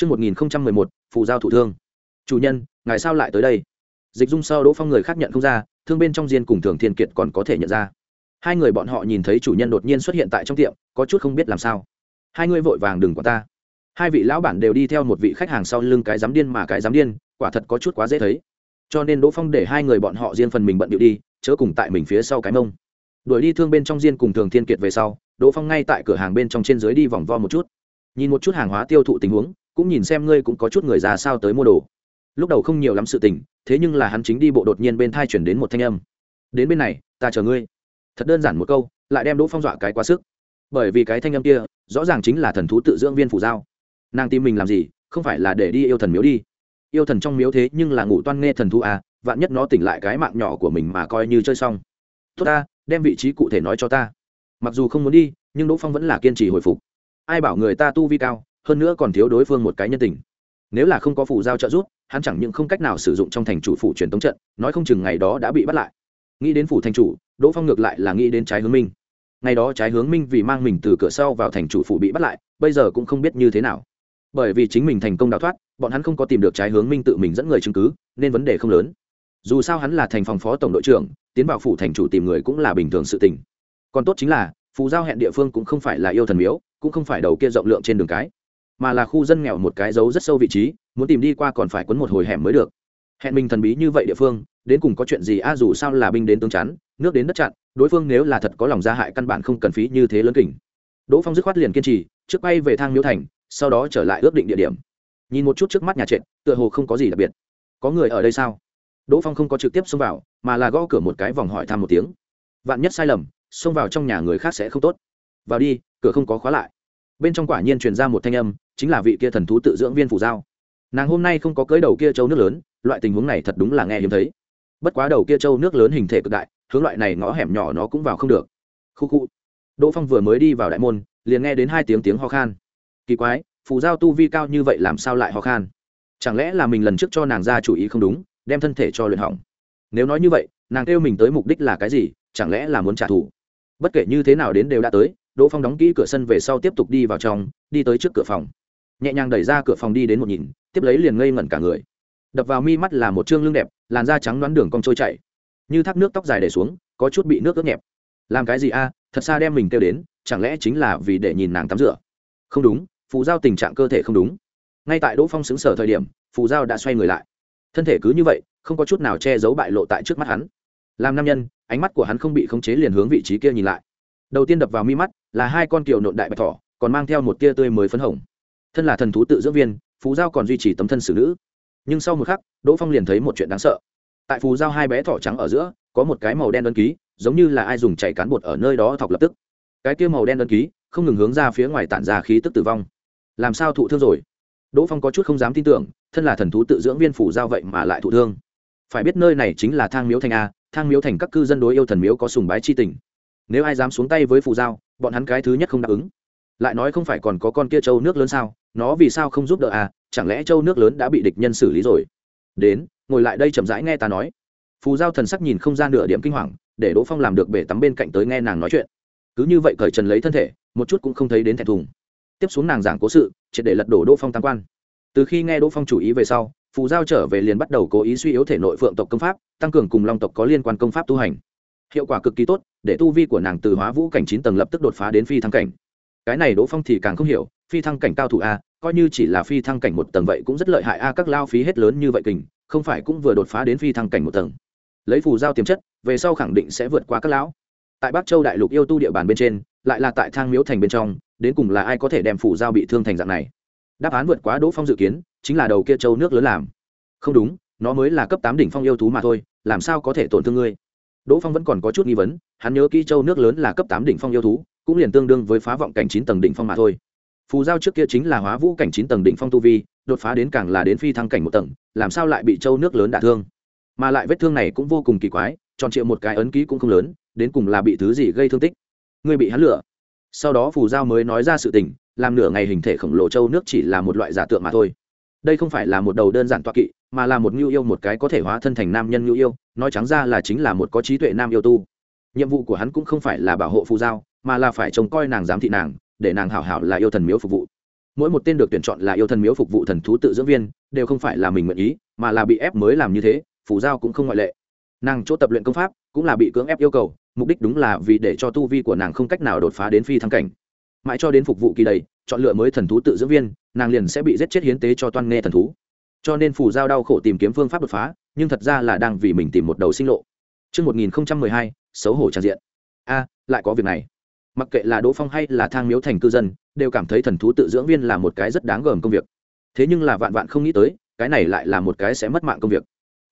Trước 1011, phù giao thủ thương. Chủ nhân, ngài sao lại tới đây? Dịch Dung sau Đỗ Phong người khác nhận không ra, thương bên trong diên cùng Thường Thiên Kiệt còn có thể nhận ra. Hai người bọn họ nhìn thấy chủ nhân đột nhiên xuất hiện tại trong tiệm, có chút không biết làm sao. Hai người vội vàng đừng qua ta. Hai vị lão bản đều đi theo một vị khách hàng sau lưng cái giám điên mà cái giám điên, quả thật có chút quá dễ thấy. Cho nên Đỗ Phong để hai người bọn họ riêng phần mình bận điệu đi, chớ cùng tại mình phía sau cái mông. Đuổi đi thương bên trong diên cùng Thường Thiên Kiệt về sau, Đỗ Phong ngay tại cửa hàng bên trong trên dưới đi vòng vo một chút. Nhìn một chút hàng hóa tiêu thụ tình huống, cũng nhìn xem ngươi cũng có chút người già sao tới mua đồ. Lúc đầu không nhiều lắm sự tình, thế nhưng là hắn chính đi bộ đột nhiên bên thai chuyển đến một thanh âm. Đến bên này, ta chờ ngươi. Thật đơn giản một câu, lại đem đỗ phong dọa cái quá sức. Bởi vì cái thanh âm kia, rõ ràng chính là thần thú tự dưỡng viên phủ giao. Nàng tìm mình làm gì, không phải là để đi yêu thần miếu đi. Yêu thần trong miếu thế nhưng là ngủ toan nghe thần thú à vạn nhất nó tỉnh lại cái mạng nhỏ của mình mà coi như chơi xong. Tốt ta, đem vị trí cụ thể nói cho ta. Mặc dù không muốn đi, nhưng đỗ phong vẫn là kiên trì hồi phục. Ai bảo người ta tu vi cao hơn nữa còn thiếu đối phương một cái nhân tình. Nếu là không có phủ giao trợ giúp, hắn chẳng những không cách nào sử dụng trong thành chủ phủ truyền tống trận, nói không chừng ngày đó đã bị bắt lại. Nghĩ đến phủ thành chủ, đỗ phong ngược lại là nghĩ đến trái hướng minh. Ngày đó trái hướng minh vì mang mình từ cửa sau vào thành chủ phủ bị bắt lại, bây giờ cũng không biết như thế nào. Bởi vì chính mình thành công đào thoát, bọn hắn không có tìm được trái hướng minh tự mình dẫn người chứng cứ, nên vấn đề không lớn. Dù sao hắn là thành phòng phó tổng đội trưởng, tiến vào phủ thành chủ tìm người cũng là bình thường sự tình. Còn tốt chính là, phù giao hẹn địa phương cũng không phải là yêu thần miếu, cũng không phải đầu kia rộng lượng trên đường cái mà là khu dân nghèo một cái dấu rất sâu vị trí, muốn tìm đi qua còn phải quấn một hồi hẻm mới được. Hẹn mình thần bí như vậy địa phương, đến cùng có chuyện gì a, dù sao là binh đến tướng chắn, nước đến đất chặn, đối phương nếu là thật có lòng gia hại căn bản không cần phí như thế lớn kỉnh đỗ phong dứt khoát liền kiên trì, trước bay về thang miếu thành, sau đó trở lại ước định địa điểm. Nhìn một chút trước mắt nhà trệt, tựa hồ không có gì đặc biệt. Có người ở đây sao? Đỗ phong không có trực tiếp xông vào, mà là gõ cửa một cái vòng hỏi thăm một tiếng. Vạn nhất sai lầm, xông vào trong nhà người khác sẽ không tốt. Vào đi, cửa không có khóa lại bên trong quả nhiên truyền ra một thanh âm, chính là vị kia thần thú tự dưỡng viên phủ giao nàng hôm nay không có cưới đầu kia châu nước lớn, loại tình huống này thật đúng là nghe hiếm thấy. Bất quá đầu kia châu nước lớn hình thể cực đại, hướng loại này ngõ hẻm nhỏ nó cũng vào không được. Khu khu. Đỗ phong vừa mới đi vào đại môn, liền nghe đến hai tiếng tiếng ho khan. Kỳ quái, phù giao tu vi cao như vậy làm sao lại ho khan? Chẳng lẽ là mình lần trước cho nàng ra chủ ý không đúng, đem thân thể cho luyện hỏng? Nếu nói như vậy, nàng kêu mình tới mục đích là cái gì, chẳng lẽ là muốn trả thù? Bất kể như thế nào đến đều đã tới đỗ phong đóng kỹ cửa sân về sau tiếp tục đi vào trong, đi tới trước cửa phòng. Nhẹ nhàng đẩy ra cửa phòng đi đến một nhìn, tiếp lấy liền ngây ngẩn cả người. Đập vào mi mắt là một chương lưng đẹp, làn da trắng đoán đường cong trôi chảy. Như thác nước tóc dài để xuống, có chút bị nước ướt nhẹp. Làm cái gì a, thật xa đem mình kêu đến, chẳng lẽ chính là vì để nhìn nàng tắm rửa? Không đúng, phù giao tình trạng cơ thể không đúng. Ngay tại đỗ phong xứng sở thời điểm, phù giao đã xoay người lại. Thân thể cứ như vậy, không có chút nào che giấu bại lộ tại trước mắt hắn. Làm nam nhân, ánh mắt của hắn không bị khống chế liền hướng vị trí kia nhìn lại đầu tiên đập vào mi mắt là hai con kiều nộn đại bạch thỏ, còn mang theo một tia tươi mới phấn hồng. Thân là thần thú tự dưỡng viên, phú giao còn duy trì tấm thân xử nữ. Nhưng sau một khắc, đỗ phong liền thấy một chuyện đáng sợ. Tại phú giao hai bé thỏ trắng ở giữa, có một cái màu đen đơn ký, giống như là ai dùng chảy cán bột ở nơi đó thọc lập tức. Cái kia màu đen đơn ký, không ngừng hướng ra phía ngoài tản ra khí tức tử vong. Làm sao thụ thương rồi? Đỗ phong có chút không dám tin tưởng, thân là thần thú tự dưỡng viên phủ giao vậy mà lại thụ thương. Phải biết nơi này chính là thang miếu thành a, thang miếu thành các cư dân đối yêu thần miếu có sùng bái chi tình nếu ai dám xuống tay với phù giao, bọn hắn cái thứ nhất không đáp ứng. Lại nói không phải còn có con kia châu nước lớn sao? Nó vì sao không giúp đỡ à? Chẳng lẽ châu nước lớn đã bị địch nhân xử lý rồi? Đến, ngồi lại đây chậm rãi nghe ta nói. Phù giao thần sắc nhìn không gian nửa điểm kinh hoàng, để đỗ phong làm được bể tắm bên cạnh tới nghe nàng nói chuyện. Cứ như vậy cởi trần lấy thân thể, một chút cũng không thấy đến thẹn thùng. Tiếp xuống nàng giảng cố sự, triệt để lật đổ đỗ phong tam quan. Từ khi nghe đỗ phong chủ ý về sau, phù giao trở về liền bắt đầu cố ý suy yếu thể nội phượng tộc công pháp, tăng cường cùng long tộc có liên quan công pháp tu hành. Hiệu quả cực kỳ tốt để tu vi của nàng từ hóa vũ cảnh chín tầng lập tức đột phá đến phi thăng cảnh. Cái này đỗ phong thì càng không hiểu, phi thăng cảnh cao thủ a, coi như chỉ là phi thăng cảnh một tầng vậy cũng rất lợi hại a, các lao phí hết lớn như vậy kình, không phải cũng vừa đột phá đến phi thăng cảnh một tầng. Lấy phù giao tiềm chất, về sau khẳng định sẽ vượt qua các lão. Tại bắc châu đại lục yêu tu địa bàn bên trên, lại là tại thang miếu thành bên trong, đến cùng là ai có thể đem phù giao bị thương thành dạng này? Đáp án vượt quá đỗ phong dự kiến, chính là đầu kia châu nước lớn làm. Không đúng, nó mới là cấp tám đỉnh phong yêu thú mà thôi, làm sao có thể tổn thương ngươi? Đỗ phong vẫn còn có chút nghi vấn, hắn nhớ kỹ châu nước lớn là cấp tám đỉnh phong yêu thú, cũng liền tương đương với phá vọng cảnh chín tầng đỉnh phong mà thôi. Phù giao trước kia chính là hóa vũ cảnh chín tầng đỉnh phong tu vi, đột phá đến càng là đến phi thăng cảnh một tầng, làm sao lại bị châu nước lớn đả thương? Mà lại vết thương này cũng vô cùng kỳ quái, tròn triệu một cái ấn ký cũng không lớn, đến cùng là bị thứ gì gây thương tích? Người bị hắn lửa sau đó phù giao mới nói ra sự tình, làm nửa ngày hình thể khổng lồ châu nước chỉ là một loại giả tượng mà thôi. Đây không phải là một đầu đơn giản toa kỵ mà là một nhu yêu, một cái có thể hóa thân thành nam nhân nhu yêu, nói trắng ra là chính là một có trí tuệ nam yêu tu. Nhiệm vụ của hắn cũng không phải là bảo hộ phù giao, mà là phải trông coi nàng giám thị nàng, để nàng hảo hảo là yêu thần miếu phục vụ. Mỗi một tên được tuyển chọn là yêu thần miếu phục vụ thần thú tự dưỡng viên, đều không phải là mình nguyện ý, mà là bị ép mới làm như thế, Phù giao cũng không ngoại lệ. Nàng chỗ tập luyện công pháp cũng là bị cưỡng ép yêu cầu, mục đích đúng là vì để cho tu vi của nàng không cách nào đột phá đến phi thăng cảnh. Mãi cho đến phục vụ kỳ đầy, chọn lựa mới thần thú tự dưỡng viên, nàng liền sẽ bị giết chết hiến tế cho toan nghe thần thú cho nên phù giao đau khổ tìm kiếm phương pháp đột phá nhưng thật ra là đang vì mình tìm một đầu sinh lộ Trước 1012, xấu hổ tràn diện. A, lại có việc này. Mặc kệ là Đỗ Phong hay là Thang Miếu thành cư dân, đều cảm thấy thần thú tự dưỡng viên là một cái rất đáng gờm công việc. Thế nhưng là vạn vạn không nghĩ tới, cái này lại là một cái sẽ mất mạng công việc.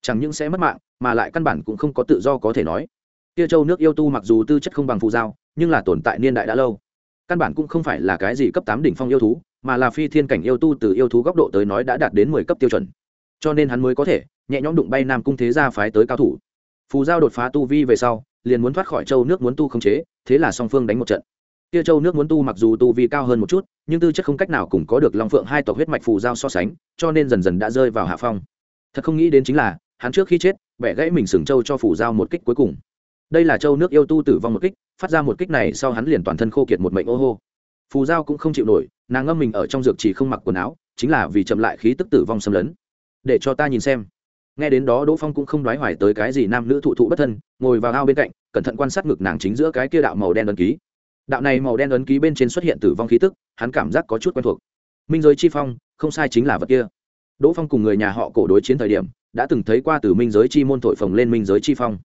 Chẳng những sẽ mất mạng, mà lại căn bản cũng không có tự do có thể nói. Kia châu nước yêu tu mặc dù tư chất không bằng phù giao, nhưng là tồn tại niên đại đã lâu. Căn bản cũng không phải là cái gì cấp tám đỉnh phong yêu thú, mà là phi thiên cảnh yêu tu từ yêu thú góc độ tới nói đã đạt đến mười cấp tiêu chuẩn. Cho nên hắn mới có thể nhẹ nhõm đụng bay nam cung thế gia phái tới cao thủ. Phù giao đột phá tu vi về sau, liền muốn thoát khỏi châu nước muốn tu không chế, thế là song phương đánh một trận. Kia châu nước muốn tu mặc dù tu vi cao hơn một chút, nhưng tư chất không cách nào cùng có được long phượng hai tộc huyết mạch phù giao so sánh, cho nên dần dần đã rơi vào hạ phong. Thật không nghĩ đến chính là, hắn trước khi chết, bẻ gãy mình sừng châu cho phù giao một kích cuối cùng. Đây là châu nước yêu tu tử vong một kích, phát ra một kích này sau hắn liền toàn thân khô kiệt một mệnh ô hô phù giao cũng không chịu nổi, nàng ngâm mình ở trong dược chỉ không mặc quần áo, chính là vì chậm lại khí tức tử vong xâm lấn. Để cho ta nhìn xem. Nghe đến đó đỗ phong cũng không đoái hoài tới cái gì nam nữ thụ thụ bất thân, ngồi vào ao bên cạnh, cẩn thận quan sát ngực nàng chính giữa cái kia đạo màu đen ấn ký. Đạo này màu đen ấn ký bên trên xuất hiện tử vong khí tức, hắn cảm giác có chút quen thuộc. Minh giới chi phong, không sai chính là vật kia. Đỗ phong cùng người nhà họ cổ đối chiến thời điểm, đã từng thấy qua từ minh giới chi môn thổi phồng lên minh giới chi phong.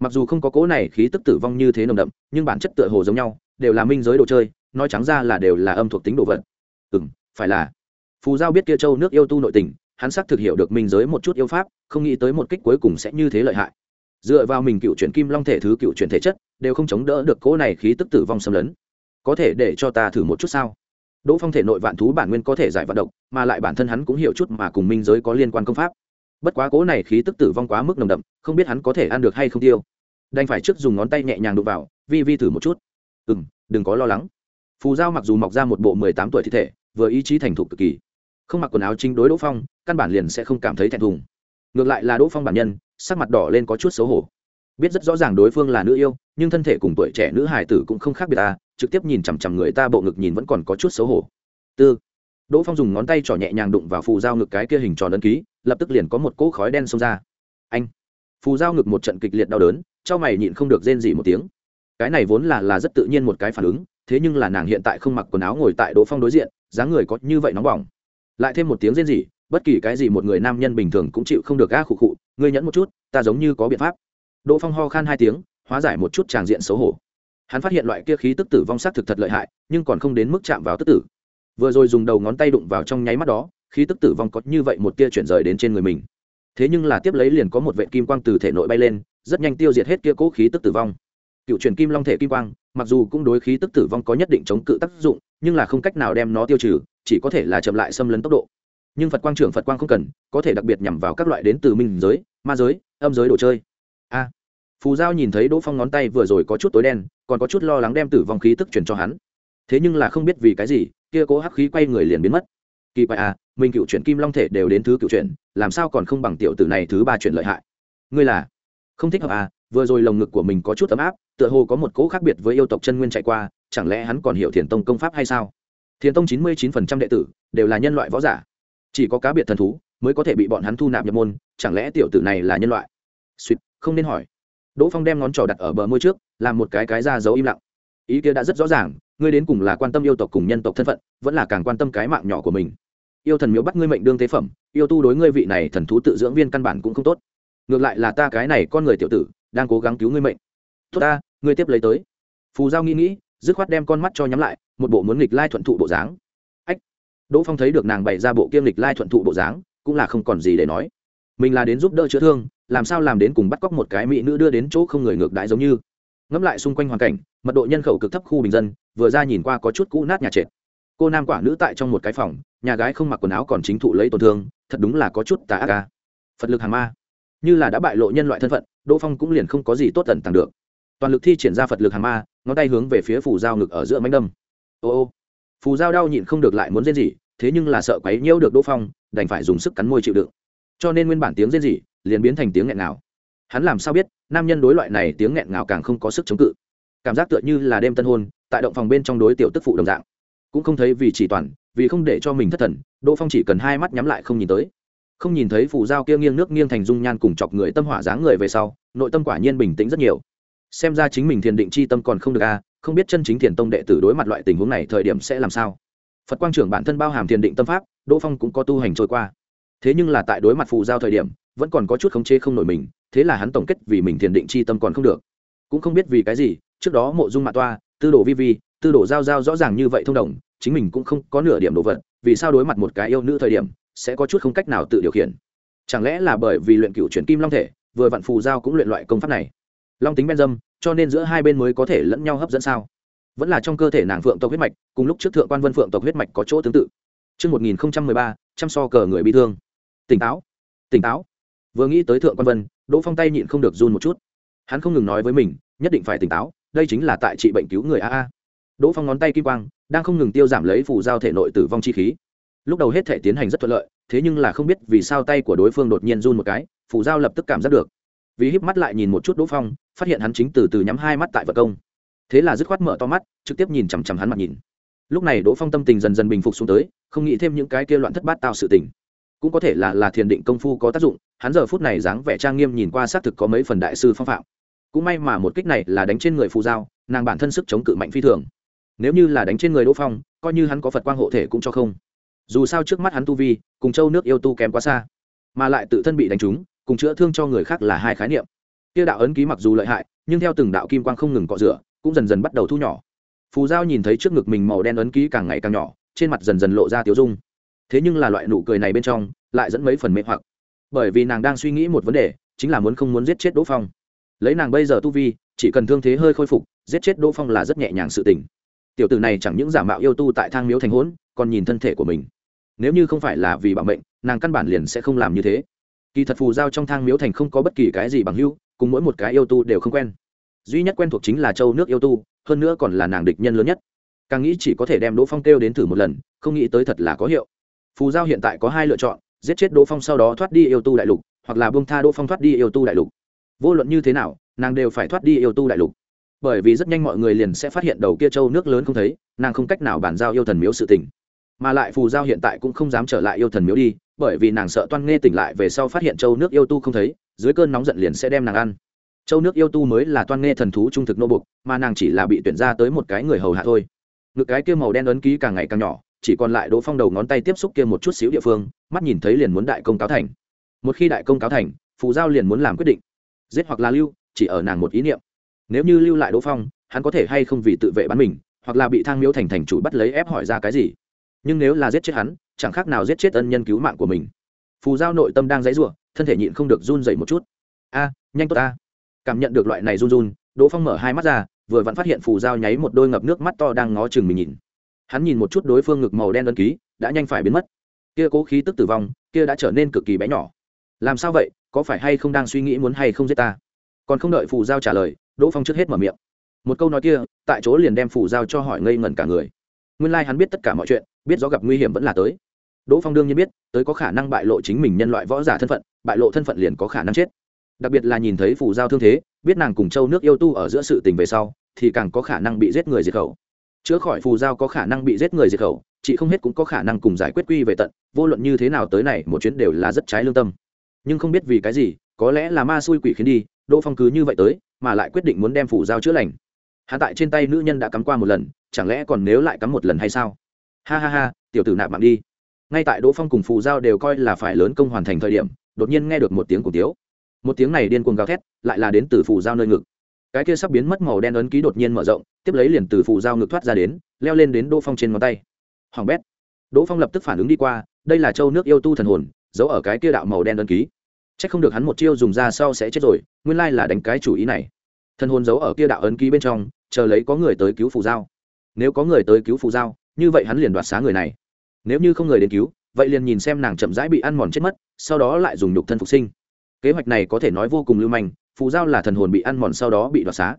Mặc dù không có cố này khí tức tử vong như thế nồng đậm, nhưng bản chất tựa hồ giống nhau, đều là minh giới đồ chơi nói trắng ra là đều là âm thuộc tính đồ vật. Ừ m phải là. Phù giao biết kia châu nước yêu tu nội tình, hắn xác thực hiểu được minh giới một chút yêu pháp, không nghĩ tới một kích cuối cùng sẽ như thế lợi hại. Dựa vào mình cựu chuyển kim long thể thứ cựu chuyển thể chất, đều không chống đỡ được cỗ này khí tức tử vong xâm lấn. Có thể để cho ta thử một chút sao? Đỗ phong thể nội vạn thú bản nguyên có thể giải vận động, mà lại bản thân hắn cũng hiểu chút mà cùng minh giới có liên quan công pháp. Bất quá cỗ này khí tức tử vong quá mức nồng đậm, không biết hắn có thể ăn được hay không tiêu. Đành phải trước dùng ngón tay nhẹ nhàng đụng vào, vi vi thử một chút. Ừ m đừng có lo lắng phù giao mặc dù mọc ra một bộ mười tám tuổi thi thể, vừa ý chí thành thục cực kỳ. Không mặc quần áo chính đối đỗ phong, căn bản liền sẽ không cảm thấy thẹn thùng. Ngược lại là đỗ phong bản nhân, sắc mặt đỏ lên có chút xấu hổ. Biết rất rõ ràng đối phương là nữ yêu, nhưng thân thể cùng tuổi trẻ nữ hải tử cũng không khác biệt ta trực tiếp nhìn chằm chằm người ta bộ ngực nhìn vẫn còn có chút xấu hổ. Tư. Đỗ phong dùng ngón tay trỏ nhẹ nhàng đụng vào phù giao ngực cái kia hình tròn ấn ký, lập tức liền có một cỗ khói đen xông ra. Anh. Phù giao ngực một trận kịch liệt đau đớn cho mày nhịn không được rên gì một tiếng. Cái này vốn là là rất tự nhiên một cái phản ứng thế nhưng là nàng hiện tại không mặc quần áo ngồi tại đỗ phong đối diện, dáng người có như vậy nóng bỏng. Lại thêm một tiếng rên rỉ, bất kỳ cái gì một người nam nhân bình thường cũng chịu không được ga khụ khụ, ngươi nhẫn một chút, ta giống như có biện pháp. Đỗ phong ho khan hai tiếng, hóa giải một chút tràng diện xấu hổ. Hắn phát hiện loại kia khí tức tử vong sát thực thật lợi hại, nhưng còn không đến mức chạm vào tức tử. Vừa rồi dùng đầu ngón tay đụng vào trong nháy mắt đó, khí tức tử vong có như vậy một tia chuyển rời đến trên người mình. Thế nhưng là tiếp lấy liền có một vệ kim quang từ thể nội bay lên, rất nhanh tiêu diệt hết kia cố khí tức tử vong cựu truyền kim long thể kim quang, mặc dù cũng đối khí tức tử vong có nhất định chống cự tác dụng, nhưng là không cách nào đem nó tiêu trừ, chỉ có thể là chậm lại xâm lấn tốc độ. Nhưng phật quang trưởng phật quang không cần, có thể đặc biệt nhằm vào các loại đến từ minh giới, ma giới, âm giới đồ chơi. A. Phù giao nhìn thấy đỗ phong ngón tay vừa rồi có chút tối đen, còn có chút lo lắng đem tử vong khí tức truyền cho hắn. Thế nhưng là không biết vì cái gì, kia cố hắc khí quay người liền biến mất. Kỳ quái à mình cựu chuyển kim long thể đều đến thứ cựu chuyển làm sao còn không bằng tiểu tử này thứ ba chuyển lợi hại? Ngươi là không thích hợp à vừa rồi lồng ngực của mình có chút ấm áp tựa hồ có một cỗ khác biệt với yêu tộc chân nguyên chạy qua, chẳng lẽ hắn còn hiểu thiền tông công pháp hay sao? Thiền tông chín mươi chín phần trăm đệ tử đều là nhân loại võ giả. Chỉ có cá biệt thần thú mới có thể bị bọn hắn thu nạp nhập môn, chẳng lẽ tiểu tử này là nhân loại? Suýt, không nên hỏi. Đỗ phong đem ngón trỏ đặt ở bờ môi trước, làm một cái cái ra giấu im lặng. Ý kia đã rất rõ ràng, ngươi đến cùng là quan tâm yêu tộc cùng nhân tộc thân phận, vẫn là càng quan tâm cái mạng nhỏ của mình. Yêu thần miếu bắt ngươi mệnh đương tế phẩm, yêu tu đối ngươi vị này thần thú tự dưỡng viên căn bản cũng không tốt. Ngược lại là ta cái này con người tiểu tử, đang cố gắng cứu ngươi mệnh tốt ta, ngươi tiếp lấy tới. Phù giao nghĩ nghĩ, dứt khoát đem con mắt cho nhắm lại, một bộ muốn nghịch lai thuận thụ bộ dáng. Ách. Đỗ phong thấy được nàng bày ra bộ kiêm nghịch lai thuận thụ bộ dáng, cũng là không còn gì để nói. Mình là đến giúp đỡ chữa thương, làm sao làm đến cùng bắt cóc một cái mỹ nữ đưa đến chỗ không người ngược đãi giống như. Ngẫm lại xung quanh hoàn cảnh, mật độ nhân khẩu cực thấp khu bình dân, vừa ra nhìn qua có chút cũ nát nhà trệt. Cô nam quả nữ tại trong một cái phòng, nhà gái không mặc quần áo còn chính thụ lấy tổn thương, thật đúng là có chút tà ác ca phật lực hàng ma. Như là đã bại lộ nhân loại thân phận, đỗ phong cũng liền không có gì tốt tần tàng được toàn lực thi triển ra phật lực hàm ma, ngón tay hướng về phía phù dao ngực ở giữa mánh đâm. Ô ô, phù dao đau nhịn không được lại muốn rên gì thế nhưng là sợ quấy nhiễu được đỗ phong, đành phải dùng sức cắn môi chịu đựng. Cho nên nguyên bản tiếng rên gì liền biến thành tiếng nghẹn ngào. Hắn làm sao biết, nam nhân đối loại này tiếng nghẹn ngào càng không có sức chống cự. Cảm giác tựa như là đêm tân hôn, tại động phòng bên trong đối tiểu tức phụ đồng dạng. Cũng không thấy vì chỉ toàn, vì không để cho mình thất thần, đỗ phong chỉ cần hai mắt nhắm lại không nhìn tới. Không nhìn thấy phù dao kia nghiêng nước nghiêng thành dung nhan cùng chọc người tâm hỏa dáng người về sau, nội tâm quả nhiên bình tĩnh rất nhiều xem ra chính mình thiền định chi tâm còn không được a không biết chân chính thiền tông đệ tử đối mặt loại tình huống này thời điểm sẽ làm sao. Phật quang trưởng bản thân bao hàm thiền định tâm pháp, đỗ phong cũng có tu hành trôi qua. Thế nhưng là tại đối mặt phù giao thời điểm, vẫn còn có chút khống chế không nổi mình, thế là hắn tổng kết vì mình thiền định chi tâm còn không được. Cũng không biết vì cái gì, trước đó mộ dung mạ toa, tư đồ vi vi, tư đồ giao giao rõ ràng như vậy thông đồng, chính mình cũng không có nửa điểm đồ vật, vì sao đối mặt một cái yêu nữ thời điểm, sẽ có chút không cách nào tự điều khiển. Chẳng lẽ là bởi vì luyện cựu chuyển kim long thể, vừa vặn phù giao cũng luyện loại công pháp này? Long tính ben dâm cho nên giữa hai bên mới có thể lẫn nhau hấp dẫn sao vẫn là trong cơ thể nàng phượng tộc huyết mạch cùng lúc trước thượng quan vân phượng tộc huyết mạch có chỗ tương tự Trước 1013, chăm so cờ người bị thương. Tỉnh táo, tỉnh táo. Vừa nghĩ tới thượng quan vân, Đỗ Phong tay nhịn không được run một chút. Hắn không ngừng nói với mình, nhất định phải tỉnh táo, đây chính là tại trị bệnh cứu người a a. Đỗ Phong ngón tay kim quang, đang không ngừng tiêu giảm lấy phù giao thể nội tử vong chi khí. Lúc đầu hết thể tiến hành rất thuận lợi, thế nhưng là không biết vì sao tay của đối phương đột nhiên run một cái, phù giao lập tức cảm giác được. Vì híp mắt lại nhìn một chút Đỗ Phong, phát hiện hắn chính từ từ nhắm hai mắt tại vật công. Thế là dứt khoát mở to mắt trực tiếp nhìn chằm chằm hắn mặt nhìn. Lúc này đỗ phong tâm tình dần dần bình phục xuống tới không nghĩ thêm những cái kia loạn thất bát tạo sự tình. Cũng có thể là là thiền định công phu có tác dụng hắn giờ phút này dáng vẻ trang nghiêm nhìn qua xác thực có mấy phần đại sư phong phạm. Cũng may mà một kích này là đánh trên người phù giao nàng bản thân sức chống cự mạnh phi thường. Nếu như là đánh trên người đỗ phong coi như hắn có phật quang hộ thể cũng cho không. Dù sao trước mắt hắn tu vi cùng châu nước yêu tu kém quá xa mà lại tự thân bị đánh trúng cùng chữa thương cho người khác là hai khái niệm. Kia đạo ấn ký mặc dù lợi hại, nhưng theo từng đạo kim quang không ngừng cọ rửa, cũng dần dần bắt đầu thu nhỏ. Phù giao nhìn thấy trước ngực mình màu đen ấn ký càng ngày càng nhỏ, trên mặt dần dần lộ ra tiếu dung. Thế nhưng là loại nụ cười này bên trong, lại dẫn mấy phần mê hoặc. Bởi vì nàng đang suy nghĩ một vấn đề, chính là muốn không muốn giết chết đỗ phong. Lấy nàng bây giờ tu vi, chỉ cần thương thế hơi khôi phục, giết chết đỗ phong là rất nhẹ nhàng sự tình. Tiểu tử này chẳng những giả mạo yêu tu tại thang miếu thành hỗn còn nhìn thân thể của mình. Nếu như không phải là vì bảo mệnh, nàng căn bản liền sẽ không làm như thế kỳ thật phù giao trong thang miếu thành không có bất kỳ cái gì bằng hưu cùng mỗi một cái yêu tu đều không quen. Duy nhất quen thuộc chính là châu nước yêu tu, hơn nữa còn là nàng địch nhân lớn nhất. Càng nghĩ chỉ có thể đem đỗ phong kêu đến thử một lần, không nghĩ tới thật là có hiệu. Phù giao hiện tại có hai lựa chọn, giết chết đỗ phong sau đó thoát đi yêu tu đại lục, hoặc là bông tha đỗ phong thoát đi yêu tu đại lục. Vô luận như thế nào, nàng đều phải thoát đi yêu tu đại lục. Bởi vì rất nhanh mọi người liền sẽ phát hiện đầu kia châu nước lớn không thấy, nàng không cách nào bàn giao yêu thần miếu sự tình mà lại phù giao hiện tại cũng không dám trở lại yêu thần miếu đi, bởi vì nàng sợ toan nghe tỉnh lại về sau phát hiện châu nước yêu tu không thấy, dưới cơn nóng giận liền sẽ đem nàng ăn. Châu nước yêu tu mới là toan nghe thần thú trung thực nô bục mà nàng chỉ là bị tuyển ra tới một cái người hầu hạ thôi. Ngực cái kia màu đen ấn ký càng ngày càng nhỏ, chỉ còn lại đỗ phong đầu ngón tay tiếp xúc kia một chút xíu địa phương, mắt nhìn thấy liền muốn đại công cáo thành. Một khi đại công cáo thành, phù giao liền muốn làm quyết định. Giết hoặc là lưu, chỉ ở nàng một ý niệm. Nếu như lưu lại đỗ phong, hắn có thể hay không vì tự vệ bắn mình, hoặc là bị thang miếu thành thành chủ bắt lấy ép hỏi ra cái gì? Nhưng nếu là giết chết hắn, chẳng khác nào giết chết ân nhân cứu mạng của mình. Phù giao nội tâm đang dãy rủa, thân thể nhịn không được run dậy một chút. A, nhanh tốt ta. cảm nhận được loại này run run, đỗ phong mở hai mắt ra, vừa vẫn phát hiện phù giao nháy một đôi ngập nước mắt to đang ngó chừng mình nhìn. Hắn nhìn một chút đối phương ngực màu đen đơn ký, đã nhanh phải biến mất. Kia cố khí tức tử vong, kia đã trở nên cực kỳ bé nhỏ. Làm sao vậy, có phải hay không đang suy nghĩ muốn hay không giết ta? Còn không đợi phù giao trả lời, đỗ phong trước hết mở miệng. Một câu nói kia, tại chỗ liền đem phù giao cho hỏi ngây ngẩn cả người. Nguyên lai、like、hắn biết tất cả mọi chuyện biết rõ gặp nguy hiểm vẫn là tới. Đỗ phong đương nhiên biết, tới có khả năng bại lộ chính mình nhân loại võ giả thân phận, bại lộ thân phận liền có khả năng chết. Đặc biệt là nhìn thấy phù giao thương thế, biết nàng cùng châu nước yêu tu ở giữa sự tình về sau, thì càng có khả năng bị giết người diệt khẩu. Chữa khỏi phù giao có khả năng bị giết người diệt khẩu, chị không hết cũng có khả năng cùng giải quyết quy về tận, vô luận như thế nào tới này, một chuyến đều là rất trái lương tâm. Nhưng không biết vì cái gì, có lẽ là ma xui quỷ khiến đi, đỗ phong cứ như vậy tới, mà lại quyết định muốn đem phù giao chữa lành. Hạ tại trên tay nữ nhân đã cắm qua một lần, chẳng lẽ còn nếu lại cắm một lần hay sao? Ha ha ha, tiểu tử nạp mạng đi. Ngay tại đỗ phong cùng phù giao đều coi là phải lớn công hoàn thành thời điểm, đột nhiên nghe được một tiếng cổ tiếu. Một tiếng này điên cuồng gào thét, lại là đến từ phù giao nơi ngực. Cái kia sắp biến mất màu đen ấn ký đột nhiên mở rộng, tiếp lấy liền từ phù giao ngực thoát ra đến, leo lên đến đỗ phong trên ngón tay. Hoàng bét. Đỗ phong lập tức phản ứng đi qua, đây là châu nước yêu tu thần hồn, giấu ở cái kia đạo màu đen ấn ký. C h ắ c không được hắn một chiêu dùng ra sau sẽ chết rồi, nguyên lai là đánh cái chủ ý này. Thần hồn giấu ở kia đạo ấn ký bên trong, chờ lấy có người tới cứu phù giao. Nếu có người tới cứu phù giao như vậy hắn liền đoạt xá người này. Nếu như không người đến cứu, vậy liền nhìn xem nàng chậm rãi bị ăn mòn chết mất, sau đó lại dùng nhục thân phục sinh. Kế hoạch này có thể nói vô cùng lưu manh, phù giao là thần hồn bị ăn mòn sau đó bị đoạt xá.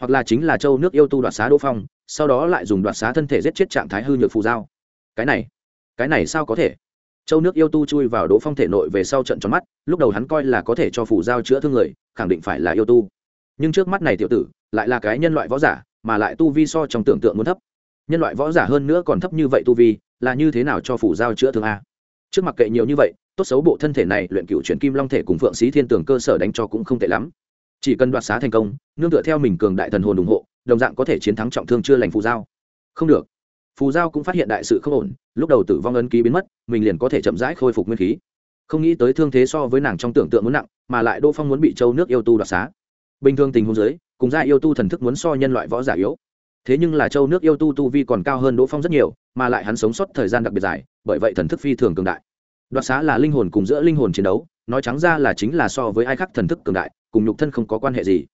Hoặc là chính là châu nước yêu tu đoạt xá đỗ phong, sau đó lại dùng đoạt xá thân thể giết chết trạng thái hư nhược phù giao. Cái này cái này sao có thể? Châu nước yêu tu chui vào đỗ phong thể nội về sau trận tròn mắt, lúc đầu hắn coi là có thể cho phù giao chữa thương người, khẳng định phải là yêu tu. Nhưng trước mắt này tiểu tử, lại là cái nhân loại võ giả, mà lại tu vi so trong tưởng tượng muốn thấp nhân loại võ giả hơn nữa còn thấp như vậy tu vi, là như thế nào cho phủ giao chữa thương a? Trước mặt kệ nhiều như vậy, tốt xấu bộ thân thể này luyện cựu chuyển kim long thể cùng phượng sĩ thiên tường cơ sở đánh cho cũng không tệ lắm. Chỉ cần đoạt xá thành công, nương tựa theo mình cường đại thần hồn ủng hộ, đồng dạng có thể chiến thắng trọng thương chưa lành phù giao. Không được. Phù giao cũng phát hiện đại sự không ổn, lúc đầu tử vong ân ký biến mất, mình liền có thể chậm rãi khôi phục nguyên khí. Không nghĩ tới thương thế so với nàng trong tưởng tượng muốn nặng, mà lại đỗ phong muốn bị châu nước yêu tu đoạt xá. Bình thường tình huống giới cùng ra yêu tu thần thức muốn so nhân loại võ giả yếu thế nhưng là châu nước yêu tu tu vi còn cao hơn đỗ phong rất nhiều, mà lại hắn sống sót thời gian đặc biệt dài, bởi vậy thần thức phi thường cường đại. Đoạt xá là linh hồn cùng giữa linh hồn chiến đấu, nói trắng ra là chính là so với ai khác thần thức cường đại, cùng nhục thân không có quan hệ gì.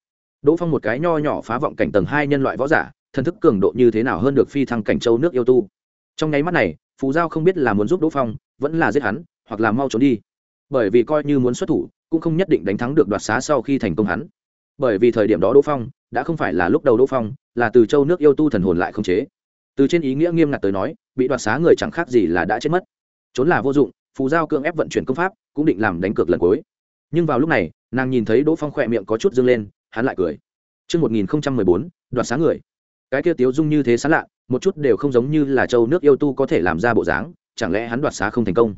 Đỗ phong một cái nho nhỏ phá vọng cảnh tầng hai nhân loại võ giả, thần thức cường độ như thế nào hơn được phi thăng cảnh châu nước yêu tu? Trong nháy mắt này, phù giao không biết là muốn giúp đỗ phong, vẫn là giết hắn, hoặc là mau trốn đi. Bởi vì coi như muốn xuất thủ, cũng không nhất định đánh thắng được đoạt xá sau khi thành công hắn. Bởi vì thời điểm đó đỗ phong, đã không phải là lúc đầu đỗ phong là từ châu nước yêu tu thần hồn lại không chế từ trên ý nghĩa nghiêm ngặt tới nói bị đoạt xá người chẳng khác gì là đã chết mất trốn là vô dụng phù giao cưỡng ép vận chuyển công pháp cũng định làm đánh cược lần cuối nhưng vào lúc này nàng nhìn thấy đỗ phong khỏe miệng có chút dâng lên hắn lại cười Trước 1014, đoạt xá người. Cái kia tiếu dung như thế sán lạ, một chút đều không giống như là châu nước yêu tu có thể làm ra bộ dáng, chẳng lẽ hắn đoạt xá không thành công?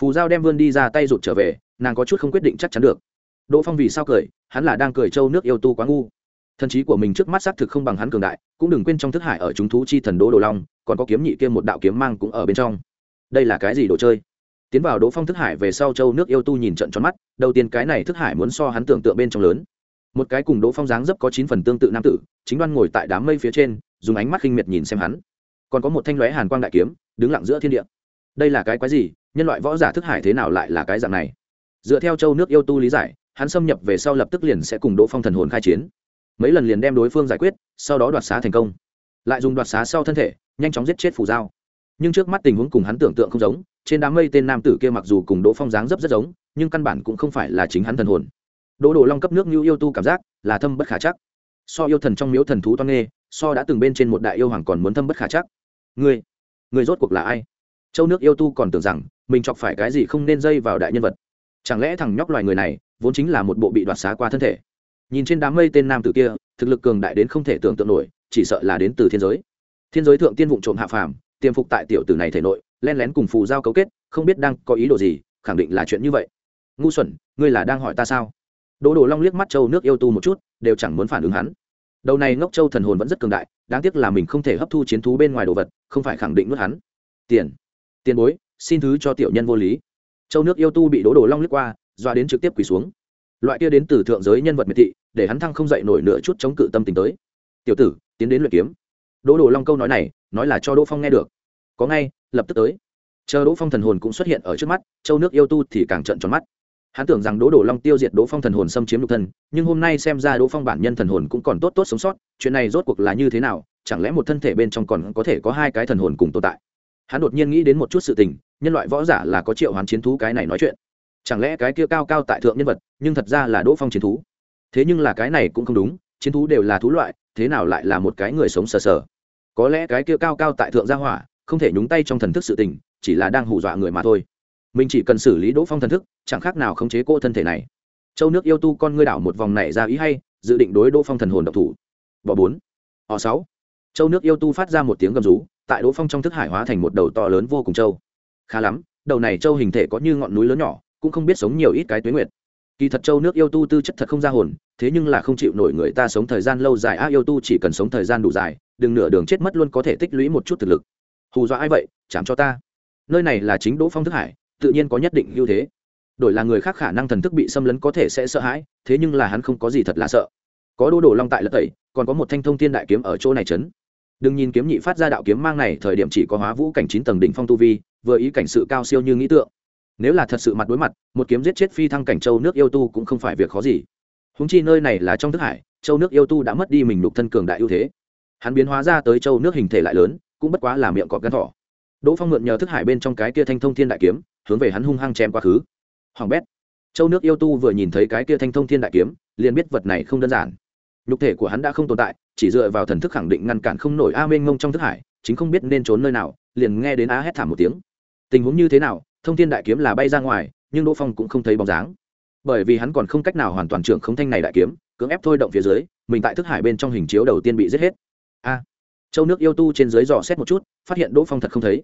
Phù Giao đem vươn đi ra tay rụt trở về, nàng có chút không quyết định chắc chắn được. Đỗ Phong vì sao cười, hắn là đang cười châu nước yêu tu quá ngu. Thần trí của mình trước mắt xác thực không bằng hắn cường đại, cũng đừng quên trong thức hải ở chúng thú chi thần Đỗ Đồ Long, còn có kiếm nhị kia một đạo kiếm mang cũng ở bên trong. Đây là cái gì đồ chơi? tiến vào đỗ phong thức hải về sau châu nước yêu tu nhìn trận tròn mắt đầu tiên cái này thức hải muốn so hắn tưởng tượng bên trong lớn. Một cái cùng đỗ phong dáng dấp có chín phần tương tự nam tử chính đoan ngồi tại đám mây phía trên dùng ánh mắt khinh miệt nhìn xem hắn. Còn có một thanh lóe hàn quang đại kiếm đứng lặng giữa thiên địa. Đây là cái quái gì? Nhân loại võ giả thức hải thế nào lại là cái dạng này? Dựa theo châu nước yêu tu lý giải hắn xâm nhập về sau lập tức liền sẽ cùng đỗ phong thần hồn khai chiến mấy lần liền đem đối phương giải quyết, sau đó đoạt xá thành công. Lại dùng đoạt xá sau thân thể, nhanh chóng giết chết phù dao nhưng trước mắt tình huống cùng hắn tưởng tượng không giống, trên đám mây tên nam tử kia mặc dù cùng đỗ phong dáng dấp rất giống, nhưng căn bản cũng không phải là chính hắn thần hồn. Đỗ đồ long cấp nước như yêu tu cảm giác là thâm bất khả chắc. So yêu thần trong miếu thần thú toan nghê, so đã từng bên trên một đại yêu hoàng còn muốn thâm bất khả chắc. Người người rốt cuộc là ai? Châu nước yêu tu còn tưởng rằng mình chọc phải cái gì không nên dây vào đại nhân vật. Chẳng lẽ thằng nhóc loài người này vốn chính là một bộ bị đoạt xá qua thân thể? Nhìn trên đám mây tên nam tử kia, thực lực cường đại đến không thể tưởng tượng nổi, chỉ sợ là đến từ thiên giới. Thiên giới thượng tiên vụ trộm hạ phàm, tiềm phục tại tiểu tử này thể nội, len lén cùng phù giao cấu kết, không biết đang có ý đồ gì, khẳng định là chuyện như vậy. Ngu xuẩn, ngươi là đang hỏi ta sao? Đỗ đồ long liếc mắt châu nước yêu tu một chút, đều chẳng muốn phản ứng hắn. Đầu này ngốc châu thần hồn vẫn rất cường đại, đáng tiếc là mình không thể hấp thu chiến thú bên ngoài đồ vật, không phải khẳng định nuốt hắn. Tiền tiền bối, xin thứ cho tiểu nhân vô lý. Châu nước yêu tu bị đỗ đồ long liếc qua, doa đến trực tiếp quỳ xuống loại kia đến từ thượng giới nhân vật miệt thị, để hắn thăng không dậy nổi nửa chút chống cự tâm tình tới. Tiểu tử, tiến đến luyện kiếm. Đỗ đồ long câu nói này, nói là cho đỗ phong nghe được. Có ngay, lập tức tới. Chờ đỗ phong thần hồn cũng xuất hiện ở trước mắt, châu nước yêu tu thì càng trận tròn mắt. Hắn tưởng rằng đỗ đồ long tiêu diệt đỗ phong thần hồn xâm chiếm lục thân, nhưng hôm nay xem ra đỗ phong bản nhân thần hồn cũng còn tốt tốt sống sót, chuyện này rốt cuộc là như thế nào, chẳng lẽ một thân thể bên trong còn có thể có hai cái thần hồn cùng tồn tại? Hắn đột nhiên nghĩ đến một chút sự tình, nhân loại võ giả là có triệu hoán chiến thú cái này nói chuyện chẳng lẽ cái kia cao cao tại thượng nhân vật, nhưng thật ra là đỗ phong chiến thú? Thế nhưng là cái này cũng không đúng, chiến thú đều là thú loại, thế nào lại là một cái người sống sờ sờ? Có lẽ cái kia cao cao tại thượng gia hỏa, không thể nhúng tay trong thần thức sự tình, chỉ là đang hù dọa người mà thôi. Mình chỉ cần xử lý đỗ phong thần thức, chẳng khác nào khống chế cô thân thể này. Châu nước yêu tu con ngươi đảo một vòng này ra ý hay, dự định đối đỗ phong thần hồn độc thủ. Bỏ bốn. Họ sáu. Châu nước yêu tu phát ra một tiếng gầm rú, tại đỗ phong trong thức hải hóa thành một đầu to lớn vô cùng châu. Khá lắm, đầu này châu hình thể có như ngọn núi lớn nhỏ cũng không biết sống nhiều ít cái tuế nguyệt. Kỳ thật châu nước yêu tu tư chất thật không ra hồn, thế nhưng là không chịu nổi người ta sống thời gian lâu dài. A yêu tu chỉ cần sống thời gian đủ dài, đừng nửa đường chết mất luôn có thể tích lũy một chút thực lực. Hù dọa ai vậy? Chạm cho ta. Nơi này là chính đỗ phong thức hải, tự nhiên có nhất định ưu thế. Đổi là người khác khả năng thần thức bị xâm lấn có thể sẽ sợ hãi, thế nhưng là hắn không có gì thật là sợ. Có đô đồ long tại lật tẩy, còn có một thanh thông thiên đại kiếm ở chỗ này chấn. Đừng nhìn kiếm nhị phát ra đạo kiếm mang này, thời điểm chỉ có hóa vũ cảnh chín tầng đỉnh phong tu vi, vừa ý cảnh sự cao siêu như nghĩ tượng nếu là thật sự mặt đối mặt, một kiếm giết chết phi thăng cảnh châu nước yêu tu cũng không phải việc khó gì. Húng chi nơi này là trong thức hải, châu nước yêu tu đã mất đi mình lục thân cường đại ưu thế. Hắn biến hóa ra tới châu nước hình thể lại lớn, cũng bất quá là miệng cọp gắn thỏ. Đỗ phong mượn nhờ thức hải bên trong cái kia thanh thông thiên đại kiếm, hướng về hắn hung hăng chém quá khứ. Hoàng bét. Châu nước yêu tu vừa nhìn thấy cái kia thanh thông thiên đại kiếm, liền biết vật này không đơn giản. Nhục thể của hắn đã không tồn tại, chỉ dựa vào thần thức khẳng định ngăn cản không nổi a mênh ngông trong thức hải, chính không biết nên trốn nơi nào, liền nghe đến á hét thảm một tiếng. Tình huống như thế nào thông thiên đại kiếm là bay ra ngoài, nhưng đỗ phong cũng không thấy bóng dáng. Bởi vì hắn còn không cách nào hoàn toàn trưởng không thanh này đại kiếm, cưỡng ép thôi động phía dưới, mình tại thức hải bên trong hình chiếu đầu tiên bị giết hết. A. Châu nước yêu tu trên dưới dò xét một chút, phát hiện đỗ phong thật không thấy.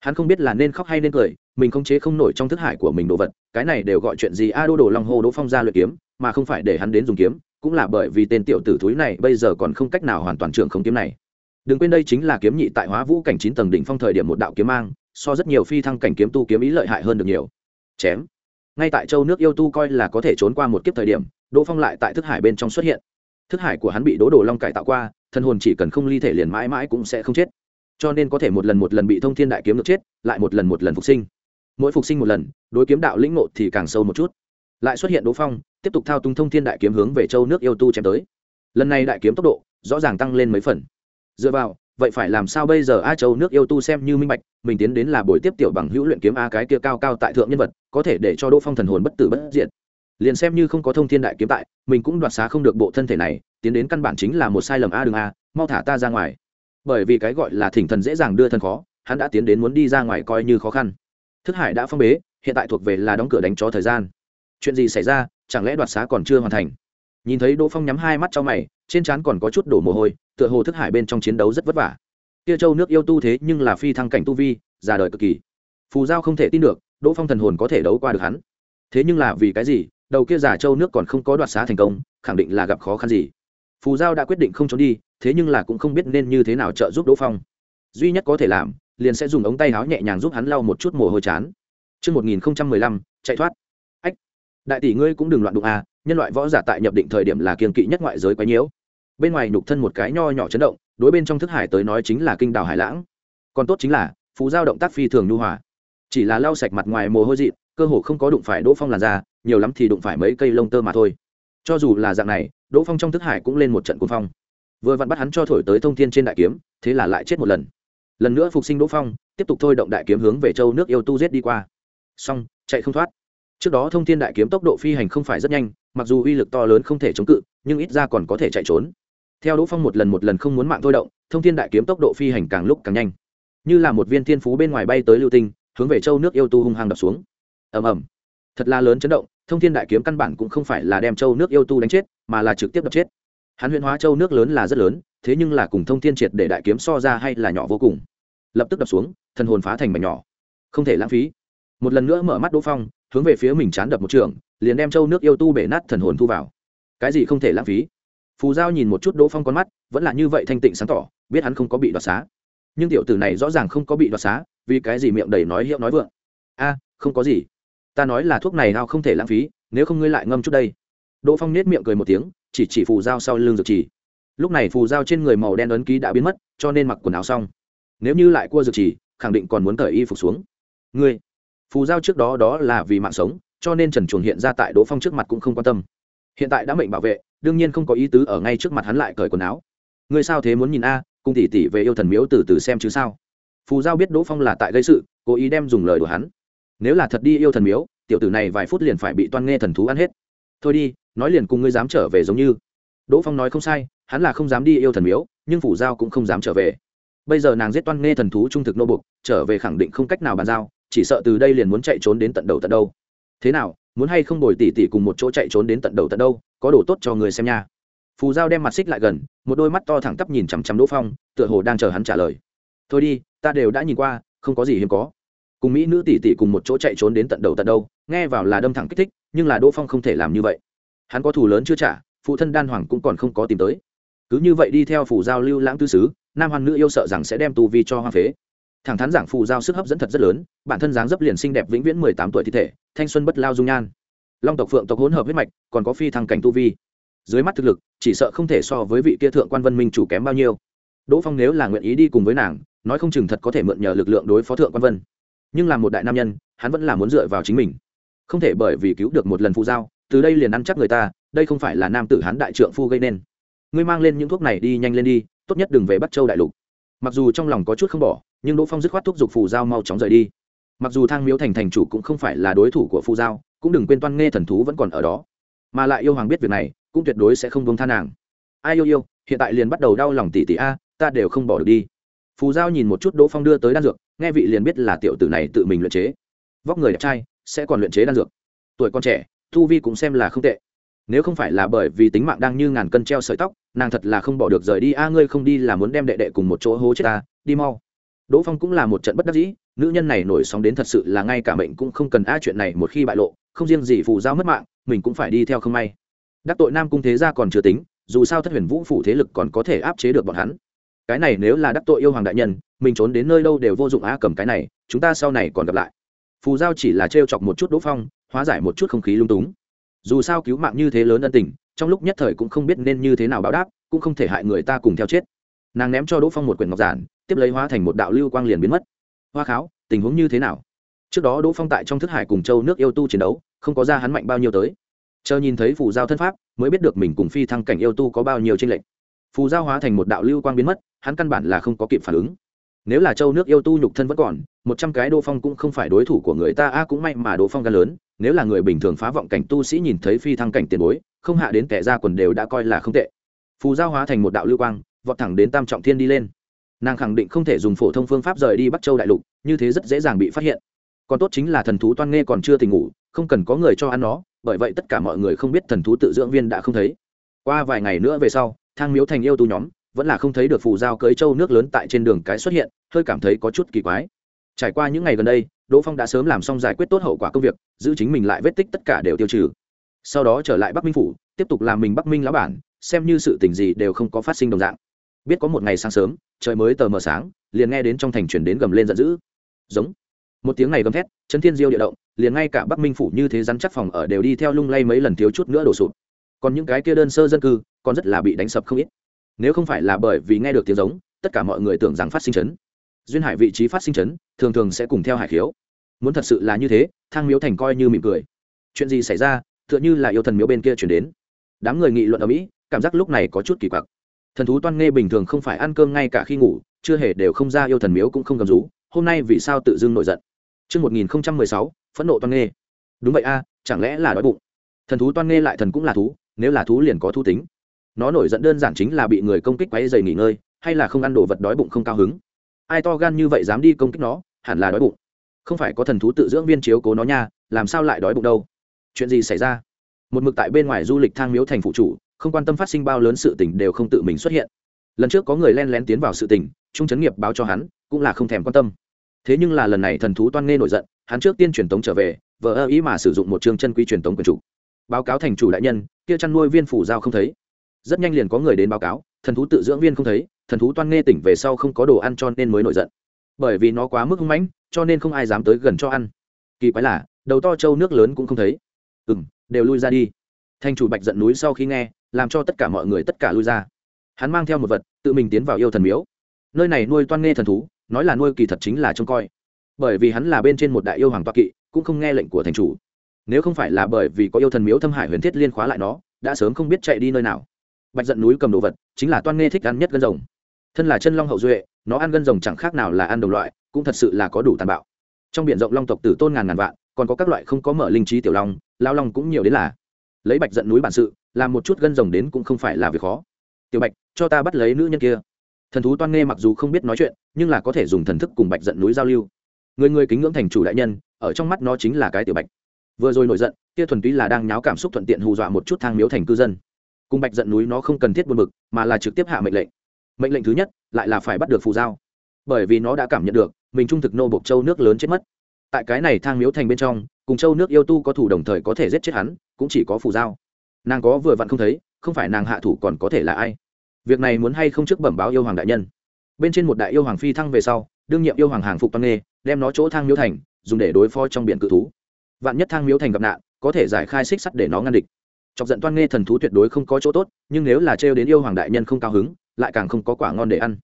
Hắn không biết là nên khóc hay nên cười, mình không chế không nổi trong thức hải của mình đồ vật, cái này đều gọi chuyện gì? A đô đồ long hô đỗ phong ra luyện kiếm, mà không phải để hắn đến dùng kiếm, cũng là bởi vì tên tiểu tử thúi này bây giờ còn không cách nào hoàn toàn trưởng không kiếm này. Đừng quên đây chính là kiếm nhị tại hóa vũ cảnh chín tầng đỉnh phong thời điểm một đạo kiếm mang so rất nhiều phi thăng cảnh kiếm tu kiếm ý lợi hại hơn được nhiều. Chém. Ngay tại châu nước yêu tu coi là có thể trốn qua một kiếp thời điểm, đỗ phong lại tại thức hải bên trong xuất hiện. Thức hải của hắn bị đỗ đồ long cải tạo qua thân hồn chỉ cần không ly thể liền mãi mãi cũng sẽ không chết. Cho nên có thể một lần một lần bị thông thiên đại kiếm được chết, lại một lần một lần phục sinh. Mỗi phục sinh một lần, đối kiếm đạo lĩnh ngộ thì càng sâu một chút. Lại xuất hiện đỗ phong, tiếp tục thao túng thông thiên đại kiếm hướng về châu nước yêu tu chém tới. Lần này đại kiếm tốc độ rõ ràng tăng lên mấy phần. Dựa vào vậy phải làm sao bây giờ? A châu nước yêu tu xem như minh bạch, mình tiến đến là buổi tiếp tiểu bằng hữu luyện kiếm a cái kia cao cao tại thượng nhân vật, có thể để cho đỗ phong thần hồn bất tử bất diệt. Liền xem như không có thông thiên đại kiếm tại, mình cũng đoạt xá không được bộ thân thể này, tiến đến căn bản chính là một sai lầm a đường a, mau thả ta ra ngoài. Bởi vì cái gọi là thỉnh thần dễ dàng đưa thân khó, hắn đã tiến đến muốn đi ra ngoài coi như khó khăn. Thức hải đã phong bế, hiện tại thuộc về là đóng cửa đánh chó thời gian. Chuyện gì xảy ra, chẳng lẽ đoạt xá còn chưa hoàn thành? Nhìn thấy đỗ phong nhắm hai mắt cho mày trên trán còn có chút đổ mồ hôi tựa hồ thức hải bên trong chiến đấu rất vất vả. Kia châu nước yêu tu thế nhưng là phi thăng cảnh tu vi già đời cực kỳ. Phù giao không thể tin được đỗ phong thần hồn có thể đấu qua được hắn. Thế nhưng là vì cái gì đầu kia giả châu nước còn không có đoạt xá thành công khẳng định là gặp khó khăn gì. Phù giao đã quyết định không trốn đi thế nhưng là cũng không biết nên như thế nào trợ giúp đỗ phong. Duy nhất có thể làm liền sẽ dùng ống tay áo nhẹ nhàng giúp hắn lau một chút mồ hôi chán. Trước 1015, chạy thoát. Ách! Đại tỷ ngươi cũng đừng loạn đụng à, nhân loại võ giả tại nhập định thời điểm là kiên kỵ nhất ngoại giới quá nhiễu. Bên ngoài nhục thân một cái nho nhỏ chấn động, đối bên trong thức hải tới nói chính là kinh đảo hải lãng. Còn tốt chính là, phú giao động tác phi thường nhu hòa. Chỉ là lau sạch mặt ngoài mồ hôi dị, cơ hồ không có đụng phải Đỗ Phong làn da, nhiều lắm thì đụng phải mấy cây lông tơ mà thôi. Cho dù là dạng này, Đỗ Phong trong thức hải cũng lên một trận cuồng phong. Vừa vặn bắt hắn cho thổi tới thông thiên trên đại kiếm, thế là lại chết một lần. Lần nữa phục sinh Đỗ Phong, tiếp tục thôi động đại kiếm hướng về châu nước yêu tu giết đi qua. Xong, chạy không thoát trước đó thông thiên đại kiếm tốc độ phi hành không phải rất nhanh, mặc dù uy lực to lớn không thể chống cự, nhưng ít ra còn có thể chạy trốn. Theo đỗ phong một lần một lần không muốn mạng thôi động, thông thiên đại kiếm tốc độ phi hành càng lúc càng nhanh. Như là một viên thiên phú bên ngoài bay tới lưu tinh, hướng về châu nước yêu tu hung hăng đập xuống. Ầm ầm. Thật là lớn chấn động, thông thiên đại kiếm căn bản cũng không phải là đem châu nước yêu tu đánh chết, mà là trực tiếp đập chết. Hắn huyện hóa châu nước lớn là rất lớn, thế nhưng là cùng thông thiên triệt để đại kiếm so ra hay là nhỏ vô cùng. Lập tức đập xuống thân hồn phá thành mảnh nhỏ. Không thể lãng phí một lần nữa mở mắt đỗ phong, hướng về phía mình chán đập một trường, liền đem châu nước yêu tu bể nát thần hồn thu vào. Cái gì không thể lãng phí? Phù giao nhìn một chút đỗ phong con mắt, vẫn là như vậy thanh tịnh sáng tỏ, biết hắn không có bị đoạt xá. Nhưng tiểu tử này rõ ràng không có bị đoạt xá, vì cái gì miệng đầy nói hiệu nói vượng? A, không có gì. Ta nói là thuốc này nào không thể lãng phí, nếu không ngươi lại ngâm chút đây. Đỗ phong nết miệng cười một tiếng, chỉ chỉ phù dao sau lưng dược chỉ lúc này phù dao trên người màu đen ấn ký đã biến mất, cho nên mặc quần áo xong. Nếu như lại cua dược chỉ khẳng định còn muốn cởi y phục xuống. Ngươi phù giao trước đó đó là vì mạng sống, cho nên trần chuồng hiện ra tại đỗ phong trước mặt cũng không quan tâm. Hiện tại đã mệnh bảo vệ, đương nhiên không có ý tứ ở ngay trước mặt hắn lại cởi quần áo. Ngươi sao thế muốn nhìn a, cung tỷ tỷ về yêu thần miếu từ từ xem chứ sao? Phù giao biết đỗ phong là tại gây sự, cố ý đem dùng lời của hắn. Nếu là thật đi yêu thần miếu, tiểu tử này vài phút liền phải bị toan nghe thần thú ăn hết. Thôi đi, nói liền cùng ngươi dám trở về giống như. Đỗ phong nói không sai, hắn là không dám đi yêu thần miếu, nhưng phủ giao cũng không dám trở về. Bây giờ nàng giết toan nghe thần thú trung thực nô bục, trở về khẳng định không cách nào bàn giao chỉ sợ từ đây liền muốn chạy trốn đến tận đầu tận đâu. Thế nào, muốn hay không bồi tỉ tỉ cùng một chỗ chạy trốn đến tận đầu tận đâu, có đồ tốt cho người xem nha. Phù giao đem mặt xích lại gần, một đôi mắt to thẳng tắp nhìn chằm chằm đỗ phong, tựa hồ đang chờ hắn trả lời. Thôi đi, ta đều đã nhìn qua, không có gì hiếm có. Cùng mỹ nữ tỷ tỷ cùng một chỗ chạy trốn đến tận đầu tận đâu, nghe vào là đâm thẳng kích thích, nhưng là đỗ phong không thể làm như vậy. Hắn có thù lớn chưa trả, phụ thân đan hoàng cũng còn không có tìm tới. Cứ như vậy đi theo phủ giao lưu lãng tư sứ nam hoàng nữ yêu sợ rằng sẽ đem tu vi cho hoa phế thẳng thắn giảng phù giao sức hấp dẫn thật rất lớn, bản thân dáng dấp liền xinh đẹp vĩnh viễn mười tám tuổi thi thể, thanh xuân bất lao dung nhan. Long tộc phượng tộc hỗn hợp huyết mạch, còn có phi thăng cảnh tu vi. Dưới mắt thực lực, chỉ sợ không thể so với vị kia thượng quan vân minh chủ kém bao nhiêu. Đỗ phong nếu là nguyện ý đi cùng với nàng, nói không chừng thật có thể mượn nhờ lực lượng đối phó thượng quan vân. Nhưng là một đại nam nhân, hắn vẫn là muốn dựa vào chính mình. Không thể bởi vì cứu được một lần phù giao, từ đây liền ăn chắc người ta, đây không phải là nam tử hắn đại trượng phu gây nên. Ngươi mang lên những thuốc này đi, nhanh lên đi, tốt nhất đừng về bắc châu đại lục. Mặc dù trong lòng có chút không bỏ nhưng đỗ phong dứt khoát thúc giục phù giao mau chóng rời đi mặc dù thang miếu thành thành chủ cũng không phải là đối thủ của phù giao cũng đừng quên toan nghe thần thú vẫn còn ở đó mà lại yêu hoàng biết việc này cũng tuyệt đối sẽ không buông tha nàng ai yêu yêu hiện tại liền bắt đầu đau lòng tỷ tỷ a ta đều không bỏ được đi phù giao nhìn một chút đỗ phong đưa tới đan dược nghe vị liền biết là tiểu tử này tự mình luyện chế vóc người đẹp trai sẽ còn luyện chế đan dược tuổi con trẻ thu vi cũng xem là không tệ nếu không phải là bởi vì tính mạng đang như ngàn cân treo sợi tóc nàng thật là không bỏ được rời đi a ngươi không đi là muốn đem đệ đệ cùng một chỗ hố chết ta đi mau đỗ phong cũng là một trận bất đắc dĩ, nữ nhân này nổi sóng đến thật sự là ngay cả mệnh cũng không cần a chuyện này một khi bại lộ, không riêng gì phù giao mất mạng, mình cũng phải đi theo không may. Đắc tội nam cung thế gia còn chưa tính, dù sao thất huyền vũ phủ thế lực còn có thể áp chế được bọn hắn. Cái này nếu là đắc tội yêu hoàng đại nhân, mình trốn đến nơi đâu đều vô dụng a cầm cái này, chúng ta sau này còn gặp lại. Phù giao chỉ là trêu chọc một chút đỗ phong, hóa giải một chút không khí lung túng. Dù sao cứu mạng như thế lớn ân tình, trong lúc nhất thời cũng không biết nên như thế nào báo đáp, cũng không thể hại người ta cùng theo chết. Nàng ném cho đỗ phong một quyển ngọc giản tiếp lấy hóa thành một đạo lưu quang liền biến mất. Hoa kháo, tình huống như thế nào? Trước đó đỗ phong tại trong thức hải cùng châu nước yêu tu chiến đấu, không có ra hắn mạnh bao nhiêu tới. Chờ nhìn thấy phù giao thân pháp, mới biết được mình cùng phi thăng cảnh yêu tu có bao nhiêu tranh lệch. Phù giao hóa thành một đạo lưu quang biến mất, hắn căn bản là không có kịp phản ứng. Nếu là châu nước yêu tu nhục thân vẫn còn, một trăm cái đô phong cũng không phải đối thủ của người ta, a, cũng may mà đỗ phong gan lớn, nếu là người bình thường phá vọng cảnh tu sĩ nhìn thấy phi thăng cảnh tiền bối, không hạ đến kẻ ra quần đều đã coi là không tệ. Phù giao hóa thành một đạo lưu quang, vọt thẳng đến tam trọng thiên đi lên nàng khẳng định không thể dùng phổ thông phương pháp rời đi bắc châu đại lục, như thế rất dễ dàng bị phát hiện. Còn tốt chính là thần thú toan nghe còn chưa tỉnh ngủ, không cần có người cho ăn nó, bởi vậy tất cả mọi người không biết thần thú tự dưỡng viên đã không thấy. Qua vài ngày nữa về sau, thang miếu thành yêu tu nhóm vẫn là không thấy được phù giao cưới châu nước lớn tại trên đường cái xuất hiện, hơi cảm thấy có chút kỳ quái. Trải qua những ngày gần đây, đỗ phong đã sớm làm xong giải quyết tốt hậu quả công việc, giữ chính mình lại vết tích tất cả đều tiêu trừ. Sau đó trở lại bắc minh phủ, tiếp tục làm mình bắc minh lão bản, xem như sự tình gì đều không có phát sinh đồng dạng biết có một ngày sáng sớm, trời mới tờ mờ sáng, liền nghe đến trong thành chuyển đến gầm lên giận dữ. Giống. Một tiếng này gầm thét chân thiên diêu địa động, liền ngay cả bắc minh phủ như thế rắn chắc phòng ở đều đi theo lung lay mấy lần thiếu chút nữa đổ sụp. Còn những cái kia đơn sơ dân cư, còn rất là bị đánh sập không ít. Nếu không phải là bởi vì nghe được tiếng giống, tất cả mọi người tưởng rằng phát sinh chấn. Duyên hải vị trí phát sinh chấn, thường thường sẽ cùng theo hải khiếu. Muốn thật sự là như thế, thang miếu thành coi như mỉm cười. Chuyện gì xảy ra, tựa như là yêu thần miếu bên kia chuyển đến. Đám người nghị luận ở mỹ, cảm giác lúc này có chút kỳ quặc thần thú toan nghe bình thường không phải ăn cơm ngay cả khi ngủ chưa hề đều không ra yêu thần miếu cũng không cầm rú hôm nay vì sao tự dưng nổi giận? Trước 1016, phẫn nộ toan nghe. Đúng vậy a chẳng lẽ là đói bụng? Thần thú toan nghe lại thần cũng là thú nếu là thú liền có thu tính. Nó nổi giận đơn giản chính là bị người công kích quấy dày nghỉ ngơi hay là không ăn đồ vật đói bụng không cao hứng. Ai to gan như vậy dám đi công kích nó hẳn là đói bụng. Không phải có thần thú tự dưỡng viên chiếu cố nó nha làm sao lại đói bụng đâu? Chuyện gì xảy ra? Một mực tại bên ngoài du lịch thang miếu thành phụ chủ không quan tâm phát sinh bao lớn sự tình đều không tự mình xuất hiện. Lần trước có người len lén tiến vào sự tình, trung chấn nghiệp báo cho hắn, cũng là không thèm quan tâm. Thế nhưng là lần này thần thú toan nghe nổi giận, hắn trước tiên truyền tống trở về vợ ơ ý mà sử dụng một chương chân quý truyền tống quyền chủ. Báo cáo thành chủ đại nhân, kia chăn nuôi viên phủ giao không thấy. Rất nhanh liền có người đến báo cáo, thần thú tự dưỡng viên không thấy, thần thú toan nghe tỉnh về sau không có đồ ăn cho nên mới nổi giận. Bởi vì nó quá mức hung mãnh, cho nên không ai dám tới gần cho ăn. Kỳ quái là, đầu to trâu nước lớn cũng không thấy. Ừ m đều lui ra đi thành chủ bạch giận núi sau khi nghe, làm cho tất cả mọi người tất cả lui ra. Hắn mang theo một vật, tự mình tiến vào yêu thần miếu. Nơi này nuôi toan nghe thần thú, nói là nuôi kỳ thật chính là trông coi. Bởi vì hắn là bên trên một đại yêu hoàng toa kỵ, cũng không nghe lệnh của thành chủ. Nếu không phải là bởi vì có yêu thần miếu thâm hải huyền thiết liên khóa lại nó, đã sớm không biết chạy đi nơi nào. Bạch giận núi cầm đồ vật, chính là toan nghe thích ăn nhất gân rồng. Thân là chân long hậu duệ, nó ăn gân rồng chẳng khác nào là ăn đồng loại, cũng thật sự là có đủ tàn bạo. Trong b i ể n rộng long tộc tử tôn ngàn ngàn vạn, còn có các loại không có mở linh trí tiểu long, lao long cũng nhiều đến là lấy bạch giận núi bản sự, làm một chút gân rồng đến cũng không phải là việc khó. Tiểu bạch, cho ta bắt lấy nữ nhân kia. Thần thú toan nghe mặc dù không biết nói chuyện, nhưng là có thể dùng thần thức cùng bạch giận núi giao lưu. Người người kính ngưỡng thành chủ đại nhân, ở trong mắt nó chính là cái tiểu bạch. Vừa rồi nổi giận, kia thuần túy là đang nháo cảm xúc thuận tiện hù dọa một chút thang miếu thành cư dân. Cùng bạch giận núi nó không cần thiết buồn bực, mà là trực tiếp hạ mệnh lệnh. Mệnh lệnh thứ nhất, lại là phải bắt được phù giao. Bởi vì nó đã cảm nhận được, mình trung thực nô bộc châu nước lớn chết mất. Tại cái này thang miếu thành bên trong cùng châu nước yêu tu có thủ đồng thời có thể giết chết hắn, cũng chỉ có phù giao. Nàng có vừa vặn không thấy, không phải nàng hạ thủ còn có thể là ai. Việc này muốn hay không trước bẩm báo yêu hoàng đại nhân. Bên trên một đại yêu hoàng phi thăng về sau, đương nhiệm yêu hoàng hàng phục tăng nghê đem nó chỗ thang miếu thành, dùng để đối phó trong biển cự thú. Vạn nhất thang miếu thành gặp nạn, có thể giải khai xích sắt để nó ngăn địch. Chọc giận toan nghe thần thú tuyệt đối không có chỗ tốt, nhưng nếu là trêu đến yêu hoàng đại nhân không cao hứng, lại càng không có quả ngon để ăn.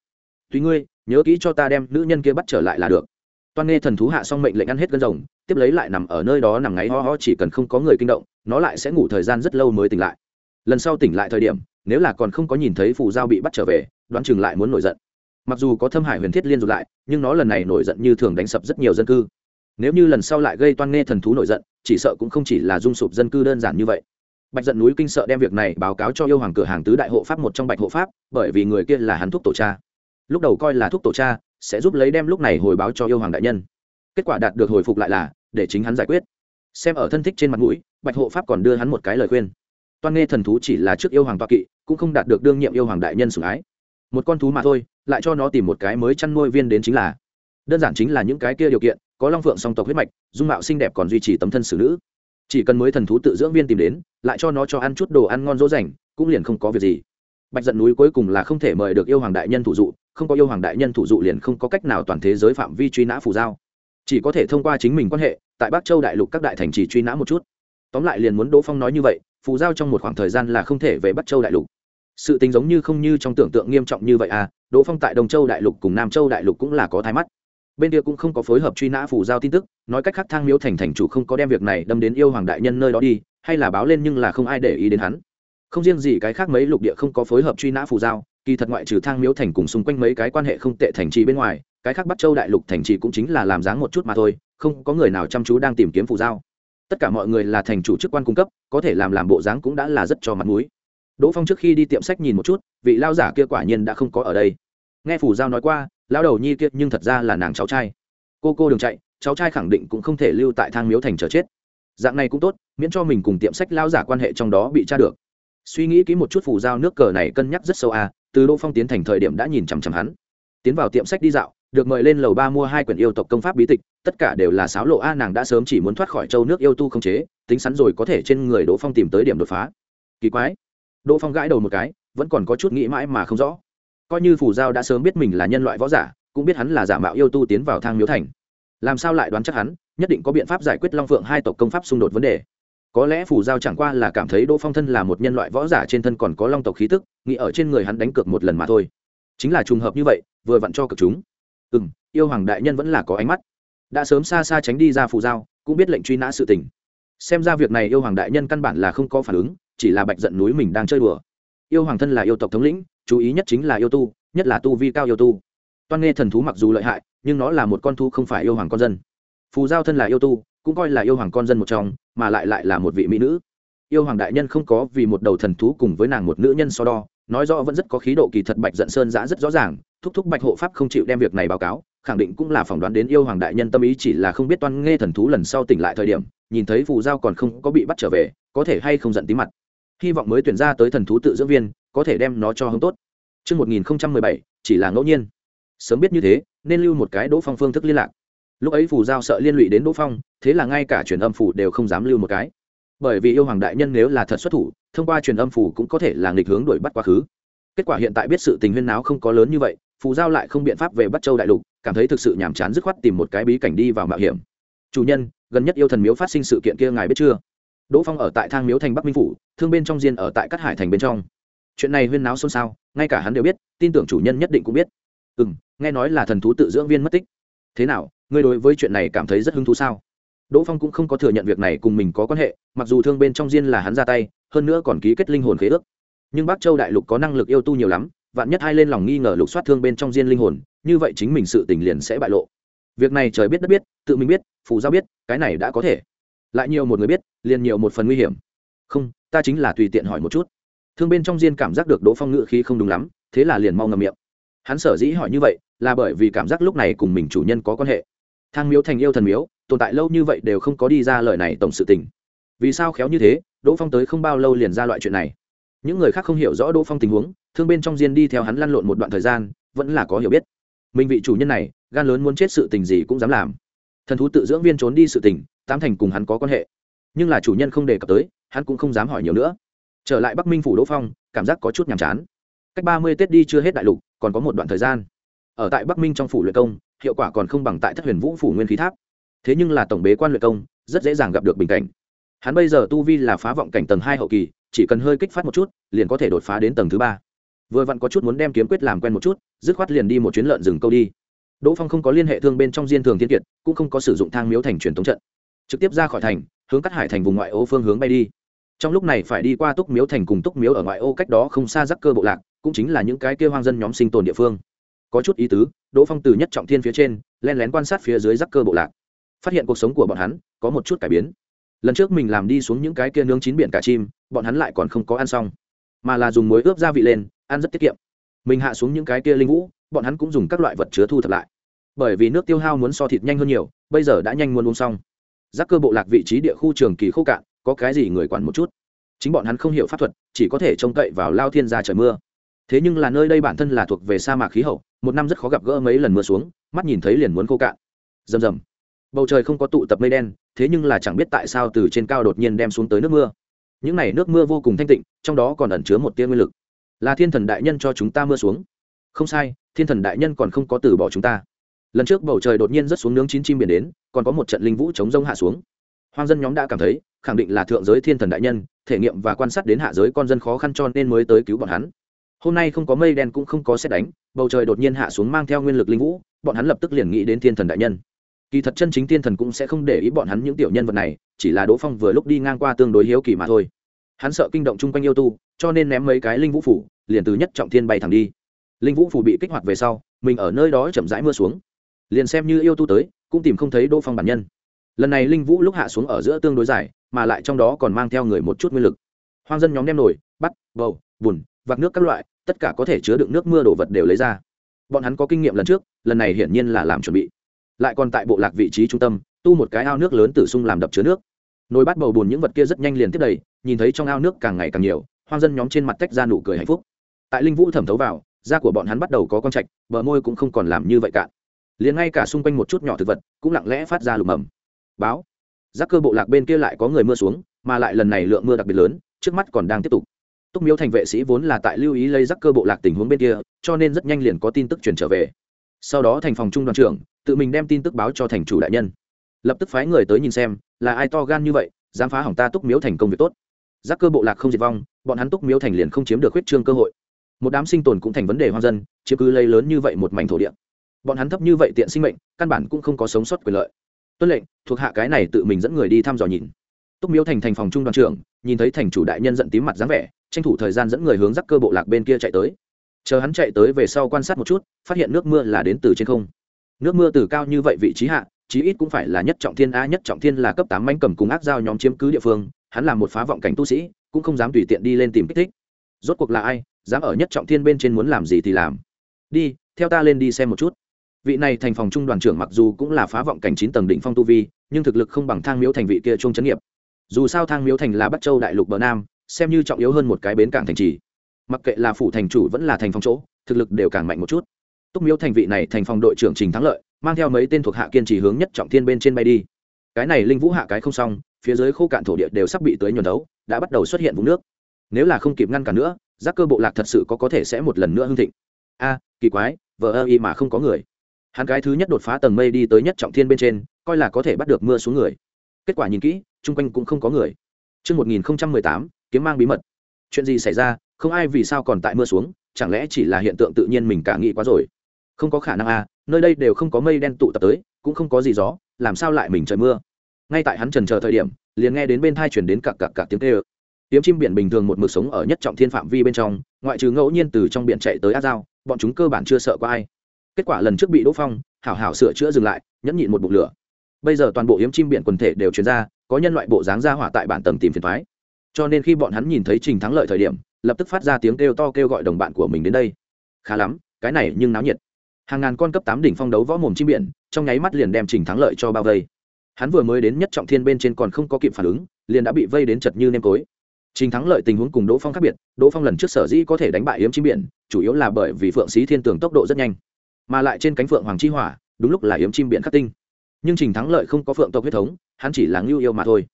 Tùy ngươi, nhớ kỹ cho ta đem nữ nhân kia bắt trở lại là được toan nghe thần thú hạ xong mệnh lệnh ăn hết gân rồng, tiếp lấy lại nằm ở nơi đó nằm ngáy ho ho, chỉ cần không có người kinh động, nó lại sẽ ngủ thời gian rất lâu mới tỉnh lại. Lần sau tỉnh lại thời điểm, nếu là còn không có nhìn thấy phù giao bị bắt trở về, đoán chừng lại muốn nổi giận. Mặc dù có thâm hải huyền thiết liên dục lại, nhưng nó lần này nổi giận như thường đánh sập rất nhiều dân cư. Nếu như lần sau lại gây toan nghe thần thú nổi giận, chỉ sợ cũng không chỉ là dung sụp dân cư đơn giản như vậy. Bạch giận núi kinh sợ đem việc này báo cáo cho yêu hoàng cửa hàng tứ đại hộ pháp một trong bạch hộ pháp, bởi vì người kia là hắn thuốc tổ cha. Lúc đầu coi là thuốc tổ cha sẽ giúp lấy đem lúc này hồi báo cho yêu hoàng đại nhân. Kết quả đạt được hồi phục lại là, để chính hắn giải quyết. Xem ở thân thích trên mặt mũi, bạch hộ pháp còn đưa hắn một cái lời khuyên. Toan nghe thần thú chỉ là trước yêu hoàng toa kỵ, cũng không đạt được đương nhiệm yêu hoàng đại nhân sủng ái. Một con thú mà thôi, lại cho nó tìm một cái mới chăn nuôi viên đến chính là. Đơn giản chính là những cái kia điều kiện, có long phượng song tộc huyết mạch, dung mạo xinh đẹp còn duy trì tấm thân xử nữ. Chỉ cần mới thần thú tự dưỡng viên tìm đến, lại cho nó cho ăn chút đồ ăn ngon dỗ dành, cũng liền không có việc gì bạch giận núi cuối cùng là không thể mời được yêu hoàng đại nhân thủ dụ, không có yêu hoàng đại nhân thủ dụ liền không có cách nào toàn thế giới phạm vi truy nã phù giao. Chỉ có thể thông qua chính mình quan hệ, tại bắc châu đại lục các đại thành chỉ truy nã một chút. Tóm lại liền muốn đỗ phong nói như vậy, phù giao trong một khoảng thời gian là không thể về bắc châu đại lục. Sự tình giống như không như trong tưởng tượng nghiêm trọng như vậy à đỗ phong tại đồng châu đại lục cùng nam châu đại lục cũng là có thái mắt. Bên kia cũng không có phối hợp truy nã phù giao tin tức, nói cách khác thang miếu thành thành chủ không có đem việc này đâm đến yêu hoàng đại nhân nơi đó đi, hay là báo lên nhưng là không ai để ý đến hắn không riêng gì cái khác mấy lục địa không có phối hợp truy nã phù giao, kỳ thật ngoại trừ thang miếu thành cùng xung quanh mấy cái quan hệ không tệ thành trì bên ngoài, cái khác bắc châu đại lục thành trì cũng chính là làm dáng một chút mà thôi, không có người nào chăm chú đang tìm kiếm phù giao. Tất cả mọi người là thành chủ chức quan cung cấp, có thể làm làm bộ dáng cũng đã là rất cho mặt mũi. Đỗ phong trước khi đi tiệm sách nhìn một chút, vị lao giả kia quả nhiên đã không có ở đây. Nghe phù giao nói qua lao đầu nhi kia nhưng thật ra là nàng cháu trai. Cô cô đừng chạy, cháu trai khẳng định cũng không thể lưu tại thang miếu thành chờ chết. Dạng này cũng tốt, miễn cho mình cùng tiệm sách lao giả quan hệ trong đó bị tra được suy nghĩ kỹ một chút phù giao nước cờ này cân nhắc rất sâu à từ đỗ phong tiến thành thời điểm đã nhìn chằm chằm hắn. Tiến vào tiệm sách đi dạo, được mời lên lầu ba mua hai quyển yêu tộc công pháp bí tịch, tất cả đều là sáo lộ a, nàng đã sớm chỉ muốn thoát khỏi châu nước yêu tu không chế, tính sẵn rồi có thể trên người đỗ phong tìm tới điểm đột phá. Kỳ quái. Đỗ phong gãi đầu một cái, vẫn còn có chút nghĩ mãi mà không rõ. Coi như phù giao đã sớm biết mình là nhân loại võ giả, cũng biết hắn là giả mạo yêu tu tiến vào thang miếu thành. Làm sao lại đoán chắc hắn, nhất định có biện pháp giải quyết long phượng hai tộc công pháp xung đột vấn đề có lẽ phù giao chẳng qua là cảm thấy đỗ phong thân là một nhân loại võ giả trên thân còn có long tộc khí tức, nghĩ ở trên người hắn đánh cược một lần mà thôi. Chính là trùng hợp như vậy, vừa vặn cho cực chúng. Ừ m yêu hoàng đại nhân vẫn là có ánh mắt. Đã sớm xa xa tránh đi ra phù giao, cũng biết lệnh truy nã sự tình. Xem ra việc này yêu hoàng đại nhân căn bản là không có phản ứng, chỉ là bạch giận núi mình đang chơi đùa. Yêu hoàng thân là yêu tộc thống lĩnh, chú ý nhất chính là yêu tu, nhất là tu vi cao yêu tu. Toan nghe thần thú mặc dù lợi hại, nhưng nó là một con thu không phải yêu hoàng con dân. Phù giao thân là yêu tu cũng coi là yêu hoàng con dân một trong mà lại lại là một vị mỹ nữ yêu hoàng đại nhân không có vì một đầu thần thú cùng với nàng một nữ nhân so đo nói rõ vẫn rất có khí độ kỳ thật bạch giận sơn giã rất rõ ràng thúc thúc bạch hộ pháp không chịu đem việc này báo cáo khẳng định cũng là phỏng đoán đến yêu hoàng đại nhân tâm ý chỉ là không biết toan nghe thần thú lần sau tỉnh lại thời điểm nhìn thấy phù giao còn không có bị bắt trở về có thể hay không giận tí mặt hy vọng mới tuyển ra tới thần thú tự dưỡng viên có thể đem nó cho hứng tốt Trước 1017, chỉ là ngẫu nhiên. Sớm biết như thế, nên lưu một cái đỗ phong phương thức liên lạc. Lúc ấy phù giao sợ liên lụy đến đỗ phong, thế là ngay cả truyền âm phủ đều không dám lưu một cái. Bởi vì yêu hoàng đại nhân nếu là thật xuất thủ, thông qua truyền âm phủ cũng có thể là nghịch hướng đuổi bắt quá khứ. Kết quả hiện tại biết sự tình huyên náo không có lớn như vậy, phù giao lại không biện pháp về bắt châu đại lục, cảm thấy thực sự nhàm chán dứt khoát tìm một cái bí cảnh đi vào mạo hiểm. Chủ nhân, gần nhất yêu thần miếu phát sinh sự kiện kia ngài biết chưa? Đỗ Phong ở tại Thang Miếu thành Bắc Minh phủ, thương bên trong diên ở tại Cát Hải thành bên trong. Chuyện này huyên náo xôn xao, ngay cả hắn đều biết, tin tưởng chủ nhân nhất định cũng biết. Ừm, nghe nói là thần thú tự dưỡng viên mất tích. Thế nào, ngươi đối với chuyện này cảm thấy rất hứng thú sao? Đỗ Phong cũng không có thừa nhận việc này cùng mình có quan hệ, mặc dù thương bên trong diên là hắn ra tay, hơn nữa còn ký kết linh hồn khế ước. Nhưng Bắc Châu đại lục có năng lực yêu tu nhiều lắm, vạn nhất hai lên lòng nghi ngờ lục soát thương bên trong diên linh hồn, như vậy chính mình sự tình liền sẽ bại lộ. Việc này trời biết đất biết, tự mình biết, phù giao biết, cái này đã có thể lại nhiều một người biết liền nhiều một phần nguy hiểm không ta chính là tùy tiện hỏi một chút thương bên trong diên cảm giác được đỗ phong ngự khí không đúng lắm thế là liền mau ngầm miệng hắn sở dĩ hỏi như vậy là bởi vì cảm giác lúc này cùng mình chủ nhân có quan hệ thang miếu thành yêu thần miếu, tồn tại lâu như vậy đều không có đi ra lời này tổng sự tình. Vì sao khéo như thế, đỗ phong tới không bao lâu liền ra loại chuyện này. Những người khác không hiểu rõ đỗ phong tình huống, thương bên trong diên đi theo hắn lăn lộn một đoạn thời gian, vẫn là có hiểu biết. Mình vị chủ nhân này, gan lớn muốn chết sự tình gì cũng dám làm. Thần thú tự dưỡng viên trốn đi sự tình, tám thành cùng hắn có quan hệ. Nhưng là chủ nhân không đề cập tới, hắn cũng không dám hỏi nhiều nữa. Trở lại bắc minh phủ đỗ phong, cảm giác có chút nhàm chán. Cách ba mươi tết đi chưa hết đại lục, còn có một đoạn thời gian. Ở tại bắc minh trong phủ luyện công hiệu quả còn không bằng tại thất huyền vũ phủ nguyên khí tháp. Thế nhưng là tổng bế quan luyện công, rất dễ dàng gặp được bình cảnh. Hắn bây giờ tu vi là phá vọng cảnh tầng hai hậu kỳ, chỉ cần hơi kích phát một chút, liền có thể đột phá đến tầng thứ ba. Vừa vặn có chút muốn đem kiếm quyết làm quen một chút, dứt khoát liền đi một chuyến lợn rừng câu đi. Đỗ phong không có liên hệ thương bên trong diên thường thiên kiệt, cũng không có sử dụng thang miếu thành truyền thống trận. Trực tiếp ra khỏi thành, hướng cắt hải thành vùng ngoại ô phương hướng bay đi. Trong lúc này phải đi qua túc miếu thành cùng túc miếu ở ngoại ô cách đó không xa rắc cơ bộ lạc, cũng chính là những cái kêu hoang dân nhóm sinh tồn địa phương có chút ý tứ, đỗ phong từ nhất trọng thiên phía trên, len lén quan sát phía dưới giắc cơ bộ lạc. Phát hiện cuộc sống của bọn hắn có một chút cải biến. Lần trước mình làm đi xuống những cái kia nướng chín biển cả chim, bọn hắn lại còn không có ăn xong, mà là dùng muối ướp gia vị lên, ăn rất tiết kiệm. Mình hạ xuống những cái kia linh vũ, bọn hắn cũng dùng các loại vật chứa thu thập lại. Bởi vì nước tiêu hao muốn so thịt nhanh hơn nhiều, bây giờ đã nhanh muốn uống xong. Giác cơ bộ lạc vị trí địa khu trường kỳ khô cạn, có cái gì người quản một chút? Chính bọn hắn không hiểu pháp thuật, chỉ có thể trông cậy vào lao thiên ra trời mưa. Thế nhưng là nơi đây bản thân là thuộc về sa mạc khí hậu một năm rất khó gặp gỡ mấy lần mưa xuống, mắt nhìn thấy liền muốn khô cạn. Rầm rầm. Bầu trời không có tụ tập mây đen, thế nhưng là chẳng biết tại sao từ trên cao đột nhiên đem xuống tới nước mưa. Những n à y nước mưa vô cùng thanh tịnh, trong đó còn ẩn chứa một tia nguyên lực. Là thiên thần đại nhân cho chúng ta mưa xuống. Không sai, thiên thần đại nhân còn không có từ bỏ chúng ta. Lần trước bầu trời đột nhiên rất xuống nướng chín chim biển đến, còn có một trận linh vũ chống rông hạ xuống. Hoang dân nhóm đã cảm thấy, khẳng định là thượng giới thiên thần đại nhân, thể nghiệm và quan sát đến hạ giới con dân khó khăn cho nên mới tới cứu bọn hắn hôm nay không có mây đen cũng không có xét đánh, bầu trời đột nhiên hạ xuống mang theo nguyên lực linh vũ, bọn hắn lập tức liền nghĩ đến thiên thần đại nhân. Kỳ thật chân chính thiên thần cũng sẽ không để ý bọn hắn những tiểu nhân vật này, chỉ là đỗ phong vừa lúc đi ngang qua tương đối hiếu kỳ mà thôi. Hắn sợ kinh động chung quanh yêu tu, cho nên ném mấy cái linh vũ phủ, liền từ nhất trọng thiên bay thẳng đi. Linh vũ phủ bị kích hoạt về sau, mình ở nơi đó chậm rãi mưa xuống. Liền xem như yêu tu tới, cũng tìm không thấy đỗ phong bản nhân. Lần này linh vũ lúc hạ xuống ở giữa tương đối dài, mà lại trong đó còn mang theo người một chút nguyên lực. Hoang dân nhóm đem nổi, bắt, bầu, bùn vạc nước các loại, tất cả có thể chứa đựng nước mưa đổ vật đều lấy ra. Bọn hắn có kinh nghiệm lần trước, lần này hiển nhiên là làm chuẩn bị. Lại còn tại bộ lạc vị trí trung tâm, tu một cái ao nước lớn tử sung làm đập chứa nước. Nồi bát bầu bùn những vật kia rất nhanh liền tiếp đầy, nhìn thấy trong ao nước càng ngày càng nhiều, hoang dân nhóm trên mặt tách ra nụ cười hạnh phúc. Tại linh vũ thẩm thấu vào, da của bọn hắn bắt đầu có con trạch, bờ môi cũng không còn làm như vậy cạn liền ngay cả xung quanh một chút nhỏ thực vật, cũng lặng lẽ phát ra lùm mầm báo, giác cơ bộ lạc bên kia lại có người mưa xuống, mà lại lần này lượng mưa đặc biệt lớn, trước mắt còn đang tiếp tục túc miếu thành vệ sĩ vốn là tại lưu ý lây giác cơ bộ lạc tình huống bên kia, cho nên rất nhanh liền có tin tức chuyển trở về. Sau đó thành phòng trung đoàn trưởng, tự mình đem tin tức báo cho thành chủ đại nhân. Lập tức phái người tới nhìn xem, là ai to gan như vậy, dám phá hỏng ta túc miếu thành công việc tốt. Giác cơ bộ lạc không diệt vong, bọn hắn túc miếu thành liền không chiếm được huyết trương cơ hội. Một đám sinh tồn cũng thành vấn đề hoang dân, chiếm cứ lây lớn như vậy một mảnh thổ địa. Bọn hắn thấp như vậy tiện sinh mệnh, căn bản cũng không có sống sót quyền lợi. Tuân lệnh, thuộc hạ cái này tự mình dẫn người đi thăm dò nhìn. Túc miếu thành thành phòng trung đoàn trưởng, nhìn thấy thành chủ đại nhân giận tím mặt dáng vẻ tranh thủ thời gian dẫn người hướng rắc cơ bộ lạc bên kia chạy tới. Chờ hắn chạy tới về sau quan sát một chút, phát hiện nước mưa là đến từ trên không. Nước mưa từ cao như vậy vị trí hạ, chí ít cũng phải là nhất trọng thiên a, nhất trọng thiên là cấp tám manh cầm cùng ác giao nhóm chiếm cứ địa phương, hắn là một phá vọng cảnh tu sĩ, cũng không dám tùy tiện đi lên tìm kích thích. Rốt cuộc là ai, dám ở nhất trọng thiên bên trên muốn làm gì thì làm. Đi, theo ta lên đi xem một chút. Vị này thành phòng trung đoàn trưởng mặc dù cũng là phá vọng cảnh chín tầng đỉnh phong tu vi, nhưng thực lực không bằng thang miếu thành vị kia trung chấn nghiệp. Dù sao thang miếu thành là bắc châu đại lục bờ nam xem như trọng yếu hơn một cái bến cảng thành trì. Mặc kệ là phủ thành chủ vẫn là thành phòng chỗ thực lực đều càng mạnh một chút. Túc miếu thành vị này thành phòng đội trưởng trình thắng lợi mang theo mấy tên thuộc hạ kiên trì hướng nhất trọng thiên bên trên bay đi. Cái này linh vũ hạ cái không xong phía dưới khô cạn thổ địa đều sắp bị tưới nhuần đấu đã bắt đầu xuất hiện vùng nước. Nếu là không kịp ngăn cản nữa giác cơ bộ lạc thật sự có có thể sẽ một lần nữa hưng thịnh. A kỳ quái vờ ơ y mà không có người. Hắn cái thứ nhất đột phá tầng mây đi tới nhất trọng thiên bên trên coi là có thể bắt được mưa xuống người. Kết quả nhìn kỹ chung quanh cũng không có người. Trước 1018, kiếm mang bí mật. Chuyện gì xảy ra, không ai vì sao còn tại mưa xuống, chẳng lẽ chỉ là hiện tượng tự nhiên mình cả nghĩ quá rồi. Không có khả năng à, nơi đây đều không có mây đen tụ tập tới, cũng không có gì gió, làm sao lại mình trời mưa. Ngay tại hắn trần chờ thời điểm, liền nghe đến bên thai chuyển đến cặc cặc cặc tiếng kêu. Tiếm chim biển bình thường một mực sống ở nhất trọng thiên phạm vi bên trong, ngoại trừ ngẫu nhiên từ trong biển chạy tới ác dao, bọn chúng cơ bản chưa sợ qua ai kết quả lần trước bị đỗ phong hảo hảo sửa chữa dừng lại nhẫn nhịn một bụng lửa bây giờ toàn bộ yếm chim biển quần thể đều chuyển ra có nhân loại bộ dáng ra hỏa tại bản tầng tìm phiền thoái cho nên khi bọn hắn nhìn thấy trình thắng lợi thời điểm, lập tức phát ra tiếng kêu to kêu gọi đồng bạn của mình đến đây. Khá lắm, cái này nhưng náo nhiệt. Hàng ngàn con cấp tám đỉnh phong đấu võ mồm chim biển, trong nháy mắt liền đem trình thắng lợi cho bao vây. Hắn vừa mới đến nhất trọng thiên bên trên còn không có kịp phản ứng, liền đã bị vây đến chật như nêm tối trình thắng lợi tình huống cùng đỗ phong khác biệt, đỗ phong lần trước sở dĩ có thể đánh bại yếm chim biển, chủ yếu là bởi vì phượng sĩ thiên tường tốc độ rất nhanh. Mà lại trên cánh phượng hoàng chi hỏa, đúng lúc là yếm chim biển khắc tinh. Nhưng trình thắng lợi không có phượng tộc huyết thống, hắn chỉ là ngưu yêu mà thôi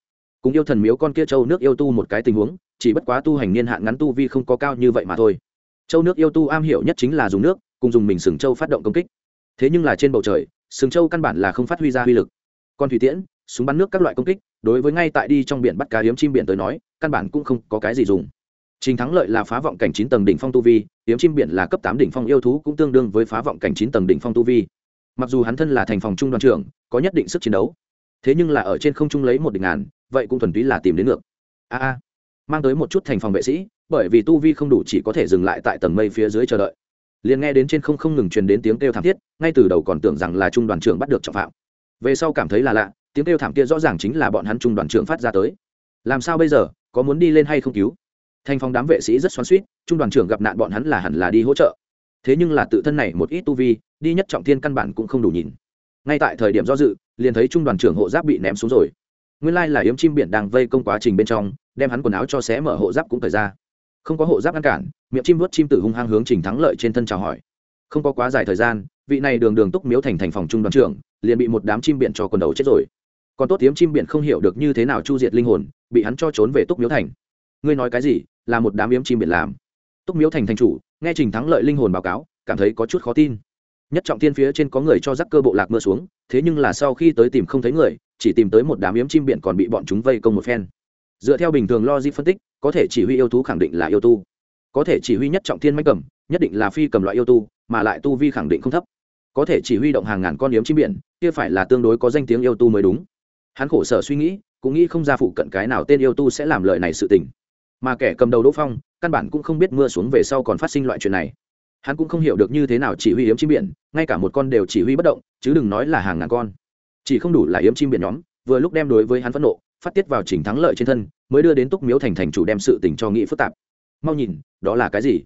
cùng yêu thần miếu con kia châu nước yêu tu một cái tình huống chỉ bất quá tu hành niên hạn ngắn tu vi không có cao như vậy mà thôi. Châu nước yêu tu am hiểu nhất chính là dùng nước cùng dùng mình sừng châu phát động công kích. Thế nhưng là trên bầu trời sừng châu căn bản là không phát huy ra uy lực. Còn thủy tiễn súng bắn nước các loại công kích đối với ngay tại đi trong biển bắt cá hiếm chim biển tới nói căn bản cũng không có cái gì dùng. Trình thắng lợi là phá vọng cảnh chín tầng đỉnh phong tu vi, hiếm chim biển là cấp tám đỉnh phong yêu thú cũng tương đương với phá vọng cảnh chín tầng đỉnh phong tu vi. Mặc dù hắn thân là thành phòng trung đoàn trưởng, có nhất định sức chiến đấu, thế nhưng là ở trên không trung lấy một đỉnh ngàn, vậy cũng thuần túy là tìm đến ngược. A a, mang tới một chút thành phòng vệ sĩ, bởi vì tu vi không đủ chỉ có thể dừng lại tại tầng mây phía dưới chờ đợi. Liền nghe đến trên không không ngừng truyền đến tiếng kêu thảm thiết, ngay từ đầu còn tưởng rằng là trung đoàn trưởng bắt được trọng phạm. Về sau cảm thấy là lạ, tiếng kêu thảm kia rõ ràng chính là bọn hắn trung đoàn trưởng phát ra tới. Làm sao bây giờ, có muốn đi lên hay không cứu? thành phong đám vệ sĩ rất xoắn suýt trung đoàn trưởng gặp nạn bọn hắn là hẳn là đi hỗ trợ thế nhưng là tự thân này một ít tu vi đi nhất trọng thiên căn bản cũng không đủ nhìn ngay tại thời điểm do dự liền thấy trung đoàn trưởng hộ giáp bị ném xuống rồi nguyên lai là yếm chim biển đang vây công quá trình bên trong, đem hắn quần áo cho xé mở hộ giáp cũng thời ra. Không có hộ giáp ngăn cản, miệng chim vớt chim tử hung hăng hướng trình thắng lợi trên thân chào hỏi. Không có quá dài thời gian, vị này đường đường túc miếu thành thành phòng trung đoàn trưởng, liền bị một đám chim biển cho quần đầu chết rồi. Còn tốt tiếm chim biển không hiểu được như thế nào chu diệt linh hồn, bị hắn cho trốn về túc miếu thành. Ngươi nói cái gì, là một đám yếm chim biển làm? Túc miếu thành thành chủ, nghe trình thắng lợi linh hồn báo cáo, cảm thấy có chút khó tin nhất trọng thiên phía trên có người cho rắc cơ bộ lạc mưa xuống, thế nhưng là sau khi tới tìm không thấy người, chỉ tìm tới một đám yếm chim biển còn bị bọn chúng vây công một phen. Dựa theo bình thường logic phân tích, có thể chỉ huy yêu thú khẳng định là yêu tu. Có thể chỉ huy nhất trọng thiên mách cầm, nhất định là phi cầm loại yêu tu, mà lại tu vi khẳng định không thấp. Có thể chỉ huy động hàng ngàn con yếm chim biển, kia phải là tương đối có danh tiếng yêu tu mới đúng. Hắn khổ sở suy nghĩ, cũng nghĩ không ra phụ cận cái nào tên yêu tu sẽ làm lợi này sự tình. Mà kẻ cầm đầu đỗ phong, căn bản cũng không biết mưa xuống về sau còn phát sinh loại chuyện này hắn cũng không hiểu được như thế nào chỉ huy yếm chim biển, ngay cả một con đều chỉ huy bất động, chứ đừng nói là hàng ngàn con. Chỉ không đủ là yếm chim biển nhóm, vừa lúc đem đối với hắn phẫn nộ, phát tiết vào trình thắng lợi trên thân, mới đưa đến túc miếu thành thành chủ đem sự tình cho nghĩ phức tạp. Mau nhìn, đó là cái gì?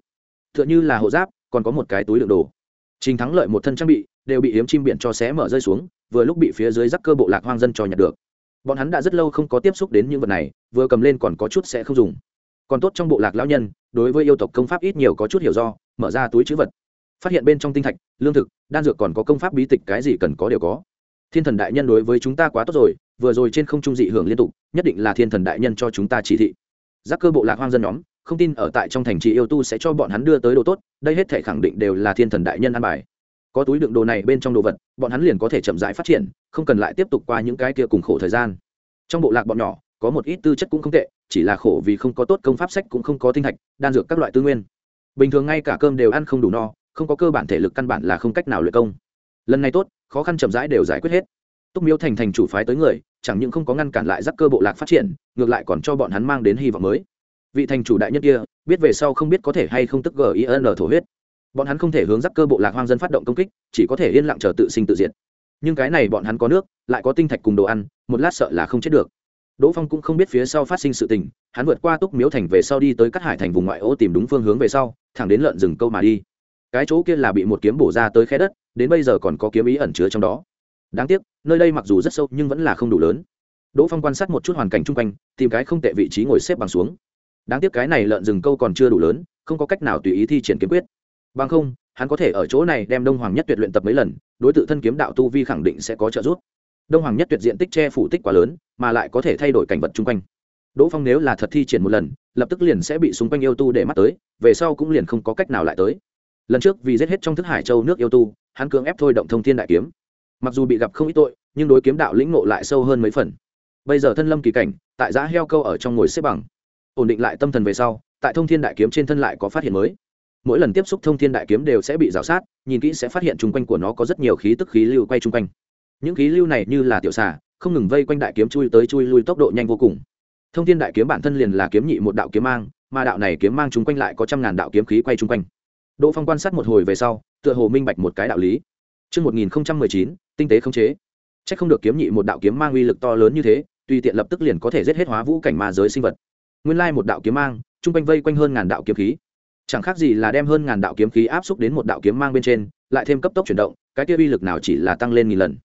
T h ư ợ n h ư là hộ giáp, còn có một cái túi đựng đồ. Trình thắng lợi một thân trang bị, đều bị yếm chim biển cho xé mở rơi xuống, vừa lúc bị phía dưới rắc cơ bộ lạc hoang dân cho nhặt được. Bọn hắn đã rất lâu không có tiếp xúc đến những vật này, vừa cầm lên còn có chút sẽ không dùng. Còn tốt trong bộ lạc lão nhân, đối với yêu tộc công pháp ít nhiều có chút hiểu do mở ra túi chữ vật. Phát hiện bên trong tinh thạch, lương thực, đan dược còn có công pháp bí tịch cái gì cần có đều có. Thiên thần đại nhân đối với chúng ta quá tốt rồi, vừa rồi trên không trung dị hưởng liên tục, nhất định là thiên thần đại nhân cho chúng ta chỉ thị. Giác cơ bộ lạc hoang dân nhóm, không tin ở tại trong thành trì yêu tu sẽ cho bọn hắn đưa tới đồ tốt, đây hết thể khẳng định đều là thiên thần đại nhân ăn bài. Có túi đựng đồ này bên trong đồ vật, bọn hắn liền có thể chậm rãi phát triển, không cần lại tiếp tục qua những cái kia cùng khổ thời gian. Trong bộ lạc bọn nhỏ, có một ít tư chất cũng không tệ, chỉ là khổ vì không có tốt công pháp sách cũng không có tinh thạch, đan dược các loại tư nguyên bình thường ngay cả cơm đều ăn không đủ no, không có cơ bản thể lực căn bản là không cách nào luyện công. Lần này tốt, khó khăn chậm rãi đều giải quyết hết. Túc miếu thành thành chủ phái tới người, chẳng những không có ngăn cản lại giắc cơ bộ lạc phát triển, ngược lại còn cho bọn hắn mang đến hy vọng mới. Vị thành chủ đại nhất kia, biết về sau không biết có thể hay không tức gin thổ huyết. Bọn hắn không thể hướng giắc cơ bộ lạc hoang dân phát động công kích, chỉ có thể yên lặng chờ tự sinh tự diệt. Nhưng cái này bọn hắn có nước, lại có tinh thạch cùng đồ ăn, một lát sợ là không chết được đỗ phong cũng không biết phía sau phát sinh sự tình, hắn vượt qua túc miếu thành về sau đi tới Cát hải thành vùng ngoại ô tìm đúng phương hướng về sau, thẳng đến lợn rừng câu mà đi. Cái chỗ kia là bị một kiếm bổ ra tới khe đất, đến bây giờ còn có kiếm ý ẩn chứa trong đó. Đáng tiếc, nơi đây mặc dù rất sâu nhưng vẫn là không đủ lớn. Đỗ phong quan sát một chút hoàn cảnh chung quanh, tìm cái không tệ vị trí ngồi xếp bằng xuống. Đáng tiếc cái này lợn rừng câu còn chưa đủ lớn, không có cách nào tùy ý thi triển kiếm quyết. Bằng không, hắn có thể ở chỗ này đem đông hoàng nhất tuyệt luyện tập mấy lần, đối tượng thân kiếm đạo tu vi khẳng định sẽ có trợ giúp đông hoàng nhất tuyệt diện tích che phủ tích quá lớn, mà lại có thể thay đổi cảnh vật chung quanh. Đỗ phong nếu là thật thi triển một lần, lập tức liền sẽ bị xung quanh yêu tu để mắt tới, về sau cũng liền không có cách nào lại tới. Lần trước vì giết hết trong thức hải châu nước yêu tu, hắn cưỡng ép thôi động thông thiên đại kiếm. Mặc dù bị gặp không ít tội, nhưng đối kiếm đạo lĩnh ngộ lại sâu hơn mấy phần. Bây giờ thân lâm kỳ cảnh, tại giã heo câu ở trong ngồi xếp bằng. Ổn định lại tâm thần về sau, tại thông thiên đại kiếm trên thân lại có phát hiện mới. Mỗi lần tiếp xúc thông thiên đại kiếm đều sẽ bị rào sát, nhìn kỹ sẽ phát hiện chung quanh của nó có rất nhiều khí tức khí lưu quay chung quanh những khí lưu này như là tiểu xà không ngừng vây quanh đại kiếm chui tới chui lui tốc độ nhanh vô cùng thông thiên đại kiếm bản thân liền là kiếm nhị một đạo kiếm mang mà đạo này kiếm mang chung quanh lại có trăm ngàn đạo kiếm khí quay chung quanh đỗ phong quan sát một hồi về sau tựa hồ minh bạch một cái đạo lý Trước 1019, tinh tế không chế. Chắc không được kiếm nhị một đạo kiếm mang uy lực to lớn như thế, tùy tiện lập tức liền có thể giết hết hóa vũ cảnh ma giới sinh vật. Nguyên lai một đạo kiếm mang, trung quanh vây quanh hơn ngàn đạo kiếm khí. Chẳng khác gì là đem hơn ngàn đạo kiếm khí áp xúc đến một đạo kiếm mang bên trên, lại thêm cấp tốc chuyển động, cái kia uy lực nào chỉ là tăng lên nghìn lần.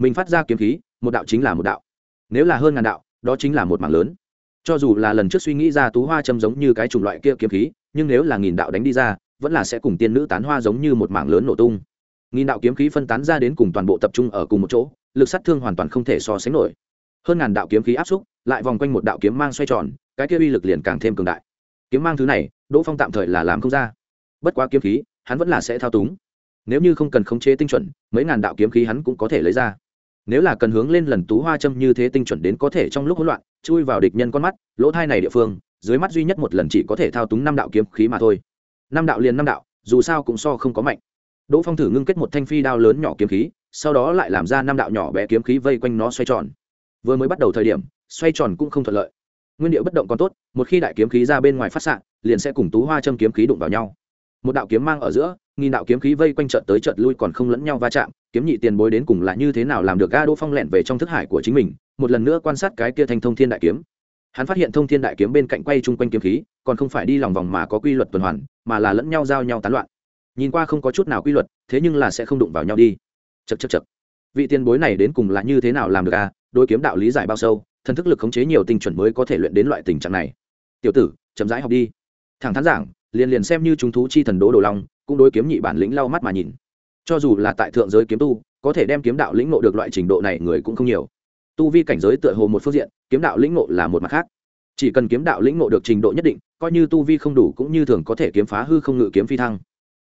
Mình phát ra kiếm khí, một đạo chính là một đạo. Nếu là hơn ngàn đạo, đó chính là một mảng lớn. Cho dù là lần trước suy nghĩ ra tú hoa châm giống như cái chủng loại kia kiếm khí, nhưng nếu là nghìn đạo đánh đi ra, vẫn là sẽ cùng tiên nữ tán hoa giống như một mảng lớn nổ tung. Nghìn đạo kiếm khí phân tán ra đến cùng toàn bộ tập trung ở cùng một chỗ lực sát thương hoàn toàn không thể so sánh nổi. Hơn ngàn đạo kiếm khí áp xúc lại vòng quanh một đạo kiếm mang xoay tròn cái kia uy lực liền càng thêm cường đại. Kiếm mang thứ này đỗ phong tạm thời là làm không ra. Bất quá kiếm khí hắn vẫn là sẽ thao túng. Nếu như không cần khống chế tinh chuẩn mấy ngàn đạo kiếm khí hắn cũng có thể lấy ra nếu là cần hướng lên lần tú hoa châm như thế tinh chuẩn đến có thể trong lúc hỗn loạn, chui vào địch nhân con mắt, lỗ thai này địa phương, dưới mắt duy nhất một lần chỉ có thể thao túng năm đạo kiếm khí mà thôi. Năm đạo liền năm đạo, dù sao cũng so không có mạnh. Đỗ phong thử ngưng kết một thanh phi đao lớn nhỏ kiếm khí, sau đó lại làm ra năm đạo nhỏ bé kiếm khí vây quanh nó xoay tròn. Vừa mới bắt đầu thời điểm, xoay tròn cũng không thuận lợi. Nguyên điệu bất động còn tốt, một khi đại kiếm khí ra bên ngoài phát xạ, liền sẽ cùng tú hoa châm kiếm khí đụng vào nhau. Một đạo kiếm mang ở giữa nghìn đạo kiếm khí vây quanh trận tới trận lui còn không lẫn nhau va chạm, kiếm nhị tiền bối đến cùng là như thế nào làm được ga đỗ phong lẹn về trong thức hải của chính mình, một lần nữa quan sát cái kia thanh thông thiên đại kiếm. Hắn phát hiện thông thiên đại kiếm bên cạnh quay chung quanh kiếm khí, còn không phải đi lòng vòng mà có quy luật tuần hoàn, mà là lẫn nhau giao nhau tán loạn. Nhìn qua không có chút nào quy luật, thế nhưng là sẽ không đụng vào nhau đi. Chật chật chật vị tiền bối này đến cùng là như thế nào làm được à? Đôi kiếm đạo lý giải bao sâu, thần thức lực khống chế nhiều tinh chuẩn mới có thể luyện đến loại tình trạng này. Tiểu tử, chậm rãi học đi. Thẳng thắn giảng, liền liền xem như chúng thú chi thần đố đồ long cũng đối kiếm nhị bản lĩnh lau mắt mà nhìn. Cho dù là tại thượng giới kiếm tu, có thể đem kiếm đạo lĩnh ngộ được loại trình độ này người cũng không nhiều. Tu vi cảnh giới tựa hồ một phương diện, kiếm đạo lĩnh ngộ là một mặt khác. Chỉ cần kiếm đạo lĩnh ngộ được trình độ nhất định, coi như tu vi không đủ cũng như thường có thể kiếm phá hư không ngự kiếm phi thăng.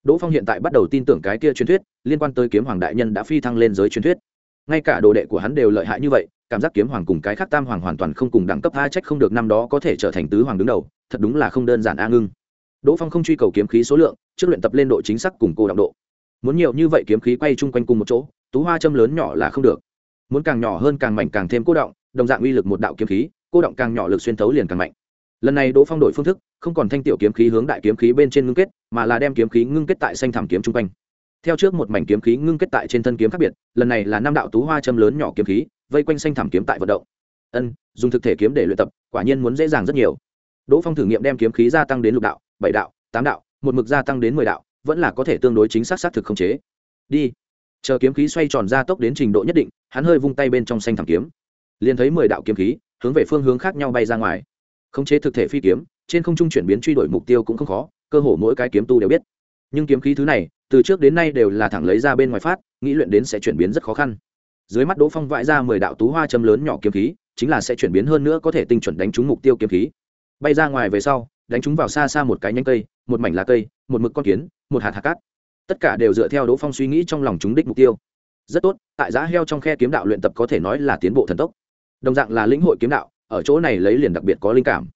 Đỗ phong hiện tại bắt đầu tin tưởng cái kia truyền thuyết, liên quan tới kiếm hoàng đại nhân đã phi thăng lên giới truyền thuyết. Ngay cả đồ đệ của hắn đều lợi hại như vậy, cảm giác kiếm hoàng cùng cái khác tam hoàng hoàn toàn không cùng đẳng cấp a trách không được năm đó có thể trở thành tứ hoàng đứng đầu, thật đúng là không đơn giản a ngưng đỗ phong không truy cầu kiếm khí số lượng, trước luyện tập lên độ chính xác cùng cô đọng độ. Muốn nhiều như vậy kiếm khí quay chung quanh cùng một chỗ, tú hoa châm lớn nhỏ là không được. Muốn càng nhỏ hơn càng mảnh càng thêm cô động đồng dạng uy lực một đạo kiếm khí, cô động càng nhỏ lực xuyên thấu liền càng mạnh. Lần này đỗ phong đổi phương thức, không còn thanh tiểu kiếm khí hướng đại kiếm khí bên trên ngưng kết, mà là đem kiếm khí ngưng kết tại xanh thảm kiếm chung quanh. Theo trước một mảnh kiếm khí ngưng kết tại trên thân kiếm khác biệt, lần này là năm đạo tú hoa châm lớn nhỏ kiếm khí, vây quanh xanh thảm kiếm tại vận động. Ân, dùng thực thể kiếm để luyện tập, quả nhiên muốn dễ dàng rất nhiều. Đỗ phong thử nghiệm đem kiếm khí gia tăng đến lục đạo bảy đạo, tám đạo, một mực gia tăng đến mười đạo, vẫn là có thể tương đối chính xác xác thực không chế. Đi. Chờ kiếm khí xoay tròn ra tốc đến trình độ nhất định, hắn hơi vung tay bên trong xanh thẳng kiếm. Liền thấy mười đạo kiếm khí, hướng về phương hướng khác nhau bay ra ngoài. Khống chế thực thể phi kiếm, trên không trung chuyển biến truy đuổi mục tiêu cũng không khó, cơ hồ mỗi cái kiếm tu đều biết. Nhưng kiếm khí thứ này, từ trước đến nay đều là thẳng lấy ra bên ngoài phát, nghĩ luyện đến sẽ chuyển biến rất khó khăn. Dưới mắt đỗ phong vãi ra mười đạo tú hoa châm lớn nhỏ kiếm khí, chính là sẽ chuyển biến hơn nữa có thể tinh chuẩn đánh trúng mục tiêu kiếm khí. Bay ra ngoài về sau đánh chúng vào xa xa một cái nhánh cây, một mảnh lá cây, một mực con kiến, một hạt hạt cát. Tất cả đều dựa theo đỗ phong suy nghĩ trong lòng chúng đích mục tiêu. Rất tốt, tại giá heo trong khe kiếm đạo luyện tập có thể nói là tiến bộ thần tốc. Đồng dạng là lĩnh hội kiếm đạo, ở chỗ này lấy liền đặc biệt có linh cảm.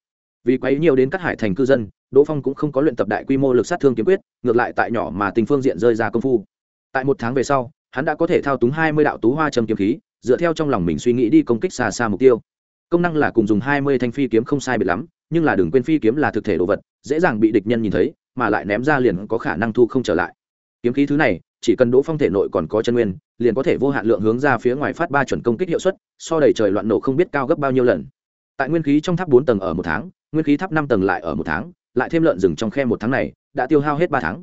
Vì quấy nhiều đến các hải thành cư dân, đỗ phong cũng không có luyện tập đại quy mô lực sát thương kiếm quyết, ngược lại tại nhỏ mà tình phương diện rơi ra công phu. Tại một tháng về sau, hắn đã có thể thao túng hai mươi đạo tú hoa châm kiếm khí, dựa theo trong lòng mình suy nghĩ đi công kích xa xa mục tiêu. Công năng là cùng dùng hai mươi thanh phi kiếm không sai biệt lắm nhưng là đừng quên phi kiếm là thực thể đồ vật, dễ dàng bị địch nhân nhìn thấy, mà lại ném ra liền có khả năng thu không trở lại. Kiếm khí thứ này, chỉ cần đỗ phong thể nội còn có chân nguyên, liền có thể vô hạn lượng hướng ra phía ngoài phát ba chuẩn công kích hiệu suất, so đầy trời loạn nổ không biết cao gấp bao nhiêu lần. Tại nguyên khí trong tháp bốn tầng ở một tháng, nguyên khí tháp năm tầng lại ở một tháng, lại thêm lợn rừng trong khe một tháng này, đã tiêu hao hết ba tháng.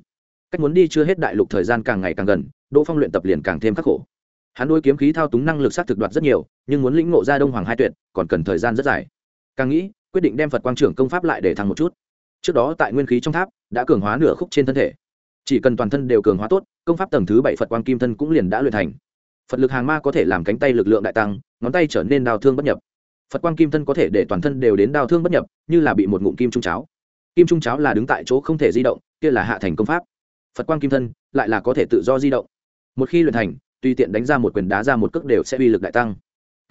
Cách muốn đi chưa hết đại lục thời gian càng ngày càng gần, đỗ phong luyện tập liền càng thêm khắc khổ. Hắn đôi kiếm khí thao túng năng lực sát thực đoạt rất nhiều, nhưng muốn lĩnh ngộ ra đông hoàng hai tuyệt, còn cần thời gian rất dài. Càng nghĩ quyết định đem phật quang trưởng công pháp lại để thăng một chút. Trước đó tại nguyên khí trong tháp, đã cường hóa nửa khúc trên thân thể. Chỉ cần toàn thân đều cường hóa tốt, công pháp tầng thứ bảy phật quang kim thân cũng liền đã luyện thành. Phật lực hàng ma có thể làm cánh tay lực lượng đại tăng, ngón tay trở nên đào thương bất nhập. Phật quang kim thân có thể để toàn thân đều đến đào thương bất nhập, như là bị một ngụm kim trung cháo. Kim trung cháo là đứng tại chỗ không thể di động, kia là hạ thành công pháp. Phật quang kim thân lại là có thể tự do di động. Một khi luyện thành, tùy tiện đánh ra một quyền đá ra một cước đều sẽ uy lực đại tăng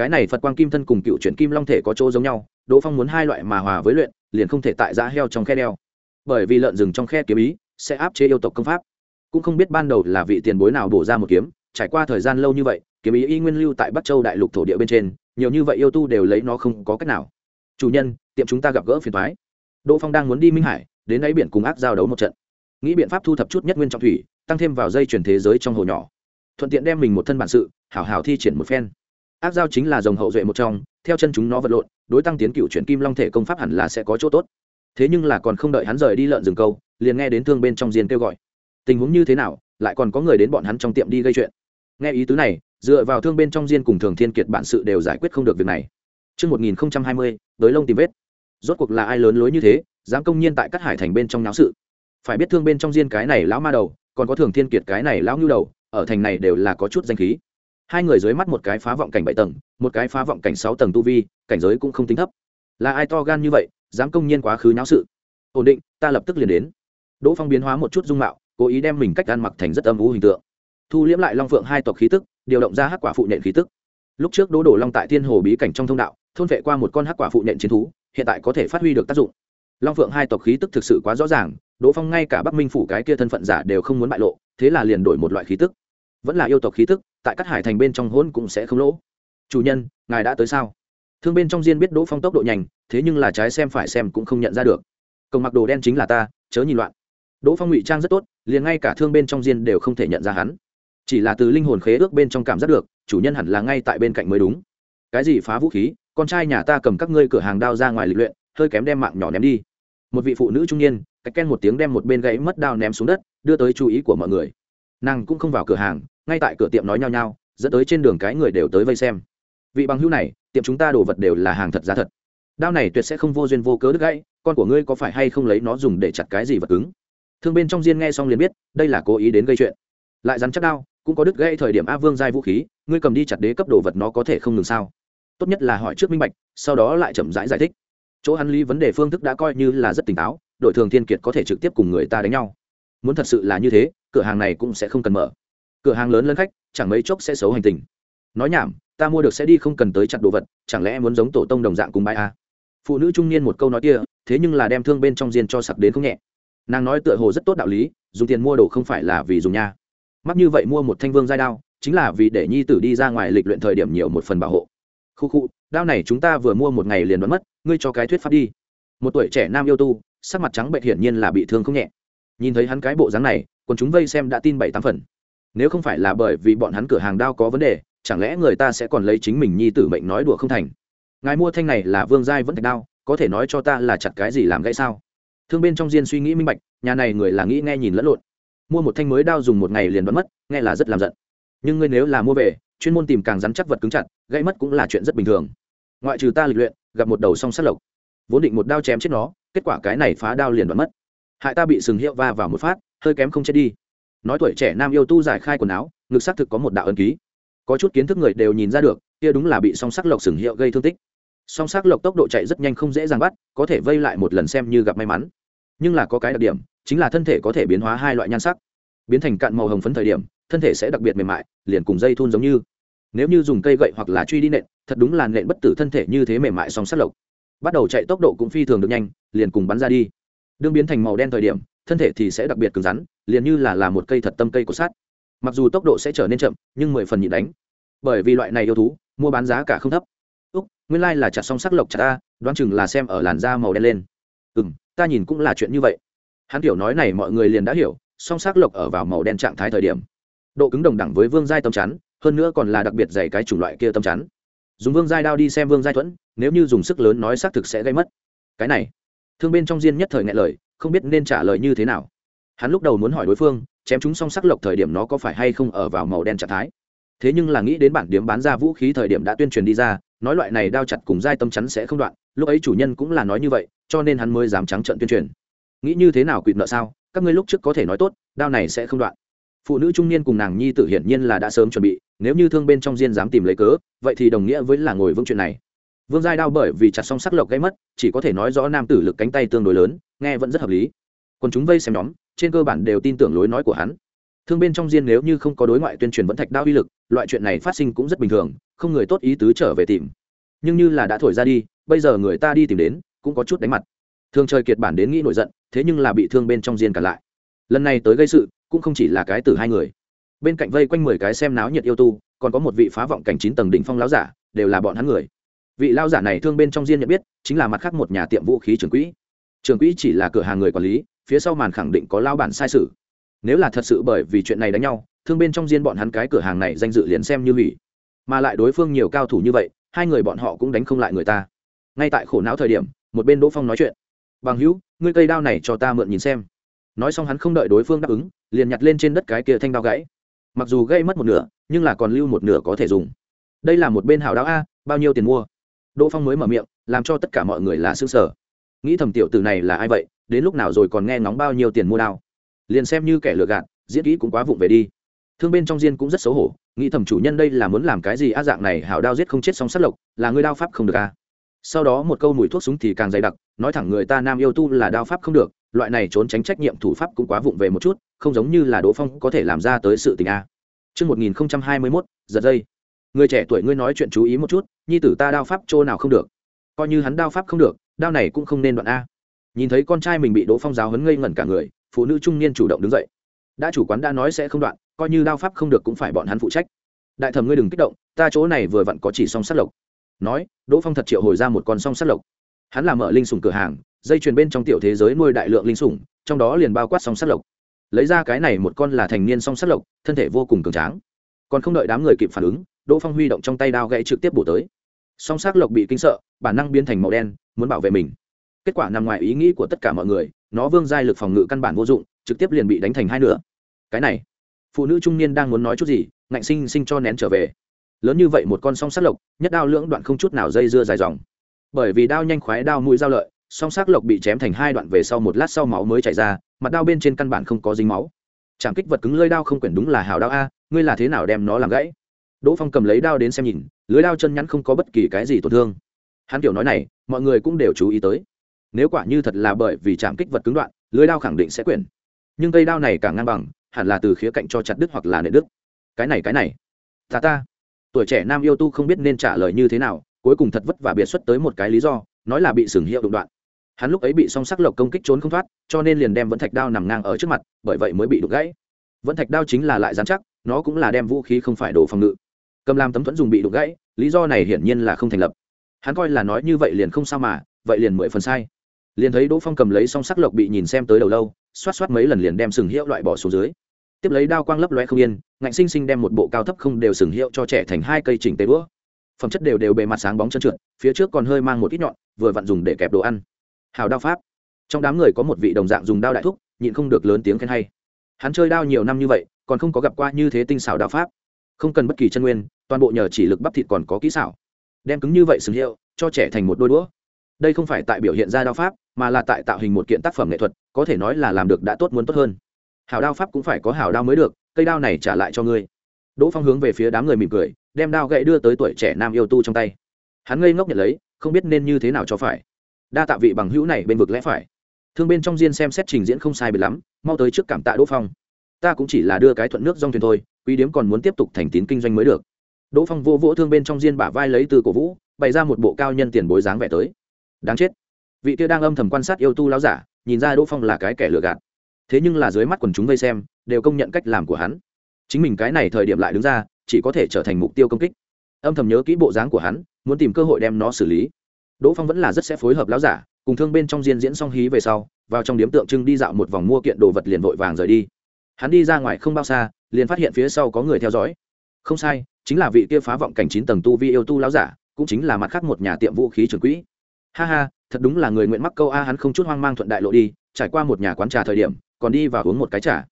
cái này phật quang kim thân cùng cựu chuyển kim long thể có chỗ giống nhau, đỗ phong muốn hai loại mà hòa với luyện, liền không thể tại giã heo trong khe đeo. Bởi vì lợn rừng trong khe kiếm ý sẽ áp chế yêu tộc công pháp. Cũng không biết ban đầu là vị tiền bối nào bổ ra một kiếm, trải qua thời gian lâu như vậy, kiếm ý y nguyên lưu tại bắc châu đại lục thổ địa bên trên, nhiều như vậy yêu tu đều lấy nó không có cách nào. Chủ nhân, tiệm chúng ta gặp gỡ phiền thoái đỗ phong đang muốn đi minh hải, đến đáy biển cùng ác giao đấu một trận. Nghĩ biện pháp thu thập chút nhất nguyên trọng thủy, tăng thêm vào dây chuyển thế giới trong hồ nhỏ. Thuận tiện đem mình một thân bản sự, hảo hảo thi triển một phen ác giao chính là dòng hậu duệ một trong theo chân chúng nó vật lộn đối tăng tiến cựu chuyển kim long thể công pháp hẳn là sẽ có chỗ tốt thế nhưng là còn không đợi hắn rời đi lợn rừng câu liền nghe đến thương bên trong diên kêu gọi tình huống như thế nào lại còn có người đến bọn hắn trong tiệm đi gây chuyện nghe ý tứ này dựa vào thương bên trong diên cùng thường thiên kiệt bản sự đều giải quyết không được việc này Trước 1020, đối lông tìm vết. Rốt cuộc là ai lớn lối như thế, dám công nhiên tại các hải thành bên trong náo sự. Phải biết thương bên trong diên cái này lão ma đầu, còn có thường thiên kiệt cái này lão nhu đầu, ở thành này đều là có chút danh khí. Hai người dưới mắt một cái phá vọng cảnh bảy tầng, một cái phá vọng cảnh sáu tầng tu vi, cảnh giới cũng không tính thấp. Là ai to gan như vậy, dám công nhiên quá khứ náo sự. Ổn định, ta lập tức liền đến. Đỗ Phong biến hóa một chút dung mạo, cố ý đem mình cách ăn mặc thành rất âm u hình tượng thu liễm lại long phượng hai tộc khí tức điều động ra hắc quả phụ nện khí tức lúc trước đỗ đổ long tại thiên hồ bí cảnh trong thông đạo thôn vệ qua một con hắc quả phụ nện chiến thú hiện tại có thể phát huy được tác dụng long phượng hai tộc khí tức thực sự quá rõ ràng đỗ phong ngay cả bắc minh phủ cái kia thân phận giả đều không muốn bại lộ thế là liền đổi một loại khí tức vẫn là yêu tộc khí tức tại các hải thành bên trong hôn cũng sẽ không lỗ. Chủ nhân, ngài đã tới sao? Thương bên trong diên biết đỗ phong tốc độ nhanh, thế nhưng là trái xem phải xem cũng không nhận ra được. Công mặc đồ đen chính là ta, chớ nhìn loạn. Đỗ phong ngụy trang rất tốt, liền ngay cả thương bên trong diên đều không thể nhận ra hắn. Chỉ là từ linh hồn khế ước bên trong cảm giác được, chủ nhân hẳn là ngay tại bên cạnh mới đúng. Cái gì phá vũ khí, con trai nhà ta cầm các ngươi cửa hàng đao ra ngoài lịch luyện, hơi kém đem mạng nhỏ ném đi. Một vị phụ nữ trung niên, cách ken một tiếng đem một bên gãy mất đao ném xuống đất, đưa tới chú ý của mọi người. Nàng cũng không vào cửa hàng ngay tại cửa tiệm nói nhau nhau dẫn tới trên đường cái người đều tới vây xem. Vị bằng hữu này tiệm chúng ta đồ vật đều là hàng thật giá thật. Đao này tuyệt sẽ không vô duyên vô cớ đứt gãy con của ngươi có phải hay không lấy nó dùng để chặt cái gì vật cứng? Thương bên trong diên nghe xong liền biết đây là cố ý đến gây chuyện. Lại rắn chắc đao cũng có đứt gãy thời điểm a vương giai vũ khí ngươi cầm đi chặt đế cấp đồ vật nó có thể không ngừng sao? Tốt nhất là hỏi trước minh bạch sau đó lại chậm rãi giải, giải thích. Chỗ hắn lý vấn đề phương thức đã coi như là rất tỉnh táo đội thường thiên kiệt có thể trực tiếp cùng người ta đánh nhau. Muốn thật sự là như thế cửa hàng này cũng sẽ không cần mở cửa hàng lớn lân khách, chẳng mấy chốc sẽ xấu hành tình. Nói nhảm, ta mua được sẽ đi không cần tới chặt đồ vật, chẳng lẽ muốn giống tổ tông đồng dạng cùng bài a à? phụ nữ trung niên một câu nói kia, thế nhưng là đem thương bên trong diên cho sặc đến không nhẹ. Nàng nói tựa hồ rất tốt đạo lý, dùng tiền mua đồ không phải là vì dùng nha. Mắc như vậy mua một thanh vương giai đao, chính là vì để nhi tử đi ra ngoài lịch luyện thời điểm nhiều một phần bảo hộ. Khu khu, đao này chúng ta vừa mua một ngày liền đoán mất, ngươi cho cái thuyết pháp đi. Một tuổi trẻ nam yêu tu, sắc mặt trắng bệnh hiển nhiên là bị thương không nhẹ. Nhìn thấy hắn cái bộ dáng này còn chúng vây xem đã tin bảy tám phần nếu không phải là bởi vì bọn hắn cửa hàng đao có vấn đề, chẳng lẽ người ta sẽ còn lấy chính mình nhi tử mệnh nói đùa không thành? Ngài mua thanh này là vương giai vẫn thạch đao, có thể nói cho ta là chặt cái gì làm gãy sao? Thương bên trong diên suy nghĩ minh bạch, nhà này người là nghĩ nghe nhìn lẫn lộn. Mua một thanh mới đao dùng một ngày liền vẫn mất, nghe là rất làm giận. Nhưng ngươi nếu là mua về, chuyên môn tìm càng rắn chắc vật cứng chặt, gãy mất cũng là chuyện rất bình thường. Ngoại trừ ta lịch luyện, gặp một đầu song sắt lộc. Vốn định một đao chém chết nó, kết quả cái này phá đao liền đoán mất. Hại ta bị sừng hiệu va vào một phát, hơi kém không chết đi nói tuổi trẻ nam yêu tu giải khai quần áo, ngực xác thực có một đạo ân ký. Có chút kiến thức người đều nhìn ra được, kia đúng là bị song sắc lộc sừng hiệu gây thương tích. Song sắc lộc tốc độ chạy rất nhanh không dễ dàng bắt, có thể vây lại một lần xem như gặp may mắn. Nhưng là có cái đặc điểm, chính là thân thể có thể biến hóa hai loại nhan sắc. Biến thành cạn màu hồng phấn thời điểm, thân thể sẽ đặc biệt mềm mại, liền cùng dây thun giống như. Nếu như dùng cây gậy hoặc là truy đi nện, thật đúng là nện bất tử thân thể như thế mềm mại song sắc lộc. Bắt đầu chạy tốc độ cũng phi thường được nhanh, liền cùng bắn ra đi. Đương biến thành màu đen thời điểm thân thể thì sẽ đặc biệt cứng rắn, liền như là là một cây thật tâm cây của sát mặc dù tốc độ sẽ trở nên chậm, nhưng mười phần nhịn đánh. Bởi vì loại này yêu thú, mua bán giá cả không thấp. Úc, nguyên lai là chặt song sắc lộc chặt ta, đoán chừng là xem ở làn da màu đen lên. Ừ m ta nhìn cũng là chuyện như vậy. Hắn kiểu nói này mọi người liền đã hiểu, song sắc lộc ở vào màu đen trạng thái thời điểm. Độ cứng đồng đẳng với vương giai tâm chắn, hơn nữa còn là đặc biệt dày cái chủng loại kia tâm chắn. Dùng vương giai đao đi xem vương giai thuẫn, nếu như dùng sức lớn nói xác thực sẽ gây mất. Cái này, thương bên trong diên nhất thời ngại lời không biết nên trả lời như thế nào. Hắn lúc đầu muốn hỏi đối phương, chém chúng song sắc lộc thời điểm nó có phải hay không ở vào màu đen trạng thái. Thế nhưng là nghĩ đến bản điếm bán ra vũ khí thời điểm đã tuyên truyền đi ra, nói loại này đao chặt cùng dai tâm chắn sẽ không đoạn, lúc ấy chủ nhân cũng là nói như vậy, cho nên hắn mới dám trắng trận tuyên truyền. Nghĩ như thế nào quỵt nợ sao? Các ngươi lúc trước có thể nói tốt, đao này sẽ không đoạn. Phụ nữ trung niên cùng nàng nhi tử hiển nhiên là đã sớm chuẩn bị, nếu như thương bên trong diên dám tìm lấy cớ, vậy thì đồng nghĩa với là ngồi vững chuyện này. Vương giai đao bởi vì chặt xong sắc lộc gây mất, chỉ có thể nói rõ nam tử lực cánh tay tương đối lớn nghe vẫn rất hợp lý. Còn chúng vây xem nhóm, trên cơ bản đều tin tưởng lối nói của hắn. Thương bên trong diên nếu như không có đối ngoại tuyên truyền vẫn thạch đao uy lực, loại chuyện này phát sinh cũng rất bình thường, không người tốt ý tứ trở về tìm. Nhưng như là đã thổi ra đi, bây giờ người ta đi tìm đến, cũng có chút đánh mặt. Thương trời kiệt bản đến nghĩ nổi giận, thế nhưng là bị thương bên trong diên cả lại. Lần này tới gây sự, cũng không chỉ là cái từ hai người. Bên cạnh vây quanh mười cái xem náo nhiệt yêu tu, còn có một vị phá vọng cảnh chín tầng đỉnh phong láo giả, đều là bọn hắn người. Vị lao giả này thương bên trong diên nhận biết, chính là mặt khác một nhà tiệm vũ khí trường quỹ trường quỹ chỉ là cửa hàng người quản lý, phía sau màn khẳng định có lao bản sai sự. Nếu là thật sự bởi vì chuyện này đánh nhau, thương bên trong diên bọn hắn cái cửa hàng này danh dự liền xem như hủy. Mà lại đối phương nhiều cao thủ như vậy, hai người bọn họ cũng đánh không lại người ta. Ngay tại khổ não thời điểm, một bên đỗ phong nói chuyện. Bằng hữu, ngươi cây đao này cho ta mượn nhìn xem. Nói xong hắn không đợi đối phương đáp ứng, liền nhặt lên trên đất cái kia thanh đao gãy. Mặc dù gây mất một nửa, nhưng là còn lưu một nửa có thể dùng. Đây là một bên hảo đao a, bao nhiêu tiền mua? Đỗ phong mới mở miệng, làm cho tất cả mọi người là xương sở nghĩ thầm tiểu tử này là ai vậy đến lúc nào rồi còn nghe ngóng bao nhiêu tiền mua đao liền xem như kẻ lừa gạt diễn kỹ cũng quá vụng về đi thương bên trong diên cũng rất xấu hổ nghĩ thầm chủ nhân đây là muốn làm cái gì á dạng này hảo đao giết không chết song sát lộc là người đao pháp không được a sau đó một câu mùi thuốc súng thì càng dày đặc nói thẳng người ta nam yêu tu là đao pháp không được loại này trốn tránh trách nhiệm thủ pháp cũng quá vụng về một chút không giống như là đỗ phong có thể làm ra tới sự tình a Trước 1021, giật dây. Người trẻ tuổi ngươi nói chuyện chú ý một chút, nhi tử ta đao pháp chỗ nào không được. Coi như hắn đao pháp không được, đao này cũng không nên đoạn a. Nhìn thấy con trai mình bị Đỗ Phong giáo huấn ngây ngẩn cả người, phụ nữ trung niên chủ động đứng dậy. Đã chủ quán đã nói sẽ không đoạn, coi như đao pháp không được cũng phải bọn hắn phụ trách. Đại thẩm ngươi đừng kích động, ta chỗ này vừa vặn có chỉ song sát lộc. Nói, Đỗ Phong thật triệu hồi ra một con song sát lộc. Hắn là mở linh sủng cửa hàng, dây chuyền bên trong tiểu thế giới nuôi đại lượng linh sủng, trong đó liền bao quát song sát lộc lấy ra cái này một con là thành niên song sắt lộc thân thể vô cùng cường tráng còn không đợi đám người kịp phản ứng đỗ phong huy động trong tay đao gãy trực tiếp bổ tới song sắc lộc bị kinh sợ, bản năng biến thành màu đen, muốn bảo vệ mình. Kết quả nằm ngoài ý nghĩ của tất cả mọi người, nó vương giai lực phòng ngự căn bản vô dụng, trực tiếp liền bị đánh thành hai nửa. Cái này, phụ nữ trung niên đang muốn nói chút gì, ngạnh sinh sinh cho nén trở về. Lớn như vậy một con song sắc lộc, nhất đao lưỡng đoạn không chút nào dây dưa dài dòng. Bởi vì đao nhanh khoái đao mũi dao lợi, song sắc lộc bị chém thành hai đoạn về sau một lát sau máu mới chảy ra, mặt đao bên trên căn bản không có dính máu. Chạm kích vật cứng lơi đao không quyển đúng là hào đao a, ngươi là thế nào đem nó làm gãy? Đỗ phong cầm lấy đao đến xem nhìn lưới lao chân nhắn không có bất kỳ cái gì tổn thương. Hắn kiểu nói này, mọi người cũng đều chú ý tới. Nếu quả như thật là bởi vì chạm kích vật cứng đoạn, lưới đao khẳng định sẽ quyển. Nhưng cây đao này càng ngang bằng, hẳn là từ khía cạnh cho chặt đứt hoặc là nệ đứt. Cái này cái này. Ta ta. Tuổi trẻ nam yêu tu không biết nên trả lời như thế nào, cuối cùng thật vất vả biệt xuất tới một cái lý do, nói là bị sừng hiệu đụng đoạn. Hắn lúc ấy bị song sắc lộc công kích trốn không thoát, cho nên liền đem vẫn thạch đao nằm ngang ở trước mặt, bởi vậy mới bị đục gãy. Vẫn thạch đao chính là lại dán chắc, nó cũng là đem vũ khí không phải đổ phòng ngự. Cầm làm tấm thuẫn dùng bị đục gãy lý do này hiển nhiên là không thành lập. Hắn coi là nói như vậy liền không sao mà, vậy liền mười phần sai. Liền thấy đỗ phong cầm lấy song sắc lộc bị nhìn xem tới đầu lâu, xoát xoát mấy lần liền đem sừng hiệu loại bỏ xuống dưới. Tiếp lấy đao quang lấp loe không yên, ngạnh sinh sinh đem một bộ cao thấp không đều sừng hiệu cho trẻ thành hai cây chỉnh tế đũa. Phẩm chất đều đều bề mặt sáng bóng chân trượt, phía trước còn hơi mang một ít nhọn, vừa vặn dùng để kẹp đồ ăn. Hào đao pháp. Trong đám người có một vị đồng dạng dùng đao đại thúc, nhịn không được lớn tiếng khen hay. Hắn chơi đao nhiều năm như vậy, còn không có gặp qua như thế tinh xảo đao pháp không cần bất kỳ chân nguyên, toàn bộ nhờ chỉ lực bắp thịt còn có kỹ xảo. Đem cứng như vậy sừng hiệu, cho trẻ thành một đôi đũa. Đây không phải tại biểu hiện ra đao pháp, mà là tại tạo hình một kiện tác phẩm nghệ thuật, có thể nói là làm được đã tốt muốn tốt hơn. Hảo đao pháp cũng phải có hảo đao mới được, cây đao này trả lại cho ngươi. Đỗ phong hướng về phía đám người mỉm cười, đem đao gậy đưa tới tuổi trẻ nam yêu tu trong tay. Hắn ngây ngốc nhận lấy, không biết nên như thế nào cho phải. Đa tạ vị bằng hữu này bên vực lẽ phải. Thương bên trong diên xem xét trình diễn không sai bị lắm, mau tới trước cảm tạ đỗ phong. Ta cũng chỉ là đưa cái thuận nước dòng thuyền thôi quý điếm còn muốn tiếp tục thành tín kinh doanh mới được. Đỗ phong vô vỗ thương bên trong diên bả vai lấy từ cổ vũ, bày ra một bộ cao nhân tiền bối dáng vẻ tới. Đáng chết. Vị kia đang âm thầm quan sát yêu tu láo giả, nhìn ra đỗ phong là cái kẻ lừa gạt. Thế nhưng là dưới mắt quần chúng vây xem, đều công nhận cách làm của hắn. Chính mình cái này thời điểm lại đứng ra, chỉ có thể trở thành mục tiêu công kích. Âm thầm nhớ kỹ bộ dáng của hắn, muốn tìm cơ hội đem nó xử lý. Đỗ phong vẫn là rất sẽ phối hợp láo giả, cùng thương bên trong diên diễn song hí về sau, vào trong điếm tượng trưng đi dạo một vòng mua kiện đồ vật liền vội vàng rời đi. Hắn đi ra ngoài không bao xa liền phát hiện phía sau có người theo dõi. Không sai, chính là vị kia phá vọng cảnh chín tầng tu vi yêu tu láo giả, cũng chính là mặt khác một nhà tiệm vũ khí trường quỹ. Ha ha, thật đúng là người nguyện mắc câu a, hắn không chút hoang mang thuận đại lộ đi, trải qua một nhà quán trà thời điểm, còn đi và uống một cái trà.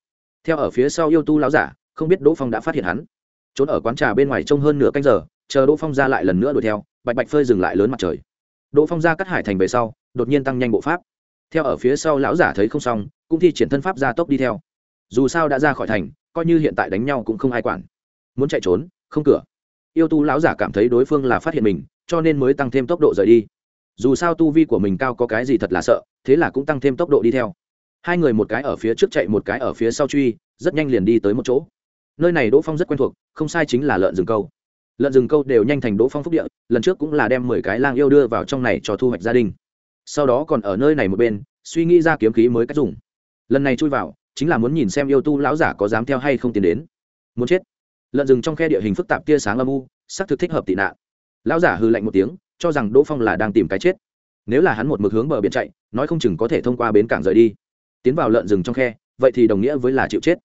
Theo ở phía sau yêu tu láo giả, không biết đỗ phong đã phát hiện hắn. Trốn ở quán trà bên ngoài trông hơn nửa canh giờ, chờ đỗ phong ra lại lần nữa đuổi theo, bạch bạch phơi dừng lại lớn mặt trời. Đỗ phong ra cắt hải thành về sau, đột nhiên tăng nhanh bộ pháp. Theo ở phía sau lão giả thấy không xong, cũng thi triển thân pháp ra tốc đi theo. Dù sao đã ra khỏi thành coi như hiện tại đánh nhau cũng không ai quản. Muốn chạy trốn, không cửa. Yêu tu lão giả cảm thấy đối phương là phát hiện mình, cho nên mới tăng thêm tốc độ rời đi. Dù sao tu vi của mình cao có cái gì thật là sợ, thế là cũng tăng thêm tốc độ đi theo. Hai người một cái ở phía trước chạy một cái ở phía sau truy, rất nhanh liền đi tới một chỗ. Nơi này đỗ phong rất quen thuộc, không sai chính là lợn rừng câu. Lợn rừng câu đều nhanh thành đỗ phong phúc địa, lần trước cũng là đem mười cái lang yêu đưa vào trong này cho thu hoạch gia đình. Sau đó còn ở nơi này một bên, suy nghĩ ra kiếm khí mới cách dùng. Lần này chui vào chính là muốn nhìn xem yêu tu lão giả có dám theo hay không tiến đến. Muốn chết. Lợn rừng trong khe địa hình phức tạp tia sáng âm u xác thực thích hợp tị nạn. Lão giả hư lạnh một tiếng, cho rằng đỗ phong là đang tìm cái chết. Nếu là hắn một mực hướng bờ biển chạy, nói không chừng có thể thông qua bến cảng rời đi. Tiến vào lợn rừng trong khe, vậy thì đồng nghĩa với là chịu chết.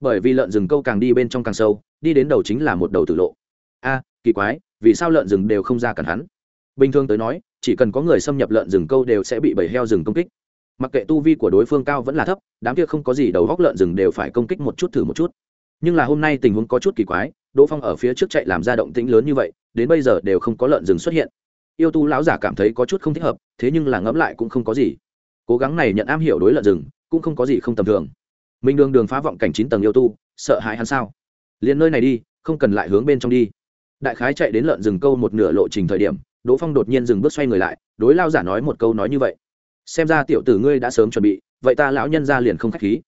Bởi vì lợn rừng câu càng đi bên trong càng sâu, đi đến đầu chính là một đầu tử lộ. A, kỳ quái, vì sao lợn rừng đều không ra cản hắn? Bình thường tới nói, chỉ cần có người xâm nhập lợn rừng câu đều sẽ bị bầy heo rừng công kích mặc kệ tu vi của đối phương cao vẫn là thấp, đám kia không có gì đầu góc lợn rừng đều phải công kích một chút thử một chút. Nhưng là hôm nay tình huống có chút kỳ quái, đỗ phong ở phía trước chạy làm ra động tĩnh lớn như vậy, đến bây giờ đều không có lợn rừng xuất hiện. Yêu tu lão giả cảm thấy có chút không thích hợp, thế nhưng là ngẫm lại cũng không có gì. Cố gắng này nhận am hiểu đối lợn rừng, cũng không có gì không tầm thường. Mình đường đường phá vọng cảnh chín tầng yêu tu, sợ hãi hắn sao? Liền nơi này đi, không cần lại hướng bên trong đi. Đại khái chạy đến lợn rừng câu một nửa lộ trình thời điểm, đỗ phong đột nhiên dừng bước xoay người lại, đối lao giả nói một câu nói như vậy xem ra tiểu tử ngươi đã sớm chuẩn bị, vậy ta lão nhân ra liền không k h á c h khí.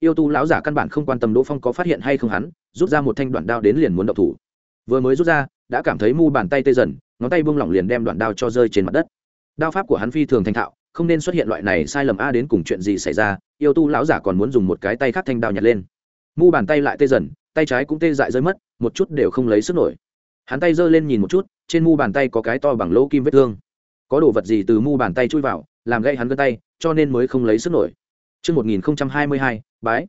Yêu tu lão giả căn bản không quan tâm đỗ phong có phát hiện hay không hắn, rút ra một thanh đoạn đao đến liền muốn đậu thủ. Vừa mới rút ra, đã cảm thấy mu bàn tay tê dần, ngón tay buông lỏng liền đem đoạn đao cho rơi trên mặt đất. Đao pháp của hắn phi thường thành thạo, không nên xuất hiện loại này sai lầm a đến cùng chuyện gì xảy ra, yêu tu lão giả còn muốn dùng một cái tay khác thanh đao nhặt lên. Mu bàn tay lại tê dần, tay trái cũng tê dại rơi mất, một chút đều không lấy sức nổi. Hắn tay giơ lên nhìn một chút, trên mu bàn tay có cái to bằng lỗ kim vết thương. Có đồ vật gì từ mu bàn tay chui vào làm gây hắn gân tay cho nên mới không lấy sức nổi Trước 1022, bái.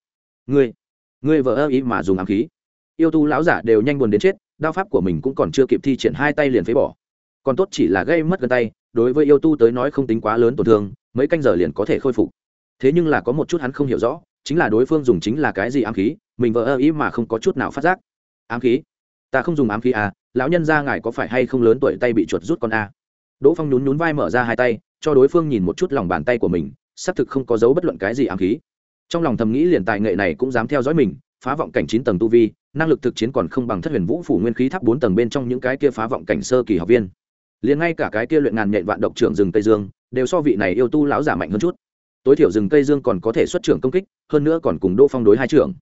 Ngươi, ngươi vợ ơ ý mà dùng ám khí. Yêu tu lão giả đều nhanh buồn đến chết, đao pháp của mình cũng còn chưa kịp thi triển hai tay liền phế bỏ. Còn tốt chỉ là gây mất gân tay, đối với yêu tu tới nói không tính quá lớn tổn thương, mấy canh giờ liền có thể khôi phục. Thế nhưng là có một chút hắn không hiểu rõ, chính là đối phương dùng chính là cái gì ám khí, mình vợ ơ ý mà không có chút nào phát giác. Ám khí? Ta không dùng ám khí à, lão nhân gia ngài có phải hay không lớn tuổi tay bị chuột rút con a? Đỗ phong nhún nhún vai mở ra hai tay, cho đối phương nhìn một chút lòng bàn tay của mình, xác thực không có dấu bất luận cái gì ám khí. Trong lòng thầm nghĩ liền tài nghệ này cũng dám theo dõi mình, phá vọng cảnh chín tầng tu vi, năng lực thực chiến còn không bằng thất huyền vũ phủ nguyên khí tháp bốn tầng bên trong những cái kia phá vọng cảnh sơ kỳ học viên. Liền ngay cả cái kia luyện ngàn nhện vạn độc trưởng rừng tây dương, đều so vị này yêu tu lão giả mạnh hơn chút. Tối thiểu rừng tây dương còn có thể xuất trưởng công kích, hơn nữa còn cùng đỗ phong đối hai trưởng.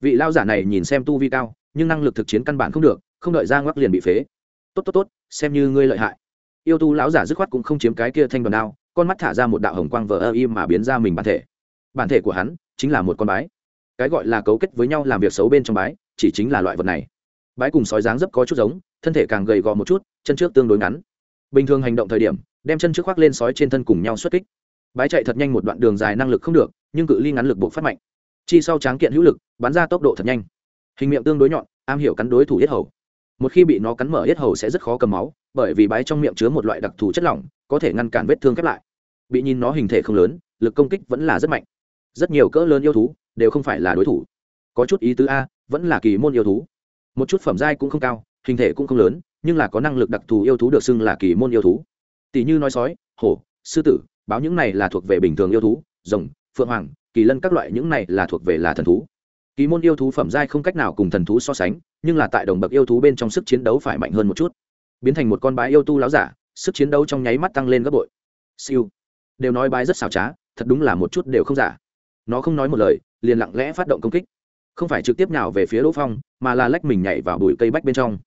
Vị lão giả này nhìn xem tu vi cao, nhưng năng lực thực chiến căn bản không được, không đợi ra ngoắc liền bị phế. Tốt tốt tốt, xem như ngươi lợi hại yêu tu lão giả dứt khoát cũng không chiếm cái kia thanh đoàn đao, con mắt thả ra một đạo hồng quang vờ ơ im mà biến ra mình bản thể. Bản thể của hắn chính là một con bái. Cái gọi là cấu kết với nhau làm việc xấu bên trong bái, chỉ chính là loại vật này. Bái cùng sói dáng dấp có chút giống, thân thể càng gầy gò một chút, chân trước tương đối ngắn. Bình thường hành động thời điểm, đem chân trước khoác lên sói trên thân cùng nhau xuất kích. Bái chạy thật nhanh một đoạn đường dài năng lực không được, nhưng cự ly ngắn lực buộc phát mạnh. Chi sau tráng kiện hữu lực, bắn ra tốc độ thật nhanh. Hình miệng tương đối nhọn, am hiểu cắn đối thủ yết hầu một khi bị nó cắn mở yết hầu sẽ rất khó cầm máu, bởi vì bái trong miệng chứa một loại đặc thù chất lỏng, có thể ngăn cản vết thương khép lại. Bị nhìn nó hình thể không lớn, lực công kích vẫn là rất mạnh. Rất nhiều cỡ lớn yêu thú đều không phải là đối thủ. Có chút ý tứ a, vẫn là kỳ môn yêu thú. Một chút phẩm giai cũng không cao, hình thể cũng không lớn, nhưng là có năng lực đặc thù yêu thú được xưng là kỳ môn yêu thú. Tỷ như nói sói, hổ, sư tử, báo những này là thuộc về bình thường yêu thú, rồng, phượng hoàng, kỳ lân các loại những này là thuộc về là thần thú. Kỳ môn yêu thú phẩm giai không cách nào cùng thần thú so sánh nhưng là tại đồng bậc yêu thú bên trong sức chiến đấu phải mạnh hơn một chút. Biến thành một con bái yêu tu láo giả, sức chiến đấu trong nháy mắt tăng lên gấp bội. Siêu. Đều nói bái rất xảo trá, thật đúng là một chút đều không giả. Nó không nói một lời, liền lặng lẽ phát động công kích. Không phải trực tiếp nào về phía đỗ phong, mà là lách mình nhảy vào bụi cây bách bên trong.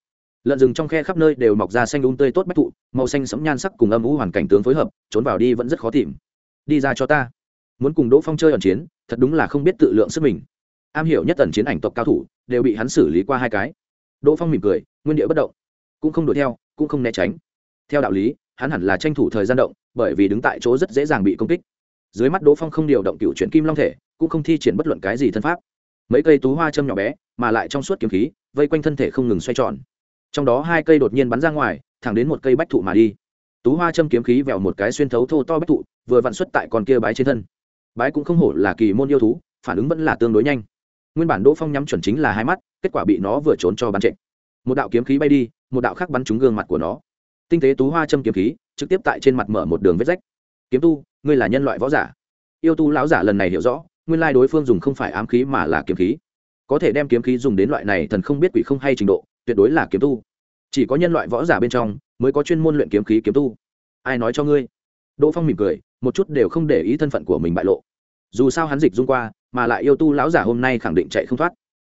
Lợn rừng trong khe khắp nơi đều mọc ra xanh đúng um tươi tốt bách thụ, màu xanh sẫm nhan sắc cùng âm ú hoàn cảnh tướng phối hợp, trốn vào đi vẫn rất khó tìm. Đi ra cho ta. Muốn cùng đỗ phong chơi ẩn chiến, thật đúng là không biết tự lượng sức mình am hiểu nhất tần chiến ảnh tộc cao thủ, đều bị hắn xử lý qua hai cái. Đỗ phong mỉm cười, nguyên địa bất động, cũng không đuổi theo, cũng không né tránh. Theo đạo lý, hắn hẳn là tranh thủ thời gian động, bởi vì đứng tại chỗ rất dễ dàng bị công kích. Dưới mắt đỗ phong không điều động cựu chuyển kim long thể, cũng không thi triển bất luận cái gì thân pháp. Mấy cây tú hoa châm nhỏ bé, mà lại trong suốt kiếm khí, vây quanh thân thể không ngừng xoay tròn. Trong đó hai cây đột nhiên bắn ra ngoài, thẳng đến một cây bách thụ mà đi. Tú hoa châm kiếm khí vẹo một cái xuyên thấu thô to bách thụ, vừa vặn xuất tại con kia bái trên thân. Bái cũng không hổ là kỳ môn yêu thú, phản ứng vẫn là tương đối nhanh nguyên bản đỗ phong nhắm chuẩn chính là hai mắt kết quả bị nó vừa trốn cho bắn trệ. một đạo kiếm khí bay đi, một đạo khác bắn trúng gương mặt của nó. tinh tế tú hoa châm kiếm khí trực tiếp tại trên mặt mở một đường vết rách. kiếm tu, ngươi là nhân loại võ giả. yêu tu lão giả lần này hiểu rõ, nguyên lai đối phương dùng không phải ám khí mà là kiếm khí. có thể đem kiếm khí dùng đến loại này thần không biết quỷ không hay trình độ, tuyệt đối là kiếm tu. chỉ có nhân loại võ giả bên trong mới có chuyên môn luyện kiếm khí kiếm tu. ai nói cho ngươi? đỗ phong mỉm cười, một chút đều không để ý thân phận của mình bại lộ. dù sao hắn dịch dung qua mà lại yêu tu lão giả hôm nay khẳng định chạy không thoát.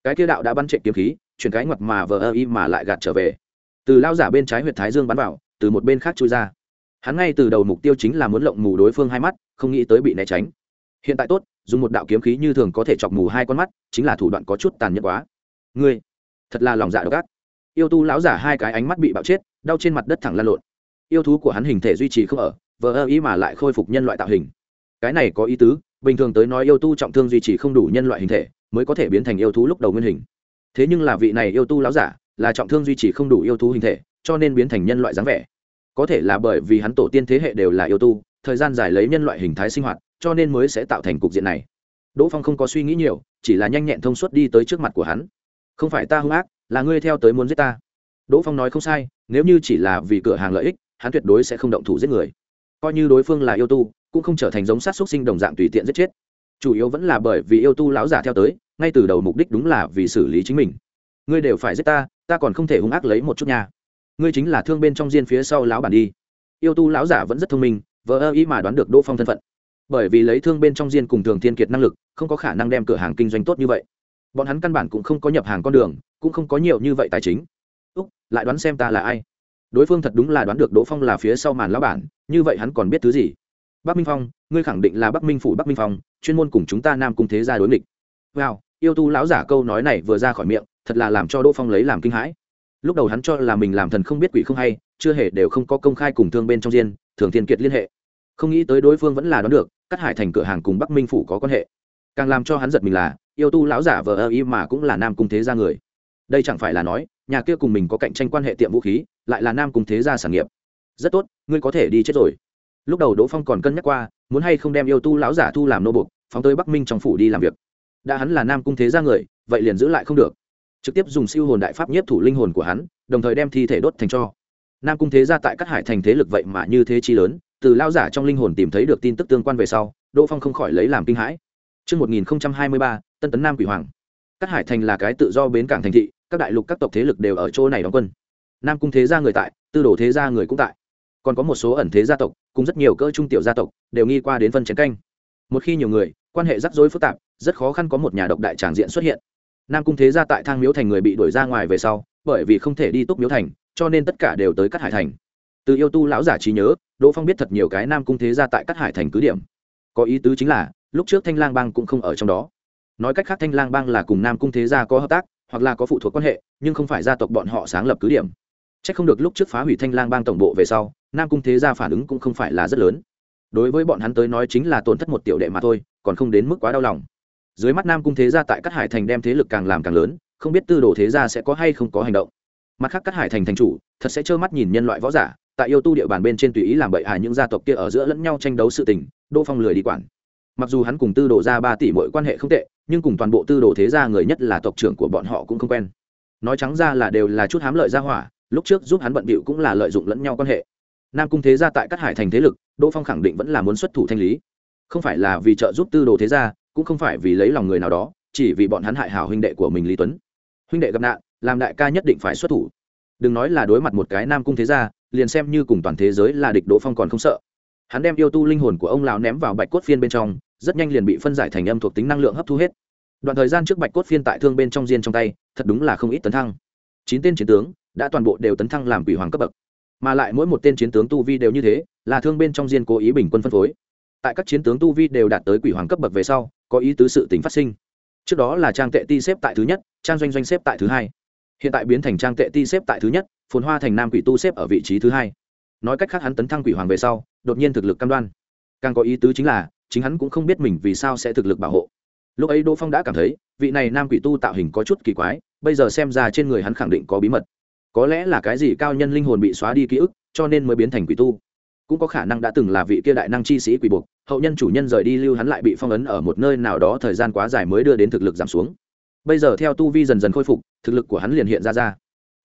Cái kia đạo đã bắn chạy kiếm khí, chuyển cái ngoặt mà vờ ơ y mà lại gạt trở về. Từ lão giả bên trái huyệt thái dương bắn vào, từ một bên khác chui ra. Hắn ngay từ đầu mục tiêu chính là muốn lộng mù đối phương hai mắt, không nghĩ tới bị né tránh. Hiện tại tốt, dùng một đạo kiếm khí như thường có thể chọc mù hai con mắt, chính là thủ đoạn có chút tàn nhẫn quá. Ngươi, thật là lòng dạ độc ác. Yêu tu lão giả hai cái ánh mắt bị bạo chết, đau trên mặt đất thẳng lan lộn. Yêu thú của hắn hình thể duy trì không ở, vờ ơ ý mà lại khôi phục nhân loại tạo hình. Cái này có ý tứ bình thường tới nói yêu tu trọng thương duy trì không đủ nhân loại hình thể, mới có thể biến thành yêu thú lúc đầu nguyên hình. Thế nhưng là vị này yêu tu lão giả là trọng thương duy trì không đủ yêu thú hình thể, cho nên biến thành nhân loại dáng vẻ. Có thể là bởi vì hắn tổ tiên thế hệ đều là yêu tu, thời gian dài lấy nhân loại hình thái sinh hoạt, cho nên mới sẽ tạo thành cục diện này. Đỗ phong không có suy nghĩ nhiều, chỉ là nhanh nhẹn thông suốt đi tới trước mặt của hắn. Không phải ta hung ác, là ngươi theo tới muốn giết ta. Đỗ phong nói không sai, nếu như chỉ là vì cửa hàng lợi ích, hắn tuyệt đối sẽ không động thủ giết người. Coi như đối phương là yêu tu cũng không trở thành giống sát xúc sinh đồng dạng tùy tiện giết chết. Chủ yếu vẫn là bởi vì yêu tu lão giả theo tới, ngay từ đầu mục đích đúng là vì xử lý chính mình. Ngươi đều phải giết ta ta còn không thể hung ác lấy một chút nha. Ngươi chính là thương bên trong diên phía sau lão bản đi. Yêu tu lão giả vẫn rất thông minh, vờ ơ ý mà đoán được đỗ phong thân phận. Bởi vì lấy thương bên trong diên cùng thường thiên kiệt năng lực, không có khả năng đem cửa hàng kinh doanh tốt như vậy. Bọn hắn căn bản cũng không có nhập hàng con đường, cũng không có nhiều như vậy tài chính. Úc, lại đoán xem ta là ai. Đối phương thật đúng là đoán được đỗ phong là phía sau màn lão bản, như vậy hắn còn biết thứ gì? Bắc minh phong, ngươi khẳng định là bắc minh phủ bắc minh phong, chuyên môn cùng chúng ta nam cung thế gia đối nghịch. Wow, yêu tu lão giả câu nói này vừa ra khỏi miệng, thật là làm cho đỗ phong lấy làm kinh hãi. Lúc đầu hắn cho là mình làm thần không biết quỷ không hay, chưa hề đều không có công khai cùng thương bên trong diên, thường thiên kiệt liên hệ. Không nghĩ tới đối phương vẫn là đoán được, cắt hải thành cửa hàng cùng bắc minh phủ có quan hệ. Càng làm cho hắn giật mình là, yêu tu lão giả vờ ơ y mà cũng là nam cung thế gia người. Đây chẳng phải là nói, nhà kia cùng mình có cạnh tranh quan hệ tiệm vũ khí, lại là nam cung thế gia sản nghiệp. Rất tốt, ngươi có thể đi chết rồi lúc đầu đỗ phong còn cân nhắc qua muốn hay không đem yêu tu lão giả thu làm nô bục phóng tới bắc minh trong phủ đi làm việc đã hắn là nam cung thế gia người vậy liền giữ lại không được trực tiếp dùng siêu hồn đại pháp nhiếp thủ linh hồn của hắn đồng thời đem thi thể đốt thành cho nam cung thế gia tại các hải thành thế lực vậy mà như thế chi lớn từ lao giả trong linh hồn tìm thấy được tin tức tương quan về sau đỗ phong không khỏi lấy làm kinh hãi Trước 1023, Tân Tấn Nam Quỷ Hoàng. Các hải thành là cái tự do bến cảng thành thị, các đại lục các tộc thế lực đều ở chỗ này đóng quân. Nam cung thế gia người tại, tư đồ thế gia người cũng tại. Còn có một số ẩn thế gia tộc, cùng rất nhiều cỡ trung tiểu gia tộc, đều nghi qua đến phân chiến canh. Một khi nhiều người, quan hệ rắc rối phức tạp, rất khó khăn có một nhà độc đại tràng diện xuất hiện. Nam cung thế gia tại Thang Miếu thành người bị đuổi ra ngoài về sau, bởi vì không thể đi túc miếu thành, cho nên tất cả đều tới cắt hải thành từ yêu tu lão giả trí nhớ đỗ phong biết thật nhiều cái nam cung thế gia tại cắt hải thành cứ điểm có ý tứ chính là lúc trước thanh lang bang cũng không ở trong đó nói cách khác thanh lang bang là cùng nam cung thế gia có hợp tác hoặc là có phụ thuộc quan hệ nhưng không phải gia tộc bọn họ sáng lập cứ điểm c h ắ c không được lúc trước phá hủy thanh lang bang tổng bộ về sau nam cung thế gia phản ứng cũng không phải là rất lớn. Đối với bọn hắn tới nói chính là tổn thất một tiểu đệ mà thôi, còn không đến mức quá đau lòng. Dưới mắt nam cung thế gia tại các hải thành đem thế lực càng làm càng lớn, không biết tư đồ thế gia sẽ có hay không có hành động. Mặt khác các hải thành thành chủ, thật sẽ trơ mắt nhìn nhân loại võ giả, tại yêu tu địa bàn bên trên tùy ý làm bậy hại những gia tộc kia ở giữa lẫn nhau tranh đấu sự tình, đỗ phong lười đi quản. Mặc dù hắn cùng tư đồ ra ba tỷ mỗi quan hệ không tệ, nhưng cùng toàn bộ tư đồ thế gia người nhất là tộc trưởng của bọn họ cũng không quen. Nói trắng ra là đều là chút hám lợi gia hỏa, lúc trước giúp hắn bận bịu cũng là lợi dụng lẫn nhau quan hệ nam cung thế gia tại các hải thành thế lực, đỗ phong khẳng định vẫn là muốn xuất thủ thanh lý. Không phải là vì trợ giúp tư đồ thế gia, cũng không phải vì lấy lòng người nào đó, chỉ vì bọn hắn hại hảo huynh đệ của mình lý tuấn. Huynh đệ gặp nạn, làm đại ca nhất định phải xuất thủ. Đừng nói là đối mặt một cái nam cung thế gia, liền xem như cùng toàn thế giới là địch đỗ phong còn không sợ. Hắn đem yêu tu linh hồn của ông lão ném vào bạch cốt phiên bên trong, rất nhanh liền bị phân giải thành âm thuộc tính năng lượng hấp thu hết. Đoạn thời gian trước bạch cốt phiên tại thương bên trong diên trong tay, thật đúng là không ít tấn thăng. Chín tên chiến tướng, đã toàn bộ đều tấn thăng làm quỷ hoàng cấp bậc mà lại mỗi một tên chiến tướng tu vi đều như thế, là thương bên trong diên cố ý bình quân phân phối. Tại các chiến tướng tu vi đều đạt tới quỷ hoàng cấp bậc về sau, có ý tứ sự tính phát sinh. Trước đó là trang tệ ti xếp tại thứ nhất, trang doanh doanh xếp tại thứ hai. Hiện tại biến thành trang tệ ti xếp tại thứ nhất, phồn hoa thành nam quỷ tu xếp ở vị trí thứ hai. Nói cách khác hắn tấn thăng quỷ hoàng về sau, đột nhiên thực lực cam đoan. Càng có ý tứ chính là, chính hắn cũng không biết mình vì sao sẽ thực lực bảo hộ. Lúc ấy đỗ phong đã cảm thấy, vị này nam quỷ tu tạo hình có chút kỳ quái, bây giờ xem ra trên người hắn khẳng định có bí mật có lẽ là cái gì cao nhân linh hồn bị xóa đi ký ức, cho nên mới biến thành quỷ tu. Cũng có khả năng đã từng là vị kia đại năng chi sĩ quỷ buộc, hậu nhân chủ nhân rời đi lưu hắn lại bị phong ấn ở một nơi nào đó thời gian quá dài mới đưa đến thực lực giảm xuống. Bây giờ theo tu vi dần dần khôi phục, thực lực của hắn liền hiện ra ra.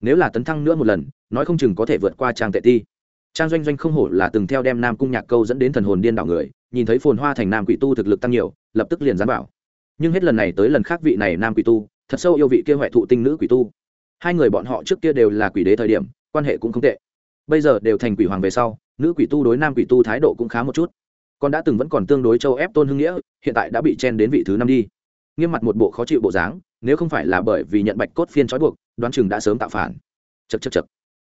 Nếu là tấn thăng nữa một lần, nói không chừng có thể vượt qua trang tệ ti. Trang doanh doanh không hổ là từng theo đem nam cung nhạc câu dẫn đến thần hồn điên đảo người, nhìn thấy phồn hoa thành nam quỷ tu thực lực tăng nhiều, lập tức liền dám bảo. Nhưng hết lần này tới lần khác vị này nam quỷ tu, thật sâu yêu vị kia huệ thụ tinh nữ quỷ tu hai người bọn họ trước kia đều là quỷ đế thời điểm, quan hệ cũng không tệ. Bây giờ đều thành quỷ hoàng về sau, nữ quỷ tu đối nam quỷ tu thái độ cũng khá một chút. Còn đã từng vẫn còn tương đối châu ép tôn hưng nghĩa, hiện tại đã bị chen đến vị thứ năm đi. Nghiêm mặt một bộ khó chịu bộ dáng, nếu không phải là bởi vì nhận bạch cốt phiên trói buộc, đoán chừng đã sớm tạo phản. Chật chật chật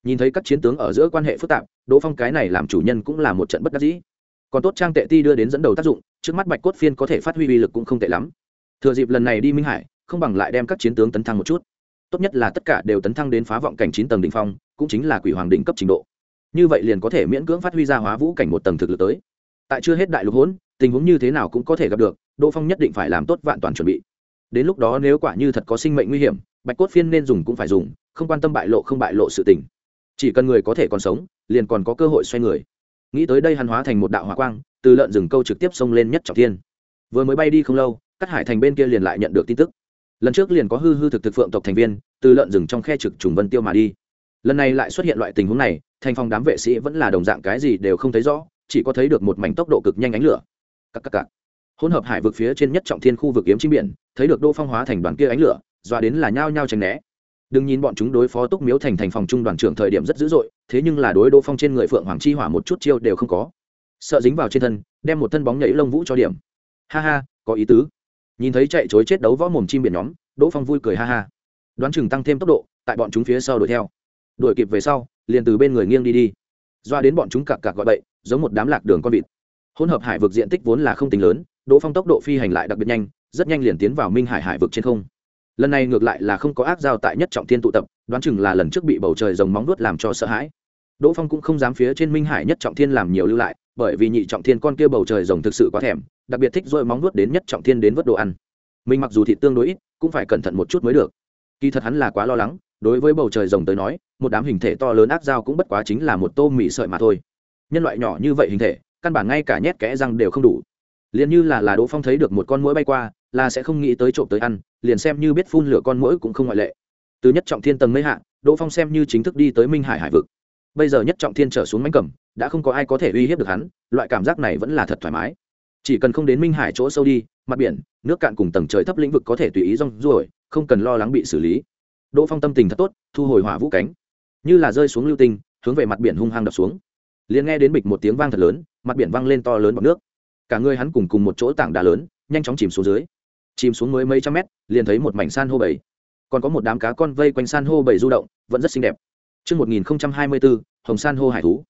nhìn thấy các chiến tướng ở giữa quan hệ phức tạp, đỗ phong cái này làm chủ nhân cũng là một trận bất đắc dĩ. Còn tốt trang tệ ti đưa đến dẫn đầu tác dụng, trước mắt bạch cốt phiên có thể phát huy uy lực cũng không tệ lắm. Thừa dịp lần này đi minh hải, không bằng lại đem các chiến tướng tấn thăng một chút tốt nhất là tất cả đều tấn thăng đến phá vọng cảnh chín tầng đ ỉ n h phong, cũng chính là quỷ hoàng đỉnh cấp trình độ. Như vậy liền có thể miễn cưỡng phát huy ra hóa vũ cảnh một tầng thực lực tới. Tại chưa hết đại lục hỗn, tình huống như thế nào cũng có thể gặp được, đỗ phong nhất định phải làm tốt vạn toàn chuẩn bị. Đến lúc đó nếu quả như thật có sinh mệnh nguy hiểm, bạch cốt phiên nên dùng cũng phải dùng, không quan tâm bại lộ không bại lộ sự tình. Chỉ cần người có thể còn sống, liền còn có cơ hội xoay người. Nghĩ tới đây hàn hóa thành một đạo hỏa quang, từ lợn rừng câu trực tiếp xông lên nhất trọng thiên. Vừa mới bay đi không lâu cắt hải thành bên kia liền lại nhận được tin tức lần trước liền có hư hư thực thực phượng tộc thành viên, từ lợn rừng trong khe trực trùng vân tiêu mà đi. Lần này lại xuất hiện loại tình huống này, thành phòng đám vệ sĩ vẫn là đồng dạng cái gì đều không thấy rõ, chỉ có thấy được một mảnh tốc độ cực nhanh ánh lửa. Cắc cắc cắc. hỗn hợp hải vực phía trên nhất trọng thiên khu vực kiếm chim biển, thấy được đô phong hóa thành đoàn kia ánh lửa dọa đến là nhao nhao tránh né. Đừng nhìn bọn chúng đối phó túc miếu thành thành phòng trung đoàn trưởng thời điểm rất dữ dội, thế nhưng là đối đô phong trên người phượng hoàng chi hỏa một chút chiêu đều không có. Sợ dính vào trên thân, đem một thân bóng nhảy lông vũ cho điểm. Ha ha, có ý tứ nhìn thấy chạy chối chết đấu võ mồm chim biển nhóm, đỗ phong vui cười ha ha. Đoán chừng tăng thêm tốc độ, tại bọn chúng phía sau đuổi theo. Đuổi kịp về sau, liền từ bên người nghiêng đi đi. Doa đến bọn chúng cặc cặc gọi bậy, giống một đám lạc đường con vịt. Hỗn hợp hải vực diện tích vốn là không tính lớn, đỗ phong tốc độ phi hành lại đặc biệt nhanh, rất nhanh liền tiến vào minh hải hải vực trên không. Lần này ngược lại là không có ác giao tại nhất trọng thiên tụ tập, đoán chừng là lần trước bị bầu trời rồng móng đuốt làm cho sợ hãi. Đỗ phong cũng không dám phía trên minh hải nhất trọng thiên làm nhiều lưu lại, bởi vì nhị trọng thiên con kia bầu trời rồng thực sự quá thèm đặc biệt thích dội móng vuốt đến nhất trọng thiên đến vớt đồ ăn. Mình mặc dù thịt tương đối ít, cũng phải cẩn thận một chút mới được. Kỳ thật hắn là quá lo lắng, đối với bầu trời rồng tới nói, một đám hình thể to lớn ác dao cũng bất quá chính là một tô mì sợi mà thôi. Nhân loại nhỏ như vậy hình thể, căn bản ngay cả nhét kẽ răng đều không đủ. Liền như là là đỗ phong thấy được một con mũi bay qua, là sẽ không nghĩ tới trộm tới ăn, liền xem như biết phun lửa con mũi cũng không ngoại lệ. Từ nhất trọng thiên tầng mấy hạ, đỗ phong xem như chính thức đi tới minh hải hải vực. Bây giờ nhất trọng thiên trở xuống mánh cầm, đã không có ai có thể uy hiếp được hắn, loại cảm giác này vẫn là thật thoải mái chỉ cần không đến minh hải chỗ sâu đi mặt biển nước cạn cùng tầng trời thấp lĩnh vực có thể tùy ý rong ruổi không cần lo lắng bị xử lý. Đỗ phong tâm tình thật tốt thu hồi hỏa vũ cánh. Như là rơi xuống lưu tinh hướng về mặt biển hung hăng đập xuống. Liền nghe đến bịch một tiếng vang thật lớn mặt biển văng lên to lớn bọc nước. Cả người hắn cùng cùng một chỗ tảng đá lớn nhanh chóng chìm xuống dưới. Chìm xuống mới mấy trăm mét liền thấy một mảnh san hô bầy. Còn có một đám cá con vây quanh san hô bầy du động vẫn rất xinh đẹp. Trước 1024, hồng san hô hải thú.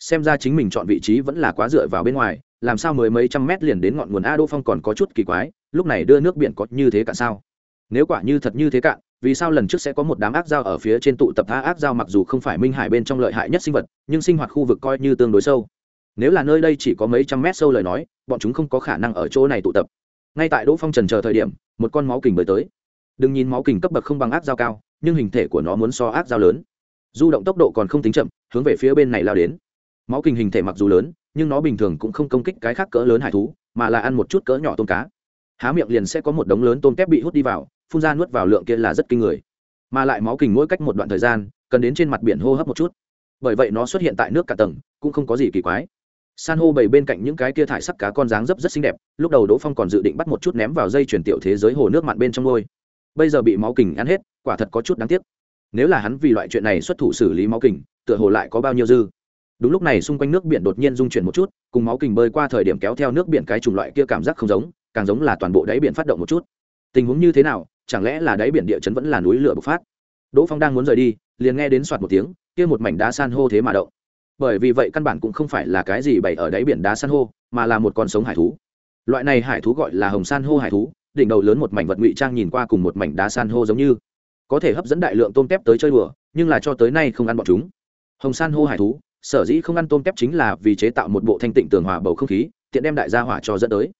Xem ra chính mình chọn vị trí vẫn là quá dựa vào bên ngoài, làm sao mới mấy trăm mét liền đến ngọn nguồn A Đô Phong còn có chút kỳ quái, lúc này đưa nước biển có như thế cạn sao? Nếu quả như thật như thế cạn, vì sao lần trước sẽ có một đám ác dao ở phía trên tụ tập tha ác dao mặc dù không phải minh hải bên trong lợi hại nhất sinh vật, nhưng sinh hoạt khu vực coi như tương đối sâu. Nếu là nơi đây chỉ có mấy trăm mét sâu lời nói, bọn chúng không có khả năng ở chỗ này tụ tập. Ngay tại Đỗ Phong trần chờ thời điểm, một con máu kình mới tới. Đừng nhìn máu kình cấp bậc không bằng ác dao cao, nhưng hình thể của nó muốn so ác dao lớn. Du động tốc độ còn không tính chậm, hướng về phía bên này lao đến. Máu kình hình thể mặc dù lớn, nhưng nó bình thường cũng không công kích cái khác cỡ lớn hải thú, mà là ăn một chút cỡ nhỏ tôm cá. Há miệng liền sẽ có một đống lớn tôm tép bị hút đi vào, phun ra nuốt vào lượng kia là rất kinh người. Mà lại máu kình mỗi cách một đoạn thời gian, cần đến trên mặt biển hô hấp một chút. Bởi vậy nó xuất hiện tại nước cả tầng, cũng không có gì kỳ quái. San hô bầy bên cạnh những cái kia thải sắc cá con dáng dấp rất xinh đẹp, lúc đầu đỗ phong còn dự định bắt một chút ném vào dây chuyển tiểu thế giới hồ nước mặn bên trong ngôi. Bây giờ bị máu kình ăn hết, quả thật có chút đáng tiếc. Nếu là hắn vì loại chuyện này xuất thủ xử lý máu kình, tựa hồ lại có bao nhiêu dư đúng lúc này xung quanh nước biển đột nhiên rung chuyển một chút, cùng máu kình bơi qua thời điểm kéo theo nước biển cái chủng loại kia cảm giác không giống, càng giống là toàn bộ đáy biển phát động một chút. Tình huống như thế nào, chẳng lẽ là đáy biển địa chấn vẫn là núi lửa bộc phát? Đỗ phong đang muốn rời đi, liền nghe đến soạt một tiếng, kia một mảnh đá san hô thế mà động. Bởi vì vậy căn bản cũng không phải là cái gì bày ở đáy biển đá san hô, mà là một con sống hải thú. Loại này hải thú gọi là hồng san hô hải thú, đỉnh đầu lớn một mảnh vật ngụy trang nhìn qua cùng một mảnh đá san hô giống như. Có thể hấp dẫn đại lượng tôm tép tới chơi đùa, nhưng là cho tới nay không ăn bọn chúng. Hồng san hô hải thú sở dĩ không ăn tôm kép chính là vì chế tạo một bộ thanh tịnh tường hòa bầu không khí, tiện đem đại gia hỏa cho dẫn tới.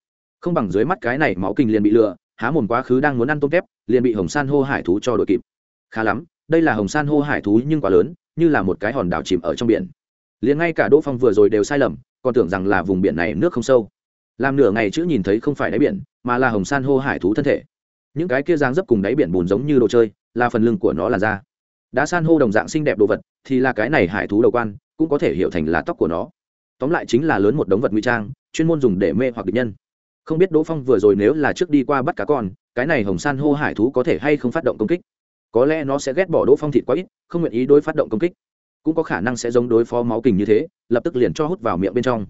Không bằng dưới mắt cái này máu kinh liền bị lừa, há mồm quá khứ đang muốn ăn tôm kép liền bị hồng san hô hải thú cho đội kịp. Khá lắm, đây là hồng san hô hải thú nhưng quá lớn, như là một cái hòn đảo chìm ở trong biển. Liền ngay cả đỗ phong vừa rồi đều sai lầm, còn tưởng rằng là vùng biển này nước không sâu. Làm nửa ngày chữ nhìn thấy không phải đáy biển, mà là hồng san hô hải thú thân thể. Những cái kia giang dấp cùng đáy biển bùn giống như đồ chơi, là phần lưng của nó là da. Đá san hô đồng dạng xinh đẹp đồ vật, thì là cái này hải thú đầu quan cũng có thể hiểu thành là tóc của nó. Tóm lại chính là lớn một đống vật nguy trang, chuyên môn dùng để mê hoặc địch nhân. Không biết đỗ phong vừa rồi nếu là trước đi qua bắt cá con, cái này hồng san hô hải thú có thể hay không phát động công kích? Có lẽ nó sẽ ghét bỏ đỗ phong thịt quá ít, không nguyện ý đối phát động công kích. Cũng có khả năng sẽ giống đối phó máu kình như thế, lập tức liền cho hút vào miệng bên trong.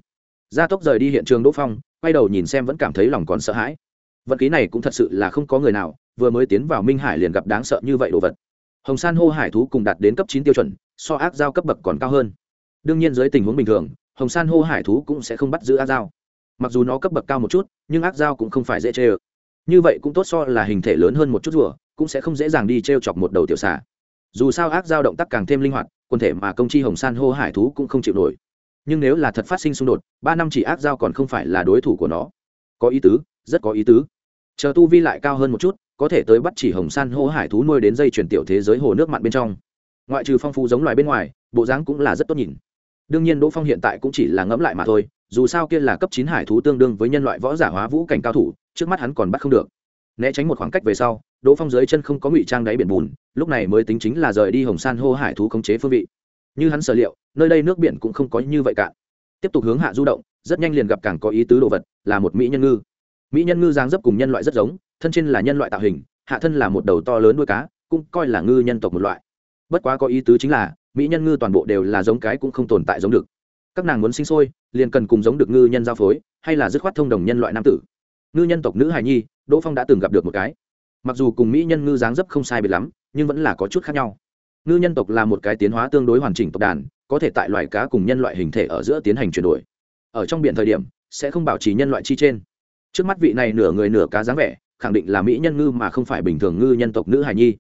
Gia tốc rời đi hiện trường đỗ phong, quay đầu nhìn xem vẫn cảm thấy lòng còn sợ hãi. Vận khí này cũng thật sự là không có người nào, vừa mới tiến vào minh hải liền gặp đáng sợ như vậy đồ vật. Hồng san hô hải thú cùng đạt đến cấp chín tiêu chuẩn, so ác giao cấp bậc còn cao hơn đương nhiên dưới tình huống bình thường, hồng san hô hải thú cũng sẽ không bắt giữ ác dao. Mặc dù nó cấp bậc cao một chút, nhưng ác dao cũng không phải dễ chê ơ như vậy cũng tốt so là hình thể lớn hơn một chút rùa, cũng sẽ không dễ dàng đi t r e o chọc một đầu tiểu xà. dù sao ác dao động tác càng thêm linh hoạt, quần thể mà công chi hồng san hô hải thú cũng không chịu nổi. Nhưng nếu là thật phát sinh xung đột, ba năm chỉ ác dao còn không phải là đối thủ của nó. Có ý tứ, rất có ý tứ. Chờ tu vi lại cao hơn một chút, có thể tới bắt chỉ hồng san hô hải thú nuôi đến dây chuyển tiểu thế giới hồ nước mặn bên trong. Ngoại trừ phong phú giống loài bên ngoài, bộ dáng cũng là rất tốt nhìn đương nhiên đỗ phong hiện tại cũng chỉ là ngẫm lại mà thôi, dù sao kia là cấp chín hải thú tương đương với nhân loại võ giả hóa vũ cảnh cao thủ, trước mắt hắn còn bắt không được. Né tránh một khoảng cách về sau, đỗ phong dưới chân không có ngụy trang đáy biển bùn, lúc này mới tính chính là rời đi hồng san hô hải thú khống chế phương vị. Như hắn sở liệu, nơi đây nước biển cũng không có như vậy cả. Tiếp tục hướng hạ du động, rất nhanh liền gặp càng có ý tứ đồ vật, là một mỹ nhân ngư. Mỹ nhân ngư dáng dấp cùng nhân loại rất giống, thân trên là nhân loại tạo hình, hạ thân là một đầu to lớn đuôi cá, cũng coi là ngư nhân tộc một loại. Bất quá có ý tứ chính là mỹ nhân ngư toàn bộ đều là giống cái cũng không tồn tại giống được. Các nàng muốn sinh sôi, liền cần cùng giống được ngư nhân giao phối, hay là dứt khoát thông đồng nhân loại nam tử. Ngư nhân tộc nữ hài nhi, đỗ phong đã từng gặp được một cái. Mặc dù cùng mỹ nhân ngư dáng dấp không sai biệt lắm, nhưng vẫn là có chút khác nhau. Ngư nhân tộc là một cái tiến hóa tương đối hoàn chỉnh tộc đàn, có thể tại loài cá cùng nhân loại hình thể ở giữa tiến hành chuyển đổi. Ở trong biển thời điểm, sẽ không bảo trì nhân loại chi trên. Trước mắt vị này nửa người nửa cá dáng vẻ, khẳng định là mỹ nhân ngư mà không phải bình thường ngư nhân tộc nữ hài nhi.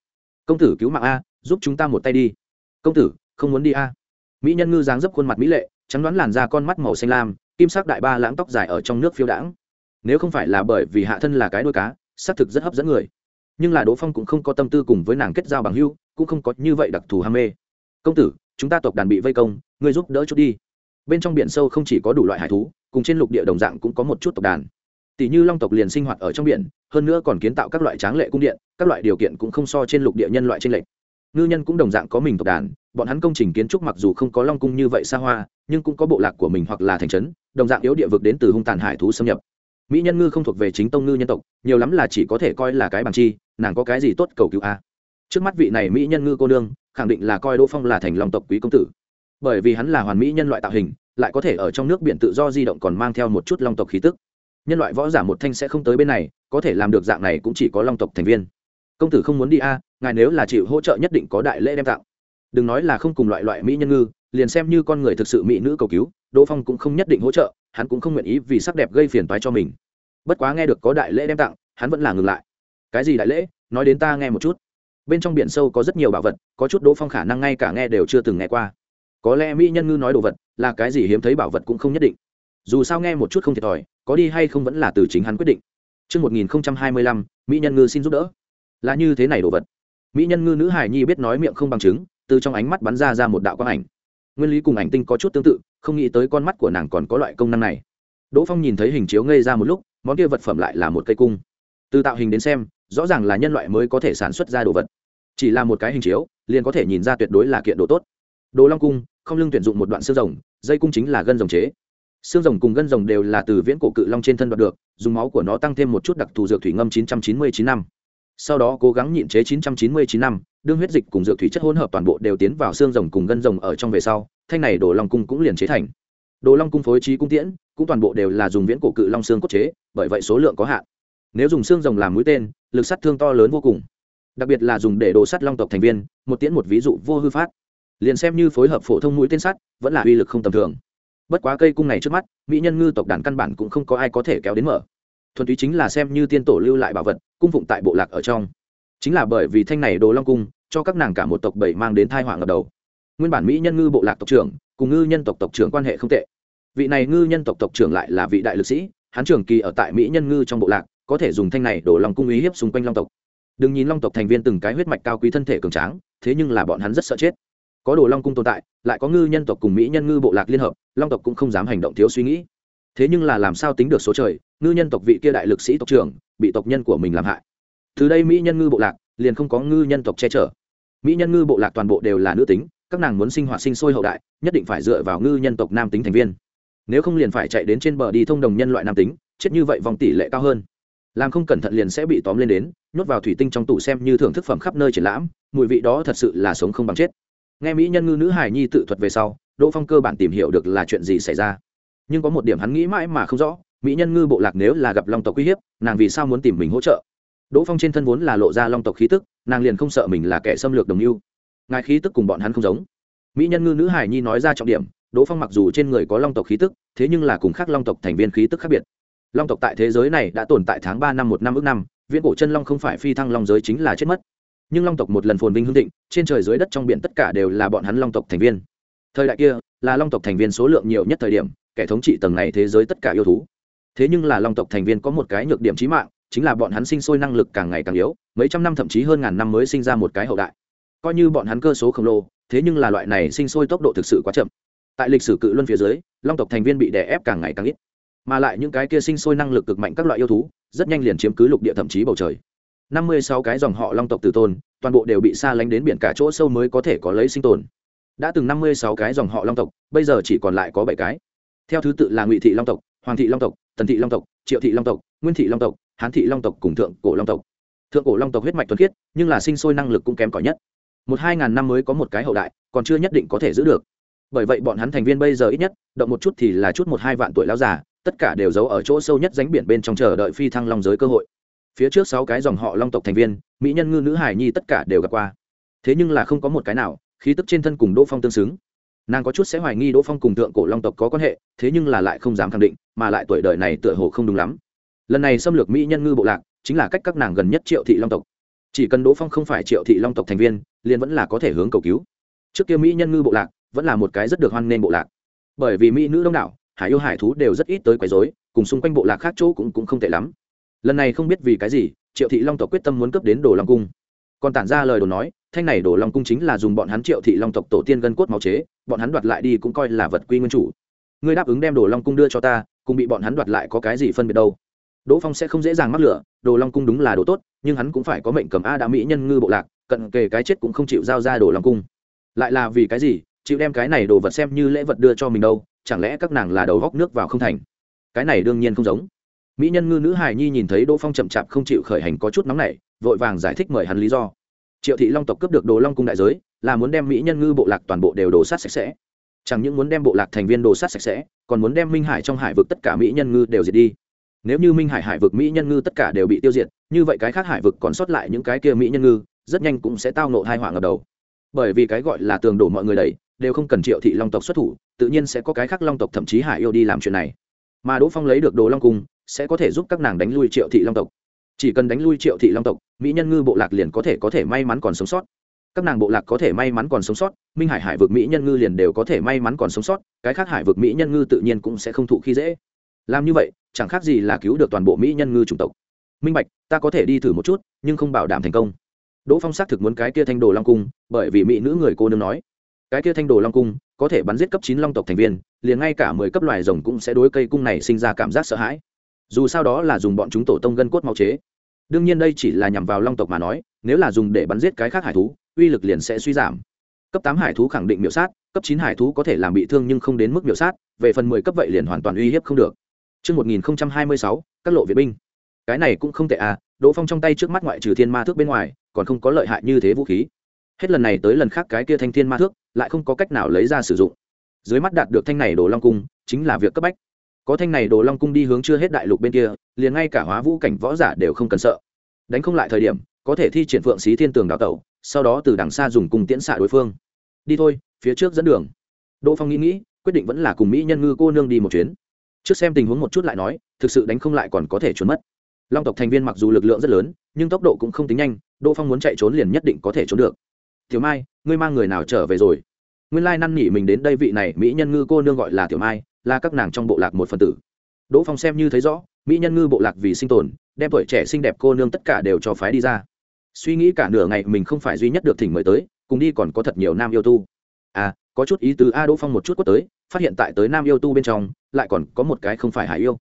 Công tử cứu mạng a, giúp chúng ta một tay đi. Công tử không muốn đi a. Mỹ nhân ngư dáng dấp khuôn mặt mỹ lệ, trắng đoán làn da con mắt màu xanh lam, kim sắc đại ba lãng tóc dài ở trong nước phiêu đãng. Nếu không phải là bởi vì hạ thân là cái đuôi cá, xác thực rất hấp dẫn người. Nhưng là đỗ phong cũng không có tâm tư cùng với nàng kết giao bằng hưu cũng không có như vậy đặc thù ham mê. Công tử, chúng ta tộc đàn bị vây công, ngươi giúp đỡ chút đi. Bên trong biển sâu không chỉ có đủ loại hải thú, cùng trên lục địa đồng dạng cũng có một chút tộc đàn. Tỷ như long tộc liền sinh hoạt ở trong biển, hơn nữa còn kiến tạo các loại tráng lệ cung điện, các loại điều kiện cũng không so trên lục địa nhân loại trên lệch ngư nhân cũng đồng dạng có mình tộc đàn, bọn hắn công trình kiến trúc mặc dù không có long cung như vậy xa hoa, nhưng cũng có bộ lạc của mình hoặc là thành trấn, đồng dạng yếu địa vực đến từ hung tàn hải thú xâm nhập. Mỹ nhân ngư không thuộc về chính tông ngư nhân tộc, nhiều lắm là chỉ có thể coi là cái bằng chi, nàng có cái gì tốt cầu cứu a? Trước mắt vị này mỹ nhân ngư cô nương, khẳng định là coi đỗ phong là thành lòng tộc quý công tử. Bởi vì hắn là hoàn mỹ nhân loại tạo hình, lại có thể ở trong nước biển tự do di động còn mang theo một chút long tộc khí tức. Nhân loại võ giả một thanh sẽ không tới bên này, có thể làm được dạng này cũng chỉ có long tộc thành viên công tử không muốn đi a ngài nếu là chịu hỗ trợ nhất định có đại lễ đem tặng. Đừng nói là không cùng loại loại mỹ nhân ngư liền xem như con người thực sự mỹ nữ cầu cứu đỗ phong cũng không nhất định hỗ trợ hắn cũng không nguyện ý vì sắc đẹp gây phiền toái cho mình. Bất quá nghe được có đại lễ đem tặng hắn vẫn là ngừng lại. Cái gì đại lễ? Nói đến ta nghe một chút. Bên trong biển sâu có rất nhiều bảo vật có chút đỗ phong khả năng ngay cả nghe đều chưa từng nghe qua. Có lẽ mỹ nhân ngư nói đồ vật là cái gì hiếm thấy bảo vật cũng không nhất định. Dù sao nghe một chút không thiệt thòi có đi hay không vẫn là từ chính hắn quyết định. Trước 1025, Mỹ nhân ngư xin giúp đỡ. Là như thế này đồ vật. Mỹ nhân ngư nữ hải nhi biết nói miệng không bằng chứng, từ trong ánh mắt bắn ra ra một đạo quang ảnh. Nguyên lý cùng ảnh tinh có chút tương tự, không nghĩ tới con mắt của nàng còn có loại công năng này. Đỗ Phong nhìn thấy hình chiếu ngây ra một lúc, món kia vật phẩm lại là một cây cung. Từ tạo hình đến xem, rõ ràng là nhân loại mới có thể sản xuất ra đồ vật. Chỉ là một cái hình chiếu, liền có thể nhìn ra tuyệt đối là kiện đồ tốt. Đồ Long cung, không lưng tuyển dụng một đoạn xương rồng, dây cung chính là gân rồng chế xương rồng cùng gân rồng đều là từ viễn cổ cự long trên thân đoạt được dùng máu của nó tăng thêm một chút đặc thù dược thủy ngâm 999 năm sau đó cố gắng nhịn chế 999 năm, đương huyết dịch cùng dược thủy chất hỗn hợp toàn bộ đều tiến vào xương rồng cùng gân rồng ở trong về sau, thanh này đồ long cung cũng liền chế thành. Đồ long cung phối trí cung tiễn, cũng toàn bộ đều là dùng viễn cổ cự long xương cốt chế, bởi vậy số lượng có hạn. Nếu dùng xương rồng làm mũi tên, lực sát thương to lớn vô cùng. Đặc biệt là dùng để đồ sắt long tộc thành viên, một tiễn một ví dụ vô hư phát. Liền xem như phối hợp phổ thông mũi tên sắt, vẫn là uy lực không tầm thường. Bất quá cây cung này trước mắt, mỹ nhân ngư tộc đàn căn bản cũng không có ai có thể kéo đến mở thuần túy chính là xem như tiên tổ lưu lại bảo vật, cung phụng tại bộ lạc ở trong. Chính là bởi vì thanh này đồ long cung, cho các nàng cả một tộc bảy mang đến thai họa ngập đầu. Nguyên bản mỹ nhân ngư bộ lạc tộc trưởng, cùng ngư nhân tộc tộc trưởng quan hệ không tệ. Vị này ngư nhân tộc tộc trưởng lại là vị đại lực sĩ, hắn trưởng kỳ ở tại mỹ nhân ngư trong bộ lạc, có thể dùng thanh này đổ lòng cung ý hiếp xung quanh long tộc. Đừng nhìn long tộc thành viên từng cái huyết mạch cao quý thân thể cường tráng, thế nhưng là bọn hắn rất sợ chết. Có đồ long cung tồn tại, lại có ngư nhân tộc cùng mỹ nhân ngư bộ lạc liên hợp, long tộc cũng không dám hành động thiếu suy nghĩ thế nhưng là làm sao tính được số trời, ngư nhân tộc vị kia đại lực sĩ tộc trưởng, bị tộc nhân của mình làm hại. Từ đây mỹ nhân ngư bộ lạc, liền không có ngư nhân tộc che chở. Mỹ nhân ngư bộ lạc toàn bộ đều là nữ tính, các nàng muốn sinh hoạt sinh sôi hậu đại, nhất định phải dựa vào ngư nhân tộc nam tính thành viên. Nếu không liền phải chạy đến trên bờ đi thông đồng nhân loại nam tính, chết như vậy vòng tỷ lệ cao hơn. Làm không cẩn thận liền sẽ bị tóm lên đến, nhốt vào thủy tinh trong tủ xem như thưởng thức phẩm khắp nơi triển lãm, mùi vị đó thật sự là sống không bằng chết. Nghe mỹ nhân ngư nữ hải nhi tự thuật về sau, đỗ phong cơ bản tìm hiểu được là chuyện gì xảy ra nhưng có một điểm hắn nghĩ mãi mà không rõ, mỹ nhân ngư bộ lạc nếu là gặp long tộc uy hiếp, nàng vì sao muốn tìm mình hỗ trợ? Đỗ phong trên thân vốn là lộ ra long tộc khí tức, nàng liền không sợ mình là kẻ xâm lược đồng mưu. Ngài khí tức cùng bọn hắn không giống. Mỹ nhân ngư nữ hải nhi nói ra trọng điểm, đỗ phong mặc dù trên người có long tộc khí tức, thế nhưng là cùng khác long tộc thành viên khí tức khác biệt. Long tộc tại thế giới này đã tồn tại tháng ba năm một năm ước năm, viễn cổ chân long không phải phi thăng long giới chính là chết mất. Nhưng long tộc một lần phồn vinh hưng thịnh, trên trời dưới đất trong biển tất cả đều là bọn hắn long tộc thành viên. Thời đại kia, là long tộc thành viên số lượng nhiều nhất thời điểm kẻ thống trị tầng này thế giới tất cả yêu thú. Thế nhưng là long tộc thành viên có một cái nhược điểm trí mạng, chính là bọn hắn sinh sôi năng lực càng ngày càng yếu, mấy trăm năm thậm chí hơn ngàn năm mới sinh ra một cái hậu đại. Coi như bọn hắn cơ số khổng lồ, thế nhưng là loại này sinh sôi tốc độ thực sự quá chậm. Tại lịch sử cự luân phía dưới, long tộc thành viên bị đè ép càng ngày càng ít. Mà lại những cái kia sinh sôi năng lực cực mạnh các loại yêu thú, rất nhanh liền chiếm cứ lục địa thậm chí bầu trời. Năm mươi sáu cái dòng họ long tộc từ tôn, toàn bộ đều bị xa lánh đến biển cả chỗ sâu mới có thể có lấy sinh tồn. Đã từng năm mươi sáu cái dòng họ long tộc, bây giờ chỉ còn lại có bảy cái theo thứ tự là ngụy thị long tộc, hoàng thị long tộc, tần thị long tộc, triệu thị long tộc, nguyên thị long tộc, hán thị long tộc cùng thượng cổ long tộc. Thượng cổ long tộc huyết mạch thuần khiết, nhưng là sinh sôi năng lực cũng kém cỏi nhất. Một hai ngàn năm mới có một cái hậu đại, còn chưa nhất định có thể giữ được. Bởi vậy bọn hắn thành viên bây giờ ít nhất, động một chút thì là chút một hai vạn tuổi lao già, tất cả đều giấu ở chỗ sâu nhất ránh biển bên trong chờ đợi phi thăng long giới cơ hội. Phía trước sáu cái dòng họ long tộc thành viên, mỹ nhân ngư nữ hải nhi tất cả đều gặp qua. Thế nhưng là không có một cái nào, khí tức trên thân cùng đỗ phong tương xứng nàng có chút sẽ hoài nghi đỗ phong cùng tượng cổ long tộc có quan hệ thế nhưng là lại không dám khẳng định mà lại tuổi đời này tựa hồ không đúng lắm. Lần này xâm lược mỹ nhân ngư bộ lạc chính là cách các nàng gần nhất triệu thị long tộc. Chỉ cần đỗ phong không phải triệu thị long tộc thành viên liền vẫn là có thể hướng cầu cứu. Trước kia mỹ nhân ngư bộ lạc vẫn là một cái rất được hoan nghênh bộ lạc. Bởi vì mỹ nữ đông đảo hải yêu hải thú đều rất ít tới quấy dối cùng xung quanh bộ lạc khác chỗ cũng, cũng không tệ lắm. Lần này không biết vì cái gì triệu thị long tộc quyết tâm muốn cấp đến đồ long cung. Còn tản ra lời đồ nói thanh này đổ long cung chính là dùng bọn hắn triệu thị long tộc tổ tiên gân cốt máu chế, bọn hắn đoạt lại đi cũng coi là vật quy nguyên chủ. Ngươi đáp ứng đem đồ long cung đưa cho ta, cùng bị bọn hắn đoạt lại có cái gì phân biệt đâu? Đỗ phong sẽ không dễ dàng mắc lửa đồ long cung đúng là đồ tốt, nhưng hắn cũng phải có mệnh cầm a đã mỹ nhân ngư bộ lạc, cận kề cái chết cũng không chịu giao ra đồ long cung. Lại là vì cái gì, chịu đem cái này đồ vật xem như lễ vật đưa cho mình đâu, chẳng lẽ các nàng là đầu góc nước vào không thành? Cái này đương nhiên không giống. Mỹ nhân ngư nữ hài nhi nhìn thấy đỗ phong chậm chạp không chịu khởi hành có chút nóng nảy, vội vàng giải thích mời hắn lý do triệu thị long tộc cướp được đồ long cung đại giới, là muốn đem mỹ nhân ngư bộ lạc toàn bộ đều đồ sát sạch sẽ. Chẳng những muốn đem bộ lạc thành viên đồ sát sạch sẽ, còn muốn đem minh hải trong hải vực tất cả mỹ nhân ngư đều diệt đi. Nếu như minh hải hải vực mỹ nhân ngư tất cả đều bị tiêu diệt, như vậy cái khác hải vực còn sót lại những cái kia mỹ nhân ngư, rất nhanh cũng sẽ tao nộ hai họa ngập đầu. Bởi vì cái gọi là tường đổ mọi người đầy, đều không cần triệu thị long tộc xuất thủ, tự nhiên sẽ có cái khác long tộc thậm chí hải yêu đi làm chuyện này. Mà đỗ phong lấy được đồ long cung, sẽ có thể giúp các nàng đánh lui triệu thị long tộc chỉ cần đánh lui triệu thị long tộc, mỹ nhân ngư bộ lạc liền có thể có thể may mắn còn sống sót. Các nàng bộ lạc có thể may mắn còn sống sót, minh hải hải vực mỹ nhân ngư liền đều có thể may mắn còn sống sót, cái khác hải vực mỹ nhân ngư tự nhiên cũng sẽ không thụ khi dễ. Làm như vậy, chẳng khác gì là cứu được toàn bộ mỹ nhân ngư chủng tộc. Minh bạch, ta có thể đi thử một chút, nhưng không bảo đảm thành công. Đỗ phong xác thực muốn cái kia thanh đồ long cung, bởi vì mỹ nữ người cô nương nói, cái kia thanh đồ long cung có thể bắn giết cấp chín long tộc thành viên, liền ngay cả mười cấp loài rồng cũng sẽ đối cây cung này sinh ra cảm giác sợ hãi dù sao đó là dùng bọn chúng tổ tông gân cốt máu chế đương nhiên đây chỉ là nhằm vào long tộc mà nói nếu là dùng để bắn giết cái khác hải thú uy lực liền sẽ suy giảm cấp tám hải thú khẳng định miểu sát cấp chín hải thú có thể làm bị thương nhưng không đến mức miểu sát về phần mười cấp vậy liền hoàn toàn uy hiếp không được Trước 1026, các lộ viện binh. Cái này cũng không tệ à, Đỗ Phong trong tay trước mắt ngoại trừ thiên ma thước bên ngoài, còn không có lợi hại như thế vũ khí. Hết lần này tới lần khác cái kia thanh thiên ma thước lại không có cách nào lấy ra sử dụng. Dưới mắt đạt được thanh này đồ long cung, chính là việc cấp bách. Có thanh này đồ long cung đi hướng chưa hết đại lục bên kia, liền ngay cả hóa vũ cảnh võ giả đều không cần sợ. Đánh không lại thời điểm, có thể thi triển phượng xí thiên tường đào tẩu, sau đó từ đằng xa dùng cùng tiễn xạ đối phương. Đi thôi, phía trước dẫn đường. Đỗ Phong nghĩ nghĩ, quyết định vẫn là cùng mỹ nhân ngư cô nương đi một chuyến trước xem tình huống một chút lại nói thực sự đánh không lại còn có thể trốn mất long tộc thành viên mặc dù lực lượng rất lớn nhưng tốc độ cũng không tính nhanh đỗ phong muốn chạy trốn liền nhất định có thể trốn được tiểu mai ngươi mang người nào trở về rồi nguyên lai năn nỉ mình đến đây vị này mỹ nhân ngư cô nương gọi là tiểu mai, là các nàng trong bộ lạc một phần tử. Đỗ phong xem như thấy rõ, mỹ nhân ngư bộ lạc vì sinh tồn, đem tuổi trẻ xinh đẹp cô nương tất cả đều cho phái đi ra. Suy nghĩ cả nửa ngày mình không phải duy nhất được thỉnh mời tới, cùng đi còn có thật nhiều nam yêu tu. À có chút ý tứ a đỗ phong một chút quất tới, phát hiện tại tới nam yêu tu bên trong, lại còn có một cái không phải hải yêu.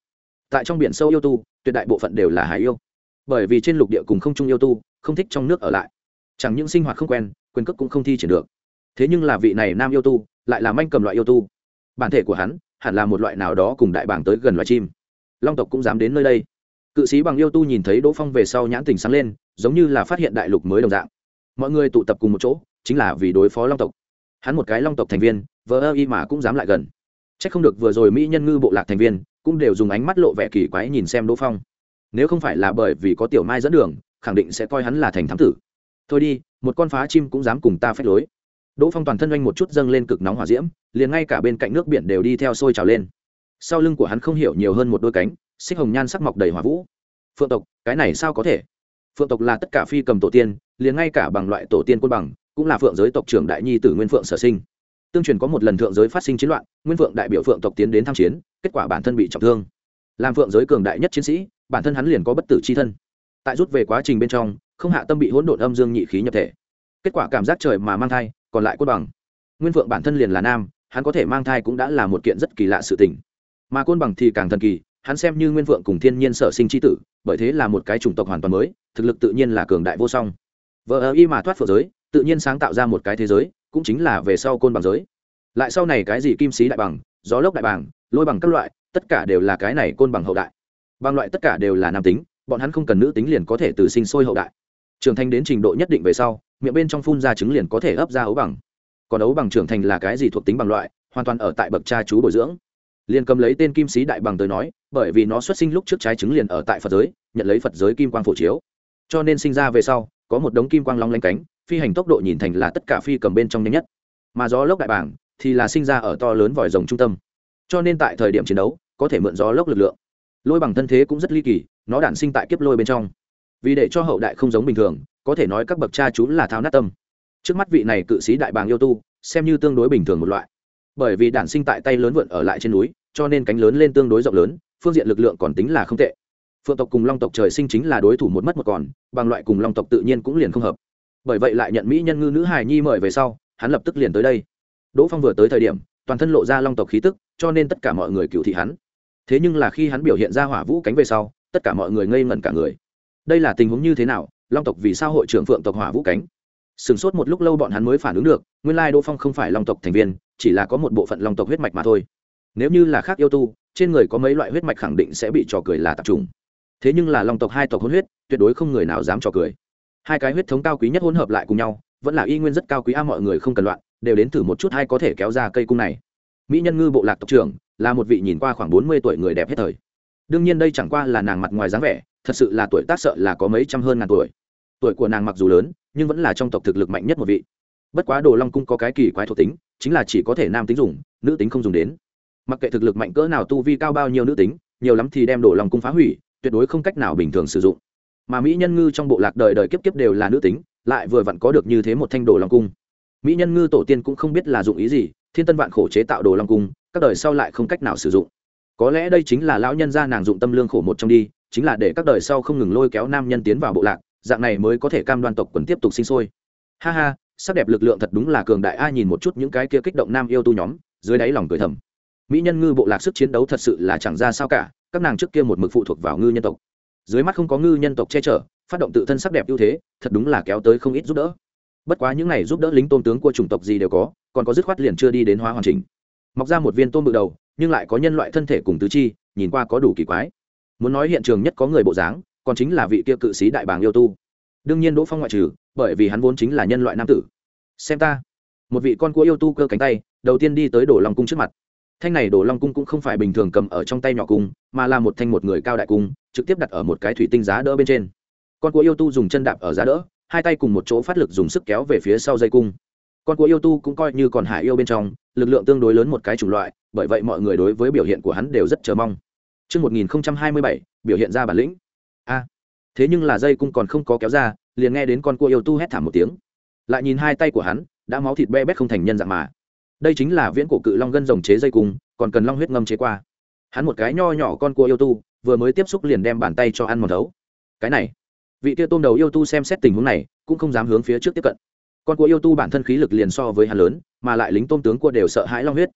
Tại trong biển sâu yêu tu, tuyệt đại bộ phận đều là hải yêu. Bởi vì trên lục địa cùng không trung yêu tu, không thích trong nước ở lại. Chẳng những sinh hoạt không quen, quyền cước cũng không thi triển được thế nhưng là vị này nam yêu tu, lại là manh cầm loại yêu tu. Bản thể của hắn, hẳn là một loại nào đó cùng đại bảng tới gần loài chim. Long tộc cũng dám đến nơi đây. Cự sĩ bằng yêu tu nhìn thấy đỗ phong về sau nhãn tình sáng lên, giống như là phát hiện đại lục mới đồng dạng. Mọi người tụ tập cùng một chỗ, chính là vì đối phó long tộc. Hắn một cái long tộc thành viên, vờ ơ y mà cũng dám lại gần. C h ắ c không được vừa rồi mỹ nhân ngư bộ lạc thành viên, cũng đều dùng ánh mắt lộ vẻ kỳ quái nhìn xem đỗ phong. Nếu không phải là bởi vì có tiểu mai dẫn đường, khẳng định sẽ coi hắn là thành thám tử. Thôi đi, một con phá chim cũng dám cùng ta phép lối đỗ phong toàn thân doanh một chút dâng lên cực nóng hỏa diễm, liền ngay cả bên cạnh nước biển đều đi theo sôi trào lên. Sau lưng của hắn không hiểu nhiều hơn một đôi cánh, xích hồng nhan sắc mọc đầy hỏa vũ. Phượng tộc, cái này sao có thể? Phượng tộc là tất cả phi cầm tổ tiên, liền ngay cả bằng loại tổ tiên côn bằng, cũng là phượng giới tộc trưởng đại nhi tử nguyên phượng sở sinh. Tương truyền có một lần thượng giới phát sinh chiến loạn, nguyên phượng đại biểu phượng tộc tiến đến tham chiến, kết quả bản thân bị trọng thương. Làm phượng giới cường đại nhất chiến sĩ, bản thân hắn liền có bất tử c h i thân. Tại rút về quá trình bên trong, không hạ tâm bị hỗn độn âm dương nhị khí nhập thể. Kết quả cảm giác trời mà mang thai còn lại côn bằng. Nguyên phượng bản thân liền là nam, hắn có thể mang thai cũng đã là một kiện rất kỳ lạ sự tình. Mà côn bằng thì càng thần kỳ, hắn xem như nguyên phượng cùng thiên nhiên sở sinh c tử, bởi thế là một cái chủng tộc hoàn toàn mới, thực lực tự nhiên là cường đại vô song. Vợ ơ y mà thoát phượng giới, tự nhiên sáng tạo ra một cái thế giới, cũng chính là về sau côn bằng giới. Lại sau này cái gì kim sĩ đại bằng, gió lốc đại bằng, lôi bằng các loại, tất cả đều là cái này côn bằng hậu đại. Bằng loại tất cả đều là nam tính, bọn hắn không cần nữ tính liền có thể từ sinh sôi hậu đại trưởng thành đến trình độ nhất định về sau, miệng bên trong phun ra trứng liền có thể ấp ra ấu bằng. Còn ấu bằng trưởng thành là cái gì thuộc tính bằng loại, hoàn toàn ở tại bậc cha chú bồi dưỡng. Liền cầm lấy tên kim sĩ đại bằng tới nói, bởi vì nó xuất sinh lúc trước trái trứng liền ở tại phật giới, nhận lấy phật giới kim quang phổ chiếu. Cho nên sinh ra về sau, có một đống kim quang long lanh cánh, phi hành tốc độ nhìn thành là tất cả phi cầm bên trong nhanh nhất. Mà gió lốc đại bảng thì là sinh ra ở to lớn vòi rồng trung tâm. Cho nên tại thời điểm chiến đấu, có thể mượn gió lốc lực lượng. Lôi bằng thân thế cũng rất ly kỳ, nó đản sinh tại kiếp lôi bên trong vì để cho hậu đại không giống bình thường, có thể nói các bậc cha chú là thao nát tâm. Trước mắt vị này cự sĩ đại bàng yêu tu, xem như tương đối bình thường một loại. Bởi vì đản sinh tại tay lớn vượn ở lại trên núi, cho nên cánh lớn lên tương đối rộng lớn, phương diện lực lượng còn tính là không tệ. Phượng tộc cùng long tộc trời sinh chính là đối thủ một mất một còn, bằng loại cùng long tộc tự nhiên cũng liền không hợp. Bởi vậy lại nhận mỹ nhân ngư nữ hài nhi mời về sau, hắn lập tức liền tới đây. Đỗ phong vừa tới thời điểm, toàn thân lộ ra long tộc khí tức, cho nên tất cả mọi người cựu thị hắn. Thế nhưng là khi hắn biểu hiện ra hỏa vũ cánh về sau, tất cả mọi người ngây ngẩn cả người đây là tình huống như thế nào? Long tộc vì sao hội trưởng phượng tộc hỏa vũ cánh? Sửng sốt một lúc lâu bọn hắn mới phản ứng được, nguyên lai đỗ phong không phải long tộc thành viên, chỉ là có một bộ phận long tộc huyết mạch mà thôi. Nếu như là khác yêu tu, trên người có mấy loại huyết mạch khẳng định sẽ bị trò cười là tạp trùng. Thế nhưng là long tộc hai tộc hôn huyết, tuyệt đối không người nào dám trò cười. Hai cái huyết thống cao quý nhất hỗn hợp lại cùng nhau, vẫn là y nguyên rất cao quý a, mọi người không cần loạn, đều đến thử một chút hay có thể kéo ra cây cung này. Mỹ nhân ngư bộ lạc tộc trưởng, là một vị nhìn qua khoảng bốn mươi tuổi người đẹp hết thời. Đương nhiên đây chẳng qua là nàng mặt ngoài dáng vẻ thật sự là tuổi tác sợ là có mấy trăm hơn ngàn tuổi. Tuổi của nàng mặc dù lớn, nhưng vẫn là trong tộc thực lực mạnh nhất một vị. Bất quá đồ long cung có cái kỳ quái thuộc tính, chính là chỉ có thể nam tính dùng, nữ tính không dùng đến. Mặc kệ thực lực mạnh cỡ nào tu vi cao bao nhiêu nữ tính, nhiều lắm thì đem đồ long cung phá hủy, tuyệt đối không cách nào bình thường sử dụng. Mà mỹ nhân ngư trong bộ lạc đời đời kiếp kiếp đều là nữ tính, lại vừa vặn có được như thế một thanh đồ long cung. Mỹ nhân ngư tổ tiên cũng không biết là dụng ý gì, thiên tân vạn khổ chế tạo đồ long cung, các đời sau lại không cách nào sử dụng. Có lẽ đây chính là lão nhân gia nàng dụng tâm lương khổ một trong đi chính là để các đời sau không ngừng lôi kéo nam nhân tiến vào bộ lạc, dạng này mới có thể cam đoan tộc quần tiếp tục sinh sôi. Ha ha, sắc đẹp lực lượng thật đúng là cường đại a nhìn một chút những cái kia kích động nam yêu tu nhóm, dưới đáy lòng cười thầm. Mỹ nhân ngư bộ lạc sức chiến đấu thật sự là chẳng ra sao cả, các nàng trước kia một mực phụ thuộc vào ngư nhân tộc. Dưới mắt không có ngư nhân tộc che chở, phát động tự thân sắc đẹp ưu thế, thật đúng là kéo tới không ít giúp đỡ. Bất quá những này giúp đỡ lính tôn tướng của chủng tộc gì đều có, còn có dứt khoát liền chưa đi đến hóa hoàn chỉnh. Mọc ra một viên tôm bự đầu, nhưng lại có nhân loại thân thể cùng tứ chi, nhìn qua có đủ kỳ quái muốn nói hiện trường nhất có người bộ dáng, còn chính là vị kia cự sĩ đại bàng yêu tu. Đương nhiên đỗ phong ngoại trừ, bởi vì hắn vốn chính là nhân loại nam tử. Xem ta. Một vị con cua yêu tu cơ cánh tay, đầu tiên đi tới đổ long cung trước mặt. Thanh này đổ long cung cũng không phải bình thường cầm ở trong tay nhỏ cung, mà là một thanh một người cao đại cung, trực tiếp đặt ở một cái thủy tinh giá đỡ bên trên. Con cua yêu tu dùng chân đạp ở giá đỡ, hai tay cùng một chỗ phát lực dùng sức kéo về phía sau dây cung. Con cua yêu tu cũng coi như còn hải yêu bên trong, lực lượng tương đối lớn một cái chủng loại, bởi vậy mọi người đối với biểu hiện của hắn đều rất chờ mong. Trước 1027, biểu hiện ra bản lĩnh. A. thế nhưng là dây cung còn không có kéo ra, liền nghe đến con cua yêu tu hét thảm một tiếng. Lại nhìn hai tay của hắn, đã máu thịt be bét không thành nhân dạng mà. Đây chính là viễn cổ cự long gân rồng chế dây cung, còn cần long huyết ngâm chế qua. Hắn một cái nho nhỏ con cua yêu tu, vừa mới tiếp xúc liền đem bàn tay cho ăn một thấu. Cái này, vị kia tôm đầu yêu tu xem xét tình huống này, cũng không dám hướng phía trước tiếp cận. Con cua yêu tu bản thân khí lực liền so với hắn lớn, mà lại lính tôm tướng cua đều sợ hãi long huyết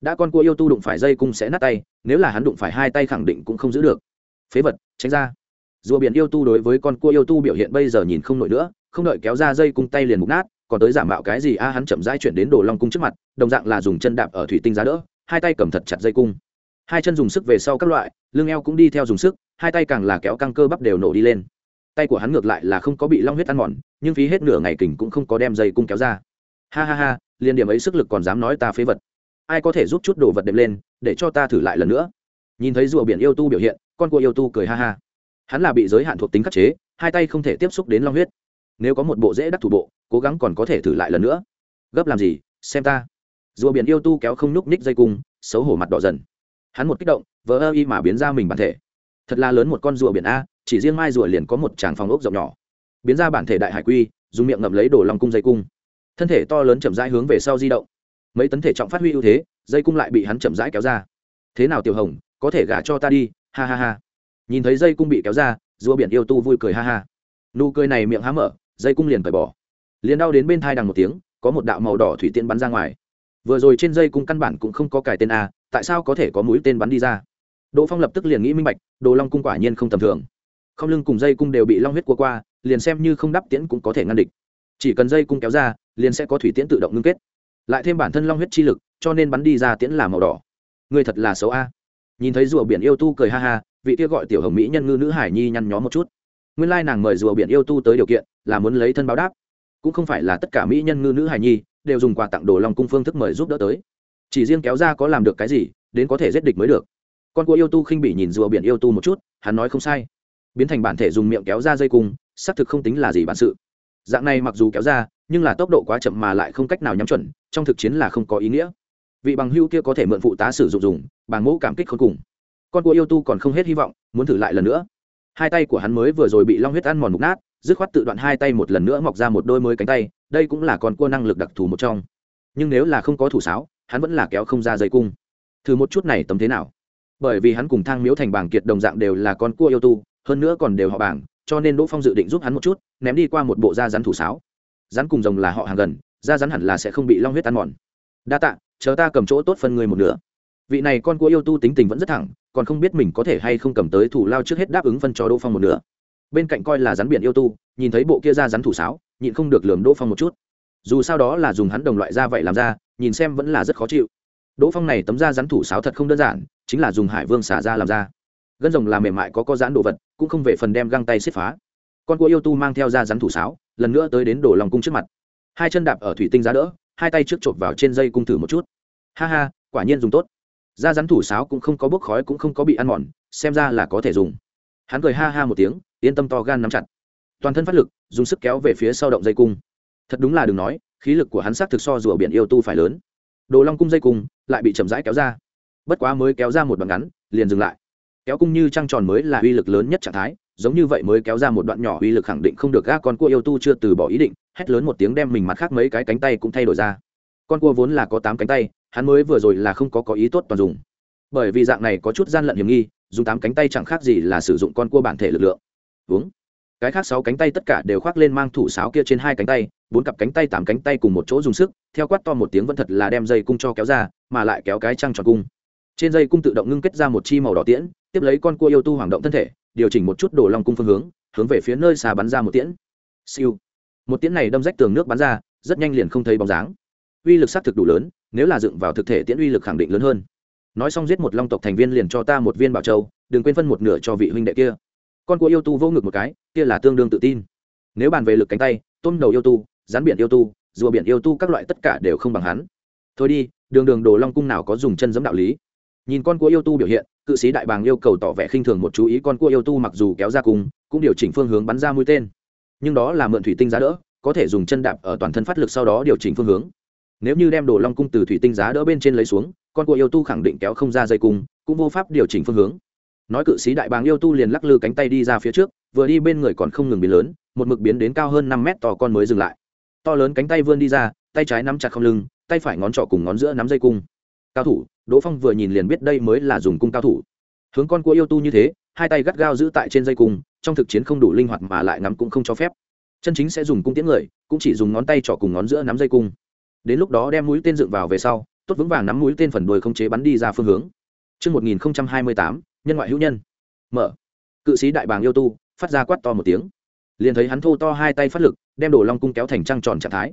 đã con cua yêu tu đụng phải dây cung sẽ nát tay, nếu là hắn đụng phải hai tay khẳng định cũng không giữ được. Phế vật, tránh ra. Rùa biển yêu tu đối với con cua yêu tu biểu hiện bây giờ nhìn không nổi nữa, không đợi kéo ra dây cung tay liền mục nát, còn tới giả mạo cái gì a, hắn chậm rãi chuyển đến đồ long cung trước mặt, đồng dạng là dùng chân đạp ở thủy tinh giá đỡ, hai tay cầm thật chặt dây cung. Hai chân dùng sức về sau các loại, lưng eo cũng đi theo dùng sức, hai tay càng là kéo căng cơ bắp đều nổ đi lên. Tay của hắn ngược lại là không có bị long huyết ăn mòn, nhưng phí hết nửa ngày kình cũng không có đem dây cung kéo ra. Ha ha ha, liền điểm ấy sức lực còn dám nói ta phế vật ai có thể giúp chút đồ vật đệm lên, để cho ta thử lại lần nữa. Nhìn thấy rùa biển yêu tu biểu hiện, con cua yêu tu cười ha ha. Hắn là bị giới hạn thuộc tính khắc chế, hai tay không thể tiếp xúc đến long huyết. Nếu có một bộ dễ đắc thủ bộ, cố gắng còn có thể thử lại lần nữa. Gấp làm gì, xem ta. Rùa biển yêu tu kéo không núc ních dây cung, xấu hổ mặt đỏ dần. Hắn một kích động vỡ ơ y mà biến ra mình bản thể. Thật là lớn một con rùa biển a, chỉ riêng mai rùa liền có một tràng phòng ốc rộng nhỏ. Biến ra bản thể đại hải quy, dùng miệng ngậm lấy đổ lòng cung dây cung. Thân thể to lớn chậm rãi hướng về sau di động mấy tấn thể trọng phát huy ưu thế, dây cung lại bị hắn chậm rãi kéo ra. Thế nào tiểu hồng, có thể gả cho ta đi? Ha ha ha. Nhìn thấy dây cung bị kéo ra, rùa biển yêu tu vui cười ha ha. Nụ cười này miệng há mở, dây cung liền cởi bỏ. Liền đau đến bên thai đằng một tiếng, có một đạo màu đỏ thủy tiên bắn ra ngoài. Vừa rồi trên dây cung căn bản cũng không có cài tên a, tại sao có thể có mũi tên bắn đi ra? Đỗ phong lập tức liền nghĩ minh bạch, đồ long cung quả nhiên không tầm thường. Không lưng cùng dây cung đều bị long huyết qua qua, liền xem như không đắp tiễn cũng có thể ngăn địch. Chỉ cần dây cung kéo ra, liền sẽ có thủy tiễn tự động ngưng kết lại thêm bản thân long huyết chi lực, cho nên bắn đi ra tiễn là màu đỏ. Người thật là xấu a. Nhìn thấy rùa biển yêu tu cười ha ha, vị kia gọi tiểu hồng mỹ nhân ngư nữ hải nhi nhăn nhó một chút. Nguyên lai nàng mời rùa biển yêu tu tới điều kiện là muốn lấy thân báo đáp. Cũng không phải là tất cả mỹ nhân ngư nữ hải nhi đều dùng quà tặng đồ long cung phương thức mời giúp đỡ tới. Chỉ riêng kéo ra có làm được cái gì, đến có thể giết địch mới được. Con cua yêu tu khinh bị nhìn rùa biển yêu tu một chút, hắn nói không sai. Biến thành bản thể dùng miệng kéo ra dây cung, xác thực không tính là gì bản sự. Dạng này mặc dù kéo ra nhưng là tốc độ quá chậm mà lại không cách nào nhắm chuẩn, trong thực chiến là không có ý nghĩa. Vị bằng hưu kia có thể mượn phụ tá sử dụng dùng, bằng mẫu cảm kích khôn cùng. Con cua yêu tu còn không hết hy vọng, muốn thử lại lần nữa. Hai tay của hắn mới vừa rồi bị long huyết ăn mòn mục nát, dứt khoát tự đoạn hai tay một lần nữa mọc ra một đôi mới cánh tay, đây cũng là con cua năng lực đặc thù một trong. Nhưng nếu là không có thủ sáo, hắn vẫn là kéo không ra dây cung. Thử một chút này tấm thế nào? Bởi vì hắn cùng thang miếu thành bảng kiệt đồng dạng đều là con cua yêu tu, hơn nữa còn đều họ bảng, cho nên đỗ phong dự định giúp hắn một chút, ném đi qua một bộ da rắn thủ sáo rắn cùng rồng là họ hàng gần, da rắn hẳn là sẽ không bị long huyết ăn mòn. Đa tạ, chờ ta cầm chỗ tốt phân người một nửa. Vị này con cua yêu tu tính tình vẫn rất thẳng, còn không biết mình có thể hay không cầm tới thủ lao trước hết đáp ứng phân cho đỗ phong một nửa. Bên cạnh coi là rắn biển yêu tu, nhìn thấy bộ kia ra rắn thủ sáo, nhịn không được lườm đỗ phong một chút. Dù sao đó là dùng hắn đồng loại da vậy làm ra, nhìn xem vẫn là rất khó chịu. Đỗ phong này tấm da rắn thủ sáo thật không đơn giản, chính là dùng hải vương xả ra làm ra gân rồng làm mềm mại có có dán đồ vật, cũng không về phần đem găng tay xếp phá. Con cua yêu tu mang theo da rắn thủ sáo lần nữa tới đến đổ lòng cung trước mặt. Hai chân đạp ở thủy tinh giá đỡ, hai tay trước chộp vào trên dây cung thử một chút. Ha ha, quả nhiên dùng tốt. Da rắn thủ sáo cũng không có bốc khói cũng không có bị ăn mòn, xem ra là có thể dùng. Hắn cười ha ha một tiếng, yên tâm to gan nắm chặt. Toàn thân phát lực, dùng sức kéo về phía sau động dây cung. Thật đúng là đừng nói, khí lực của hắn xác thực so rùa biển yêu tu phải lớn. Đồ long cung dây cung lại bị chậm rãi kéo ra. Bất quá mới kéo ra một đoạn ngắn, liền dừng lại. Kéo cung như trăng tròn mới là uy lực lớn nhất trạng thái giống như vậy mới kéo ra một đoạn nhỏ uy lực khẳng định không được. Gác con cua yêu tu chưa từ bỏ ý định, hét lớn một tiếng đem mình mặt khác mấy cái cánh tay cũng thay đổi ra. Con cua vốn là có tám cánh tay, hắn mới vừa rồi là không có có ý tốt toàn dùng. Bởi vì dạng này có chút gian lận hiểm nghi, dùng tám cánh tay chẳng khác gì là sử dụng con cua bản thể lực lượng. Uống cái khác sáu cánh tay tất cả đều khoác lên mang thủ sáo kia trên hai cánh tay, bốn cặp cánh tay, tám cánh tay cùng một chỗ dùng sức, theo quát to một tiếng vẫn thật là đem dây cung cho kéo ra, mà lại kéo cái trăng tròn cung. Trên dây cung tự động ngưng kết ra một chi màu đỏ tiễn, tiếp lấy con cua yêu tu hoàng động thân thể điều chỉnh một chút đồ long cung phương hướng hướng về phía nơi xà bắn ra một tiễn. Siêu. Một tiễn này đâm rách tường nước bắn ra, rất nhanh liền không thấy bóng dáng. Uy lực xác thực đủ lớn, nếu là dựng vào thực thể tiễn uy lực khẳng định lớn hơn. Nói xong giết một long tộc thành viên liền cho ta một viên bảo châu, đừng quên phân một nửa cho vị huynh đệ kia. Con cua yêu tu vô ngực một cái, kia là tương đương tự tin. Nếu bàn về lực cánh tay, tôm đầu yêu tu, rắn biển yêu tu, rùa biển yêu tu các loại tất cả đều không bằng hắn. Thôi đi, đường đường đồ long cung nào có dùng chân giấm đạo lý? Nhìn con cua yêu tu biểu hiện, cự sĩ đại bàng yêu cầu tỏ vẻ khinh thường một chú ý con cua yêu tu mặc dù kéo ra cung cũng điều chỉnh phương hướng bắn ra mũi tên. Nhưng đó là mượn thủy tinh giá đỡ, có thể dùng chân đạp ở toàn thân phát lực sau đó điều chỉnh phương hướng. Nếu như đem đồ long cung từ thủy tinh giá đỡ bên trên lấy xuống, con cua yêu tu khẳng định kéo không ra dây cung, cũng vô pháp điều chỉnh phương hướng. Nói cự sĩ đại bàng yêu tu liền lắc lư cánh tay đi ra phía trước, vừa đi bên người còn không ngừng biến lớn, một mực biến đến cao hơn năm mét to con mới dừng lại. To lớn cánh tay vươn đi ra, tay trái nắm chặt không lưng, tay phải ngón trỏ cùng ngón giữa nắm dây cung cao thủ đỗ phong vừa nhìn liền biết đây mới là dùng cung cao thủ hướng con cua yêu tu như thế hai tay gắt gao giữ tại trên dây cung trong thực chiến không đủ linh hoạt mà lại ngắm cũng không cho phép chân chính sẽ dùng cung tiễn người cũng chỉ dùng ngón tay trỏ cùng ngón giữa nắm dây cung đến lúc đó đem mũi tên dựng vào về sau tốt vững vàng nắm mũi tên phần đuôi không chế bắn đi ra phương hướng Trước 1028, nhân ngoại hữu nhân. Mở. Cự sĩ đại bàng yêu tu, phát ra quát to một tiếng. Liền thấy hắn thô to hai tay phát lực, đem đổ long cung kéo thành trăng tròn trạng thái.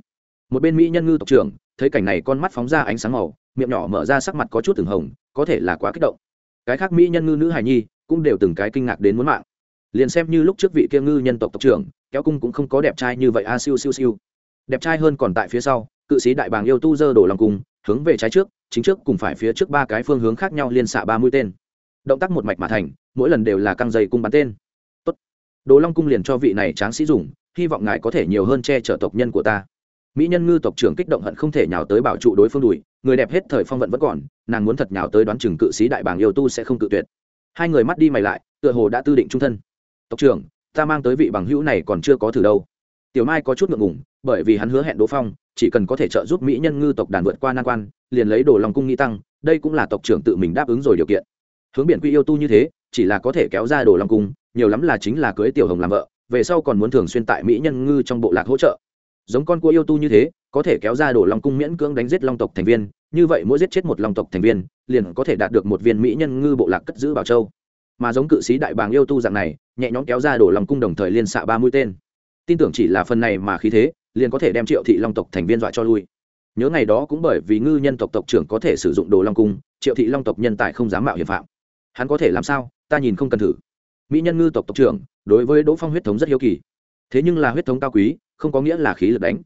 Một bên mỹ nhân ngư tộc trưởng, thấy cảnh này con mắt phóng ra ánh sáng màu, miệng nhỏ mở ra sắc mặt có chút từng hồng, có thể là quá kích động. Cái khác mỹ nhân ngư nữ hài nhi, cũng đều từng cái kinh ngạc đến muốn mạng. Liền xem như lúc trước vị kia ngư nhân tộc tộc trưởng, kéo cung cũng không có đẹp trai như vậy a siêu siêu siêu. Đẹp trai hơn còn tại phía sau, cự sĩ đại bàng yêu tu dơ đổ lòng cung hướng về trái trước chính trước cùng phải phía trước ba cái phương hướng khác nhau liên xạ ba mũi tên động tác một mạch mà thành mỗi lần đều là căng dây cung bắn tên Tốt. đồ long cung liền cho vị này tráng sĩ dùng hy vọng ngài có thể nhiều hơn che chở tộc nhân của ta mỹ nhân ngư tộc trưởng kích động hận không thể nhào tới bảo trụ đối phương đùi, người đẹp hết thời phong vận vẫn còn, nàng muốn thật nhào tới đoán chừng cự sĩ đại bàng yêu tu sẽ không cự tuyệt. Hai người mắt đi mày lại, tựa hồ đã tư định trung thân. Tộc trưởng, ta mang tới vị bằng hữu này còn chưa có thử đâu. Tiểu mai có chút ngượng ngùng, bởi vì hắn hứa hẹn đỗ phong, chỉ cần có thể trợ giúp mỹ nhân ngư tộc đàn vượt qua nan quan, liền lấy đồ lòng cung nghĩ tăng, đây cũng là tộc trưởng tự mình đáp ứng rồi điều kiện. Hướng biển quy yêu tu như thế, chỉ là có thể kéo ra đồ lòng cung, nhiều lắm là chính là cưới tiểu hồng làm vợ, về sau còn muốn thường xuyên tại mỹ nhân ngư trong bộ lạc hỗ trợ giống con cua yêu tu như thế, có thể kéo ra đổ long cung miễn cưỡng đánh giết long tộc thành viên, như vậy mỗi giết chết một long tộc thành viên, liền có thể đạt được một viên mỹ nhân ngư bộ lạc cất giữ bảo châu. Mà giống cự sĩ đại bàng yêu tu dạng này, nhẹ nhõm kéo ra đổ long cung đồng thời liên xạ ba mũi tên. Tin tưởng chỉ là phần này mà khí thế, liền có thể đem triệu thị long tộc thành viên dọa cho lui. Nhớ ngày đó cũng bởi vì ngư nhân tộc tộc trưởng có thể sử dụng đồ long cung, triệu thị long tộc nhân tài không dám mạo hiểm phạm. Hắn có thể làm sao? Ta nhìn không cần thử. Mỹ nhân ngư tộc tộc trưởng, đối với đỗ phong huyết thống rất hiếu kỳ. Thế nhưng là huyết thống cao quý không có nghĩa là khí lực đánh.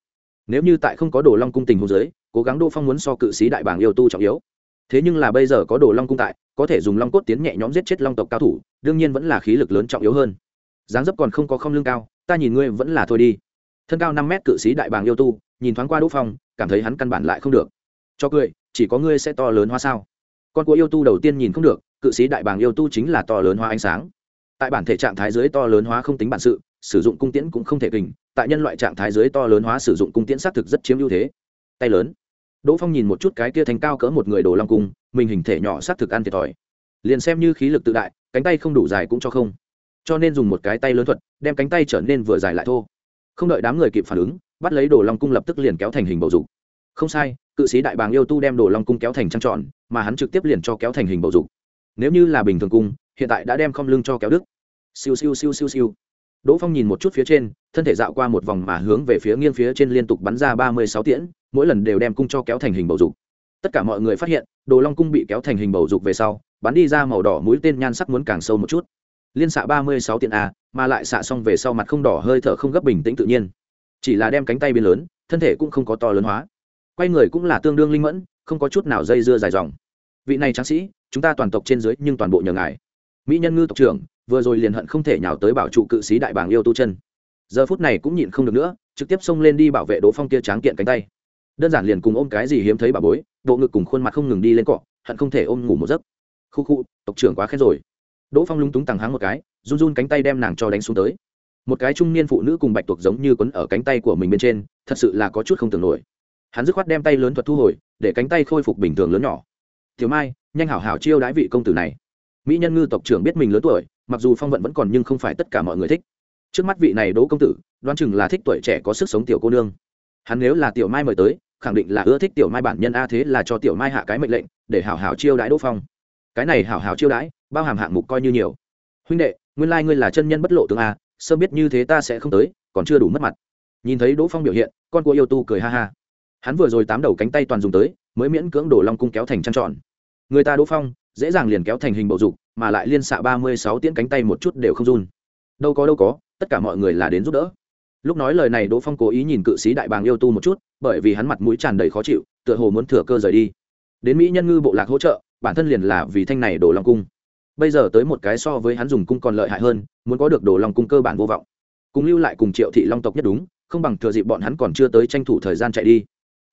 Nếu như tại không có đồ long cung tình hồ dưới, cố gắng đỗ phong muốn so cự sĩ đại bảng yêu tu trọng yếu. Thế nhưng là bây giờ có đồ long cung tại có thể dùng long cốt tiến nhẹ nhõm giết chết long tộc cao thủ đương nhiên vẫn là khí lực lớn trọng yếu hơn. Dáng dấp còn không có không lương cao ta nhìn ngươi vẫn là thôi đi. Thân cao năm mét cự sĩ đại bàng yêu tu nhìn thoáng qua đỗ phong cảm thấy hắn căn bản lại không được. Cho cười chỉ có ngươi sẽ to lớn hoa sao? Con của yêu tu đầu tiên nhìn không được cự sĩ đại bàng yêu tu chính là to lớn hoa ánh sáng. Tại bản thể trạng thái dưới to lớn hóa không tính bản sự sử dụng cung tiễn cũng không thể kình, tại nhân loại trạng thái dưới to lớn hóa sử dụng cung tiễn xác thực rất chiếm ưu thế. Tay lớn. Đỗ phong nhìn một chút cái kia thành cao cỡ một người đồ long cung, mình hình thể nhỏ xác thực ăn thiệt thòi. Liền xem như khí lực tự đại, cánh tay không đủ dài cũng cho không. Cho nên dùng một cái tay lớn thuật, đem cánh tay trở nên vừa dài lại thô. Không đợi đám người kịp phản ứng, bắt lấy đồ long cung lập tức liền kéo thành hình bầu dục. Không sai, cự sĩ đại bàng yêu tu đem đồ long cung kéo thành trăng tròn, mà hắn trực tiếp liền cho kéo thành hình bầu dục. Nếu như là bình thường cung, hiện tại đã đem không lưng cho kéo đức siêu siêu siêu siêu siêu đỗ phong nhìn một chút phía trên, thân thể dạo qua một vòng mà hướng về phía nghiêng phía trên liên tục bắn ra ba mươi sáu tiễn, mỗi lần đều đem cung cho kéo thành hình bầu dục. Tất cả mọi người phát hiện, đồ long cung bị kéo thành hình bầu dục về sau, bắn đi ra màu đỏ mũi tên nhan sắc muốn càng sâu một chút. Liên xạ ba mươi sáu tiễn a, mà lại xạ xong về sau mặt không đỏ hơi thở không gấp bình tĩnh tự nhiên. Chỉ là đem cánh tay biến lớn, thân thể cũng không có to lớn hóa. Quay người cũng là tương đương linh mẫn, không có chút nào dây dưa dài dòng. Vị này tráng sĩ, chúng ta toàn tộc trên dưới nhưng toàn bộ nhờ ngài. Mỹ nhân ngư tộc trưởng vừa rồi liền hận không thể nhào tới bảo trụ cự sĩ đại bàng yêu tu chân. Giờ phút này cũng nhịn không được nữa, trực tiếp xông lên đi bảo vệ đỗ phong kia tráng kiện cánh tay. Đơn giản liền cùng ôm cái gì hiếm thấy bà bối, bộ ngực cùng khuôn mặt không ngừng đi lên cọ, hận không thể ôm ngủ một giấc. Khu khu, tộc trưởng quá khen rồi. Đỗ phong lúng túng tằng háng một cái, run run cánh tay đem nàng cho đánh xuống tới. Một cái trung niên phụ nữ cùng bạch tuộc giống như quấn ở cánh tay của mình bên trên, thật sự là có chút không tưởng nổi. Hắn dứt khoát đem tay lớn thuật thu hồi, để cánh tay khôi phục bình thường lớn nhỏ. Tiểu mai, nhanh hảo hảo chiêu đãi vị công tử này. Mỹ nhân ngư tộc trưởng biết mình lớn tuổi mặc dù phong vận vẫn còn nhưng không phải tất cả mọi người thích. Trước mắt vị này đỗ công tử, đoán chừng là thích tuổi trẻ có sức sống tiểu cô nương. Hắn nếu là tiểu mai mời tới, khẳng định là ưa thích tiểu mai bản nhân a, thế là cho tiểu mai hạ cái mệnh lệnh, để hảo hảo chiêu đãi đỗ phong. Cái này hảo hảo chiêu đãi, bao hàm hạng mục coi như nhiều. Huynh đệ, nguyên lai、like、ngươi là chân nhân bất lộ tướng a, sớm biết như thế ta sẽ không tới, còn chưa đủ mất mặt. Nhìn thấy đỗ phong biểu hiện, con của yêu tu cười ha ha. Hắn vừa rồi tám đầu cánh tay toàn dùng tới, mới miễn cưỡng đổ long cung kéo thành trăng tròn. Người ta đỗ phong dễ dàng liền kéo thành hình bầu dục, mà lại liên xạ ba mươi sáu tiễn cánh tay một chút đều không run. Đâu có đâu có, tất cả mọi người là đến giúp đỡ. Lúc nói lời này đỗ phong cố ý nhìn cự sĩ đại bàng yêu tu một chút, bởi vì hắn mặt mũi tràn đầy khó chịu, tựa hồ muốn thừa cơ rời đi. Đến mỹ nhân ngư bộ lạc hỗ trợ, bản thân liền là vì thanh này đổ long cung. Bây giờ tới một cái so với hắn dùng cung còn lợi hại hơn, muốn có được đổ long cung cơ bản vô vọng. Cùng lưu lại cùng triệu thị long tộc nhất đúng, không bằng thừa dịp bọn hắn còn chưa tới tranh thủ thời gian chạy đi.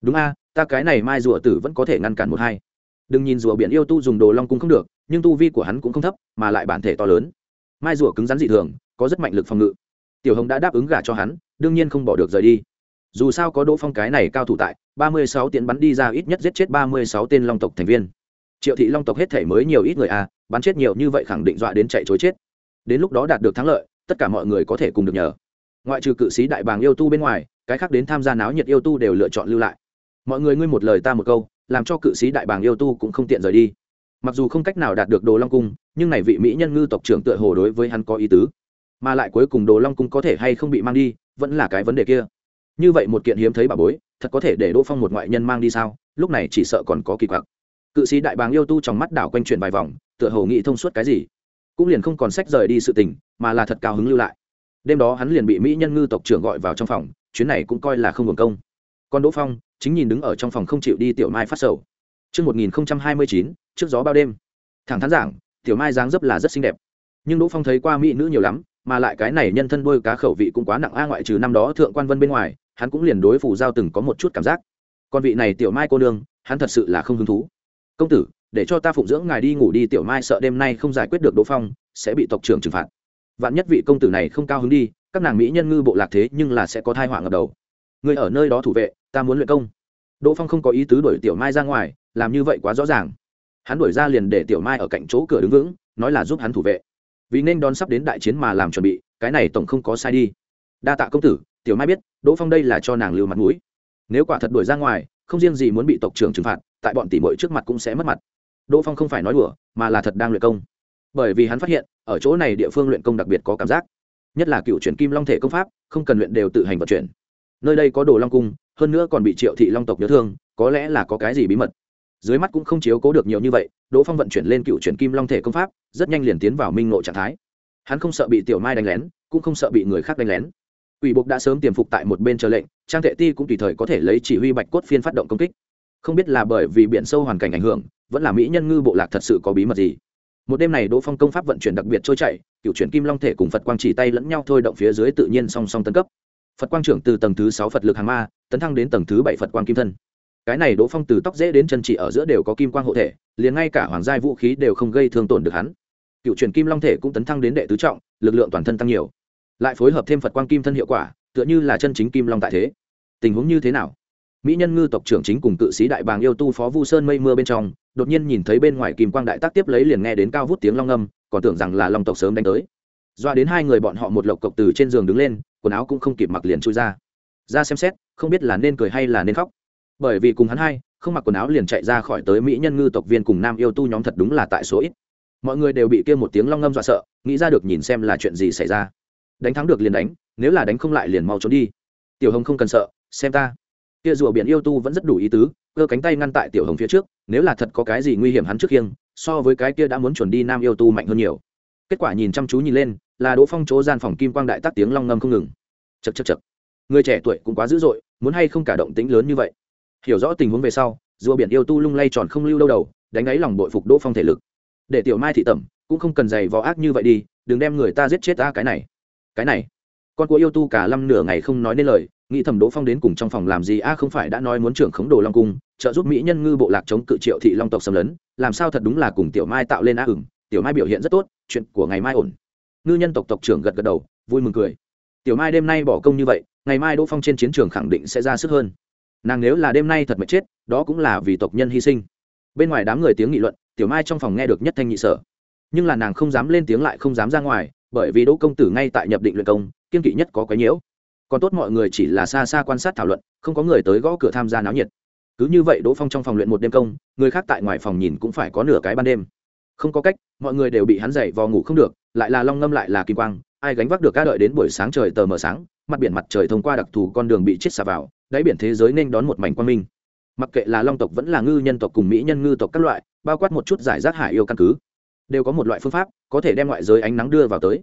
Đúng a, ta cái này mai rùa tử vẫn có thể ngăn cản một hai đừng nhìn rùa biển yêu tu dùng đồ long cung không được, nhưng tu vi của hắn cũng không thấp, mà lại bản thể to lớn. Mai rùa cứng rắn dị thường, có rất mạnh lực phòng ngự. Tiểu hồng đã đáp ứng gả cho hắn, đương nhiên không bỏ được rời đi. Dù sao có đỗ phong cái này cao thủ tại, ba mươi sáu tiễn bắn đi ra ít nhất giết chết ba mươi sáu tên long tộc thành viên. Triệu thị long tộc hết thể mới nhiều ít người à bắn chết nhiều như vậy khẳng định dọa đến chạy chối chết. Đến lúc đó đạt được thắng lợi, tất cả mọi người có thể cùng được nhờ. Ngoại trừ cự sĩ đại bàng yêu tu bên ngoài, cái khác đến tham gia náo nhiệt yêu tu đều lựa chọn lưu lại. Mọi người ngươi một lời ta một câu làm cho cự sĩ đại bàng yêu tu cũng không tiện rời đi. Mặc dù không cách nào đạt được đồ long cung, nhưng này vị mỹ nhân ngư tộc trưởng tựa hồ đối với hắn có ý tứ. Mà lại cuối cùng đồ long cung có thể hay không bị mang đi, vẫn là cái vấn đề kia. Như vậy một kiện hiếm thấy bà bối, thật có thể để đỗ phong một ngoại nhân mang đi sao? Lúc này chỉ sợ còn có kỳ quặc. Cự sĩ đại bàng yêu tu trong mắt đảo quanh chuyển vài vòng, tựa hồ nghĩ thông suốt cái gì. Cũng liền không còn sách rời đi sự tình, mà là thật cao hứng lưu lại. Đêm đó hắn liền bị mỹ nhân ngư tộc trưởng gọi vào trong phòng, chuyến này cũng coi là không hưởng công. Còn đỗ phong chính nhìn đứng ở trong phòng không chịu đi tiểu mai phát sầu Trước 1029, trước gió bao đêm. Thẳng thắn giảng, tiểu mai dáng dấp là rất xinh đẹp. Nhưng Đỗ Phong thấy qua mỹ nữ nhiều lắm, mà lại cái này nhân thân đôi cá khẩu vị cũng quá nặng a ngoại trừ năm đó thượng quan vân bên ngoài, hắn cũng liền đối phủ giao từng có một chút cảm giác. Còn vị này tiểu mai cô nương, hắn thật sự là không hứng thú. Công tử, để cho ta phụng dưỡng ngài đi ngủ đi tiểu mai sợ đêm nay không giải quyết được Đỗ Phong, sẽ bị tộc trưởng trừng phạt. Vạn nhất vị công tử này không cao hứng đi, các nàng mỹ nhân ngư bộ lạc thế nhưng là sẽ có thai họa ngập đầu. Người ở nơi đó thủ vệ, ta muốn luyện công. Đỗ phong không có ý tứ đuổi tiểu mai ra ngoài làm như vậy quá rõ ràng. Hắn đuổi ra liền để tiểu mai ở cạnh chỗ cửa đứng vững nói là giúp hắn thủ vệ. Vì nên đón sắp đến đại chiến mà làm chuẩn bị cái này tổng không có sai đi. Đa tạ công tử tiểu mai biết đỗ phong đây là cho nàng lưu mặt mũi. Nếu quả thật đuổi ra ngoài không riêng gì muốn bị tộc trưởng trừng phạt tại bọn tỷ muội trước mặt cũng sẽ mất mặt. Đỗ phong không phải nói đùa mà là thật đang luyện công. Bởi vì hắn phát hiện ở chỗ này địa phương luyện công đặc biệt có cảm giác. Nhất là cựu chuyển kim long thể công pháp không cần luyện đều tự hành vận chuyển nơi đây có đồ long cung, hơn nữa còn bị triệu thị long tộc nhớ thương, có lẽ là có cái gì bí mật. Dưới mắt cũng không chiếu cố được nhiều như vậy, đỗ phong vận chuyển lên cựu chuyển kim long thể công pháp, rất nhanh liền tiến vào minh Nội trạng thái. Hắn không sợ bị tiểu mai đánh lén, cũng không sợ bị người khác đánh lén. Ủy Bục đã sớm tiềm phục tại một bên chờ lệnh, trang Thệ ti cũng tùy thời có thể lấy chỉ huy bạch cốt phiên phát động công kích. Không biết là bởi vì biển sâu hoàn cảnh ảnh hưởng, vẫn là mỹ nhân ngư bộ lạc thật sự có bí mật gì. Một đêm này đỗ phong công pháp vận chuyển đặc biệt trôi chảy, cựu chuyển kim long thể cùng phật quang chỉ tay lẫn nhau thôi động phía dưới tự nhiên song song tân cấp phật quang trưởng từ tầng thứ sáu phật lực hàng ma, tấn thăng đến tầng thứ bảy phật quang kim thân. Cái này đỗ phong từ tóc dễ đến chân chỉ ở giữa đều có kim quang hộ thể, liền ngay cả hoàng giai vũ khí đều không gây thương tổn được hắn. Cựu truyền kim long thể cũng tấn thăng đến đệ tứ trọng, lực lượng toàn thân tăng nhiều. Lại phối hợp thêm phật quang kim thân hiệu quả, tựa như là chân chính kim long tại thế. Tình huống như thế nào? Mỹ nhân ngư tộc trưởng chính cùng cự sĩ đại bàng yêu tu phó vu sơn mây mưa bên trong, đột nhiên nhìn thấy bên ngoài kim quang đại tác tiếp lấy liền nghe đến cao vút tiếng long âm, còn tưởng rằng là long tộc sớm đánh tới doa đến hai người bọn họ một lộc cộc từ trên giường đứng lên, quần áo cũng không kịp mặc liền chui ra. Ra xem xét, không biết là nên cười hay là nên khóc. Bởi vì cùng hắn hai, không mặc quần áo liền chạy ra khỏi tới mỹ nhân ngư tộc viên cùng nam yêu tu nhóm thật đúng là tại số ít. Mọi người đều bị kia một tiếng long ngâm dọa sợ, nghĩ ra được nhìn xem là chuyện gì xảy ra. Đánh thắng được liền đánh, nếu là đánh không lại liền mau trốn đi. Tiểu hồng không cần sợ, xem ta. Kia rùa biển yêu tu vẫn rất đủ ý tứ, cơ cánh tay ngăn tại tiểu hồng phía trước, nếu là thật có cái gì nguy hiểm hắn trước khiêng, so với cái kia đã muốn chuẩn đi nam yêu tu mạnh hơn nhiều. Kết quả nhìn chăm chú nhìn lên là đỗ phong chỗ gian phòng kim quang đại tắc tiếng long ngâm không ngừng. Chật chật chật người trẻ tuổi cũng quá dữ dội, muốn hay không cả động tĩnh lớn như vậy. Hiểu rõ tình huống về sau, rùa biển yêu tu lung lay tròn không lưu đâu đầu, đánh đáy lòng bội phục đỗ phong thể lực. Để tiểu mai thị tẩm, cũng không cần giày vò ác như vậy đi, đừng đem người ta giết chết ta cái này. Cái này. Con của yêu tu cả lâm nửa ngày không nói nên lời, nghĩ thầm đỗ phong đến cùng trong phòng làm gì, a, không phải đã nói muốn trưởng khống đồ long cung, trợ giúp mỹ nhân ngư bộ lạc chống cự triệu thị long tộc xâm lấn, làm sao thật đúng là cùng tiểu mai tạo lên a ửng. Tiểu mai biểu hiện rất tốt, chuyện của ngày mai ổn ngư nhân tộc tộc trưởng gật gật đầu, vui mừng cười. Tiểu mai đêm nay bỏ công như vậy, ngày mai đỗ phong trên chiến trường khẳng định sẽ ra sức hơn. Nàng nếu là đêm nay thật mệt chết, đó cũng là vì tộc nhân hy sinh. Bên ngoài đám người tiếng nghị luận, tiểu mai trong phòng nghe được nhất thanh nhị sở. Nhưng là nàng không dám lên tiếng lại không dám ra ngoài, bởi vì đỗ công tử ngay tại nhập định luyện công, kiên kỵ nhất có quái nhiễu. Còn tốt mọi người chỉ là xa xa quan sát thảo luận, không có người tới gõ cửa tham gia náo nhiệt. Cứ như vậy đỗ phong trong phòng luyện một đêm công, người khác tại ngoài phòng nhìn cũng phải có nửa cái ban đêm. Không có cách, mọi người đều bị hắn dậy vò ngủ không được lại là long ngâm lại là kim quang, ai gánh vác được ca đợi đến buổi sáng trời tờ mờ sáng, mặt biển mặt trời thông qua đặc thù con đường bị chết xả vào, đáy biển thế giới nên đón một mảnh quang minh. Mặc kệ là long tộc vẫn là ngư nhân tộc cùng mỹ nhân ngư tộc các loại, bao quát một chút giải rác hải yêu căn cứ, đều có một loại phương pháp có thể đem ngoại giới ánh nắng đưa vào tới.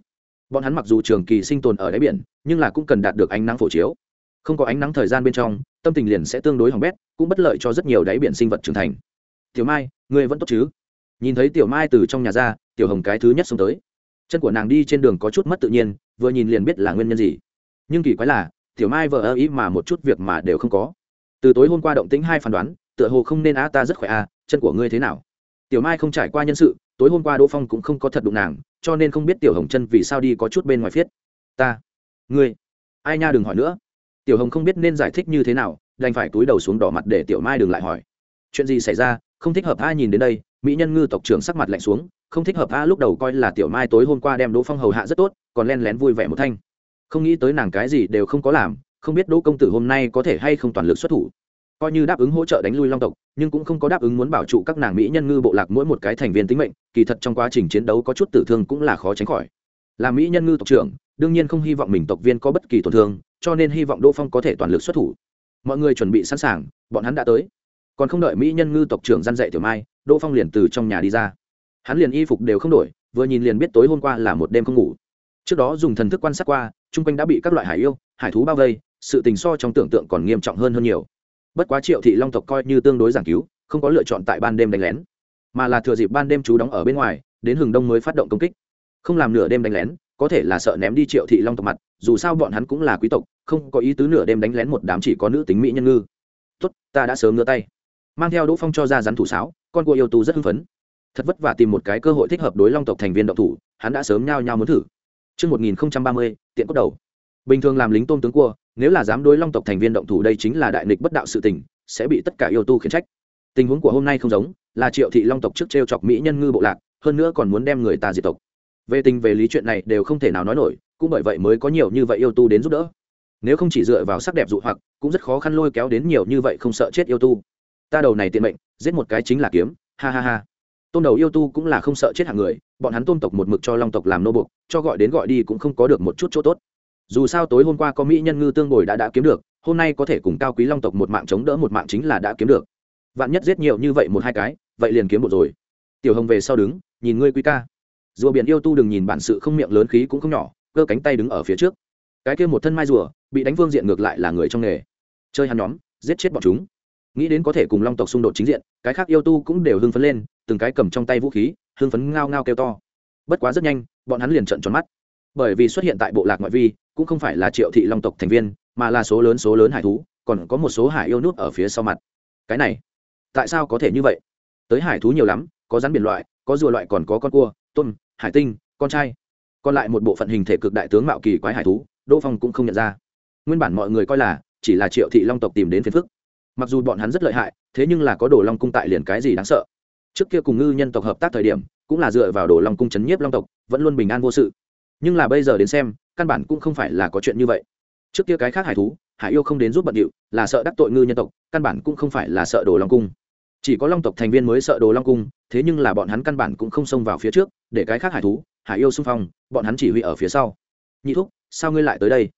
Bọn hắn mặc dù trường kỳ sinh tồn ở đáy biển, nhưng là cũng cần đạt được ánh nắng phổ chiếu. Không có ánh nắng thời gian bên trong, tâm tình liền sẽ tương đối hỏng bét, cũng bất lợi cho rất nhiều đáy biển sinh vật trưởng thành. Tiểu mai, ngươi vẫn tốt chứ? Nhìn thấy tiểu mai từ trong nhà ra, tiểu hồng cái thứ nhất xông tới chân của nàng đi trên đường có chút mất tự nhiên, vừa nhìn liền biết là nguyên nhân gì. Nhưng kỳ quái là, tiểu mai vợ ơ ý mà một chút việc mà đều không có. Từ tối hôm qua động tĩnh hai phán đoán, tựa hồ không nên á ta rất khỏe a chân của ngươi thế nào? Tiểu mai không trải qua nhân sự, tối hôm qua đỗ phong cũng không có thật đụng nàng, cho nên không biết tiểu hồng chân vì sao đi có chút bên ngoài phiết. Ta, ngươi, ai nha đừng hỏi nữa. Tiểu hồng không biết nên giải thích như thế nào, đành phải túi đầu xuống đỏ mặt để tiểu mai đừng lại hỏi. Chuyện gì xảy ra, không thích hợp ai nhìn đến đây, mỹ nhân ngư tộc trưởng sắc mặt lạnh xuống không thích hợp a, lúc đầu coi là tiểu mai tối hôm qua đem đỗ phong hầu hạ rất tốt, còn len lén vui vẻ một thanh. Không nghĩ tới nàng cái gì đều không có làm, không biết đỗ công tử hôm nay có thể hay không toàn lực xuất thủ. Coi như đáp ứng hỗ trợ đánh lui long tộc, nhưng cũng không có đáp ứng muốn bảo trụ các nàng mỹ nhân ngư bộ lạc mỗi một cái thành viên tính mệnh, kỳ thật trong quá trình chiến đấu có chút tử thương cũng là khó tránh khỏi. Là mỹ nhân ngư tộc trưởng, đương nhiên không hy vọng mình tộc viên có bất kỳ tổn thương, cho nên hy vọng đỗ phong có thể toàn lực xuất thủ. Mọi người chuẩn bị sẵn sàng, bọn hắn đã tới. Còn không đợi mỹ nhân ngư tộc trưởng gian dạy tiểu mai, đỗ phong liền từ trong nhà đi ra hắn liền y phục đều không đổi, vừa nhìn liền biết tối hôm qua là một đêm không ngủ. Trước đó dùng thần thức quan sát qua, chung quanh đã bị các loại hải yêu, hải thú bao vây, sự tình so trong tưởng tượng còn nghiêm trọng hơn hơn nhiều. Bất quá triệu thị long tộc coi như tương đối giảng cứu, không có lựa chọn tại ban đêm đánh lén, mà là thừa dịp ban đêm chú đóng ở bên ngoài, đến hừng đông mới phát động công kích. Không làm nửa đêm đánh lén, có thể là sợ ném đi triệu thị long tộc mặt, dù sao bọn hắn cũng là quý tộc, không có ý tứ nửa đêm đánh lén một đám chỉ có nữ tính mỹ nhân ngư. Tốt, ta đã sớm ngứa tay. Mang theo đỗ phong cho ra rắn thủ sáo, con của yêu tu rất hưng phấn thật vất vả tìm một cái cơ hội thích hợp đối long tộc thành viên động thủ hắn đã sớm nhao nhao muốn thử Trước 1030, tiện cốt đầu. Bình thường làm lính tôm tướng cua, nếu là dám đối long tộc thành viên động thủ đây chính là đại nghịch bất đạo sự tình, sẽ bị tất cả yêu tu khiển trách. Tình huống của hôm nay không giống, là Triệu thị long tộc trước trêu chọc mỹ nhân ngư bộ lạc, hơn nữa còn muốn đem người ta diệt tộc. Về tình về lý chuyện này đều không thể nào nói nổi, cũng bởi vậy mới có nhiều như vậy yêu tu đến giúp đỡ. Nếu không chỉ dựa vào sắc đẹp dụ hoặc, cũng rất khó khăn lôi kéo đến nhiều như vậy không sợ chết yêu tu. Ta đầu này tiện mệnh, giết một cái chính là kiếm, ha ha ha tôn đầu yêu tu cũng là không sợ chết hàng người, bọn hắn tôn tộc một mực cho long tộc làm nô bục cho gọi đến gọi đi cũng không có được một chút chỗ tốt. Dù sao tối hôm qua có mỹ nhân ngư tương bồi đã đã kiếm được, hôm nay có thể cùng cao quý long tộc một mạng chống đỡ một mạng chính là đã kiếm được. Vạn nhất giết nhiều như vậy một hai cái, vậy liền kiếm một rồi. Tiểu hồng về sau đứng, nhìn ngươi quý ca. Rùa biển yêu tu đừng nhìn bản sự không miệng lớn khí cũng không nhỏ, cơ cánh tay đứng ở phía trước. Cái kia một thân mai rùa, bị đánh vương diện ngược lại là người trong nghề. Chơi hắn nhóm, giết chết bọn chúng nghĩ đến có thể cùng long tộc xung đột chính diện, cái khác yêu tu cũng đều hưng phấn lên, từng cái cầm trong tay vũ khí, hưng phấn ngao ngao kêu to. Bất quá rất nhanh, bọn hắn liền trận tròn mắt. Bởi vì xuất hiện tại bộ lạc ngoại vi, cũng không phải là triệu thị long tộc thành viên, mà là số lớn số lớn hải thú, còn có một số hải yêu nút ở phía sau mặt. Cái này, tại sao có thể như vậy? Tới hải thú nhiều lắm, có rắn biển loại, có rùa loại còn có con cua, tôm, hải tinh, con trai. Còn lại một bộ phận hình thể cực đại tướng mạo kỳ quái hải thú, đỗ phong cũng không nhận ra. Nguyên bản mọi người coi là chỉ là triệu thị long tộc tìm đến phiền phức mặc dù bọn hắn rất lợi hại, thế nhưng là có đồ long cung tại liền cái gì đáng sợ. Trước kia cùng ngư nhân tộc hợp tác thời điểm, cũng là dựa vào đồ long cung chấn nhiếp long tộc, vẫn luôn bình an vô sự. Nhưng là bây giờ đến xem, căn bản cũng không phải là có chuyện như vậy. Trước kia cái khác hải thú, hải yêu không đến giúp bận điệu, là sợ đắc tội ngư nhân tộc, căn bản cũng không phải là sợ đồ long cung. Chỉ có long tộc thành viên mới sợ đồ long cung, thế nhưng là bọn hắn căn bản cũng không xông vào phía trước, để cái khác hải thú, hải yêu xung phong, bọn hắn chỉ huy ở phía sau. Nhị thúc, sao ngươi lại tới đây?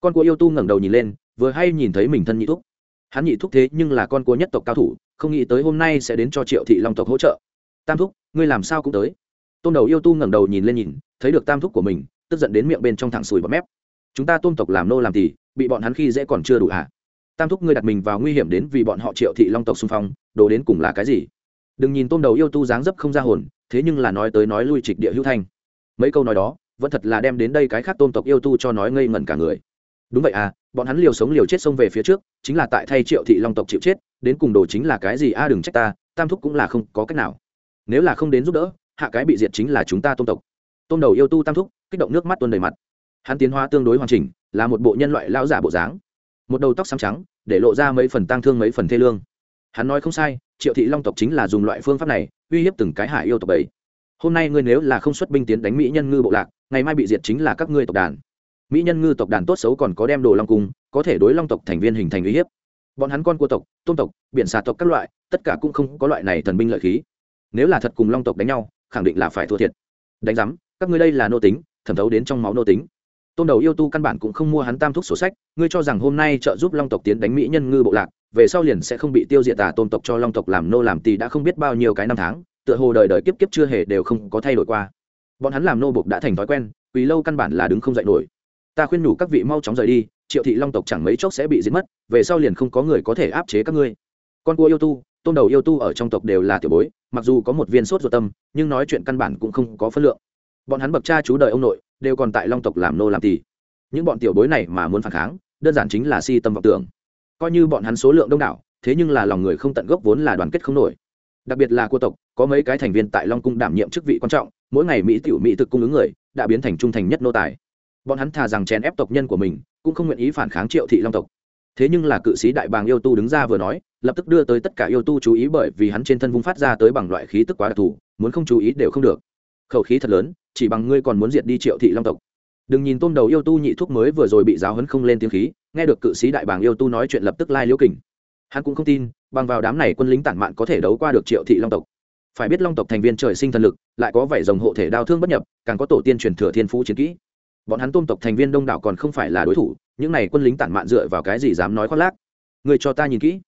Con của yêu tu ngẩng đầu nhìn lên, vừa hay nhìn thấy mình thân nhị thúc hắn nhị thúc thế nhưng là con của nhất tộc cao thủ, không nghĩ tới hôm nay sẽ đến cho triệu thị long tộc hỗ trợ. Tam thúc, ngươi làm sao cũng tới. Tôn đầu yêu tu ngẩng đầu nhìn lên nhìn, thấy được tam thúc của mình, tức giận đến miệng bên trong thẳng sùi bọt mép. Chúng ta tôn tộc làm nô làm thì bị bọn hắn khi dễ còn chưa đủ hả? Tam thúc ngươi đặt mình vào nguy hiểm đến vì bọn họ triệu thị long tộc xung phong, đồ đến cùng là cái gì? Đừng nhìn tôn đầu yêu tu dáng dấp không ra hồn, thế nhưng là nói tới nói lui trịch địa hữu thanh. Mấy câu nói đó, vẫn thật là đem đến đây cái khác tôn tộc yêu tu cho nói ngây ngẩn cả người đúng vậy à bọn hắn liều sống liều chết xông về phía trước, chính là tại thay triệu thị long tộc chịu chết, đến cùng đồ chính là cái gì a, đừng trách ta, tam thúc cũng là không có cách nào. Nếu là không đến giúp đỡ, hạ cái bị diệt chính là chúng ta tôn tộc. Tôn đầu yêu tu tam thúc, kích động nước mắt tuôn đầy mặt. Hắn tiến hóa tương đối hoàn chỉnh, là một bộ nhân loại lão giả bộ dáng. Một đầu tóc xám trắng, để lộ ra mấy phần tang thương mấy phần thê lương. Hắn nói không sai, triệu thị long tộc chính là dùng loại phương pháp này, uy hiếp từng cái hải yêu tộc ấy hôm nay ngươi nếu là không xuất binh tiến đánh mỹ nhân ngư bộ lạc, ngày mai bị diệt chính là các ngươi tộc đàn mỹ nhân ngư tộc đàn tốt xấu còn có đem đồ long cung, có thể đối long tộc thành viên hình thành uy hiếp. Bọn hắn con của tộc tôn tộc, biển xà tộc các loại, tất cả cũng không có loại này thần binh lợi khí. Nếu là thật cùng long tộc đánh nhau, khẳng định là phải thua thiệt. Đánh giám, các ngươi đây là nô tính, thẩm thấu đến trong máu nô tính. Tôn đầu yêu tu căn bản cũng không mua hắn tam thúc sổ sách, ngươi cho rằng hôm nay trợ giúp long tộc tiến đánh mỹ nhân ngư bộ lạc, về sau liền sẽ không bị tiêu diệt tà tôn tộc cho long tộc làm nô làm tì đã không biết bao nhiêu cái năm tháng, tựa hồ đời đời kiếp kiếp chưa hề đều không có thay đổi qua. Bọn hắn làm nô bục đã thành thói quen vì lâu căn bản là đứng không dậy nổi ta khuyên nhủ các vị mau chóng rời đi, triệu thị long tộc chẳng mấy chốc sẽ bị giết mất, về sau liền không có người có thể áp chế các ngươi. Con cua yêu tu tôn đầu yêu tu ở trong tộc đều là tiểu bối, mặc dù có một viên sốt ruột tâm, nhưng nói chuyện căn bản cũng không có phân lượng. Bọn hắn bậc cha chú đời ông nội, đều còn tại long tộc làm nô làm tỳ. Những bọn tiểu bối này mà muốn phản kháng, đơn giản chính là si tâm vọng tưởng. Coi như bọn hắn số lượng đông đảo, thế nhưng là lòng người không tận gốc vốn là đoàn kết không nổi. Đặc biệt là cô tộc, có mấy cái thành viên tại long cung đảm nhiệm chức vị quan trọng, mỗi ngày mỹ tiểu mỹ thực cung ứng người, đã biến thành trung thành nhất nô tài bọn hắn thà rằng chèn ép tộc nhân của mình, cũng không nguyện ý phản kháng triệu thị long tộc. Thế nhưng là cự sĩ đại bàng yêu tu đứng ra vừa nói, lập tức đưa tới tất cả yêu tu chú ý bởi vì hắn trên thân vung phát ra tới bằng loại khí tức quá đặc thù, muốn không chú ý đều không được. Khẩu khí thật lớn, chỉ bằng ngươi còn muốn diệt đi triệu thị long tộc. Đừng nhìn tôm đầu yêu tu nhị thuốc mới vừa rồi bị giáo hấn không lên tiếng khí, nghe được cự sĩ đại bàng yêu tu nói chuyện lập tức lai liễu kình. Hắn cũng không tin, bằng vào đám này quân lính tản mạn có thể đấu qua được triệu thị long tộc. Phải biết long tộc thành viên trời sinh thần lực, lại có vẻ rồng hộ thể đao thương bất nhập, càng có tổ tiên truyền thừa thiên phú chiến kỹ bọn hắn tôm tộc thành viên đông đảo còn không phải là đối thủ, những này quân lính tản mạn dựa vào cái gì dám nói khoác lác? Người cho ta nhìn kỹ.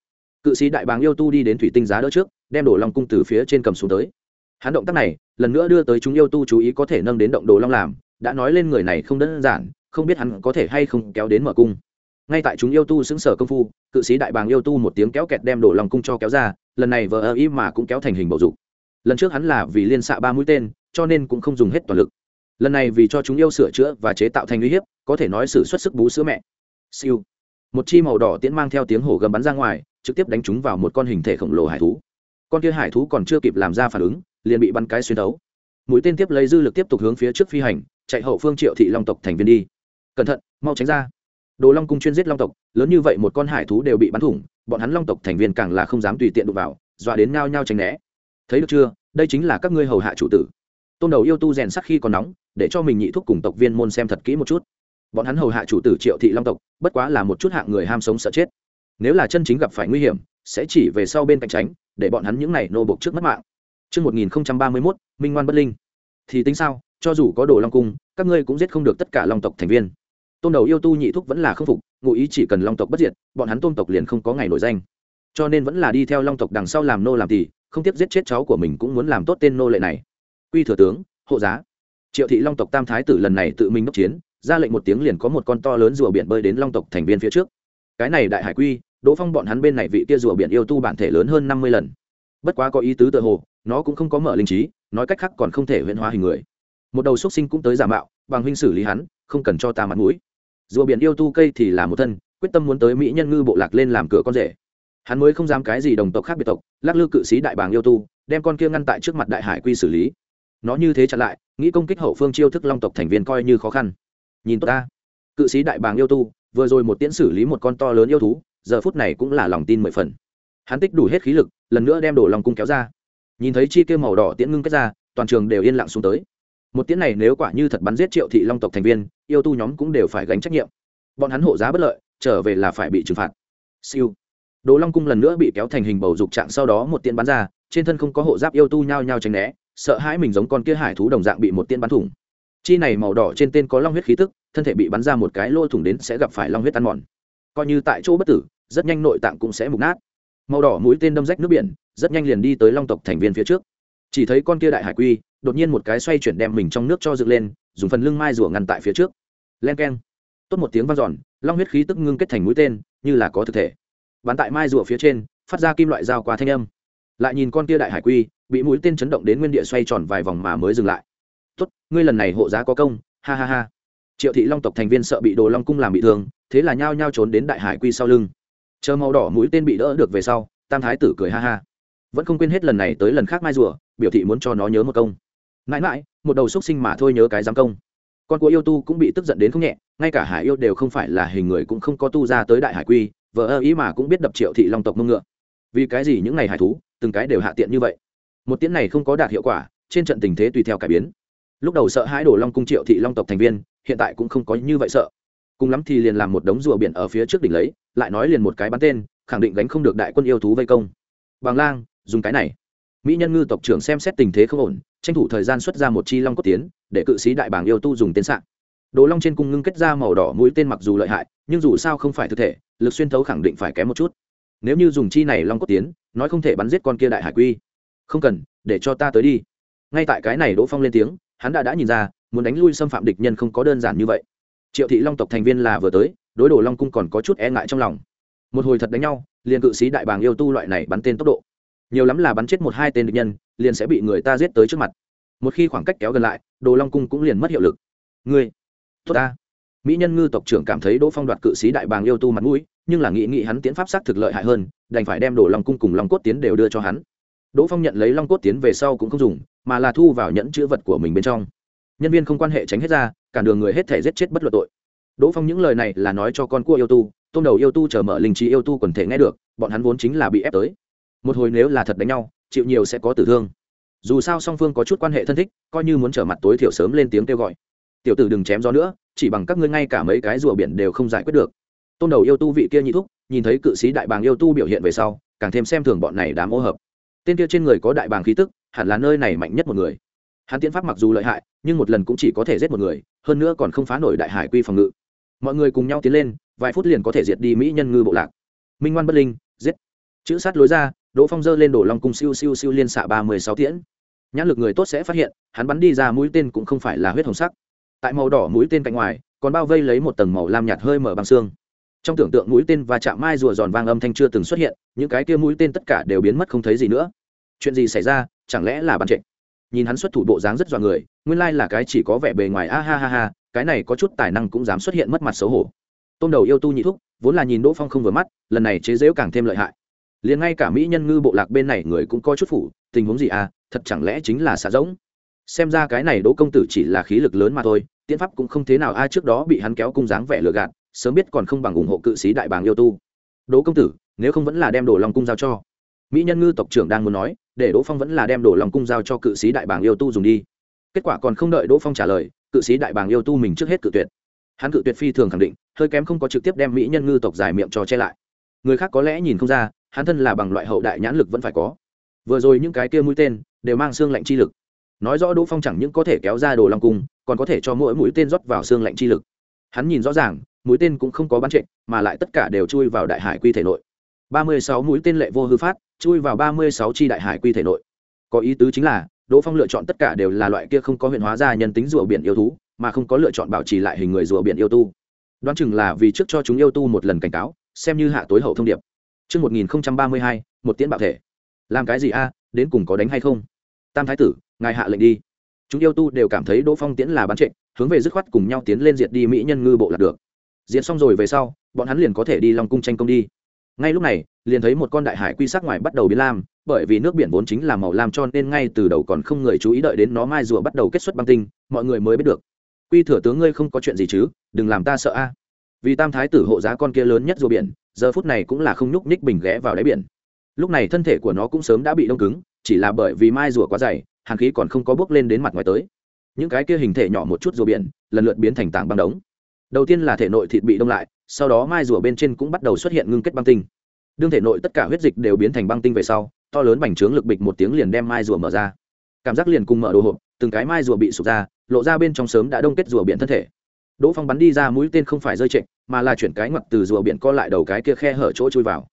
Cự sĩ đại bàng yêu tu đi đến thủy tinh giá đỡ trước, đem đổ long cung từ phía trên cầm xuống tới. Hắn động tác này, lần nữa đưa tới chúng yêu tu chú ý có thể nâng đến động đồ long làm, đã nói lên người này không đơn giản, không biết hắn có thể hay không kéo đến mở cung. Ngay tại chúng yêu tu xứng sở công phu, cự sĩ đại bàng yêu tu một tiếng kéo kẹt đem đổ lòng cung cho kéo ra, lần này vờ ơ ý mà cũng kéo thành hình bầu dục. Lần trước hắn là vì liên xạ ba mũi tên, cho nên cũng không dùng hết toàn lực lần này vì cho chúng yêu sửa chữa và chế tạo thành uy hiếp, có thể nói sự xuất sức bú sữa mẹ. Siêu. Một chi màu đỏ tiễn mang theo tiếng hổ gầm bắn ra ngoài, trực tiếp đánh chúng vào một con hình thể khổng lồ hải thú. Con kia hải thú còn chưa kịp làm ra phản ứng, liền bị bắn cái xuyên đấu mũi tên tiếp lấy dư lực tiếp tục hướng phía trước phi hành, chạy hậu phương triệu thị long tộc thành viên đi. Cẩn thận, mau tránh ra. Đồ long cung chuyên giết long tộc, lớn như vậy một con hải thú đều bị bắn thủng, bọn hắn long tộc thành viên càng là không dám tùy tiện đụng vào, dọa đến ngao nhao tránh né. Thấy được chưa? Đây chính là các ngươi hầu hạ chủ tử. Tôn đầu yêu tu rèn sắc khi còn nóng để cho mình nhị thúc cùng tộc viên môn xem thật kỹ một chút bọn hắn hầu hạ chủ tử triệu thị long tộc bất quá là một chút hạng người ham sống sợ chết nếu là chân chính gặp phải nguy hiểm sẽ chỉ về sau bên cạnh tránh để bọn hắn những này nô bộc trước mất mạng Trước 1031, Minh Ngoan bất linh. Thì tính sao, cho dù có đồ long cung, các ngươi cũng giết không được tất cả long tộc thành viên. Tôn đầu yêu tu nhị thúc vẫn là không phục, ngụ ý chỉ cần long tộc bất diệt, bọn hắn tôn tộc liền không có ngày nổi danh. Cho nên vẫn là đi theo long tộc đằng sau làm nô làm tỷ, không tiếc giết chết cháu của mình cũng muốn làm tốt tên nô lệ này. Quy thừa tướng, hộ giá. Triệu thị long tộc tam thái tử lần này tự mình đốc chiến, ra lệnh một tiếng liền có một con to lớn rùa biển bơi đến long tộc thành viên phía trước. Cái này đại hải quy, Đỗ Phong bọn hắn bên này vị kia rùa biển yêu tu bản thể lớn hơn năm mươi lần. Bất quá có ý tứ tự hồ, nó cũng không có mở linh trí nói cách khác còn không thể huyễn hóa hình người một đầu xuất sinh cũng tới giả mạo bằng huynh xử lý hắn không cần cho ta mặt mũi rùa biển yêu tu cây thì là một thân quyết tâm muốn tới mỹ nhân ngư bộ lạc lên làm cửa con rể hắn mới không dám cái gì đồng tộc khác biệt tộc lắc lư cự sĩ đại bàng yêu tu đem con kia ngăn tại trước mặt đại hải quy xử lý nó như thế chặn lại nghĩ công kích hậu phương chiêu thức long tộc thành viên coi như khó khăn. Nhìn tốt ta. Cự sĩ đại bàng yêu tu, vừa rồi một tiễn xử lý một con to lớn yêu thú, giờ phút này cũng là lòng tin mười phần. Hắn tích đủ hết khí lực, lần nữa đem đổ lòng cung kéo ra. Nhìn thấy chi kêu màu đỏ tiễn ngưng kết ra, toàn trường đều yên lặng xuống tới. Một tiễn này nếu quả như thật bắn giết triệu thị long tộc thành viên, yêu tu nhóm cũng đều phải gánh trách nhiệm. Bọn hắn hộ giá bất lợi, trở về là phải bị trừng phạt. Siêu. Đồ long cung lần nữa bị kéo thành hình bầu dục trạng sau đó một tiễn bắn ra, trên thân không có hộ giáp yêu tu nhao nhao tránh né sợ hãi mình giống con kia hải thú đồng dạng bị một tiên bắn thủng. Chi này màu đỏ trên tên có long huyết khí tức, thân thể bị bắn ra một cái lỗ thủng đến sẽ gặp phải long huyết ăn mòn. Coi như tại chỗ bất tử, rất nhanh nội tạng cũng sẽ mục nát. Màu đỏ mũi tên đâm rách nước biển, rất nhanh liền đi tới long tộc thành viên phía trước. Chỉ thấy con kia đại hải quy, đột nhiên một cái xoay chuyển đem mình trong nước cho dựng lên, dùng phần lưng mai rùa ngăn tại phía trước. Len k e n tốt một tiếng v a n giòn long huyết khí tức ngưng kết thành mũi tên, như là có thực thể. Bắn tại mai rùa phía trên, phát ra kim loại dao qua thanh âm lại nhìn con kia đại hải quy, bị mũi tên chấn động đến nguyên địa xoay tròn vài vòng mà mới dừng lại. Tốt, ngươi lần này hộ giá có công, ha ha ha. Triệu thị long tộc thành viên sợ bị đồ long cung làm bị thương, thế là nhao nhao trốn đến đại hải quy sau lưng. Chờ màu đỏ mũi tên bị đỡ được về sau, tam thái tử cười ha ha. Vẫn không quên hết lần này tới lần khác mai rùa, biểu thị muốn cho nó nhớ một công. Mãi mãi, một đầu xúc sinh mà thôi nhớ cái giám công. Con của yêu tu cũng bị tức giận đến không nhẹ, ngay cả hải yêu đều không phải là hình người cũng không có tu ra tới đại hải quy vợ ơ ý mà cũng biết đập triệu thị long tộc mông ngựa vì cái gì những ngày hải thú, từng cái đều hạ tiện như vậy? Một tiếng này không có đạt hiệu quả, trên trận tình thế tùy theo cải biến. Lúc đầu sợ hãi đổ long cung triệu thị long tộc thành viên, hiện tại cũng không có như vậy sợ. Cùng lắm thì liền làm một đống rùa biển ở phía trước đỉnh lấy, lại nói liền một cái bắn tên, khẳng định gánh không được đại quân yêu thú vây công. Bằng lang, dùng cái này. Mỹ nhân ngư tộc trưởng xem xét tình thế không ổn, tranh thủ thời gian xuất ra một chi long cốt tiến, để cự sĩ đại bảng yêu tu dùng tên sạn đồ long trên cung ngưng kết ra màu đỏ mũi tên mặc dù lợi hại, nhưng dù sao không phải thực thể, lực xuyên thấu khẳng định phải kém một chút nếu như dùng chi này long cốt tiến, nói không thể bắn giết con kia đại hải quy. Không cần, để cho ta tới đi. Ngay tại cái này đỗ phong lên tiếng, hắn đã đã nhìn ra, muốn đánh lui xâm phạm địch nhân không có đơn giản như vậy. Triệu thị long tộc thành viên là vừa tới, đối đồ long cung còn có chút e ngại trong lòng. Một hồi thật đánh nhau, liền cự sĩ đại bàng yêu tu loại này bắn tên tốc độ. Nhiều lắm là bắn chết một hai tên địch nhân, liền sẽ bị người ta giết tới trước mặt. Một khi khoảng cách kéo gần lại đồ long cung cũng liền mất hiệu lực. Ngươi, tốt ta. Mỹ nhân ngư tộc trưởng cảm thấy đỗ phong đoạt cự sĩ đại bàng yêu tu mặt mũi nhưng là nghĩ nghĩ hắn tiến pháp s thực lợi hại hơn, đành phải đem đồ long cung cùng long cốt tiến đều đưa cho hắn. Đỗ phong nhận lấy long cốt tiến về sau cũng không dùng, mà là thu vào nhẫn chữ vật của mình bên trong. Nhân viên không quan hệ tránh hết ra cản đường người hết thể giết chết bất luận tội. Đỗ phong những lời này là nói cho con cua yêu tu, tôm đầu yêu tu chờ mở linh trí yêu tu quần thể nghe được, bọn hắn vốn chính là bị ép tới. Một hồi nếu là thật đánh nhau, chịu nhiều sẽ có tử thương. Dù sao song phương có chút quan hệ thân thích, coi như muốn trở mặt tối thiểu sớm lên tiếng kêu gọi. Tiểu tử đừng chém gió nữa, chỉ bằng các ngươi ngay cả mấy cái rùa biển đều không giải quyết được tôn đầu yêu tu vị kia nhị thúc, nhìn thấy cự sĩ đại bàng yêu tu biểu hiện về sau, càng thêm xem thường bọn này đám ô hợp. Tên kia trên người có đại bàng khí tức, hẳn là nơi này mạnh nhất một người. Hắn tiến pháp mặc dù lợi hại, nhưng một lần cũng chỉ có thể giết một người, hơn nữa còn không phá nổi đại hải quy phòng ngự. Mọi người cùng nhau tiến lên, vài phút liền có thể diệt đi mỹ nhân ngư bộ lạc. Minh ngoan bất linh, giết. Chữ sát lối ra, đỗ phong dơ lên đổ long cung siêu siêu siêu liên xạ ba mươi sáu tiễn. Nhãn lực người tốt sẽ phát hiện, hắn bắn đi ra mũi tên cũng không phải là huyết hồng sắc. Tại màu đỏ mũi tên cạnh ngoài, còn bao vây lấy một tầng màu lam nhạt hơi mở bằng xương trong tưởng tượng mũi tên và chạm mai rùa giòn vang âm thanh chưa từng xuất hiện, những cái kia mũi tên tất cả đều biến mất không thấy gì nữa. Chuyện gì xảy ra, chẳng lẽ là bàn trệ? Nhìn hắn xuất thủ bộ dáng rất dọa người, nguyên lai là cái chỉ có vẻ bề ngoài a ha ha ha, cái này có chút tài năng cũng dám xuất hiện mất mặt xấu hổ. Tôm đầu yêu tu nhị thúc, vốn là nhìn đỗ phong không vừa mắt, lần này chế dễu càng thêm lợi hại. Liền ngay cả mỹ nhân ngư bộ lạc bên này người cũng có chút phủ, tình huống gì à thật chẳng lẽ chính là xả rỗng? Xem ra cái này đỗ công tử chỉ là khí lực lớn mà thôi tiễn pháp cũng không thế nào ai trước đó bị hắn kéo cung dáng vẻ lừa gạt sớm biết còn không bằng ủng hộ cự sĩ đại bàng yêu tu. Đỗ công tử, nếu không vẫn là đem đồ lòng cung giao cho. Mỹ nhân ngư tộc trưởng đang muốn nói, để đỗ phong vẫn là đem đồ lòng cung giao cho cự sĩ đại bàng yêu tu dùng đi. Kết quả còn không đợi đỗ phong trả lời, cự sĩ đại bàng yêu tu mình trước hết cự tuyệt. Hắn cự tuyệt phi thường khẳng định, hơi kém không có trực tiếp đem mỹ nhân ngư tộc dài miệng cho che lại. Người khác có lẽ nhìn không ra, hắn thân là bằng loại hậu đại nhãn lực vẫn phải có. Vừa rồi những cái kia mũi tên đều mang xương lạnh chi lực. Nói rõ đỗ phong chẳng những có thể kéo ra đồ long cung, còn có thể cho mỗi mũi tên rót vào xương lạnh chi lực. Hắn nhìn rõ ràng mũi tên cũng không có bắn trệ mà lại tất cả đều chui vào đại hải quy thể nội ba mươi sáu mũi tên lệ vô hư phát chui vào ba mươi sáu chi đại hải quy thể nội có ý tứ chính là đỗ phong lựa chọn tất cả đều là loại kia không có huyện hóa ra nhân tính rùa biển yêu thú mà không có lựa chọn bảo trì lại hình người rùa biển yêu tu đoán chừng là vì trước cho chúng yêu tu một lần cảnh cáo xem như hạ tối hậu thông điệp Trước 1032, một tiễn bạo thể. Làm cái gì a đến cùng có đánh hay không? Tam thái tử, ngài hạ lệnh đi. Chúng yêu tu đều cảm thấy Đỗ Phong tiễn là bán trệ, hướng về dứt khoát cùng nhau tiến lên diệt đi mỹ nhân ngư bộ là được diễn xong rồi về sau, bọn hắn liền có thể đi Long cung tranh công đi. Ngay lúc này, liền thấy một con đại hải quy sắc ngoài bắt đầu biến lam, bởi vì nước biển vốn chính là màu lam cho nên ngay từ đầu còn không người chú ý đợi đến nó mai rùa bắt đầu kết xuất băng tinh, mọi người mới biết được. Quy thừa tướng ngươi không có chuyện gì chứ, đừng làm ta sợ a. Vì Tam thái tử hộ giá con kia lớn nhất rùa biển, giờ phút này cũng là không nhúc nhích bình ghé vào đáy biển lúc này thân thể của nó cũng sớm đã bị đông cứng chỉ là bởi vì mai rùa quá dày hàn khí còn không có bước lên đến mặt ngoài tới những cái kia hình thể nhỏ một chút rùa biển lần lượt biến thành tảng băng đống đầu tiên là thể nội thịt bị đông lại, sau đó mai rùa bên trên cũng bắt đầu xuất hiện ngưng kết băng tinh. Đương thể nội tất cả huyết dịch đều biến thành băng tinh về sau, to lớn bành trướng lực bịch một tiếng liền đem mai rùa mở ra. Cảm giác liền cùng mở đồ hộp, từng cái mai rùa bị sụp ra, lộ ra bên trong sớm đã đông kết rùa biển thân thể. Đỗ phong bắn đi ra mũi tên không phải rơi trệch mà là chuyển cái ngoặt từ rùa biển co lại đầu cái kia khe hở chỗ chui vào.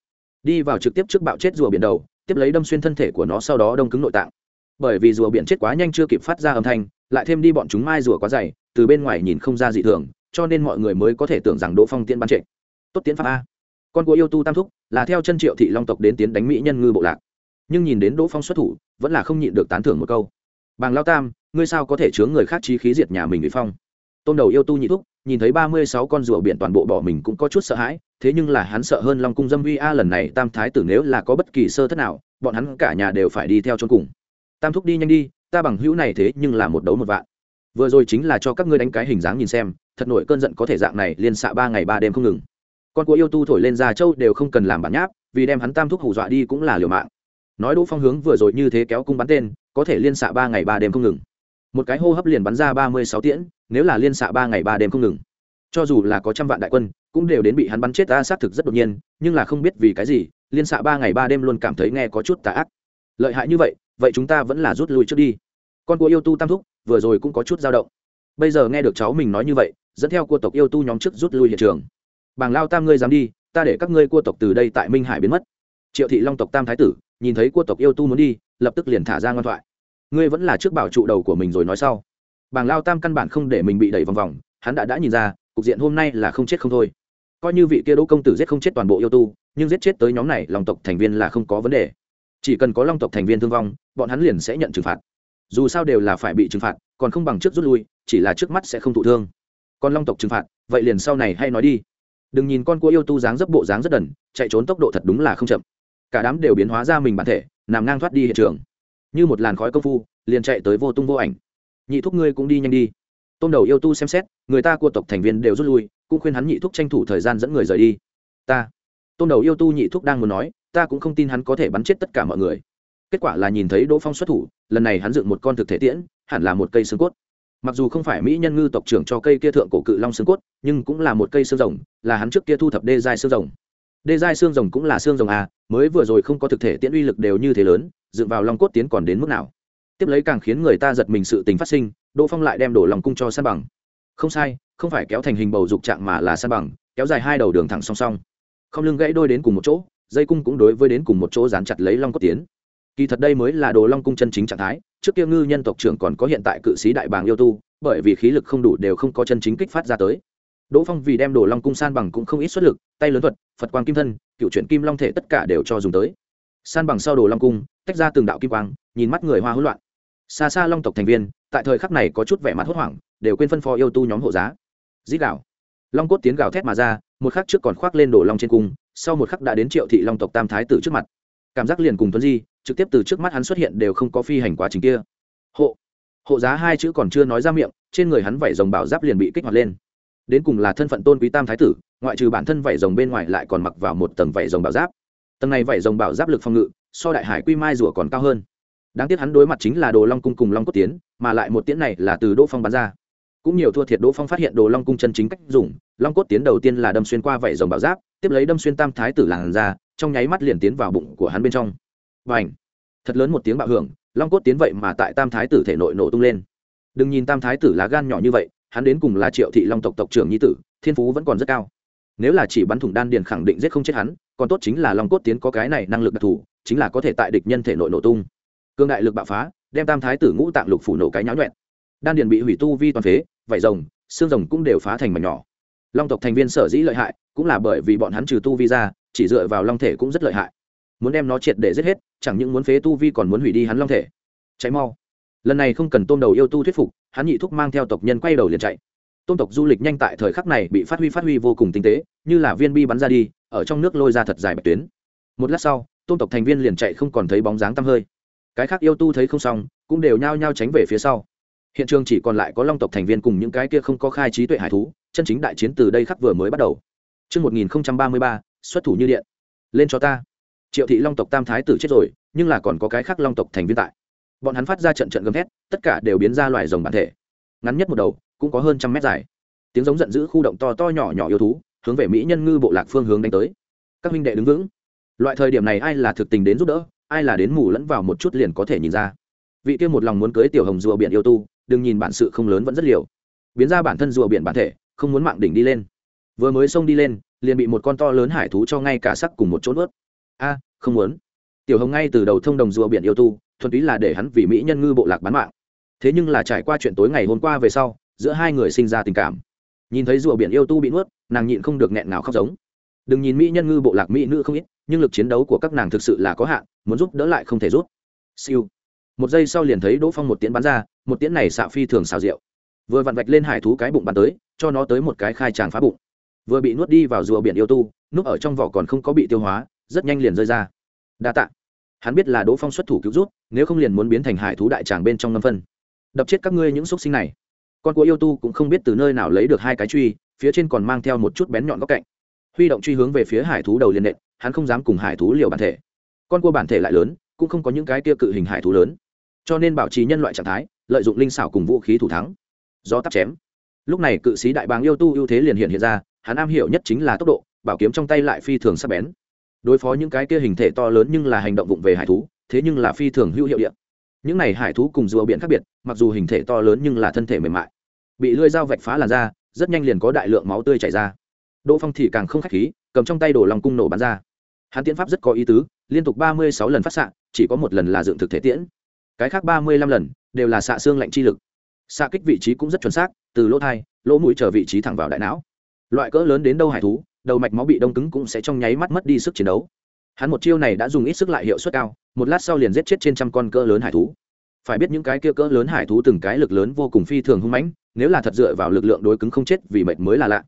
Đi vào trực tiếp trước bạo chết rùa biển đầu, tiếp lấy đâm xuyên thân thể của nó sau đó đông cứng nội tạng. Bởi vì rùa biển chết quá nhanh chưa kịp phát ra âm thanh, lại thêm đi bọn chúng mai rùa quá dày, từ bên ngoài nhìn không ra dị thường cho nên mọi người mới có thể tưởng rằng đỗ phong tiễn ban trệ. Tốt tiến pháp a. Con của yêu tu tam thúc là theo chân triệu thị long tộc đến tiến đánh mỹ nhân ngư bộ lạc. Nhưng nhìn đến đỗ phong xuất thủ, vẫn là không nhịn được tán thưởng một câu. Bàng lao tam, ngươi sao có thể chướng người khác trí khí diệt nhà mình bị phong? Tôn đầu yêu tu nhị thúc, nhìn thấy ba mươi sáu con rùa biển toàn bộ bỏ mình cũng có chút sợ hãi, thế nhưng là hắn sợ hơn long cung dâm uy a lần này tam thái tử nếu là có bất kỳ sơ thất nào, bọn hắn cả nhà đều phải đi theo chôn cùng. Tam thúc đi nhanh đi, ta bằng hữu này thế nhưng là một đấu một vạn. Vừa rồi chính là cho các ngươi đánh cái hình dáng nhìn xem thật nổi cơn giận có thể dạng này liên xạ ba ngày ba đêm không ngừng. Con của yêu tu thổi lên ra châu đều không cần làm bản nháp, vì đem hắn tam thúc hù dọa đi cũng là liều mạng. Nói đỗ phong hướng vừa rồi như thế kéo cung bắn tên, có thể liên xạ ba ngày ba đêm không ngừng. Một cái hô hấp liền bắn ra ba mươi sáu tiễn, nếu là liên xạ ba ngày ba đêm không ngừng. Cho dù là có trăm vạn đại quân, cũng đều đến bị hắn bắn chết ta xác thực rất đột nhiên, nhưng là không biết vì cái gì, liên xạ ba ngày ba đêm luôn cảm thấy nghe có chút tà ác. Lợi hại như vậy vậy chúng ta vẫn là rút lui trước đi. Con của yêu tu tam thúc, vừa rồi cũng có chút dao động. Bây giờ nghe được cháu mình nói như vậy dẫn theo cua tộc yêu tu nhóm trước rút lui hiện trường. Bàng lao tam ngươi dám đi, ta để các ngươi cua tộc từ đây tại minh hải biến mất. Triệu thị long tộc tam thái tử, nhìn thấy cua tộc yêu tu muốn đi, lập tức liền thả ra ngoan thoại. Ngươi vẫn là trước bảo trụ đầu của mình rồi nói sau. Bàng lao tam căn bản không để mình bị đẩy vòng vòng, hắn đã đã nhìn ra, cục diện hôm nay là không chết không thôi. Coi như vị kia đỗ công tử giết không chết toàn bộ yêu tu, nhưng giết chết tới nhóm này long tộc thành viên là không có vấn đề. Chỉ cần có long tộc thành viên thương vong, bọn hắn liền sẽ nhận trừng phạt. Dù sao đều là phải bị trừng phạt, còn không bằng trước rút lui, chỉ là trước mắt sẽ không thụ thương còn long tộc trừng phạt, vậy liền sau này hay nói đi. Đừng nhìn con cua yêu tu dáng dấp bộ dáng rất đần, chạy trốn tốc độ thật đúng là không chậm. Cả đám đều biến hóa ra mình bản thể, nằm ngang thoát đi hiện trường. Như một làn khói công phu, liền chạy tới vô tung vô ảnh. Nhị thúc ngươi cũng đi nhanh đi. Tôm đầu yêu tu xem xét, người ta của tộc thành viên đều rút lui, cũng khuyên hắn nhị thúc tranh thủ thời gian dẫn người rời đi. Ta. Tôm đầu yêu tu nhị thúc đang muốn nói, ta cũng không tin hắn có thể bắn chết tất cả mọi người. Kết quả là nhìn thấy đỗ phong xuất thủ, lần này hắn dựng một con thực thể tiễn, hẳn là một cây xương cốt mặc dù không phải mỹ nhân ngư tộc trưởng cho cây kia thượng cổ cự long xương cốt, nhưng cũng là một cây xương rồng, là hắn trước kia thu thập đê giai xương rồng. Đê giai xương rồng cũng là xương rồng à mới vừa rồi không có thực thể tiễn uy lực đều như thế lớn, dựng vào long cốt tiến còn đến mức nào. Tiếp lấy càng khiến người ta giật mình sự tình phát sinh, đỗ phong lại đem đổ lòng cung cho san bằng. Không sai, không phải kéo thành hình bầu dục trạng mà là san bằng, kéo dài hai đầu đường thẳng song song. Không lưng gãy đôi đến cùng một chỗ, dây cung cũng đối với đến cùng một chỗ dán chặt lấy long cốt tiến kỳ thật đây mới là đồ long cung chân chính trạng thái, trước kia ngư nhân tộc trưởng còn có hiện tại cự sĩ đại bàng yêu tu, bởi vì khí lực không đủ đều không có chân chính kích phát ra tới. Đỗ phong vì đem đồ long cung san bằng cũng không ít xuất lực, tay lớn thuật, phật quang kim thân, cựu chuyện kim long thể tất cả đều cho dùng tới. San bằng sau đồ long cung, tách ra từng đạo kim quang, nhìn mắt người hoa hỗn loạn. Xa xa long tộc thành viên, tại thời khắc này có chút vẻ mặt hốt hoảng, đều quên phân phó yêu tu nhóm hộ giá. Dít gạo long cốt tiến gào thét mà ra, một khắc trước còn khoác lên đồ long trên cung, sau một khắc đã đến triệu thị long tộc tam thái tử trước mặt. Cảm giác liền cùng tuấn di trực tiếp từ trước mắt hắn xuất hiện đều không có phi hành quá trình kia. Hộ hộ giá hai chữ còn chưa nói ra miệng, trên người hắn vảy rồng bảo giáp liền bị kích hoạt lên. Đến cùng là thân phận tôn quý tam thái tử, ngoại trừ bản thân vảy rồng bên ngoài lại còn mặc vào một tầng vảy rồng bảo giáp. Tầng này vảy rồng bảo giáp lực phòng ngự, so đại hải quy mai rùa còn cao hơn. Đáng tiếc hắn đối mặt chính là đồ long cung cùng long cốt tiến, mà lại một tiễn này là từ đỗ phong bắn ra. Cũng nhiều thua thiệt đỗ phong phát hiện đồ long cung chân chính cách dùng, long cốt tiến đầu tiên là đâm xuyên qua vảy rồng bảo giáp, tiếp lấy đâm xuyên tam thái tử làn ra, trong nháy mắt liền tiến vào bụng của hắn bên trong và ảnh thật lớn một tiếng bạo hưởng, long cốt tiến vậy mà tại tam thái tử thể nội nổ tung lên. Đừng nhìn tam thái tử lá gan nhỏ như vậy, hắn đến cùng là triệu thị long tộc tộc trưởng nhi tử, thiên phú vẫn còn rất cao. Nếu là chỉ bắn thủng đan điền khẳng định giết không chết hắn, còn tốt chính là long cốt tiến có cái này năng lực đặc thù, chính là có thể tại địch nhân thể nội nổ tung. Cương đại lực bạo phá, đem tam thái tử ngũ tạng lục phủ nổ cái nháo nhuẹn. Đan điền bị hủy tu vi toàn phế, vảy rồng, xương rồng cũng đều phá thành mảnh nhỏ. Long tộc thành viên sở dĩ lợi hại, cũng là bởi vì bọn hắn trừ tu vi ra, chỉ dựa vào long thể cũng rất lợi hại muốn đem nó triệt để giết hết chẳng những muốn phế tu vi còn muốn hủy đi hắn long thể. Cháy mau. Lần này không cần tôm đầu yêu tu thuyết phục hắn nhị thúc mang theo tộc nhân quay đầu liền chạy. Tôm tộc du lịch nhanh tại thời khắc này bị phát huy phát huy vô cùng tinh tế như là viên bi bắn ra đi ở trong nước lôi ra thật dài bạch tuyến. Một lát sau tôm tộc thành viên liền chạy không còn thấy bóng dáng tăm hơi. Cái khác yêu tu thấy không xong cũng đều nhao nhao tránh về phía sau. Hiện trường chỉ còn lại có long tộc thành viên cùng những cái kia không có khai trí tuệ hải thú chân chính đại chiến từ đây khắc vừa mới bắt đầu. Trước 1033, xuất thủ như điện. Lên cho ta. Triệu thị long tộc tam thái tử chết rồi, nhưng là còn có cái khác long tộc thành viên tại. Bọn hắn phát ra trận trận gầm thét, tất cả đều biến ra loài rồng bản thể. Ngắn nhất một đầu, cũng có hơn trăm mét dài. Tiếng giống giận dữ khu động to to nhỏ nhỏ yêu thú, hướng về mỹ nhân ngư bộ lạc phương hướng đánh tới. Các minh đệ đứng vững. Loại thời điểm này ai là thực tình đến giúp đỡ, ai là đến mù lẫn vào một chút liền có thể nhìn ra vị kia một lòng muốn cưới tiểu hồng rùa biển yêu tu đừng nhìn bản sự không lớn vẫn rất liều biến ra bản thân rùa biển bản thể không muốn mạng đỉnh đi lên vừa mới xông đi lên liền bị một con to lớn hải thú cho ngay cả sắc cùng một chỗ nuốt a, không muốn. Tiểu hồng ngay từ đầu thông đồng rùa biển yêu tu, thuần túy là để hắn vì mỹ nhân ngư bộ lạc bán mạng. Thế nhưng là trải qua chuyện tối ngày hôm qua về sau, giữa hai người sinh ra tình cảm. Nhìn thấy rùa biển yêu tu bị nuốt, nàng nhịn không được nghẹn nào khóc giống. Đừng nhìn mỹ nhân ngư bộ lạc mỹ nữ không ít, nhưng lực chiến đấu của các nàng thực sự là có hạn, muốn giúp đỡ lại không thể giúp. Siêu. Một giây sau liền thấy đỗ phong một tiễn bắn ra, một tiễn này xạ phi thường xào rượu. Vừa vặn vạch lên hải thú cái bụng bắn tới, cho nó tới một cái khai tràng phá bụng. Vừa bị nuốt đi vào rùa biển yêu tu, núp ở trong vỏ còn không có bị tiêu hóa rất nhanh liền rơi ra. Đa t ạ hắn biết là đỗ phong xuất thủ cứu rút nếu không liền muốn biến thành hải thú đại tràng bên trong ngâm phân. Đập chết các ngươi những xúc sinh này. Con của yêu tu cũng không biết từ nơi nào lấy được hai cái truy, phía trên còn mang theo một chút bén nhọn góc cạnh. Huy động truy hướng về phía hải thú đầu liền nện, hắn không dám cùng hải thú liều bản thể. Con cua bản thể lại lớn, cũng không có những cái tia cự hình hải thú lớn. Cho nên bảo trì nhân loại trạng thái, lợi dụng linh xảo cùng vũ khí thủ thắng. Do tắt chém. Lúc này cự sĩ đại bàng yêu tu ưu thế liền hiện hiện ra, hắn am hiểu nhất chính là tốc độ, bảo kiếm trong tay lại phi thường sắc bén đối phó những cái kia hình thể to lớn nhưng là hành động vụng về hải thú, thế nhưng là phi thường hữu hiệu điện những này hải thú cùng rùa biển khác biệt, mặc dù hình thể to lớn nhưng là thân thể mềm mại. Bị lưỡi dao vạch phá làn da, rất nhanh liền có đại lượng máu tươi chảy ra. Đỗ phong thì càng không khách khí, cầm trong tay đổ lòng cung nổ bắn ra. Hắn tiễn pháp rất có ý tứ, liên tục ba mươi sáu lần phát xạ, chỉ có một lần là dựng thực thể tiễn. Cái khác ba mươi lăm lần, đều là xạ xương lạnh chi lực. Xạ kích vị trí cũng rất chuẩn xác, từ lỗ thai, lỗ mũi trở vị trí thẳng vào đại não. Loại cỡ lớn đến đâu hải thú đầu mạch máu bị đông cứng cũng sẽ trong nháy mắt mất đi sức chiến đấu. Hắn một chiêu này đã dùng ít sức lại hiệu suất cao, một lát sau liền giết chết trên trăm con cỡ lớn hải thú. Phải biết những cái kia cỡ lớn hải thú từng cái lực lớn vô cùng phi thường hung mãnh, nếu là thật dựa vào lực lượng đối cứng không chết vì mệt mới là lạ.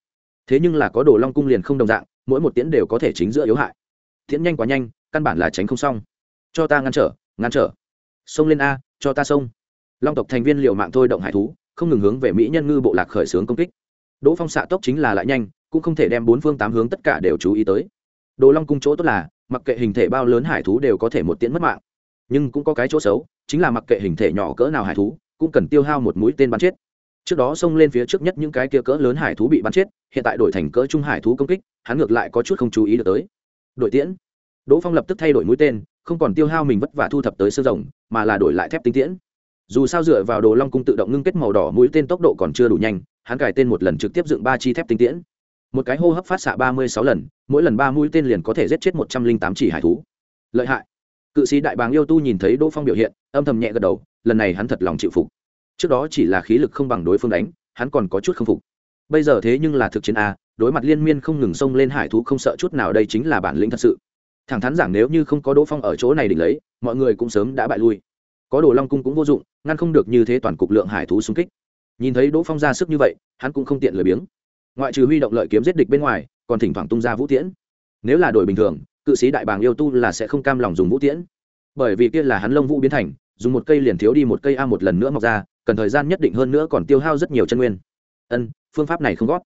Thế nhưng là có đồ long cung liền không đồng dạng, mỗi một tiễn đều có thể chính giữa yếu hại. Tiễn nhanh quá nhanh, căn bản là tránh không xong. Cho ta ngăn trở ngăn trở. Xông lên a, cho ta xông. Long tộc thành viên liệu mạng thôi động hải thú, không ngừng hướng về mỹ nhân ngư bộ lạc khởi xướng công kích. Đỗ phong xạ tốc chính là lại nhanh cũng không thể đem bốn phương tám hướng tất cả đều chú ý tới. Đồ long cung chỗ tốt là, mặc kệ hình thể bao lớn hải thú đều có thể một tiễn mất mạng. Nhưng cũng có cái chỗ xấu, chính là mặc kệ hình thể nhỏ cỡ nào hải thú, cũng cần tiêu hao một mũi tên bắn chết. Trước đó xông lên phía trước nhất những cái kia cỡ lớn hải thú bị bắn chết, hiện tại đổi thành cỡ trung hải thú công kích, hắn ngược lại có chút không chú ý được tới. Đội tiễn. Đỗ phong lập tức thay đổi mũi tên, không còn tiêu hao mình vất vả thu thập tới sơ rồng, mà là đổi lại thép tinh tiễn. Dù sao dựa vào đồ long cung tự động ngưng kết màu đỏ, mũi tên tốc độ còn chưa đủ nhanh, hắn cài tên một lần trực tiếp dựng ba chi thép tinh tiễn một cái hô hấp phát xạ ba mươi sáu lần, mỗi lần ba mũi tên liền có thể giết chết một trăm linh tám chỉ hải thú. Lợi hại. Cự sĩ đại bàng yêu tu nhìn thấy đỗ phong biểu hiện, âm thầm nhẹ gật đầu, lần này hắn thật lòng chịu phục. Trước đó chỉ là khí lực không bằng đối phương đánh, hắn còn có chút không phục. Bây giờ thế nhưng là thực chiến a, đối mặt liên miên không ngừng xông lên hải thú không sợ chút nào đây chính là bản lĩnh thật sự. Thẳng thắn giảng nếu như không có đỗ phong ở chỗ này đỉnh lấy, mọi người cũng sớm đã bại lui. Có đồ long cung cũng vô dụng, ngăn không được như thế toàn cục lượng hải thú xung kích. Nhìn thấy đỗ phong ra sức như vậy, hắn cũng không tiện lười biếng ngoại trừ huy động lợi kiếm giết địch bên ngoài, còn thỉnh thoảng tung ra vũ tiễn. Nếu là đội bình thường, cự sĩ đại bàng yêu tu là sẽ không cam lòng dùng vũ tiễn. Bởi vì kia là hắn lông vũ biến thành, dùng một cây liền thiếu đi một cây a một lần nữa mọc ra, cần thời gian nhất định hơn nữa còn tiêu hao rất nhiều chân nguyên. Ân, phương pháp này không gót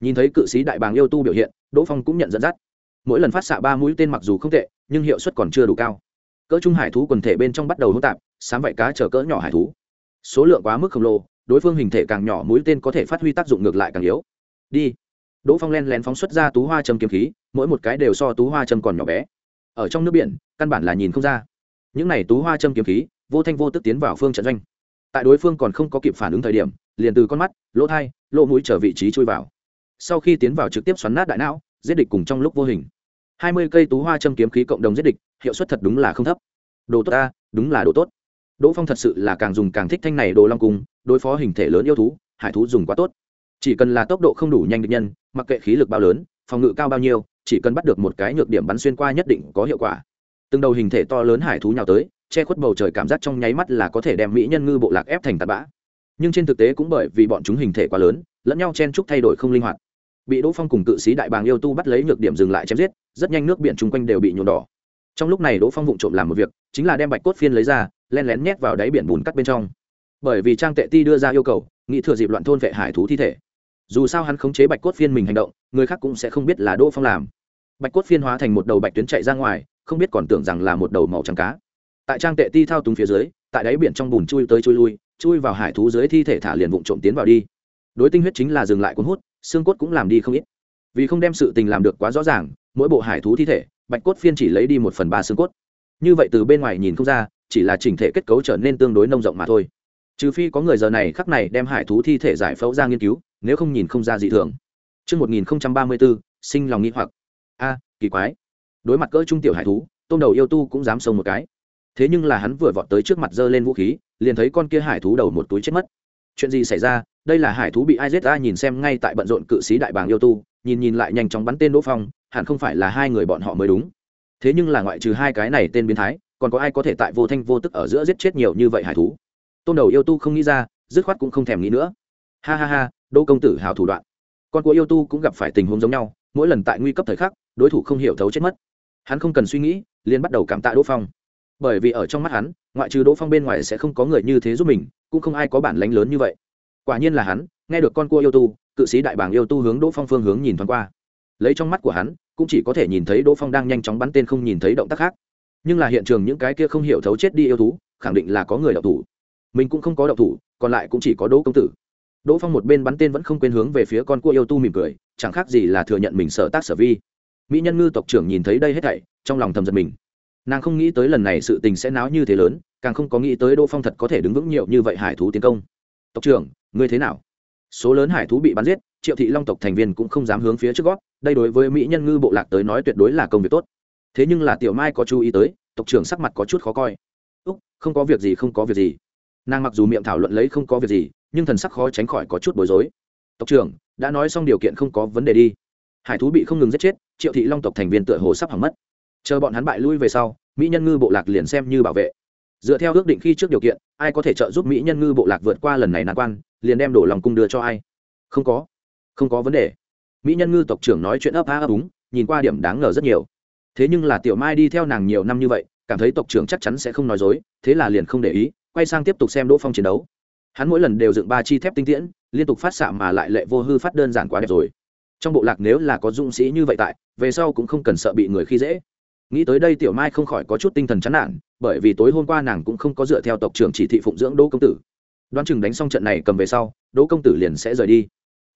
nhìn thấy cự sĩ đại bàng yêu tu biểu hiện, đỗ phong cũng nhận dẫn dắt. Mỗi lần phát xạ ba mũi tên mặc dù không tệ, nhưng hiệu suất còn chưa đủ cao. Cỡ trung hải thú quần thể bên trong bắt đầu hỗn tạp, sám vạy cá chở cỡ nhỏ hải thú. Số lượng quá mức khổng lồ, đối phương hình thể càng nhỏ mũi tên có thể phát huy tác dụng ngược lại càng yếu đi. Đỗ phong len lén phóng xuất ra tú hoa châm kiếm khí, mỗi một cái đều so tú hoa châm còn nhỏ bé. Ở trong nước biển, căn bản là nhìn không ra. Những này tú hoa châm kiếm khí, vô thanh vô tức tiến vào phương trận doanh. Tại đối phương còn không có kịp phản ứng thời điểm, liền từ con mắt, lỗ thai, lỗ mũi trở vị trí chui vào. Sau khi tiến vào trực tiếp xoắn nát đại não, giết địch cùng trong lúc vô hình. Hai mươi cây tú hoa châm kiếm khí cộng đồng giết địch, hiệu suất thật đúng là không thấp. Đồ tốt ta, đúng là đồ tốt. Đỗ phong thật sự là càng dùng càng thích thanh này đồ long cung, đối phó hình thể lớn yêu thú, hải thú dùng quá tốt chỉ cần là tốc độ không đủ nhanh được nhân, mặc kệ khí lực bao lớn, phòng ngự cao bao nhiêu, chỉ cần bắt được một cái nhược điểm bắn xuyên qua nhất định có hiệu quả. Từng đầu hình thể to lớn hải thú nhào tới, che khuất bầu trời cảm giác trong nháy mắt là có thể đem mỹ nhân ngư bộ lạc ép thành tạt bã. Nhưng trên thực tế cũng bởi vì bọn chúng hình thể quá lớn, lẫn nhau chen chúc thay đổi không linh hoạt. Bị đỗ phong cùng cự sĩ đại bàng yêu tu bắt lấy nhược điểm dừng lại chém giết, rất nhanh nước biển chung quanh đều bị nhuộm đỏ. Trong lúc này đỗ phong vụng trộm làm một việc, chính là đem bạch cốt phiên lấy ra, len lén nhét vào đáy biển bùn cắt bên trong. Bởi vì trang tệ ti đưa ra yêu cầu, nghĩ thừa dịp loạn thôn vệ hải thú thi thể dù sao hắn khống chế bạch cốt phiên mình hành động, người khác cũng sẽ không biết là đỗ phong làm. Bạch cốt phiên hóa thành một đầu bạch tuyến chạy ra ngoài, không biết còn tưởng rằng là một đầu màu trắng cá. Tại trang tệ ti thao túng phía dưới, tại đáy biển trong bùn chui tới chui lui, chui vào hải thú dưới thi thể thả liền vụng trộm tiến vào đi. Đối tinh huyết chính là dừng lại cuốn hút, xương cốt cũng làm đi không ít. Vì không đem sự tình làm được quá rõ ràng, mỗi bộ hải thú thi thể, bạch cốt phiên chỉ lấy đi một phần ba xương cốt. Như vậy từ bên ngoài nhìn không ra, chỉ là chỉnh thể kết cấu trở nên tương đối nông rộng mà thôi trừ phi có người giờ này khắc này đem hải thú thi thể giải phẫu ra nghiên cứu nếu không nhìn không ra dị thường Trước 1034, sinh lòng nghi hoặc. A, kỳ quái. Đối mặt cỡ trung tiểu hải thú, tôm đầu yêu tu cũng dám sông một cái. Thế nhưng là hắn vừa vọt tới trước mặt giơ lên vũ khí, liền thấy con kia hải thú đầu một túi chết mất. Chuyện gì xảy ra? Đây là hải thú bị ai giết ra nhìn xem ngay tại bận rộn cự sĩ đại bàng yêu tu, nhìn nhìn lại nhanh chóng bắn tên Đỗ Phong, hẳn không phải là hai người bọn họ mới đúng. Thế nhưng là ngoại trừ hai cái này tên biến thái, còn có ai có thể tại vô thanh vô tức ở giữa giết chết nhiều như vậy hải thú? Tôm đầu yêu tu không nghĩ ra, dứt khoát cũng không thèm nghĩ nữa. Ha ha ha, Đỗ công tử hào thủ đoạn. Con của yêu tu cũng gặp phải tình huống giống nhau mỗi lần tại nguy cấp thời khắc đối thủ không hiểu thấu chết mất. Hắn không cần suy nghĩ liền bắt đầu cảm tạ đỗ phong. Bởi vì ở trong mắt hắn ngoại trừ đỗ phong bên ngoài sẽ không có người như thế giúp mình cũng không ai có bản lánh lớn như vậy. Quả nhiên là hắn nghe được con cua yêu tu cự sĩ đại bàng yêu tu hướng đỗ phong phương hướng nhìn thoáng qua. Lấy trong mắt của hắn cũng chỉ có thể nhìn thấy đỗ phong đang nhanh chóng bắn tên không nhìn thấy động tác khác. Nhưng là hiện trường những cái kia không hiểu thấu chết đi yêu thú khẳng định là có người đậu thủ mình cũng không có động thủ, còn lại cũng chỉ có đỗ công tử. Đỗ phong một bên bắn tên vẫn không quên hướng về phía con cua yêu tu mỉm cười, chẳng khác gì là thừa nhận mình sợ tác sở vi. Mỹ nhân ngư tộc trưởng nhìn thấy đây hết thảy, trong lòng thầm giật mình. Nàng không nghĩ tới lần này sự tình sẽ náo như thế lớn, càng không có nghĩ tới đỗ phong thật có thể đứng vững nhiều như vậy hải thú tiến công. Tộc trưởng, ngươi thế nào? Số lớn hải thú bị bắn giết, triệu thị long tộc thành viên cũng không dám hướng phía trước gót, đây đối với mỹ nhân ngư bộ lạc tới nói tuyệt đối là công việc tốt. Thế nhưng là tiểu mai có chú ý tới, tộc trưởng sắc mặt có chút khó coi. Úc, không có việc gì, không có việc gì nàng mặc dù miệng thảo luận lấy không có việc gì, nhưng thần sắc khó tránh khỏi có chút bối rối. Tộc trưởng, đã nói xong điều kiện không có vấn đề đi. Hải thú bị không ngừng giết chết, triệu thị long tộc thành viên tựa hồ sắp hỏng mất. Chờ bọn hắn bại lui về sau, mỹ nhân ngư bộ lạc liền xem như bảo vệ. Dựa theo ước định khi trước điều kiện, ai có thể trợ giúp mỹ nhân ngư bộ lạc vượt qua lần này nạn quan, liền đem đổ lòng cung đưa cho ai? Không có. Không có vấn đề. Mỹ nhân ngư tộc trưởng nói chuyện ấp á ấp úng, nhìn qua điểm đáng ngờ rất nhiều. Thế nhưng là tiểu mai đi theo nàng nhiều năm như vậy, cảm thấy tộc trưởng chắc chắn sẽ không nói dối, thế là liền không để ý quay sang tiếp tục xem đỗ phong chiến đấu. Hắn mỗi lần đều dựng ba chi thép tinh tiễn, liên tục phát xạ mà lại lệ vô hư phát đơn giản quá đẹp rồi. Trong bộ lạc nếu là có dũng sĩ như vậy tại, về sau cũng không cần sợ bị người khi dễ. Nghĩ tới đây tiểu mai không khỏi có chút tinh thần chán nản, bởi vì tối hôm qua nàng cũng không có dựa theo tộc trưởng chỉ thị phụng dưỡng đỗ công tử. Đoán chừng đánh xong trận này cầm về sau, đỗ công tử liền sẽ rời đi.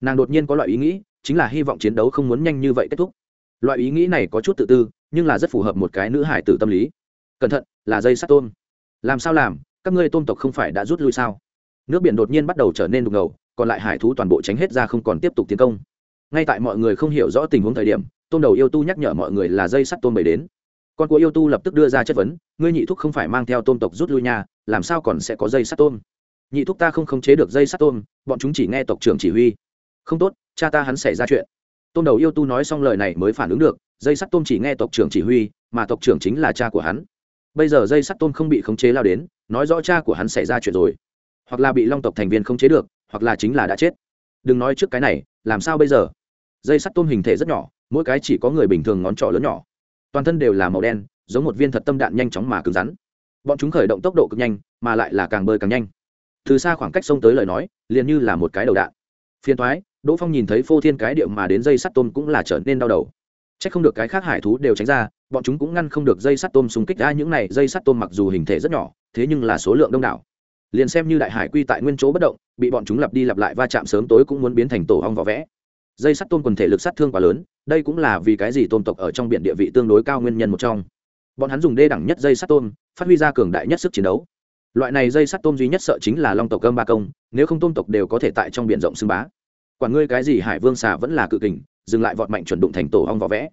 Nàng đột nhiên có loại ý nghĩ, chính là hy vọng chiến đấu không muốn nhanh như vậy kết thúc. Loại ý nghĩ này có chút tự tư, nhưng là rất phù hợp một cái nữ hải tử tâm lý. Cẩn thận, là dây sắt tôm. Làm sao làm? Các ngươi tôm tộc không phải đã rút lui sao? Nước biển đột nhiên bắt đầu trở nên đục ngầu, còn lại hải thú toàn bộ tránh hết ra không còn tiếp tục tiến công. Ngay tại mọi người không hiểu rõ tình huống thời điểm, tôm đầu yêu tu nhắc nhở mọi người là dây sắt tôm bầy đến. Con của yêu tu lập tức đưa ra chất vấn, ngươi nhị thúc không phải mang theo tôm tộc rút lui nhà làm sao còn sẽ có dây sắt tôm? Nhị thúc ta không khống chế được dây sắt tôm, bọn chúng chỉ nghe tộc trưởng chỉ huy. Không tốt, cha ta hắn xảy ra chuyện. Tôm đầu yêu tu nói xong lời này mới phản ứng được, dây sắt tôm chỉ nghe tộc trưởng chỉ huy, mà tộc trưởng chính là cha của hắn. Bây giờ dây sắt tôm không bị khống chế lao đến nói rõ cha của hắn xảy ra chuyện rồi. Hoặc là bị long tộc thành viên không chế được, hoặc là chính là đã chết. Đừng nói trước cái này, làm sao bây giờ? Dây sắt tôm hình thể rất nhỏ, mỗi cái chỉ có người bình thường ngón trỏ lớn nhỏ. Toàn thân đều là màu đen, giống một viên thật tâm đạn nhanh chóng mà cứng rắn. Bọn chúng khởi động tốc độ cực nhanh, mà lại là càng bơi càng nhanh. Từ xa khoảng cách sông tới lời nói, liền như là một cái đầu đạn. Phiền thoái đỗ phong nhìn thấy phô thiên cái điệu mà đến dây sắt tôm cũng là trở nên đau đầu. C h ắ c không được cái khác hải thú đều tránh ra, bọn chúng cũng ngăn không được dây sắt tôm xung kích ra những này, dây sắt tôm mặc dù hình thể rất nhỏ thế nhưng là số lượng đông đảo. Liền xem như đại hải quy tại nguyên chỗ bất động, bị bọn chúng lặp đi lặp lại va chạm sớm tối cũng muốn biến thành tổ hong vỏ vẽ. Dây sắt tôm quần thể lực sát thương quá lớn, đây cũng là vì cái gì tôm tộc ở trong biển địa vị tương đối cao nguyên nhân một trong. Bọn hắn dùng đê đẳng nhất dây sắt tôm, phát huy ra cường đại nhất sức chiến đấu. Loại này dây sắt tôm duy nhất sợ chính là long tộc cơm ba công, nếu không tôm tộc đều có thể tại trong biển rộng xưng bá. Quản ngươi cái gì hải vương xà vẫn là cự kình, dừng lại vọt mạnh chuẩn đụng thành tổ hong vỏ vẽ.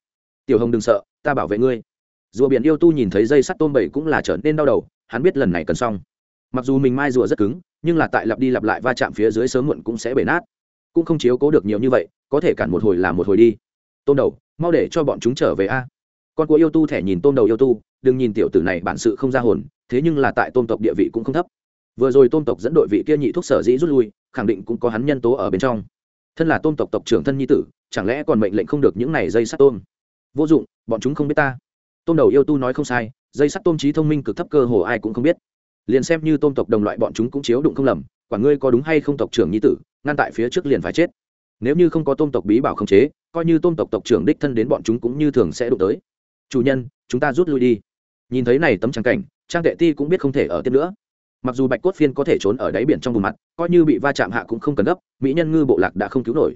Tiểu hồng đừng sợ, ta bảo vệ ngươi. Rùa biển yêu tu nhìn thấy dây sắt tôm bảy cũng là trở nên đau đầu hắn biết lần này cần xong. Mặc dù mình mai rùa rất cứng, nhưng là tại lặp đi lặp lại va chạm phía dưới sớm muộn cũng sẽ bể nát. Cũng không chiếu cố được nhiều như vậy, có thể cản một hồi là một hồi đi. Tôm đầu, mau để cho bọn chúng trở về a. Con của yêu tu thẻ nhìn tôm đầu yêu tu, đừng nhìn tiểu tử này bản sự không ra hồn, thế nhưng là tại tôm tộc địa vị cũng không thấp. Vừa rồi tôm tộc dẫn đội vị kia nhị thuốc sở dĩ rút lui, khẳng định cũng có hắn nhân tố ở bên trong. Thân là tôm tộc tộc trưởng thân nhi tử, chẳng lẽ còn mệnh lệnh không được những này dây sắt tôm vô dụng, bọn chúng không biết ta. Tôm đầu yêu tu nói không sai dây sắt tôm trí thông minh cực thấp cơ hồ ai cũng không biết. Liền xem như tôm tộc đồng loại bọn chúng cũng chiếu đụng không lầm, quả ngươi có đúng hay không tộc trưởng nhi tử, ngăn tại phía trước liền phải chết. Nếu như không có tôm tộc bí bảo không chế, coi như tôm tộc tộc trưởng đích thân đến bọn chúng cũng như thường sẽ đụng tới. Chủ nhân, chúng ta rút lui đi. Nhìn thấy này tấm trắng cảnh, trang tệ ti cũng biết không thể ở tiếp nữa. Mặc dù bạch cốt phiên có thể trốn ở đáy biển trong vùng mặt, coi như bị va chạm hạ cũng không cần gấp, mỹ nhân ngư bộ lạc đã không cứu nổi.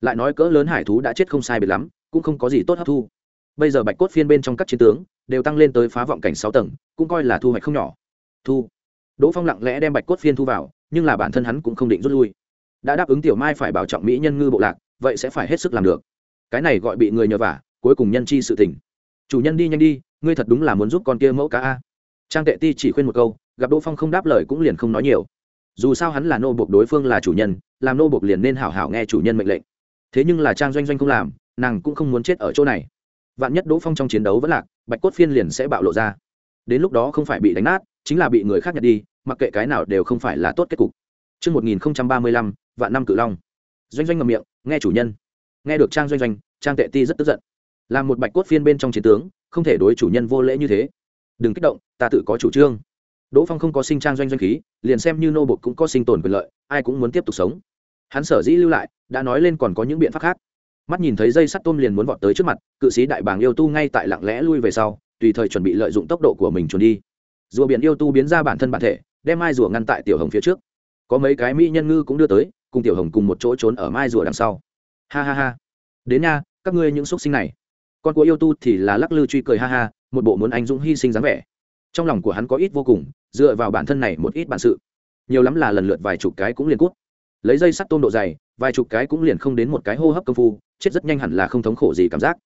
Lại nói cỡ lớn hải thú đã chết không sai biệt lắm, cũng không có gì tốt hấp thu bây giờ bạch cốt phiên bên trong các chiến tướng đều tăng lên tới phá vọng cảnh sáu tầng, cũng coi là thu hoạch không nhỏ. Thu. Đỗ phong lặng lẽ đem bạch cốt phiên thu vào, nhưng là bản thân hắn cũng không định rút lui. Đã đáp ứng tiểu mai phải bảo trọng mỹ nhân ngư bộ lạc, vậy sẽ phải hết sức làm được. Cái này gọi bị người nhờ vả, cuối cùng nhân chi sự tình. Chủ nhân đi nhanh đi, ngươi thật đúng là muốn giúp con kia mẫu cá a. Trang tệ ti chỉ khuyên một câu, gặp đỗ phong không đáp lời cũng liền không nói nhiều. Dù sao hắn là nô buộc đối phương là chủ nhân, làm nô buộc liền nên hảo hảo nghe chủ nhân mệnh lệnh. Thế nhưng là trang doanh doanh không làm, nàng cũng không muốn chết ở chỗ này vạn nhất đỗ phong trong chiến đấu vẫn lạc bạch cốt phiên liền sẽ bạo lộ ra đến lúc đó không phải bị đánh nát chính là bị người khác nhặt đi mặc kệ cái nào đều không phải là tốt kết cục Trước 1035, vạn năm cự long. Doanh doanh ngậm miệng, nghe chủ nhân. Nghe được Trang Doanh Doanh, Trang Tệ Ti rất tức giận. Làm một bạch cốt phiên bên trong chiến tướng, không thể đối chủ nhân vô lễ như thế. Đừng kích động, ta tự có chủ trương. Đỗ Phong không có sinh Trang Doanh Doanh khí, liền xem như nô bộc cũng có sinh tồn quyền lợi, ai cũng muốn tiếp tục sống. Hắn sở dĩ lưu lại, đã nói lên còn có những biện pháp khác. Mắt nhìn thấy dây sắt tôm liền muốn vọt tới trước mặt, cự sĩ đại bàng yêu tu ngay tại lặng lẽ lui về sau, tùy thời chuẩn bị lợi dụng tốc độ của mình trốn đi. Rùa biển yêu tu biến ra bản thân bản thể, đem mai rùa ngăn tại tiểu hồng phía trước. Có mấy cái mỹ nhân ngư cũng đưa tới cùng tiểu hồng cùng một chỗ trốn ở mai rùa đằng sau. Ha ha ha. Đến nha các ngươi những x u ấ t sinh này. Con của yêu tu thì là lắc lư truy cười ha ha một bộ muốn anh dũng hy sinh dáng vẻ. Trong lòng của hắn có ít vô cùng dựa vào bản thân này một ít bản sự. Nhiều lắm là lần lượt vài chục cái cũng liền cút. Lấy dây sắt tôm độ dày vài chục cái cũng liền không đến một cái hô hấp công phu chết rất nhanh hẳn là không thống khổ gì cảm giác.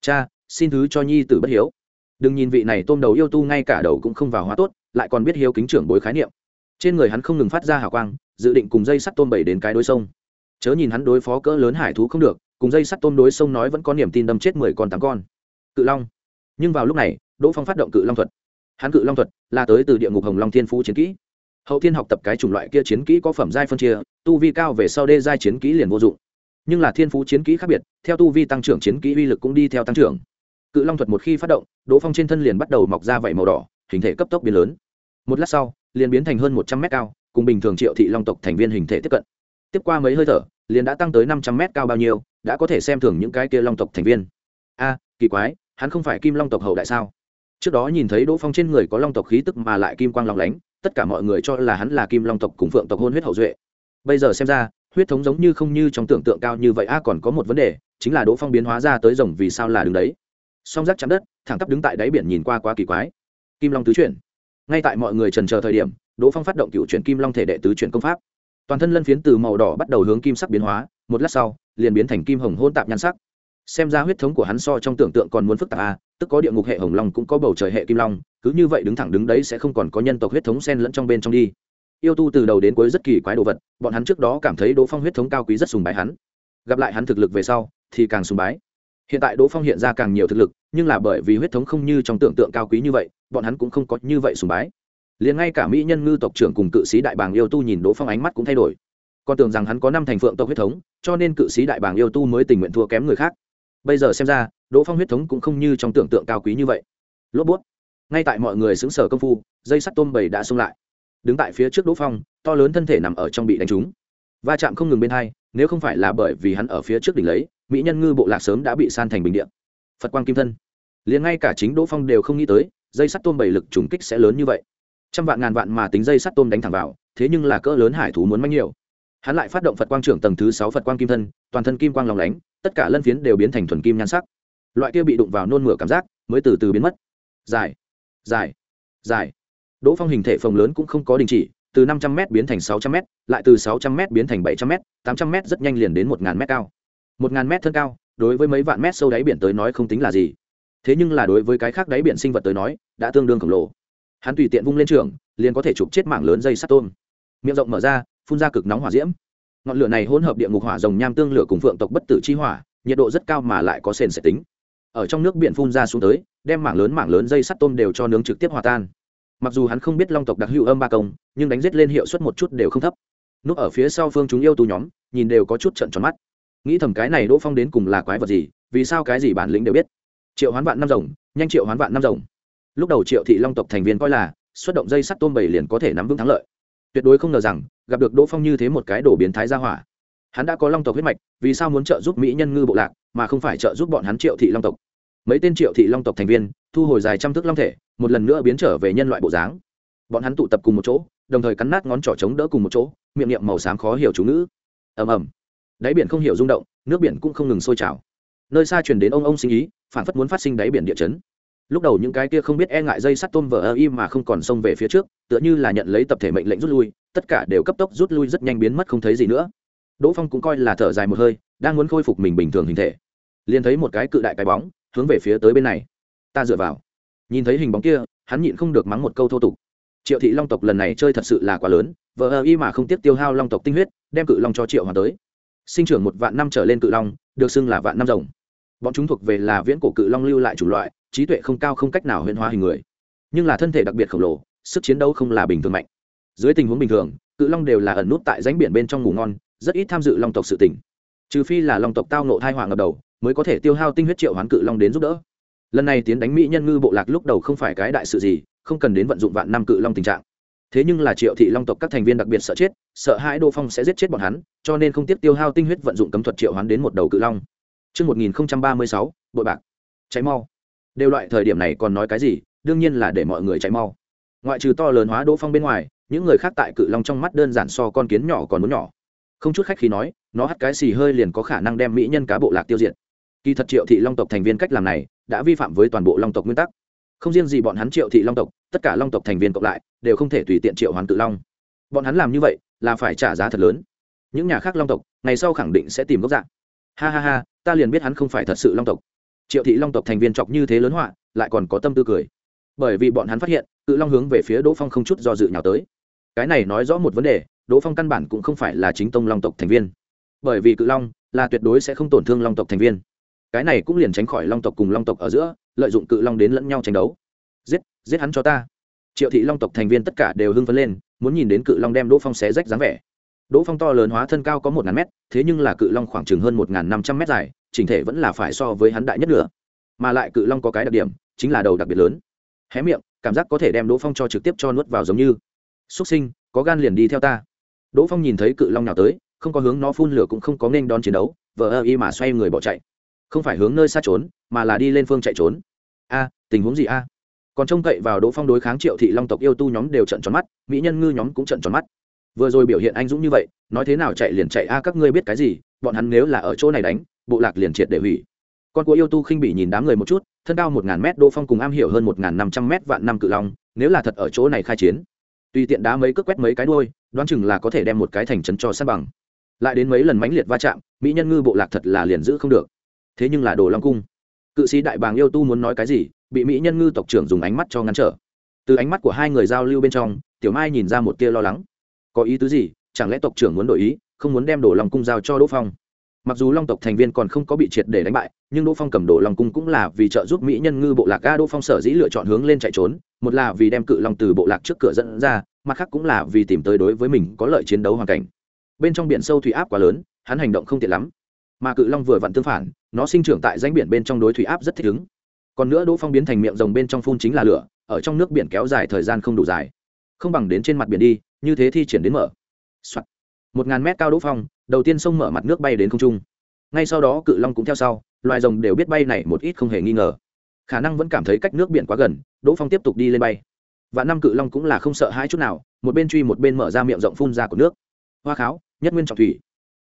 Cha, xin thứ cho nhi tử bất hiếu. Đừng nhìn vị này tôm đầu yêu tu ngay cả đầu cũng không vào hóa tốt, lại còn biết hiếu kính trưởng bối khái niệm. Trên người hắn không ngừng phát ra hào quang, dự định cùng dây sắt tôm bảy đến cái đối sông. Chớ nhìn hắn đối phó cỡ lớn hải thú không được, cùng dây sắt tôm đối sông nói vẫn có niềm tin đâm chết mười con tám con. Cự long. Nhưng vào lúc này, đỗ phong phát động cự long thuật. Hắn cự long thuật là tới từ địa ngục hồng long thiên phú chiến kỹ. Hậu thiên học tập cái chủng loại kia chiến kỹ có phẩm giai phân chia, tu vi cao về sau đê giai chiến kỹ liền vô dụng nhưng là thiên phú chiến kỹ khác biệt, theo tu vi tăng trưởng chiến kỹ uy lực cũng đi theo tăng trưởng. Cự long thuật một khi phát động, đỗ phong trên thân liền bắt đầu mọc ra vảy màu đỏ, hình thể cấp tốc biến lớn. Một lát sau, liền biến thành hơn một trăm mét cao, cùng bình thường triệu thị long tộc thành viên hình thể tiếp cận. Tiếp qua mấy hơi thở, liền đã tăng tới năm trăm mét cao bao nhiêu, đã có thể xem thường những cái kia long tộc thành viên. A, kỳ quái, hắn không phải kim long tộc hậu đại sao? Trước đó nhìn thấy đỗ phong trên người có long tộc khí tức mà lại kim quang lòng lánh, tất cả mọi người cho là hắn là kim long tộc cùng phượng tộc hôn huyết hậu duệ. Bây giờ xem ra huyết thống giống như không như trong tưởng tượng cao như vậy. A, còn có một vấn đề, chính là đỗ phong biến hóa ra tới rồng vì sao là đứng đấy. Song rác chạm đất, thẳng tắp đứng tại đáy biển nhìn qua quá kỳ quái. Kim long tứ chuyển. Ngay tại mọi người trần chờ thời điểm, đỗ phong phát động cựu chuyển kim long thể đệ tứ chuyển công pháp. Toàn thân lân phiến từ màu đỏ bắt đầu hướng kim sắc biến hóa, một lát sau, liền biến thành kim hồng hôn tạp nhan sắc. Xem ra huyết thống của hắn so trong tưởng tượng còn muốn phức tạp à tức có địa ngục hệ hồng long cũng có bầu trời hệ kim long, cứ như vậy đứng thẳng đứng đấy sẽ không còn có nhân tộc huyết thống sen lẫn trong bên trong đi yêu tu từ đầu đến cuối rất kỳ quái đồ vật, bọn hắn trước đó cảm thấy đỗ phong huyết thống cao quý rất sùng bái hắn. Gặp lại hắn thực lực về sau, thì càng sùng bái. Hiện tại đỗ phong hiện ra càng nhiều thực lực, nhưng là bởi vì huyết thống không như trong tưởng tượng cao quý như vậy, bọn hắn cũng không có như vậy sùng bái. Liền ngay cả mỹ nhân ngư tộc trưởng cùng cự sĩ đại bàng yêu tu nhìn đỗ phong ánh mắt cũng thay đổi. Con tưởng rằng hắn có năm thành phượng tộc huyết thống, cho nên cự sĩ đại bàng yêu tu mới tình nguyện thua kém người khác. Bây giờ xem ra, đỗ phong huyết thống cũng không như trong tưởng tượng cao quý như vậy. Lốp bút. Ngay tại mọi người xứng sở công phu, dây sắt tôm bầy đã xông lại đứng tại phía trước đỗ phong, to lớn thân thể nằm ở trong bị đánh trúng. Va chạm không ngừng bên hai, nếu không phải là bởi vì hắn ở phía trước đỉnh lấy, mỹ nhân ngư bộ lạc sớm đã bị san thành bình điện phật quang kim thân. Liền ngay cả chính đỗ phong đều không nghĩ tới, dây sắt tôm bảy lực trùng kích sẽ lớn như vậy. Trăm vạn ngàn vạn mà tính dây sắt tôm đánh thẳng vào, thế nhưng là cỡ lớn hải thú muốn manh nhiều. Hắn lại phát động phật quang trưởng tầng thứ sáu phật quang kim thân, toàn thân kim quang lòng lánh, tất cả lân phiến đều biến thành thuần kim nhan sắc. Loại kia bị đụng vào nôn mửa cảm giác, mới từ từ biến mất. Dài dài dài đỗ phong hình thể phòng lớn cũng không có đình chỉ, từ năm trăm m biến thành sáu trăm m lại từ sáu trăm m biến thành bảy trăm m tám trăm m rất nhanh liền đến 1000m cao. 1000m thân cao, đối với mấy vạn mét sâu đáy biển tới nói không tính là gì. Thế nhưng là đối với cái khác đáy biển sinh vật tới nói, đã tương đương khổng lồ. Hắn tùy tiện vung lên trường, liền có thể chụp chết mạng lớn dây sắt tôm. Miệng rộng mở ra, phun ra cực nóng hỏa diễm. Ngọn lửa này hỗn hợp địa ngục hỏa rồng nham tương lửa cùng phượng tộc bất tử chi hỏa, nhiệt độ rất cao mà lại có sền sệt tính. Ở trong nước biển phun ra xuống tới, đem mảng lớn mảng lớn dây sắt tôm đều cho nướng trực tiếp hòa tan mặc dù hắn không biết long tộc đặc hữu âm ba công, nhưng đánh giết lên hiệu suất một chút đều không thấp. Núp ở phía sau phương chúng yêu tù nhóm, nhìn đều có chút trận tròn mắt. Nghĩ thầm cái này đỗ phong đến cùng là quái vật gì, vì sao cái gì bản lĩnh đều biết. Triệu hoán vạn năm rồng, nhanh triệu hoán vạn năm rồng. Lúc đầu triệu thị long tộc thành viên coi là, xuất động dây sắt tôm bảy liền có thể nắm vững thắng lợi. Tuyệt đối không ngờ rằng, gặp được đỗ phong như thế một cái đổ biến thái ra hỏa. Hắn đã có long tộc huyết mạch, vì sao muốn trợ giúp mỹ nhân ngư bộ lạc, mà không phải trợ giúp bọn hắn triệu thị long tộc? Mấy tên triệu thị long tộc thành viên, thu hồi dài trăm thước long thể, một lần nữa biến trở về nhân loại bộ dáng. Bọn hắn tụ tập cùng một chỗ, đồng thời cắn nát ngón trỏ chống đỡ cùng một chỗ, miệng niệm màu xám khó hiểu chú ngữ. Ầm ầm. Đáy biển không hiểu rung động, nước biển cũng không ngừng sôi trào. Nơi xa truyền đến ông ông sinh ý, phản phất muốn phát sinh đáy biển địa chấn. Lúc đầu những cái kia không biết e ngại dây sắt tôm vờ ơ y mà không còn xông về phía trước, tựa như là nhận lấy tập thể mệnh lệnh rút lui, tất cả đều cấp tốc rút lui rất nhanh biến mất không thấy gì nữa. Đỗ phong cũng coi là thở dài một hơi, đang muốn khôi phục mình bình thường hình thể liền thấy một cái cự đại cái bóng hướng về phía tới bên này. Ta dựa vào. Nhìn thấy hình bóng kia, hắn nhịn không được mắng một câu thô tục. Triệu thị long tộc lần này chơi thật sự là quá lớn, vờ ơ y mà không tiếc tiêu hao long tộc tinh huyết, đem cự long cho triệu hòa tới. Sinh trưởng một vạn năm trở lên cự long, được xưng là vạn năm rồng. Bọn chúng thuộc về là viễn cổ cự long lưu lại chủ loại, trí tuệ không cao không cách nào huyễn hóa hình người. Nhưng là thân thể đặc biệt khổng lồ, sức chiến đấu không là bình thường mạnh. Dưới tình huống bình thường, cự long đều là ẩn nút tại ránh biển bên trong ngủ ngon, rất ít tham dự long tộc sự tỉnh trừ phi là long tộc tao nộ thai hoàng ngập đầu mới có thể tiêu hao tinh huyết triệu hoán cự long đến giúp đỡ lần này tiến đánh mỹ nhân ngư bộ lạc lúc đầu không phải cái đại sự gì không cần đến vận dụng vạn năm cự long tình trạng thế nhưng là triệu thị long tộc các thành viên đặc biệt sợ chết sợ hãi đô phong sẽ giết chết bọn hắn cho nên không tiếp tiêu hao tinh huyết vận dụng cấm thuật triệu hoán đến một đầu cự long Trước 1036, bội bạc. Cháy mau. Đều loại thời điểm này còn nói cái gì, đương nhiên là để mọi người cháy mau. Ngoại trừ to lớn hóa Đỗ Phong bên ngoài, những người khác tại cự long trong mắt đơn giản so con kiến nhỏ còn muốn nhỏ. Không chút khách khí nói, nó hắt cái xì hơi liền có khả năng đem mỹ nhân cá bộ lạc tiêu diệt. Kỳ thật Triệu thị long tộc thành viên cách làm này, đã vi phạm với toàn bộ long tộc nguyên tắc. Không riêng gì bọn hắn Triệu thị long tộc, tất cả long tộc thành viên cộng lại đều không thể tùy tiện triệu hoán cự long. Bọn hắn làm như vậy là phải trả giá thật lớn. Những nhà khác long tộc, ngày sau khẳng định sẽ tìm gốc dạng. Ha ha ha, ta liền biết hắn không phải thật sự long tộc triệu thị long tộc thành viên chọc như thế lớn họa lại còn có tâm tư cười bởi vì bọn hắn phát hiện cự long hướng về phía đỗ phong không chút do dự nhào tới cái này nói rõ một vấn đề đỗ phong căn bản cũng không phải là chính tông long tộc thành viên bởi vì cự long là tuyệt đối sẽ không tổn thương long tộc thành viên cái này cũng liền tránh khỏi long tộc cùng long tộc ở giữa, lợi dụng cự long đến lẫn nhau tranh đấu. Giết giết hắn cho ta. Triệu thị long tộc thành viên tất cả đều hưng phấn lên, muốn nhìn đến cự long đem đỗ phong xé rách dáng vẻ. Đỗ phong to lớn hóa thân cao có một ngàn mét, thế nhưng là cự long khoảng chừng hơn một ngàn năm trăm mét dài, chỉnh thể vẫn là phải so với hắn đại nhất nữa mà lại cự long có cái đặc điểm, chính là đầu đặc biệt lớn. Hé miệng, cảm giác có thể đem đỗ phong cho trực tiếp cho nuốt vào giống như. Xuất sinh, có gan liền đi theo ta. Đỗ phong nhìn thấy cự long nào tới, không có hướng nó phun lửa cũng không có nên đón chiến đấu, vờ ơ y mà xoay người bỏ chạy không phải hướng nơi xa trốn, mà là đi lên phương chạy trốn. A, tình huống gì a? Còn trông cậy vào đỗ phong đối kháng triệu thị long tộc yêu tu nhóm đều trận tròn mắt, mỹ nhân ngư nhóm cũng trận tròn mắt. Vừa rồi biểu hiện anh dũng như vậy, nói thế nào chạy liền chạy a, các ngươi biết cái gì, bọn hắn nếu là ở chỗ này đánh, bộ lạc liền triệt để hủy. Con của yêu tu khinh bị nhìn đám người một chút, thân cao một ngàn mét, đỗ phong cùng am hiểu hơn một ngàn năm trăm mét, vạn năm cự long, nếu là thật ở chỗ này khai chiến, tùy tiện đá mấy cước quét mấy cái đuôi, đoán chừng là có thể đem một cái thành trấn cho sát bằng. Lại đến mấy lần mãnh liệt va chạm, mỹ nhân ngư bộ lạc thật là liền giữ không được thế nhưng là đồ long cung. Cự sĩ đại bàng yêu tu muốn nói cái gì, bị mỹ nhân ngư tộc trưởng dùng ánh mắt cho ngăn trở. Từ ánh mắt của hai người giao lưu bên trong, tiểu mai nhìn ra một tia lo lắng. Có ý tứ gì? Chẳng lẽ tộc trưởng muốn đổi ý, không muốn đem đồ long cung giao cho đỗ phong? Mặc dù long tộc thành viên còn không có bị triệt để đánh bại, nhưng đỗ phong cầm đồ long cung cũng là vì trợ giúp mỹ nhân ngư bộ lạc ga đỗ phong sở dĩ lựa chọn hướng lên chạy trốn, một là vì đem cự long từ bộ lạc trước cửa dẫn ra, mặt khác cũng là vì tìm tới đối với mình có lợi chiến đấu hoàn cảnh. Bên trong biển sâu thủy áp quá lớn, hắn hành động không tiện lắm. Mà cự long vừa vặn tương phản nó sinh trưởng tại danh biển bên trong đối thủy áp rất thích ứng. Còn nữa đỗ phong biến thành miệng rồng bên trong phun chính là lửa, ở trong nước biển kéo dài thời gian không đủ dài. Không bằng đến trên mặt biển đi, như thế thi triển đến mở、Soạn. một ngàn mét cao đỗ phong, đầu tiên sông mở mặt nước bay đến không trung. Ngay sau đó cự long cũng theo sau, loài rồng đều biết bay này một ít không hề nghi ngờ. Khả năng vẫn cảm thấy cách nước biển quá gần, đỗ phong tiếp tục đi lên bay. Và năm cự long cũng là không sợ hãi chút nào, một bên truy một bên mở ra miệng rộng phun ra của nước. Hoa kháo, nhất nguyên trọng thủy.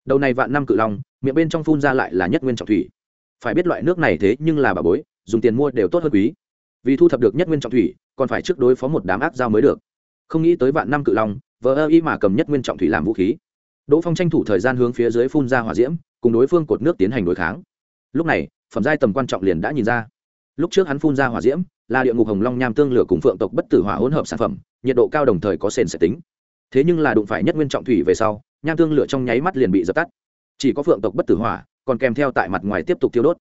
Đầu này vạn năm cự long, miệng bên trong phun ra lại là nhất nguyên trọng thủy phải biết loại nước này thế nhưng là bà bối, dùng tiền mua đều tốt hơn quý. Vì thu thập được nhất nguyên trọng thủy, còn phải trước đối phó một đám ác dao mới được. Không nghĩ tới vạn năm cự long, vờ ơ y mà cầm nhất nguyên trọng thủy làm vũ khí. Đỗ phong tranh thủ thời gian hướng phía dưới phun ra hỏa diễm, cùng đối phương cột nước tiến hành đối kháng. Lúc này, phẩm giai tầm quan trọng liền đã nhìn ra. Lúc trước hắn phun ra hỏa diễm, là địa ngục hồng long nham tương lửa cùng phượng tộc bất tử hỏa hỗn hợp sản phẩm, nhiệt độ cao đồng thời có sền sẽ tính. Thế nhưng là đụng phải nhất nguyên trọng thủy về sau, nham tương lửa trong nháy mắt liền bị dập tắt. Chỉ có phượng tộc bất tử hỏa còn kèm theo tại mặt ngoài tiếp tục tiêu đốt.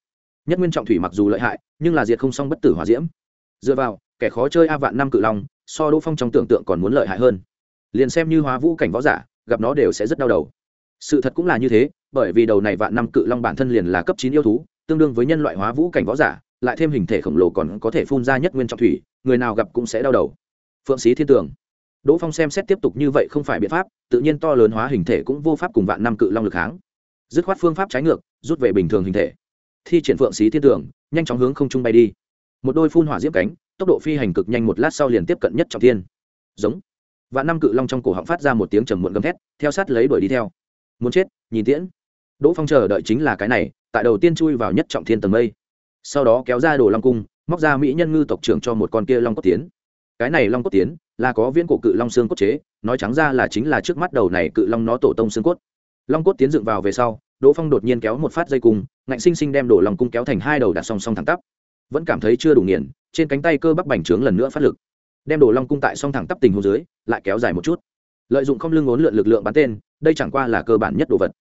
Nhất nguyên trọng thủy mặc dù lợi hại, nhưng là diệt không xong bất tử hỏa diễm. Dựa vào, kẻ khó chơi a vạn năm cự long, so đỗ phong trong tưởng tượng còn muốn lợi hại hơn. Liền xem như hóa vũ cảnh võ giả, gặp nó đều sẽ rất đau đầu. Sự thật cũng là như thế, bởi vì đầu này vạn năm cự long bản thân liền là cấp chín yêu thú, tương đương với nhân loại hóa vũ cảnh võ giả, lại thêm hình thể khổng lồ còn có thể phun ra nhất nguyên trọng thủy, người nào gặp cũng sẽ đau đầu. Phượng sĩ thiên tường. Đỗ phong xem xét tiếp tục như vậy không phải biện pháp, tự nhiên to lớn hóa hình thể cũng vô pháp cùng vạn năm cự long lực kháng. Dứt khoát phương pháp trái ngược rút về bình thường hình thể. Thi triển phượng sĩ thiên tưởng, nhanh chóng hướng không trung bay đi. Một đôi phun hỏa diễm cánh tốc độ phi hành cực nhanh một lát sau liền tiếp cận nhất trọng thiên. Giống. Vạn năm cự long trong cổ họng phát ra một tiếng trầm muộn gầm thét theo sát lấy đuổi đi theo. Muốn chết nhìn tiễn. Đỗ phong chờ đợi chính là cái này tại đầu tiên chui vào nhất trọng thiên tầng mây. Sau đó kéo ra đồ long cung móc ra mỹ nhân ngư tộc trưởng cho một con kia long cốt tiến. Cái này long cốt tiến là có viễn cổ cự long xương cốt chế nói trắng ra là chính là trước mắt đầu này cự long nó tổ tông xương cốt. Long cốt tiến dựng vào về sau đỗ phong đột nhiên kéo một phát dây cung, ngạnh sinh sinh đem đổ lòng cung kéo thành hai đầu đặt song song thẳng tắp. Vẫn cảm thấy chưa đủ nghiền, trên cánh tay cơ bắp bành trướng lần nữa phát lực. Đem đổ long cung tại song thẳng tắp tình hồ dưới, lại kéo dài một chút. Lợi dụng không lưng ốn lượn lực lượng bắn tên, đây chẳng qua là cơ bản nhất đồ vật.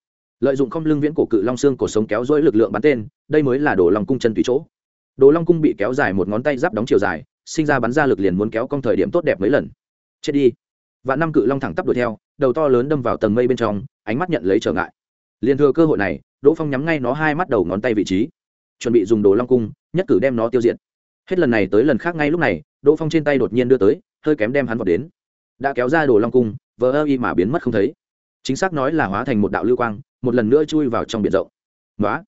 Lợi dụng không lưng viễn cổ cự long xương cổ sống kéo dỗi lực lượng bắn tên, đây mới là đồ long cung chân tùy chỗ. Đồ long cung bị kéo dài một ngón tay giáp đóng chiều dài, sinh ra bắn ra lực liền muốn kéo cong thời điểm tốt đẹp mấy lần. Chết đi. Và năm cự long thẳng tắp đuổi theo, đầu to lớn đâm vào tầng mây bên trong, ánh mắt nhận lấy trở ngại liền thừa cơ hội này, đỗ phong nhắm ngay nó hai mắt đầu ngón tay vị trí. Chuẩn bị dùng đồ long cung, nhất cử đem nó tiêu diệt. Hết lần này tới lần khác ngay lúc này, đỗ phong trên tay đột nhiên đưa tới, hơi kém đem hắn vào đến. Đã kéo ra đồ long cung, vờ ơ y mà biến mất không thấy. Chính xác nói là hóa thành một đạo lưu quang, một lần nữa chui vào trong biển rộng. Nói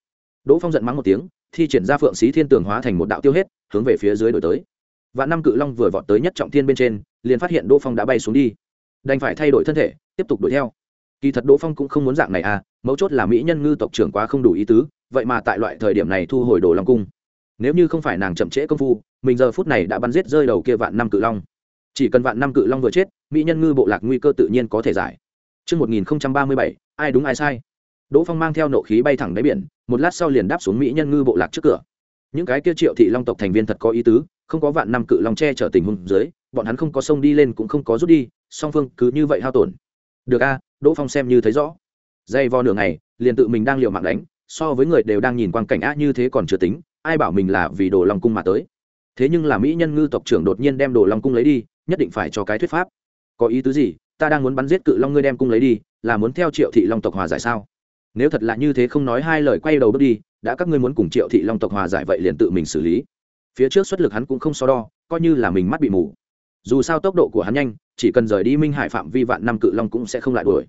đỗ phong giận mắng một tiếng, thi triển ra phượng xí thiên tường hóa thành một đạo tiêu hết, hướng về phía dưới đổi tới. Và năm cự long vừa vọt tới nhất trọng thiên bên trên, liền phát hiện đỗ phong đã bay xuống đi. Đành phải thay đổi thân thể, tiếp tục đuổi theo kỳ thật đỗ phong cũng không muốn dạng này à mấu chốt là mỹ nhân ngư tộc trưởng quá không đủ ý tứ vậy mà tại loại thời điểm này thu hồi đồ long cung nếu như không phải nàng chậm trễ công phu mình giờ phút này đã bắn giết rơi đầu kia vạn năm cự long chỉ cần vạn năm cự long vừa chết mỹ nhân ngư bộ lạc nguy cơ tự nhiên có thể giải Trước 1037, ai đúng ai sai? Đỗ Phong mang theo nộ khí bay thẳng đáy biển, một lát sau liền đáp xuống mỹ nhân ngư bộ lạc trước cửa. Những cái kia triệu thị long tộc thành viên thật có ý tứ, không có vạn năm cự long che chở tình huống dưới, bọn hắn không có sông đi lên cũng không có rút đi, song phương cứ như vậy hao tổn. Được a, Đỗ Phong xem như thấy rõ. Dây vo nửa ngày, liền tự mình đang liều mạng đánh, so với người đều đang nhìn quang cảnh á như thế còn chưa tính, ai bảo mình là vì đồ long cung mà tới. Thế nhưng là mỹ nhân ngư tộc trưởng đột nhiên đem đồ long cung lấy đi, nhất định phải cho cái thuyết pháp. Có ý tứ gì? Ta đang muốn bắn giết cự long ngươi đem cung lấy đi, là muốn theo Triệu thị long tộc hòa giải sao? Nếu thật là như thế không nói hai lời quay đầu bước đi, đã các ngươi muốn cùng Triệu thị long tộc hòa giải vậy liền tự mình xử lý. Phía trước xuất lực hắn cũng không so đo, coi như là mình mắt bị mù. Dù sao tốc độ của hắn nhanh, chỉ cần rời đi Minh Hải phạm vi vạn năm cự long cũng sẽ không lại đuổi.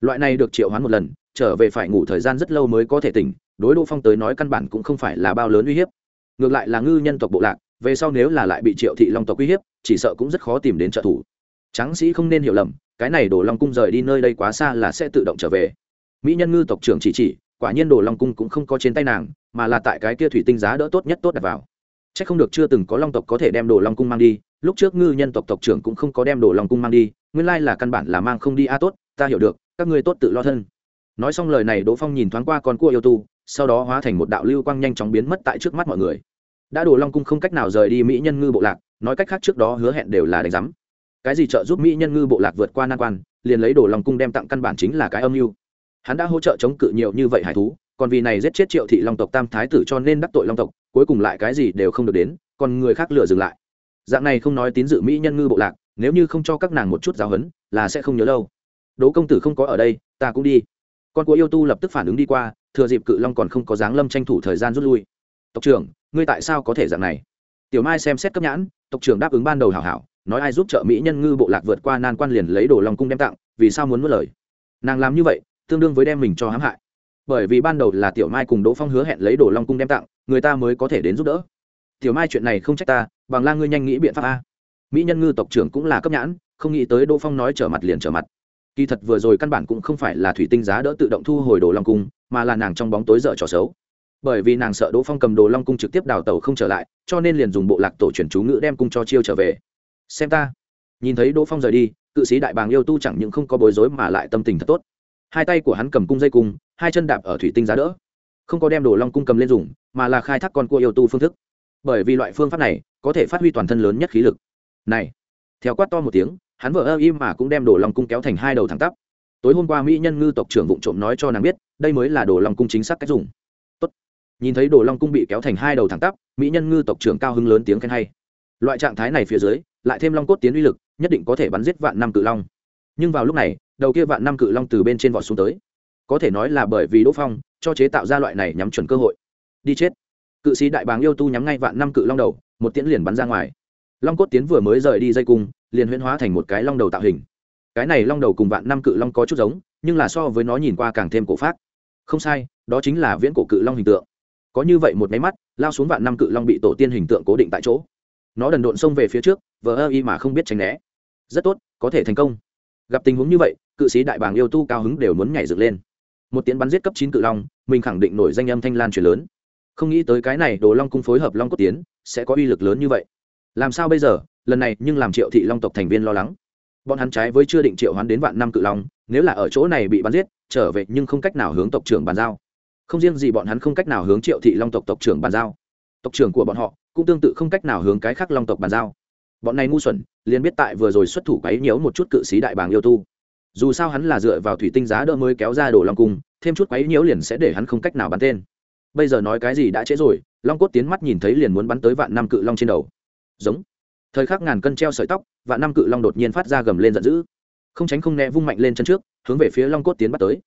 Loại này được triệu hoán một lần trở về phải ngủ thời gian rất lâu mới có thể tỉnh đối đỗ phong tới nói căn bản cũng không phải là bao lớn uy hiếp. Ngược lại là ngư nhân tộc bộ lạc về sau nếu là lại bị triệu thị long tộc uy hiếp chỉ sợ cũng rất khó tìm đến trợ thủ. Tráng sĩ không nên hiểu lầm cái này đổ long cung rời đi nơi đây quá xa là sẽ tự động trở về. Mỹ nhân ngư tộc trưởng chỉ chỉ quả nhiên đồ long cung cũng không có trên tay nàng mà là tại cái kia thủy tinh giá đỡ tốt nhất tốt đặt vào. C h ắ c không được chưa từng có long tộc có thể đem đồ long cung mang đi lúc trước ngư nhân tộc tộc trưởng cũng không có đem đồ long cung mang đi, nguyên lai là căn bản là mang không đi. A, tốt, ta hiểu được, các ngươi tốt tự lo thân. Nói xong lời này, đỗ phong nhìn thoáng qua con cua yêu tu, sau đó hóa thành một đạo lưu quang nhanh chóng biến mất tại trước mắt mọi người. Đã đồ long cung không cách nào rời đi mỹ nhân ngư bộ lạc, nói cách khác trước đó hứa hẹn đều là đánh giám. Cái gì trợ giúp mỹ nhân ngư bộ lạc vượt qua nan quan, liền lấy đồ long cung đem tặng căn bản chính là cái âm mưu. Hắn đã hỗ trợ chống cự nhiều như vậy hải thú, còn vì này giết chết triệu thị long tộc tam thái tử cho nên đắc tội long tộc, cuối cùng lại cái gì đều không được đến, còn người khác lừa dừng lại dạng này không nói tín dự mỹ nhân ngư bộ lạc, nếu như không cho các nàng một chút giáo hấn là sẽ không nhớ lâu. Đỗ công tử không có ở đây, ta cũng đi. Con của yêu tu lập tức phản ứng đi qua, thừa dịp cự long còn không có dáng lâm tranh thủ thời gian rút lui. Tộc trưởng, ngươi tại sao có thể dạng này? Tiểu mai xem xét cấp nhãn, tộc trưởng đáp ứng ban đầu hảo hảo, nói ai giúp trợ mỹ nhân ngư bộ lạc vượt qua nan quan liền lấy đồ long cung đem tặng, vì sao muốn mất lời? Nàng làm như vậy, tương đương với đem mình cho hãm hại. Bởi vì ban đầu là tiểu mai cùng đỗ phong hứa hẹn lấy đồ long cung đem tặng, người ta mới có thể đến giúp đỡ tiểu mai chuyện này không trách ta, bằng la ngươi nhanh nghĩ biện pháp a. Mỹ nhân ngư tộc trưởng cũng là cấp nhãn, không nghĩ tới đỗ phong nói trở mặt liền trở mặt. Kỳ thật vừa rồi căn bản cũng không phải là thủy tinh giá đỡ tự động thu hồi đồ long cung, mà là nàng trong bóng tối dở trò xấu. Bởi vì nàng sợ đỗ phong cầm đồ long cung trực tiếp đào tàu không trở lại, cho nên liền dùng bộ lạc tổ truyền chú ngữ đem cung cho chiêu trở về. Xem ta. Nhìn thấy đỗ phong rời đi, cự sĩ đại bàng yêu tu chẳng những không có bối rối mà lại tâm tình thật tốt. Hai tay của hắn cầm cung dây cung, hai chân đạp ở thủy tinh giá đỡ. Không có đem đồ long cung cầm lên dùng, mà là khai thác con cua yêu tu phương thức bởi vì loại phương pháp này có thể phát huy toàn thân lớn nhất khí lực. Này, theo quát to một tiếng, hắn vợ ơ im mà cũng đem đồ long cung kéo thành hai đầu thẳng tắp. Tối hôm qua mỹ nhân ngư tộc trưởng vụ trộm nói cho nàng biết, đây mới là đồ long cung chính xác cách dùng. Tốt. nhìn thấy đồ long cung bị kéo thành hai đầu thẳng tắp, mỹ nhân ngư tộc trưởng cao hứng lớn tiếng khen hay. Loại trạng thái này phía dưới, lại thêm long cốt tiến uy lực, nhất định có thể bắn giết vạn năm cự long. Nhưng vào lúc này, đầu kia vạn năm cự long từ bên trên vọt xuống tới. Có thể nói là bởi vì đỗ phong, cho chế tạo ra loại này nhắm chuẩn cơ hội. Đi chết cự sĩ đại bàng yêu tu nhắm ngay vạn năm cự long đầu, một tiễn liền bắn ra ngoài. Long cốt tiến vừa mới rời đi dây cung, liền huyễn hóa thành một cái long đầu tạo hình. Cái này long đầu cùng vạn năm cự long có chút giống, nhưng là so với nó nhìn qua càng thêm cổ phát không sai, đó chính là viễn cổ cự long hình tượng. Có như vậy một máy mắt, lao xuống vạn năm cự long bị tổ tiên hình tượng cố định tại chỗ. Nó đần độn xông về phía trước, vờ ơ y mà không biết tránh né. Rất tốt, có thể thành công. Gặp tình huống như vậy, cự sĩ đại bàng yêu tu cao hứng đều muốn nhảy dựng lên. Một tiến bắn giết cấp chín cự long, mình khẳng định nổi danh âm thanh lan truyền lớn không nghĩ tới cái này đồ long cung phối hợp long cốt tiến, sẽ có uy lực lớn như vậy. Làm sao bây giờ? Lần này nhưng làm triệu thị long tộc thành viên lo lắng. Bọn hắn trái với chưa định triệu hoán đến vạn năm cự long, nếu là ở chỗ này bị bắn giết, trở về nhưng không cách nào hướng tộc trưởng bàn giao. Không riêng gì bọn hắn không cách nào hướng triệu thị long tộc tộc trưởng bàn giao. Tộc trưởng của bọn họ cũng tương tự không cách nào hướng cái khác long tộc bàn giao. Bọn này ngu xuẩn, liền biết tại vừa rồi xuất thủ quấy nhiễu một chút cự sĩ đại bàng yêu tu. Dù sao hắn là dựa vào thủy tinh giá đỡ mới kéo ra đồ long cung, thêm chút quấy nhiễu liền sẽ để hắn không cách nào bắn tên bây giờ nói cái gì đã trễ rồi, long cốt tiến mắt nhìn thấy liền muốn bắn tới vạn năm cự long trên đầu. Giống. Thời khắc ngàn cân treo sợi tóc, vạn năm cự long đột nhiên phát ra gầm lên giận dữ. Không tránh không né vung mạnh lên chân trước, hướng về phía long cốt tiến bắt tới.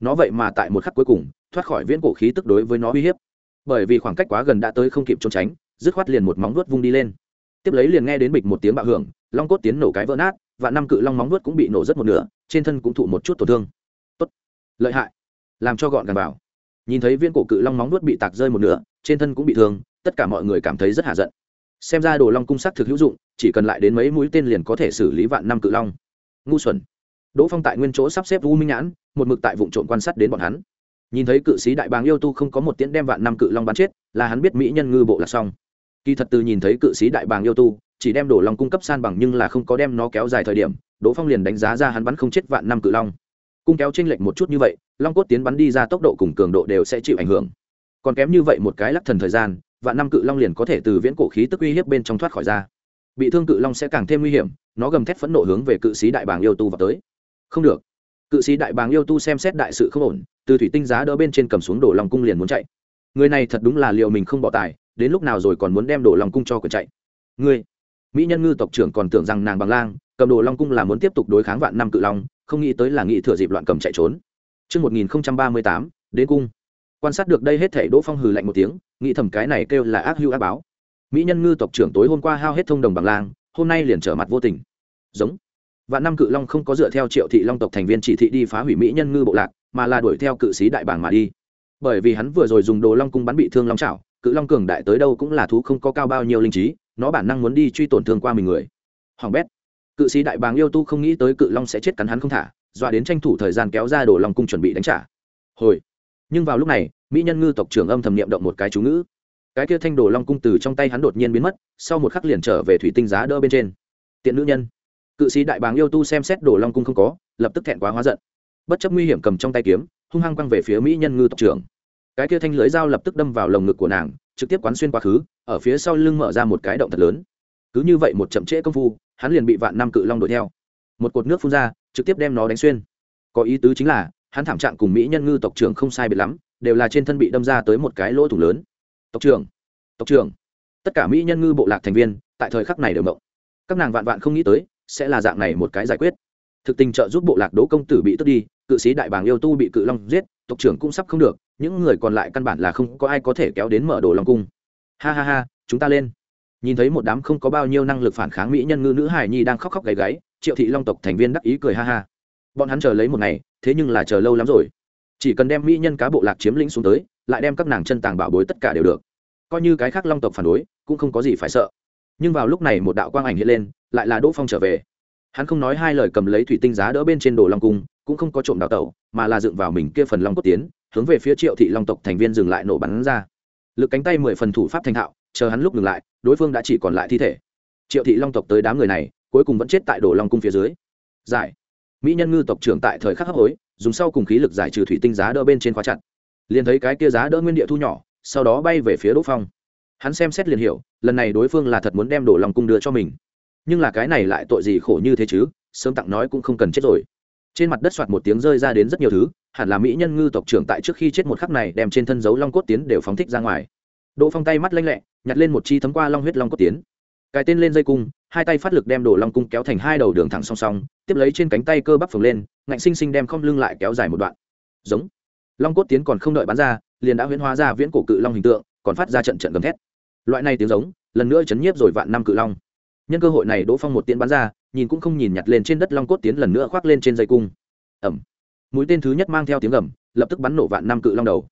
Nó vậy mà tại một khắc cuối cùng, thoát khỏi viễn cổ khí tức đối với nó uy hiếp. Bởi vì khoảng cách quá gần đã tới không kịp trốn tránh, dứt khoát liền một móng vuốt vung đi lên. Tiếp lấy liền nghe đến bịch một tiếng bạo hưởng, long cốt tiến nổ cái vỡ nát và năm cự long móng vuốt cũng bị nổ rất một nửa, trên thân cũng thụ một chút tổn thương. Tốt. Lợi hại. Làm cho gọn gàng vào nhìn thấy viên cổ cự long móng nuốt bị tạc rơi một nửa, trên thân cũng bị thương, tất cả mọi người cảm thấy rất hạ giận. Xem ra đồ long cung sắc thực hữu dụng, chỉ cần lại đến mấy mũi tên liền có thể xử lý vạn năm cự long. Ngu xuẩn. Đỗ phong tại nguyên chỗ sắp xếp u minh nhãn, một mực tại vụ trộn quan sát đến bọn hắn. Nhìn thấy cự sĩ đại bàng yêu tu không có một tiễn đem vạn năm cự long bắn chết, là hắn biết mỹ nhân ngư bộ là xong. Kỳ thật từ nhìn thấy cự sĩ đại bàng yêu tu, chỉ đem đổ long cung cấp san bằng nhưng là không có đem nó kéo dài thời điểm, đỗ phong liền đánh giá ra hắn bắn không chết vạn năm cự long cung kéo chênh lệch một chút như vậy, long cốt tiến bắn đi ra tốc độ cùng cường độ đều sẽ chịu ảnh hưởng. Còn kém như vậy một cái lắc thần thời gian, vạn năm cự long liền có thể từ viễn cổ khí tức uy hiếp bên trong thoát khỏi ra. Bị thương cự long sẽ càng thêm nguy hiểm, nó gầm thét phẫn nộ hướng về cự sĩ đại bàng yêu tu vào tới. Không được. Cự sĩ đại bàng yêu tu xem xét đại sự không ổn, từ thủy tinh giá đỡ bên trên cầm xuống đổ lòng cung liền muốn chạy. Người này thật đúng là liệu mình không bỏ tài, đến lúc nào rồi còn muốn đem đổ lòng cung cho quyền chạy. Ngươi, mỹ nhân ngư tộc trưởng còn tưởng rằng nàng bằng lang, cầm đồ long cung là muốn tiếp tục đối kháng vạn năm cự long không nghĩ tới là nghĩ thừa dịp loạn cầm chạy trốn Trước 1038, đến cung. Quan sát được đây hết thảy Đỗ Phong hừ lạnh một tiếng, nghĩ thầm cái này kêu là ác hữu ác báo. Mỹ nhân ngư tộc trưởng tối hôm qua hao hết thông đồng bằng lang, hôm nay liền trở mặt vô tình. Giống. Vạn năm cự long không có dựa theo Triệu thị long tộc thành viên chỉ thị đi phá hủy Mỹ nhân ngư bộ lạc, mà là đuổi theo cự sĩ đại bảng mà đi. Bởi vì hắn vừa rồi dùng đồ long cung bắn bị thương long chảo, cự long cường đại tới đâu cũng là thú không có cao bao nhiêu linh trí, nó bản năng muốn đi truy tổn thương qua mình người hoàng bét cự sĩ đại bàng yêu tu không nghĩ tới cự long sẽ chết cắn hắn không thả, dọa đến tranh thủ thời gian kéo ra đồ lòng cung chuẩn bị đánh trả. Hồi. Nhưng vào lúc này, mỹ nhân ngư tộc trưởng âm thầm niệm động một cái chú ngữ. Cái kia thanh đồ long cung từ trong tay hắn đột nhiên biến mất, sau một khắc liền trở về thủy tinh giá đỡ bên trên. Tiện nữ nhân. Cự sĩ đại bàng yêu tu xem xét đồ long cung không có, lập tức thẹn quá hóa giận. Bất chấp nguy hiểm cầm trong tay kiếm, hung hăng quăng về phía mỹ nhân ngư tộc trưởng. Cái kia thanh lưới dao lập tức đâm vào lồng ngực của nàng, trực tiếp quán xuyên quá khứ, ở phía sau lưng mở ra một cái động thật lớn cứ như vậy một chậm trễ công phu, hắn liền bị vạn năm cự long đuổi theo. Một cột nước phun ra, trực tiếp đem nó đánh xuyên. Có ý tứ chính là, hắn thảm trạng cùng mỹ nhân ngư tộc trưởng không sai biệt lắm, đều là trên thân bị đâm ra tới một cái lỗ thủ lớn. Tộc trưởng tộc trưởng. Tất cả mỹ nhân ngư bộ lạc thành viên, tại thời khắc này đều mộng. Các nàng vạn vạn không nghĩ tới, sẽ là dạng này một cái giải quyết. Thực tình trợ giúp bộ lạc đỗ công tử bị tước đi, cự sĩ đại bàng yêu tu bị cự long giết, tộc trưởng cũng sắp không được, những người còn lại căn bản là không có ai có thể kéo đến mở đồ long cung. Ha ha ha, chúng ta lên nhìn thấy một đám không có bao nhiêu năng lực phản kháng mỹ nhân ngư nữ hải nhi đang khóc khóc gáy gáy triệu thị long tộc thành viên đắc ý cười ha ha. Bọn hắn chờ lấy một ngày, thế nhưng là chờ lâu lắm rồi. Chỉ cần đem mỹ nhân cá bộ lạc chiếm lĩnh xuống tới, lại đem các nàng chân tàng bảo bối tất cả đều được. Coi như cái khác long tộc phản đối, cũng không có gì phải sợ. Nhưng vào lúc này một đạo quang ảnh hiện lên, lại là đỗ phong trở về. Hắn không nói hai lời cầm lấy thủy tinh giá đỡ bên trên đồ long cung, cũng không có trộm đào tẩu, mà là dựng vào mình kia phần long cốt tiến, hướng về phía triệu thị long tộc thành viên dừng lại nổ bắn ra. Lực cánh tay mười phần thủ pháp thành thạo chờ hắn lúc ngừng lại, đối phương đã chỉ còn lại thi thể. Triệu thị long tộc tới đám người này, cuối cùng vẫn chết tại đồ long cung phía dưới. Giải. Mỹ nhân ngư tộc trưởng tại thời khắc hấp hối, dùng sau cùng khí lực giải trừ thủy tinh giá đỡ bên trên khóa chặt. Liền thấy cái kia giá đỡ nguyên địa thu nhỏ, sau đó bay về phía đỗ phong. Hắn xem xét liền hiểu, lần này đối phương là thật muốn đem đồ long cung đưa cho mình. Nhưng là cái này lại tội gì khổ như thế chứ, sớm tặng nói cũng không cần chết rồi. Trên mặt đất soạt một tiếng rơi ra đến rất nhiều thứ, hẳn là mỹ nhân ngư tộc trưởng tại trước khi chết một khắc này đem trên thân dấu long cốt tiến đều phóng thích ra ngoài đỗ phong tay mắt lanh lẹ, nhặt lên một chi thấm qua long huyết long cốt tiến. Cài tên lên dây cung, hai tay phát lực đem đổ long cung kéo thành hai đầu đường thẳng song song, tiếp lấy trên cánh tay cơ bắp phồng lên, ngạnh sinh sinh đem không lưng lại kéo dài một đoạn. Giống. Long cốt tiến còn không đợi bắn ra, liền đã huyễn hóa ra viễn cổ cự long hình tượng, còn phát ra trận trận gầm thét. Loại này tiếng giống, lần nữa chấn nhiếp rồi vạn năm cự long. Nhân cơ hội này đỗ phong một tiến bắn ra, nhìn cũng không nhìn nhặt lên trên đất long cốt tiến lần nữa khoác lên trên dây cung. Ẩm. Mũi tên thứ nhất mang theo tiếng gầm, lập tức bắn nổ vạn năm cự long đầu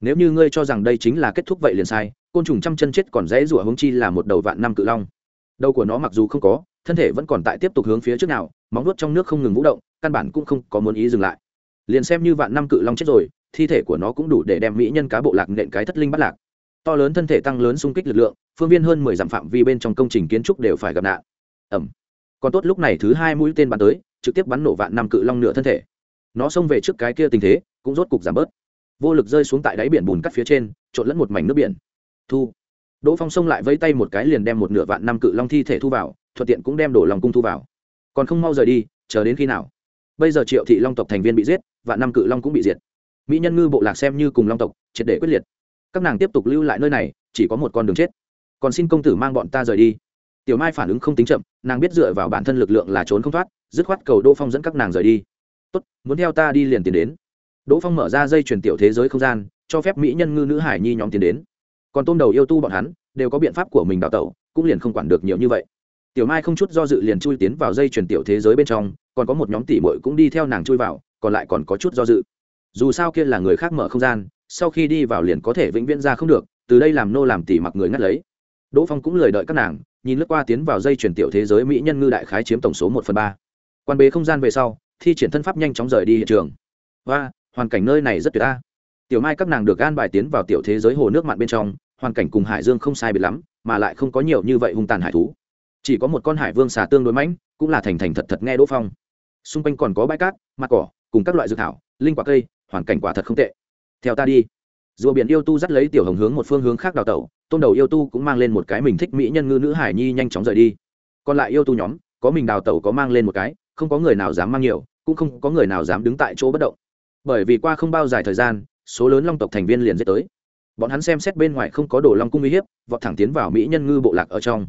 nếu như ngươi cho rằng đây chính là kết thúc vậy liền sai, côn trùng trăm chân chết còn dễ rủa hướng chi là một đầu vạn năm cự long. Đầu của nó mặc dù không có, thân thể vẫn còn tại tiếp tục hướng phía trước nào, móng nuốt trong nước không ngừng vũ động, căn bản cũng không có muốn ý dừng lại. Liền xem như vạn năm cự long chết rồi, thi thể của nó cũng đủ để đem mỹ nhân cá bộ lạc nện cái thất linh bắt lạc. To lớn thân thể tăng lớn xung kích lực lượng, phương viên hơn mười dặm phạm vi bên trong công trình kiến trúc đều phải gặp nạn. Ẩm. Còn tốt lúc này thứ hai mũi tên bắn tới, trực tiếp bắn nổ vạn năm cự long nửa thân thể. Nó xông về trước cái kia tình thế, cũng rốt cục giảm bớt vô lực rơi xuống tại đáy biển bùn cắt phía trên, trộn lẫn một mảnh nước biển. Thu. Đỗ phong xông lại vẫy tay một cái liền đem một nửa vạn năm cự long thi thể thu vào, thuận tiện cũng đem đổ lòng cung thu vào. Còn không mau rời đi, chờ đến khi nào? Bây giờ triệu thị long tộc thành viên bị giết, vạn năm cự long cũng bị diệt. Mỹ nhân ngư bộ lạc xem như cùng long tộc, triệt để quyết liệt. Các nàng tiếp tục lưu lại nơi này, chỉ có một con đường chết. Còn xin công tử mang bọn ta rời đi. Tiểu mai phản ứng không tính chậm, nàng biết dựa vào bản thân lực lượng là trốn không thoát, dứt khoát cầu đỗ phong dẫn các nàng rời đi. Tốt, muốn theo ta đi liền tiền đến đỗ phong mở ra dây chuyển tiểu thế giới không gian, cho phép mỹ nhân ngư nữ hải nhi nhóm tiến đến. Còn tôm đầu yêu tu bọn hắn, đều có biện pháp của mình đào tẩu, cũng liền không quản được nhiều như vậy. Tiểu mai không chút do dự liền chui tiến vào dây chuyển tiểu thế giới bên trong, còn có một nhóm tỷ mội cũng đi theo nàng chui vào, còn lại còn có chút do dự. Dù sao kia là người khác mở không gian, sau khi đi vào liền có thể vĩnh viễn ra không được, từ đây làm nô làm tỷ mặc người ngắt lấy. Đỗ phong cũng lời đợi các nàng, nhìn lướt qua tiến vào dây chuyển tiểu thế giới mỹ nhân ngư đại khái chiếm tổng số một phần ba. Quan bế không gian về sau, thi triển thân pháp nhanh chóng rời đi hiện trường. Và hoàn cảnh nơi này rất tuyệt ta tiểu mai các nàng được gan bài tiến vào tiểu thế giới hồ nước mặn bên trong, hoàn cảnh cùng hải dương không sai biệt lắm, mà lại không có nhiều như vậy hung tàn hải thú. Chỉ có một con hải vương xà tương đối mãnh, cũng là thành thành thật thật nghe đỗ phong. Xung quanh còn có bãi cát, mặt cỏ, cùng các loại dược thảo, linh quả cây, hoàn cảnh quả thật không tệ. Theo ta đi. Rùa biển yêu tu dắt lấy tiểu hồng hướng một phương hướng khác đào tẩu tôn đầu yêu tu cũng mang lên một cái mình thích mỹ nhân ngư nữ hải nhi nhanh chóng rời đi. Còn lại yêu tu nhóm, có mình đào tẩu có mang lên một cái, không có người nào dám mang nhiều, cũng không có người nào dám đứng tại chỗ bất động bởi vì qua không bao dài thời gian, số lớn long tộc thành viên liền dễ tới. Bọn hắn xem xét bên ngoài không có đồ long cung uy hiếp, vọt thẳng tiến vào mỹ nhân ngư bộ lạc ở trong.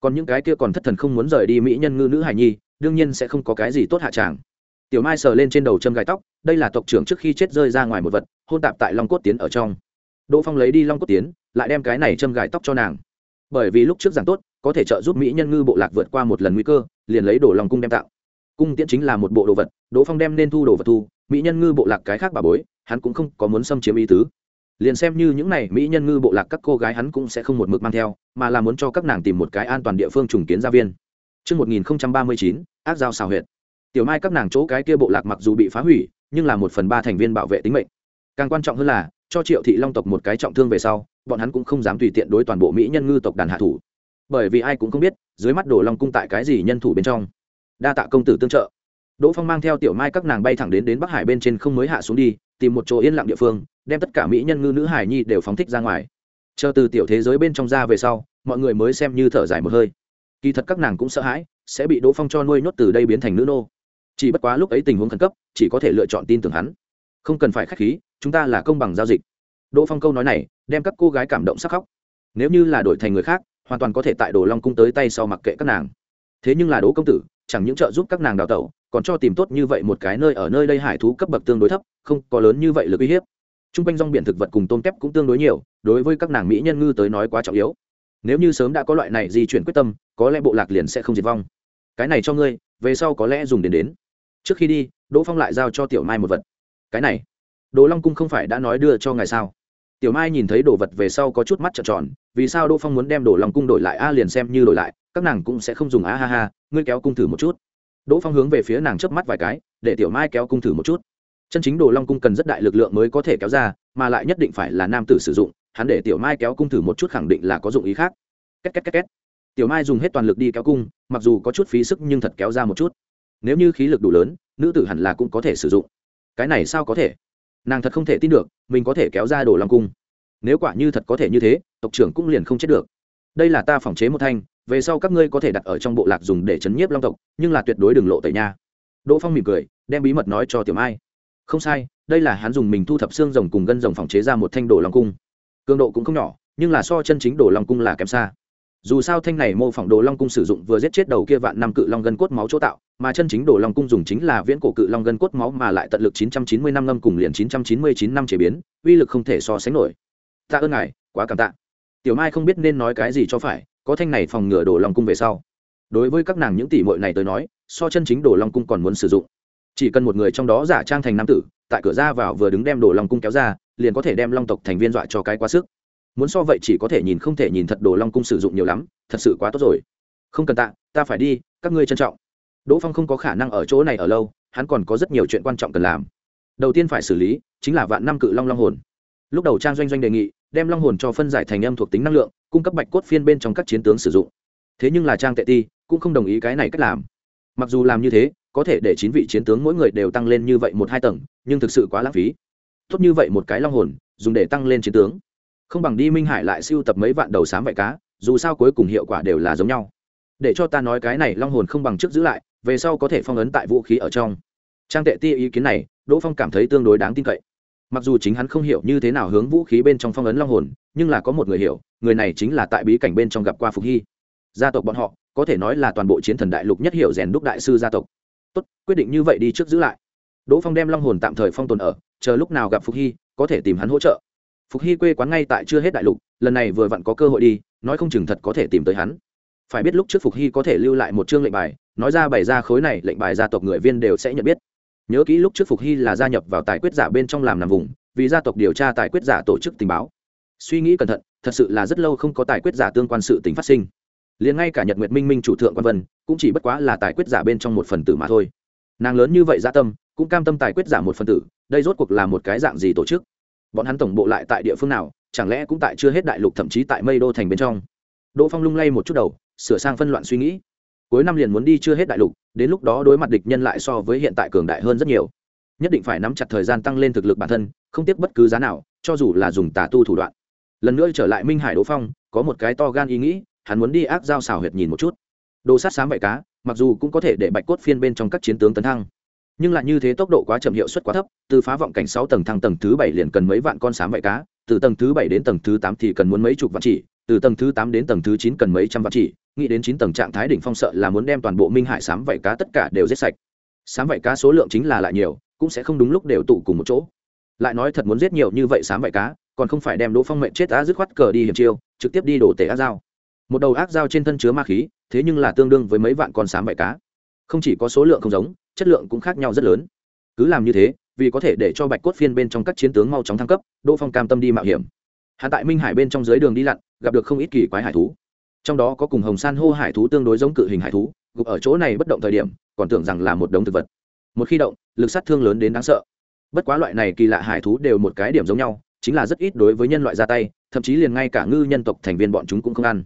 Còn những cái kia còn thất thần không muốn rời đi mỹ nhân ngư nữ hải nhi, đương nhiên sẽ không có cái gì tốt hạ tràng. Tiểu mai sờ lên trên đầu châm gai tóc, đây là tộc trưởng trước khi chết rơi ra ngoài một vật, hôn tạp tại long cốt tiến ở trong. Đỗ phong lấy đi long cốt tiến, lại đem cái này châm gai tóc cho nàng. Bởi vì lúc trước giảng tốt, có thể trợ giúp mỹ nhân ngư bộ lạc vượt qua một lần nguy cơ, liền lấy đổ lòng cung đem tạo. Cung tiễn chính là một bộ đồ vật, đỗ phong đem nên thu đồ vật thu mỹ nhân ngư bộ lạc cái khác bà bối hắn cũng không có muốn xâm chiếm ý tứ liền xem như những này mỹ nhân ngư bộ lạc các cô gái hắn cũng sẽ không một mực mang theo mà là muốn cho các nàng tìm một cái an toàn địa phương trùng kiến gia viên Trước 1039, ác giao xào huyệt. Tiểu mai các nàng chỗ cái kia bộ lạc mặc dù bị phá hủy, nhưng là một phần ba thành viên bảo vệ tính mệnh. Càng quan trọng hơn là, cho triệu thị long tộc một cái trọng thương về sau, bọn hắn cũng không dám tùy tiện đối toàn bộ mỹ nhân ngư tộc đàn hạ thủ. Bởi vì ai cũng không biết, dưới mắt đồ long cung tại cái gì nhân thủ bên trong. Đa tạ công tử tương trợ. Đỗ Phong mang theo tiểu mai các nàng bay thẳng đến đến Bắc Hải bên trên không mới hạ xuống đi, tìm một chỗ yên lặng địa phương, đem tất cả mỹ nhân ngư nữ hải nhi đều phóng thích ra ngoài. Chờ từ tiểu thế giới bên trong ra về sau mọi người mới xem như thở dài một hơi. Kỳ thật các nàng cũng sợ hãi sẽ bị đỗ phong cho nuôi nhốt từ đây biến thành nữ nô. Chỉ bất quá lúc ấy tình huống khẩn cấp chỉ có thể lựa chọn tin tưởng hắn. Không cần phải k h á c h khí chúng ta là công bằng giao dịch. Đỗ phong câu nói này đem các cô gái cảm động sắc khóc. Nếu như là đổi thành người khác hoàn toàn có thể tại đồ long cung tới tay sau mặc kệ các nàng. Thế nhưng là đỗ công tử chẳng những trợ giúp các nàng đào tẩu còn cho tìm tốt như vậy một cái nơi ở nơi đây hải thú cấp bậc tương đối thấp, không có lớn như vậy lực uy hiếp. T r u n g quanh rong biển thực vật cùng tôm tép cũng tương đối nhiều, đối với các nàng mỹ nhân ngư tới nói quá trọng yếu. Nếu như sớm đã có loại này di chuyển quyết tâm, có lẽ bộ lạc liền sẽ không diệt vong. Cái này cho ngươi, về sau có lẽ dùng đến đến. Trước khi đi, đỗ phong lại giao cho tiểu mai một vật. Cái này, đồ long cung không phải đã nói đưa cho ngài sao? Tiểu mai nhìn thấy đồ vật về sau có chút mắt trợn tròn, vì sao đỗ phong muốn đem đồ long cung đổi lại? A, liền xem như đổi lại, các nàng cũng sẽ không dùng. A, ha ha, ngươi kéo cung thử một chút đỗ phong hướng về phía nàng chớp mắt vài cái, để tiểu mai kéo cung thử một chút. Chân chính đồ long cung cần rất đại lực lượng mới có thể kéo ra, mà lại nhất định phải là nam tử sử dụng, hắn để tiểu mai kéo cung thử một chút khẳng định là có dụng ý khác. Két két két két. Tiểu mai dùng hết toàn lực đi kéo cung, mặc dù có chút phí sức nhưng thật kéo ra một chút. Nếu như khí lực đủ lớn, nữ tử hẳn là cũng có thể sử dụng. Cái này sao có thể? Nàng thật không thể tin được, mình có thể kéo ra đồ long cung. Nếu quả như thật có thể như thế, tộc trưởng cũng liền không chết được. Đây là ta phòng chế một thanh về sau các ngươi có thể đặt ở trong bộ lạc dùng để chấn nhiếp long tộc, nhưng là tuyệt đối đừng lộ tẩy nha. Đỗ phong mỉm cười, đem bí mật nói cho tiểu mai. Không sai, đây là hắn dùng mình thu thập xương rồng cùng gân rồng phòng chế ra một thanh đồ long cung. Cường độ cũng không nhỏ, nhưng là so chân chính đồ long cung là kém xa. Dù sao thanh này mô phỏng đồ long cung sử dụng vừa giết chết đầu kia vạn năm cự long gân cốt máu chỗ tạo, mà chân chính đồ long cung dùng chính là viễn cổ cự long gân cốt máu mà lại tận lực 990 năm ngâm cùng liền 999 năm chế biến, uy lực không thể so sánh nổi. Tạ ơn ngài, quá cảm tạ. Tiểu mai không biết nên nói cái gì cho phải có thanh này phòng ngừa đồ long cung về sau. Đối với các nàng những tỷ muội này tới nói, so chân chính đồ long cung còn muốn sử dụng. Chỉ cần một người trong đó giả trang thành nam tử, tại cửa ra vào vừa đứng đem đồ long cung kéo ra, liền có thể đem long tộc thành viên dọa cho cái quá sức. Muốn so vậy chỉ có thể nhìn không thể nhìn thật đồ long cung sử dụng nhiều lắm, thật sự quá tốt rồi. Không cần tạ, ta phải đi, các ngươi trân trọng. Đỗ phong không có khả năng ở chỗ này ở lâu, hắn còn có rất nhiều chuyện quan trọng cần làm. Đầu tiên phải xử lý, chính là vạn năm cự long long hồn. Lúc đầu trang doanh doanh đề nghị đem long hồn cho phân giải thành âm thuộc tính năng lượng, cung cấp bạch cốt phiên bên trong các chiến tướng sử dụng. Thế nhưng là trang tệ ti cũng không đồng ý cái này cách làm. Mặc dù làm như thế, có thể để chín vị chiến tướng mỗi người đều tăng lên như vậy một hai tầng, nhưng thực sự quá lãng phí. Tốt như vậy một cái long hồn, dùng để tăng lên chiến tướng. Không bằng đi minh hải lại siêu tập mấy vạn đầu sám vạy cá, dù sao cuối cùng hiệu quả đều là giống nhau. Để cho ta nói cái này long hồn không bằng trước giữ lại, về sau có thể phong ấn tại vũ khí ở trong. Trang tệ ti ý kiến này, đỗ phong cảm thấy tương đối đáng tin cậy mặc dù chính hắn không hiểu như thế nào hướng vũ khí bên trong phong ấn long hồn, nhưng là có một người hiểu, người này chính là tại bí cảnh bên trong gặp qua phục hy. Gia tộc bọn họ, có thể nói là toàn bộ chiến thần đại lục nhất hiểu rèn đúc đại sư gia tộc. Tốt, quyết định như vậy đi trước giữ lại. Đỗ phong đem long hồn tạm thời phong tồn ở, chờ lúc nào gặp phục hy, có thể tìm hắn hỗ trợ. Phục hy quê quán ngay tại chưa hết đại lục, lần này vừa vặn có cơ hội đi, nói không chừng thật có thể tìm tới hắn. Phải biết lúc trước phục hy có thể lưu lại một chương lệnh bài, nói ra bày ra khối này, lệnh bài gia tộc người viên đều sẽ nhận biết nhớ kỹ lúc trước phục hy là gia nhập vào tài quyết giả bên trong làm nằm vùng, vì gia tộc điều tra tài quyết giả tổ chức tình báo. Suy nghĩ cẩn thận, thật sự là rất lâu không có tài quyết giả tương quan sự tình phát sinh. Liền ngay cả nhật nguyệt minh minh chủ thượng quan vân, cũng chỉ bất quá là tài quyết giả bên trong một phần tử mà thôi. Nàng lớn như vậy gia tâm, cũng cam tâm tài quyết giả một phần tử, đây rốt cuộc là một cái dạng gì tổ chức? Bọn hắn tổng bộ lại tại địa phương nào, chẳng lẽ cũng tại chưa hết đại lục thậm chí tại mây đô thành bên trong? Đỗ phong lung lay một chút đầu, sửa sang phân loạn suy nghĩ cuối năm liền muốn đi chưa hết đại lục, đến lúc đó đối mặt địch nhân lại so với hiện tại cường đại hơn rất nhiều. Nhất định phải nắm chặt thời gian tăng lên thực lực bản thân, không tiếc bất cứ giá nào, cho dù là dùng tà tu thủ đoạn. Lần nữa trở lại minh hải đỗ phong, có một cái to gan ý nghĩ, hắn muốn đi ác giao xào huyệt nhìn một chút. Đồ sát sáng vậy cá, mặc dù cũng có thể để bạch cốt phiên bên trong các chiến tướng tấn thăng, nhưng lại như thế tốc độ quá chậm hiệu suất quá thấp, từ phá vọng cảnh sáu tầng thăng tầng thứ bảy liền cần mấy vạn con sám vạy cá, từ tầng thứ bảy đến tầng thứ tám thì cần muốn mấy chục vạn chỉ, từ tầng thứ tám đến tầng thứ chín cần mấy trăm vạn chỉ nghĩ đến chín tầng trạng thái đỉnh phong sợ là muốn đem toàn bộ minh hải sám vảy cá tất cả đều giết sạch. Sám vảy cá số lượng chính là lại nhiều, cũng sẽ không đúng lúc đều tụ cùng một chỗ. Lại nói thật muốn giết nhiều như vậy sám vảy cá, còn không phải đem đỗ phong mệnh chết á dứt khoát cờ đi hiểm chiêu, trực tiếp đi đổ tể ác dao. Một đầu ác dao trên thân chứa ma khí, thế nhưng là tương đương với mấy vạn con sám vảy cá. Không chỉ có số lượng không giống, chất lượng cũng khác nhau rất lớn. Cứ làm như thế, vì có thể để cho bạch cốt phiên bên trong các chiến tướng mau chóng thăng cấp, đỗ phong cam tâm đi mạo hiểm. Hạ tại minh hải bên trong dưới đường đi lặn, gặp được không ít kỳ quái hải thú trong đó có cùng hồng san hô hải thú tương đối giống cự hình hải thú gục ở chỗ này bất động thời điểm còn tưởng rằng là một đống thực vật. Một khi động lực sát thương lớn đến đáng sợ. Bất quá loại này kỳ lạ hải thú đều một cái điểm giống nhau chính là rất ít đối với nhân loại ra tay thậm chí liền ngay cả ngư nhân tộc thành viên bọn chúng cũng không ăn.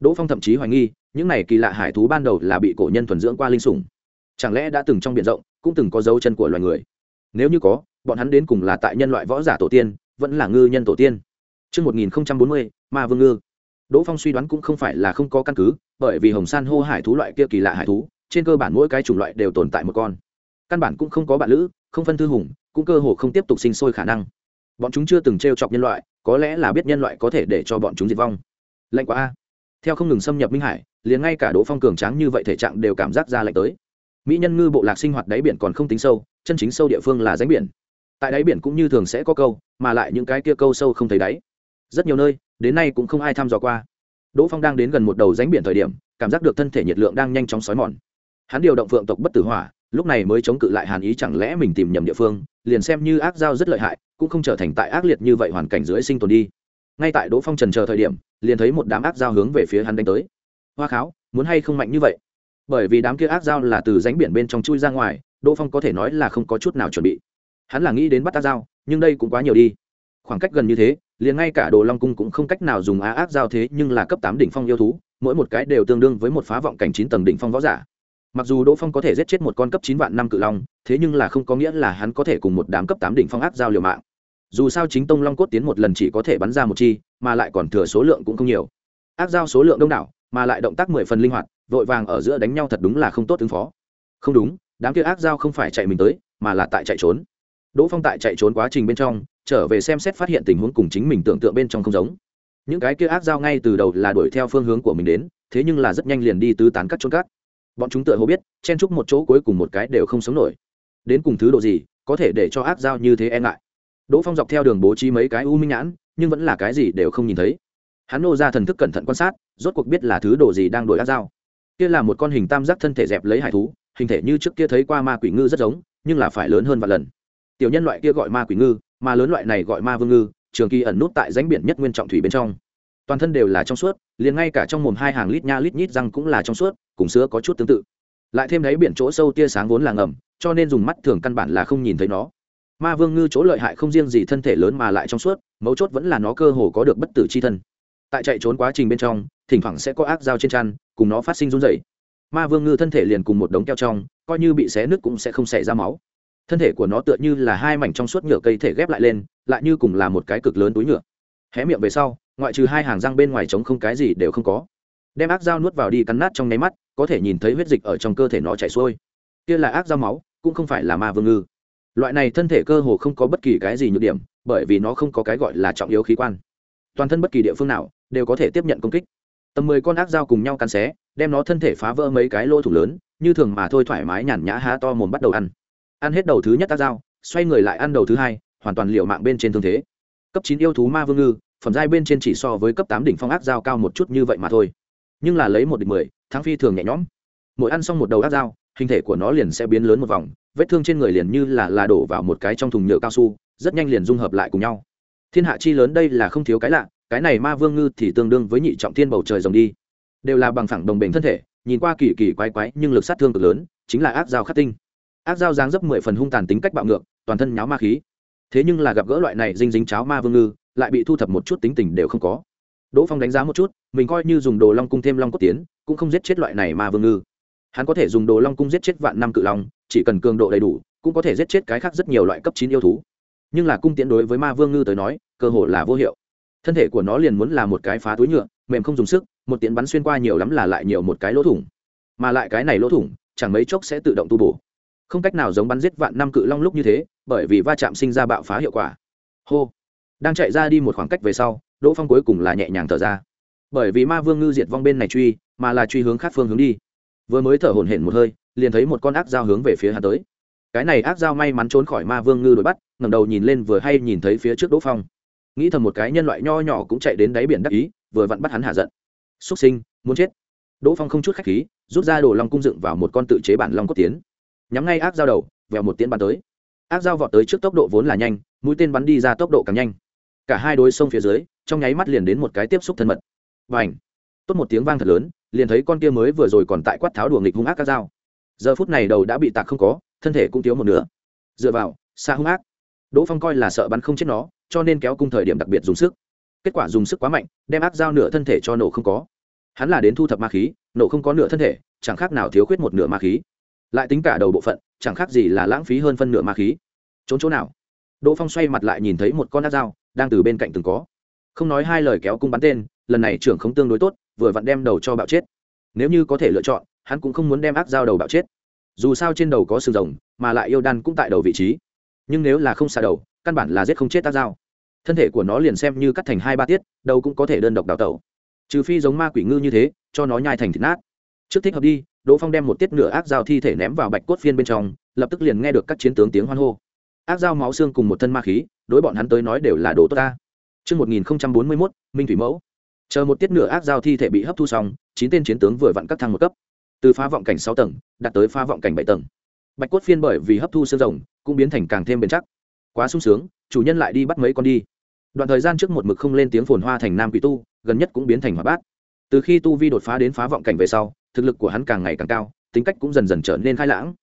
Đỗ phong thậm chí hoài nghi những này kỳ lạ hải thú ban đầu là bị cổ nhân thuần dưỡng qua linh sủng. Chẳng lẽ đã từng trong b i ể n rộng cũng từng có dấu chân của loài người? Nếu như có bọn hắn đến cùng là tại nhân loại võ giả tổ tiên vẫn là ngư nhân tổ tiên. Trước 1040, Ma Vương Ngư. Đỗ Phong suy đoán cũng không phải là không có căn cứ, bởi vì hồng san hô hải thú loại kia kỳ lạ hải thú, trên cơ bản mỗi cái chủng loại đều tồn tại một con. Căn bản cũng không có bạn lữ, không phân thư hùng, cũng cơ hồ không tiếp tục sinh sôi khả năng. Bọn chúng chưa từng trêu chọc nhân loại, có lẽ là biết nhân loại có thể để cho bọn chúng diệt vong. Lạnh quá a. Theo không ngừng xâm nhập Minh Hải, liền ngay cả Đỗ Phong cường tráng như vậy thể trạng đều cảm giác ra lạnh tới. Mỹ nhân ngư bộ lạc sinh hoạt đáy biển còn không tính sâu, chân chính sâu địa phương là rãnh biển. Tại đáy biển cũng như thường sẽ có câu, mà lại những cái kia câu sâu không thấy đáy rất nhiều nơi đến nay cũng không ai thăm dò qua. Đỗ phong đang đến gần một đầu ránh biển thời điểm, cảm giác được thân thể nhiệt lượng đang nhanh chóng xói mòn. Hắn điều động phượng tộc bất tử hỏa, lúc này mới chống cự lại hàn ý chẳng lẽ mình tìm nhầm địa phương, liền xem như ác giao rất lợi hại, cũng không trở thành tại ác liệt như vậy hoàn cảnh dưới sinh tồn đi. Ngay tại đỗ phong trần chờ thời điểm, liền thấy một đám ác giao hướng về phía hắn đánh tới. Hoa kháo, muốn hay không mạnh như vậy? Bởi vì đám kia ác giao là từ ránh biển bên trong chui ra ngoài, đỗ phong có thể nói là không có chút nào chuẩn bị. Hắn là nghĩ đến bắt ác giao nhưng đây cũng quá nhiều đi. Khoảng cách gần như thế liền ngay cả đồ long cung cũng không cách nào dùng á ác giao thế, nhưng là cấp tám đỉnh phong yêu thú, mỗi một cái đều tương đương với một phá vọng cảnh chín tầng đỉnh phong võ giả. Mặc dù đỗ phong có thể giết chết một con cấp chín vạn năm cự long, thế nhưng là không có nghĩa là hắn có thể cùng một đám cấp tám đỉnh phong ác giao liều mạng. Dù sao chính tông long cốt tiến một lần chỉ có thể bắn ra một chi, mà lại còn thừa số lượng cũng không nhiều. Ác giao số lượng đông đảo, mà lại động tác mười phần linh hoạt, vội vàng ở giữa đánh nhau thật đúng là không tốt ứng phó. Không đúng, đám kia ác giao không phải chạy mình tới, mà là tại chạy trốn. Đỗ phong tại chạy trốn quá trình bên trong trở về xem xét phát hiện tình huống cùng chính mình tưởng tượng bên trong không giống. Những cái kia ác giao ngay từ đầu là đuổi theo phương hướng của mình đến, thế nhưng là rất nhanh liền đi tứ tán các trốn cát. Bọn chúng tựa hồ biết, chen chúc một chỗ cuối cùng một cái đều không sống nổi. Đến cùng thứ độ gì, có thể để cho ác giao như thế e ngại? Đỗ phong dọc theo đường bố trí mấy cái u minh nhãn, nhưng vẫn là cái gì đều không nhìn thấy. Hắn nô ra thần thức cẩn thận quan sát, rốt cuộc biết là thứ đồ gì đang đuổi ác dao. Kia là một con hình tam giác thân thể dẹp lấy hải thú, hình thể như trước kia thấy qua ma quỷ ngư rất giống, nhưng là phải lớn hơn vài lần. Tiểu nhân loại kia gọi ma quỷ ngư mà lớn loại này gọi ma vương ngư, trường kỳ ẩn nút tại ránh biển nhất nguyên trọng thủy bên trong. Toàn thân đều là trong suốt, liền ngay cả trong mồm hai hàng lít nha lít nhít răng cũng là trong suốt, cùng sữa có chút tương tự. Lại thêm đáy biển chỗ sâu tia sáng vốn là ngầm, cho nên dùng mắt thường căn bản là không nhìn thấy nó. Ma vương ngư chỗ lợi hại không riêng gì thân thể lớn mà lại trong suốt, mấu chốt vẫn là nó cơ hồ có được bất tử c h i thân. Tại chạy trốn quá trình bên trong, thỉnh thoảng sẽ có ác dao trên chăn, cùng nó phát sinh run dày ma vương ngư thân thể liền cùng một đống keo trong, coi như bị xé nứt cũng sẽ không xảy ra máu thân thể của nó tựa như là hai mảnh trong suốt nhựa cây thể ghép lại lên, lại như cùng là một cái cực lớn túi nhựa. Hé miệng về sau, ngoại trừ hai hàng răng bên ngoài trống không cái gì đều không có. Đem ác dao nuốt vào đi cắn nát trong nháy mắt, có thể nhìn thấy huyết dịch ở trong cơ thể nó chảy xuôi. Kia là ác dao máu, cũng không phải là ma vương ngư. Loại này thân thể cơ hồ không có bất kỳ cái gì nhược điểm, bởi vì nó không có cái gọi là trọng yếu khí quan. Toàn thân bất kỳ địa phương nào đều có thể tiếp nhận công kích. Tầm mười con ác dao cùng nhau cắn xé, đem nó thân thể phá vỡ mấy cái lỗ thủ lớn, như thường mà thôi thoải mái nhàn nhã há to mồm bắt đầu ăn ăn hết đầu thứ nhất tác dao, xoay người lại ăn đầu thứ hai, hoàn toàn liệu mạng bên trên thương thế. Cấp chín yêu thú ma vương ngư, phẩm giai bên trên chỉ so với cấp tám đỉnh phong ác dao cao một chút như vậy mà thôi. Nhưng là lấy một địch mười, thắng phi thường nhẹ nhõm. Mỗi ăn xong một đầu ác dao, hình thể của nó liền sẽ biến lớn một vòng, vết thương trên người liền như là là đổ vào một cái trong thùng nhựa cao su, rất nhanh liền dung hợp lại cùng nhau. Thiên hạ chi lớn đây là không thiếu cái lạ, cái này ma vương ngư thì tương đương với nhị trọng thiên bầu trời rồng đi. Đều là bằng phẳng đồng bình thân thể, nhìn qua kỳ kỳ quái quái nhưng lực sát thương cực lớn, chính là ác dao khắc tinh ác dao dáng dấp mười phần hung tàn tính cách bạo ngược, toàn thân nháo ma khí. Thế nhưng là gặp gỡ loại này dinh dính cháo ma vương ngư, lại bị thu thập một chút tính tình đều không có. Đỗ phong đánh giá một chút, mình coi như dùng đồ long cung thêm long cốt tiến, cũng không giết chết loại này ma vương ngư. Hắn có thể dùng đồ long cung giết chết vạn năm cự long, chỉ cần cường độ đầy đủ, cũng có thể giết chết cái khác rất nhiều loại cấp chín yêu thú. Nhưng là cung tiễn đối với ma vương ngư tới nói, cơ hội là vô hiệu. Thân thể của nó liền muốn là một cái phá túi nhựa, mềm không dùng sức, một tiễn bắn xuyên qua nhiều lắm là lại nhiều một cái lỗ thủng. Mà lại cái này lỗ thủng, chẳng mấy chốc sẽ tự động tu bổ không cách nào giống bắn giết vạn năm cự long lúc như thế, bởi vì va chạm sinh ra bạo phá hiệu quả. Hô. Đang chạy ra đi một khoảng cách về sau, đỗ phong cuối cùng là nhẹ nhàng thở ra. Bởi vì ma vương ngư diệt vong bên này truy, mà là truy hướng khác phương hướng đi. Vừa mới thở hổn hển một hơi, liền thấy một con ác dao hướng về phía hắn tới. Cái này ác dao may mắn trốn khỏi ma vương ngư đuổi bắt, ngẩng đầu nhìn lên vừa hay nhìn thấy phía trước đỗ phong. Nghĩ thầm một cái nhân loại nho nhỏ cũng chạy đến đáy biển đắc ý, vừa vặn bắt hắn hạ giận. Xúc sinh, muốn chết. Đỗ phong không chút khách khí, rút ra đồ long cung dựng vào một con tự chế bản long cốt tiến nhắm ngay ác dao đầu, vèo một tiến bắn tới. Ác dao vọt tới trước tốc độ vốn là nhanh, mũi tên bắn đi ra tốc độ càng nhanh. Cả hai đôi sông phía dưới, trong nháy mắt liền đến một cái tiếp xúc thân mật. Và ảnh tốt một tiếng vang thật lớn, liền thấy con kia mới vừa rồi còn tại quát tháo đùa nghịch hung ác ác dao. Giờ phút này đầu đã bị tạc không có, thân thể cũng thiếu một nửa. Dựa vào, xa hung ác. Đỗ phong coi là sợ bắn không chết nó, cho nên kéo cung thời điểm đặc biệt dùng sức. Kết quả dùng sức quá mạnh, đem ác dao nửa thân thể cho nổ không có. Hắn là đến thu thập ma khí, nổ không có nửa thân thể, chẳng khác nào thiếu khuyết một nửa ma khí lại tính cả đầu bộ phận, chẳng khác gì là lãng phí hơn phân nửa ma khí. Trốn chỗ nào? Đỗ phong xoay mặt lại nhìn thấy một con ác dao đang từ bên cạnh từng có. Không nói hai lời kéo cung bắn tên, lần này trưởng không tương đối tốt, vừa vặn đem đầu cho bạo chết. Nếu như có thể lựa chọn, hắn cũng không muốn đem ác dao đầu bạo chết. Dù sao trên đầu có sừng rồng, mà lại yêu đan cũng tại đầu vị trí. Nhưng nếu là không xa đầu, căn bản là giết không chết tác dao. Thân thể của nó liền xem như cắt thành hai ba tiết, đầu cũng có thể đơn độc đào tẩu. Trừ phi giống ma quỷ ngư như thế, cho nó nhai thành thịt nát. Trước thích hợp đi đỗ phong đem một tiết nửa ác dao thi thể ném vào bạch cốt phiên bên trong lập tức liền nghe được các chiến tướng tiếng hoan hô ác dao máu xương cùng một thân ma khí đối bọn hắn tới nói đều là đồ tốt ta Trước 1041, Minh Thủy Mẫu. Chờ một tiết nửa ác giao thi thể bị hấp thu xong, chín tên chiến tướng vừa vặn cắt thăng một cấp. Từ phá vọng cảnh sáu tầng, đạt tới phá vọng cảnh bảy tầng. Bạch cốt phiên bởi vì hấp thu xương rồng, cũng biến thành càng thêm bền chắc. Quá sung sướng, chủ nhân lại đi bắt mấy con đi. Đoạn thời gian trước một mực không lên tiếng phồn hoa thành nam quỷ tu, gần nhất cũng biến thành hỏa bát. Từ khi tu vi đột phá đến phá vọng cảnh về sau, thực lực của hắn càng ngày càng cao, tính cách cũng dần dần trở nên khai lãng.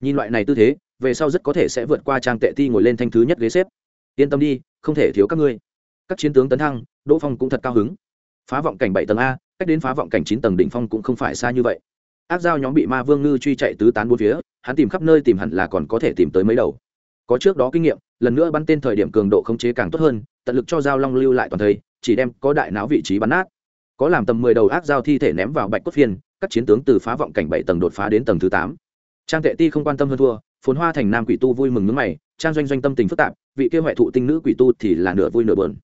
Nhìn loại này tư thế, về sau rất có thể sẽ vượt qua trang tệ ti ngồi lên thanh thứ nhất ghế xếp. Yên tâm đi không thể thiếu các ngươi. Các chiến tướng tấn thăng đỗ phong cũng thật cao hứng. Phá vọng cảnh bảy tầng a cách đến phá vọng cảnh chín tầng đỉnh phong cũng không phải xa như vậy. Ác giao nhóm bị ma vương ngư truy chạy tứ tán bốn phía hắn tìm khắp nơi tìm hẳn là còn có thể tìm tới mấy đầu. Có trước đó kinh nghiệm lần nữa bắn tên thời điểm cường độ khống chế càng tốt hơn tận lực cho giao long lưu lại toàn thây chỉ đem có đại não vị trí bắn nát. Có làm tầm mười đầu ác giao thi thể ném vào bạch cốt phiên các chiến tướng từ phá vọng cảnh bảy tầng đột phá đến tầng thứ tám. Trang tệ ti không quan tâm hơn thua, phồn hoa thành nam quỷ tu vui mừng nước mày, trang doanh doanh tâm tình phức tạp, vị kia huệ thụ tinh nữ quỷ tu thì là nửa vui nửa bờn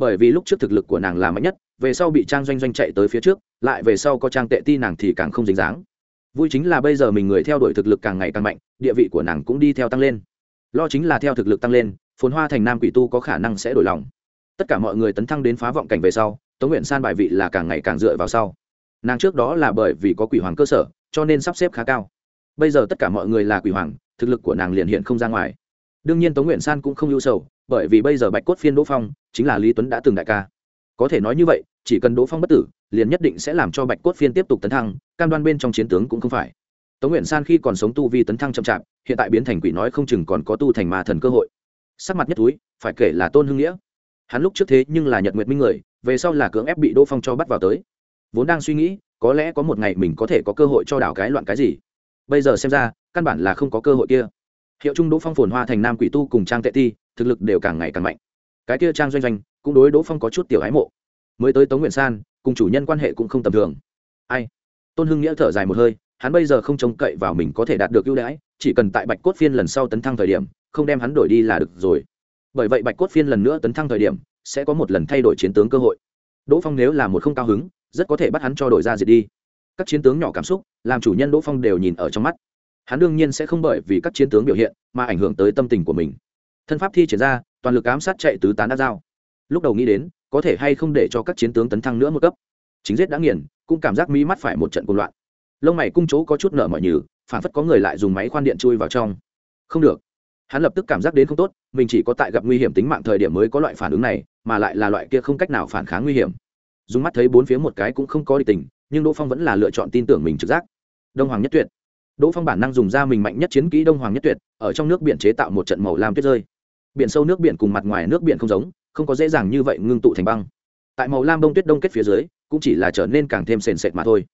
bởi vì lúc trước thực lực của nàng là mạnh nhất, về sau bị trang doanh doanh chạy tới phía trước, lại về sau có trang tệ ti nàng thì càng không dính dáng. Vui chính là bây giờ mình người theo đuổi thực lực càng ngày càng mạnh, địa vị của nàng cũng đi theo tăng lên. Lo chính là theo thực lực tăng lên, phồn hoa thành nam quỷ tu có khả năng sẽ đổi lòng. Tất cả mọi người tấn thăng đến phá vọng cảnh về sau, tống nguyện san bài vị là càng ngày càng dựa vào sau nàng trước đó là bởi vì có quỷ hoàng cơ sở, cho nên sắp xếp khá cao. Bây giờ tất cả mọi người là quỷ hoàng, thực lực của nàng liền hiện không ra ngoài. Đương nhiên tống nguyện san cũng không ưu sầu, bởi vì bây giờ bạch cốt phiên đỗ phong chính là lý tuấn đã từng đại ca. Có thể nói như vậy, chỉ cần đỗ phong bất tử, liền nhất định sẽ làm cho bạch cốt phiên tiếp tục tấn thăng, cam đoan bên trong chiến tướng cũng không phải. Tống nguyện san khi còn sống tu vi tấn thăng chậm chạp, hiện tại biến thành quỷ nói không chừng còn có tu thành ma thần cơ hội. Sắc mặt nhất túi, phải kể là tôn hưng nghĩa. Hắn lúc trước thế nhưng là nhật nguyệt minh người, về sau là cưỡng ép bị đỗ phong cho bắt vào tới vốn đang suy nghĩ, có lẽ có một ngày mình có thể có cơ hội cho đảo cái loạn cái gì. Bây giờ xem ra, căn bản là không có cơ hội kia. Hiệu trung đỗ phong phồn hoa thành nam quỷ tu cùng trang tệ ti, thực lực đều càng ngày càng mạnh. Cái kia trang doanh doanh, cũng đối đỗ phong có chút tiểu ái mộ. Mới tới tống nguyện san, cùng chủ nhân quan hệ cũng không tầm thường. Ai? Tôn hưng nghĩa thở dài một hơi, hắn bây giờ không trông cậy vào mình có thể đạt được ưu đãi, chỉ cần tại bạch cốt phiên lần sau tấn thăng thời điểm, không đem hắn đổi đi là được rồi. Bởi vậy bạch cốt phiên lần nữa tấn thăng thời điểm, sẽ có một lần thay đổi chiến tướng cơ hội. Đỗ phong nếu là một không cao hứng rất có thể bắt hắn cho đổi ra diệt đi. Các chiến tướng nhỏ cảm xúc, làm chủ nhân đỗ phong đều nhìn ở trong mắt. Hắn đương nhiên sẽ không bởi vì các chiến tướng biểu hiện mà ảnh hưởng tới tâm tình của mình. Thân pháp thi triển ra, toàn lực ám sát chạy tứ tán đã giao lúc đầu nghĩ đến, có thể hay không để cho các chiến tướng tấn thăng nữa một cấp. Chính giết đã nghiền, cũng cảm giác mỹ mắt phải một trận hỗn loạn. Lông mày cung chỗ có chút nở mọi nhừ, phản phất có người lại dùng máy khoan điện chui vào trong. Không được. Hắn lập tức cảm giác đến không tốt, mình chỉ có tại gặp nguy hiểm tính mạng thời điểm mới có loại phản ứng này, mà lại là loại kia không cách nào phản kháng nguy hiểm dùng mắt thấy bốn phía một cái cũng không có địch tình, nhưng đỗ phong vẫn là lựa chọn tin tưởng mình trực giác. Đông hoàng nhất tuyệt. Đỗ phong bản năng dùng ra mình mạnh nhất chiến kỹ đông hoàng nhất tuyệt, ở trong nước biển chế tạo một trận màu lam tuyết rơi. Biển sâu nước biển cùng mặt ngoài nước biển không giống, không có dễ dàng như vậy ngưng tụ thành băng. Tại màu lam đông tuyết đông kết phía dưới, cũng chỉ là trở nên càng thêm sền sệt mà thôi.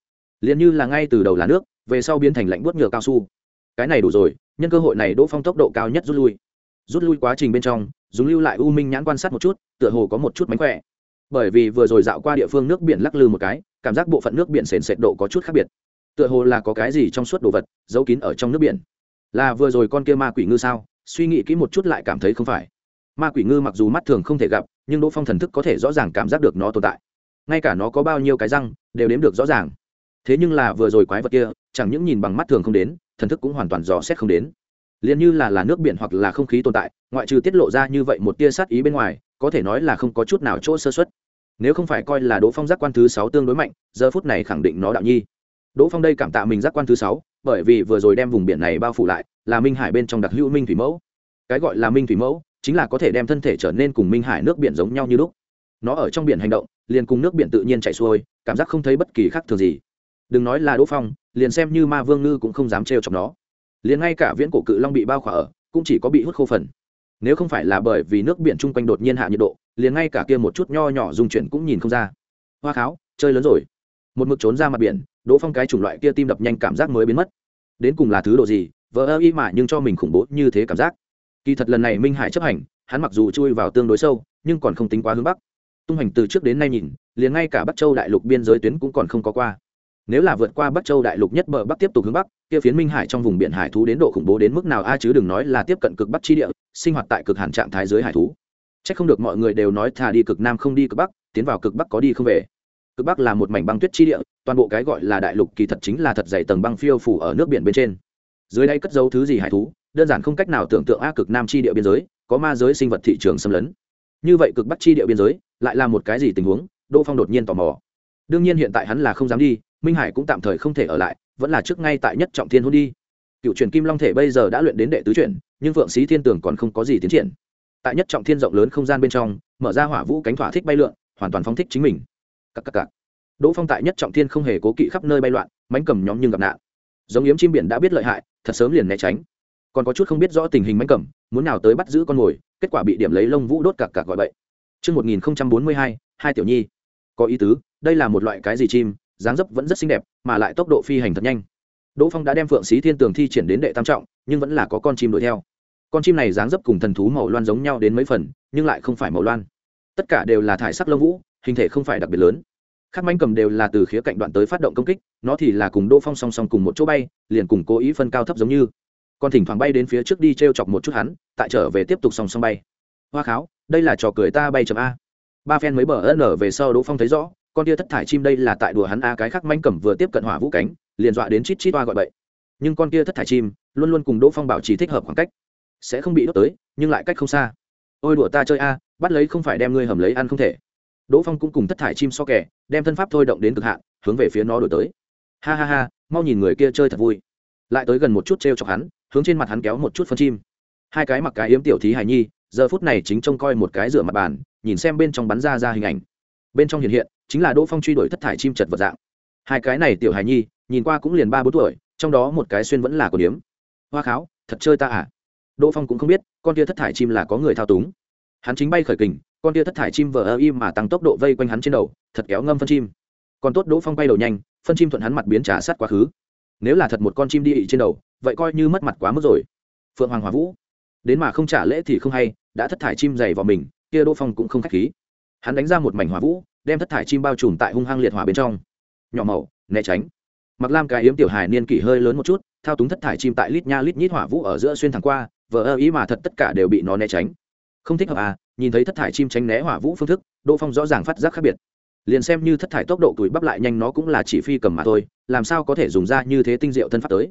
Liền như là ngay từ đầu là nước, về sau biến thành lạnh buốt nhựa cao su. Cái này đủ rồi, nhân cơ hội này đỗ phong tốc độ cao nhất rút lui. Rút lui quá trình bên trong dùng lưu lại u minh nhãn quan sát một chút, tựa hồ có một chút mánh khỏe bởi vì vừa rồi dạo qua địa phương nước biển lắc lư một cái, cảm giác bộ phận nước biển sền sệt độ có chút khác biệt. Tựa hồ là có cái gì trong suốt đồ vật, giấu kín ở trong nước biển. Là vừa rồi con kia ma quỷ ngư sao? Suy nghĩ kỹ một chút lại cảm thấy không phải. Ma quỷ ngư mặc dù mắt thường không thể gặp, nhưng đỗ phong thần thức có thể rõ ràng cảm giác được nó tồn tại. Ngay cả nó có bao nhiêu cái răng, đều đếm được rõ ràng. Thế nhưng là vừa rồi quái vật kia, chẳng những nhìn bằng mắt thường không đến, thần thức cũng hoàn toàn dò xét không đến. Liền như là là nước biển hoặc là không khí tồn tại, ngoại trừ tiết lộ ra như vậy một tia sát ý bên ngoài có thể nói là không có chút nào chỗ sơ xuất nếu không phải coi là đỗ phong giác quan thứ sáu tương đối mạnh, giờ phút này khẳng định nó đạo nhi. Đỗ phong đây cảm tạ mình giác quan thứ sáu, bởi vì vừa rồi đem vùng biển này bao phủ lại, là minh hải bên trong đặc hữu minh thủy mẫu. Cái gọi là minh thủy mẫu, chính là có thể đem thân thể trở nên cùng minh hải nước biển giống nhau như lúc. Nó ở trong biển hành động, liền cùng nước biển tự nhiên chạy xuôi, cảm giác không thấy bất kỳ khác thường gì. Đừng nói là đỗ phong, liền xem như ma vương ngư cũng không dám trêu chọc nó. Liền ngay cả viễn cổ cự long bị bao khỏa ở, cũng chỉ có bị hút khô phần nếu không phải là bởi vì nước biển chung quanh đột nhiên hạ nhiệt độ, liền ngay cả kia một chút nho nhỏ dung chuyển cũng nhìn không ra. Hoa kháo, chơi lớn rồi. Một mực trốn ra mặt biển, đỗ phong cái chủng loại kia tim đập nhanh cảm giác mới biến mất. Đến cùng là thứ độ gì vỡ ơ y mà nhưng cho mình khủng bố như thế cảm giác. Kỳ thật lần này minh hải chấp hành, hắn mặc dù chui vào tương đối sâu, nhưng còn không tính quá hướng bắc. Tung hành từ trước đến nay nhìn, liền ngay cả bắc châu đại lục biên giới tuyến cũng còn không có qua. Nếu là vượt qua bắc châu đại lục nhất bờ bắc tiếp tục hướng bắc, kia phiến minh hải trong vùng biển hải thú đến độ khủng bố đến mức nào a chứ đừng nói là tiếp cận cực bắc chi địa sinh hoạt tại cực hàn trạng thái dưới hải thú. C h ắ c không được mọi người đều nói thà đi cực nam không đi cực bắc, tiến vào cực bắc có đi không về. Cực bắc là một mảnh băng tuyết chi địa, toàn bộ cái gọi là đại lục kỳ thật chính là thật dày tầng băng phiêu phủ ở nước biển bên trên. Dưới đây cất dấu thứ gì hải thú, đơn giản không cách nào tưởng tượng a cực nam chi địa biên giới, có ma giới sinh vật thị trường xâm lấn. Như vậy cực bắc chi địa biên giới, lại là một cái gì tình huống, đỗ phong đột nhiên tò mò. Đương nhiên hiện tại hắn là không dám đi, minh hải cũng tạm thời không thể ở lại, vẫn là trước ngay tại nhất trọng thiên hôn đi. Cựu truyền kim long thể bây giờ đã luyện đến đệ tứ chuyển nhưng phượng sĩ thiên tường còn không có gì tiến triển tại nhất trọng thiên rộng lớn không gian bên trong mở ra hỏa vũ cánh thỏa thích bay lượn hoàn toàn phóng thích chính mình cắc cắc cắc. đỗ phong tại nhất trọng thiên không hề cố kỵ khắp nơi bay loạn mánh cầm nhóm nhưng gặp nạn giống yếm chim biển đã biết lợi hại thật sớm liền né tránh còn có chút không biết rõ tình hình mánh cầm muốn nào tới bắt giữ con mồi kết quả bị điểm lấy lông vũ đốt cặc cặc gọi bậy Trước 1042, hai tiểu nhi. Có ý tứ, đây là một loại cái gì chim, dáng dấp vẫn rất xinh đẹp, mà lại tốc độ phi hành thật nhanh. Đỗ Phong đã đem Phượng Xí Thiên Tường thi triển đến đệ tam trọng, nhưng vẫn là có con chim đuổi theo. Con chim này dáng dấp cùng thần thú màu loan giống nhau đến mấy phần, nhưng lại không phải màu loan. Tất cả đều là thải sắc lông vũ, hình thể không phải đặc biệt lớn. Khắc manh cầm đều là từ khía cạnh đoạn tới phát động công kích, nó thì là cùng Đỗ Phong song song cùng một chỗ bay, liền cùng cố ý phân cao thấp giống như. Con thỉnh thoảng bay đến phía trước đi trêu chọc một chút hắn, tại trở về tiếp tục song song bay. Hoa kháo, đây là trò cười ta bay chậm a. Ba phen mới bờ ân về sau Đỗ Phong thấy rõ, con tia thất thải chim đây là tại đùa hắn a cái khắc manh cầm vừa tiếp cận hỏa vũ cánh liền dọa đến chít chít toa gọi bậy nhưng con kia thất thải chim luôn luôn cùng đỗ phong bảo trì thích hợp khoảng cách sẽ không bị đốt tới nhưng lại cách không xa ôi đùa ta chơi a bắt lấy không phải đem ngươi hầm lấy ăn không thể đỗ phong cũng cùng thất thải chim so kẻ đem thân pháp thôi động đến cực hạn hướng về phía nó đổi tới ha ha ha mau nhìn người kia chơi thật vui lại tới gần một chút t r e o chọc hắn hướng trên mặt hắn kéo một chút phân chim hai cái mặc cái yếm tiểu thí hài nhi giờ phút này chính trông coi một cái rửa mặt bàn nhìn xem bên trong bắn ra ra hình ảnh bên trong hiện hiện chính là đỗ phong truy đuổi thất thải chim chật vật dạng hai cái này tiểu hài nhi nhìn qua cũng liền ba bốn tuổi trong đó một cái xuyên vẫn là cổ điếm. Hoa kháo, thật chơi ta à? Đỗ phong cũng không biết, con tia thất thải chim là có người thao túng. Hắn chính bay khởi kình, con tia thất thải chim vờ ơ im mà tăng tốc độ vây quanh hắn trên đầu, thật kéo ngâm phân chim. Còn tốt đỗ phong bay đầu nhanh, phân chim thuận hắn mặt biến trả sát quá khứ. Nếu là thật một con chim đi ị trên đầu, vậy coi như mất mặt quá mức rồi. Phượng hoàng hòa vũ, đến mà không trả lễ thì không hay, đã thất thải chim dày vào mình, kia đỗ phong cũng không k h á c h khí. Hắn đánh ra một mảnh hỏa vũ, đem thất thải chim bao trùm tại hung hăng liệt hỏa bên trong. Nhỏ màu, né tránh mặc lam cái yếm tiểu hài niên kỷ hơi lớn một chút, thao túng thất thải chim tại lít nha lít nhít hỏa vũ ở giữa xuyên thẳng qua, vờ ơ ý mà thật tất cả đều bị nó né tránh. Không thích hợp à nhìn thấy thất thải chim tránh né hỏa vũ phương thức, đỗ phong rõ ràng phát giác khác biệt. Liền xem như thất thải tốc độ tuổi bắp lại nhanh nó cũng là chỉ phi cầm mà thôi, làm sao có thể dùng ra như thế tinh diệu thân pháp tới.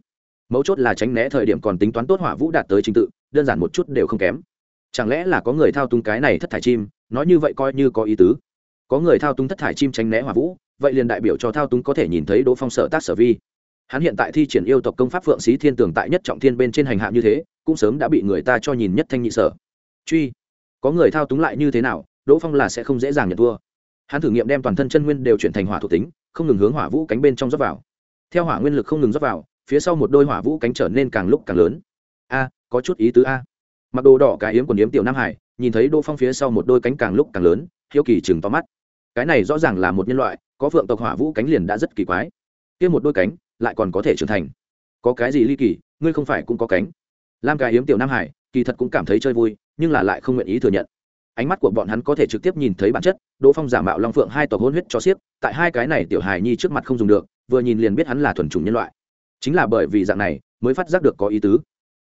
Mấu chốt là tránh né thời điểm còn tính toán tốt hỏa vũ đạt tới trình tự, đơn giản một chút đều không kém. Chẳng lẽ là có người thao túng cái này thất thải chim, nói như vậy coi như có ý tứ có người thao túng thất thải chim tránh né hỏa vũ, vậy liền đại biểu cho thao túng có thể nhìn thấy đỗ phong sở tác sở vi. Hắn hiện tại thi triển yêu tộc công pháp phượng sĩ thiên tường tại nhất trọng thiên bên trên hành hạ như thế, cũng sớm đã bị người ta cho nhìn nhất thanh nhị sở. Truy, có người thao túng lại như thế nào, đỗ phong là sẽ không dễ dàng nhận thua. Hắn thử nghiệm đem toàn thân chân nguyên đều chuyển thành hỏa thuộc tính, không ngừng hướng hỏa vũ cánh bên trong dốc vào. Theo hỏa nguyên lực không ngừng dốc vào, phía sau một đôi hỏa vũ cánh trở nên càng lúc càng lớn. A, có chút ý tứ a. Mặc đồ đỏ cái yếm quần yếm tiểu nam hải, nhìn thấy đỗ phong phía sau một đôi cánh càng lúc càng lớn, hiếu kỳ chừng to mắt cái này rõ ràng là một nhân loại, có phượng tộc hỏa vũ cánh liền đã rất kỳ quái. Kia một đôi cánh, lại còn có thể trưởng thành. Có cái gì ly kỳ, ngươi không phải cũng có cánh. Lam cái hiếm tiểu nam hải, kỳ thật cũng cảm thấy chơi vui, nhưng là lại không nguyện ý thừa nhận. Ánh mắt của bọn hắn có thể trực tiếp nhìn thấy bản chất, đỗ phong giả mạo long phượng hai tộc hôn huyết cho xiếc, tại hai cái này tiểu hài nhi trước mặt không dùng được, vừa nhìn liền biết hắn là thuần chủng nhân loại. Chính là bởi vì dạng này, mới phát giác được có ý tứ.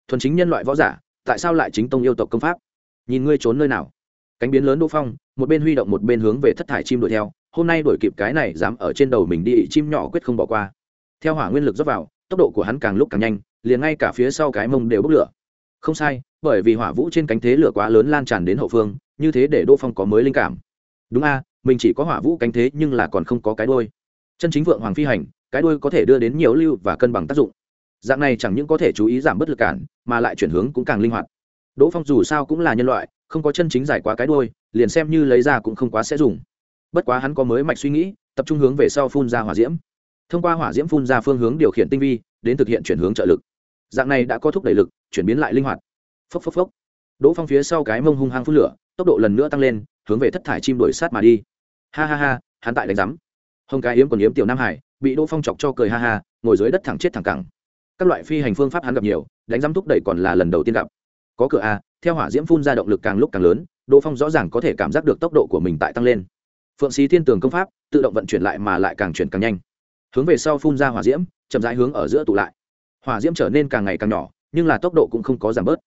Thuần chính nhân loại võ giả, tại sao lại chính tông yêu tộc công pháp? Nhìn ngươi trốn nơi nào? Cánh biến lớn đỗ phong, một bên huy động một bên hướng về thất thải chim đuổi theo, hôm nay đuổi kịp cái này dám ở trên đầu mình đi, chim nhỏ quyết không bỏ qua. Theo hỏa nguyên lực dốc vào, tốc độ của hắn càng lúc càng nhanh, liền ngay cả phía sau cái mông đều bốc lửa. Không sai, bởi vì hỏa vũ trên cánh thế lửa quá lớn lan tràn đến hậu phương, như thế để đỗ phong có mới linh cảm. Đúng a, mình chỉ có hỏa vũ cánh thế nhưng là còn không có cái đôi chân chính vượng hoàng phi hành, cái đôi có thể đưa đến nhiều lưu và cân bằng tác dụng. Dạng này chẳng những có thể chú ý giảm bớt lực cản, mà lại chuyển hướng cũng càng linh hoạt. Đỗ phong dù sao cũng là nhân loại không có chân chính giải quá cái đôi liền xem như lấy ra cũng không quá sẽ dùng. Bất quá hắn có mới mạch suy nghĩ, tập trung hướng về sau phun ra hỏa diễm. Thông qua hỏa diễm phun ra phương hướng điều khiển tinh vi, đến thực hiện chuyển hướng trợ lực. Dạng này đã có thúc đẩy lực, chuyển biến lại linh hoạt. Phốc phốc phốc. Đỗ phong phía sau cái mông hung hăng phun lửa, tốc độ lần nữa tăng lên, hướng về thất thải chim đuổi sát mà đi. Ha ha ha, hắn tại đánh rắm hồng cái yếm còn yếm tiểu nam hải, bị đỗ phong chọc cho cười ha ha, ngồi dưới đất thẳng chết thẳng cẳng. Các loại phi hành phương pháp hắn gặp nhiều, đánh rắm thúc đẩy còn là lần đầu tiên gặp có cửa a, theo hỏa diễm phun ra động lực càng lúc càng lớn, đỗ phong rõ ràng có thể cảm giác được tốc độ của mình tại tăng lên. Phượng sĩ thiên tường công pháp, tự động vận chuyển lại mà lại càng chuyển càng nhanh. Hướng về sau phun ra hỏa diễm, chậm rãi hướng ở giữa tụ lại. Hỏa diễm trở nên càng ngày càng nhỏ, nhưng là tốc độ cũng không có giảm bớt.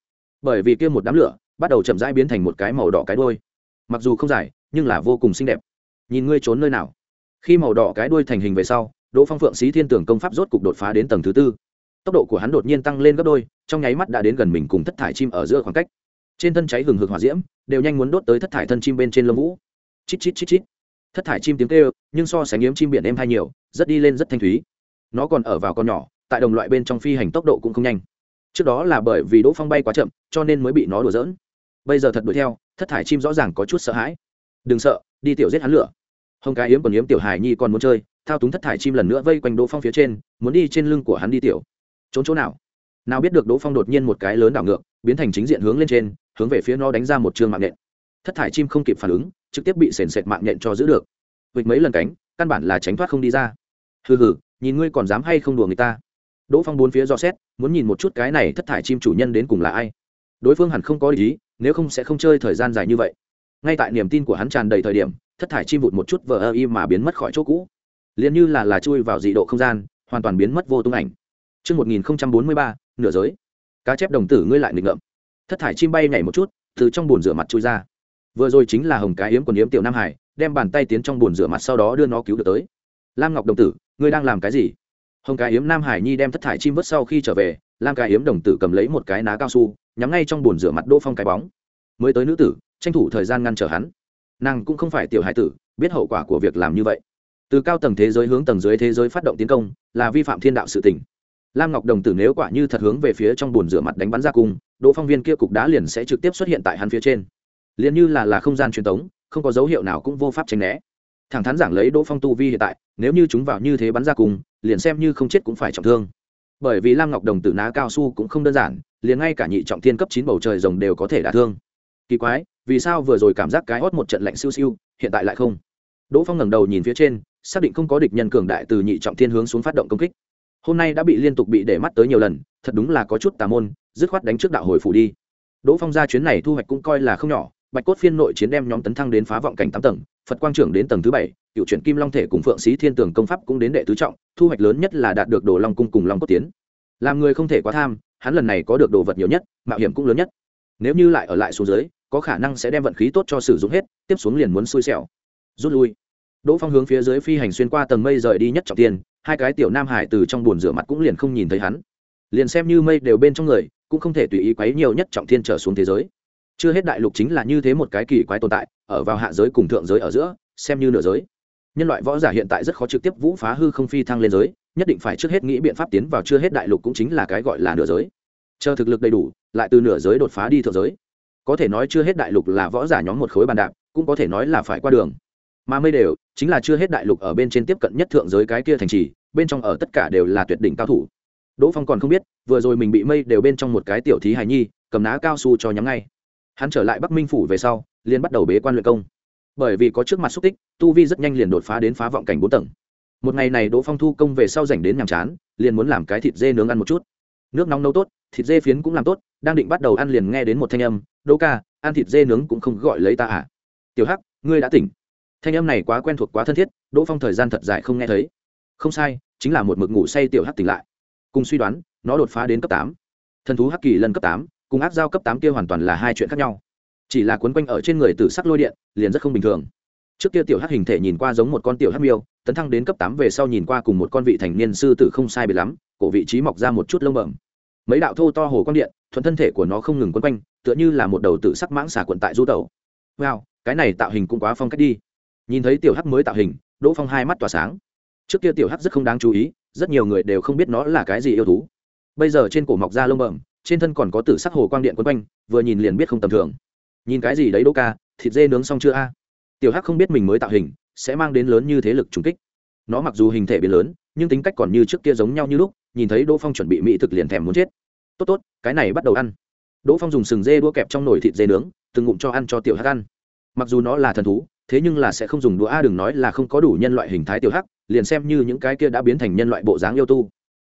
Bởi vì kia một đám lửa, bắt đầu chậm rãi biến thành một cái màu đỏ cái đôi mặc dù không dài, nhưng là vô cùng xinh đẹp. Nhìn ngươi trốn nơi nào. Khi màu đỏ cái đuôi thành hình về sau, đỗ phong phượng sĩ thiên tường công pháp rốt cục đột phá đến tầng thứ tư tốc độ của hắn đột nhiên tăng lên gấp đôi, trong nháy mắt đã đến gần mình cùng thất thải chim ở giữa khoảng cách. Trên thân cháy hừng hực hỏa diễm, đều nhanh muốn đốt tới thất thải thân chim bên trên lông vũ. Chít chít chít chít. Thất thải chim tiếng kêu, nhưng so sánh yếm chim biển êm hay nhiều, rất đi lên rất thanh thúy. Nó còn ở vào con nhỏ, tại đồng loại bên trong phi hành tốc độ cũng không nhanh. Trước đó là bởi vì đỗ phong bay quá chậm, cho nên mới bị nó đùa dỡn bây giờ thật đuổi theo, thất thải chim rõ ràng có chút sợ hãi. Đừng sợ, đi tiểu giết hắn lửa. Hồng cái yếm còn yếm tiểu hải nhi còn muốn chơi, thao túng thất thải chim lần nữa vây quanh đỗ phong phía trên, muốn đi trên lưng của hắn đi tiểu trốn chỗ nào? Nào biết được đỗ phong đột nhiên một cái lớn đảo ngược, biến thành chính diện hướng lên trên, hướng về phía nó đánh ra một trường mạng nhện. Thất thải chim không kịp phản ứng, trực tiếp bị sền sệt mạng nhện cho giữ được. Vịt mấy lần cánh, căn bản là tránh thoát không đi ra. Hừ hừ, nhìn ngươi còn dám hay không đùa người ta. Đỗ phong bốn phía do xét, muốn nhìn một chút cái này thất thải chim chủ nhân đến cùng là ai. Đối phương hẳn không có ý, nếu không sẽ không chơi thời gian dài như vậy. Ngay tại niềm tin của hắn tràn đầy thời điểm, thất thải chim vụt một chút vờ ơ y mà biến mất khỏi chỗ cũ. Liền như là là chui vào dị độ không gian, hoàn toàn biến mất vô tung ảnh. Trước 1043, nửa giới. Cá chép đồng tử ngươi lại nghịch ngợm. Thất thải chim bay nhảy một chút, từ trong bồn rửa mặt chui ra. Vừa rồi chính là hồng cái yếm quần yếm tiểu Nam Hải, đem bàn tay tiến trong bồn rửa mặt sau đó đưa nó cứu được tới. Lam Ngọc đồng tử, ngươi đang làm cái gì? Hồng cái yếm Nam Hải Nhi đem thất thải chim vớt sau khi trở về, Lam cái yếm đồng tử cầm lấy một cái ná cao su, nhắm ngay trong bồn rửa mặt Đỗ Phong cái bóng. Mới tới nữ tử, tranh thủ thời gian ngăn trở hắn. Nàng cũng không phải tiểu hải tử, biết hậu quả của việc làm như vậy. Từ cao tầng thế giới hướng tầng dưới thế giới phát động tiến công, là vi phạm thiên đạo sự tình lam ngọc đồng tử nếu quả như thật hướng về phía trong bồn rửa mặt đánh bắn ra cung, đỗ phong viên kia cục đá liền sẽ trực tiếp xuất hiện tại hắn phía trên. Liền như là là không gian truyền thống không có dấu hiệu nào cũng vô pháp tránh né. Thẳng thắn giảng lấy đỗ phong tu vi hiện tại, nếu như chúng vào như thế bắn ra cùng liền xem như không chết cũng phải trọng thương. Bởi vì lam ngọc đồng tử ná cao su cũng không đơn giản, liền ngay cả nhị trọng thiên cấp chín bầu trời rồng đều có thể đả thương. Kỳ quái, vì sao vừa rồi cảm giác cái hót một trận lạnh siêu siêu, hiện tại lại không? Đỗ phong ngẩng đầu nhìn phía trên, xác định không có địch nhân cường đại từ nhị trọng thiên hướng xuống phát động công kích hôm nay đã bị liên tục bị để mắt tới nhiều lần, thật đúng là có chút tà môn, dứt khoát đánh trước đạo hồi phủ đi. Đỗ phong ra chuyến này thu hoạch cũng coi là không nhỏ, bạch cốt phiên nội chiến đem nhóm tấn thăng đến phá vọng cảnh tám tầng, phật quang trưởng đến tầng thứ bảy, cựu chuyển kim long thể cùng phượng sĩ thiên tường công pháp cũng đến đệ tứ trọng, thu hoạch lớn nhất là đạt được đồ long cung cùng long cốt tiến. Làm người không thể quá tham, hắn lần này có được đồ vật nhiều nhất, mạo hiểm cũng lớn nhất. Nếu như lại ở lại xuống dưới, có khả năng sẽ đem vận khí tốt cho sử dụng hết, tiếp xuống liền muốn xui xẻo. Rút lui. Đỗ phong hướng phía dưới phi hành xuyên qua tầng mây rời đi nhất trọng tiền hai cái tiểu nam hải từ trong buồn rửa mặt cũng liền không nhìn thấy hắn. Liền xem như mây đều bên trong người, cũng không thể tùy ý quấy nhiều nhất trọng thiên trở xuống thế giới. Chưa hết đại lục chính là như thế một cái kỳ quái tồn tại, ở vào hạ giới cùng thượng giới ở giữa, xem như nửa giới. Nhân loại võ giả hiện tại rất khó trực tiếp vũ phá hư không phi thăng lên giới, nhất định phải trước hết nghĩ biện pháp tiến vào chưa hết đại lục cũng chính là cái gọi là nửa giới. Chờ thực lực đầy đủ, lại từ nửa giới đột phá đi thượng giới. Có thể nói chưa hết đại lục là võ giả nhóm một khối bàn đạp, cũng có thể nói là phải qua đường mà mây đều chính là chưa hết đại lục ở bên trên tiếp cận nhất thượng giới cái kia thành trì, bên trong ở tất cả đều là tuyệt đỉnh cao thủ. Đỗ phong còn không biết, vừa rồi mình bị mây đều bên trong một cái tiểu thí hài nhi, cầm ná cao su cho nhắm ngay. Hắn trở lại bắc minh phủ về sau, liền bắt đầu bế quan luyện công. Bởi vì có trước mặt xúc tích, tu vi rất nhanh liền đột phá đến phá vọng cảnh bốn tầng. Một ngày này đỗ phong thu công về sau dành đến nhàm chán, liền muốn làm cái thịt dê nướng ăn một chút. Nước nóng nấu tốt, thịt dê phiến cũng làm tốt, đang định bắt đầu ăn liền nghe đến một thanh âm, đỗ ca, ăn thịt dê nướng cũng không gọi lấy ta à? Tiểu hắc, ngươi đã tỉnh thanh âm này quá quen thuộc, quá thân thiết, đỗ phong thời gian thật dài không nghe thấy. Không sai, chính là một mực ngủ say tiểu hắc tỉnh lại. Cùng suy đoán, nó đột phá đến cấp tám. Thần thú hắc kỳ lần cấp tám, cùng áp giao cấp tám kia hoàn toàn là hai chuyện khác nhau. Chỉ là quấn quanh ở trên người từ sắc lôi điện, liền rất không bình thường. Trước kia tiểu hắc hình thể nhìn qua giống một con tiểu hắc miêu, tấn thăng đến cấp tám về sau nhìn qua cùng một con vị thành niên sư tử không sai biệt lắm, cổ vị trí mọc ra một chút lông bẩm. Mấy đạo thô to hồ quang điện, thuận thân thể của nó không ngừng quấn quanh, tựa như là một đầu tự sắc mãng xà quận tại du tẩu. Wow, cái này tạo hình cũng quá phong cách đi nhìn thấy tiểu hắc mới tạo hình, đỗ phong hai mắt tỏa sáng. Trước kia tiểu hắc rất không đáng chú ý, rất nhiều người đều không biết nó là cái gì yêu thú. Bây giờ trên cổ mọc ra lông bẩm, trên thân còn có tử sắc hồ quang điện quấn quanh, vừa nhìn liền biết không tầm thường. Nhìn cái gì đấy đỗ ca, thịt dê nướng xong chưa a? Tiểu hắc không biết mình mới tạo hình, sẽ mang đến lớn như thế lực trùng kích. Nó mặc dù hình thể biến lớn, nhưng tính cách còn như trước kia giống nhau như lúc, nhìn thấy đỗ phong chuẩn bị mỹ thực liền thèm muốn chết. Tốt tốt, cái này bắt đầu ăn. Đỗ phong dùng sừng dê đũa kẹp trong nồi thịt dê nướng, từng ngụm cho ăn cho tiểu hắc ăn. Mặc dù nó là thần thú thế nhưng là sẽ không dùng đũa a đừng nói là không có đủ nhân loại hình thái tiểu hắc, liền xem như những cái kia đã biến thành nhân loại bộ dáng yêu tu.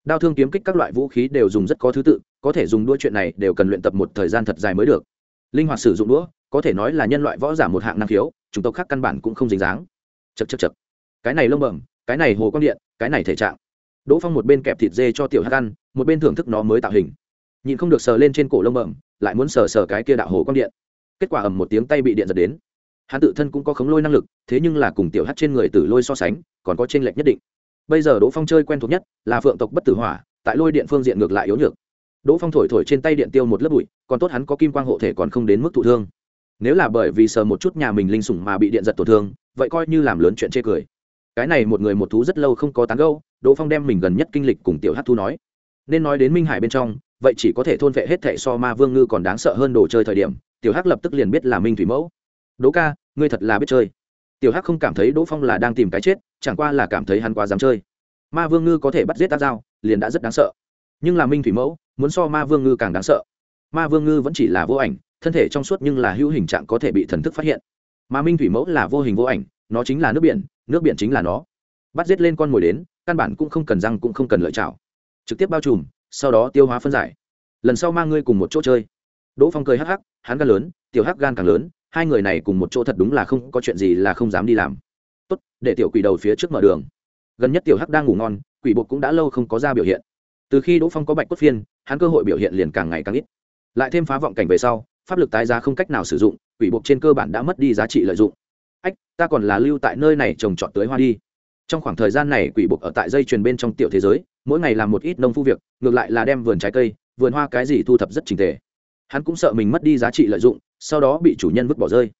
Đao thương kiếm kích các loại vũ khí đều dùng rất có thứ tự, có thể dùng đũa chuyện này đều cần luyện tập một thời gian thật dài mới được. Linh hoạt sử dụng đũa, có thể nói là nhân loại võ giả một hạng năng khiếu chúng tộc khác căn bản cũng không dính dáng. Chật chật chật cái này lông bẩm, cái này hồ quang điện, cái này thể trạng. Đỗ phong một bên kẹp thịt dê cho tiểu hắc ăn, một bên thưởng thức nó mới tạo hình. Nhìn không được sờ lên trên cổ lông bẩm, lại muốn sờ sờ cái kia đạo hồ quang điện. Kết quả ầm một tiếng tay bị điện giật đến hắn tự thân cũng có khống lôi năng lực, thế nhưng là cùng tiểu hắc trên người tử lôi so sánh, còn có tranh lệch nhất định. Bây giờ đỗ phong chơi quen thuộc nhất là phượng tộc bất tử hỏa, tại lôi điện phương diện ngược lại yếu nhược. Đỗ phong thổi thổi trên tay điện tiêu một lớp bụi, còn tốt hắn có kim quang hộ thể còn không đến mức thụ thương. Nếu là bởi vì sờ một chút nhà mình linh sủng mà bị điện giật tổn thương, vậy coi như làm lớn chuyện chê cười. Cái này một người một thú rất lâu không có tán gâu đỗ phong đem mình gần nhất kinh lịch cùng tiểu hát thu nói. Nên nói đến minh hải bên trong, vậy chỉ có thể thôn vệ hết thệ so ma vương ngư còn đáng sợ hơn đồ chơi thời điểm, tiểu hắc lập tức liền biết là minh thủy mẫu đỗ ca, ngươi thật là biết chơi. Tiểu hắc không cảm thấy đỗ phong là đang tìm cái chết, chẳng qua là cảm thấy hắn quá dám chơi. Ma vương ngư có thể bắt giết tác dao liền đã rất đáng sợ. Nhưng là minh thủy mẫu, muốn so ma vương ngư càng đáng sợ. Ma vương ngư vẫn chỉ là vô ảnh, thân thể trong suốt nhưng là hữu hình trạng có thể bị thần thức phát hiện. Mà minh thủy mẫu là vô hình vô ảnh, nó chính là nước biển nước biển chính là nó. Bắt giết lên con mồi đến, căn bản cũng không cần răng cũng không cần lợi chảo. Trực tiếp bao trùm, sau đó tiêu hóa phân giải. Lần sau mang ngươi cùng một chỗ chơi. Đỗ phong cười hắc hắc, hắn gan lớn, tiểu hắc gan càng lớn hai người này cùng một chỗ thật đúng là không có chuyện gì là không dám đi làm. Tốt, để tiểu quỷ đầu phía trước mở đường. Gần nhất tiểu hắc đang ngủ ngon, quỷ bộ cũng đã lâu không có ra biểu hiện. Từ khi đỗ phong có bạch cốt phiên, hắn cơ hội biểu hiện liền càng ngày càng ít. Lại thêm phá vọng cảnh về sau, pháp lực tái giá không cách nào sử dụng, quỷ buộc trên cơ bản đã mất đi giá trị lợi dụng. Ách, ta còn là lưu tại nơi này trồng trọt tới hoa đi. Trong khoảng thời gian này quỷ buộc ở tại dây truyền bên trong tiểu thế giới, mỗi ngày làm một ít nông phu việc, ngược lại là đem vườn trái cây, vườn hoa cái gì thu thập rất trình tề hắn cũng sợ mình mất đi giá trị lợi dụng sau đó bị chủ nhân vứt bỏ rơi.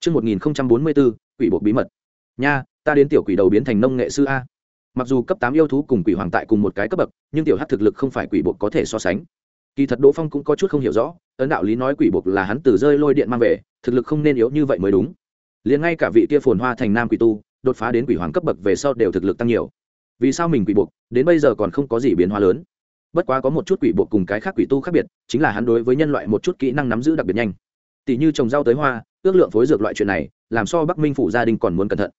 Trước 1044, quỷ buộc bí mật. Nha, ta đến tiểu quỷ đầu biến thành nông nghệ sư A. Mặc dù cấp tám yêu thú cùng quỷ hoàng tại cùng một cái cấp bậc, nhưng tiểu hắc thực lực không phải quỷ buộc có thể so sánh. Kỳ thật đỗ phong cũng có chút không hiểu rõ ấn đạo lý nói quỷ buộc là hắn từ rơi lôi điện mang về thực lực không nên yếu như vậy mới đúng. Liền ngay cả vị kia phồn hoa thành nam quỷ tu đột phá đến quỷ hoàng cấp bậc về sau đều thực lực tăng nhiều. Vì sao mình quỷ buộc đến bây giờ còn không có gì biến hóa lớn? Bất quá có một chút quỷ bộ cùng cái khác quỷ tu khác biệt, chính là hắn đối với nhân loại một chút kỹ năng nắm giữ đặc biệt nhanh. Tỷ như trồng rau tới hoa, ước lượng phối dược loại chuyện này, làm so bắc minh phủ gia đình còn muốn cẩn thận.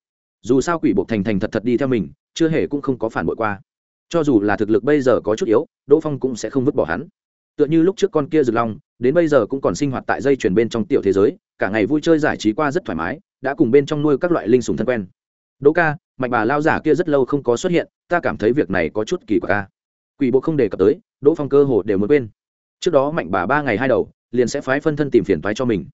Dù sao quỷ bộ thành thành thật thật đi theo mình, chưa hề cũng không có phản bội qua. Cho dù là thực lực bây giờ có chút yếu, đỗ phong cũng sẽ không vứt bỏ hắn. Tựa như lúc trước con kia rực long, đến bây giờ cũng còn sinh hoạt tại dây chuyển bên trong tiểu thế giới, cả ngày vui chơi giải trí qua rất thoải mái, đã cùng bên trong nuôi các loại linh sùng thân quen. Đỗ ca mạnh bà lao giả kia rất lâu không có xuất hiện, ta cảm thấy việc này có chút kỳ quặc ca quỷ bộ không đề cập tới, đỗ phong cơ hồ đều mới quên. Trước đó mạnh bà ba ngày hai đầu, liền sẽ phái phân thân tìm phiền toái cho mình.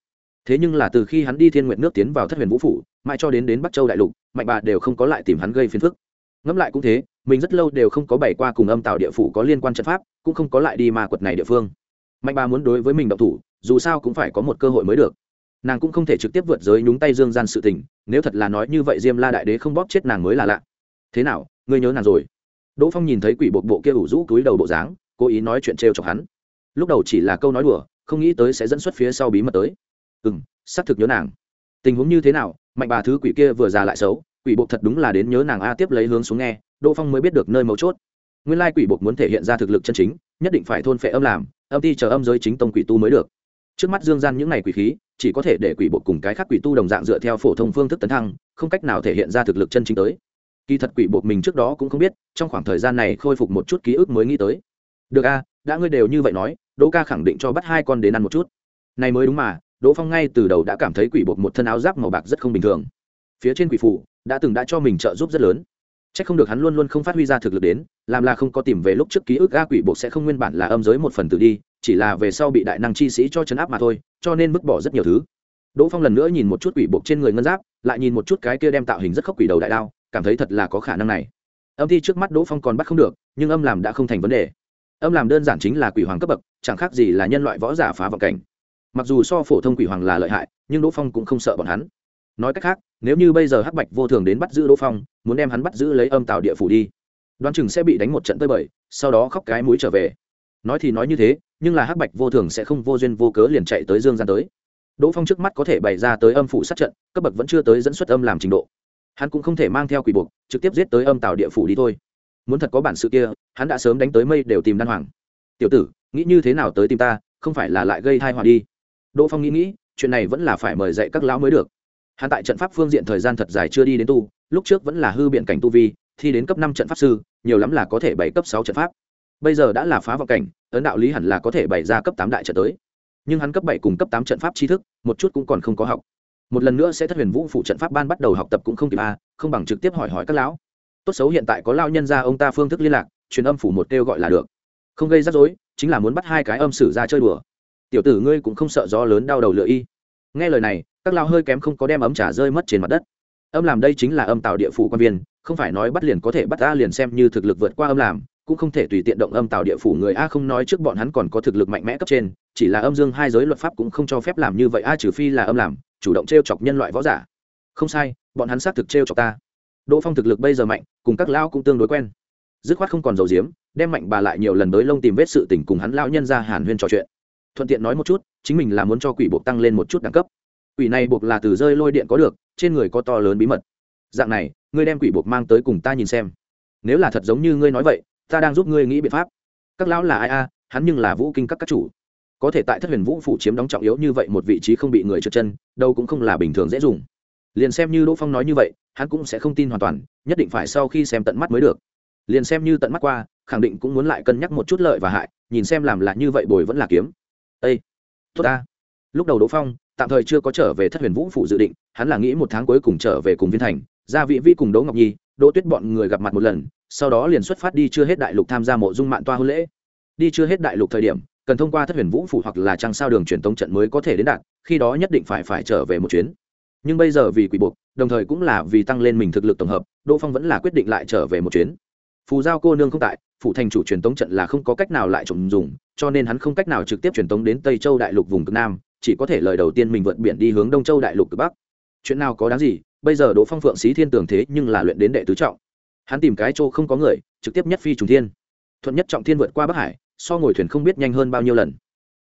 Thế nhưng là từ khi hắn đi thiên nguyện nước tiến vào thất huyền vũ phủ, mãi cho đến đến bắc châu đại lục, mạnh bà đều không có lại tìm hắn gây phiền phức. Ngẫm lại cũng thế, mình rất lâu đều không có bày qua cùng âm tạo địa phủ có liên quan trận pháp, cũng không có lại đi ma quật này địa phương. Mạnh bà muốn đối với mình động thủ, dù sao cũng phải có một cơ hội mới được. Nàng cũng không thể trực tiếp vượt giới nhúng tay dương gian sự tình, nếu thật là nói như vậy diêm la đại đế không bóp chết nàng mới là lạ. Thế nào, ngươi nhớ nàng rồi? Đỗ phong nhìn thấy quỷ bộ bộ kia ủ rũ túi đầu bộ dáng, cố ý nói chuyện trêu chọc hắn. Lúc đầu chỉ là câu nói đùa, không nghĩ tới sẽ dẫn xuất phía sau bí mật tới. Ừ m xác thực nhớ nàng. Tình huống như thế nào, mạnh bà thứ quỷ kia vừa già lại xấu, quỷ bộ thật đúng là đến nhớ nàng a tiếp lấy hướng xuống nghe, đỗ phong mới biết được nơi mấu chốt. Nguyên lai quỷ bộ muốn thể hiện ra thực lực chân chính, nhất định phải thôn phệ âm làm, âm ti chờ âm giới chính tông quỷ tu mới được. Trước mắt dương gian những ngày quỷ khí, chỉ có thể để quỷ bộ cùng cái khác quỷ tu đồng dạng dựa theo phổ thông phương thức tấn thăng, không cách nào thể hiện ra thực lực chân chính tới kỳ thật quỷ bộ mình trước đó cũng không biết, trong khoảng thời gian này khôi phục một chút ký ức mới nghĩ tới. Được a đã ngươi đều như vậy nói, đỗ ca khẳng định cho bắt hai con đến ăn một chút. Này mới đúng mà, đỗ phong ngay từ đầu đã cảm thấy quỷ bột một thân áo giáp màu bạc rất không bình thường. Phía trên quỷ phủ đã từng đã cho mình trợ giúp rất lớn. C h ắ c không được hắn luôn luôn không phát huy ra thực lực đến, làm là không có tìm về lúc trước ký ức ga quỷ bột sẽ không nguyên bản là âm giới một phần tử đi, chỉ là về sau bị đại năng chi sĩ cho chấn áp mà thôi, cho nên vứt bỏ rất nhiều thứ. Đỗ phong lần nữa nhìn một chút quỷ bột trên người ngân giáp, lại nhìn một chút cái kia đem tạo hình rất khốc quỷ đầu đại đao cảm thấy thật là có khả năng này. Âm thi trước mắt đỗ phong còn bắt không được, nhưng âm làm đã không thành vấn đề. Âm làm đơn giản chính là quỷ hoàng cấp bậc, chẳng khác gì là nhân loại võ giả phá vọng cảnh. Mặc dù so phổ thông quỷ hoàng là lợi hại, nhưng đỗ phong cũng không sợ bọn hắn. Nói cách khác, nếu như bây giờ hắc bạch vô thường đến bắt giữ đỗ phong, muốn đem hắn bắt giữ lấy âm tạo địa phủ đi, đoán chừng sẽ bị đánh một trận tơi bời, sau đó khóc cái mũi trở về. Nói thì nói như thế, nhưng là hắc bạch vô thường sẽ không vô duyên vô cớ liền chạy tới dương gian tới. Đỗ phong trước mắt có thể bày ra tới âm phủ sát trận, cấp bậc vẫn chưa tới dẫn xuất âm làm trình độ hắn cũng không thể mang theo quỷ buộc, trực tiếp giết tới âm tạo địa phủ đi thôi. Muốn thật có bản sự kia, hắn đã sớm đánh tới mây đều tìm đan hoàng. Tiểu tử, nghĩ như thế nào tới tìm ta, không phải là lại gây thai họa đi. Đỗ phong nghĩ nghĩ, chuyện này vẫn là phải mời dạy các lão mới được. Hắn tại trận pháp phương diện thời gian thật dài chưa đi đến tu, lúc trước vẫn là hư biện cảnh tu vi thì đến cấp năm trận pháp sư, nhiều lắm là có thể bảy cấp sáu trận pháp. Bây giờ đã là phá vọng cảnh, ấn đạo lý hẳn là có thể bày ra cấp tám đại trận tới. Nhưng hắn cấp bảy cùng cấp tám trận pháp tri thức, một chút cũng còn không có học một lần nữa sẽ thất huyền vũ phụ trận pháp ban bắt đầu học tập cũng không kịp a không bằng trực tiếp hỏi hỏi các lão. Tốt xấu hiện tại có lao nhân ra ông ta phương thức liên lạc, truyền âm phủ một kêu gọi là được. Không gây rắc rối, chính là muốn bắt hai cái âm sử ra chơi đùa. Tiểu tử ngươi cũng không sợ gió lớn đau đầu lựa y. Nghe lời này, các lao hơi kém không có đem ấm trả rơi mất trên mặt đất. Âm làm đây chính là âm tạo địa phủ quan viên, không phải nói bắt liền có thể bắt a liền xem như thực lực vượt qua âm làm, cũng không thể tùy tiện động âm tạo địa phủ người a không nói trước bọn hắn còn có thực lực mạnh mẽ cấp trên, chỉ là âm dương hai giới luật pháp cũng không cho phép làm như vậy a trừ phi là âm làm chủ động t r e o chọc nhân loại võ giả. Không sai, bọn hắn xác thực t r e o chọc ta. Đỗ phong thực lực bây giờ mạnh, cùng các lao cũng tương đối quen. Dứt khoát không còn dầu diếm, đem mạnh bà lại nhiều lần tới lông tìm vết sự tình cùng hắn lao nhân ra hàn huyên trò chuyện. Thuận tiện nói một chút, chính mình là muốn cho quỷ buộc tăng lên một chút đẳng cấp. Quỷ này buộc là từ rơi lôi điện có được, trên người có to lớn bí mật. Dạng này, ngươi đem quỷ buộc mang tới cùng ta nhìn xem. Nếu là thật giống như ngươi nói vậy, ta đang giúp ngươi nghĩ biện pháp. Các lão là ai a? Hắn nhưng là vũ kinh các các chủ có thể tại thất huyền vũ phụ chiếm đóng trọng yếu như vậy một vị trí không bị người trượt chân, đâu cũng không là bình thường dễ dùng. Liền xem như đỗ phong nói như vậy, hắn cũng sẽ không tin hoàn toàn, nhất định phải sau khi xem tận mắt mới được. Liền xem như tận mắt qua, khẳng định cũng muốn lại cân nhắc một chút lợi và hại, nhìn xem làm là như vậy bồi vẫn là kiếm. Ây tốt ta. Lúc đầu đỗ phong, tạm thời chưa có trở về thất huyền vũ phủ dự định, hắn là nghĩ một tháng cuối cùng trở về cùng viên thành, gia vị vi cùng đỗ ngọc nhi, đỗ tuyết bọn người gặp mặt một lần, sau đó liền xuất phát đi chưa hết đại lục tham gia mộ dung mạng toa hôn lễ. Đi chưa hết đại lục thời điểm cần thông qua thất huyền vũ phủ hoặc là trăng sao đường truyền tống trận mới có thể đến đạt, khi đó nhất định phải phải trở về một chuyến. Nhưng bây giờ vì quỷ buộc, đồng thời cũng là vì tăng lên mình thực lực tổng hợp, đỗ phong vẫn là quyết định lại trở về một chuyến. Phù giao cô nương không tại phụ thành chủ truyền tống trận là không có cách nào lại trộm dùng, cho nên hắn không cách nào trực tiếp truyền tống đến tây châu đại lục vùng cực nam, chỉ có thể lời đầu tiên mình vượt biển đi hướng đông châu đại lục cực bắc. Chuyện nào có đáng gì, bây giờ đỗ phong phượng xí thiên tường thế nhưng là luyện đến đệ tứ trọng. Hắn tìm cái chỗ không có người, trực tiếp nhất phi trùng thiên. Thuận nhất trọng thiên vượt qua bắc hải so ngồi thuyền không biết nhanh hơn bao nhiêu lần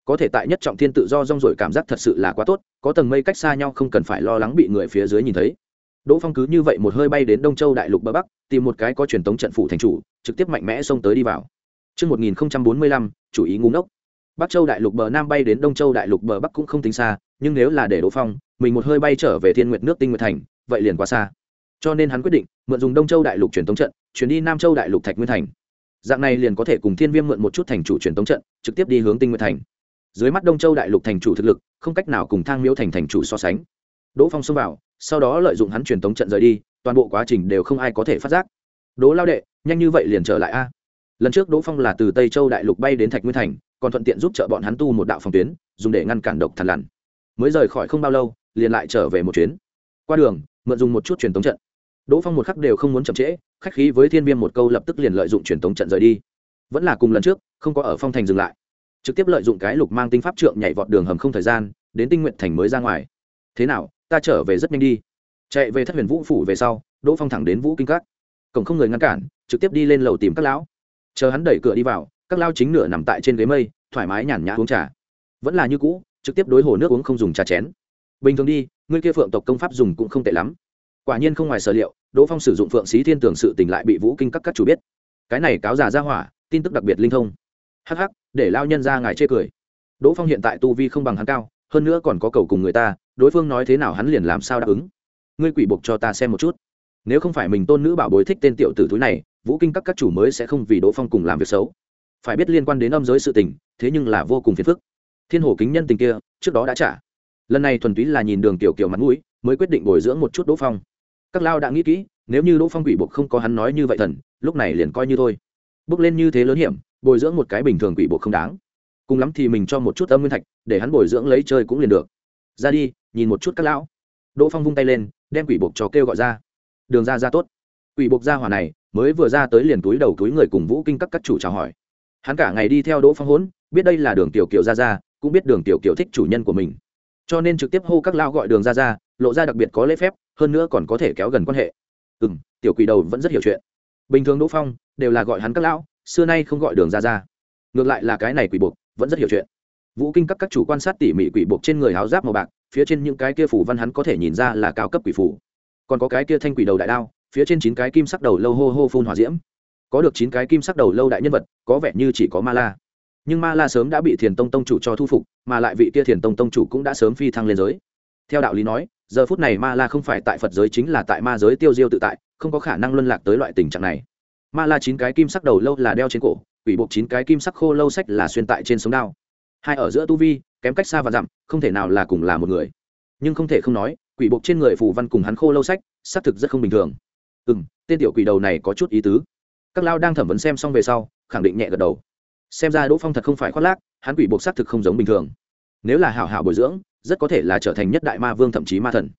có thể tại nhất trọng thiên tự do rong rồi cảm giác thật sự là quá tốt có tầng mây cách xa nhau không cần phải lo lắng bị người phía dưới nhìn thấy đỗ phong cứ như vậy một hơi bay đến đông châu đại lục bờ bắc tìm một cái có truyền tống trận phủ thành chủ trực tiếp mạnh mẽ xông tới đi vào Trước 1045, chủ ý ngu ngốc. Bắc Châu đại lục bờ Nam bay đến Đông Châu đại lục bờ Bắc cũng không tính xa, nhưng nếu là để Đỗ Phong, mình một hơi bay trở về Thiên Nguyệt nước Tinh Nguyệt Thành, vậy liền quá xa. Cho nên hắn quyết định mượn dùng Đông Châu đại lục truyền tống trận, chuyển đi Nam Châu đại lục Thạch Nguyên Thành. Dạng này liền có thể cùng Thiên Viêm mượn một chút thành chủ truyền tống trận, trực tiếp đi hướng Tinh Nguyệt Thành. Dưới mắt Đông Châu đại lục thành chủ thực lực, không cách nào cùng Thang Miếu thành thành chủ so sánh. Đỗ Phong xông vào, sau đó lợi dụng hắn truyền tống trận rời đi, toàn bộ quá trình đều không ai có thể phát giác. Đỗ Lao đệ, nhanh như vậy liền trở lại a? Lần trước Đỗ Phong là từ Tây Châu đại lục bay đến Thạch Nguyên Thành, còn thuận tiện giúp trợ bọn hắn tu một đạo phòng tuyến dùng để ngăn cản độc thần lằn mới rời khỏi không bao lâu liền lại trở về một chuyến qua đường mượn dùng một chút truyền tống trận đỗ phong một khắc đều không muốn chậm trễ, khách khí với thiên viêm một câu lập tức liền lợi dụng truyền tống trận rời đi. Vẫn là cùng lần trước, không có ở phong thành dừng lại. Trực tiếp lợi dụng cái lục mang tinh pháp trượng nhảy vọt đường hầm không thời gian, đến tinh nguyện thành mới ra ngoài. Thế nào, ta trở về rất nhanh đi. Chạy về thất huyền vũ phủ về sau, đỗ phong thẳng đến vũ kinh các. Cổng không người ngăn cản, trực tiếp đi lên lầu tìm các lão. Chờ hắn đẩy cửa đi vào, các lao chính nửa nằm tại trên ghế mây, thoải mái nhàn nhã uống trà. Vẫn là như cũ, trực tiếp đối hồ nước uống không dùng trà chén. Bình thường đi ngươi kia phượng tộc công pháp dùng cũng không tệ lắm quả nhiên không ngoài sở liệu, đỗ phong sử dụng phượng xí thiên tưởng sự tình lại bị vũ kinh các các chủ biết. Cái này cáo già ra hỏa, tin tức đặc biệt linh thông. Hh để lao nhân ra ngài chê cười. Đỗ phong hiện tại tu vi không bằng hắn cao, hơn nữa còn có cầu cùng người ta, đối phương nói thế nào hắn liền làm sao đáp ứng. Ngươi quỷ buộc cho ta xem một chút. Nếu không phải mình tôn nữ bảo bối thích tên tiểu tử túi này, vũ kinh các các chủ mới sẽ không vì đỗ phong cùng làm việc xấu. Phải biết liên quan đến âm giới sự tình, thế nhưng là vô cùng phiền phức. Thiên hồ kính nhân tình kia, trước đó đã trả. Lần này thuần túy là nhìn đường tiểu kiểu mặt mũi, mới quyết định bồi dưỡng một chút đỗ phong các lao đã nghĩ kỹ, nếu như đỗ phong quỷ buộc không có hắn nói như vậy thần, lúc này liền coi như thôi. Bước lên như thế lớn hiểm, bồi dưỡng một cái bình thường quỷ buộc không đáng. Cùng lắm thì mình cho một chút âm nguyên thạch, để hắn bồi dưỡng lấy chơi cũng liền được. Ra đi, nhìn một chút các lão. Đỗ phong vung tay lên, đem quỷ buộc cho kêu gọi ra. Đường ra ra tốt. Quỷ buộc ra hỏa này, mới vừa ra tới liền túi đầu túi người cùng vũ kinh các các chủ chào hỏi. Hắn cả ngày đi theo đỗ phong hốn, biết đây là đường tiểu kiều ra ra, cũng biết đường tiểu kiều thích chủ nhân của mình. Cho nên trực tiếp hô các lao gọi đường ra ra, lộ ra đặc biệt có lễ phép hơn nữa còn có thể kéo gần quan hệ. Ừ m tiểu quỷ đầu vẫn rất hiểu chuyện. Bình thường đỗ phong đều là gọi hắn các lão, xưa nay không gọi đường ra ra ngược lại là cái này quỷ buộc vẫn rất hiểu chuyện. Vũ kinh các các chủ quan sát tỉ mỉ quỷ buộc trên người áo giáp màu bạc, phía trên những cái kia phủ văn hắn có thể nhìn ra là cao cấp quỷ phủ. Còn có cái kia thanh quỷ đầu đại đao, phía trên chín cái kim sắc đầu lâu hô hô phun hỏa diễm. Có được chín cái kim sắc đầu lâu đại nhân vật, có vẻ như chỉ có ma la. Nhưng ma la sớm đã bị thiền tông tông chủ cho thu phục, mà lại vị kia thiền tông tông chủ cũng đã sớm phi thăng lên giới. Theo đạo lý nói giờ phút này ma la không phải tại phật giới chính là tại ma giới tiêu diêu tự tại, không có khả năng luân lạc tới loại tình trạng này. Ma la chín cái kim sắc đầu lâu là đeo trên cổ, quỷ buộc chín cái kim sắc khô lâu sách là xuyên tại trên sống đao. Hai ở giữa tu vi, kém cách xa và dặm, không thể nào là cùng là một người. Nhưng không thể không nói, quỷ buộc trên người phù văn cùng hắn khô lâu sách, xác thực rất không bình thường. Ừ m tên tiểu quỷ đầu này có chút ý tứ. Các lao đang thẩm vấn xem xong về sau, khẳng định nhẹ gật đầu. Xem ra đỗ phong thật không phải khoác lác, hắn quỷ buộc xác thực không giống bình thường. Nếu là hảo hảo bồi dưỡng rất có thể là trở thành nhất đại ma vương thậm chí ma thần.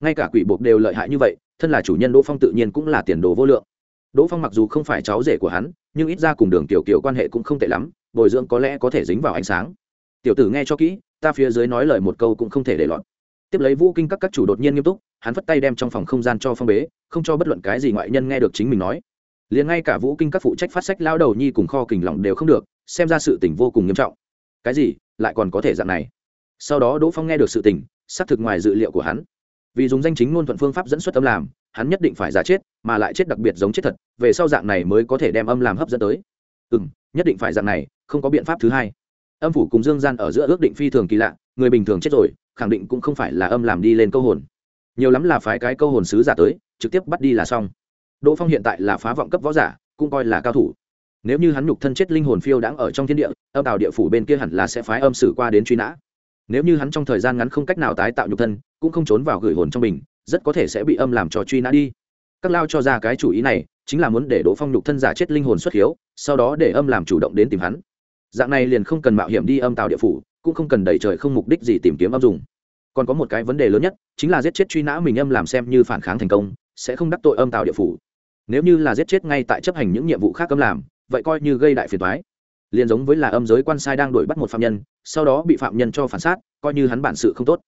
Ngay cả quỷ buộc đều lợi hại như vậy, thân là chủ nhân đỗ phong tự nhiên cũng là tiền đồ vô lượng. Đỗ phong mặc dù không phải cháu rể của hắn, nhưng ít ra cùng đường tiểu kiều quan hệ cũng không tệ lắm, bồi dưỡng có lẽ có thể dính vào ánh sáng. Tiểu tử nghe cho kỹ, ta phía dưới nói lời một câu cũng không thể để lọt. Tiếp lấy vũ kinh các các chủ đột nhiên nghiêm túc, hắn vất tay đem trong phòng không gian cho phong bế, không cho bất luận cái gì ngoại nhân nghe được chính mình nói. Liền ngay cả vũ kinh các phụ trách phát sách lao đầu nhi cùng kho kình lỏng đều không được, xem ra sự tình vô cùng nghiêm trọng. Cái gì? Lại còn có thể dạng này? Sau đó đỗ phong nghe được sự tình, xác thực ngoài dự liệu của hắn. Vì dùng danh chính ngôn thuận phương pháp dẫn xuất âm làm, hắn nhất định phải giả chết, mà lại chết đặc biệt giống chết thật, về sau dạng này mới có thể đem âm làm hấp dẫn tới. Ừ m nhất định phải dạng này, không có biện pháp thứ hai. Âm phủ cùng dương gian ở giữa ước định phi thường kỳ lạ, người bình thường chết rồi, khẳng định cũng không phải là âm làm đi lên câu hồn. Nhiều lắm là phái cái câu hồn sứ giả tới, trực tiếp bắt đi là xong. Đỗ phong hiện tại là phá vọng cấp võ giả, cũng coi là cao thủ. Nếu như hắn nhục thân chết linh hồn phiêu đãng ở trong thiên địa, âm tàu địa phủ bên kia hẳn là sẽ phái âm sử qua đến truy nã nếu như hắn trong thời gian ngắn không cách nào tái tạo nhục thân, cũng không trốn vào gửi hồn trong mình rất có thể sẽ bị âm làm trò truy nã đi. Các lao cho ra cái chủ ý này, chính là muốn để đỗ phong nhục thân giả chết linh hồn xuất hiếu, sau đó để âm làm chủ động đến tìm hắn. Dạng này liền không cần mạo hiểm đi âm tạo địa phủ, cũng không cần đẩy trời không mục đích gì tìm kiếm âm dùng. Còn có một cái vấn đề lớn nhất, chính là giết chết truy nã mình âm làm xem như phản kháng thành công, sẽ không đắc tội âm tạo địa phủ. Nếu như là giết chết ngay tại chấp hành những nhiệm vụ khác âm làm, vậy coi như gây đại phiền toái liền giống với là âm giới quan sai đang đuổi bắt một phạm nhân, sau đó bị phạm nhân cho phản sát coi như hắn bản sự không tốt.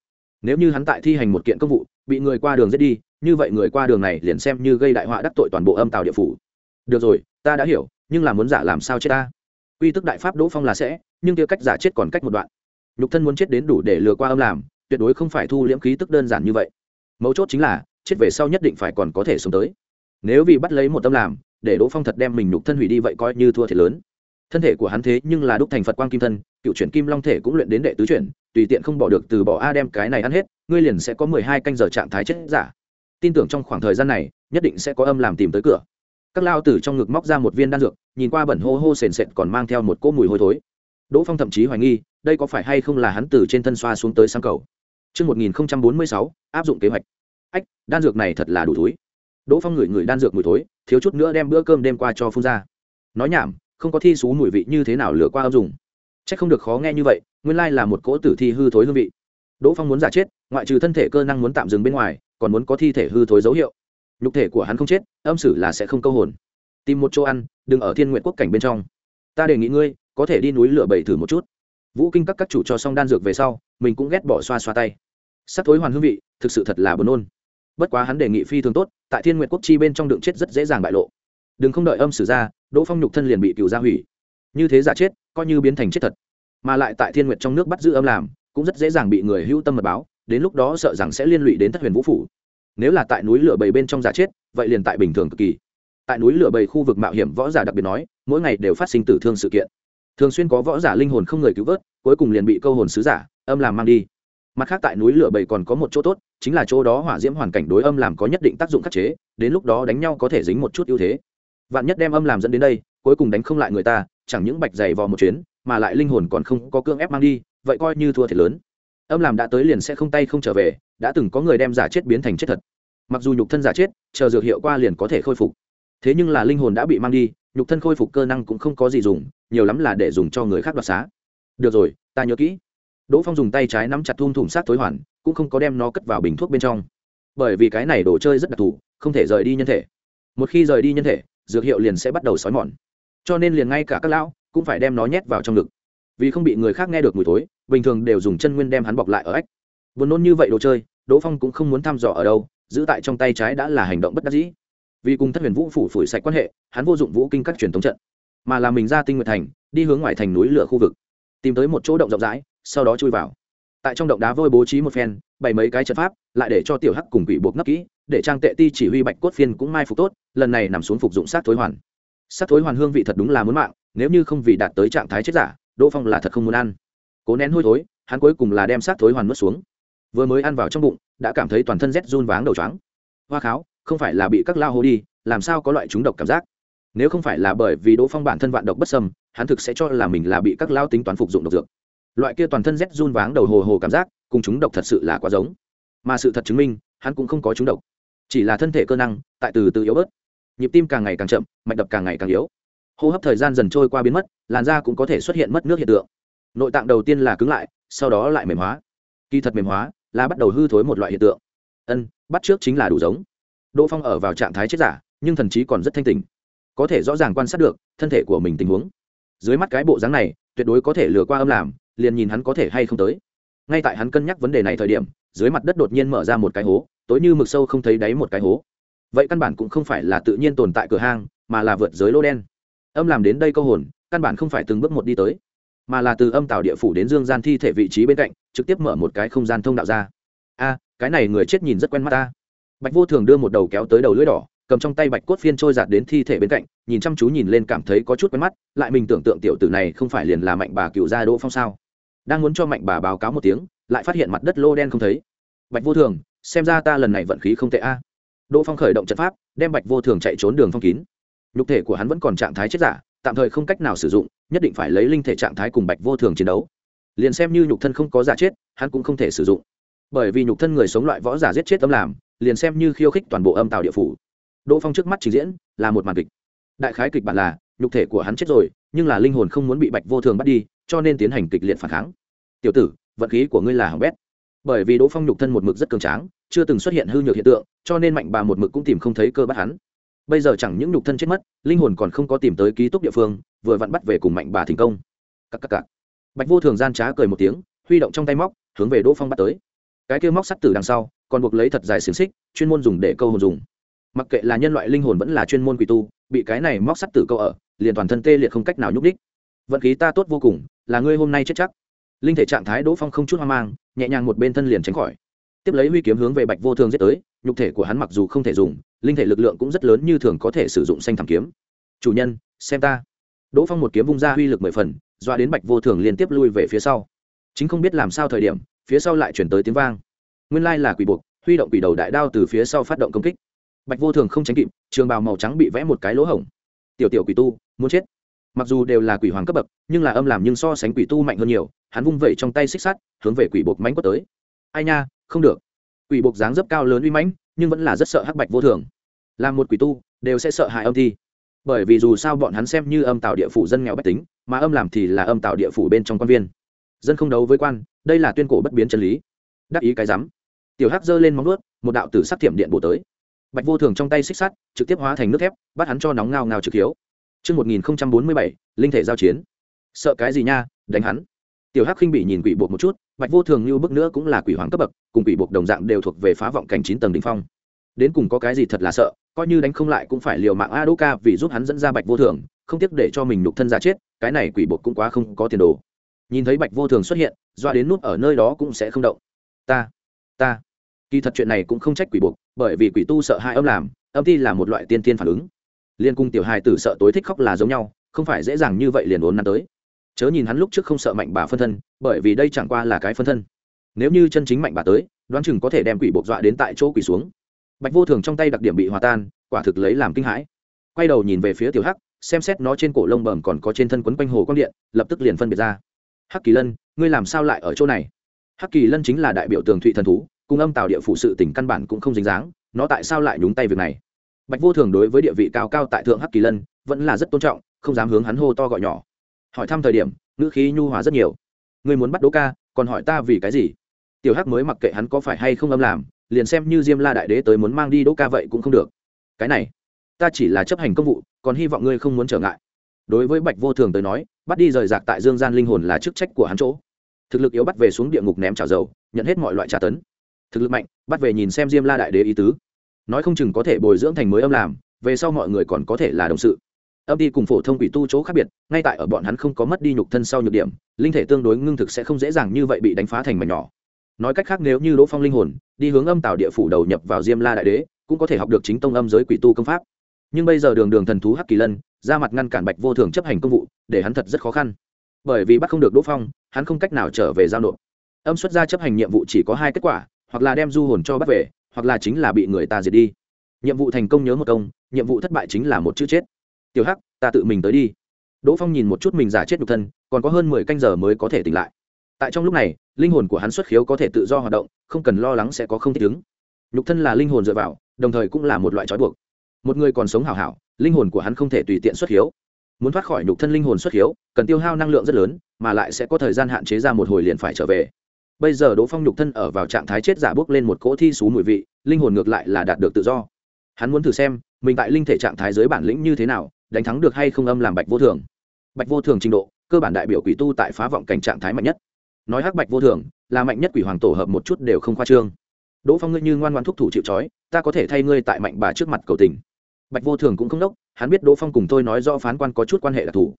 Nếu như hắn tại thi hành một kiện công vụ, bị người qua đường giết đi, như vậy người qua đường này liền xem như gây đại họa đắc tội toàn bộ âm tào địa phủ. Được rồi, ta đã hiểu, nhưng là muốn giả làm sao chết ta? Quy tức đại pháp đỗ phong là sẽ, nhưng tiêu cách giả chết còn cách một đoạn. Nhục thân muốn chết đến đủ để lừa qua âm làm, tuyệt đối không phải thu liễm khí tức đơn giản như vậy. Mấu chốt chính là, chết về sau nhất định phải còn có thể sống tới. Nếu vì bắt lấy một tâm làm, để đỗ phong thật đem mình nhục thân hủy đi vậy coi như thua thiệt lớn thân thể của hắn thế nhưng là đúc thành phật quang kim thân cựu chuyển kim long thể cũng luyện đến đệ tứ chuyển tùy tiện không bỏ được từ bỏ a đem cái này ăn hết ngươi liền sẽ có mười hai canh giờ trạng thái chết giả tin tưởng trong khoảng thời gian này nhất định sẽ có âm làm tìm tới cửa các lao tử trong ngực móc ra một viên đan dược nhìn qua bẩn hô hô sền sệt còn mang theo một cỗ mùi hôi thối đỗ phong thậm chí hoài nghi đây có phải hay không là hắn từ trên thân xoa xuống tới sang cầu Trước 1046, áp dụng kế hoạch. Ách, đan dược này thật là đủ thối. Đỗ Phong ngửi ngửi đan dược mùi thối, thiếu chút nữa đem bữa cơm đêm qua cho phun ra. Nói nhảm, không có thi xú mùi vị như thế nào lừa qua âm dùng. Chắc không được khó nghe như vậy, nguyên lai là một cỗ tử thi hư thối hương vị. Đỗ Phong muốn giả chết, ngoại trừ thân thể cơ năng muốn tạm dừng bên ngoài, còn muốn có thi thể hư thối dấu hiệu. Nhục thể của hắn không chết, âm sử là sẽ không câu hồn. Tìm một chỗ ăn, đừng ở Thiên Nguyện quốc cảnh bên trong. Ta đề nghị ngươi, có thể đi núi lửa bảy thử một chút vũ kinh các các chủ cho xong đan dược về sau mình cũng ghét bỏ xoa xoa tay sắc thối hoàn hương vị thực sự thật là buồn nôn bất quá hắn đề nghị phi thường tốt tại thiên nguyện quốc chi bên trong đựng chết rất dễ dàng bại lộ đừng không đợi âm sử ra đỗ phong nhục thân liền bị cựu gia hủy. Như thế giả chết, coi như biến thành chết thật. Mà lại tại thiên Nguyệt trong nước bắt giữ âm làm, cũng rất dễ dàng bị người hữu tâm mật báo, đến lúc đó sợ rằng sẽ liên lụy đến thất huyền vũ phủ. Nếu là tại núi lửa bầy bên trong giả chết, vậy liền tại bình thường cực kỳ. Tại núi lửa bầy khu vực mạo hiểm võ giả đặc biệt nói, mỗi ngày đều phát sinh tử thương sự kiện. Thường xuyên có võ giả linh hồn không người cứu vớt, cuối cùng liền bị câu hồn sứ giả, âm làm mang đi. Mặt khác tại núi lửa bầy còn có một chỗ tốt, chính là chỗ đó hỏa diễm hoàn cảnh đối âm làm có nhất định tác dụng khắc chế, đến lúc đó đánh nhau có thể dính một chút ưu thế vạn nhất đem âm làm dẫn đến đây, cuối cùng đánh không lại người ta, chẳng những bạch dày vò một chuyến, mà lại linh hồn còn không có cương ép mang đi, vậy coi như thua thiệt lớn. Âm làm đã tới liền sẽ không tay không trở về, đã từng có người đem giả chết biến thành chết thật. Mặc dù nhục thân giả chết, chờ dược hiệu qua liền có thể khôi phục. Thế nhưng là linh hồn đã bị mang đi, nhục thân khôi phục cơ năng cũng không có gì dùng, nhiều lắm là để dùng cho người khác đoạt xá. Được rồi, ta nhớ kỹ. Đỗ phong dùng tay trái nắm chặt thun thủng sát tối hoàn, cũng không có đem nó cất vào bình thuốc bên trong. Bởi vì cái này đồ chơi rất đặc thù, không thể rời đi nhân thể. Một khi rời đi nhân thể dược hiệu liền sẽ bắt đầu xói mòn. Cho nên liền ngay cả các lão cũng phải đem nó nhét vào trong ngực. Vì không bị người khác nghe được mùi thối, bình thường đều dùng chân nguyên đem hắn bọc lại ở ếch buồn nôn như vậy đồ chơi, đỗ phong cũng không muốn thăm dò ở đâu, giữ tại trong tay trái đã là hành động bất đắc dĩ. Vì cùng thất huyền vũ phủ phủi sạch quan hệ, hắn vô dụng vũ kinh các truyền thống trận. Mà là mình ra tinh nguyệt thành, đi hướng ngoài thành núi lửa khu vực. Tìm tới một chỗ động rộng rãi, sau đó chui vào. Tại trong động đá vôi bố trí một phen, bày mấy cái trận pháp, lại để cho tiểu hắc cùng quỷ buộc nấp kỹ để trang tệ ti chỉ huy bạch cốt phiên cũng mai phục tốt, lần này nằm xuống phục dụng sát thối hoàn. Sát thối hoàn hương vị thật đúng là muốn mạng, nếu như không vì đạt tới trạng thái chết giả, đỗ phong là thật không muốn ăn. Cố nén hôi thối, hắn cuối cùng là đem sát thối hoàn nuốt xuống. Vừa mới ăn vào trong bụng, đã cảm thấy toàn thân rét run váng đầu chóng hoa kháo, không phải là bị các lao hô đi, làm sao có loại trúng độc cảm giác? Nếu không phải là bởi vì đỗ phong bản thân vạn độc bất sâm hắn thực sẽ cho là mình là bị các lao tính toán phục dụng độc dược. Loại kia toàn thân rét run váng đầu hồ hồ cảm giác, cùng chúng độc thật sự là quá giống. Mà sự thật chứng minh, hắn cũng không có chúng độc chỉ là thân thể cơ năng, tại từ từ yếu bớt. Nhịp tim càng ngày càng chậm, mạch đập càng ngày càng yếu. Hô hấp thời gian dần trôi qua biến mất, làn da cũng có thể xuất hiện mất nước hiện tượng. Nội tạng đầu tiên là cứng lại, sau đó lại mềm hóa. Kỳ thật mềm hóa là bắt đầu hư thối một loại hiện tượng. Ân, bắt trước chính là đủ giống. Đỗ phong ở vào trạng thái chết giả, nhưng thần trí còn rất thanh tình có thể rõ ràng quan sát được thân thể của mình tình huống. Dưới mắt cái bộ dáng này, tuyệt đối có thể lừa qua âm làm, liền nhìn hắn có thể hay không tới. Ngay tại hắn cân nhắc vấn đề này thời điểm, dưới mặt đất đột nhiên mở ra một cái hố tối như mực sâu không thấy đáy một cái hố. Vậy căn bản cũng không phải là tự nhiên tồn tại cửa hang, mà là vượt giới lô đen. Âm làm đến đây câu hồn, căn bản không phải từng bước một đi tới, mà là từ âm tạo địa phủ đến dương gian thi thể vị trí bên cạnh, trực tiếp mở một cái không gian thông đạo ra. A, cái này người chết nhìn rất quen mắt ta. Bạch vô thường đưa một đầu kéo tới đầu lưỡi đỏ, cầm trong tay bạch cốt phiên trôi giạt đến thi thể bên cạnh, nhìn chăm chú nhìn lên cảm thấy có chút quen mắt, lại mình tưởng tượng tiểu tử này không phải liền là mạnh bà cựu gia đỗ phong sao? Đang muốn cho mạnh bà báo cáo một tiếng, lại phát hiện mặt đất lô đen không thấy. Bạch vô thường xem ra ta lần này vận khí không tệ a. Đỗ phong khởi động trận pháp, đem bạch vô thường chạy trốn đường phong kín. Nhục thể của hắn vẫn còn trạng thái chết giả, tạm thời không cách nào sử dụng, nhất định phải lấy linh thể trạng thái cùng bạch vô thường chiến đấu. Liền xem như nhục thân không có giả chết, hắn cũng không thể sử dụng. Bởi vì nhục thân người sống loại võ giả giết chết âm làm, liền xem như khiêu khích toàn bộ âm tàu địa phủ. Đỗ phong trước mắt trình diễn là một màn kịch. Đại khái kịch bản là, nhục thể của hắn chết rồi, nhưng là linh hồn không muốn bị bạch vô thường bắt đi, cho nên tiến hành kịch liệt phản kháng. Tiểu tử, vận khí của ngươi là hỏng bét. Bởi vì đỗ phong nhục thân một mực rất cường tráng chưa từng xuất hiện hư nhược hiện tượng, cho nên mạnh bà một mực cũng tìm không thấy cơ bắt hắn. Bây giờ chẳng những nhục thân chết mất, linh hồn còn không có tìm tới ký túc địa phương, vừa vặn bắt về cùng mạnh bà thành công. Cắc cắc cắc. bạch vô thường gian trá cười một tiếng, huy động trong tay móc, hướng về đỗ phong bắt tới. Cái kia móc sắt tử đằng sau, còn buộc lấy thật dài xiềng xích, chuyên môn dùng để câu hồn dùng. Mặc kệ là nhân loại linh hồn vẫn là chuyên môn quỷ tu, bị cái này móc sắt tử câu ở, liền toàn thân tê liệt không cách nào nhúc đích vận khí ta tốt vô cùng, là ngươi hôm nay chết chắc. Linh thể trạng thái đỗ phong không chút hoang mang, nhẹ nhàng một bên thân liền tránh khỏi tiếp lấy huy kiếm hướng về bạch vô thường giết tới, nhục thể của hắn mặc dù không thể dùng, linh thể lực lượng cũng rất lớn như thường có thể sử dụng xanh thảm kiếm. Chủ nhân, xem ta. Đỗ phong một kiếm vung ra huy lực mười phần dọa đến bạch vô thường liên tiếp lui về phía sau. Chính không biết làm sao thời điểm, phía sau lại chuyển tới tiếng vang. Nguyên lai là quỷ buộc, huy động quỷ đầu đại đao từ phía sau phát động công kích. Bạch vô thường không tránh kịp, trường bào màu trắng bị vẽ một cái lỗ hổng. Tiểu tiểu quỷ tu, muốn chết. Mặc dù đều là quỷ hoàng cấp bậc, nhưng là âm làm nhưng so sánh quỷ tu mạnh hơn nhiều, hắn vung vẩy trong tay xích sắt, hướng về quỷ buộc mánh quất tới. Ai nha không được. Quỷ buộc dáng dấp cao lớn uy mãnh nhưng vẫn là rất sợ hắc bạch vô thường. Là một quỷ tu đều sẽ sợ hại âm thi. Bởi vì dù sao bọn hắn xem như âm tạo địa phủ dân nghèo bách tính mà âm làm thì là âm tạo địa phủ bên trong quan viên. Dân không đấu với quan đây là tuyên cổ bất biến chân lý. Đắc ý cái rắm. Tiểu hắc giơ lên móng nuốt một đạo tử sắc thiểm điện bổ tới. Bạch vô thường trong tay xích sắt trực tiếp hóa thành nước thép bắt hắn cho nóng ngao ngao trực hiếu. Trước 1047, linh thể giao chiến. Sợ cái gì nha, đánh hắn. Tiểu Hắc khinh bị nhìn quỷ buộc một chút, Bạch Vô Thường như bức nữa cũng là quỷ hoàng cấp bậc, cùng quỷ buộc đồng dạng đều thuộc về phá vọng cảnh chín tầng đỉnh phong. Đến cùng có cái gì thật là sợ, coi như đánh không lại cũng phải liều mạng a Đô ca vì giúp hắn dẫn ra bạch vô thường không tiếc để cho mình nhục thân ra chết cái này quỷ buộc cũng quá không có tiền đồ. Nhìn thấy bạch vô thường xuất hiện doa đến nút ở nơi đó cũng sẽ không động. Ta ta. Kỳ thật chuyện này cũng không trách quỷ buộc bởi vì quỷ tu sợ hai âm làm âm thi là một loại tiên tiên phản ứng. Liên cung tiểu hài tử sợ tối thích khóc là giống nhau không phải dễ dàng như vậy liền ốn nắn tới chớ nhìn hắn lúc trước không sợ mạnh bà phân thân, bởi vì đây chẳng qua là cái phân thân. Nếu như chân chính mạnh bà tới, đoán chừng có thể đem quỷ buộc dọa đến tại chỗ quỷ xuống. Bạch vô thường trong tay đặc điểm bị hòa tan, quả thực lấy làm kinh hãi. Quay đầu nhìn về phía tiểu hắc, xem xét nó trên cổ lông bầm còn có trên thân quấn quanh hồ quang điện, lập tức liền phân biệt ra. Hắc kỳ lân, ngươi làm sao lại ở chỗ này? Hắc kỳ lân chính là đại biểu tường thụy thần thú, cùng âm tạo địa phụ sự tỉnh căn bản cũng không dính dáng, nó tại sao lại nhúng tay việc này? Bạch vô thường đối với địa vị cao cao tại thượng hắc kỳ lân, vẫn là rất tôn trọng, không dám hướng hắn hô to gọi nhỏ hỏi thăm thời điểm, ngữ khí nhu hòa rất nhiều. Ngươi muốn bắt đỗ ca, còn hỏi ta vì cái gì? Tiểu hắc mới mặc kệ hắn có phải hay không âm làm, liền xem như diêm la đại đế tới muốn mang đi đỗ ca vậy cũng không được. Cái này, ta chỉ là chấp hành công vụ, còn hy vọng ngươi không muốn trở ngại. Đối với bạch vô thường tới nói, bắt đi rời rạc tại dương gian linh hồn là chức trách của hắn chỗ. Thực lực yếu bắt về xuống địa ngục ném trào dầu, nhận hết mọi loại trả tấn. Thực lực mạnh, bắt về nhìn xem diêm la đại đế ý tứ. Nói không chừng có thể bồi dưỡng thành mới âm làm, về sau mọi người còn có thể là đồng sự âm ty cùng phổ thông quỷ tu chỗ khác biệt, ngay tại ở bọn hắn không có mất đi nhục thân sau nhược điểm, linh thể tương đối ngưng thực sẽ không dễ dàng như vậy bị đánh phá thành mảnh nhỏ. Nói cách khác nếu như đỗ phong linh hồn đi hướng âm tạo địa phủ đầu nhập vào diêm la đại đế, cũng có thể học được chính tông âm giới quỷ tu công pháp. Nhưng bây giờ đường đường thần thú hắc kỳ lân, ra mặt ngăn cản bạch vô thường chấp hành công vụ, để hắn thật rất khó khăn. Bởi vì bắt không được đỗ phong, hắn không cách nào trở về giao nộp. Âm xuất ra chấp hành nhiệm vụ chỉ có hai kết quả, hoặc là đem du hồn cho bắt về, hoặc là chính là bị người ta diệt đi. Nhiệm vụ thành công nhớ một công, nhiệm vụ thất bại chính là một chữ chết tiểu hắc, ta tự mình tới đi. Đỗ phong nhìn một chút mình giả chết nhục thân, còn có hơn mười canh giờ mới có thể tỉnh lại. Tại trong lúc này, linh hồn của hắn xuất khiếu có thể tự do hoạt động, không cần lo lắng sẽ có không thích ứng. Nhục thân là linh hồn dựa vào, đồng thời cũng là một loại trói buộc. Một người còn sống hảo hảo, linh hồn của hắn không thể tùy tiện xuất hiếu muốn thoát khỏi nhục thân linh hồn xuất hiếu cần tiêu hao năng lượng rất lớn, mà lại sẽ có thời gian hạn chế ra một hồi liền phải trở về. Bây giờ đỗ phong nhục thân ở vào trạng thái chết giả bước lên một cỗ thi xú mùi vị, linh hồn ngược lại là đạt được tự do. Hắn muốn thử xem, mình tại linh thể trạng thái dưới bản lĩnh như thế nào đánh thắng được hay không âm làm bạch vô thường. Bạch vô thường trình độ, cơ bản đại biểu quỷ tu tại phá vọng cảnh trạng thái mạnh nhất. Nói hắc bạch vô thường, là mạnh nhất quỷ hoàng tổ hợp một chút đều không khoa trương. Đỗ phong ngươi như ngoan ngoan thúc thủ chịu trói, ta có thể thay ngươi tại mạnh bà trước mặt cầu tình. Bạch vô thường cũng không đốc, hắn biết đỗ phong cùng tôi nói do phán quan có chút quan hệ đặc thù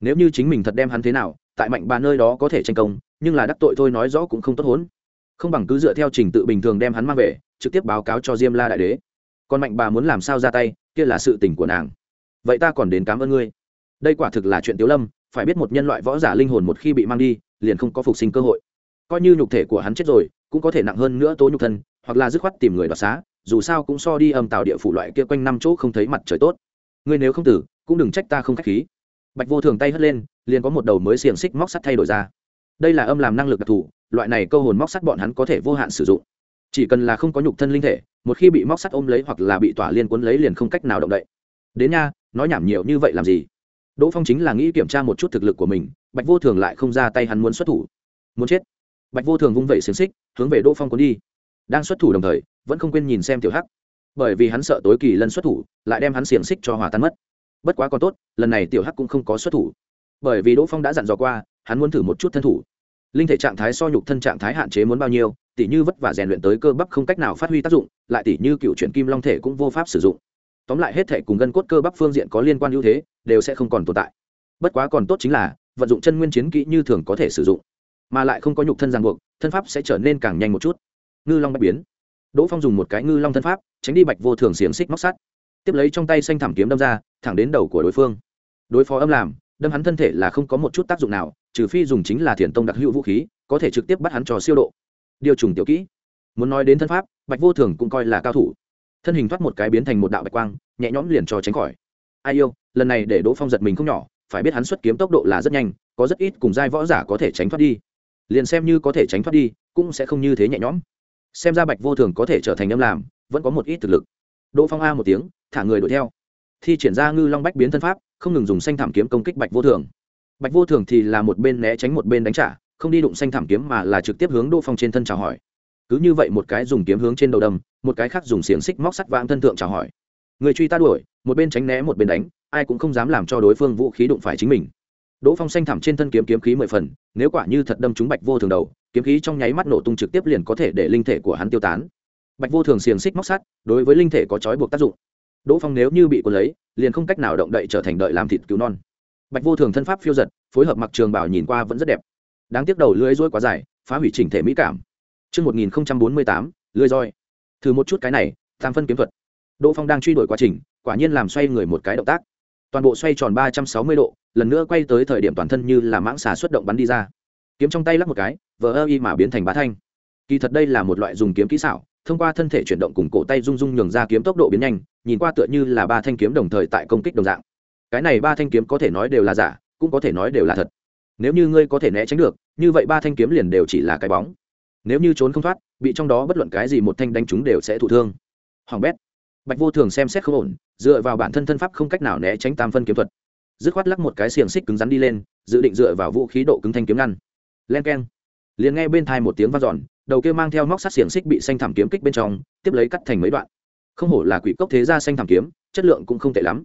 nếu như chính mình thật đem hắn thế nào, tại mạnh bà nơi đó có thể tranh công, nhưng là đắc tội thôi nói rõ cũng không tốt hốn không bằng cứ dựa theo trình tự bình thường đem hắn mang về, trực tiếp báo cáo cho diêm la đại đế. Còn mạnh bà muốn làm sao ra tay, kia là sự tình của nàng vậy ta còn đến cảm ơn ngươi. Đây quả thực là chuyện tiếu lâm, phải biết một nhân loại võ giả linh hồn một khi bị mang đi, liền không có phục sinh cơ hội. Coi như nhục thể của hắn chết rồi, cũng có thể nặng hơn nữa tố nhục thân, hoặc là dứt khoát tìm người đoạt xá, dù sao cũng so đi âm tạo địa phủ loại kia quanh năm chỗ không thấy mặt trời tốt. Ngươi nếu không tử, cũng đừng trách ta không khách khí. Bạch vô thường tay hất lên, liền có một đầu mới xiềng xích móc sắt thay đổi ra. Đây là âm làm năng lực đặc thù, loại này câu hồn móc sắt bọn hắn có thể vô hạn sử dụng. Chỉ cần là không có nhục thân linh thể, một khi bị móc sắt ôm lấy hoặc là bị tỏa liên cuốn lấy liền không cách nào động đậy. Đến nha nói nhảm nhiều như vậy làm gì? Đỗ phong chính là nghĩ kiểm tra một chút thực lực của mình, bạch vô thường lại không ra tay hắn muốn xuất thủ. Muốn chết. Bạch vô thường vung vẩy xiềng xích, hướng về đỗ phong cuốn đi. Đang xuất thủ đồng thời, vẫn không quên nhìn xem tiểu hắc. Bởi vì hắn sợ tối kỳ lân xuất thủ, lại đem hắn xiềng xích cho hòa tan mất. Bất quá còn tốt, lần này tiểu hắc cũng không có xuất thủ. Bởi vì đỗ phong đã dặn dò qua, hắn muốn thử một chút thân thủ. Linh thể trạng thái so nhục thân trạng thái hạn chế muốn bao nhiêu, tỉ như vất vả rèn luyện tới cơ bắp không cách nào phát huy tác dụng, lại tỉ như cựu chuyển kim long thể cũng vô pháp sử dụng tóm lại hết thể cùng gân cốt cơ bắp phương diện có liên quan ưu thế, đều sẽ không còn tồn tại. Bất quá còn tốt chính là, vận dụng chân nguyên chiến kỹ như thường có thể sử dụng, mà lại không có nhục thân ràng buộc, thân pháp sẽ trở nên càng nhanh một chút. Ngư long bạch biến. Đỗ phong dùng một cái ngư long thân pháp, tránh đi bạch vô thường xiềng xích móc sắt. Tiếp lấy trong tay xanh thảm kiếm đâm ra, thẳng đến đầu của đối phương. Đối phó âm làm, đâm hắn thân thể là không có một chút tác dụng nào, trừ phi dùng chính là thiền tông đặc hữu vũ khí, có thể trực tiếp bắt hắn trò siêu độ. Điều trùng tiểu kỹ. Muốn nói đến thân pháp, bạch vô thường cũng coi là cao thủ thân hình thoát một cái biến thành một đạo bạch quang, nhẹ nhõm liền cho tránh khỏi. Ai yêu, lần này để đỗ phong giật mình không nhỏ, phải biết hắn xuất kiếm tốc độ là rất nhanh, có rất ít cùng giai võ giả có thể tránh thoát đi. Liền xem như có thể tránh thoát đi, cũng sẽ không như thế nhẹ nhõm. Xem ra bạch vô thường có thể trở thành âm làm, vẫn có một ít thực lực. Đỗ phong a một tiếng, thả người đuổi theo. Thi triển ra ngư long bách biến thân pháp, không ngừng dùng xanh thảm kiếm công kích bạch vô thường. Bạch vô thường thì là một bên né tránh một bên đánh trả, không đi đụng xanh thảm kiếm mà là trực tiếp hướng đỗ phong trên thân chào hỏi. Cứ như vậy một cái dùng kiếm hướng trên đầu đầm một cái khác dùng xiềng xích móc sắt vang thân thượng chào hỏi. Người truy ta đuổi một bên tránh né một bên đánh ai cũng không dám làm cho đối phương vũ khí đụng phải chính mình. Đỗ phong xanh thảm trên thân kiếm kiếm khí mười phần nếu quả như thật đâm trúng bạch vô thường đầu kiếm khí trong nháy mắt nổ tung trực tiếp liền có thể để linh thể của hắn tiêu tán. Bạch vô thường xiềng xích móc sắt đối với linh thể có trói buộc tác dụng. Đỗ phong nếu như bị cuốn lấy liền không cách nào động đậy trở thành đợi làm thịt cứu non. Bạch vô thường thân pháp phiêu giật phối hợp mặc trường bảo nhìn qua vẫn rất đẹp. Đáng tiếc đầu lưỡi rối quá dài phá hủy chỉnh thể mỹ cảm. Trước 1048, lưỡi roi. Thử một chút cái này, tam phân kiếm thuật. Đỗ Phong đang truy đuổi quá trình, quả nhiên làm xoay người một cái động tác. Toàn bộ xoay tròn 360 độ, lần nữa quay tới thời điểm toàn thân như là mãng xà xuất động bắn đi ra. Kiếm trong tay lắc một cái, vờ ơ y mà biến thành bá thanh. Kỳ thật đây là một loại dùng kiếm kỹ xảo, thông qua thân thể chuyển động cùng cổ tay rung rung nhường ra kiếm tốc độ biến nhanh, nhìn qua tựa như là ba thanh kiếm đồng thời tại công kích đồng dạng. Cái này ba thanh kiếm có thể nói đều là giả, cũng có thể nói đều là thật nếu như ngươi có thể né tránh được như vậy ba thanh kiếm liền đều chỉ là cái bóng nếu như trốn không thoát bị trong đó bất luận cái gì một thanh đánh chúng đều sẽ thụ thương. Hoàng bét. Bạch vô thường xem xét không ổn, dựa vào bản thân thân pháp không cách nào né tránh tam phân kiếm thuật. Dứt khoát lắc một cái xiềng xích cứng rắn đi lên, dự định dựa vào vũ khí độ cứng thanh kiếm ngăn. Len k e n liền nghe bên thai một tiếng v a n giòn đầu kia mang theo móc sắt xiềng xích bị xanh thảm kiếm kích bên trong, tiếp lấy cắt thành mấy đoạn. Không hổ là quỷ cốc thế gia xanh thảm kiếm, chất lượng cũng không tệ lắm.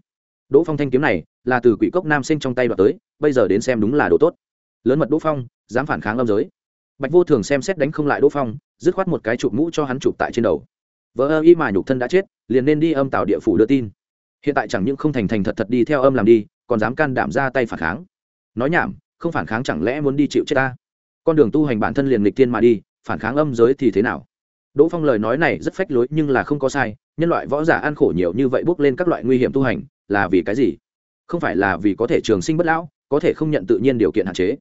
Đỗ phong thanh kiếm này là từ quỷ cốc nam sinh trong tay đoạt tới, bây giờ đến xem đúng là đồ tốt. Lớn mật đỗ phong, dám phản kháng âm giới bạch vô thường xem xét đánh không lại đỗ phong, dứt khoát một cái chụp mũ cho hắn chụp tại trên đầu. Vợ ơ y mà nhục thân đã chết, liền nên đi âm tạo địa phủ đưa tin. Hiện tại chẳng những không thành thành thật thật đi theo âm làm đi, còn dám can đảm ra tay phản kháng. Nói nhảm, không phản kháng chẳng lẽ muốn đi chịu chết ta? Con đường tu hành bản thân liền lịch tiên mà đi, phản kháng âm giới thì thế nào? Đỗ phong lời nói này rất phách lối nhưng là không có sai, nhân loại võ giả ăn khổ nhiều như vậy bước lên các loại nguy hiểm tu hành, là vì cái gì? Không phải là vì có thể trường sinh bất lão, có thể không nhận tự nhiên điều kiện hạn chế.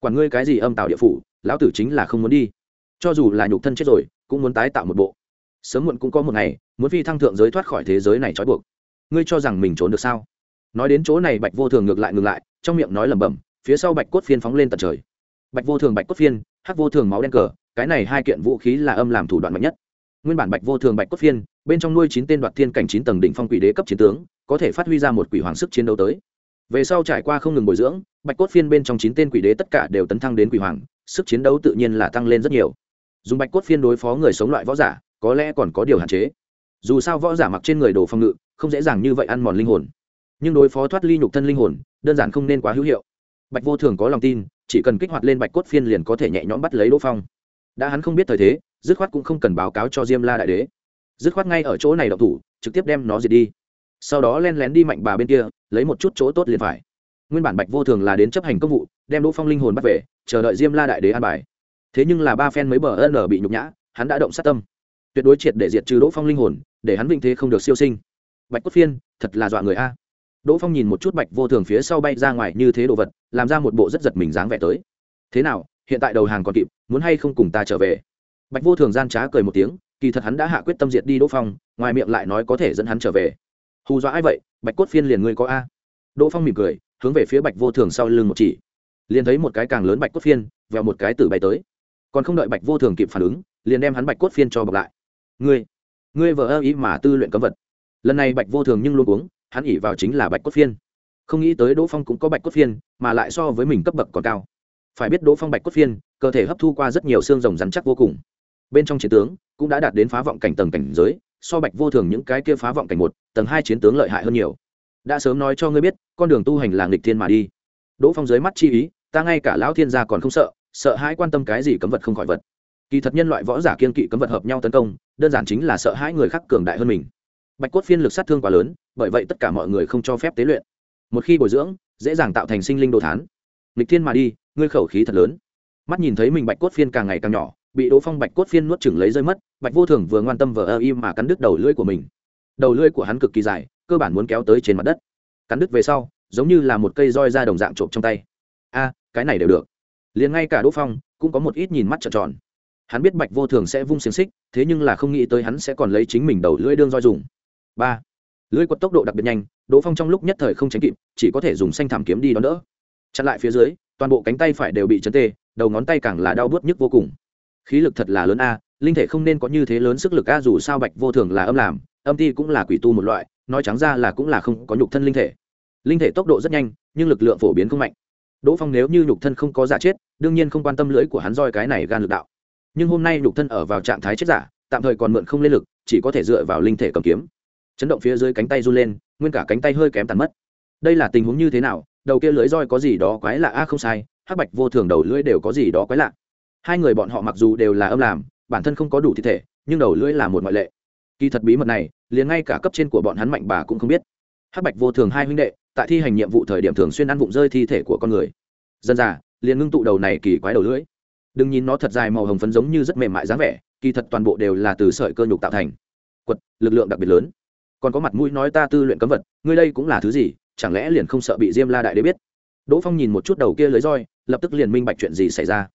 Quản ngươi cái gì âm tạo địa phủ lão tử chính là không muốn đi. Cho dù là nhục thân chết rồi, cũng muốn tái tạo một bộ. Sớm muộn cũng có một ngày, muốn phi thăng thượng giới thoát khỏi thế giới này trói buộc. Ngươi cho rằng mình trốn được sao? Nói đến chỗ này, bạch vô thường ngược lại ngược lại, trong miệng nói lẩm bẩm, phía sau bạch cốt phiên phóng lên tận trời. Bạch vô thường, bạch cốt phiên, hắc vô thường máu đen cờ, cái này hai kiện vũ khí là âm làm thủ đoạn mạnh nhất. Nguyên bản bạch vô thường, bạch cốt phiên, bên trong nuôi chín tên đoạt thiên cảnh chín tầng đỉnh phong quỷ đế cấp chiến tướng, có thể phát huy ra một quỷ hoàng sức chiến đấu tới. Về sau trải qua không ngừng bồi dưỡng, bạch cốt phiên bên trong chín tên quỷ đế tất cả đều tấn thăng đến quỷ hoàng sức chiến đấu tự nhiên là tăng lên rất nhiều. Dùng bạch cốt phiên đối phó người sống loại võ giả, có lẽ còn có điều hạn chế. Dù sao võ giả mặc trên người đồ phòng ngự, không dễ dàng như vậy ăn mòn linh hồn. Nhưng đối phó thoát ly nhục thân linh hồn, đơn giản không nên quá hữu hiệu. Bạch vô thường có lòng tin, chỉ cần kích hoạt lên bạch cốt phiên liền có thể nhẹ nhõm bắt lấy đỗ phong. Đã hắn không biết thời thế, dứt khoát cũng không cần báo cáo cho diêm la đại đế. Dứt khoát ngay ở chỗ này đậu thủ, trực tiếp đem nó diệt đi. Sau đó len lén đi mạnh bà bên kia, lấy một chút chỗ tốt liền phải nguyên bản bạch vô thường là đến chấp hành công vụ, đem đỗ phong linh hồn bắt về, chờ đợi diêm la đại đế an bài. Thế nhưng là ba phen mới bờ ân bị nhục nhã, hắn đã động sát tâm. Tuyệt đối triệt để diệt trừ đỗ phong linh hồn, để hắn vinh thế không được siêu sinh. Bạch cốt phiên, thật là dọa người a. Đỗ phong nhìn một chút bạch vô thường phía sau bay ra ngoài như thế đồ vật, làm ra một bộ rất giật mình dáng vẻ tới. Thế nào, hiện tại đầu hàng còn kịp, muốn hay không cùng ta trở về? Bạch vô thường gian trá cười một tiếng, kỳ thật hắn đã hạ quyết tâm diệt đi đỗ phong, ngoài miệng lại nói có thể dẫn hắn trở về. Hù dọa ai vậy, bạch cốt phiên liền ngươi có a. Đỗ phong mỉm cười hướng về phía bạch vô thường sau lưng một chỉ. Liền thấy một cái càng lớn bạch cốt phiên vèo một cái tử bay tới. Còn không đợi bạch vô thường kịp phản ứng, liền đem hắn bạch cốt phiên cho bọc lại. Ngươi ngươi vợ ơ ý mà tư luyện cấm vật. Lần này bạch vô thường nhưng luôn uống hắn ỉ vào chính là bạch cốt phiên. Không nghĩ tới đỗ phong cũng có bạch cốt phiên, mà lại so với mình cấp bậc còn cao. Phải biết đỗ phong bạch cốt phiên, cơ thể hấp thu qua rất nhiều xương rồng rắn chắc vô cùng. Bên trong chiến tướng cũng đã đạt đến phá vọng cảnh tầng cảnh giới, so bạch vô thường những cái kia phá vọng cảnh một, tầng hai chiến tướng lợi hại hơn nhiều đã sớm nói cho ngươi biết, con đường tu hành là nghịch thiên mà đi. Đỗ phong dưới mắt chi ý, ta ngay cả lão thiên gia còn không sợ sợ hãi quan tâm cái gì cấm vật không khỏi vật. Kỳ thật nhân loại võ giả kiên kỵ cấm vật hợp nhau tấn công, đơn giản chính là sợ hãi người khác cường đại hơn mình. Bạch cốt phiên lực sát thương quá lớn, bởi vậy tất cả mọi người không cho phép tế luyện. Một khi bồi dưỡng, dễ dàng tạo thành sinh linh đồ thán. Nghịch thiên mà đi, ngươi khẩu khí thật lớn. Mắt nhìn thấy mình bạch cốt phiên càng ngày càng nhỏ, bị đỗ phong bạch cốt phiên nuốt chừng lấy rơi mất, bạch vô thường vừa ngoan tâm vờ ơ im mà cắn đứt đầu lưỡi của mình. Đầu lưỡi của hắn cực kỳ dài cơ bản muốn kéo tới trên mặt đất. Cắn đứt về sau, giống như là một cây roi ra đồng dạng trộm trong tay. A, cái này đều được. Liền ngay cả đỗ phong cũng có một ít nhìn mắt trợn tròn. Hắn biết bạch vô thường sẽ vung xiềng xích, thế nhưng là không nghĩ tới hắn sẽ còn lấy chính mình đầu lưỡi đương roi dùng. Ba, lưỡi quật tốc độ đặc biệt nhanh, đỗ phong trong lúc nhất thời không tránh kịp, chỉ có thể dùng xanh thảm kiếm đi đón đỡ. Chặn lại phía dưới, toàn bộ cánh tay phải đều bị chấn tê, đầu ngón tay càng là đau bớt nhức vô cùng. Khí lực thật là lớn a, linh thể không nên có như thế lớn sức lực a, dù sao bạch vô thường là âm làm, âm ti cũng là quỷ tu một loại nói trắng ra là cũng là không có nhục thân linh thể. Linh thể tốc độ rất nhanh, nhưng lực lượng phổ biến không mạnh. Đỗ phong nếu như nhục thân không có giả chết, đương nhiên không quan tâm lưỡi của hắn roi cái này gan lực đạo. Nhưng hôm nay nhục thân ở vào trạng thái chết giả, tạm thời còn mượn không lên lực, chỉ có thể dựa vào linh thể cầm kiếm. Chấn động phía dưới cánh tay run lên, nguyên cả cánh tay hơi kém tàn mất. Đây là tình huống như thế nào? Đầu kia lưỡi roi có gì đó quái lạ? A không sai, hắc bạch vô thường đầu lưỡi đều có gì đó quái lạ. Hai người bọn họ mặc dù đều là âm làm, bản thân không có đủ thi thể, nhưng đầu lưỡi là một ngoại lệ. Kỳ thật bí mật này liền ngay cả cấp trên của bọn hắn mạnh bà cũng không biết. Hắc bạch vô thường hai huynh đệ, tại thi hành nhiệm vụ thời điểm thường xuyên ăn vụng rơi thi thể của con người. Dân già, liền ngưng tụ đầu này kỳ quái đầu lưỡi. Đừng nhìn nó thật dài màu hồng phấn giống như rất mềm mại dáng vẻ, kỳ thật toàn bộ đều là từ sợi cơ nhục tạo thành. Quật, lực lượng đặc biệt lớn. Còn có mặt mũi nói ta tư luyện cấm vật, ngươi đây cũng là thứ gì, chẳng lẽ liền không sợ bị diêm la đại đế biết? Đỗ phong nhìn một chút đầu kia lưới roi, lập tức liền minh bạch chuyện gì xảy ra.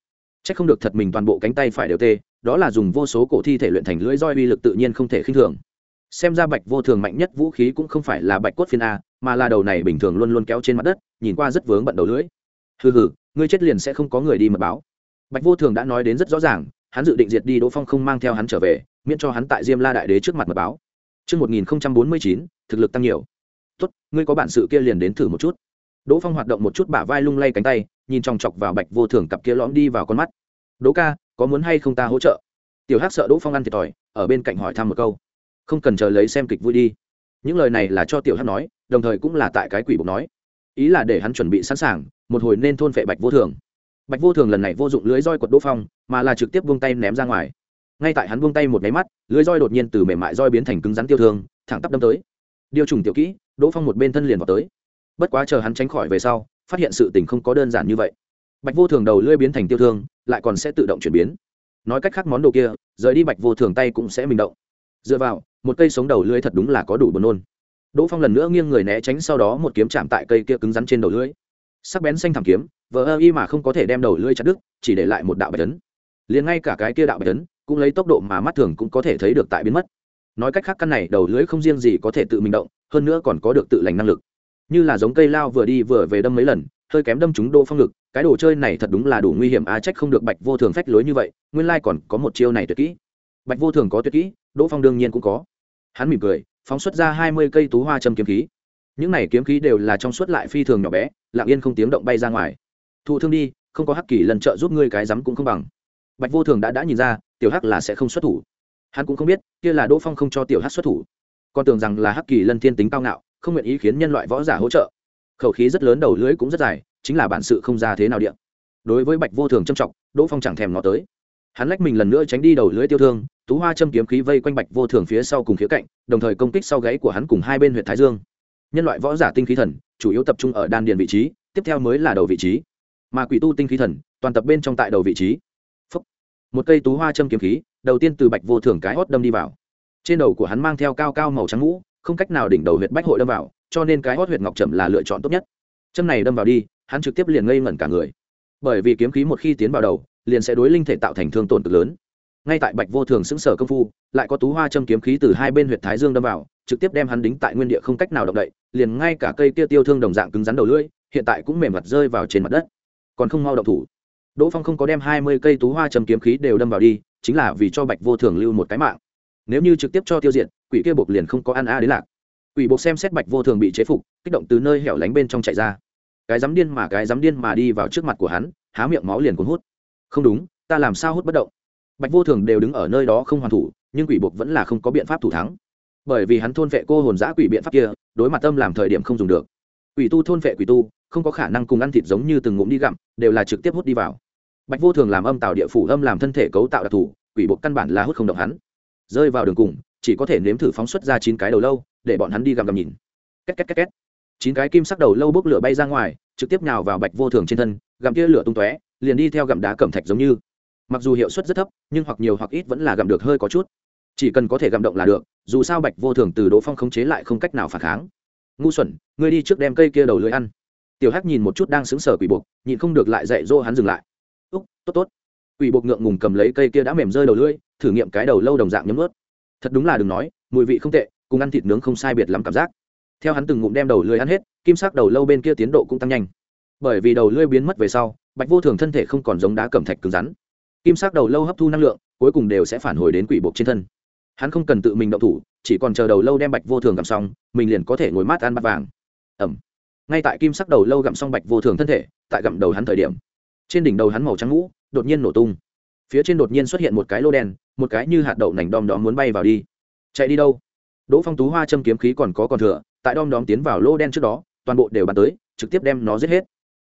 C h ắ c không được thật mình toàn bộ cánh tay phải đều tê, đó là dùng vô số cổ thi thể luyện thành lưỡi roi uy lực tự nhiên không thể khinh thường xem ra bạch vô thường mạnh nhất vũ khí cũng không phải là bạch cốt phiên a mà là đầu này bình thường luôn luôn kéo trên mặt đất nhìn qua rất vướng bận đầu lưỡi hừ hừ ngươi chết liền sẽ không có người đi mật báo bạch vô thường đã nói đến rất rõ ràng hắn dự định diệt đi đỗ phong không mang theo hắn trở về miễn cho hắn tại diêm la đại đế trước mặt mật báo Trước 1049, thực lực tăng nhiều. Tốt, ngươi có bản sự kia liền đến thử một chút. Đỗ Phong hoạt động một chút bả vai lung lay cánh tay, nhìn chòng chọc vào Bạch Vô Thường cặp kia lõm đi vào con mắt. "Đỗ ca, có muốn hay không ta hỗ trợ?" Tiểu Hắc sợ Đỗ Phong ăn thiệt thòi, ở bên cạnh hỏi thăm một câu. "Không cần chờ lấy xem kịch vui đi." Những lời này là cho Tiểu Hắc nói, đồng thời cũng là tại cái quỷ bục nói. Ý là để hắn chuẩn bị sẵn sàng, một hồi nên thôn vệ Bạch Vô Thường. Bạch Vô Thường lần này vô dụng lưới roi quật Đỗ Phong, mà là trực tiếp buông tay ném ra ngoài. Ngay tại hắn buông tay một máy mắt, lưới roi đột nhiên từ mềm mại roi biến thành cứng rắn tiêu thương, thẳng tắp đâm tới. Điều trùng tiểu kỹ, Đỗ Phong một bên thân liền vào tới bất quá chờ hắn tránh khỏi về sau phát hiện sự tình không có đơn giản như vậy bạch vô thường đầu lưỡi biến thành tiêu thương lại còn sẽ tự động chuyển biến nói cách khác món đồ kia rời đi bạch vô thường tay cũng sẽ mình động dựa vào một cây sống đầu lưỡi thật đúng là có đủ buồn nôn. Đỗ phong lần nữa nghiêng người né tránh sau đó một kiếm chạm tại cây kia cứng rắn trên đầu lưỡi sắc bén xanh thảm kiếm vờ ơ y mà không có thể đem đầu lưỡi chặt đứt chỉ để lại một đạo bạch tấn liền ngay cả cái kia đạo bạch tấn cũng lấy tốc độ mà mắt thường cũng có thể thấy được tại biến mất. Nói cách khác căn này đầu lưỡi không riêng gì có thể tự mình động hơn nữa còn có được tự lành năng lực. Như là giống cây lao vừa đi vừa về đâm mấy lần hơi kém đâm chúng đỗ phong lực, cái đồ chơi này thật đúng là đủ nguy hiểm a trách không được bạch vô thường phách lối như vậy nguyên lai còn có một chiêu này tuyệt kỹ. Bạch vô thường có tuyệt kỹ đỗ phong đương nhiên cũng có hắn mỉm cười, phóng xuất ra hai mươi cây tú hoa châm kiếm khí. Những này kiếm khí đều là trong suốt lại phi thường nhỏ bé, lặng yên không tiếng động bay ra ngoài. Thụ thương đi, không có hắc kỳ lần trợ giúp ngươi cái rắm cũng không bằng. Bạch vô thường đã đã nhìn ra, tiểu hắc là sẽ không xuất thủ. Hắn cũng không biết, kia là đỗ phong không cho tiểu hắc xuất thủ. Con tưởng rằng là hắc kỳ lân thiên tính cao ngạo, không nguyện ý khiến nhân loại võ giả hỗ trợ. Khẩu khí rất lớn đầu lưới cũng rất dài, chính là bản sự không ra thế nào điện đối với bạch vô thường trâm trọng, đỗ phong chẳng thèm ngó tới hắn lách mình lần nữa tránh đi đầu lưới tiêu thương, tú hoa châm kiếm khí vây quanh bạch vô thường phía sau cùng khía cạnh, đồng thời công kích sau gáy của hắn cùng hai bên huyện thái dương. Nhân loại võ giả tinh khí thần, chủ yếu tập trung ở đan điền vị trí, tiếp theo mới là đầu vị trí. Mà quỷ tu tinh khí thần, toàn tập bên trong tại đầu vị trí. Phúc. một cây tú hoa châm kiếm khí, đầu tiên từ bạch vô thường cái hót đâm đi vào. Trên đầu của hắn mang theo cao cao màu trắng mũ không cách nào đỉnh đầu huyệt bách hội đâm vào, cho nên cái hót huyệt ngọc trầm là lựa chọn tốt nhất. Châm này đâm vào đi, hắn trực tiếp liền ngây ngẩn cả người. Bởi vì kiếm khí một khi tiến vào đầu liền sẽ đối linh thể tạo thành thương tổn cực lớn. Ngay tại bạch vô thường xứng sở công phu, lại có tú hoa châm kiếm khí từ hai bên huyệt thái dương đâm vào, trực tiếp đem hắn đính tại nguyên địa không cách nào động đậy, liền ngay cả cây kia tiêu thương đồng dạng cứng rắn đầu lưỡi, hiện tại cũng mềm mặt rơi vào trên mặt đất. Còn không mau động thủ. Đỗ phong không có đem hai mươi cây tú hoa châm kiếm khí đều đâm vào đi, chính là vì cho bạch vô thường lưu một cái mạng. Nếu như trực tiếp cho tiêu diệt, quỷ kia buộc liền không có ăn a đến lạc. Quỷ buộc xem xét bạch vô thường bị chế phục, kích động từ nơi hẻo lánh bên trong chạy ra. Cái dám điên mà cái dám điên mà đi vào trước mặt của hắn, há miệng máu liền cuốn hút không đúng, ta làm sao hút bất động? Bạch vô thường đều đứng ở nơi đó không hoàn thủ, nhưng quỷ buộc vẫn là không có biện pháp thủ thắng. Bởi vì hắn thôn vệ cô hồn giã quỷ biện pháp kia, đối mặt tâm làm thời điểm không dùng được. Quỷ tu thôn vệ quỷ tu, không có khả năng cùng ăn thịt giống như từng ngụm đi gặm, đều là trực tiếp hút đi vào. Bạch vô thường làm âm tạo địa phủ âm làm thân thể cấu tạo đặc thù, quỷ buộc căn bản là hút không động hắn. Rơi vào đường cùng, chỉ có thể nếm thử phóng xuất ra chín cái đầu lâu, để bọn hắn đi gặm gặm nhìn. Két két két két. Chín cái kim sắc đầu lâu bốc lửa bay ra ngoài, trực tiếp nhào vào bạch vô thường trên thân, gặm kia lửa tung tóe liền đi theo gặm đá cẩm thạch giống như. Mặc dù hiệu suất rất thấp, nhưng hoặc nhiều hoặc ít vẫn là gặm được hơi có chút. Chỉ cần có thể gặm động là được, dù sao bạch vô thường từ đỗ phong khống chế lại không cách nào phản kháng. Ngu xuẩn, ngươi đi trước đem cây kia đầu lưới ăn. Tiểu hắc nhìn một chút đang xứng sở quỷ buộc, nhịn không được lại dạy dỗ hắn dừng lại. Úc, tốt tốt. Quỷ buộc ngượng ngùng cầm lấy cây kia đã mềm rơi đầu lưỡi, thử nghiệm cái đầu lâu đồng dạng nhấm ướt thật đúng là đừng nói, mùi vị không tệ, cùng ăn thịt nướng không sai biệt lắm cảm giác. Theo hắn từng ngụm đem đầu lưỡi ăn hết, kim sắc đầu lâu bên kia tiến độ cũng tăng nhanh bởi vì đầu lưỡi biến mất về sau, bạch vô thường thân thể không còn giống đá cẩm thạch cứng rắn. Kim sắc đầu lâu hấp thu năng lượng, cuối cùng đều sẽ phản hồi đến quỷ buộc trên thân. Hắn không cần tự mình động thủ, chỉ còn chờ đầu lâu đem bạch vô thường gặm xong, mình liền có thể ngồi mát ăn bát vàng. Ẩm ngay tại kim sắc đầu lâu gặm xong bạch vô thường thân thể, tại gặm đầu hắn thời điểm, trên đỉnh đầu hắn màu trắng ngũ, đột nhiên nổ tung. Phía trên đột nhiên xuất hiện một cái lô đen, một cái như hạt đậu nành đom đóm muốn bay vào đi. Chạy đi đâu? Đỗ phong tú hoa châm kiếm khí còn có còn thừa, tại đom đóm tiến vào lô đen trước đó, toàn bộ đều bắn tới, trực tiếp đem nó giết hết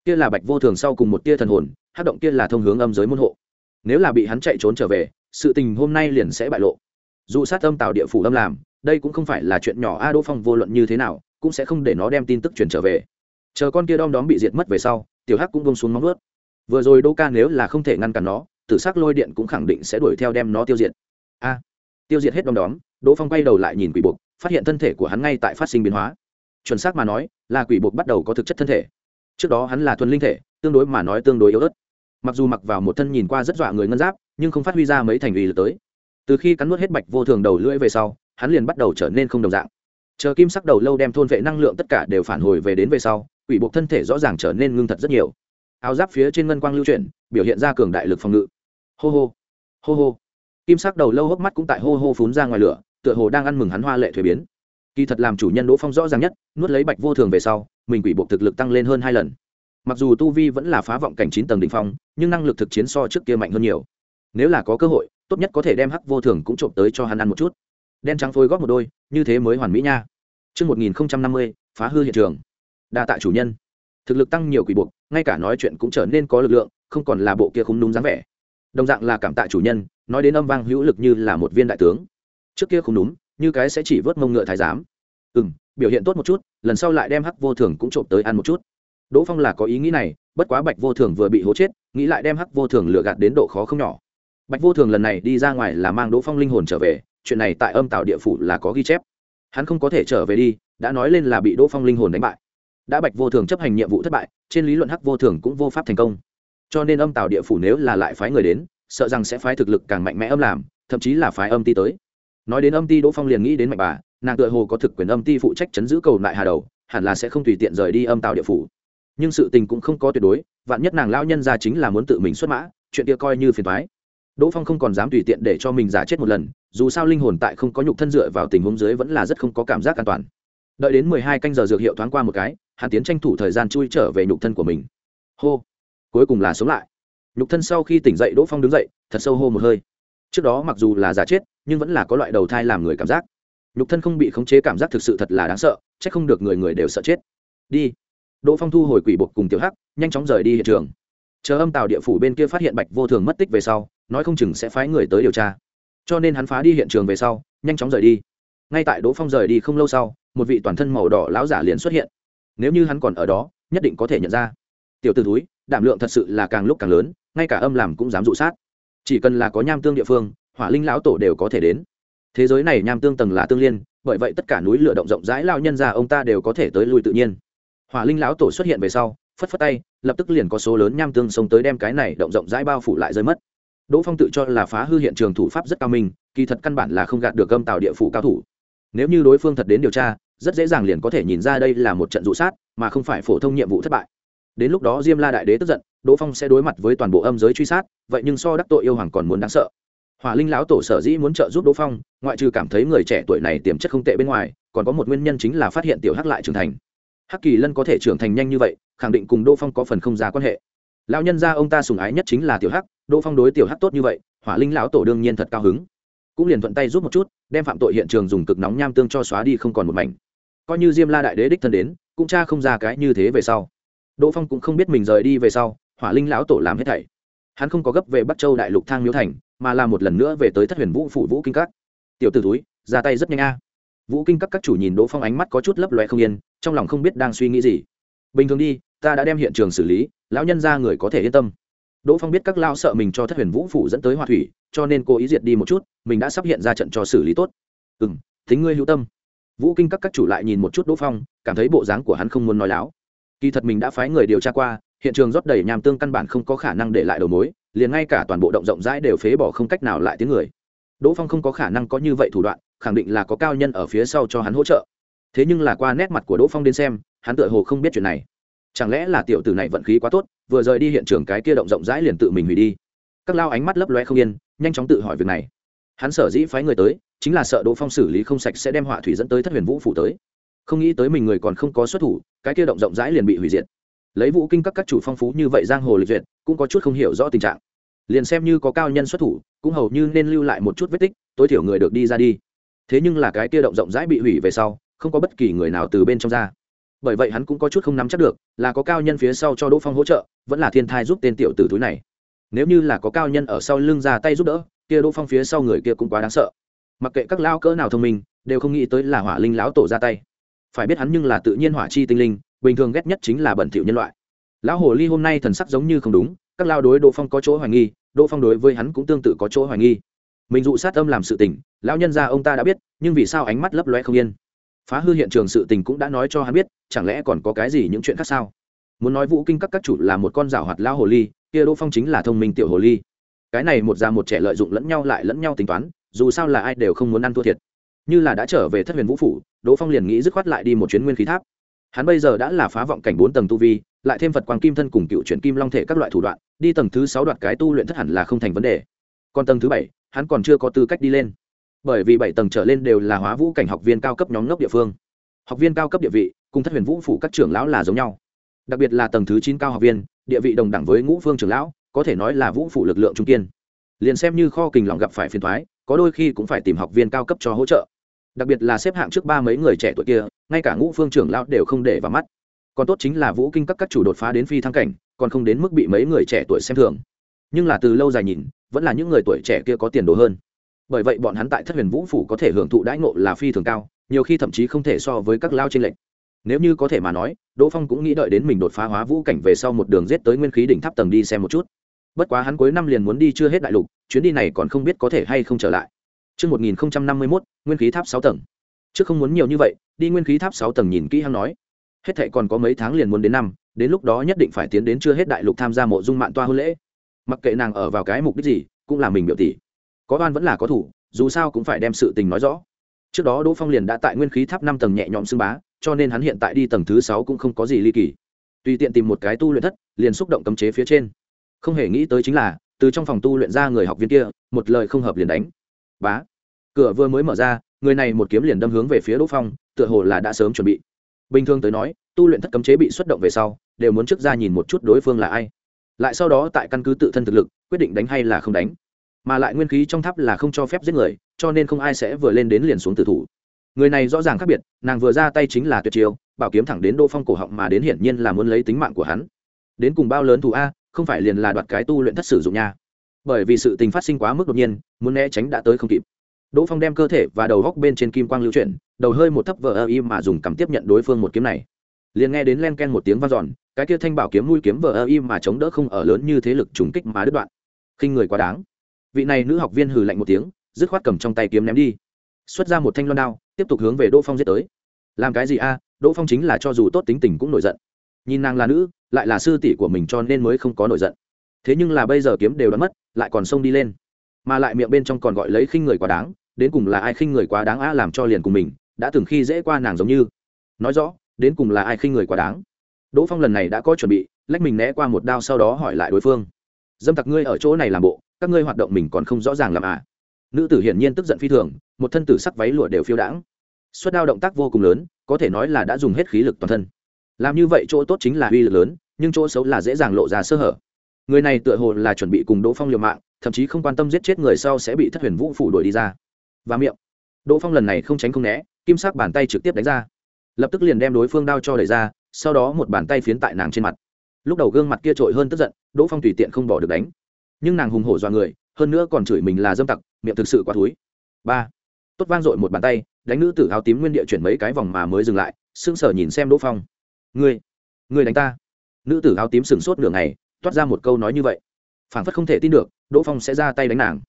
kia là bạch vô thường sau cùng một tia thần hồn, hát động kia là thông hướng âm giới môn hộ. Nếu là bị hắn chạy trốn trở về, sự tình hôm nay liền sẽ bại lộ. Dù sát âm tạo địa phủ âm làm, đây cũng không phải là chuyện nhỏ, a đỗ phong vô luận như thế nào, cũng sẽ không để nó đem tin tức truyền trở về. Chờ con kia đom đóm bị diệt mất về sau, tiểu hắc cũng bông xuống móng ướt vừa rồi đô ca nếu là không thể ngăn cản nó, tử s ắ c lôi điện cũng khẳng định sẽ đuổi theo đem nó tiêu diệt. A, tiêu diệt hết đom đóm, đỗ phong quay đầu lại nhìn quỷ buộc, phát hiện thân thể của hắn ngay tại phát sinh biến hóa. Chuẩn xác mà nói, là quỷ buộc bắt đầu có thực chất thân thể trước đó hắn là thuần linh thể, tương đối mà nói tương đối yếu ớt. Mặc dù mặc vào một thân nhìn qua rất dọa người ngân giáp, nhưng không phát huy ra mấy thành ủy lực tới. Từ khi cắn nuốt hết bạch vô thường đầu lưỡi về sau, hắn liền bắt đầu trở nên không đồng dạng. Chờ kim sắc đầu lâu đem thôn vệ năng lượng tất cả đều phản hồi về đến về sau ủy buộc thân thể rõ ràng trở nên ngưng thật rất nhiều. Áo giáp phía trên ngân quang lưu chuyển, biểu hiện ra cường đại lực phòng ngự. Hô hô hô hô. Kim sắc đầu lâu hốc mắt cũng tại hô hô phún ra ngoài lửa, tựa hồ đang ăn mừng hắn hoa lệ thuế biến. Kỳ thật làm chủ nhân đỗ phong rõ ràng nhất, nuốt lấy bạch vô thường về sau mình quỷ buộc thực lực tăng lên hơn hai lần. Mặc dù tu vi vẫn là phá vọng cảnh chín tầng đ ỉ n h phong nhưng năng lực thực chiến so trước kia mạnh hơn nhiều. Nếu là có cơ hội tốt nhất có thể đem hắc vô thường cũng trộm tới cho hắn ăn một chút. Đen trắng phôi góp một đôi như thế mới hoàn mỹ nha. Trước 1050, phá hư hiện trường. đa tạ chủ nhân. Thực lực tăng nhiều quỷ buộc ngay cả nói chuyện cũng trở nên có lực lượng không còn là bộ kia không đúng dáng vẻ. Đồng dạng là cảm tạ chủ nhân nói đến âm vang hữu lực như là một viên đại tướng. Trước kia không đúng như cái sẽ chỉ vớt mông ngựa thái giám. Ừ biểu hiện tốt một chút, lần sau lại đem hắc vô thường cũng trộm tới ăn một chút. Đỗ phong là có ý nghĩ này, bất quá bạch vô thường vừa bị hố chết, nghĩ lại đem hắc vô thường lựa gạt đến độ khó không nhỏ. Bạch vô thường lần này đi ra ngoài là mang đỗ phong linh hồn trở về, chuyện này tại âm tạo địa phủ là có ghi chép. Hắn không có thể trở về đi, đã nói lên là bị đỗ phong linh hồn đánh bại. Đã bạch vô thường chấp hành nhiệm vụ thất bại, trên lý luận hắc vô thường cũng vô pháp thành công. Cho nên âm tạo địa phủ nếu là lại phái người đến, sợ rằng sẽ phái thực lực càng mạnh mẽ âm làm, thậm chí là phái âm ti tới. Nói đến âm ti đỗ phong liền nghĩ đến mạnh bà nàng tựa hồ có thực quyền âm ti phụ trách chấn giữ cầu lại hà đầu, hẳn là sẽ không tùy tiện rời đi âm tạo địa phủ. Nhưng sự tình cũng không có tuyệt đối, vạn nhất nàng lao nhân ra chính là muốn tự mình xuất mã, chuyện kia coi như phiền thoái đỗ phong không còn dám tùy tiện để cho mình giả chết một lần, dù sao linh hồn tại không có nhục thân dựa vào tình huống dưới vẫn là rất không có cảm giác an toàn. Đợi đến mười hai canh giờ dược hiệu thoáng qua một cái hàn tiến tranh thủ thời gian chui trở về nhục thân của mình. Hô! Cuối cùng là sống lại. Nhục thân sau khi tỉnh dậy, đỗ phong đứng dậy, thật sâu hô một hơi. Trước đó mặc dù là giả chết, nhưng vẫn là có loại đầu thai làm người cảm giác nhục thân không bị khống chế cảm giác thực sự thật là đáng sợ c h ắ c không được người người đều sợ chết. Đi. Đỗ phong thu hồi quỷ bột cùng tiểu hắc, nhanh chóng rời đi hiện trường. Chờ âm tàu địa phủ bên kia phát hiện bạch vô thường mất tích về sau, nói không chừng sẽ phái người tới điều tra. Cho nên hắn phá đi hiện trường về sau, nhanh chóng rời đi. Ngay tại đỗ phong rời đi không lâu sau, một vị toàn thân màu đỏ lão giả liền xuất hiện. Nếu như hắn còn ở đó, nhất định có thể nhận ra. Tiểu t ử túi đảm lượng thật sự là càng lúc càng lớn, ngay cả âm làm cũng dám dụ sát. Chỉ cần là có nham tương địa phương, hỏa linh lão tổ đều có thể đến thế giới này nham tương tầng là tương liên, bởi vậy tất cả núi lửa động rộng rãi lao nhân ra ông ta đều có thể tới lui tự nhiên. Hỏa linh lão tổ xuất hiện về sau, phất phất tay, lập tức liền có số lớn nham tương xông tới đem cái này động rộng rãi bao phủ lại rơi mất. Đỗ phong tự cho là phá hư hiện trường thủ pháp rất cao minh, kỳ thật căn bản là không gạt được âm tạo địa phủ cao thủ. Nếu như đối phương thật đến điều tra, rất dễ dàng liền có thể nhìn ra đây là một trận dụ sát, mà không phải phổ thông nhiệm vụ thất bại. Đến lúc đó diêm la đại đế tức giận, đỗ phong sẽ đối mặt với toàn bộ âm giới truy sát, vậy nhưng so đắc tội yêu hoàng còn muốn đáng sợ hỏa linh lão tổ sở dĩ muốn trợ giúp đỗ phong, ngoại trừ cảm thấy người trẻ tuổi này tiềm chất không tệ bên ngoài, còn có một nguyên nhân chính là phát hiện tiểu hắc lại trưởng thành. Hắc kỳ lân có thể trưởng thành nhanh như vậy, khẳng định cùng đỗ phong có phần không ra quan hệ. Lão nhân gia ông ta sùng ái nhất chính là tiểu hắc, đỗ phong đối tiểu hắc tốt như vậy, hỏa linh lão tổ đương nhiên thật cao hứng. Cũng liền thuận tay giúp một chút, đem phạm tội hiện trường dùng cực nóng nham tương cho xóa đi không còn một mảnh. Coi như diêm la đại đế đích thân đến, cũng cha không ra cái như thế về sau. Đỗ phong cũng không biết mình rời đi về sau, hỏa linh lão tổ làm hết thảy. Hắn không có gấp về bắc châu đại lục thang miếu thành mà là một lần nữa về tới thất huyền vũ phủ vũ kinh các. Tiểu t ử túi ra tay rất nhanh a. Vũ kinh các các chủ nhìn đỗ phong ánh mắt có chút lấp loe không yên, trong lòng không biết đang suy nghĩ gì. Bình thường đi, ta đã đem hiện trường xử lý, lão nhân ra người có thể yên tâm. Đỗ phong biết các lao sợ mình cho thất huyền vũ phủ dẫn tới hòa thủy, cho nên cô ý diệt đi một chút, mình đã sắp hiện ra trận cho xử lý tốt. Ừ n thính ngươi hữu tâm. Vũ kinh các các chủ lại nhìn một chút đỗ phong, cảm thấy bộ dáng của hắn không muốn nói láo. Kỳ thật mình đã phái người điều tra qua, hiện trường rót đầy nham tương căn bản không có khả năng để lại đầu mối liền ngay cả toàn bộ động rộng rãi đều phế bỏ không cách nào lại tiếng người. Đỗ phong không có khả năng có như vậy thủ đoạn, khẳng định là có cao nhân ở phía sau cho hắn hỗ trợ. Thế nhưng là qua nét mặt của đỗ phong đến xem, hắn tựa hồ không biết chuyện này. Chẳng lẽ là tiểu tử này vận khí quá tốt, vừa rời đi hiện trường cái kia động rộng rãi liền tự mình hủy đi? Các lao ánh mắt lấp loe không yên, nhanh chóng tự hỏi việc này. Hắn sở dĩ phái người tới, chính là sợ đỗ phong xử lý không sạch sẽ đem họa thủy dẫn tới thất huyền vũ phủ tới. Không nghĩ tới mình người còn không có xuất thủ, cái kia động rộng rãi liền bị hủy diệt lấy vũ kinh các các chủ phong phú như vậy giang hồ lịch duyệt, cũng có chút không hiểu rõ tình trạng. Liền xem như có cao nhân xuất thủ, cũng hầu như nên lưu lại một chút vết tích, tối thiểu người được đi ra đi. Thế nhưng là cái kia động rộng rãi bị hủy về sau, không có bất kỳ người nào từ bên trong ra. Bởi vậy hắn cũng có chút không nắm chắc được, là có cao nhân phía sau cho đỗ phong hỗ trợ, vẫn là thiên thai giúp tên tiểu tử túi này. Nếu như là có cao nhân ở sau lưng ra tay giúp đỡ, kia đỗ phong phía sau người kia cũng quá đáng sợ. Mặc kệ các lao cỡ nào thông minh, đều không nghĩ tới là hỏa linh lão tổ ra tay. Phải biết hắn nhưng là tự nhiên hỏa chi tinh linh bình thường ghét nhất chính là bẩn thỉu nhân loại. Lão hồ ly hôm nay thần sắc giống như không đúng, các lao đối đỗ phong có chỗ hoài nghi, đỗ phong đối với hắn cũng tương tự có chỗ hoài nghi. Mình dụ sát âm làm sự tình, lão nhân gia ông ta đã biết, nhưng vì sao ánh mắt lấp loe không yên? Phá hư hiện trường sự tình cũng đã nói cho hắn biết, chẳng lẽ còn có cái gì những chuyện khác sao? Muốn nói vũ kinh các các chủ là một con rào hoạt lao hồ ly, kia đỗ phong chính là thông minh tiểu hồ ly. Cái này một già một trẻ lợi dụng lẫn nhau lại lẫn nhau tính toán, dù sao là ai đều không muốn ăn thua thiệt. Như là đã trở về thất huyền vũ phủ, đỗ phong liền nghĩ dứt khoát lại đi một chuyến nguyên khí tháp hắn bây giờ đã là phá vọng cảnh bốn tầng tu vi, lại thêm phật quang kim thân cùng cựu chuyển kim long thể các loại thủ đoạn, đi tầng thứ sáu đoạt cái tu luyện thất hẳn là không thành vấn đề. Còn tầng thứ bảy, hắn còn chưa có tư cách đi lên. Bởi vì bảy tầng trở lên đều là hóa vũ cảnh học viên cao cấp nhóm ngốc địa phương. Học viên cao cấp địa vị, cùng thất huyền vũ phủ các trưởng lão là giống nhau. Đặc biệt là tầng thứ chín cao học viên, địa vị đồng đẳng với ngũ phương trưởng lão, có thể nói là vũ phủ lực lượng trung kiên. Liền xem như kho kình lòng gặp phải phiền thoái có đôi khi cũng phải tìm học viên cao cấp cho hỗ trợ đặc biệt là xếp hạng trước ba mấy người trẻ tuổi kia, ngay cả ngũ phương trưởng lão đều không để vào mắt. Còn tốt chính là vũ kinh các các chủ đột phá đến phi thăng cảnh, còn không đến mức bị mấy người trẻ tuổi xem thường. Nhưng là từ lâu dài nhìn, vẫn là những người tuổi trẻ kia có tiền đồ hơn. Bởi vậy bọn hắn tại thất huyền vũ phủ có thể hưởng thụ đãi ngộ là phi thường cao, nhiều khi thậm chí không thể so với các lao trên lệnh nếu như có thể mà nói, đỗ phong cũng nghĩ đợi đến mình đột phá hóa vũ cảnh về sau một đường rết tới nguyên khí đỉnh tháp tầng đi xem một chút. Bất quá hắn cuối năm liền muốn đi chưa hết đại lục, chuyến đi này còn không biết có thể hay không trở lại. Trước 1051, nguyên khí tháp sáu tầng. Trước không muốn nhiều như vậy, đi nguyên khí tháp sáu tầng nhìn kỹ hắn nói. Hết thảy còn có mấy tháng liền muốn đến năm, đến lúc đó nhất định phải tiến đến chưa hết đại lục tham gia mộ dung mạn toa hôn lễ. Mặc kệ nàng ở vào cái mục đích gì, cũng là mình biểu tỷ. Có oan vẫn là có thủ, dù sao cũng phải đem sự tình nói rõ. Trước đó Đỗ Phong liền đã tại nguyên khí tháp năm tầng nhẹ nhõm xưng bá, cho nên hắn hiện tại đi tầng thứ sáu cũng không có gì ly kỳ. Tùy tiện tìm một cái tu luyện thất, liền xúc động cấm chế phía trên. Không hề nghĩ tới chính là, từ trong phòng tu luyện ra người học viên kia, một lời không hợp liền đánh. Bá. Cửa vừa mới mở ra, người này một kiếm liền đâm hướng về phía đỗ phong, tựa hồ là đã sớm chuẩn bị. Bình thường tới nói, tu luyện thất cấm chế bị xuất động về sau, đều muốn trước ra nhìn một chút đối phương là ai. Lại sau đó tại căn cứ tự thân thực lực, quyết định đánh hay là không đánh. Mà lại nguyên khí trong tháp là không cho phép giết người, cho nên không ai sẽ vừa lên đến liền xuống tử thủ. Người này rõ ràng khác biệt, nàng vừa ra tay chính là tuyệt chiêu, bảo kiếm thẳng đến đỗ phong cổ họng mà đến hiển nhiên là muốn lấy tính mạng của hắn. Đến cùng bao lớn thù a, không phải liền là đoạt cái tu luyện thất sử dụng nha bởi vì sự tình phát sinh quá mức đột nhiên, muốn né tránh đã tới không kịp. Đỗ phong đem cơ thể và đầu góc bên trên kim quang lưu chuyển, đầu hơi một thấp vờ ơ y mà dùng cắm tiếp nhận đối phương một kiếm này. Liền nghe đến len ken một tiếng v a n giòn cái kia thanh bảo kiếm mũi kiếm vờ ơ y mà chống đỡ không ở lớn như thế lực trùng kích mà đứt đoạn. Khinh người quá đáng. Vị này nữ học viên hừ lạnh một tiếng, dứt khoát cầm trong tay kiếm ném đi. Xuất ra một thanh loan đao, tiếp tục hướng về đỗ phong giết tới. Làm cái gì a? Đỗ phong chính là cho dù tốt tính tình cũng nổi giận. Nhìn nàng là nữ, lại là sư tỷ của mình cho nên mới không có nổi giận. Thế nhưng là bây giờ kiếm đều đã mất lại còn xông đi lên. Mà lại miệng bên trong còn gọi lấy khinh người quá đáng, đến cùng là ai khinh người quá đáng a làm cho liền cùng mình, đã từng khi dễ qua nàng giống như. Nói rõ, đến cùng là ai khinh người quá đáng. Đỗ phong lần này đã có chuẩn bị, lách mình né qua một đao sau đó hỏi lại đối phương. Dâm tặc ngươi ở chỗ này làm bộ, các ngươi hoạt động mình còn không rõ ràng làm à? Nữ tử hiển nhiên tức giận phi thường, một thân tử sắc váy lụa đều phiêu đãng. Suất đao động tác vô cùng lớn, có thể nói là đã dùng hết khí lực toàn thân. Làm như vậy chỗ tốt chính là uy lực lớn, nhưng chỗ xấu là dễ dàng lộ ra sơ hở người này tựa hồ là chuẩn bị cùng đỗ phong liều mạng, thậm chí không quan tâm giết chết người sau sẽ bị thất huyền vũ phủ đuổi đi ra. Và miệng. Đỗ phong lần này không tránh không né, kim sắc bàn tay trực tiếp đánh ra. Lập tức liền đem đối phương đao cho đẩy ra, sau đó một bàn tay phiến tại nàng trên mặt. Lúc đầu gương mặt kia trội hơn tức giận, đỗ phong tùy tiện không bỏ được đánh. Nhưng nàng hùng hổ dọa người, hơn nữa còn chửi mình là dâm tặc, miệng thực sự quá thúi. Ba. Tốt vang dội một bàn tay, đánh nữ tử áo tím nguyên địa chuyển mấy cái vòng mà mới dừng lại, sững sờ nhìn xem đỗ phong. Ngươi ngươi đánh ta. Nữ tử áo tím sừng sốt nửa ngày toát ra một câu nói như vậy. Phảng phất không thể tin được, đỗ phong sẽ ra tay đánh nàng.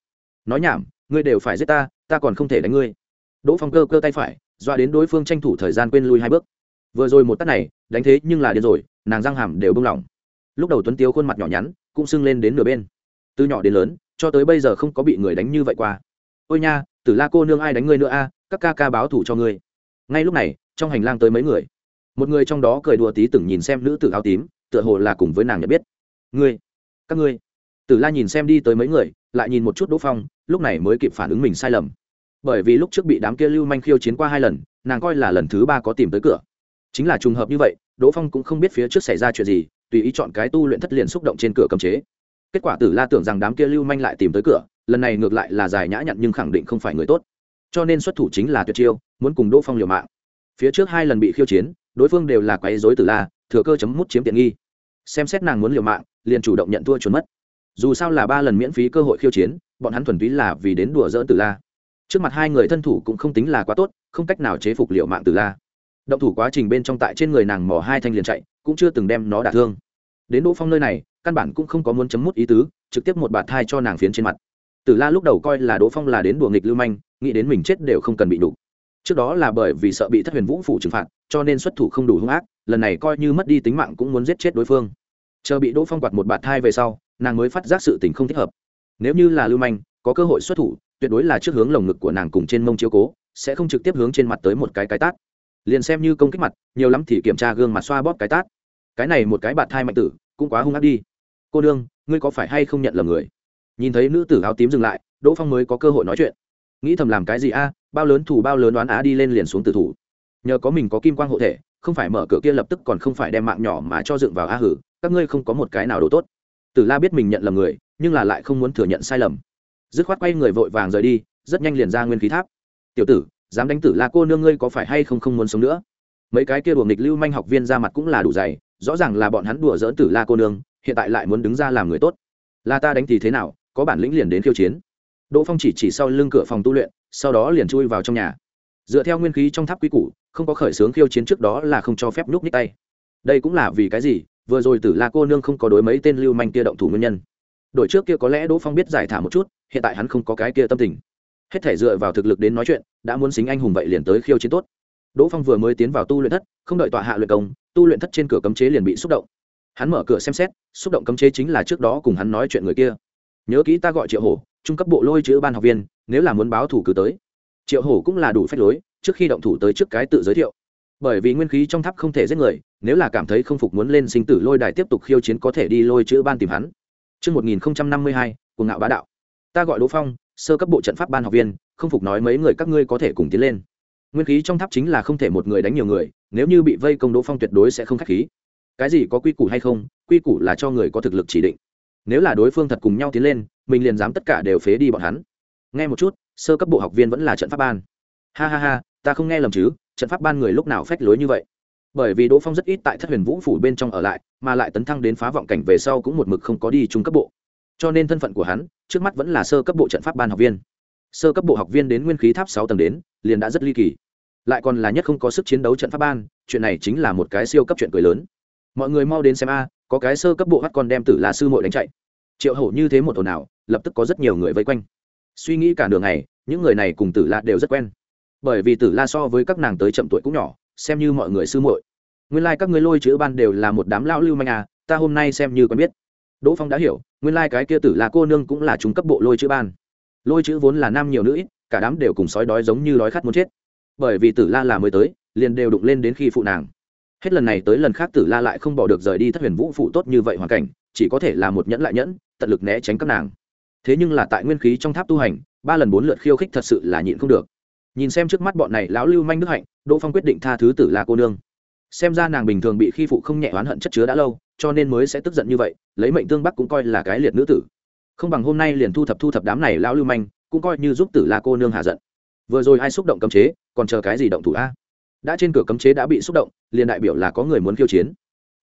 Nói nhảm, ngươi đều phải giết ta ta còn không thể đánh ngươi. Đỗ phong cơ cơ tay phải dọa đến đối phương tranh thủ thời gian quên lui hai bước. Vừa rồi một tắt này, đánh thế nhưng là điên rồi, nàng răng hàm đều bung lỏng. Lúc đầu tuấn tiếu khuôn mặt nhỏ nhắn, cũng sưng lên đến nửa bên. Từ nhỏ đến lớn, cho tới bây giờ không có bị người đánh như vậy qua. Ôi nha, tử la cô nương ai đánh ngươi nữa a, các ca ca báo thủ cho ngươi. Ngay lúc này, trong hành lang tới mấy người. Một người trong đó cười đùa tí từng nhìn xem nữ tử áo tím, tựa hồ là cùng với nàng nhận biết ngươi, các ngươi. Tử la nhìn xem đi tới mấy người, lại nhìn một chút đỗ phong, lúc này mới kịp phản ứng mình sai lầm. Bởi vì lúc trước bị đám kia lưu manh khiêu chiến qua hai lần, nàng coi là lần thứ ba có tìm tới cửa. Chính là trùng hợp như vậy, đỗ phong cũng không biết phía trước xảy ra chuyện gì, tùy ý chọn cái tu luyện thất liền xúc động trên cửa cầm chế. Kết quả tử la tưởng rằng đám kia lưu manh lại tìm tới cửa, lần này ngược lại là dài nhã nhặn nhưng khẳng định không phải người tốt. Cho nên xuất thủ chính là tuyệt chiêu, muốn cùng đỗ phong liều mạng. Phía trước hai lần bị khiêu chiến, đối phương đều là quấy dối tử la, thừa cơ chấm mút chiếm tiện nghi. Xem xét nàng muốn liều mạng liền chủ động nhận thua trốn mất. Dù sao là ba lần miễn phí cơ hội khiêu chiến, bọn hắn thuần túy là vì đến đùa dỡn tử la. Trước mặt hai người thân thủ cũng không tính là quá tốt, không cách nào chế phục liệu mạng tử la. Động thủ quá trình bên trong tại trên người nàng mỏ hai thanh liền chạy, cũng chưa từng đem nó đả thương. Đến đỗ phong nơi này, căn bản cũng không có muốn chấm mút ý tứ, trực tiếp một bạt thai cho nàng phiến trên mặt. Tử la lúc đầu coi là đỗ phong là đến đùa nghịch lưu manh, nghĩ đến mình chết đều không cần bị đủ trước đó là bởi vì sợ bị thất huyền vũ phủ trừng phạt, cho nên xuất thủ không đủ hung ác, lần này coi như mất đi tính mạng cũng muốn giết chết đối phương chờ bị đỗ phong quạt một bạt thai về sau, nàng mới phát giác sự tình không thích hợp. Nếu như là lưu manh, có cơ hội xuất thủ, tuyệt đối là trước hướng lồng ngực của nàng cùng trên mông chiếu cố, sẽ không trực tiếp hướng trên mặt tới một cái cái tát. Liền xem như công kích mặt, nhiều lắm thì kiểm tra gương mặt xoa bóp cái tát. Cái này một cái bạt thai mạnh tử, cũng quá hung ác đi. Cô đương ngươi có phải hay không nhận lầm người? Nhìn thấy nữ tử áo tím dừng lại, đỗ phong mới có cơ hội nói chuyện. Nghĩ thầm làm cái gì a, bao lớn thủ bao lớn đoán á đi lên liền xuống tử thủ. Nhờ có mình có kim quang hộ thể, không phải mở cửa kia lập tức còn không phải đem mạng nhỏ mà cho dựng vào a hử các ngươi không có một cái nào đồ tốt. Tử la biết mình nhận lầm người, nhưng là lại không muốn thừa nhận sai lầm. Dứt khoát quay người vội vàng rời đi, rất nhanh liền ra nguyên khí tháp. Tiểu tử, dám đánh tử la cô nương ngươi có phải hay không không muốn sống nữa? Mấy cái kia đùa nghịch lưu manh học viên ra mặt cũng là đủ dày, rõ ràng là bọn hắn đùa dỡn tử la cô nương, hiện tại lại muốn đứng ra làm người tốt. Là ta đánh thì thế nào, có bản lĩnh liền đến khiêu chiến. Đỗ phong chỉ chỉ sau lưng cửa phòng tu luyện, sau đó liền chui vào trong nhà. Dựa theo nguyên khí trong tháp quy củ, không có khởi xướng khiêu chiến trước đó là không cho phép nhúc nhích tay. Đây cũng là vì cái gì? Vừa rồi tử la cô nương không có đối mấy tên lưu manh kia động thủ nguyên nhân. Đội trước kia có lẽ đỗ phong biết giải thả một chút, hiện tại hắn không có cái kia tâm tình. Hết thể dựa vào thực lực đến nói chuyện, đã muốn xính anh hùng vậy liền tới khiêu chiến tốt. Đỗ phong vừa mới tiến vào tu luyện thất, không đợi tọa hạ luyện công, tu luyện thất trên cửa cấm chế liền bị xúc động. Hắn mở cửa xem xét, xúc động cấm chế chính là trước đó cùng hắn nói chuyện người kia. Nhớ kỹ ta gọi triệu hổ, trung cấp bộ lôi chữ ban học viên, nếu là muốn báo thủ cứ tới. Triệu hổ cũng là đủ phép lối, trước khi động thủ tới trước cái tự giới thiệu. Bởi vì nguyên khí trong tháp không thể giết người nếu là cảm thấy không phục muốn lên sinh tử lôi đài tiếp tục khiêu chiến có thể đi lôi chữ ban tìm hắn Trước 1052, cuồng ngạo bá đạo. Ta gọi Đỗ Phong, sơ cấp bộ trận pháp ban học viên, không phục nói mấy người các ngươi có thể cùng tiến lên. Nguyên khí trong tháp chính là không thể một người đánh nhiều người, nếu như bị vây công Đỗ Phong tuyệt đối sẽ không khách khí. Cái gì có quy củ hay không, quy củ là cho người có thực lực chỉ định. Nếu là đối phương thật cùng nhau tiến lên, mình liền dám tất cả đều phế đi bọn hắn. Nghe một chút, sơ cấp bộ học viên vẫn là trận pháp ban. Ha ha ha, ta không nghe lầm chứ, trận pháp ban người lúc nào phách lối như vậy bởi vì đỗ phong rất ít tại thất huyền vũ phủ bên trong ở lại, mà lại tấn thăng đến phá vọng cảnh về sau cũng một mực không có đi trung cấp bộ. Cho nên thân phận của hắn, trước mắt vẫn là sơ cấp bộ trận pháp ban học viên. Sơ cấp bộ học viên đến nguyên khí tháp sáu tầng đến, liền đã rất ly kỳ. Lại còn là nhất không có sức chiến đấu trận pháp ban, chuyện này chính là một cái siêu cấp chuyện cười lớn. Mọi người mau đến xem a, có cái sơ cấp bộ hắt con đem tử là sư muội đánh chạy. Triệu hổ như thế một ồn ào, lập tức có rất nhiều người vây quanh. Suy nghĩ cả đường này những người này cùng tử la đều rất quen. Bởi vì tử la so với các nàng tới chậm tuổi cũng nhỏ xem như mọi người sư muội. Nguyên lai các ngươi lôi chữ ban đều là một đám lão lưu manh à ta hôm nay xem như quen biết. Đỗ phong đã hiểu, nguyên lai cái kia tử là cô nương cũng là trung cấp bộ lôi chữ ban. Lôi chữ vốn là nam nhiều nữ ít, cả đám đều cùng sói đói giống như đói khát muốn chết. Bởi vì tử la là mới tới, liền đều đụng lên đến khi phụ nàng. Hết lần này tới lần khác tử la lại không bỏ được rời đi thất huyền vũ phụ tốt như vậy hoàn cảnh, chỉ có thể là một nhẫn lại nhẫn, tận lực né tránh các nàng. Thế nhưng là tại nguyên khí trong tháp tu hành, ba lần bốn lượt khiêu khích thật sự là nhịn không được. Nhìn xem trước mắt bọn này lão lưu manh đức hạnh đỗ phong quyết định tha thứ tử la cô nương. Xem ra nàng bình thường bị khi phụ không nhẹ oán hận chất chứa đã lâu, cho nên mới sẽ tức giận như vậy, lấy mệnh tương bắc cũng coi là cái liệt nữ tử. Không bằng hôm nay liền thu thập thu thập đám này lão lưu manh, cũng coi như giúp tử la cô nương hạ giận. Vừa rồi ai xúc động cấm chế, còn chờ cái gì động thủ a? Đã trên cửa cấm chế đã bị xúc động, liền đại biểu là có người muốn khiêu chiến.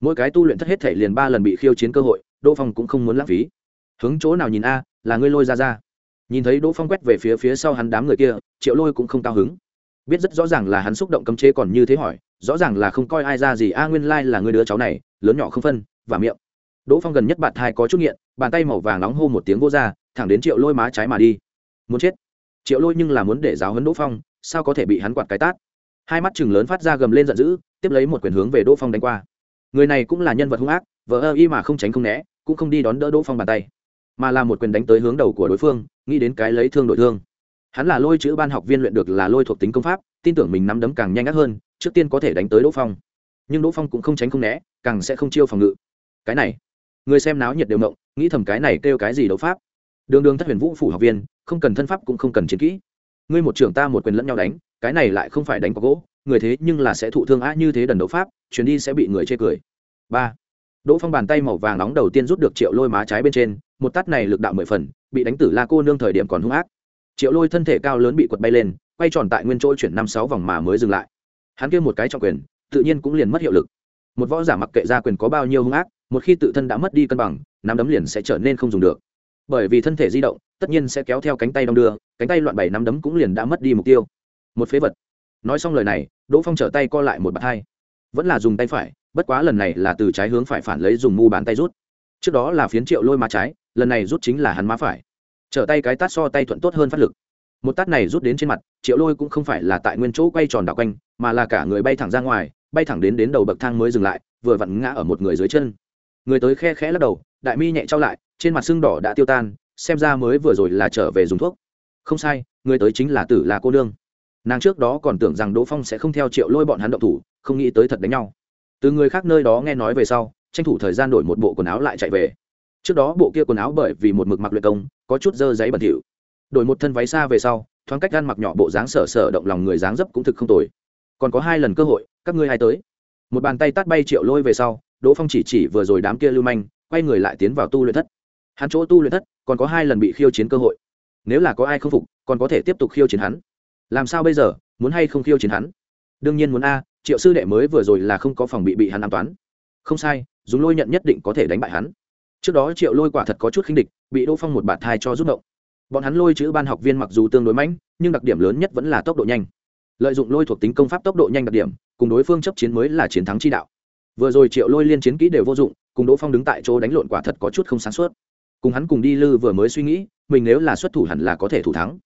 Mỗi cái tu luyện thất hết thể liền ba lần bị khiêu chiến cơ hội, đỗ phong cũng không muốn lãng phí. Hướng chỗ nào nhìn a, là ngươi lôi ra ra. Nhìn thấy đỗ phong quét về phía phía sau hắn đám người kia, triệu lôi cũng không cao hứng biết rất rõ ràng là hắn xúc động cấm chế còn như thế hỏi, rõ ràng là không coi ai ra gì, a, nguyên lai là người đứa cháu này, lớn nhỏ không phân, và miệng. Đỗ phong gần nhất bạn thai có chút nghiện, bàn tay màu vàng nóng hô một tiếng vô ra, thẳng đến triệu lôi má trái mà đi. Muốn chết. Triệu lôi nhưng là muốn để giáo hấn đỗ phong, sao có thể bị hắn quạt cái tát? Hai mắt chừng lớn phát ra gầm lên giận dữ, tiếp lấy một quyền hướng về đỗ phong đánh qua. Người này cũng là nhân vật hung ác, vờ ơ y mà không tránh không né, cũng không đi đón đỡ đỗ phong bàn tay, mà là một quyền đánh tới hướng đầu của đối phương, nghĩ đến cái lấy thương đội thương hắn là lôi chữ ban học viên luyện được là lôi thuộc tính công pháp, tin tưởng mình nắm đấm càng nhanh ngắt hơn, trước tiên có thể đánh tới đỗ phong. Nhưng đỗ phong cũng không tránh không né, càng sẽ không chiêu phòng ngự. Cái này, người xem náo nhiệt đều mộng nghĩ thầm cái này kêu cái gì đấu pháp. Đường đường thất huyền vũ phủ học viên, không cần thân pháp cũng không cần chiến kỹ. Ngươi một trưởng ta một quyền lẫn nhau đánh, cái này lại không phải đánh có gỗ, người thế nhưng là sẽ thụ thương á như thế đần đấu pháp, chuyến đi sẽ bị người chê cười. Ba. Đỗ phong bàn tay màu vàng nóng đầu tiên rút được triệu lôi má trái bên trên, một tắt này lực đạo mười phần, bị đánh tử la cô nương thời điểm còn hung ác triệu lôi thân thể cao lớn bị quật bay lên, quay tròn tại nguyên chỗ chuyển năm sáu vòng mà mới dừng lại. Hắn kêu một cái trọng quyền, tự nhiên cũng liền mất hiệu lực. Một võ giả mặc kệ ra quyền có bao nhiêu hung ác, một khi tự thân đã mất đi cân bằng, nắm đấm liền sẽ trở nên không dùng được. Bởi vì thân thể di động, tất nhiên sẽ kéo theo cánh tay đong đưa, cánh tay loạn bảy nắm đấm cũng liền đã mất đi mục tiêu. Một phế vật. Nói xong lời này, đỗ phong trở tay co lại một bàn hai. Vẫn là dùng tay phải, bất quá lần này là từ trái hướng phải phản lấy dùng mu bàn tay rút. Trước đó là phiến triệu lôi má trái, lần này rút chính là hắn má phải trở tay cái tát so tay thuận tốt hơn phát lực. Một tát này rút đến trên mặt, triệu lôi cũng không phải là tại nguyên chỗ quay tròn đảo quanh, mà là cả người bay thẳng ra ngoài, bay thẳng đến đến đầu bậc thang mới dừng lại, vừa vặn ngã ở một người dưới chân. Người tới khe khẽ lắc đầu, đại mi nhẹ trao lại, trên mặt xương đỏ đã tiêu tan, xem ra mới vừa rồi là trở về dùng thuốc. Không sai, người tới chính là tử là cô nương. Nàng trước đó còn tưởng rằng đỗ phong sẽ không theo triệu lôi bọn hắn động thủ, không nghĩ tới thật đánh nhau. Từ người khác nơi đó nghe nói về sau, tranh thủ thời gian đổi một bộ quần áo lại chạy về trước đó bộ kia quần áo bởi vì một mực mặc luyện công, có chút dơ giấy bẩn thỉu. Đổi một thân váy xa về sau, thoáng cách gan mặc nhỏ bộ dáng sở sở động lòng người dáng dấp cũng thực không tồi. Còn có hai lần cơ hội, các ngươi hay tới? Một bàn tay tát bay triệu lôi về sau, đỗ phong chỉ chỉ vừa rồi đám kia lưu manh, quay người lại tiến vào tu luyện thất. Hắn chỗ tu luyện thất, còn có hai lần bị khiêu chiến cơ hội. Nếu là có ai không phục, còn có thể tiếp tục khiêu chiến hắn. Làm sao bây giờ, muốn hay không khiêu chiến hắn? Đương nhiên muốn a, triệu sư đệ mới vừa rồi là không có phòng bị bị hắn an toán. Không sai, dùng lôi nhận nhất định có thể đánh bại hắn trước đó triệu lôi quả thật có chút khinh địch, bị đỗ phong một bạt thai cho rút động bọn hắn lôi chữ ban học viên mặc dù tương đối mãnh, nhưng đặc điểm lớn nhất vẫn là tốc độ nhanh. Lợi dụng lôi thuộc tính công pháp tốc độ nhanh đặc điểm, cùng đối phương chấp chiến mới là chiến thắng chi đạo. Vừa rồi triệu lôi liên chiến kỹ đều vô dụng, cùng đỗ phong đứng tại chỗ đánh lộn quả thật có chút không sáng suốt. Cùng hắn cùng đi lư vừa mới suy nghĩ, mình nếu là xuất thủ hẳn là có thể thủ thắng.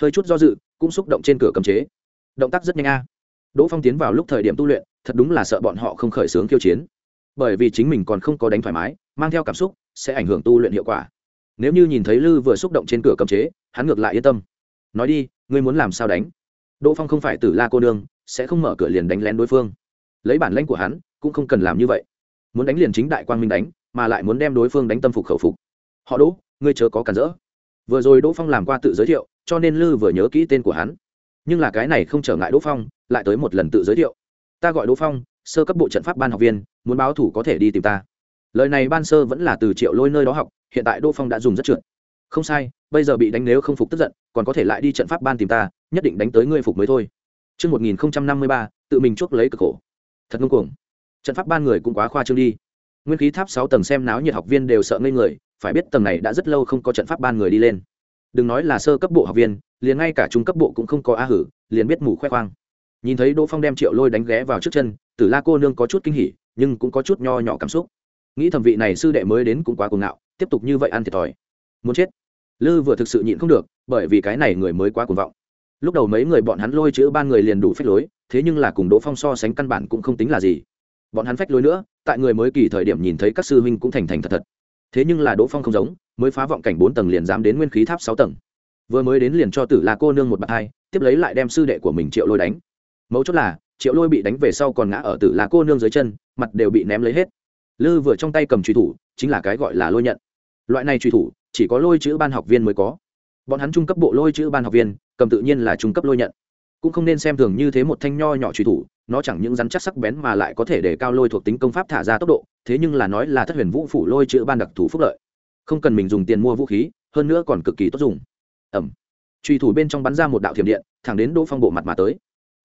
Hơi chút do dự, cũng xúc động trên cửa cầm chế. Động tác rất nhanh a. Đỗ phong tiến vào lúc thời điểm tu luyện, thật đúng là sợ bọn họ không khởi xướng khiêu chiến. Bởi vì chính mình còn không có đánh thoải mái, mang theo cảm xúc sẽ ảnh hưởng tu luyện hiệu quả. Nếu như nhìn thấy lư vừa xúc động trên cửa cầm chế, hắn ngược lại yên tâm. Nói đi, ngươi muốn làm sao đánh? Đỗ phong không phải tử la cô nương, sẽ không mở cửa liền đánh lén đối phương. Lấy bản lãnh của hắn, cũng không cần làm như vậy. Muốn đánh liền chính đại quang minh đánh, mà lại muốn đem đối phương đánh tâm phục khẩu phục. Họ đỗ, ngươi chớ có cản rỡ. Vừa rồi đỗ phong làm qua tự giới thiệu, cho nên lư vừa nhớ kỹ tên của hắn. Nhưng là cái này không trở ngại đỗ phong, lại tới một lần tự giới thiệu. Ta gọi đỗ phong, sơ cấp bộ trận pháp ban học viên, muốn báo thủ có thể đi tìm ta lời này ban sơ vẫn là từ triệu lôi nơi đó học hiện tại đỗ phong đã dùng rất trượt không sai bây giờ bị đánh nếu không phục tức giận còn có thể lại đi trận pháp ban tìm ta nhất định đánh tới ngươi phục mới thôi Trước 1053, tự mình chuốc lấy cực khổ. Thật ngông cuồng. Trận pháp ban người cũng quá khoa trương đi. Nguyên khí tháp 6 tầng xem náo nhiệt học viên đều sợ ngây người, phải biết tầng này đã rất lâu không có trận pháp ban người đi lên. Đừng nói là sơ cấp bộ học viên, liền ngay cả trung cấp bộ cũng không có a hử, liền biết mù khoe khoang. Nhìn thấy Đỗ Phong đem Triệu Lôi đánh ghé vào trước chân, Tử La cô nương có chút kinh hỉ, nhưng cũng có chút nho nhỏ cảm xúc. Nghĩ thẩm vị này sư đệ mới đến cũng quá cuồng ngạo, tiếp tục như vậy ăn thiệt thòi. Muốn chết. Lư vừa thực sự nhịn không được bởi vì cái này người mới quá cuồng vọng. Lúc đầu mấy người bọn hắn lôi chữ ban người liền đủ phách lối thế nhưng là cùng đỗ phong so sánh căn bản cũng không tính là gì. Bọn hắn phách lối nữa tại người mới kỳ thời điểm nhìn thấy các sư huynh cũng thành thành thật thật. Thế nhưng là đỗ phong không giống mới phá vọng cảnh bốn tầng liền dám đến nguyên khí tháp sáu tầng. Vừa mới đến liền cho tử là cô nương một bạt hai tiếp lấy lại đem sư đệ của mình triệu lôi đánh. Mấu chốt là triệu lôi bị đánh về sau còn ngã ở tử là cô nương dưới chân mặt đều bị ném lấy hết lư vừa trong tay cầm truy thủ, chính là cái gọi là lôi nhận. Loại này truy thủ, chỉ có lôi chữ ban học viên mới có. Bọn hắn trung cấp bộ lôi chữ ban học viên, cầm tự nhiên là trung cấp lôi nhận. Cũng không nên xem thường như thế một thanh nho nhỏ truy thủ, nó chẳng những rắn chắc sắc bén mà lại có thể để cao lôi thuộc tính công pháp thả ra tốc độ, thế nhưng là nói là thất huyền vũ phủ lôi chữ ban đặc thù phúc lợi. Không cần mình dùng tiền mua vũ khí, hơn nữa còn cực kỳ tốt dùng. Ẩm. Truy thủ bên trong bắn ra một đạo thiểm điện, thẳng đến đỗ phong bộ mặt mà tới.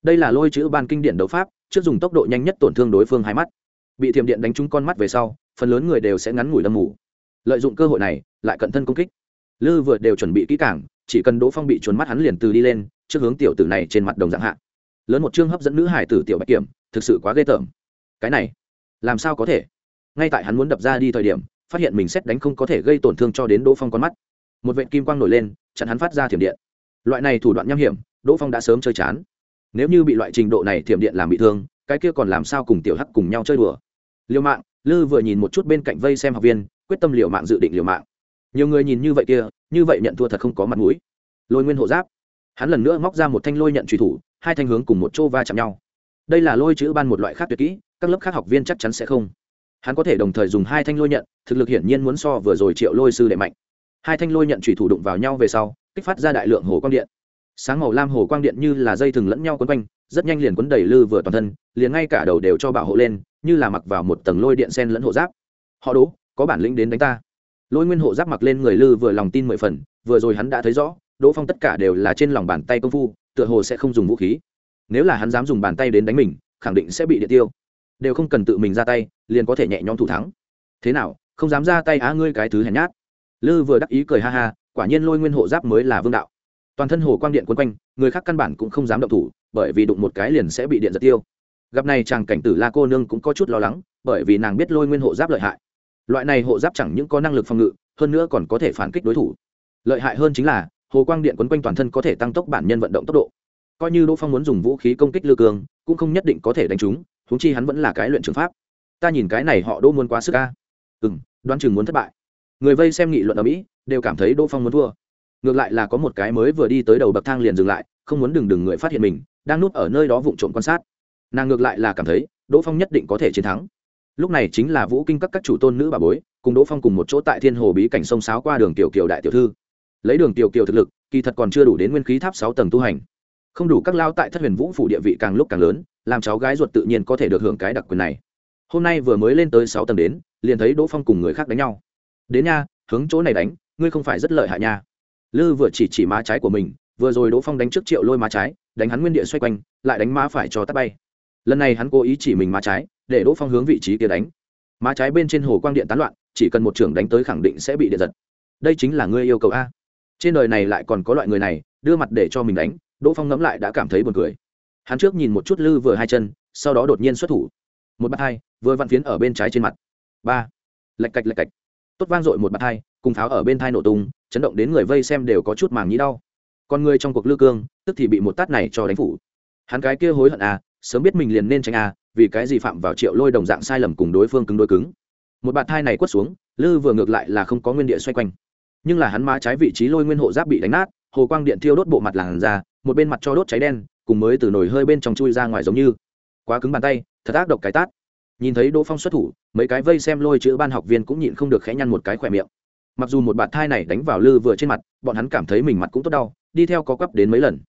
Đây là lôi chữ ban kinh điển đấu pháp, trước dùng tốc độ nhanh nhất tổn thương đối phương hai mắt bị thiểm điện đánh trúng con mắt về sau, phần lớn người đều sẽ ngắn ngủi lâm mù. Lợi dụng cơ hội này, lại cận thân công kích. Lư vượt đều chuẩn bị kỹ cảng chỉ cần đỗ phong bị trốn mắt hắn liền từ đi lên, trước hướng tiểu tử này trên mặt đồng dạng hạ. Lớn một chương hấp dẫn nữ hải tử tiểu bạch kiểm, thực sự quá ghê tởm. Cái này, làm sao có thể? Ngay tại hắn muốn đập ra đi thời điểm, phát hiện mình xét đánh không có thể gây tổn thương cho đến đỗ phong con mắt. Một vệ kim quang nổi lên, chặn hắn phát ra thiểm điện. Loại này thủ đoạn nham hiểm, đỗ phong đã sớm chơi chán. Nếu như bị loại trình độ này thiểm điện làm bị thương, cái kia còn làm sao cùng tiểu hắc cùng nhau chơi đùa? Liều mạng, lư vừa nhìn một chút bên cạnh vây xem học viên, quyết tâm liều mạng dự định liều mạng. Nhiều người nhìn như vậy kia, như vậy nhận thua thật không có mặt mũi. Lôi nguyên hộ giáp. Hắn lần nữa móc ra một thanh lôi nhận truy thủ, hai thanh hướng cùng một chỗ va chạm nhau. Đây là lôi chữ ban một loại khác tuyệt kỹ, các lớp khác học viên chắc chắn sẽ không. Hắn có thể đồng thời dùng hai thanh lôi nhận, thực lực hiển nhiên muốn so vừa rồi triệu lôi sư đệ mạnh. Hai thanh lôi nhận truy thủ đụng vào nhau về sau, kích phát ra đại lượng hồ quang điện. Sáng màu lam hồ quang điện như là dây thừng lẫn nhau quấn quanh, rất nhanh liền quấn đầy lư vừa toàn thân, liền ngay cả đầu đều cho bảo hộ lên như là mặc vào một tầng lôi điện sen lẫn hộ giáp. Họ đố có bản lĩnh đến đánh ta. Lôi nguyên hộ giáp mặc lên người lư vừa lòng tin mười phần, vừa rồi hắn đã thấy rõ, đỗ phong tất cả đều là trên lòng bàn tay công phu, tựa hồ sẽ không dùng vũ khí. Nếu là hắn dám dùng bàn tay đến đánh mình, khẳng định sẽ bị điện tiêu. Đều không cần tự mình ra tay, liền có thể nhẹ nhõm thủ thắng. Thế nào, không dám ra tay á ngươi cái thứ hèn nhát. Lư vừa đắc ý cười ha ha, quả nhiên lôi nguyên hộ giáp mới là vương đạo. Toàn thân hồ quang điện quân quanh, người khác căn bản cũng không dám động thủ, bởi vì đụng một cái liền sẽ bị điện giật tiêu gặp này chàng cảnh tử la cô nương cũng có chút lo lắng, bởi vì nàng biết lôi nguyên hộ giáp lợi hại. Loại này hộ giáp chẳng những có năng lực phòng ngự, hơn nữa còn có thể phản kích đối thủ. Lợi hại hơn chính là, hồ quang điện quấn quanh toàn thân có thể tăng tốc bản nhân vận động tốc độ. Coi như đỗ phong muốn dùng vũ khí công kích lư cường, cũng không nhất định có thể đánh trúng thúng chi hắn vẫn là cái luyện trường pháp. Ta nhìn cái này họ đỗ muốn quá sức ca ừ m đoán chừng muốn thất bại. Người vây xem nghị luận ở mỹ, đều cảm thấy đỗ phong muốn thua. Ngược lại là có một cái mới vừa đi tới đầu bậc thang liền dừng lại, không muốn đừng đừng người phát hiện mình, đang núp ở nơi đó vụng trộm quan sát nàng ngược lại là cảm thấy đỗ phong nhất định có thể chiến thắng lúc này chính là vũ kinh các các chủ tôn nữ bà bối cùng đỗ phong cùng một chỗ tại thiên hồ bí cảnh sông sáo qua đường tiểu kiều đại tiểu thư lấy đường tiểu kiều thực lực kỳ thật còn chưa đủ đến nguyên khí tháp sáu tầng tu hành không đủ các lao tại thất huyền vũ phủ địa vị càng lúc càng lớn làm cháu gái ruột tự nhiên có thể được hưởng cái đặc quyền này hôm nay vừa mới lên tới sáu tầng đến liền thấy đỗ phong cùng người khác đánh nhau đến nha hướng chỗ này đánh ngươi không phải rất lợi hại nha lư vừa chỉ chỉ má trái của mình vừa rồi đỗ phong đánh trước triệu lôi má trái đánh hắn nguyên địa xoay quanh lại đánh má phải cho tắt bay lần này hắn cố ý chỉ mình má trái, để đỗ phong hướng vị trí kia đánh. Má trái bên trên hồ quang điện tán loạn, chỉ cần một trưởng đánh tới khẳng định sẽ bị điện giật. Đây chính là ngươi yêu cầu a. Trên đời này lại còn có loại người này, đưa mặt để cho mình đánh, đỗ phong ngẫm lại đã cảm thấy buồn cười. Hắn trước nhìn một chút lư vừa hai chân, sau đó đột nhiên xuất thủ. Một bát hai, vừa vặn phiến ở bên trái trên mặt. Ba. Lạch cạch lạch cạch. Tốt vang dội một bát hai, cùng tháo ở bên thai nổ tung, chấn động đến người vây xem đều có chút màng nhĩ đau. Còn người trong cuộc lư cương, tức thì bị một tát này cho đánh phủ. Hắn cái kia hối hận à sớm biết mình liền nên tránh à vì cái gì phạm vào triệu lôi đồng dạng sai lầm cùng đối phương cứng đôi cứng. Một bạt thai này quất xuống, lư vừa ngược lại là không có nguyên địa xoay quanh. Nhưng là hắn má trái vị trí lôi nguyên hộ giáp bị đánh nát, hồ quang điện thiêu đốt bộ mặt làn ra một bên mặt cho đốt cháy đen, cùng mới từ nồi hơi bên trong chui ra ngoài giống như. Quá cứng bàn tay, thật ác độc cái tát. Nhìn thấy đỗ phong xuất thủ, mấy cái vây xem lôi chữ ban học viên cũng nhịn không được khẽ nhăn một cái khỏe miệng. Mặc dù một bạt thai này đánh vào lư vừa trên mặt, bọn hắn cảm thấy mình mặt cũng tốt đau, đi theo có cắp đến mấy lần.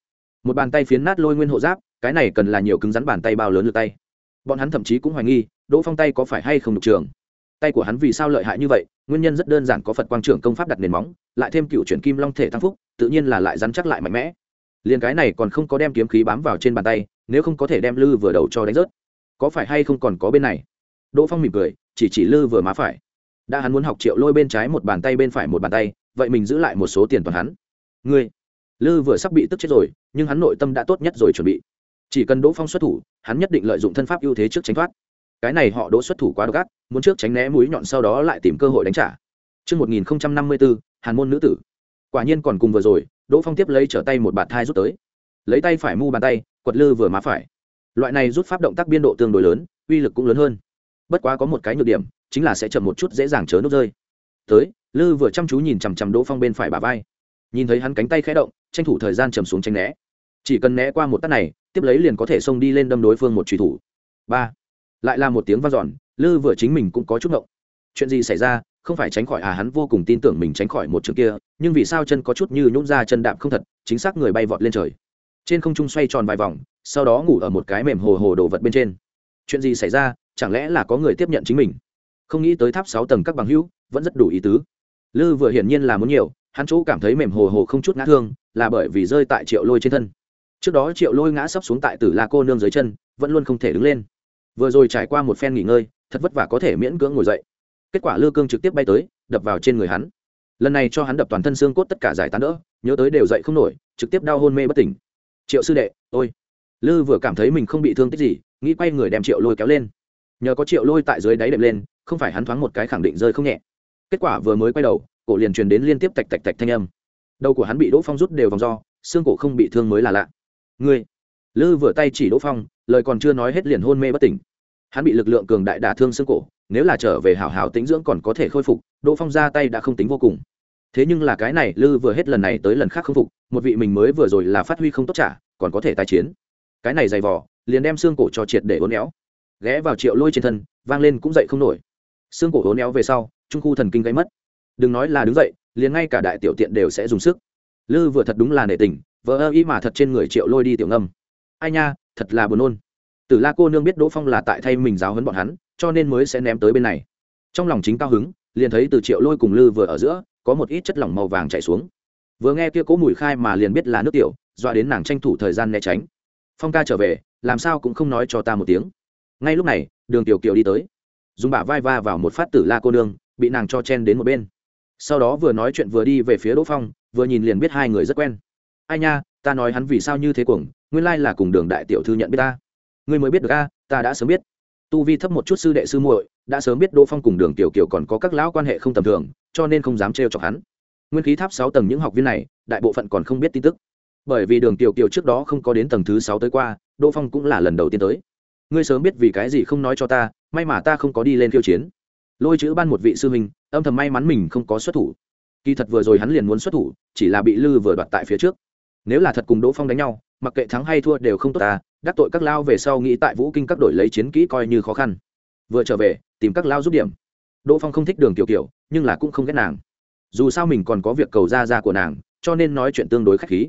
Một bàn tay phiến nát lôi nguyên hộ giáp cái này cần là nhiều cứng rắn bàn tay bao lớn lượt tay. Bọn hắn thậm chí cũng hoài nghi, đỗ phong tay có phải hay không được trường. Tay của hắn vì sao lợi hại như vậy, nguyên nhân rất đơn giản có phật quang trưởng công pháp đặt nền móng, lại thêm cựu chuyển kim long thể tăng phúc, tự nhiên là lại rắn chắc lại mạnh mẽ. Liền cái này còn không có đem kiếm khí bám vào trên bàn tay, nếu không có thể đem lư vừa đầu cho đánh rớt. Có phải hay không còn có bên này? Đỗ phong mỉm cười, chỉ chỉ lư vừa má phải. Đã hắn muốn học triệu lôi bên trái một bàn tay bên phải một bàn tay, vậy mình giữ lại một số tiền toàn hắn. Ngươi, lư vừa sắp bị tức chết rồi, nhưng hắn nội tâm đã tốt nhất rồi chuẩn bị chỉ cần đỗ phong xuất thủ hắn nhất định lợi dụng thân pháp ưu thế trước tránh thoát. Cái này họ đỗ xuất thủ quá độc ác muốn trước tránh né mũi nhọn sau đó lại tìm cơ hội đánh trả. Trước 1054, hàn môn nữ tử. quả nhiên còn cùng vừa rồi đỗ phong tiếp lấy trở tay một bạt thai rút tới. Lấy tay phải mu bàn tay quật lư vừa má phải. Loại này rút pháp động tác biên độ tương đối lớn uy lực cũng lớn hơn. Bất quá có một cái nhược điểm chính là sẽ chậm một chút dễ dàng chớ nút rơi. Tới lư vừa chăm chú nhìn chằm chằm đỗ phong bên phải bà vai. Nhìn thấy hắn cánh tay khẽ động tranh thủ thời gian chầm xuống tranh né chỉ cần né qua một tắt này, tiếp lấy liền có thể xông đi lên đâm đối phương một truy thủ. Ba. Lại là một tiếng vang dọn, lư vừa chính mình cũng có chút ngộng. Chuyện gì xảy ra, không phải tránh khỏi à hắn vô cùng tin tưởng mình tránh khỏi một trường kia, nhưng vì sao chân có chút như nhún ra chân đạp không thật, chính xác người bay vọt lên trời. Trên không trung xoay tròn vài vòng, sau đó ngủ ở một cái mềm hồ hồ đồ vật bên trên. Chuyện gì xảy ra, chẳng lẽ là có người tiếp nhận chính mình? Không nghĩ tới tháp sáu tầng các bằng hữu, vẫn rất đủ ý tứ. Lư vừa hiển nhiên là muốn nhiều, hắn chỗ cảm thấy mềm hồ hồ không chút ngã thương, là bởi vì rơi tại triệu lôi trên thân trước đó triệu lôi ngã sắp xuống tại tử la cô nương dưới chân, vẫn luôn không thể đứng lên. Vừa rồi trải qua một phen nghỉ ngơi, thật vất vả có thể miễn cưỡng ngồi dậy. Kết quả lư cương trực tiếp bay tới, đập vào trên người hắn. Lần này cho hắn đập toàn thân xương cốt tất cả giải tán đỡ, nhớ tới đều dậy không nổi, trực tiếp đau hôn mê bất tỉnh. Triệu sư đệ, ôi. Lư vừa cảm thấy mình không bị thương tích gì, nghĩ quay người đem triệu lôi kéo lên. Nhờ có triệu lôi tại dưới đáy đệm lên, không phải hắn thoáng một cái khẳng định rơi không nhẹ. Kết quả vừa mới quay đầu, cổ liền truyền đến liên tiếp tạch tạch tạch thanh âm. Đầu của hắn bị đỗ phong rút đều vòng do xương cổ không bị thương mới là lạ ngươi. Lư vừa tay chỉ đỗ phong, lời còn chưa nói hết liền hôn mê bất tỉnh. Hắn bị lực lượng cường đại đả thương xương cổ, nếu là trở về hảo hảo tính dưỡng còn có thể khôi phục, đỗ phong ra tay đã không tính vô cùng. Thế nhưng là cái này, lư vừa hết lần này tới lần khác không phục, một vị mình mới vừa rồi là phát huy không tốt trả, còn có thể tái chiến. Cái này dày vỏ liền đem xương cổ cho triệt để uốn éo. Ghé vào triệu lôi trên thân, vang lên cũng dậy không nổi. Xương cổ uốn éo về sau, trung khu thần kinh gây mất. Đừng nói là đứng dậy, liền ngay cả đại tiểu tiện đều sẽ dùng sức. Lư vừa thật đúng là nể tình vờ ơ ý mà thật trên người triệu lôi đi tiểu ngâm. Ai nha, thật là buồn nôn. Tử la cô nương biết đỗ phong là tại thay mình giáo hấn bọn hắn, cho nên mới sẽ ném tới bên này. Trong lòng chính cao hứng, liền thấy từ triệu lôi cùng lư vừa ở giữa, có một ít chất lỏng màu vàng chảy xuống. Vừa nghe kia cố mùi khai mà liền biết là nước tiểu, dọa đến nàng tranh thủ thời gian né tránh. Phong ca trở về, làm sao cũng không nói cho ta một tiếng. Ngay lúc này, đường tiểu kiều đi tới. Dùng bả vai va vào một phát tử la cô nương, bị nàng cho chen đến một bên. Sau đó vừa nói chuyện vừa đi về phía đỗ phong, vừa nhìn liền biết hai người rất quen ai nha, ta nói hắn vì sao như thế cuồng, nguyên lai là cùng đường đại tiểu thư nhận biết ta. Ngươi mới biết được a, ta đã sớm biết. Tu vi thấp một chút sư đệ sư muội, đã sớm biết đỗ phong cùng đường tiểu kiều còn có các lão quan hệ không tầm thường, cho nên không dám trêu chọc hắn. Nguyên khí tháp sáu tầng những học viên này, đại bộ phận còn không biết tin tức. Bởi vì đường tiểu kiều trước đó không có đến tầng thứ sáu tới qua, đỗ phong cũng là lần đầu tiên tới. Ngươi sớm biết vì cái gì không nói cho ta, may mà ta không có đi lên khiêu chiến. Lôi chữ ban một vị sư huynh, âm thầm may mắn mình không có xuất thủ. Kỳ thật vừa rồi hắn liền muốn xuất thủ, chỉ là bị lư vừa đoạt tại phía trước nếu là thật cùng đỗ phong đánh nhau, mặc kệ thắng hay thua đều không tốt ta, đắc tội các lao về sau nghĩ tại vũ kinh các đội lấy chiến kỹ coi như khó khăn. Vừa trở về, tìm các lao giúp điểm. Đỗ phong không thích đường tiểu kiểu, nhưng là cũng không ghét nàng. Dù sao mình còn có việc cầu ra ra của nàng, cho nên nói chuyện tương đối k h á c h khí.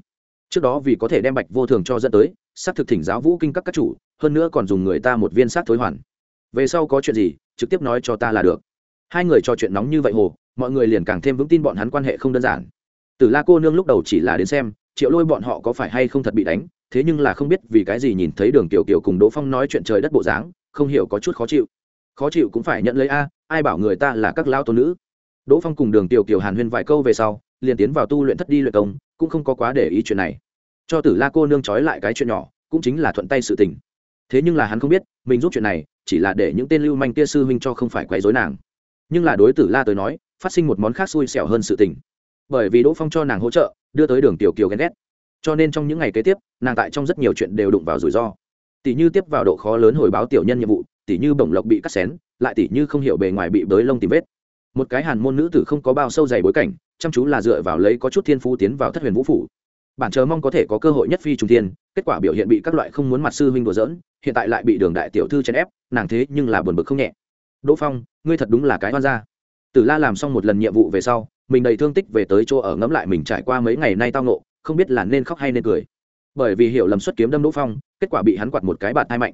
Trước đó vì có thể đem bạch vô thường cho dẫn tới s á c thực thỉnh giáo vũ kinh các các chủ, hơn nữa còn dùng người ta một viên s á c thối hoàn. Về sau có chuyện gì, trực tiếp nói cho ta là được. Hai người trò chuyện nóng như vậy hồ, mọi người liền càng thêm vững tin bọn hắn quan hệ không đơn giản tử la cô nương lúc đầu chỉ là đến xem, triệu lôi bọn họ có phải hay không thật bị đánh, thế nhưng là không biết vì cái gì nhìn thấy đường Kiều kiều cùng đỗ phong nói chuyện trời đất bộ dáng, không hiểu có chút khó chịu. Khó chịu cũng phải nhận lấy a, ai bảo người ta là các lao tôn nữ. Đỗ phong cùng đường Kiều kiều hàn huyên vài câu về sau, liền tiến vào tu luyện thất đi luyện công, cũng không có quá để ý chuyện này. Cho tử la cô nương trói lại cái chuyện nhỏ, cũng chính là thuận tay sự tình. Thế nhưng là hắn không biết, mình giúp chuyện này, chỉ là để những tên lưu manh kia sư huynh cho không phải quấy rối nàng. Nhưng là đối tử la tới nói, phát sinh một món khác xui xẻo hơn sự tình bởi vì đỗ phong cho nàng hỗ trợ, đưa tới đường tiểu kiều ghen ghét. Cho nên trong những ngày kế tiếp, nàng tại trong rất nhiều chuyện đều đụng vào rủi ro. Tỷ như tiếp vào độ khó lớn hồi báo tiểu nhân nhiệm vụ, tỷ như bổng lộc bị cắt xén, lại tỷ như không hiểu bề ngoài bị bới lông tìm vết. Một cái hàn môn nữ tử không có bao sâu dày bối cảnh, chăm chú là dựa vào lấy có chút thiên phú tiến vào thất huyền vũ phủ. Bản chờ mong có thể có cơ hội nhất phi trung tiên kết quả biểu hiện bị các loại không muốn mặt sư huynh đùa dỡn hiện tại lại bị đường đại tiểu thư chèn ép, nàng thế nhưng là buồn bực không nhẹ. Đỗ phong, ngươi thật đúng là cái hoan gia. Tử la làm xong một lần nhiệm vụ về sau mình đầy thương tích về tới chỗ ở ngẫm lại mình trải qua mấy ngày nay tao nộ không biết là nên khóc hay nên cười. Bởi vì hiểu lầm xuất kiếm đâm đỗ phong, kết quả bị hắn quạt một cái bạt hai mạnh.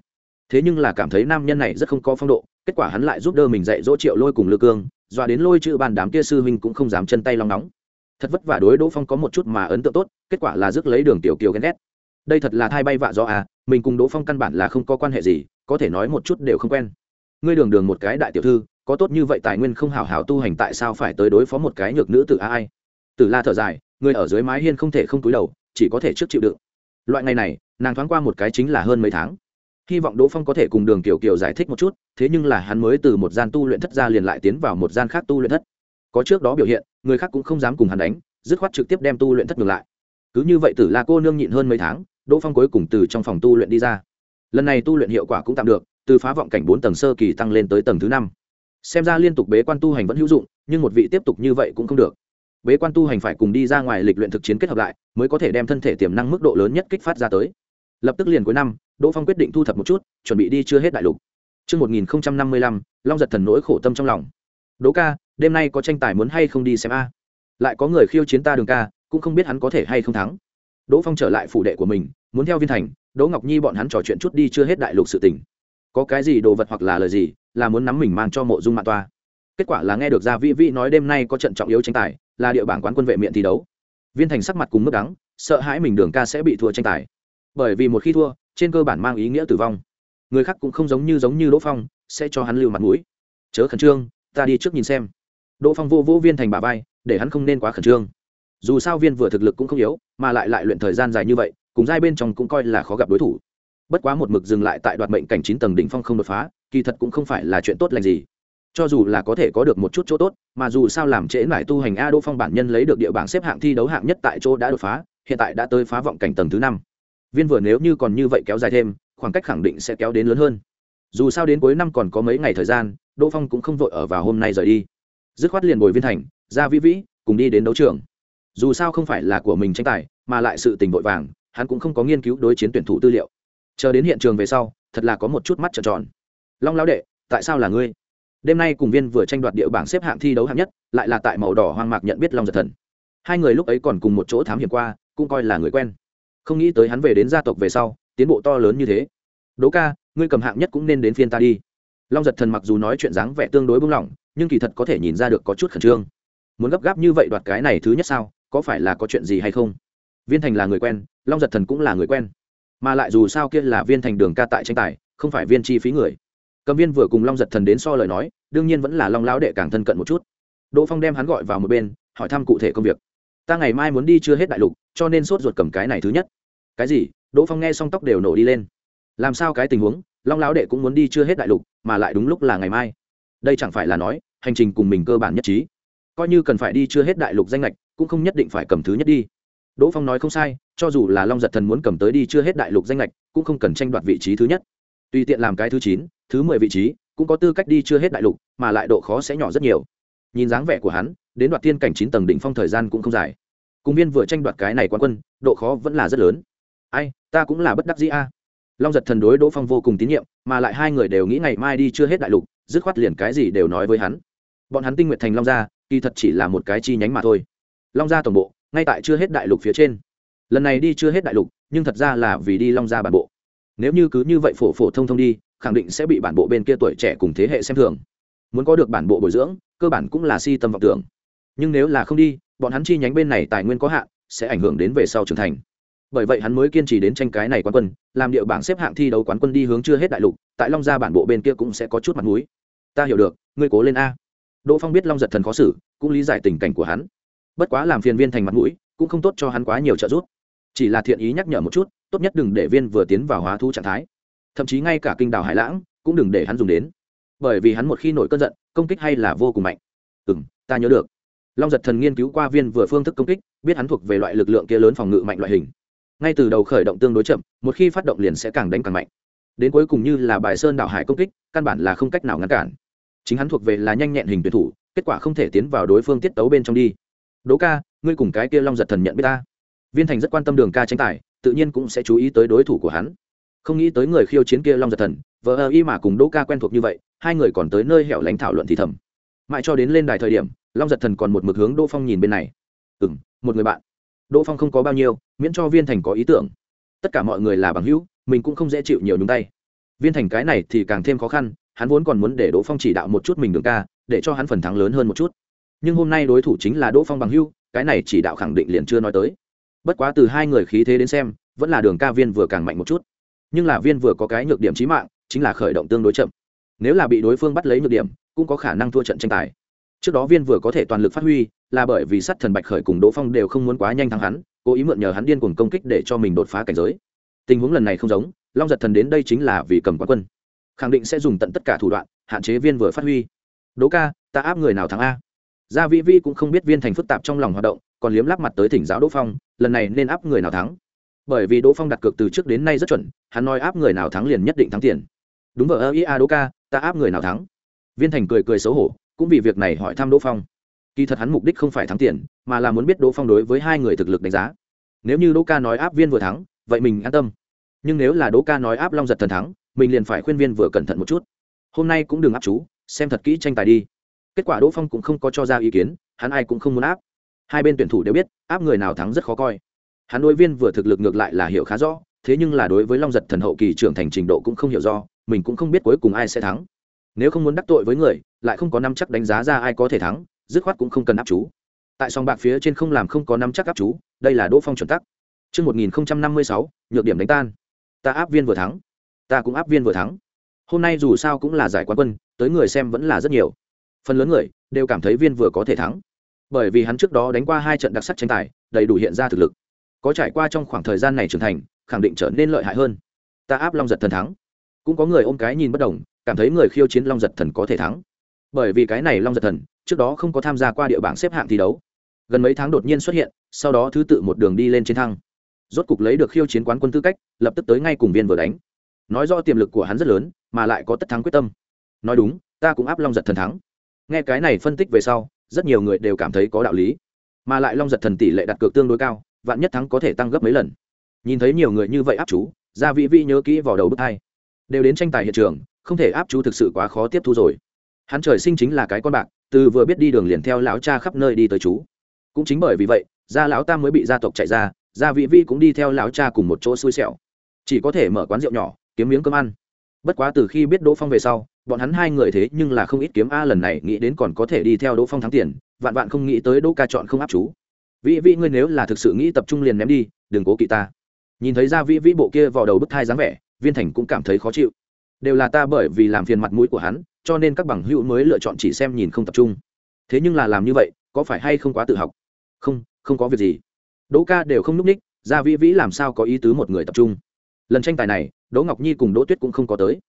Thế nhưng là cảm thấy nam nhân này rất không có phong độ, kết quả hắn lại giúp đỡ mình dạy dỗ triệu lôi cùng lư cương, dọa đến lôi chữ bàn đám kia sư huynh cũng không dám chân tay long nóng. Thật vất vả đối đỗ phong có một chút mà ấn tượng tốt, kết quả là rước lấy đường tiểu kiều ghen ghét. Đây thật là thai bay vạ do à mình cùng đỗ phong căn bản là không có quan hệ gì, có thể nói một chút đều không quen. Ngươi đường đường một cái đại tiểu thư có tốt như vậy tài nguyên không hảo hảo tu hành tại sao phải tới đối phó một cái nhược nữ tử a ai? Tử la thở dài, người ở dưới mái hiên không thể không túi đầu, chỉ có thể trước chịu đựng. Loại ngày này, nàng thoáng qua một cái chính là hơn mấy tháng. Hy vọng đỗ phong có thể cùng đường kiều kiều giải thích một chút, thế nhưng là hắn mới từ một gian tu luyện thất ra liền lại tiến vào một gian khác tu luyện thất. Có trước đó biểu hiện, người khác cũng không dám cùng hắn đánh, dứt khoát trực tiếp đem tu luyện thất ngược lại. Cứ như vậy tử la cô nương nhịn hơn mấy tháng, đỗ phong cuối cùng từ trong phòng tu luyện đi ra. Lần này tu luyện hiệu quả cũng tạm được, từ phá vọng cảnh bốn tầng sơ kỳ tăng lên tới tầng thứ năm xem ra liên tục bế quan tu hành vẫn hữu dụng nhưng một vị tiếp tục như vậy cũng không được bế quan tu hành phải cùng đi ra ngoài lịch luyện thực chiến kết hợp lại mới có thể đem thân thể tiềm năng mức độ lớn nhất kích phát ra tới lập tức liền cuối năm đỗ phong quyết định thu thập một chút chuẩn bị đi chưa hết đại lục Trước 1055, Long giật thần nỗi khổ tâm trong lòng. Đỗ ca, đêm nay có tranh tài muốn hay không đi xem a? Lại có người khiêu chiến ta đường ca, cũng không biết hắn có thể hay không thắng. Đỗ Phong trở lại phủ đệ của mình, muốn theo Viên Thành, Đỗ Ngọc Nhi bọn hắn trò chuyện chút đi chưa hết đại lục sự tình. Có cái gì đồ vật hoặc là lời gì, là muốn nắm mình mang cho mộ dung mạng toa. Kết quả là nghe được ra vĩ vĩ nói đêm nay có trận trọng yếu tranh tài, là địa bảng quán quân vệ miệng thi đấu. Viên thành sắc mặt cùng mức đắng, sợ hãi mình đường ca sẽ bị thua tranh tài. Bởi vì một khi thua, trên cơ bản mang ý nghĩa tử vong. Người khác cũng không giống như giống như đỗ phong, sẽ cho hắn lưu mặt mũi. Chớ khẩn trương, ta đi trước nhìn xem. Đỗ phong vô vô viên thành bà vai, để hắn không nên quá khẩn trương. Dù sao viên vừa thực lực cũng không yếu, mà lại lại luyện thời gian dài như vậy, cùng giai bên trong cũng coi là khó gặp đối thủ. Bất quá một mực dừng lại tại đoạt mệnh cảnh chín tầng đỉnh phong không đột phá kỳ thật cũng không phải là chuyện tốt lành gì. Cho dù là có thể có được một chút chỗ tốt, mà dù sao làm trễ mải tu hành a đỗ phong bản nhân lấy được địa bảng xếp hạng thi đấu hạng nhất tại chỗ đã đột phá, hiện tại đã tới phá vọng cảnh tầng thứ năm. Viên vừa nếu như còn như vậy kéo dài thêm, khoảng cách khẳng định sẽ kéo đến lớn hơn. Dù sao đến cuối năm còn có mấy ngày thời gian, đỗ phong cũng không vội ở vào hôm nay rời đi. Dứt khoát liền bồi viên thành, ra vĩ vĩ, cùng đi đến đấu trường. Dù sao không phải là của mình tranh tài, mà lại sự tình vội vàng, hắn cũng không có nghiên cứu đối chiến tuyển thủ tư liệu. Chờ đến hiện trường về sau, thật là có một chút mắt trợn tròn long lão đệ, tại sao là ngươi? Đêm nay cùng viên vừa tranh đoạt địa bảng xếp hạng thi đấu hạng nhất, lại là tại màu đỏ hoang mạc nhận biết long giật thần. Hai người lúc ấy còn cùng một chỗ thám hiểm qua, cũng coi là người quen. Không nghĩ tới hắn về đến gia tộc về sau, tiến bộ to lớn như thế. Đỗ ca, ngươi cầm hạng nhất cũng nên đến phiên ta đi. Long giật thần mặc dù nói chuyện dáng vẻ tương đối bung lỏng, nhưng kỳ thật có thể nhìn ra được có chút khẩn trương. Muốn gấp gáp như vậy đoạt cái này thứ nhất sao, có phải là có chuyện gì hay không? Viên thành là người quen, long giật thần cũng là người quen. Mà lại dù sao kia là viên thành đường ca tại tranh tài, không phải viên chi phí người cầm viên vừa cùng long giật thần đến so lời nói, đương nhiên vẫn là long lão đệ càng thân cận một chút. Đỗ phong đem hắn gọi vào một bên, hỏi thăm cụ thể công việc. Ta ngày mai muốn đi chưa hết đại lục, cho nên sốt ruột cầm cái này thứ nhất. Cái gì? Đỗ phong nghe xong tóc đều nổ đi lên. Làm sao cái tình huống, long lão đệ cũng muốn đi chưa hết đại lục, mà lại đúng lúc là ngày mai. Đây chẳng phải là nói, hành trình cùng mình cơ bản nhất trí. Coi như cần phải đi chưa hết đại lục danh lệch cũng không nhất định phải cầm thứ nhất đi. Đỗ phong nói không sai, cho dù là long giật thần muốn cầm tới đi chưa hết đại lục danh lệch cũng không cần tranh đoạt vị trí thứ nhất tùy tiện làm cái thứ chín, thứ mười vị trí, cũng có tư cách đi chưa hết đại lục, mà lại độ khó sẽ nhỏ rất nhiều. Nhìn dáng vẻ của hắn, đến đoạt tiên cảnh chín tầng đỉnh phong thời gian cũng không dài. Cùng viên vừa tranh đoạt cái này quán quân, độ khó vẫn là rất lớn. Ai, ta cũng là bất đắc dĩ a. Long giật thần đối đỗ phong vô cùng tín nhiệm, mà lại hai người đều nghĩ ngày mai đi chưa hết đại lục, dứt khoát liền cái gì đều nói với hắn. Bọn hắn tinh nguyện thành long gia, kỳ thật chỉ là một cái chi nhánh mà thôi. Long gia tổng bộ, ngay tại chưa hết đại lục phía trên. Lần này đi chưa hết đại lục, nhưng thật ra là vì đi long gia bản bộ nếu như cứ như vậy phổ phổ thông thông đi, khẳng định sẽ bị bản bộ bên kia tuổi trẻ cùng thế hệ xem thường. Muốn có được bản bộ bồi dưỡng, cơ bản cũng là si tâm vọng tưởng. Nhưng nếu là không đi, bọn hắn chi nhánh bên này tài nguyên có hạn, sẽ ảnh hưởng đến về sau trưởng thành. Bởi vậy hắn mới kiên trì đến tranh cái này quán quân, làm địa bảng xếp hạng thi đấu quán quân đi hướng chưa hết đại lục, tại long gia bản bộ bên kia cũng sẽ có chút mặt mũi. Ta hiểu được, ngươi cố lên a. Đỗ phong biết long giật thần khó xử, cũng lý giải tình cảnh của hắn. Bất quá làm phiền viên thành mặt mũi, cũng không tốt cho hắn quá nhiều trợ giúp. Chỉ là thiện ý nhắc nhở một chút tốt nhất đừng để viên vừa tiến vào hóa thu trạng thái. Thậm chí ngay cả kinh đảo hải lãng cũng đừng để hắn dùng đến. Bởi vì hắn một khi nổi cơn giận, công kích hay là vô cùng mạnh. Ừ m ta nhớ được. Long giật thần nghiên cứu qua viên vừa phương thức công kích, biết hắn thuộc về loại lực lượng kia lớn phòng ngự mạnh loại hình. Ngay từ đầu khởi động tương đối chậm, một khi phát động liền sẽ càng đánh càng mạnh. Đến cuối cùng như là bài sơn đảo hải công kích, căn bản là không cách nào ngăn cản. Chính hắn thuộc về là nhanh nhẹn hình tuyển thủ, kết quả không thể tiến vào đối phương tiết tấu bên trong đi. Đỗ ca, ngươi cùng cái kia long giật thần nhận biết ta. Viên thành rất quan tâm đường ca tranh tài tự nhiên cũng sẽ chú ý tới đối thủ của hắn. Không nghĩ tới người khiêu chiến kia long giật thần vợ ơ y mà cùng đỗ ca quen thuộc như vậy, hai người còn tới nơi hẻo lánh thảo luận thì thầm. Mãi cho đến lên đài thời điểm, long giật thần còn một mực hướng đỗ phong nhìn bên này. Ừ m một người bạn. Đỗ phong không có bao nhiêu, miễn cho viên thành có ý tưởng. Tất cả mọi người là bằng hữu, mình cũng không dễ chịu nhiều nhúng tay. Viên thành cái này thì càng thêm khó khăn, hắn vốn còn muốn để đỗ phong chỉ đạo một chút mình đường ca, để cho hắn phần thắng lớn hơn một chút. Nhưng hôm nay đối thủ chính là đỗ phong bằng hữu, cái này chỉ đạo khẳng định liền chưa nói tới bất quá từ hai người khí thế đến xem, vẫn là đường ca viên vừa càng mạnh một chút. Nhưng là viên vừa có cái nhược điểm trí mạng, chính là khởi động tương đối chậm. Nếu là bị đối phương bắt lấy nhược điểm, cũng có khả năng thua trận tranh tài. Trước đó viên vừa có thể toàn lực phát huy, là bởi vì sắt thần bạch khởi cùng đỗ phong đều không muốn quá nhanh thắng hắn, cố ý mượn nhờ hắn điên cuồng công kích để cho mình đột phá cảnh giới. Tình huống lần này không giống, long giật thần đến đây chính là vì cầm quán quân. Khẳng định sẽ dùng tận tất cả thủ đoạn, hạn chế viên vừa phát huy. Đỗ ca, ta áp người nào thắng a? Gia vĩ vi cũng không biết viên thành phức tạp trong lòng hoạt động, còn liếm lắp mặt tới thỉnh giáo đỗ phong, lần này nên áp người nào thắng. Bởi vì đỗ phong đặt cược từ trước đến nay rất chuẩn, hắn nói áp người nào thắng liền nhất định thắng tiền. Đúng vợ ơ, ý, a, đỗ ca, ta áp người nào thắng? Viên thành cười cười xấu hổ, cũng vì việc này hỏi thăm đỗ phong. Kỳ thật hắn mục đích không phải thắng tiền, mà là muốn biết đỗ phong đối với hai người thực lực đánh giá. Nếu như đỗ ca nói áp viên vừa thắng, vậy mình an tâm. Nhưng nếu là đỗ ca nói áp long giật thần thắng, mình liền phải khuyên viên vừa cẩn thận một chút. Hôm nay cũng đừng áp chú, xem thật kỹ tranh tài đi kết quả đỗ phong cũng không có cho ra ý kiến hắn ai cũng không muốn áp hai bên tuyển thủ đều biết áp người nào thắng rất khó coi hắn đối viên vừa thực lực ngược lại là hiểu khá rõ thế nhưng là đối với long giật thần hậu kỳ trưởng thành trình độ cũng không hiểu do mình cũng không biết cuối cùng ai sẽ thắng nếu không muốn đắc tội với người lại không có năm chắc đánh giá ra ai có thể thắng dứt khoát cũng không cần áp chú tại sòng bạc phía trên không làm không có năm chắc áp chú đây là đỗ phong chuẩn tắc Trước 1056, nhược điểm đánh tan. Ta áp viên vừa thắng. Ta cũng áp viên vừa thắng. Hôm nay dù sao cũng là giải quán quân, tới người xem vẫn là rất nhiều. Phần lớn người đều cảm thấy viên vừa có thể thắng. Bởi vì hắn trước đó đánh qua hai trận đặc sắc tranh tài, đầy đủ hiện ra thực lực. Có trải qua trong khoảng thời gian này trưởng thành, khẳng định trở nên lợi hại hơn. Ta áp Long giật thần thắng. Cũng có người ôm cái nhìn bất đồng, cảm thấy người khiêu chiến Long giật thần có thể thắng. Bởi vì cái này Long giật thần, trước đó không có tham gia qua địa bảng xếp hạng thi đấu gần mấy tháng đột nhiên xuất hiện sau đó thứ tự một đường đi lên trên thăng rốt cục lấy được khiêu chiến quán quân tư cách lập tức tới ngay cùng viên vừa đánh nói do tiềm lực của hắn rất lớn mà lại có tất thắng quyết tâm nói đúng ta cũng áp long giật thần thắng nghe cái này phân tích về sau, rất nhiều người đều cảm thấy có đạo lý. Mà lại long giật thần tỷ lệ đặt cược tương đối cao, vạn nhất thắng có thể tăng gấp mấy lần. Nhìn thấy nhiều người như vậy áp chú, gia vị vi nhớ kỹ vào đầu bước hai. Đều đến tranh tài hiện trường, không thể áp chú thực sự quá khó tiếp thu rồi. Hắn trời sinh chính là cái con bạc, từ vừa biết đi đường liền theo lão cha khắp nơi đi tới chú. Cũng chính bởi vì vậy, gia lão tam mới bị gia tộc chạy ra, gia vị vi cũng đi theo lão cha cùng một chỗ xui xẻo. Chỉ có thể mở quán rượu nhỏ, kiếm miếng cơm ăn. Bất quá từ khi biết đỗ phong về sau bọn hắn hai người thế nhưng là không ít kiếm a lần này nghĩ đến còn có thể đi theo đỗ phong thắng tiền, vạn vạn không nghĩ tới đỗ ca chọn không áp chú. Vĩ Vĩ ngươi nếu là thực sự nghĩ tập trung liền ném đi, đừng cố kỵ ta. Nhìn thấy ra vĩ vĩ bộ kia vào đầu bức thai dáng vẻ, viên thành cũng cảm thấy khó chịu. Đều là ta bởi vì làm phiền mặt mũi của hắn, cho nên các bằng hữu mới lựa chọn chỉ xem nhìn không tập trung. Thế nhưng là làm như vậy, có phải hay không quá tự học? Không không có việc gì. Đỗ ca đều không n ú c ních, ra vĩ vĩ làm sao có ý tứ một người tập trung? Lần tranh tài này, đỗ ngọc nhi cùng đỗ tuyết cũng không có tới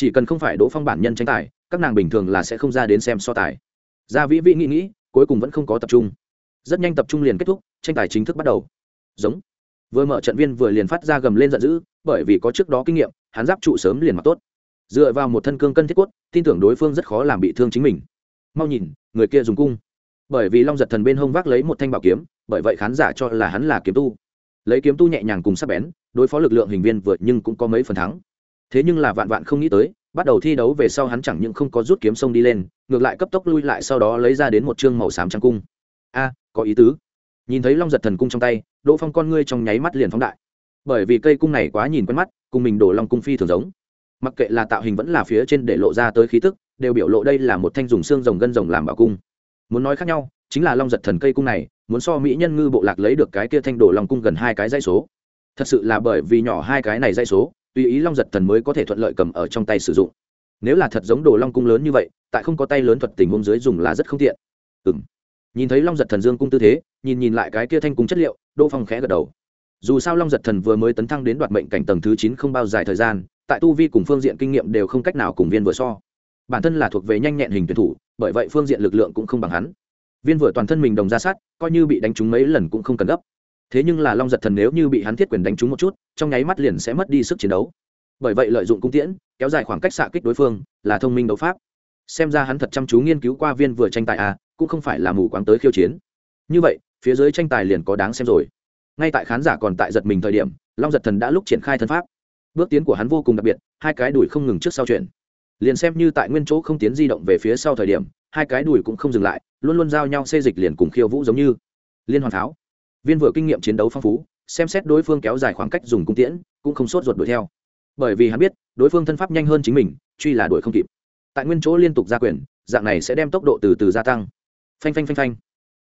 chỉ cần không phải đỗ phong bản nhân tranh tài, các nàng bình thường là sẽ không ra đến xem so tài. Gia vĩ vĩ nghĩ nghĩ, cuối cùng vẫn không có tập trung. Rất nhanh tập trung liền kết thúc, tranh tài chính thức bắt đầu. Giống. Vừa mở trận viên vừa liền phát ra gầm lên giận dữ, bởi vì có trước đó kinh nghiệm, hắn giáp trụ sớm liền mặc tốt. Dựa vào một thân cương cân thiết quất tin tưởng đối phương rất khó làm bị thương chính mình. Mau nhìn, người kia dùng cung. Bởi vì long giật thần bên hông vác lấy một thanh bảo kiếm, bởi vậy khán giả cho là hắn là kiếm tu. Lấy kiếm tu nhẹ nhàng cùng sắc bén, đối phó lực lượng hình viên vượt nhưng cũng có mấy phần thắng thế nhưng là vạn vạn không nghĩ tới, bắt đầu thi đấu về sau hắn chẳng những không có rút kiếm sông đi lên, ngược lại cấp tốc lui lại sau đó lấy ra đến một chương màu xám trắng cung. A, có ý tứ. Nhìn thấy long giật thần cung trong tay, đỗ phong con ngươi trong nháy mắt liền phóng đại. Bởi vì cây cung này quá nhìn quen mắt, cùng mình đổ long cung phi thường giống. Mặc kệ là tạo hình vẫn là phía trên để lộ ra tới khí tức, đều biểu lộ đây là một thanh dùng xương rồng gân rồng làm bảo cung. Muốn nói khác nhau, chính là long giật thần cây cung này, muốn so mỹ nhân ngư bộ lạc lấy được cái kia thanh đổ long cung gần hai cái dây số. Thật sự là bởi vì nhỏ hai cái này dây số tùy ý long giật thần mới có thể thuận lợi cầm ở trong tay sử dụng. Nếu là thật giống đồ long cung lớn như vậy, tại không có tay lớn thuật tình huống dưới dùng là rất không tiện. Ừ m nhìn thấy long giật thần dương cung tư thế, nhìn nhìn lại cái kia thanh cung chất liệu, đỗ phong khẽ gật đầu. Dù sao long giật thần vừa mới tấn thăng đến đoạt mệnh cảnh tầng thứ chín không bao dài thời gian, tại tu vi cùng phương diện kinh nghiệm đều không cách nào cùng viên vừa so. Bản thân là thuộc về nhanh nhẹn hình tuyển thủ, bởi vậy phương diện lực lượng cũng không bằng hắn. Viên vừa toàn thân mình đồng ra sát, coi như bị đánh trúng mấy lần cũng không cần gấp thế nhưng là long giật thần nếu như bị hắn thiết quyền đánh trúng một chút, trong nháy mắt liền sẽ mất đi sức chiến đấu. Bởi vậy lợi dụng cung tiễn, kéo dài khoảng cách xạ kích đối phương, là thông minh đấu pháp. Xem ra hắn thật chăm chú nghiên cứu qua viên vừa tranh tài à cũng không phải là mù quáng tới khiêu chiến. Như vậy, phía dưới tranh tài liền có đáng xem rồi. Ngay tại khán giả còn tại giật mình thời điểm, long giật thần đã lúc triển khai thân pháp. Bước tiến của hắn vô cùng đặc biệt, hai cái đùi không ngừng trước sau chuyển. Liền xem như tại nguyên chỗ không tiến di động về phía sau thời điểm, hai cái đùi cũng không dừng lại, luôn luôn giao nhau xê dịch liền cùng khiêu vũ giống như. Liên hoàn tháo viên vừa kinh nghiệm chiến đấu phong phú, xem xét đối phương kéo dài khoảng cách dùng cung tiễn, cũng không sốt ruột đuổi theo. Bởi vì hắn biết, đối phương thân pháp nhanh hơn chính mình, truy là đuổi không kịp. Tại nguyên chỗ liên tục ra quyền, dạng này sẽ đem tốc độ từ từ gia tăng. Phanh phanh phanh phanh.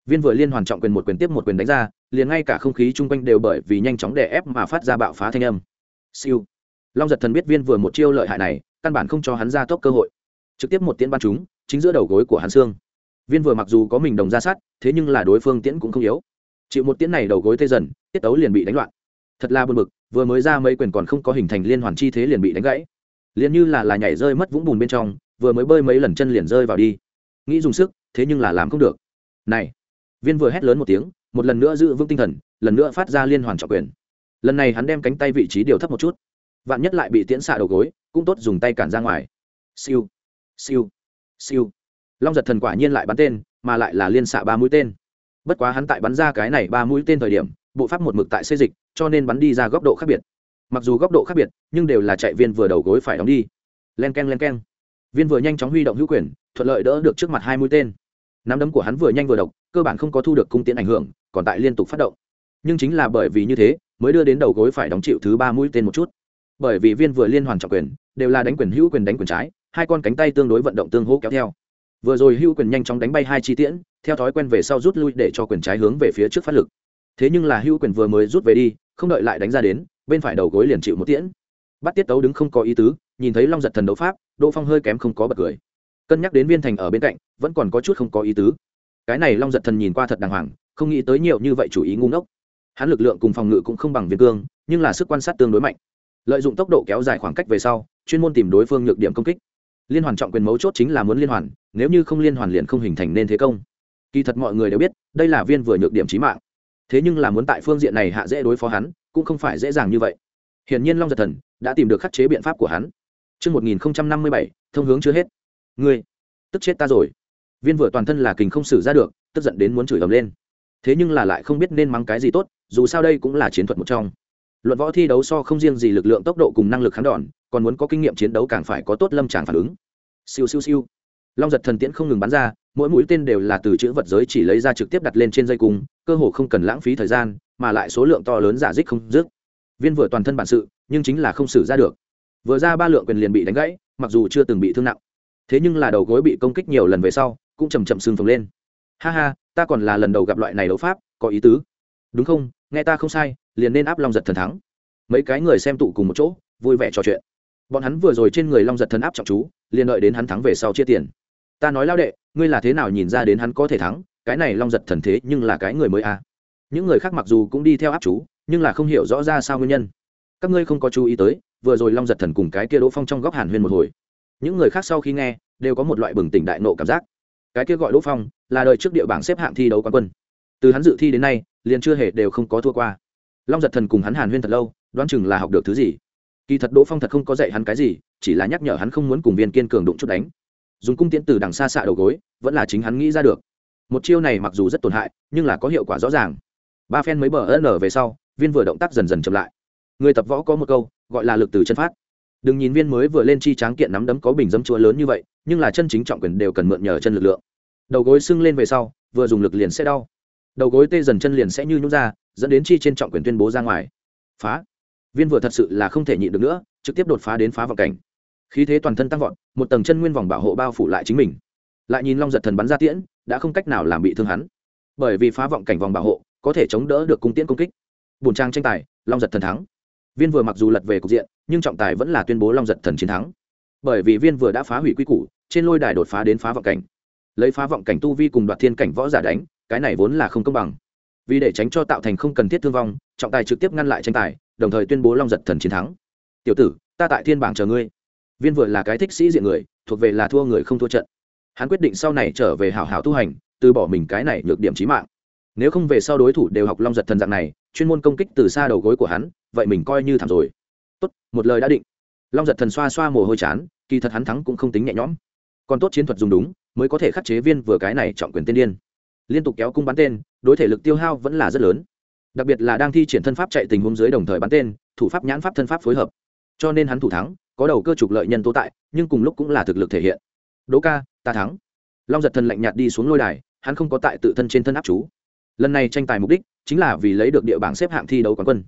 Viên vừa liên hoàn trọng quyền một quyền tiếp một quyền đánh ra, liền ngay cả không khí chung quanh đều bởi vì nhanh chóng đè ép mà phát ra bạo phá thanh âm. Siêu. Long giật thần biết viên vừa một chiêu lợi hại này, căn bản không cho hắn ra tốc cơ hội. Trực tiếp một tiễn ban chúng chính giữa đầu gối của hắn xương. Viên vừa mặc dù có mình đồng ra sát, thế nhưng là đối phương tiễn cũng không yếu chịu một tiễn này đầu gối tê dần, tiết tấu liền bị đánh loạn. Thật là buồn bực, vừa mới ra mấy quyền còn không có hình thành liên hoàn chi thế liền bị đánh gãy. Liền như là là nhảy rơi mất vũng bùn bên trong, vừa mới bơi mấy lần chân liền rơi vào đi. Nghĩ dùng sức, thế nhưng là làm không được. Này, viên vừa hét lớn một tiếng, một lần nữa giữ vững tinh thần, lần nữa phát ra liên hoàn trọng quyền. Lần này hắn đem cánh tay vị trí điều thấp một chút. Vạn nhất lại bị tiễn xạ đầu gối, cũng tốt dùng tay cản ra ngoài. Siêu siêu siêu. Long giật thần quả nhiên lại bắn tên, mà lại là liên xạ ba mũi tên bất quá hắn tại bắn ra cái này ba mũi tên thời điểm, bộ pháp một mực tại xây dịch, cho nên bắn đi ra góc độ khác biệt. Mặc dù góc độ khác biệt, nhưng đều là chạy viên vừa đầu gối phải đóng đi. Len k e n len k e n viên vừa nhanh chóng huy động hữu quyền, thuận lợi đỡ được trước mặt hai mũi tên. Nắm đấm của hắn vừa nhanh vừa độc, cơ bản không có thu được cung tiễn ảnh hưởng, còn tại liên tục phát động. Nhưng chính là bởi vì như thế, mới đưa đến đầu gối phải đóng chịu thứ ba mũi tên một chút. Bởi vì viên vừa liên hoàn trọng quyền, đều là đánh quyền hữu quyền đánh quyền trái, hai con cánh tay tương đối vận động tương hỗ kéo theo vừa rồi hữu quyền nhanh chóng đánh bay hai chi tiễn, theo thói quen về sau rút lui để cho quyền trái hướng về phía trước phát lực. Thế nhưng là hữu quyền vừa mới rút về đi, không đợi lại đánh ra đến, bên phải đầu gối liền chịu một tiễn. Bắt tiết tấu đứng không có ý tứ, nhìn thấy long giật thần đấu pháp, đỗ phong hơi kém không có bật cười. Cân nhắc đến viên thành ở bên cạnh, vẫn còn có chút không có ý tứ. Cái này long giật thần nhìn qua thật đàng hoàng, không nghĩ tới nhiều như vậy chủ ý ngu ngốc. Hắn lực lượng cùng phòng ngự cũng không bằng viên cương, nhưng là sức quan sát tương đối mạnh. Lợi dụng tốc độ kéo dài khoảng cách về sau, chuyên môn tìm đối phương nhược điểm công kích liên hoàn trọng quyền mấu chốt chính là muốn liên hoàn nếu như không liên hoàn liền không hình thành nên thế công kỳ thật mọi người đều biết đây là viên vừa nhược điểm trí mạng thế nhưng là muốn tại phương diện này hạ dễ đối phó hắn cũng không phải dễ dàng như vậy hiển nhiên long giật thần đã tìm được khắc chế biện pháp của hắn Trước 1057, thông hướng chưa hết. Ngươi, tức chết ta rồi. Viên vừa toàn thân là kình không xử ra được, tức giận đến muốn chửi ầm lên. Thế nhưng là lại không biết nên mắng cái gì tốt, dù sao đây cũng là chiến thuật một trong. Luận võ thi đấu so không riêng gì lực lượng tốc độ cùng năng lực kháng đòn, còn muốn có kinh nghiệm chiến đấu càng phải có tốt lâm tràng phản ứng. Siêu siêu siêu. Long giật thần tiễn không ngừng bắn ra, mỗi mũi tên đều là từ chữ vật giới chỉ lấy ra trực tiếp đặt lên trên dây cung, cơ hồ không cần lãng phí thời gian, mà lại số lượng to lớn giả dích không dứt. Viên vừa toàn thân bản sự, nhưng chính là không xử ra được. Vừa ra ba lượng quyền liền bị đánh gãy mặc dù chưa từng bị thương nặng. Thế nhưng là đầu gối bị công kích nhiều lần về sau cũng chầm chậm sưng phồng lên. Ha ha ta còn là lần đầu gặp loại này đấu pháp có ý tứ. Đúng không? Nghe ta không sai liền nên áp long giật thần thắng. Mấy cái người xem tụ cùng một chỗ vui vẻ trò chuyện bọn hắn vừa rồi trên người long giật thần áp trọng chú, liền đợi đến hắn thắng về sau chia tiền. Ta nói lao đệ, ngươi là thế nào nhìn ra đến hắn có thể thắng? Cái này long giật thần thế nhưng là cái người mới à. những người khác mặc dù cũng đi theo áp chú, nhưng là không hiểu rõ ra sao nguyên nhân. Các ngươi không có chú ý tới, vừa rồi long giật thần cùng cái kia đỗ phong trong góc hàn huyên một hồi. Những người khác sau khi nghe, đều có một loại bừng tỉnh đại nộ cảm giác. Cái kia gọi đỗ phong, là đời trước địa bảng xếp hạng thi đấu quán quân. Từ hắn dự thi đến nay, liền chưa hề đều không có thua qua. Long giật thần cùng hắn hàn huyên thật lâu, đoán chừng là học được thứ gì kỳ thật đỗ phong thật không có dạy hắn cái gì, chỉ là nhắc nhở hắn không muốn cùng viên kiên cường đụng chút đánh. Dùng cung tiễn từ đằng xa xạ đầu gối, vẫn là chính hắn nghĩ ra được. Một chiêu này mặc dù rất tổn hại, nhưng là có hiệu quả rõ ràng. Ba phen mới bờ ân về sau, viên vừa động tác dần dần chậm lại. Người tập võ có một câu, gọi là lực từ chân phát. Đừng nhìn viên mới vừa lên chi tráng kiện nắm đấm có bình dấm chúa lớn như vậy, nhưng là chân chính trọng quyền đều cần mượn nhờ chân lực lượng. Đầu gối sưng lên về sau, vừa dùng lực liền sẽ đau. Đầu gối tê dần chân liền sẽ như nhún ra, dẫn đến chi trên trọng quyền tuyên bố ra ngoài. Phá viên vừa thật sự là không thể nhịn được nữa, trực tiếp đột phá đến phá vọng cảnh. Khí thế toàn thân tăng vọt, một tầng chân nguyên vòng bảo hộ bao phủ lại chính mình. Lại nhìn long giật thần bắn ra tiễn, đã không cách nào làm bị thương hắn. Bởi vì phá vọng cảnh vòng bảo hộ có thể chống đỡ được cung tiễn công kích. Bùn trang tranh tài, long giật thần thắng. Viên vừa mặc dù lật về cục diện, nhưng trọng tài vẫn là tuyên bố long giật thần chiến thắng. Bởi vì viên vừa đã phá hủy quy củ, trên lôi đài đột phá đến phá vọng cảnh. Lấy phá vọng cảnh tu vi cùng đoạt thiên cảnh võ giả đánh, cái này vốn là không công bằng. Vì để tránh cho tạo thành không cần thiết thương vong, trọng tài trực tiếp ngăn lại tranh tài đồng thời tuyên bố long giật thần chiến thắng. Tiểu tử, ta tại thiên bảng chờ ngươi. Viên vừa là cái thích sĩ diện người, thuộc về là thua người không thua trận. Hắn quyết định sau này trở về hảo hảo tu hành, từ bỏ mình cái này nhược điểm trí mạng. Nếu không về sau đối thủ đều học long giật thần dạng này, chuyên môn công kích từ xa đầu gối của hắn, vậy mình coi như thảm rồi. Tốt, một lời đã định. Long giật thần xoa xoa mồ hôi chán, kỳ thật hắn thắng cũng không tính nhẹ nhõm. Còn tốt chiến thuật dùng đúng, mới có thể khắc chế viên vừa cái này trọng quyền tiên điên. Liên tục kéo cung bắn tên, đối thể lực tiêu hao vẫn là rất lớn đặc biệt là đang thi triển thân pháp chạy tình huống dưới đồng thời bắn tên, thủ pháp nhãn pháp thân pháp phối hợp. Cho nên hắn thủ thắng, có đầu cơ trục lợi nhân tố tại, nhưng cùng lúc cũng là thực lực thể hiện. Đỗ ca, ta thắng. Long giật thần lạnh nhạt đi xuống lôi đài, hắn không có tại tự thân trên thân áp chú. Lần này tranh tài mục đích chính là vì lấy được địa bảng xếp hạng thi đấu quán quân.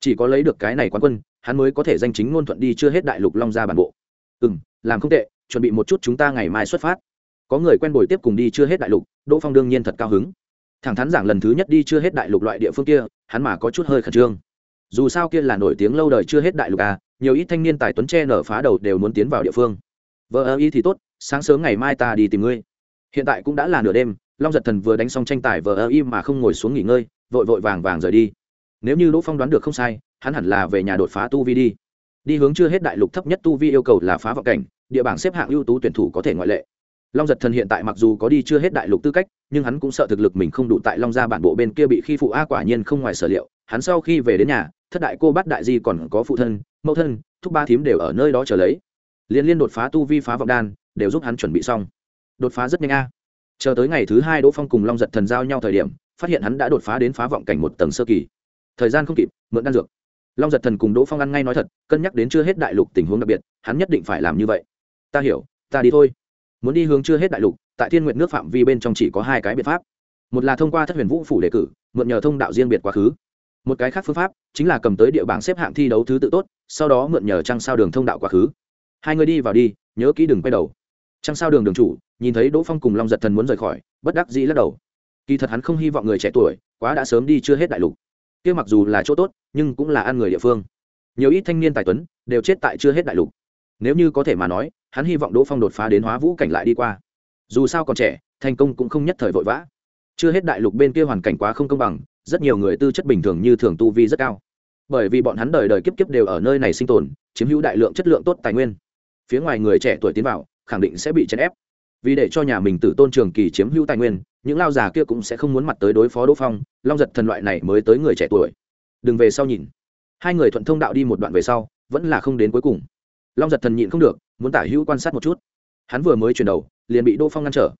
Chỉ có lấy được cái này quán quân, hắn mới có thể danh chính ngôn thuận đi chưa hết đại lục long ra bản bộ. Ừ m làm không tệ, chuẩn bị một chút chúng ta ngày mai xuất phát. Có người quen bồi tiếp cùng đi chưa hết đại lục, đỗ phong đương nhiên thật cao hứng thẳng thắn giảng lần thứ nhất đi chưa hết đại lục loại địa phương kia, hắn mà có chút hơi khẩn trương. Dù sao kia là nổi tiếng lâu đời chưa hết đại lục à nhiều ít thanh niên tài tuấn tre nở phá đầu đều muốn tiến vào địa phương. Vợ ơ y thì tốt, sáng sớm ngày mai ta đi tìm ngươi. Hiện tại cũng đã là nửa đêm, long giật thần vừa đánh xong tranh tài vờ ơ im mà không ngồi xuống nghỉ ngơi, vội vội vàng vàng rời đi. Nếu như đỗ phong đoán được không sai, hắn hẳn là về nhà đột phá tu vi đi. Đi hướng chưa hết đại lục thấp nhất tu vi yêu cầu là phá vọng cảnh, địa bảng xếp hạng ưu tú tuyển thủ có thể ngoại lệ long giật thần hiện tại mặc dù có đi chưa hết đại lục tư cách, nhưng hắn cũng sợ thực lực mình không đủ tại long gia bản bộ bên kia bị khi phụ a quả nhiên không ngoài sở liệu. Hắn sau khi về đến nhà, thất đại cô bắt đại di còn có phụ thân, mẫu thân, thúc ba thím đều ở nơi đó chờ lấy. Liên liên đột phá tu vi phá vọng đan, đều giúp hắn chuẩn bị xong. Đột phá rất nhanh a. Chờ tới ngày thứ hai đỗ phong cùng long giật thần giao nhau thời điểm, phát hiện hắn đã đột phá đến phá vọng cảnh một tầng sơ kỳ. Thời gian không kịp, mượn đan dược. Long giật thần cùng đỗ phong ăn ngay nói thật, cân nhắc đến chưa hết đại lục tình huống đặc biệt, hắn nhất định phải làm như vậy. Ta hiểu, ta đi thôi muốn đi hướng chưa hết đại lục, tại thiên nguyện nước phạm vi bên trong chỉ có hai cái biện pháp. Một là thông qua thất huyền vũ phủ đề cử, mượn nhờ thông đạo riêng biệt quá khứ. Một cái khác phương pháp chính là cầm tới địa bảng xếp hạng thi đấu thứ tự tốt, sau đó mượn nhờ trăng sao đường thông đạo quá khứ. Hai người đi vào đi, nhớ kỹ đừng quay đầu. Trăng sao đường đường chủ, nhìn thấy đỗ phong cùng long giật thần muốn rời khỏi, bất đắc dĩ lắc đầu. Kỳ thật hắn không hy vọng người trẻ tuổi quá đã sớm đi chưa hết đại lục. Kia mặc dù là chỗ tốt, nhưng cũng là ăn người địa phương. Nhiều ít thanh niên tài tuấn đều chết tại chưa hết đại lục. Nếu như có thể mà nói hắn hy vọng đỗ phong đột phá đến hóa vũ cảnh lại đi qua. Dù sao còn trẻ, thành công cũng không nhất thời vội vã. Chưa hết đại lục bên kia hoàn cảnh quá không công bằng, rất nhiều người tư chất bình thường như thường tu vi rất cao. Bởi vì bọn hắn đời đời kiếp kiếp đều ở nơi này sinh tồn, chiếm hữu đại lượng chất lượng tốt tài nguyên. Phía ngoài người trẻ tuổi tiến vào, khẳng định sẽ bị chèn ép. Vì để cho nhà mình tử tôn trường kỳ chiếm hữu tài nguyên, những lao già kia cũng sẽ không muốn mặt tới đối phó đỗ phong, long giật thần loại này mới tới người trẻ tuổi. Đừng về sau nhìn. Hai người thuận thông đạo đi một đoạn về sau, vẫn là không đến cuối cùng. Long giật thần nhịn không được muốn tả hữu quan sát một chút. Hắn vừa mới chuyển đầu liền bị đỗ phong ngăn trở.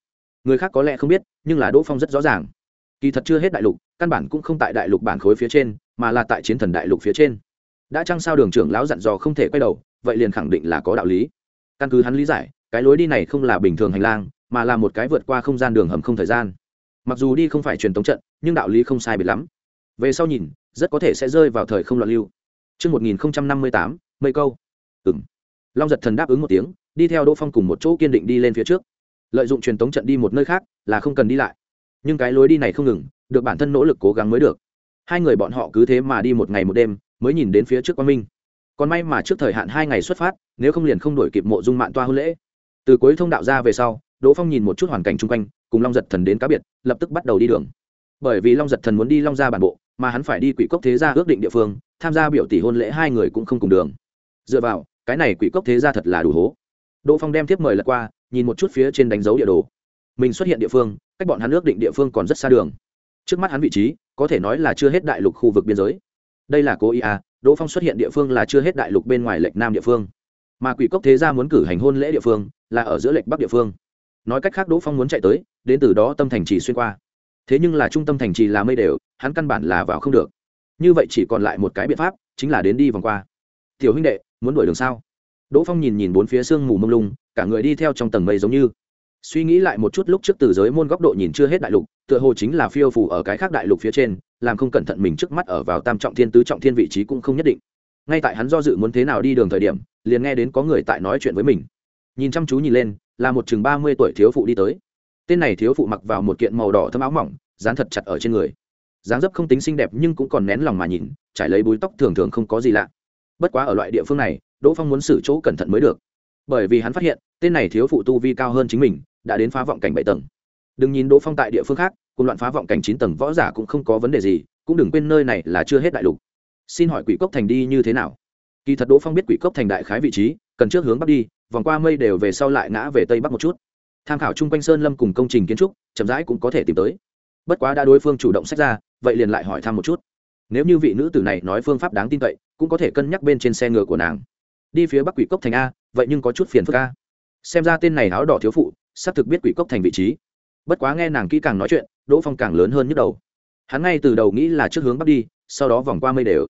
Người khác có lẽ không biết nhưng là đỗ phong rất rõ ràng. Kỳ thật chưa hết đại lục căn bản cũng không tại đại lục bản khối phía trên mà là tại chiến thần đại lục phía trên. Đã chăng sao đường trưởng lão dặn dò không thể quay đầu vậy liền khẳng định là có đạo lý. Căn cứ hắn lý giải cái lối đi này không là bình thường hành lang mà là một cái vượt qua không gian đường hầm không thời gian. Mặc dù đi không phải truyền thống trận nhưng đạo lý không sai biệt lắm. Về sau nhìn rất có thể sẽ rơi vào thời không loạn lưu. Trước 1058, mây câu. Ừm. Long giật thần đáp ứng một tiếng, đi theo Đỗ Phong cùng một chỗ kiên định đi lên phía trước. Lợi dụng truyền tống trận đi một nơi khác là không cần đi lại. Nhưng cái lối đi này không ngừng, được bản thân nỗ lực cố gắng mới được. Hai người bọn họ cứ thế mà đi một ngày một đêm, mới nhìn đến phía trước quang minh. Còn may mà trước thời hạn hai ngày xuất phát, nếu không liền không đổi kịp mộ dung mạn toa hôn lễ. Từ cuối thông đạo ra về sau, Đỗ Phong nhìn một chút hoàn cảnh xung quanh, cùng Long giật thần đến cá biệt, lập tức bắt đầu đi đường. Bởi vì Long giật thần muốn đi Long gia bản bộ, mà hắn phải đi quỷ cốc thế gia ước định địa phương tham gia biểu tỷ hôn lễ hai người cũng không cùng đường dựa vào cái này quỷ cốc thế gia thật là đủ hố. Đỗ phong đem tiếp mời lật qua, nhìn một chút phía trên đánh dấu địa đồ. Mình xuất hiện địa phương, cách bọn hắn ước định địa phương còn rất xa đường. Trước mắt hắn vị trí, có thể nói là chưa hết đại lục khu vực biên giới. Đây là cố ý à đỗ phong xuất hiện địa phương là chưa hết đại lục bên ngoài lệch nam địa phương. Mà quỷ cốc thế gia muốn cử hành hôn lễ địa phương, là ở giữa lệch bắc địa phương. Nói cách khác đỗ phong muốn chạy tới, đến từ đó tâm thành trì xuyên qua. Thế nhưng là trung tâm thành trì là mây đều, hắn căn bản là vào không được. Như vậy chỉ còn lại một cái biện pháp, chính là đến đi vòng qua. Tiểu huynh đệ muốn đuổi đường sao? Đỗ phong nhìn nhìn bốn phía sương mù mông lung, cả người đi theo trong tầng mây giống như. Suy nghĩ lại một chút lúc trước từ giới môn góc độ nhìn chưa hết đại lục, tựa hồ chính là phiêu phủ ở cái khác đại lục phía trên, làm không cẩn thận mình trước mắt ở vào tam trọng thiên tứ trọng thiên vị trí cũng không nhất định. Ngay tại hắn do dự muốn thế nào đi đường thời điểm, liền nghe đến có người tại nói chuyện với mình. Nhìn chăm chú nhìn lên, là một chừng ba mươi tuổi thiếu phụ đi tới. Tên này thiếu phụ mặc vào một kiện màu đỏ thâm áo mỏng dán thật chặt ở trên người. Dáng dấp không tính xinh đẹp nhưng cũng còn nén lòng mà nhìn, trải lấy búi tóc thường thường không có gì lạ bất quá ở loại địa phương này, đỗ phong muốn xử chỗ cẩn thận mới được. Bởi vì hắn phát hiện, tên này thiếu phụ tu vi cao hơn chính mình, đã đến phá vọng cảnh bảy tầng. Đừng nhìn đỗ phong tại địa phương khác, cùng loạn phá vọng cảnh chín tầng võ giả cũng không có vấn đề gì, cũng đừng quên nơi này là chưa hết đại lục. Xin hỏi quỷ cốc thành đi như thế nào? Kỳ thật đỗ phong biết quỷ cốc thành đại khái vị trí, cần trước hướng bắc đi, vòng qua mây đều về sau lại ngã về tây bắc một chút. Tham khảo chung quanh sơn lâm cùng công trình kiến trúc, chậm rãi cũng có thể tìm tới. Bất quá đã đối phương chủ động sách ra, vậy liền lại hỏi thăm một chút. Nếu như vị nữ tử này nói phương pháp đáng tin cậy cũng có thể cân nhắc bên trên xe ngựa của nàng. Đi phía bắc quỷ cốc thành a, vậy nhưng có chút phiền phức a. Xem ra tên này áo đỏ thiếu phụ, xác thực biết quỷ cốc thành vị trí. Bất quá nghe nàng kỹ càng nói chuyện, đỗ phong càng lớn hơn nhức đầu. Hắn ngay từ đầu nghĩ là trước hướng bắc đi, sau đó vòng qua mây đều.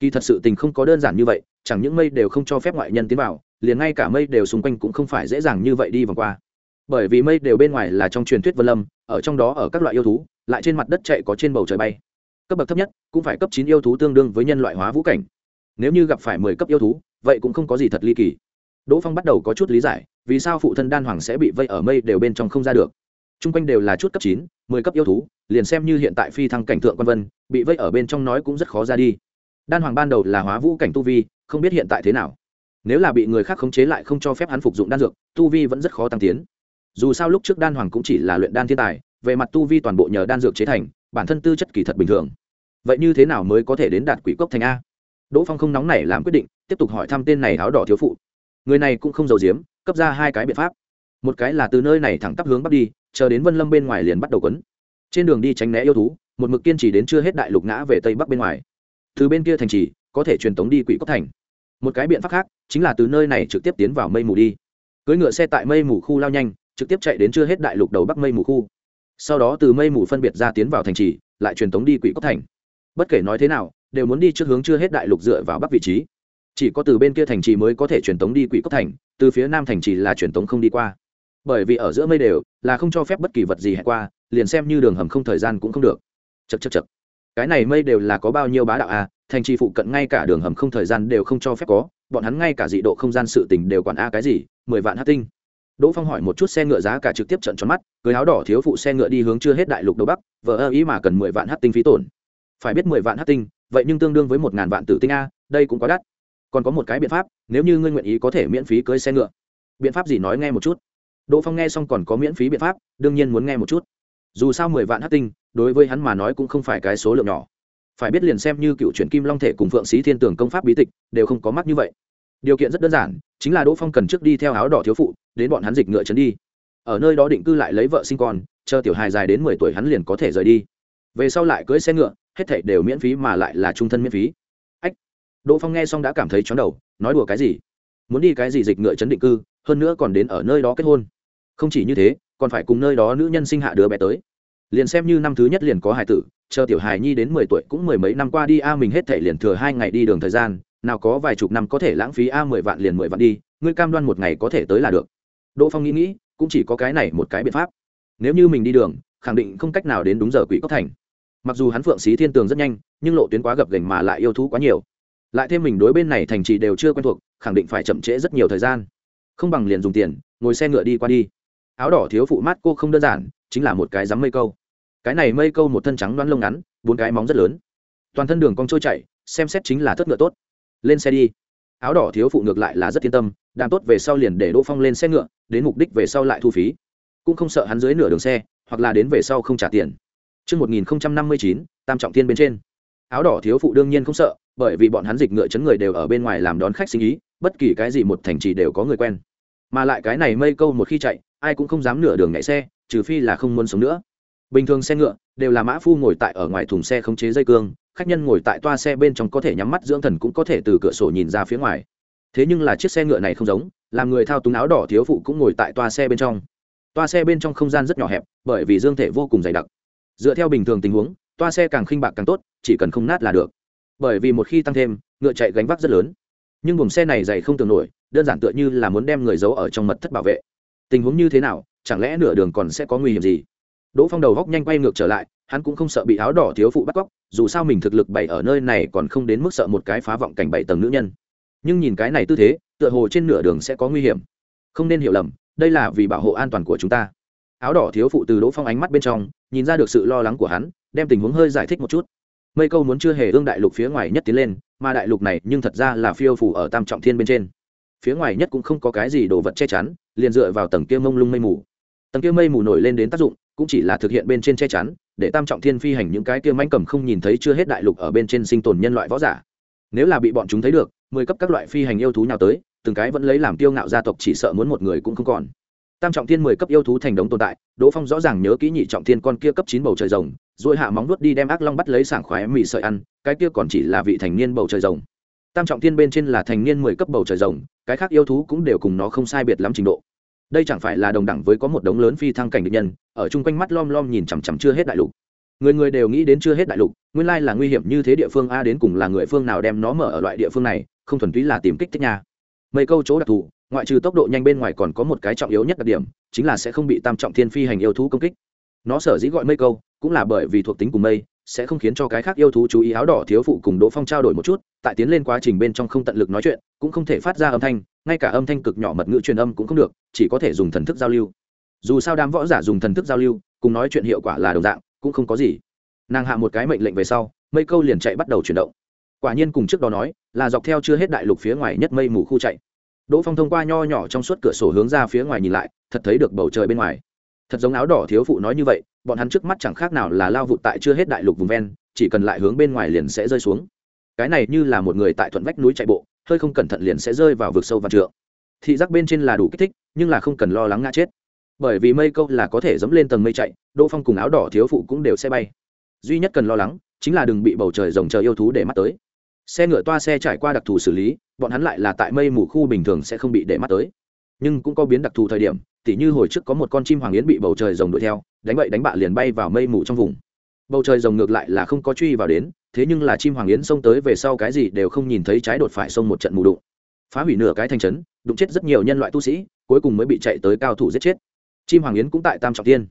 Kỳ thật sự tình không có đơn giản như vậy, chẳng những mây đều không cho phép ngoại nhân tiến vào, liền ngay cả mây đều xung quanh cũng không phải dễ dàng như vậy đi vòng qua. Bởi vì mây đều bên ngoài là trong truyền thuyết vân lâm, ở trong đó ở các loại yêu thú, lại trên mặt đất chạy có trên bầu trời bay. Cấp bậc thấp nhất, cũng phải cấp chín yêu thú tương đương với nhân loại hóa vũ cảnh nếu như gặp phải mười cấp yêu thú, vậy cũng không có gì thật ly kỳ. Đỗ phong bắt đầu có chút lý giải, vì sao phụ thân đan hoàng sẽ bị vây ở mây đều bên trong không ra được. T r u n g quanh đều là chút cấp chín, mười cấp yêu thú, liền xem như hiện tại phi thăng cảnh thượng quan vân, bị vây ở bên trong nói cũng rất khó ra đi. Đan hoàng ban đầu là hóa vũ cảnh tu vi, không biết hiện tại thế nào. Nếu là bị người khác khống chế lại không cho phép hắn phục dụng đan dược, tu vi vẫn rất khó tăng tiến. Dù sao lúc trước đan hoàng cũng chỉ là luyện đan thiên tài, về mặt tu vi toàn bộ nhờ đan dược chế thành, bản thân tư chất kỳ thật bình thường. Vậy như thế nào mới có thể đến đạt quỷ cốc thành a? Đỗ phong không nóng nảy làm quyết định, tiếp tục hỏi thăm tên này áo đỏ thiếu phụ. Người này cũng không giàu diếm cấp ra hai cái biện pháp. Một cái là từ nơi này thẳng tắp hướng bắc đi, chờ đến vân lâm bên ngoài liền bắt đầu quấn. Trên đường đi tránh né yêu thú, một mực kiên trì đến chưa hết đại lục ngã về tây bắc bên ngoài. Từ bên kia thành trì, có thể truyền tống đi quỷ cốc thành. Một cái biện pháp khác, chính là từ nơi này trực tiếp tiến vào mây mù đi. Cưỡi ngựa xe tại mây mù khu lao nhanh, trực tiếp chạy đến chưa hết đại lục đầu bắc mây mù khu. Sau đó từ mây mù phân biệt ra tiến vào thành trì, lại truyền tống đi quỷ cốc thành. Bất kể nói thế nào đều muốn đi trước hướng chưa hết đại lục dựa vào bắc vị trí. Chỉ có từ bên kia thành trì mới có thể truyền tống đi quỷ cốc thành từ phía nam thành trì là truyền tống không đi qua. Bởi vì ở giữa mây đều là không cho phép bất kỳ vật gì hẹn qua liền xem như đường hầm không thời gian cũng không được. Chật chật chật cái này mây đều là có bao nhiêu bá đạo à thành trì phụ cận ngay cả đường hầm không thời gian đều không cho phép có bọn hắn ngay cả dị độ không gian sự tình đều quản a cái gì mười vạn hát tinh. Đỗ Phong hỏi một chút xe ngựa giá cả trực tiếp trận tròn mắt, cười áo đỏ thiếu phụ xe ngựa đi hướng chưa hết đại lục đông bắc, vợ ơ ý mà cần mười vạn hát tinh phí tổn. Phải biết mười vạn hát tinh, vậy nhưng tương đương với một ngàn vạn tử tinh a, đây cũng quá đắt. Còn có một cái biện pháp, nếu như ngươi nguyện ý có thể miễn phí cưới xe ngựa. Biện pháp gì nói nghe một chút. Đỗ Phong nghe xong còn có miễn phí biện pháp, đương nhiên muốn nghe một chút. Dù sao mười vạn hắc tinh, đối với hắn mà nói cũng không phải cái số lượng nhỏ. Phải biết liền xem như cựu chuyển kim long thể cùng phượng sĩ thiên tường công pháp bí tịch, đều không có mắc như vậy. Điều kiện rất đơn giản, chính là Đỗ Phong cần trước đi theo áo đỏ thiếu phụ, đến bọn hắn dịch ngựa trấn đi ở nơi đó định cư lại lấy vợ sinh con chờ tiểu hài dài đến mười tuổi hắn liền có thể rời đi về sau lại cưỡi xe ngựa hết thảy đều miễn phí mà lại là trung thân miễn phí. Ách. Đỗ phong nghe xong đã cảm thấy chóng đầu, nói đùa cái gì? Muốn đi cái gì dịch ngựa chấn định cư, hơn nữa còn đến ở nơi đó kết hôn. Không chỉ như thế, còn phải cùng nơi đó nữ nhân sinh hạ đứa bé tới. Liền xem như năm thứ nhất liền có hài tử, chờ tiểu hài nhi đến mười tuổi cũng mười mấy năm qua đi a, mình hết thể liền thừa hai ngày đi đường thời gian, nào có vài chục năm có thể lãng phí a, mười vạn liền mười vạn đi, ngươi cam đoan một ngày có thể tới là được. Đỗ phong nghĩ nghĩ, cũng chỉ có cái này một cái biện pháp. Nếu như mình đi đường, khẳng định không cách nào đến đúng giờ quỷ cốc thành mặc dù hắn phượng xí thiên tường rất nhanh, nhưng lộ tuyến quá gập gành mà lại yêu thú quá nhiều. Lại thêm mình đối bên này thành trì đều chưa quen thuộc, khẳng định phải chậm trễ rất nhiều thời gian. Không bằng liền dùng tiền, ngồi xe ngựa đi qua đi. Áo đỏ thiếu phụ mát cô không đơn giản, chính là một cái dám mây câu. Cái này mây câu một thân trắng đoán lông ngắn, bốn cái móng rất lớn. Toàn thân đường cong trôi chạy xem xét chính là thất ngựa tốt. Lên xe đi. Áo đỏ thiếu phụ ngược lại là rất yên tâm đang tốt về sau liền để đỗ phong lên xe ngựa, đến mục đích về sau lại thu phí. Cũng không sợ hắn dưới nửa đường xe, hoặc là đến về sau không trả tiền. Trước 1059, tam trọng thiên bên trên. Áo đỏ thiếu phụ đương nhiên không sợ, bởi vì bọn hắn dịch ngựa chấn người đều ở bên ngoài làm đón khách sinh ý, bất kỳ cái gì một thành trì đều có người quen. Mà lại cái này mây câu một khi chạy, ai cũng không dám nửa đường nhảy xe, trừ phi là không muốn sống nữa. Bình thường xe ngựa đều là mã phu ngồi tại ở ngoài thùng xe khống chế dây cương, khách nhân ngồi tại toa xe bên trong có thể nhắm mắt dưỡng thần cũng có thể từ cửa sổ nhìn ra phía ngoài. Thế nhưng là chiếc xe ngựa này không giống, làm người thao túng áo đỏ thiếu phụ cũng ngồi tại toa xe bên trong toa xe bên trong không gian rất nhỏ hẹp bởi vì dương thể vô cùng dày đặc dựa theo bình thường tình huống, toa xe càng khinh bạc càng tốt, chỉ cần không nát là được. Bởi vì một khi tăng thêm, ngựa chạy gánh vác rất lớn. Nhưng buồng xe này dày không tưởng nổi, đơn giản tựa như là muốn đem người giấu ở trong mật thất bảo vệ. Tình huống như thế nào, chẳng lẽ nửa đường còn sẽ có nguy hiểm gì? Đỗ phong đầu góc nhanh quay ngược trở lại, hắn cũng không sợ bị áo đỏ thiếu phụ bắt cóc, dù sao mình thực lực bày ở nơi này còn không đến mức sợ một cái phá vọng cảnh bảy tầng nữ nhân. Nhưng nhìn cái này tư thế, tựa hồ trên nửa đường sẽ có nguy hiểm. Không nên hiểu lầm, đây là vì bảo hộ an toàn của chúng ta áo đỏ thiếu phụ từ đỗ phong ánh mắt bên trong, nhìn ra được sự lo lắng của hắn, đem tình huống hơi giải thích một chút. Mây câu muốn chưa hề ương đại lục phía ngoài nhất tiến lên, mà đại lục này nhưng thật ra là phiêu phủ ở tam trọng thiên bên trên. Phía ngoài nhất cũng không có cái gì đồ vật che chắn, liền dựa vào tầng kia mông lung mây mù. Tầng kia mây mù nổi lên đến tác dụng, cũng chỉ là thực hiện bên trên che chắn, để tam trọng thiên phi hành những cái kia manh cầm không nhìn thấy chưa hết đại lục ở bên trên sinh tồn nhân loại võ giả. Nếu là bị bọn chúng thấy được, mười cấp các loại phi hành yêu thú nào tới, từng cái vẫn lấy làm tiêu ngạo gia tộc chỉ sợ muốn một người cũng không còn tam trọng thiên mười cấp yêu thú thành đống tồn tại, đỗ phong rõ ràng nhớ kỹ nhị trọng thiên con kia cấp chín bầu trời rồng, rồi hạ móng nuốt đi đem ác long bắt lấy sảng khoái mì sợi ăn, cái kia còn chỉ là vị thành niên bầu trời rồng. Tam trọng thiên bên trên là thành niên mười cấp bầu trời rồng, cái khác yêu thú cũng đều cùng nó không sai biệt lắm trình độ. Đây chẳng phải là đồng đẳng với có một đống lớn phi thăng cảnh địch nhân, ở chung quanh mắt lom lom nhìn chằm chằm chưa hết đại lục. Người người đều nghĩ đến chưa hết đại lục, nguyên lai là nguy hiểm như thế địa phương a đến cùng là người phương nào đem nó mở ở loại địa phương này, không thuần túy là tìm kích thích nhà mấy câu chỗ đặc thù ngoại trừ tốc độ nhanh bên ngoài còn có một cái trọng yếu nhất đặc điểm, chính là sẽ không bị tam trọng thiên phi hành yêu thú công kích. Nó sở dĩ gọi mây câu, cũng là bởi vì thuộc tính cùng mây, sẽ không khiến cho cái khác yêu thú chú ý áo đỏ thiếu phụ cùng đỗ phong trao đổi một chút, tại tiến lên quá trình bên trong không tận lực nói chuyện, cũng không thể phát ra âm thanh, ngay cả âm thanh cực nhỏ mật ngữ truyền âm cũng không được, chỉ có thể dùng thần thức giao lưu. Dù sao đám võ giả dùng thần thức giao lưu, cùng nói chuyện hiệu quả là đồng dạng, cũng không có gì. Nàng hạ một cái mệnh lệnh về sau, mây câu liền chạy bắt đầu chuyển động. Quả nhiên cùng trước đó nói, là dọc theo chưa hết đại lục phía ngoài nhất mây mù khu chạy đỗ phong thông qua nho nhỏ trong suốt cửa sổ hướng ra phía ngoài nhìn lại, thật thấy được bầu trời bên ngoài. Thật giống áo đỏ thiếu phụ nói như vậy, bọn hắn trước mắt chẳng khác nào là lao vụt tại chưa hết đại lục vùng ven, chỉ cần lại hướng bên ngoài liền sẽ rơi xuống. Cái này như là một người tại thuận vách núi chạy bộ, hơi không cẩn thận liền sẽ rơi vào vực sâu và trượng. Thị giác bên trên là đủ kích thích, nhưng là không cần lo lắng ngã chết. Bởi vì mây câu là có thể dẫm lên tầng mây chạy, đỗ phong cùng áo đỏ thiếu phụ cũng đều sẽ bay. Duy nhất cần lo lắng, chính là đừng bị bầu trời rồng chờ yêu thú để mắt tới xe ngựa toa xe trải qua đặc thù xử lý, bọn hắn lại là tại mây mù khu bình thường sẽ không bị để mắt tới. Nhưng cũng có biến đặc thù thời điểm, tỉ như hồi trước có một con chim hoàng yến bị bầu trời rồng đuổi theo, đánh bậy đánh bạ liền bay vào mây mù trong vùng. Bầu trời rồng ngược lại là không có truy vào đến, thế nhưng là chim hoàng yến xông tới về sau cái gì đều không nhìn thấy trái đột phải xông một trận mù đụng. Phá hủy nửa cái thành trấn, đụng chết rất nhiều nhân loại tu sĩ, cuối cùng mới bị chạy tới cao thủ giết chết. Chim hoàng yến cũng tại tam trọng tiên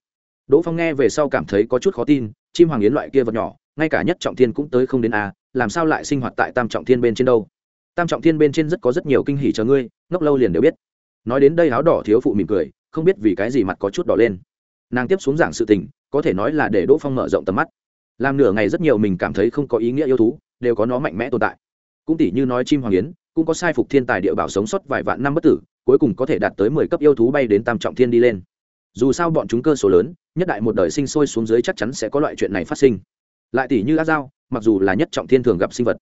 đỗ phong nghe về sau cảm thấy có chút khó tin, chim hoàng yến loại kia vật nhỏ, ngay cả nhất trọng thiên cũng tới không đến a làm sao lại sinh hoạt tại tam trọng thiên bên trên đâu? Tam trọng thiên bên trên rất có rất nhiều kinh hỉ chờ ngươi, ngốc lâu liền đều biết. Nói đến đây áo đỏ thiếu phụ mỉm cười, không biết vì cái gì mặt có chút đỏ lên. Nàng tiếp xuống giảng sự tình, có thể nói là để đỗ phong mở rộng tầm mắt. Làm nửa ngày rất nhiều mình cảm thấy không có ý nghĩa yêu thú, đều có nó mạnh mẽ tồn tại. Cũng tỷ như nói chim hoàng yến, cũng có sai phục thiên tài địa bảo sống sót vài vạn năm bất tử, cuối cùng có thể đạt tới mười cấp yêu thú bay đến tam trọng thiên đi lên. Dù sao bọn chúng cơ số lớn, nhất đại một đời sinh sôi xuống dưới chắc chắn sẽ có loại chuyện này phát sinh. Lại tỷ như ác dao mặc dù là nhất trọng thiên thường gặp sinh vật,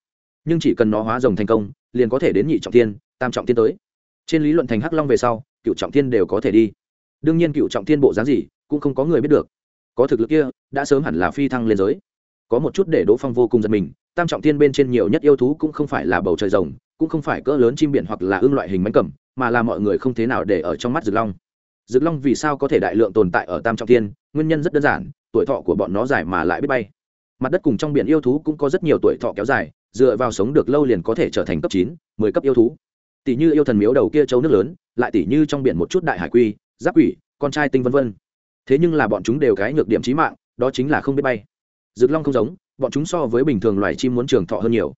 nhưng chỉ cần nó hóa rồng thành công, liền có thể đến nhị trọng thiên, tam trọng thiên tới. Trên lý luận thành hắc long về sau, cựu trọng thiên đều có thể đi. Đương nhiên cựu trọng thiên bộ dáng gì cũng không có người biết được. Có thực lực kia, đã sớm hẳn là phi thăng lên giới. Có một chút để đỗ phong vô cùng giật mình, tam trọng thiên bên trên nhiều nhất yêu thú cũng không phải là bầu trời rồng, cũng không phải cỡ lớn chim biển hoặc là ưng loại hình mánh cầm, mà là mọi người không thế nào để ở trong mắt rực long. Rực long vì sao có thể đại lượng tồn tại ở tam trọng thiên? Nguyên nhân rất đơn giản, tuổi thọ của bọn nó dài mà lại biết bay mặt đất cùng trong biển yêu thú cũng có rất nhiều tuổi thọ kéo dài, dựa vào sống được lâu liền có thể trở thành cấp chín, mười cấp yêu thú. Tỷ như yêu thần miếu đầu kia châu nước lớn, lại tỷ như trong biển một chút đại hải quy, giáp quỷ, con trai tinh vân vân. Thế nhưng là bọn chúng đều cái nhược điểm trí mạng, đó chính là không biết bay. Dực long không giống, bọn chúng so với bình thường loài chim muốn trường thọ hơn nhiều.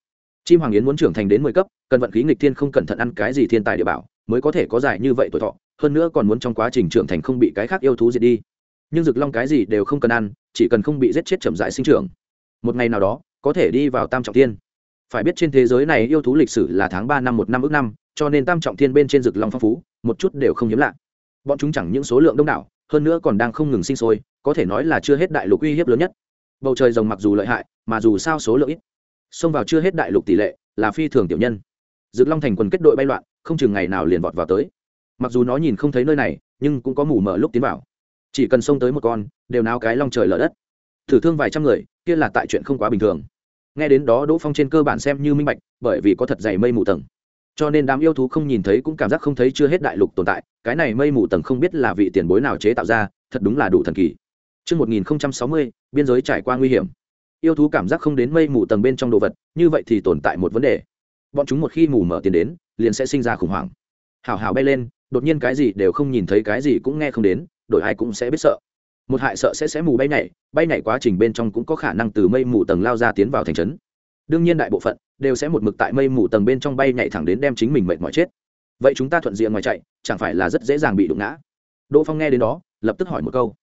Chim hoàng yến muốn trưởng thành đến mười cấp, cần vận khí nghịch thiên không cẩn thận ăn cái gì thiên tài địa bảo, mới có thể có dài như vậy tuổi thọ, hơn nữa còn muốn trong quá trình trưởng thành không bị cái khác yêu thú diệt đi. Nhưng rực long cái gì đều không cần ăn, chỉ cần không bị giết chết chậm dại sinh trưởng một ngày nào đó, có thể đi vào tam trọng thiên. Phải biết trên thế giới này yêu thú lịch sử là tháng ba năm một năm ước năm, cho nên tam trọng thiên bên trên rực long phong phú, một chút đều không hiếm lạ. Bọn chúng chẳng những số lượng đông đảo, hơn nữa còn đang không ngừng sinh sôi, có thể nói là chưa hết đại lục uy hiếp lớn nhất. Bầu trời rồng mặc dù lợi hại, mà dù sao số lượng ít, xông vào chưa hết đại lục tỷ lệ là phi thường tiểu nhân. Rực long thành quần kết đội bay loạn, không chừng ngày nào liền vọt vào tới. Mặc dù nó nhìn không thấy nơi này, nhưng cũng có mù mờ lúc tiến vào. Chỉ cần xông tới một con, đều náo cái long trời lở đất thử thương vài trăm người kia là tại chuyện không quá bình thường nghe đến đó đỗ phong trên cơ bản xem như minh bạch bởi vì có thật dày mây mù tầng cho nên đám yêu thú không nhìn thấy cũng cảm giác không thấy chưa hết đại lục tồn tại cái này mây mù tầng không biết là vị tiền bối nào chế tạo ra thật đúng là đủ thần kỳ Trước 1060, biên giới trải qua nguy hiểm. Yêu thú cảm giác không đến mây mù tầng bên trong đồ vật, như vậy thì tồn tại một vấn đề. Bọn chúng một khi mù mở tiền đến, liền sẽ sinh ra khủng hoảng. Hảo hảo bay lên, đột nhiên cái gì đều không nhìn thấy cái gì cũng nghe không đến, đổi ai cũng sẽ biết sợ. Một hại sợ sẽ sẽ mù bay nhảy, bay nhảy quá trình bên trong cũng có khả năng từ mây mù tầng lao ra tiến vào thành trấn. Đương nhiên đại bộ phận đều sẽ một mực tại mây mù tầng bên trong bay nhảy thẳng đến đem chính mình mệt mỏi chết. Vậy chúng ta thuận diện ngoài chạy, chẳng phải là rất dễ dàng bị đụng ngã? Đỗ Phong nghe đến đó, lập tức hỏi một câu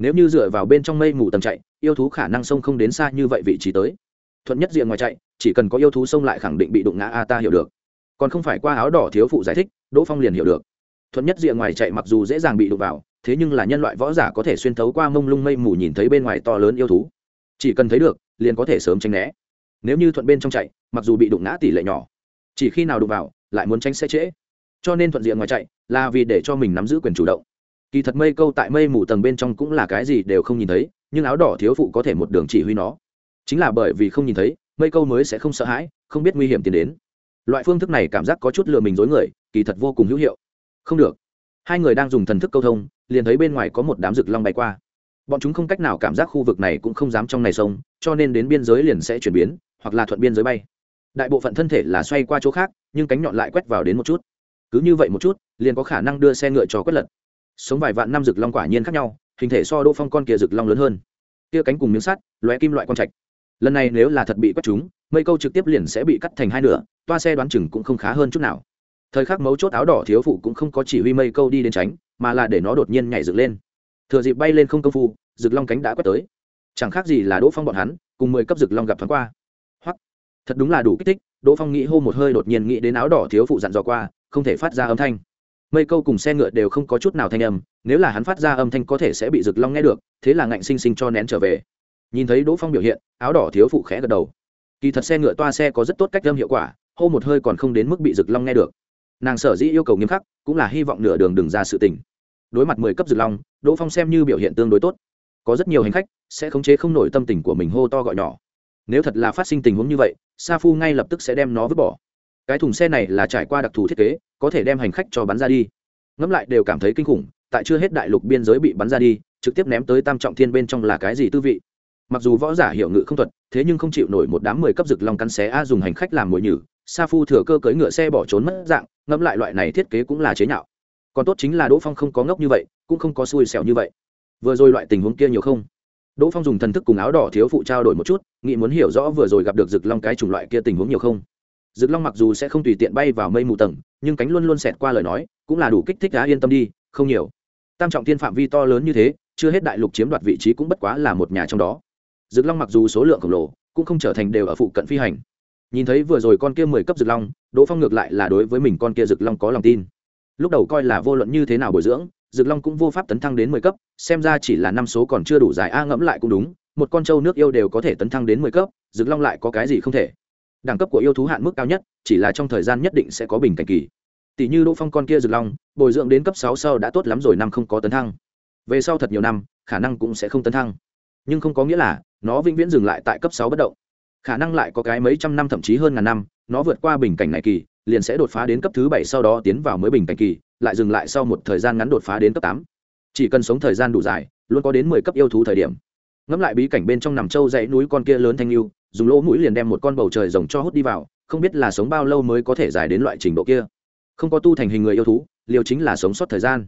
nếu như dựa vào bên trong mây mù tầng chạy yêu thú khả năng sông không đến xa như vậy vị trí tới thuận nhất diện ngoài chạy chỉ cần có yêu thú sông lại khẳng định bị đụng ngã a ta hiểu được còn không phải qua áo đỏ thiếu phụ giải thích đỗ phong liền hiểu được thuận nhất diện ngoài chạy mặc dù dễ dàng bị đụng vào thế nhưng là nhân loại võ giả có thể xuyên thấu qua mông lung mây mù nhìn thấy bên ngoài to lớn yêu thú. Chỉ cần thấy được, liền có thể sớm tránh né. Nếu như thuận bên trong chạy, mặc dù bị đụng ngã tỷ lệ nhỏ, chỉ khi nào đụng vào, lại muốn tránh sẽ trễ. Cho nên thuận diện ngoài chạy là vì để cho mình nắm giữ quyền chủ động. Kỳ thật mây câu tại mây mù tầng bên trong cũng là cái gì đều không nhìn thấy, nhưng áo đỏ thiếu phụ có thể một đường chỉ huy nó. Chính là bởi vì không nhìn thấy, mây câu mới sẽ không sợ hãi, không biết nguy hiểm tiến đến. Loại phương thức này cảm giác có chút lừa mình dối người, kỳ thật vô cùng hữu hiệu. Không được hai người đang dùng thần thức câu thông, liền thấy bên ngoài có một đám rực long bay qua. Bọn chúng không cách nào cảm giác khu vực này cũng không dám trong này sông, cho nên đến biên giới liền sẽ chuyển biến, hoặc là thuận biên giới bay. Đại bộ phận thân thể là xoay qua chỗ khác, nhưng cánh nhọn lại quét vào đến một chút. Cứ như vậy một chút, liền có khả năng đưa xe ngựa cho quất lật. Sống vài vạn năm rực long quả nhiên khác nhau, hình thể so đỗ phong con kia rực long lớn hơn. Kia cánh cùng miếng sắt, lóe kim loại quang trạch. Lần này nếu là thật bị quất chúng mây câu trực tiếp liền sẽ bị cắt thành hai nửa, toa xe đoán chừng cũng không khá hơn chút nào thời khắc mấu chốt áo đỏ thiếu phụ cũng không có chỉ huy mây câu đi đến tránh, mà là để nó đột nhiên nhảy dựng lên. Thừa dịp bay lên không công phu, rực long cánh đã quét tới. Chẳng khác gì là đỗ phong bọn hắn, cùng mười cấp rực long gặp thoáng qua. Hoặc thật đúng là đủ kích thích, đỗ phong nghĩ hô một hơi đột nhiên nghĩ đến áo đỏ thiếu phụ dặn dò qua, không thể phát ra âm thanh. Mây câu cùng xe ngựa đều không có chút nào thanh âm, nếu là hắn phát ra âm thanh có thể sẽ bị rực long nghe được, thế là ngạnh sinh sinh cho nén trở về. Nhìn thấy đỗ phong biểu hiện, áo đỏ thiếu phụ khẽ gật đầu. Kỳ thật xe ngựa toa xe có rất tốt cách âm hiệu quả, hô một hơi còn không đến mức bị rực long nghe được nàng sở dĩ yêu cầu nghiêm khắc cũng là hy vọng nửa đường đừng ra sự tình. Đối mặt mười cấp rực long, đỗ phong xem như biểu hiện tương đối tốt. Có rất nhiều hành khách sẽ khống chế không nổi tâm tình của mình hô to gọi nhỏ. Nếu thật là phát sinh tình huống như vậy, sa phu ngay lập tức sẽ đem nó vứt bỏ. Cái thùng xe này là trải qua đặc thù thiết kế, có thể đem hành khách cho bắn ra đi. Ngẫm lại đều cảm thấy kinh khủng, tại chưa hết đại lục biên giới bị bắn ra đi, trực tiếp ném tới tam trọng thiên bên trong là cái gì tư vị? Mặc dù võ giả hiệu ngự không thuật, thế nhưng không chịu nổi một đám mười cấp rực lòng cắn xé a dùng hành khách làm mồi nhử, sa phu thừa cơ cưỡi ngựa xe bỏ trốn mất dạng ngẫm lại loại này thiết kế cũng là chế nhạo còn tốt chính là đỗ phong không có ngốc như vậy cũng không có xui xẻo như vậy vừa rồi loại tình huống kia nhiều không đỗ phong dùng thần thức cùng áo đỏ thiếu phụ trao đổi một chút nghĩ muốn hiểu rõ vừa rồi gặp được rực long cái chủng loại kia tình huống nhiều không Dực Long mặc dù sẽ không tùy tiện bay vào mây mù tầng, nhưng cánh luôn luôn xẹt qua lời nói, cũng là đủ kích thích đã yên tâm đi, không nhiều. Tam trọng thiên phạm vi to lớn như thế, chưa hết đại lục chiếm đoạt vị trí cũng bất quá là một nhà trong đó. Dực Long mặc dù số lượng khổng lồ, cũng không trở thành đều ở phụ cận phi hành. Nhìn thấy vừa rồi con kia mười cấp rực Long, Đỗ Phong ngược lại là đối với mình con kia rực Long có lòng tin. Lúc đầu coi là vô luận như thế nào bồi dưỡng, rực Long cũng vô pháp tấn thăng đến mười cấp, xem ra chỉ là năm số còn chưa đủ dài a ngẫm lại cũng đúng, một con trâu nước yêu đều có thể tấn thăng đến mười cấp, rực Long lại có cái gì không thể. Đẳng cấp của yêu thú hạn mức cao nhất chỉ là trong thời gian nhất định sẽ có bình cảnh kỳ. Tỷ như đỗ phong con kia rực long bồi dưỡng đến cấp sáu sau đã tốt lắm rồi năm không có tấn thăng. Về sau thật nhiều năm khả năng cũng sẽ không tấn thăng. Nhưng không có nghĩa là nó vĩnh viễn dừng lại tại cấp sáu bất động khả năng lại có cái mấy trăm năm thậm chí hơn ngàn năm, nó vượt qua bình cảnh này kỳ, liền sẽ đột phá đến cấp thứ bảy sau đó tiến vào mới bình cảnh kỳ, lại dừng lại sau một thời gian ngắn đột phá đến cấp tám. Chỉ cần sống thời gian đủ dài, luôn có đến mười cấp yêu thú thời điểm. Ngẫm lại bí cảnh bên trong nằm châu dãy núi con kia lớn thanh lưu dùng lỗ mũi liền đem một con bầu trời rồng cho hút đi vào, không biết là sống bao lâu mới có thể dài đến loại trình độ kia. Không có tu thành hình người yêu thú, liều chính là sống sót thời gian.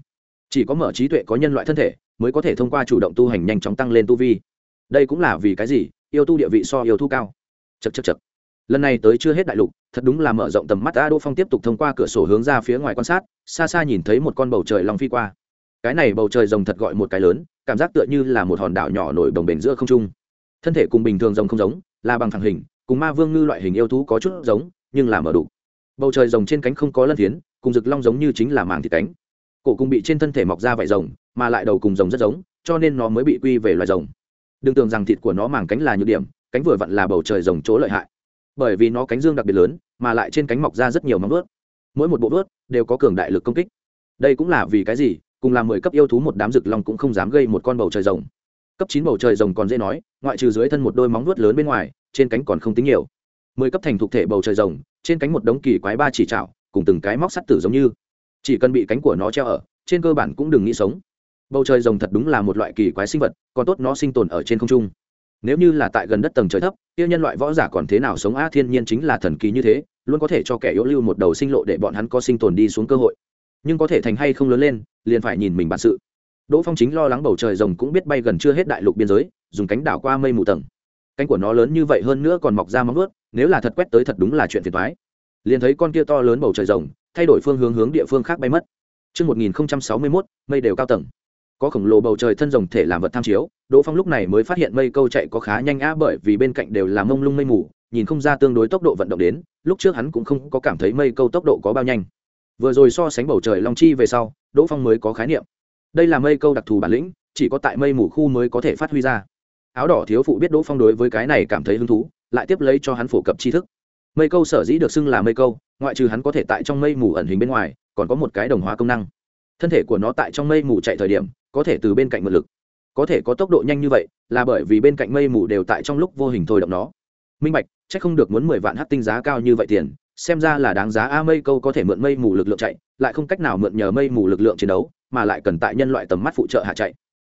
Chỉ có mở trí tuệ có nhân loại thân thể, mới có thể thông qua chủ động tu hành nhanh chóng tăng lên tu vi. Đây cũng là vì cái gì? Yêu tu địa vị so yêu thú cao chật chật chật. Lần này tới chưa hết đại lục thật đúng là mở rộng tầm mắt a đỗ phong tiếp tục thông qua cửa sổ hướng ra phía ngoài quan sát xa xa nhìn thấy một con bầu trời lòng phi qua. Cái này bầu trời rồng thật gọi một cái lớn cảm giác tựa như là một hòn đảo nhỏ nổi đồng bền giữa không trung. Thân thể cùng bình thường rồng không giống là bằng thẳng hình cùng ma vương ngư loại hình yêu thú có chút giống nhưng là mở đủ. Bầu trời rồng trên cánh không có lân thiến, cùng rực long giống như chính là màng thịt cánh. Cổ cùng bị trên thân thể mọc ra vải rồng mà lại đầu cùng rồng rất giống cho nên nó mới bị quy về loài rồng. Đừng tưởng rằng thịt của nó màng cánh là nhược điểm cánh vừa vặn là bầu trời rồng chỗ lợi hại. Bởi vì nó cánh dương đặc biệt lớn, mà lại trên cánh mọc ra rất nhiều móng vớt mỗi một bộ vớt đều có cường đại lực công kích. Đây cũng là vì cái gì, cùng là mười cấp yêu thú một đám rực lòng cũng không dám gây một con bầu trời rồng. Cấp chín bầu trời rồng còn dễ nói, ngoại trừ dưới thân một đôi móng vuốt lớn bên ngoài, trên cánh còn không tính nhiều. Mười cấp thành thuộc thể bầu trời rồng, trên cánh một đống kỳ quái ba chỉ trạo cùng từng cái móc sắt tử giống như. Chỉ cần bị cánh của nó treo ở, trên cơ bản cũng đừng nghĩ sống. Bầu trời rồng thật đúng là một loại kỳ quái sinh vật, còn tốt nó sinh tồn ở trên không trung nếu như là tại gần đất tầng trời thấp tiêu nhân loại võ giả còn thế nào sống a thiên nhiên chính là thần kỳ như thế luôn có thể cho kẻ yếu lưu một đầu sinh lộ để bọn hắn có sinh tồn đi xuống cơ hội. Nhưng có thể thành hay không lớn lên liền phải nhìn mình bản sự. Đỗ phong chính lo lắng bầu trời rồng cũng biết bay gần chưa hết đại lục biên giới dùng cánh đảo qua mây mù tầng. Cánh của nó lớn như vậy hơn nữa còn mọc ra móng ướt nếu là thật quét tới thật đúng là chuyện phiền thoái liền thấy con kia to lớn bầu trời rồng thay đổi phương hướng hướng địa phương khác bay mất. Trước 1061, mây đều cao tầng. Có khổng lồ bầu trời thân rồng thể làm vật tham chiếu, Đỗ Phong lúc này mới phát hiện mây câu chạy có khá nhanh á bởi vì bên cạnh đều là mông lung mây mù, nhìn không ra tương đối tốc độ vận động đến, lúc trước hắn cũng không có cảm thấy mây câu tốc độ có bao nhanh. Vừa rồi so sánh bầu trời long chi về sau, Đỗ Phong mới có khái niệm. Đây là mây câu đặc thù bản lĩnh, chỉ có tại mây mù khu mới có thể phát huy ra. Áo đỏ thiếu phụ biết Đỗ Phong đối với cái này cảm thấy hứng thú, lại tiếp lấy cho hắn phổ cập tri thức. Mây câu sở dĩ được xưng là mây câu, ngoại trừ hắn có thể tại trong mây mù ẩn hình bên ngoài, còn có một cái đồng hóa công năng thân thể của nó tại trong mây mù chạy thời điểm có thể từ bên cạnh mượn lực. Có thể có tốc độ nhanh như vậy, là bởi vì bên cạnh mây mù đều tại trong lúc vô hình thôi động nó. Minh bạch c h ắ c không được muốn mười vạn hát tinh giá cao như vậy tiền, xem ra là đáng giá a mây câu có thể mượn mây mù lực lượng chạy, lại không cách nào mượn nhờ mây mù lực lượng chiến đấu, mà lại cần tại nhân loại tầm mắt phụ trợ hạ chạy.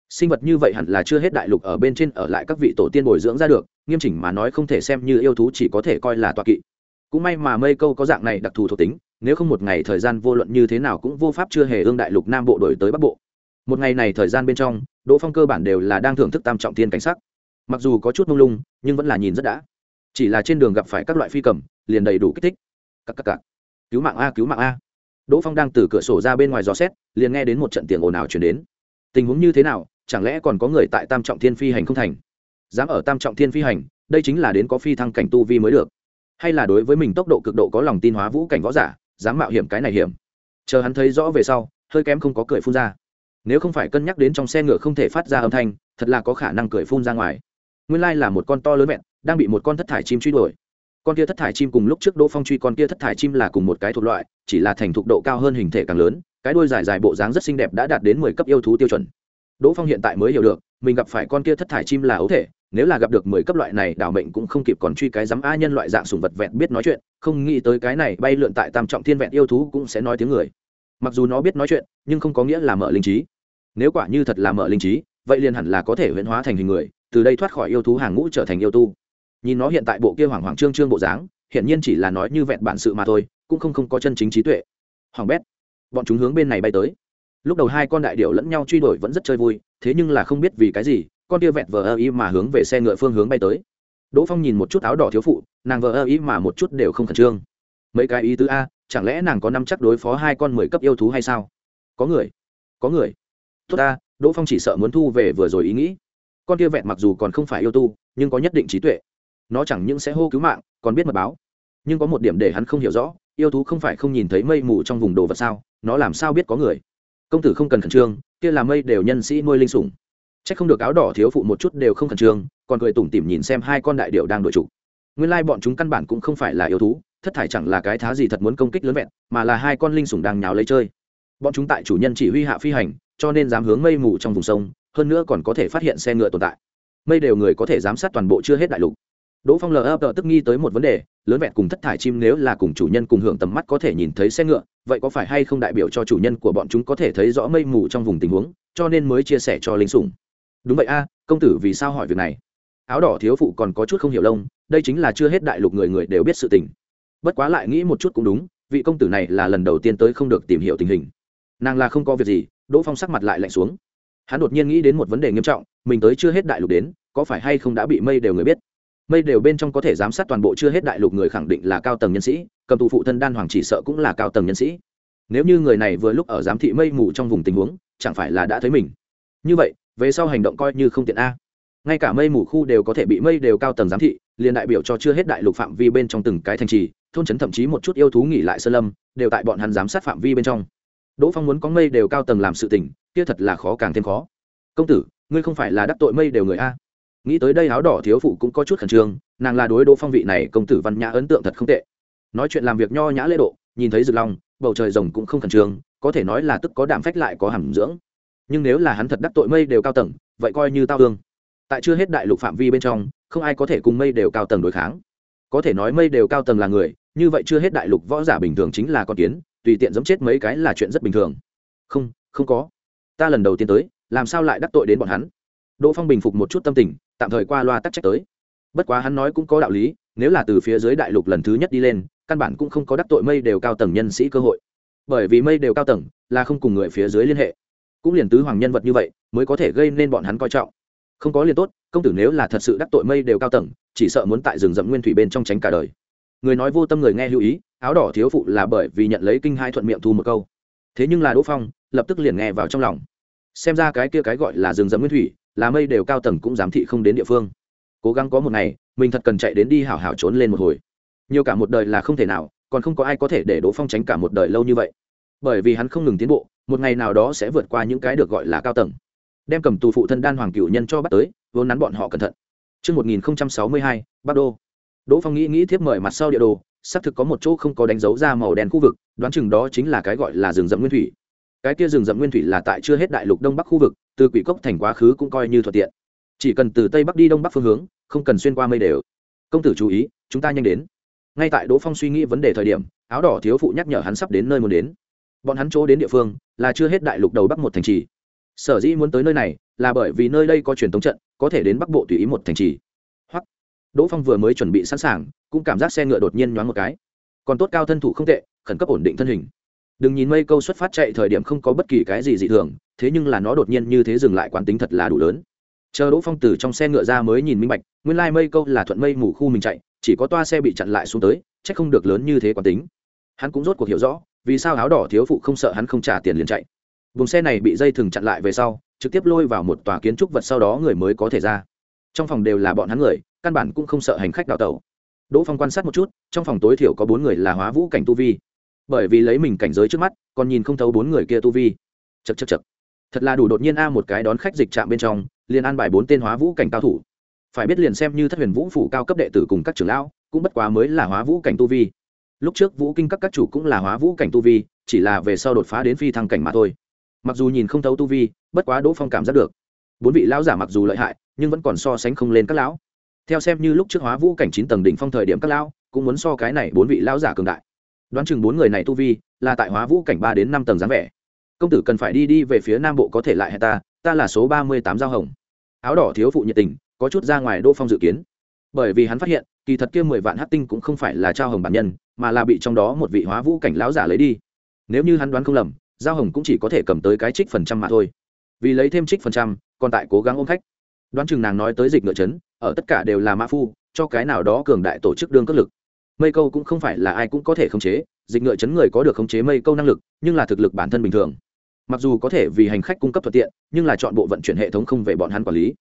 Sinh vật như vậy hẳn là chưa hết đại lục ở bên trên ở lại các vị tổ tiên bồi dưỡng ra được, nghiêm chỉnh mà nói không thể xem như yêu thú chỉ có thể coi là toa kỵ. Cũng may mà mây câu có dạng này đặc thù thuộc tính, nếu không một ngày thời gian vô luận như thế nào cũng vô pháp chưa hề ương đại lục nam bộ đổi tới bắc bộ một ngày này thời gian bên trong, đỗ phong cơ bản đều là đang thưởng thức tam trọng thiên cảnh sắc. Mặc dù có chút mông lung, nhưng vẫn là nhìn rất đã. Chỉ là trên đường gặp phải các loại phi cầm, liền đầy đủ kích thích. Cắc cắc cắc. cứu mạng a, cứu mạng a. Đỗ phong đang từ cửa sổ ra bên ngoài gió xét, liền nghe đến một trận tiền ồn ào chuyển đến. Tình huống như thế nào, chẳng lẽ còn có người tại tam trọng thiên phi hành không thành? Dám ở tam trọng thiên phi hành, đây chính là đến có phi thăng cảnh tu vi mới được. Hay là đối với mình tốc độ cực độ có lòng tin hóa vũ cảnh võ giả, dám mạo hiểm cái này hiểm? Chờ hắn thấy rõ về sau, hơi kém không có cười phun ra nếu không phải cân nhắc đến trong xe ngựa không thể phát ra âm thanh, thật là có khả năng cười phun ra ngoài. Nguyên lai là một con to lớn mẹn, đang bị một con thất thải chim truy đuổi. Con kia thất thải chim cùng lúc trước đỗ phong truy con kia thất thải chim là cùng một cái thuộc loại, chỉ là thành thục độ cao hơn hình thể càng lớn, cái đuôi dài dài bộ dáng rất xinh đẹp đã đạt đến mười cấp yêu thú tiêu chuẩn. Đỗ phong hiện tại mới hiểu được, mình gặp phải con kia thất thải chim là ấu thể, nếu là gặp được mười cấp loại này, đảo mệnh cũng không kịp còn truy cái dám a nhân loại dạng sùng vật vẹn biết nói chuyện, không nghĩ tới cái này bay lượn tại tam trọng thiên vẹn yêu thú cũng sẽ nói tiếng người. Mặc dù nó biết nói chuyện, nhưng không có nghĩa là mở linh trí nếu quả như thật là mở linh trí, vậy liền hẳn là có thể huyễn hóa thành hình người, từ đây thoát khỏi yêu thú hàng ngũ trở thành yêu tu. Nhìn nó hiện tại bộ kia hoàng hoàng trương trương bộ dáng hiện nhiên chỉ là nói như vẹn bản sự mà thôi, cũng không không có chân chính trí tuệ. Hoàng bét, bọn chúng hướng bên này bay tới. Lúc đầu hai con đại điệu lẫn nhau truy đuổi vẫn rất chơi vui, thế nhưng là không biết vì cái gì, con tia vẹn vờ ơ ý mà hướng về xe ngựa phương hướng bay tới. Đỗ phong nhìn một chút áo đỏ thiếu phụ, nàng vờ ơ ý mà một chút đều không khẩn trương. Mấy cái ý tứ a, chẳng lẽ nàng có năm chắc đối phó hai con mười cấp yêu thú hay sao? Có người có người tốt ta, đỗ phong chỉ sợ muốn thu về vừa rồi ý nghĩ. Con kia vẹn mặc dù còn không phải yêu tu, nhưng có nhất định trí tuệ. Nó chẳng những sẽ hô cứu mạng, còn biết mật báo. Nhưng có một điểm để hắn không hiểu rõ, yêu thú không phải không nhìn thấy mây mù trong vùng đồ vật sao, nó làm sao biết có người? Công tử không cần khẩn trương, kia là mây đều nhân sĩ nuôi linh sủng. C h ắ c không được áo đỏ thiếu phụ một chút đều không khẩn trương, còn cười tủm tỉm nhìn xem hai con đại điệu đang đổi trụ. Nguyên lai bọn chúng căn bản cũng không phải là yêu thú, thất thải chẳng là cái thá gì thật muốn công kích lớn vẹn, mà là hai con linh sủng đang nhào lấy chơi. Bọn chúng tại chủ nhân chỉ huy hạ phi hành cho nên dám hướng mây mù trong vùng sông, hơn nữa còn có thể phát hiện xe ngựa tồn tại. Mây đều người có thể giám sát toàn bộ chưa hết đại lục. Đỗ phong lờ ấp tức nghi tới một vấn đề, lớn vẹn cùng thất thải chim nếu là cùng chủ nhân cùng hưởng tầm mắt có thể nhìn thấy xe ngựa, vậy có phải hay không đại biểu cho chủ nhân của bọn chúng có thể thấy rõ mây mù trong vùng tình huống, cho nên mới chia sẻ cho linh sủng. Đúng vậy a, công tử vì sao hỏi việc này? Áo đỏ thiếu phụ còn có chút không hiểu lông, đây chính là chưa hết đại lục người người đều biết sự tình. Bất quá lại nghĩ một chút cũng đúng, vị công tử này là lần đầu tiên tới không được tìm hiểu tình hình nàng là không có việc gì, đỗ phong sắc mặt lại lạnh xuống. Hắn đột nhiên nghĩ đến một vấn đề nghiêm trọng, mình tới chưa hết đại lục đến, có phải hay không đã bị mây đều người biết? Mây đều bên trong có thể giám sát toàn bộ chưa hết đại lục người khẳng định là cao tầng nhân sĩ, cầm tù phụ thân đan hoàng chỉ sợ cũng là cao tầng nhân sĩ. Nếu như người này vừa lúc ở giám thị mây mù trong vùng tình huống, chẳng phải là đã thấy mình? Như vậy, về sau hành động coi như không tiện a. Ngay cả mây mù khu đều có thể bị mây đều cao tầng giám thị, liền đại biểu cho chưa hết đại lục phạm vi bên trong từng cái thành trì, thôn trấn thậm chí một chút yêu thú nghỉ lại sơ lâm, đều tại bọn hắn giám sát phạm vi bên trong đỗ phong muốn có mây đều cao tầng làm sự tình, kia thật là khó càng thêm khó. Công tử, ngươi không phải là đắc tội mây đều người a? Nghĩ tới đây áo đỏ thiếu phụ cũng có chút khẩn trương, nàng là đối đỗ phong vị này công tử văn nhã ấn tượng thật không tệ. Nói chuyện làm việc nho nhã lễ độ, nhìn thấy rực long, bầu trời rồng cũng không khẩn trương, có thể nói là tức có đảm phách lại có hàm dưỡng. Nhưng nếu là hắn thật đắc tội mây đều cao tầng, vậy coi như tao hương tại chưa hết đại lục phạm vi bên trong, không ai có thể cùng mây đều cao tầng đối kháng. Có thể nói mây đều cao tầng là người, như vậy chưa hết đại lục võ giả bình thường chính là con kiến tùy tiện giấm chết mấy cái là chuyện rất bình thường. Không không có. Ta lần đầu tiên tới, làm sao lại đắc tội đến bọn hắn? Đỗ phong bình phục một chút tâm tình, tạm thời qua loa tắc trách tới. Bất quá hắn nói cũng có đạo lý, nếu là từ phía dưới đại lục lần thứ nhất đi lên, căn bản cũng không có đắc tội mây đều cao tầng nhân sĩ cơ hội. Bởi vì mây đều cao tầng là không cùng người phía dưới liên hệ. Cũng liền tứ hoàng nhân vật như vậy, mới có thể gây nên bọn hắn coi trọng. Không có liền tốt, công tử nếu là thật sự đắc tội mây đều cao tầng, chỉ sợ muốn tại rừng rậm nguyên thủy bên trong tránh cả đời. Người nói vô tâm người nghe lưu ý áo đỏ thiếu phụ là bởi vì nhận lấy kinh hai thuận miệng thu một câu. Thế nhưng là đỗ phong lập tức liền nghe vào trong lòng. Xem ra cái kia cái gọi là rừng rậm nguyên thủy là mây đều cao tầng cũng giám thị không đến địa phương. Cố gắng có một ngày mình thật cần chạy đến đi hảo hảo trốn lên một hồi. Nhiều cả một đời là không thể nào còn không có ai có thể để đỗ phong tránh cả một đời lâu như vậy. Bởi vì hắn không ngừng tiến bộ một ngày nào đó sẽ vượt qua những cái được gọi là cao tầng. Đem cầm tù phụ thân đan hoàng cựu nhân cho bắt tới vốn nắn bọn họ cẩn thận. Trước 1062, Bắc Đô. Đỗ Phong nghĩ nghĩ thiếp mời mặt sau địa đồ, xác thực có một chỗ không có đánh dấu ra màu đen khu vực, đoán chừng đó chính là cái gọi là rừng rậm nguyên thủy. Cái kia rừng rậm nguyên thủy là tại chưa hết đại lục đông bắc khu vực, từ quỷ cốc thành quá khứ cũng coi như thuận tiện. Chỉ cần từ tây bắc đi đông bắc phương hướng, không cần xuyên qua mây đều. Công tử chú ý, chúng ta nhanh đến. Ngay tại Đỗ Phong suy nghĩ vấn đề thời điểm, áo đỏ thiếu phụ nhắc nhở hắn sắp đến nơi muốn đến. Bọn hắn chỗ đến địa phương là chưa hết đại lục đầu bắc một thành trì sở dĩ muốn tới nơi này là bởi vì nơi đây có truyền thống trận có thể đến bắc bộ tùy ý một thành trì đỗ phong vừa mới chuẩn bị sẵn sàng, cũng cảm giác xe ngựa đột nhiên nhoáng một cái. Còn tốt cao thân thủ không tệ, khẩn cấp ổn định thân hình. Đừng nhìn mây câu xuất phát chạy thời điểm không có bất kỳ cái gì dị thường, thế nhưng là nó đột nhiên như thế dừng lại quán tính thật là đủ lớn. Chờ đỗ phong từ trong xe ngựa ra mới nhìn minh bạch, nguyên lai mây câu là thuận mây mù khu mình chạy, chỉ có toa xe bị chặn lại xuống tới c h ắ c không được lớn như thế quán tính. Hắn cũng rốt cuộc hiểu rõ, vì sao áo đỏ thiếu phụ không sợ hắn không trả tiền liền chạy. Vùng xe này bị dây thừng chặn lại về sau, trực tiếp lôi vào một tòa kiến trúc vật sau đó người mới có thể ra trong phòng đều là bọn hắn người, căn bản cũng không sợ hành khách đào tẩu. Đỗ phong quan sát một chút, trong phòng tối thiểu có bốn người là hóa vũ cảnh tu vi. Bởi vì lấy mình cảnh giới trước mắt, còn nhìn không thấu bốn người kia tu vi. Chật chật chật thật là đủ đột nhiên a một cái đón khách dịch trạm bên trong, liền an bài bốn tên hóa vũ cảnh cao thủ. Phải biết liền xem như thất huyền vũ phủ cao cấp đệ tử cùng các trưởng lão, cũng bất quá mới là hóa vũ cảnh tu vi. Lúc trước vũ kinh các các chủ cũng là hóa vũ cảnh tu vi, chỉ là về sau đột phá đến phi thăng cảnh mà thôi. Mặc dù nhìn không thấu tu vi, bất quá đỗ phong cảm giác được bốn vị lão giả mặc dù lợi hại, nhưng vẫn còn so sánh không lên các lão. Theo xem như lúc trước hóa vũ cảnh chín tầng đỉnh phong thời điểm các lão, cũng muốn so cái này bốn vị lão giả cường đại. Đoán chừng bốn người này tu vi, là tại hóa vũ cảnh ba đến năm tầng dáng vẻ. Công tử cần phải đi đi về phía nam bộ có thể lại hay ta ta là số ba mươi tám giao hồng. Áo đỏ thiếu phụ nhiệt tình, có chút ra ngoài đỗ phong dự kiến. Bởi vì hắn phát hiện, kỳ thật kia mười vạn hát tinh cũng không phải là trao hồng bản nhân, mà là bị trong đó một vị hóa vũ cảnh lão giả lấy đi. Nếu như hắn đoán không lầm, giao hồng cũng chỉ có thể cầm tới cái trích phần trăm mà thôi. Vì lấy thêm trích phần trăm còn tại cố gắng ôm khách. Đoán chừng nàng nói tới dịch ngựa chấn, ở tất cả đều là mã phu, cho cái nào đó cường đại tổ chức đương cất lực. Mây câu cũng không phải là ai cũng có thể khống chế, dịch ngựa chấn người có được khống chế mây câu năng lực, nhưng là thực lực bản thân bình thường. Mặc dù có thể vì hành khách cung cấp thuận tiện, nhưng là chọn bộ vận chuyển hệ thống không về bọn hắn quản lý.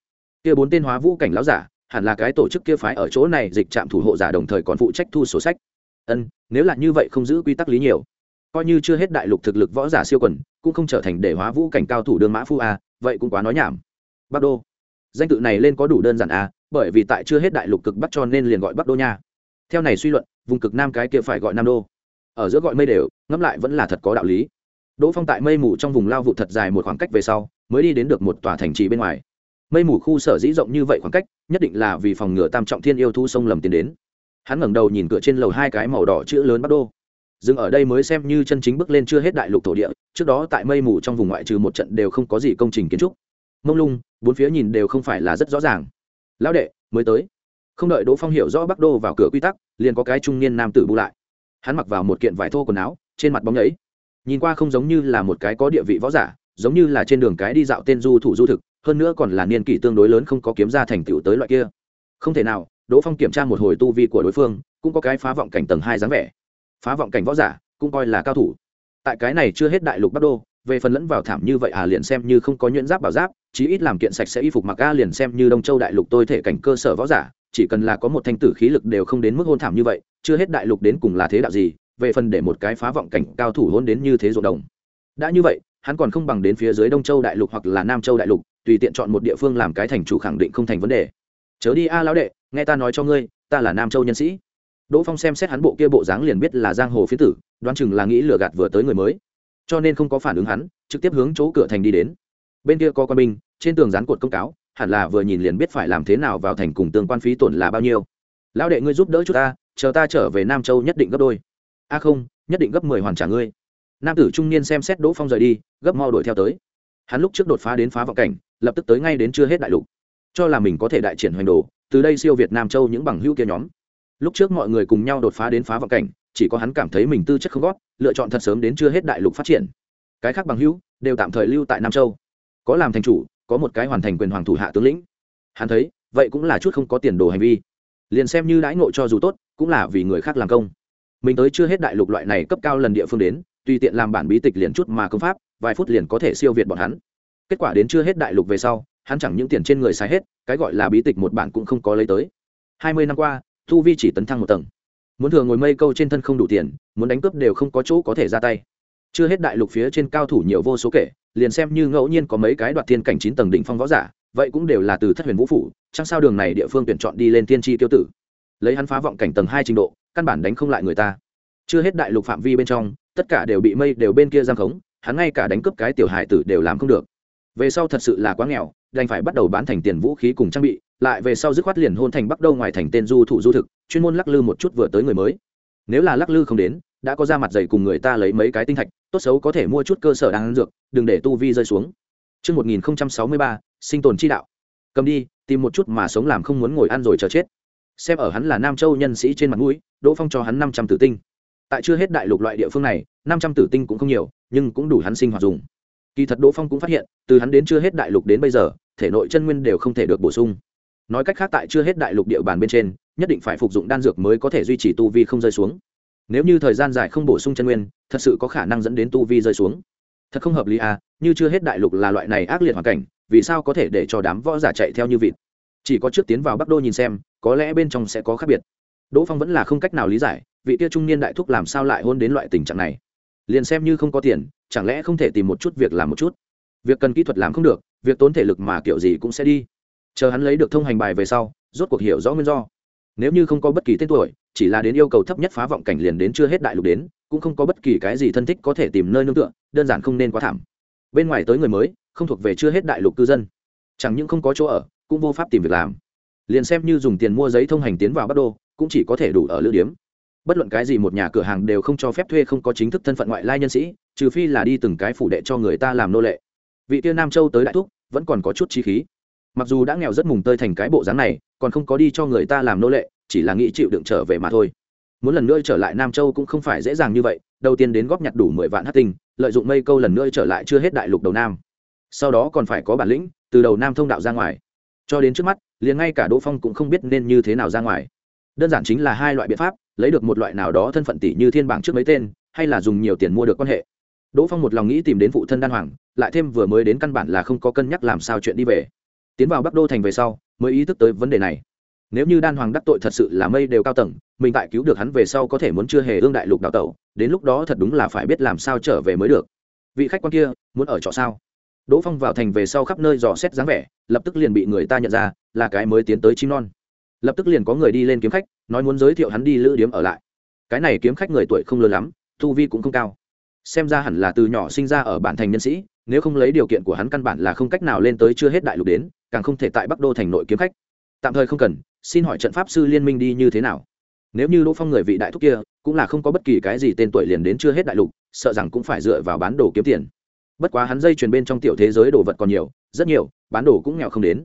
Kia bốn tên hóa vũ cảnh láo giả, hẳn là cái tổ chức kia phái ở chỗ này dịch trạm thủ hộ giả đồng thời còn phụ trách thu sổ sách. Ân, nếu là như vậy không giữ quy tắc lý nhiều. Coi như chưa hết đại lục thực lực võ giả siêu quần, cũng không trở thành để hóa vũ cảnh cao thủ đương mã phu a, vậy cũng quá nói nhảm bắc đô. Danh tự này lên có đủ đơn giản à? bởi vì tại chưa hết đại lục cực bắc cho nên liền gọi bắc đô nha. Theo này suy luận, vùng cực nam cái kia phải gọi nam đô. Ở giữa gọi mây đều, ngẫm lại vẫn là thật có đạo lý. Đỗ phong tại mây mù trong vùng lao vụ thật dài một khoảng cách về sau, mới đi đến được một tòa thành trì bên ngoài. Mây mù khu sở dĩ rộng như vậy khoảng cách, nhất định là vì phòng ngừa tam trọng thiên yêu thu sông lầm tiến đến. Hắn ngẩng đầu nhìn cửa trên lầu hai cái màu đỏ chữ lớn bắc đô. Dừng ở đây mới xem như chân chính bước lên chưa hết đại lục thổ địa, trước đó tại mây mù trong vùng ngoại trừ một trận đều không có gì công trình kiến trúc. Mông lung bốn phía nhìn đều không phải là rất rõ ràng. Lão đệ, mới tới. Không đợi đỗ phong hiểu rõ bắc đô vào cửa quy tắc, liền có cái trung niên nam tử bu lại. Hắn mặc vào một kiện vải thô quần áo, trên mặt bóng nhấy nhìn qua không giống như là một cái có địa vị võ giả, giống như là trên đường cái đi dạo tên du thủ du thực, hơn nữa còn là niên kỷ tương đối lớn không có kiếm ra thành tựu tới loại kia. Không thể nào, đỗ phong kiểm tra một hồi tu vi của đối phương, cũng có cái phá vọng cảnh tầng hai dáng vẻ. Phá vọng cảnh võ giả, cũng coi là cao thủ. Tại cái này chưa hết đại lục bắc đô về phần lẫn vào thảm như vậy à liền xem như không có nhuyễn giáp bảo giáp, chí ít làm kiện sạch sẽ y phục mặc a liền xem như đông châu đại lục tôi thể cảnh cơ sở võ giả, chỉ cần là có một thanh tử khí lực đều không đến mức hôn thảm như vậy, chưa hết đại lục đến cùng là thế đạo gì, về phần để một cái phá vọng cảnh cao thủ hôn đến như thế ruộng đồng. Đã như vậy, hắn còn không bằng đến phía dưới đông châu đại lục hoặc là nam châu đại lục, tùy tiện chọn một địa phương làm cái thành chủ khẳng định không thành vấn đề. Chớ đi a, lão đệ, nghe ta nói cho ngươi, ta là nam châu nhân sĩ. Đỗ phong xem xét hắn bộ kia bộ dáng liền biết là giang hồ phía tử, đoán chừng là nghĩ lừa gạt vừa tới người mới cho nên không có phản ứng hắn, trực tiếp hướng chỗ cửa thành đi đến. Bên kia có quan binh, trên tường dán cột công cáo, hẳn là vừa nhìn liền biết phải làm thế nào vào thành cùng tương quan phí tổn là bao nhiêu. Lão đệ ngươi giúp đỡ chút ta, chờ ta trở về nam châu nhất định gấp đôi. A không, nhất định gấp mười hoàn trả ngươi. Nam tử trung niên xem xét đỗ phong rời đi, gấp mau đuổi theo tới. Hắn lúc trước đột phá đến phá vọng cảnh, lập tức tới ngay đến chưa hết đại lục. Cho là mình có thể đại triển hoành đồ, từ đây siêu việt nam châu những bằng hữu kia nhóm. Lúc trước mọi người cùng nhau đột phá đến phá vọng cảnh chỉ có hắn cảm thấy mình tư chất không gót, lựa chọn thật sớm đến chưa hết đại lục phát triển. Cái khác bằng hữu, đều tạm thời lưu tại nam châu. Có làm thành chủ, có một cái hoàn thành quyền hoàng thủ hạ tướng lĩnh. Hắn thấy, vậy cũng là chút không có tiền đồ hành vi. Liền xem như đãi ngộ cho dù tốt, cũng là vì người khác làm công. Mình tới chưa hết đại lục loại này cấp cao lần địa phương đến, tùy tiện làm bản bí tịch liền chút mà công pháp, vài phút liền có thể siêu việt bọn hắn. Kết quả đến chưa hết đại lục về sau, hắn chẳng những tiền trên người sai hết, cái gọi là bí tịch một bản cũng không có lấy tới. Hai mươi năm qua thu vi chỉ tấn thăng một tầng muốn thừa ngồi mây câu trên thân không đủ tiền, muốn đánh cướp đều không có chỗ có thể ra tay. Chưa hết đại lục phía trên cao thủ nhiều vô số kể, liền xem như ngẫu nhiên có mấy cái đoạt thiên cảnh chín tầng đỉnh phong võ giả, vậy cũng đều là từ thất huyền vũ phủ, chẳng sao đường này địa phương tuyển chọn đi lên tiên tri tiêu tử. Lấy hắn phá vọng cảnh tầng hai trình độ, căn bản đánh không lại người ta. Chưa hết đại lục phạm vi bên trong, tất cả đều bị mây đều bên kia giam khống, hắn ngay cả đánh cướp cái tiểu hài tử đều làm không được. Về sau thật sự là quá nghèo, đành phải bắt đầu bán thành tiền vũ khí cùng trang bị lại về sau dứt khoát liền hôn thành bắc đâu ngoài thành tên du thủ du thực chuyên môn lắc lư một chút vừa tới người mới nếu là lắc lư không đến đã có ra mặt dày cùng người ta lấy mấy cái tinh thạch tốt xấu có thể mua chút cơ sở đáng dược đừng để tu vi rơi xuống Trước 1063, sinh tồn chi đạo. Cầm đi, tìm một chút mà sống làm không muốn ngồi ăn rồi chờ chết. Xem ở hắn là Nam Châu nhân sĩ trên mặt mũi, Đỗ Phong cho hắn 500 tử tinh. Tại chưa hết đại lục loại địa phương này, 500 tử tinh cũng không nhiều, nhưng cũng đủ hắn sinh hoạt dùng. Kỳ thật Đỗ Phong cũng phát hiện, từ hắn đến chưa hết đại lục đến bây giờ, thể nội chân nguyên đều không thể được bổ sung. Nói cách khác tại chưa hết đại lục địa bàn bên trên, nhất định phải phục dụng đan dược mới có thể duy trì tu vi không rơi xuống. Nếu như thời gian dài không bổ sung chân nguyên thật sự có khả năng dẫn đến tu vi rơi xuống. Thật không hợp lý à như chưa hết đại lục là loại này ác liệt hoàn cảnh vì sao có thể để cho đám võ giả chạy theo như vịt? Chỉ có trước tiến vào bắc đô nhìn xem có lẽ bên trong sẽ có khác biệt. Đỗ phong vẫn là không cách nào lý giải vị tia trung niên đại thúc làm sao lại hôn đến loại tình trạng này? Liền xem như không có tiền chẳng lẽ không thể tìm một chút việc làm một chút? Việc cần kỹ thuật làm không được việc tốn thể lực mà kiểu gì cũng sẽ đi chờ hắn lấy được thông hành bài về sau, rốt cuộc hiểu rõ nguyên do. Nếu như không có bất kỳ tên tuổi, chỉ là đến yêu cầu thấp nhất phá vọng cảnh liền đến chưa hết đại lục đến, cũng không có bất kỳ cái gì thân thích có thể tìm nơi nương tựa, đơn giản không nên quá thảm. Bên ngoài tới người mới, không thuộc về chưa hết đại lục cư dân. Chẳng những không có chỗ ở, cũng vô pháp tìm việc làm. Liền xem như dùng tiền mua giấy thông hành tiến vào bắc đô, cũng chỉ có thể đủ ở lữ điếm. Bất luận cái gì một nhà cửa hàng đều không cho phép thuê không có chính thức thân phận ngoại lai nhân sĩ, trừ phi là đi từng cái phủ đệ cho người ta làm nô lệ. Vị tiên nam châu tới đại thúc, vẫn còn có chút chi khí mặc dù đã nghèo rất mùng tơi thành cái bộ dáng này, còn không có đi cho người ta làm nô lệ, chỉ là nghĩ chịu đựng trở về mà thôi. Muốn lần nữa trở lại nam châu cũng không phải dễ dàng như vậy, đầu tiên đến góp nhặt đủ mười vạn hát tinh, lợi dụng mây câu lần nữa trở lại chưa hết đại lục đầu nam. Sau đó còn phải có bản lĩnh, từ đầu nam thông đạo ra ngoài. Cho đến trước mắt, liền ngay cả đỗ phong cũng không biết nên như thế nào ra ngoài. Đơn giản chính là hai loại biện pháp, lấy được một loại nào đó thân phận tỷ như thiên bảng trước mấy tên, hay là dùng nhiều tiền mua được quan hệ. Đỗ phong một lòng nghĩ tìm đến phụ thân đan hoàng, lại thêm vừa mới đến căn bản là không có cân nhắc làm sao chuyện đi về tiến vào bắc đô thành về sau, mới ý thức tới vấn đề này. Nếu như đan hoàng đắc tội thật sự là mây đều cao tầng, mình tại cứu được hắn về sau có thể muốn chưa hề ương đại lục đào tẩu, đến lúc đó thật đúng là phải biết làm sao trở về mới được. Vị khách quan kia, muốn ở trọ sao? Đỗ phong vào thành về sau khắp nơi dò xét dáng vẻ, lập tức liền bị người ta nhận ra, là cái mới tiến tới chim non. Lập tức liền có người đi lên kiếm khách, nói muốn giới thiệu hắn đi lữ điếm ở lại. Cái này kiếm khách người tuổi không lớn lắm thu vi cũng không cao. Xem ra hẳn là từ nhỏ sinh ra ở bản thành nhân sĩ, nếu không lấy điều kiện của hắn căn bản là không cách nào lên tới chưa hết đại lục đến càng không thể tại bắc đô thành nội kiếm khách. Tạm thời không cần, xin hỏi trận pháp sư liên minh đi như thế nào? Nếu như đỗ phong người vị đại thúc kia, cũng là không có bất kỳ cái gì tên tuổi liền đến chưa hết đại lục, sợ rằng cũng phải dựa vào bán đồ kiếm tiền. Bất quá hắn dây chuyền bên trong tiểu thế giới đồ vật còn nhiều, rất nhiều, bán đồ cũng nghèo không đến.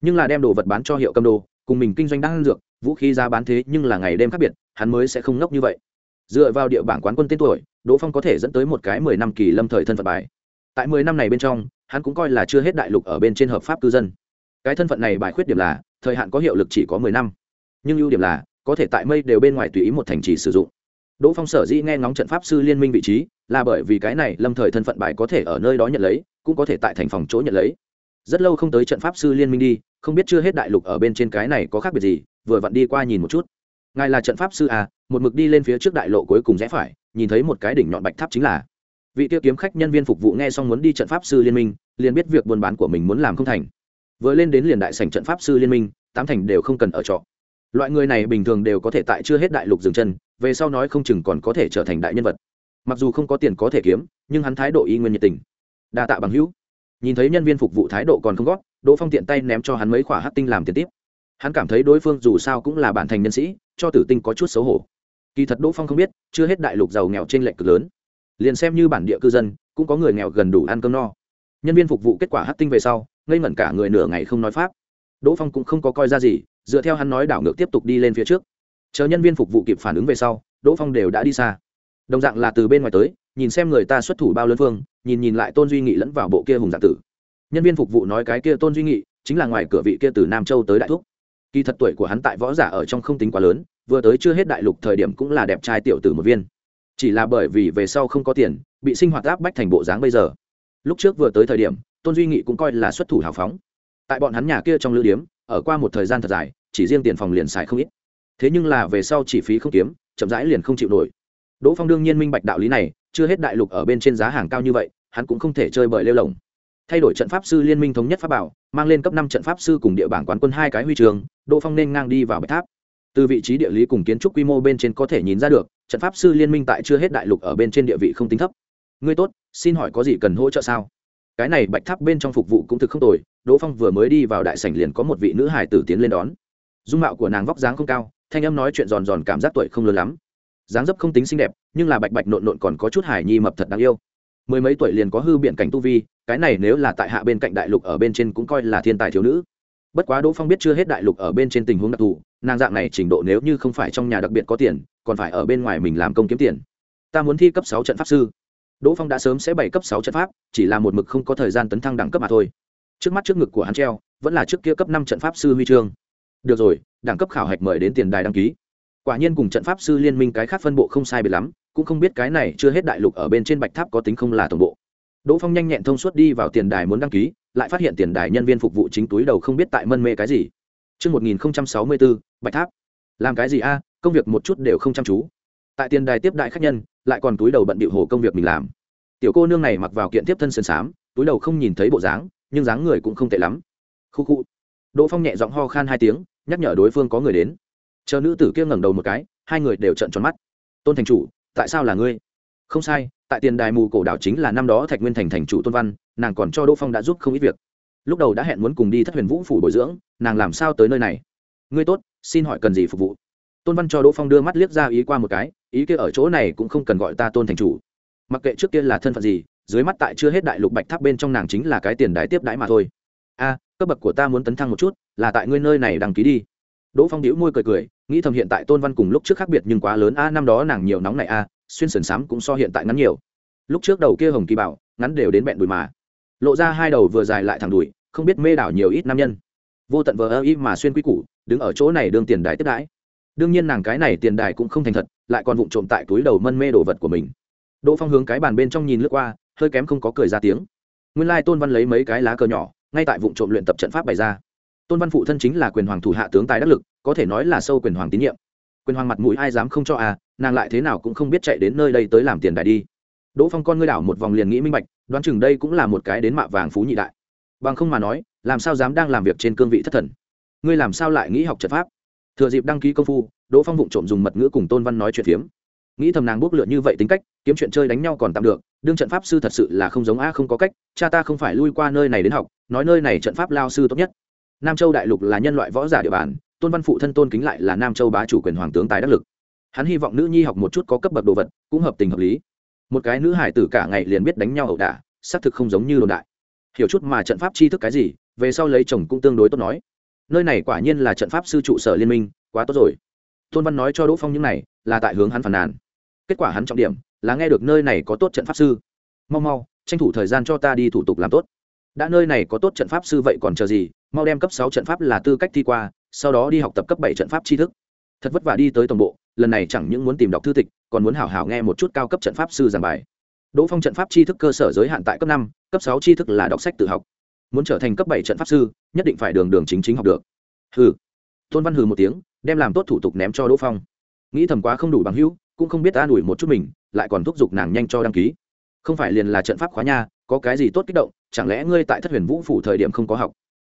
Nhưng là đem đồ vật bán cho hiệu cầm đồ, cùng mình kinh doanh đang dược, vũ khí giá bán thế nhưng là ngày đêm khác biệt, hắn mới sẽ không ngốc như vậy. Dựa vào địa bảng quán quân tên tuổi, đỗ phong có thể dẫn tới một cái mười năm kỳ lâm thời thân phận bài. Tại mười năm này bên trong, hắn cũng coi là chưa hết đại lục ở bên trên hợp pháp cư dân cái thân phận này bài khuyết điểm là, thời hạn có hiệu lực chỉ có mười năm. Nhưng ưu điểm là, có thể tại mây đều bên ngoài tùy ý một thành trì sử dụng. Đỗ phong sở dĩ nghe ngóng trận pháp sư liên minh vị trí, là bởi vì cái này lâm thời thân phận bài có thể ở nơi đó nhận lấy, cũng có thể tại thành phòng chỗ nhận lấy. Rất lâu không tới trận pháp sư liên minh đi, không biết chưa hết đại lục ở bên trên cái này có khác biệt gì, vừa vặn đi qua nhìn một chút. Ngài là trận pháp sư à một mực đi lên phía trước đại lộ cuối cùng rẽ phải, nhìn thấy một cái đỉnh nhọn bạch tháp chính là. Vị tiêu kiếm khách nhân viên phục vụ nghe xong muốn đi trận pháp sư liên minh, liền biết việc buôn bán của mình muốn làm không thành vừa lên đến liền đại sảnh trận pháp sư liên minh, tám thành đều không cần ở trọ. Loại người này bình thường đều có thể tại chưa hết đại lục dừng chân, về sau nói không chừng còn có thể trở thành đại nhân vật. Mặc dù không có tiền có thể kiếm, nhưng hắn thái độ y nguyên nhiệt tình. Đa tạ bằng hữu. Nhìn thấy nhân viên phục vụ thái độ còn không gót, đỗ phong tiện tay ném cho hắn mấy quả hát tinh làm tiền tiếp. Hắn cảm thấy đối phương dù sao cũng là bản thành nhân sĩ, cho tử tinh có chút xấu hổ. Kỳ thật đỗ phong không biết, chưa hết đại lục giàu nghèo trên lệnh cực lớn. Liền xem như bản địa cư dân, cũng có người nghèo gần đủ ăn cơm no. Nhân viên phục vụ kết quả hát tinh về sau ngây ngẩn cả người nửa ngày không nói pháp. Đỗ phong cũng không có coi ra gì, dựa theo hắn nói đảo ngược tiếp tục đi lên phía trước. Chờ nhân viên phục vụ kịp phản ứng về sau, đỗ phong đều đã đi xa. Đồng dạng là từ bên ngoài tới, nhìn xem người ta xuất thủ bao lớn phương, nhìn nhìn lại tôn duy nghị lẫn vào bộ kia hùng dạng tử. Nhân viên phục vụ nói cái kia tôn duy nghị, chính là ngoài cửa vị kia từ nam châu tới đại thúc. Kỳ thật tuổi của hắn tại võ giả ở trong không tính quá lớn, vừa tới chưa hết đại lục thời điểm cũng là đẹp trai tiểu tử một viên. Chỉ là bởi vì về sau không có tiền, bị sinh hoạt áp bách thành bộ dáng bây giờ. Lúc trước vừa tới thời điểm tôn duy nghị cũng coi là xuất thủ hào phóng. Tại bọn hắn nhà kia trong lữ điếm, ở qua một thời gian thật dài, chỉ riêng tiền phòng liền xài không ít. Thế nhưng là về sau chỉ phí không kiếm, chậm rãi liền không chịu nổi. Đỗ phong đương nhiên minh bạch đạo lý này, chưa hết đại lục ở bên trên giá hàng cao như vậy, hắn cũng không thể chơi bời lêu lồng. Thay đổi trận pháp sư liên minh thống nhất pháp bảo, mang lên cấp năm trận pháp sư cùng địa bảng quán quân hai cái huy trường, đỗ phong nên ngang đi vào bạch tháp. Từ vị trí địa lý cùng kiến trúc quy mô bên trên có thể nhìn ra được, trận pháp sư liên minh tại chưa hết đại lục ở bên trên địa vị không tính thấp. Ngươi tốt, xin hỏi có gì cần hỗ trợ sao? Cái này bạch tháp bên trong phục vụ cũng thực không tồi, đỗ phong vừa mới đi vào đại sảnh liền có một vị nữ hải tử tiến lên đón. Dung mạo của nàng vóc dáng không cao, thanh âm nói chuyện giòn giòn cảm giác tuổi không lớn lắm. Dáng dấp không tính xinh đẹp, nhưng là bạch bạch nộn nộn còn có chút hải nhi mập thật đáng yêu. Mười mấy tuổi liền có hư biện cảnh tu vi, cái này nếu là tại hạ bên cạnh đại lục ở bên trên cũng coi là thiên tài thiếu nữ. Bất quá đỗ phong biết chưa hết đại lục ở bên trên tình huống đặc thù, nàng dạng này trình độ nếu như không phải trong nhà đặc biệt có tiền, còn phải ở bên ngoài mình làm công kiếm tiền. Ta muốn thi cấp sáu trận pháp sư đỗ phong đã sớm sẽ bảy cấp sáu trận pháp chỉ là một mực không có thời gian tấn thăng đẳng cấp mà thôi. Trước mắt trước ngực của hắn treo vẫn là trước kia cấp năm trận pháp sư huy chương. Được rồi đẳng cấp khảo hạch mời đến tiền đài đăng ký. Quả nhiên cùng trận pháp sư liên minh cái khác phân bộ không sai biệt lắm cũng không biết cái này chưa hết đại lục ở bên trên bạch tháp có tính không là tổng bộ. Đỗ phong nhanh nhẹn thông suốt đi vào tiền đài muốn đăng ký lại phát hiện tiền đài nhân viên phục vụ chính túi đầu không biết tại mân mê cái gì. Chương 1064, bạch tháp. làm cái gì a? Công việc một chút đều không chăm chú. Tại tiền đài tiếp đại khách nhân lại còn túi đầu bận bịu hồ công việc mình làm. Tiểu cô nương này mặc vào kiện tiếp thân sơn xám, túi đầu không nhìn thấy bộ dáng, nhưng dáng người cũng không tệ lắm. Khu khu. Đỗ phong nhẹ giọng ho khan hai tiếng, nhắc nhở đối phương có người đến. Chờ nữ tử kia ngẩng đầu một cái, hai người đều trận tròn mắt. Tôn thành chủ, tại sao là ngươi? Không sai, tại tiền đài mù cổ đảo chính là năm đó thạch nguyên thành thành chủ tôn văn, nàng còn cho đỗ phong đã giúp không ít việc. Lúc đầu đã hẹn muốn cùng đi thất huyền vũ phủ bồi dưỡng, nàng làm sao tới nơi này? Ngươi tốt, xin hỏi cần gì phục vụ? Tôn văn cho đỗ phong đưa mắt liếc ra ý qua một cái ý kia ở chỗ này cũng không cần gọi ta tôn thành chủ. Mặc kệ trước kia là thân phận gì, dưới mắt tại chưa hết đại lục bạch tháp bên trong nàng chính là cái tiền đái tiếp đãi mà thôi. A, cấp bậc của ta muốn tấn thăng một chút, là tại ngươi nơi này đăng ký đi. Đỗ phong đĩu môi cười cười, nghĩ thầm hiện tại tôn văn cùng lúc trước khác biệt nhưng quá lớn. A, năm đó nàng nhiều nóng này a, xuyên sườn xám cũng so hiện tại ngắn nhiều. Lúc trước đầu kia hồng kỳ bảo, ngắn đều đến bẹn đùi mà. Lộ ra hai đầu vừa dài lại thẳng đùi, không biết mê đảo nhiều ít nam nhân. Vô tận vờ ơ y mà xuyên quy củ, đứng ở chỗ này đương tiền đái tiếp đãi đương nhiên nàng cái này tiền đài cũng không thành thật, lại còn vụng trộm tại túi đầu mân mê đồ vật của mình. Đỗ phong hướng cái bàn bên trong nhìn lướt qua, hơi kém không có cười ra tiếng. Nguyên lai tôn văn lấy mấy cái lá cờ nhỏ, ngay tại vụ trộm luyện tập trận pháp bày ra. Tôn văn phụ thân chính là quyền hoàng thủ hạ tướng tài đắc lực, có thể nói là sâu quyền hoàng tín nhiệm. Quyền hoàng mặt mũi ai dám không cho à nàng lại thế nào cũng không biết chạy đến nơi đây tới làm tiền đài đi. Đỗ phong con ngươi đảo một vòng liền nghĩ minh bạch, đoán chừng đây cũng là một cái đến mạ vàng phú nhị đại. Bằng không mà nói, làm sao dám đang làm việc trên cương vị thất thần? Ngươi làm sao lại nghĩ học trận pháp? Thừa dịp đăng ký công phu, đỗ phong vụng trộm dùng mật ngữ cùng tôn văn nói chuyện phiếm. Nghĩ thầm nàng bốc lượn như vậy tính cách, kiếm chuyện chơi đánh nhau còn tạm được, đương trận pháp sư thật sự là không giống a không có cách, cha ta không phải lui qua nơi này đến học, nói nơi này trận pháp lao sư tốt nhất. Nam châu đại lục là nhân loại võ giả địa bàn, tôn văn phụ thân tôn kính lại là nam châu bá chủ quyền hoàng tướng tài đắc lực. Hắn hy vọng nữ nhi học một chút có cấp bậc đồ vật, cũng hợp tình hợp lý. Một cái nữ hải tử cả ngày liền biết đánh nhau ẩu đả, xác thực không giống như đồn đại. Hiểu chút mà trận pháp tri thức cái gì, về sau lấy chồng cũng tương đối tốt nói nơi này quả nhiên là trận pháp sư trụ sở liên minh, quá tốt rồi. Tôn văn nói cho đỗ phong những này là tại hướng hắn phàn nàn. Kết quả hắn trọng điểm là nghe được nơi này có tốt trận pháp sư. Mau mau, tranh thủ thời gian cho ta đi thủ tục làm tốt. Đã nơi này có tốt trận pháp sư vậy còn chờ gì, mau đem cấp sáu trận pháp là tư cách thi qua, sau đó đi học tập cấp bảy trận pháp tri thức. Thật vất vả đi tới tổng bộ, lần này chẳng những muốn tìm đọc thư tịch, còn muốn hảo hảo nghe một chút cao cấp trận pháp sư giảng bài. Đỗ phong trận pháp tri thức cơ sở giới hạn tại cấp năm, cấp sáu tri thức là đọc sách tự học muốn trở thành cấp bảy trận pháp sư, nhất định phải đường đường chính chính học được. Hừ. Tôn văn hừ một tiếng, đem làm tốt thủ tục ném cho đỗ phong. Nghĩ thầm quá không đủ bằng hữu, cũng không biết an ủi một chút mình, lại còn thúc giục nàng nhanh cho đăng ký. Không phải liền là trận pháp khóa nha, có cái gì tốt kích động, chẳng lẽ ngươi tại thất huyền vũ phủ thời điểm không có học?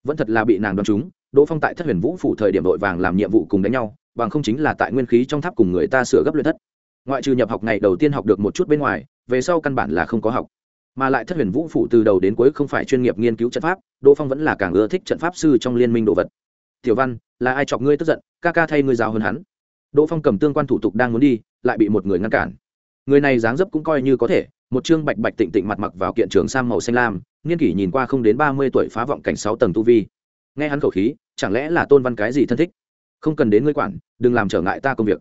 Vẫn thật là bị nàng đoán chúng đỗ phong tại thất huyền vũ phủ thời điểm đội vàng làm nhiệm vụ cùng đánh nhau, bằng không chính là tại nguyên khí trong tháp cùng người ta sửa gấp luyện thất. Ngoại trừ nhập học ngày đầu tiên học được một chút bên ngoài, về sau căn bản là không có học mà lại thất huyền vũ phủ từ đầu đến cuối không phải chuyên nghiệp nghiên cứu trận pháp, đỗ phong vẫn là càng ưa thích trận pháp sư trong liên minh đồ vật. Tiểu văn, là ai chọc ngươi tức giận, ca ca thay ngươi giáo hơn hắn? Đỗ phong cầm tương quan thủ tục đang muốn đi, lại bị một người ngăn cản. Người này dáng dấp cũng coi như có thể, một chương bạch bạch tịnh tịnh mặt mặc vào kiện trường sam màu xanh lam niên kỷ nhìn qua không đến ba mươi tuổi phá vọng cảnh sáu tầng tu vi. Nghe hắn khẩu khí, chẳng lẽ là tôn văn cái gì thân thích? Không cần đến ngươi quản, đừng làm trở ngại ta công việc.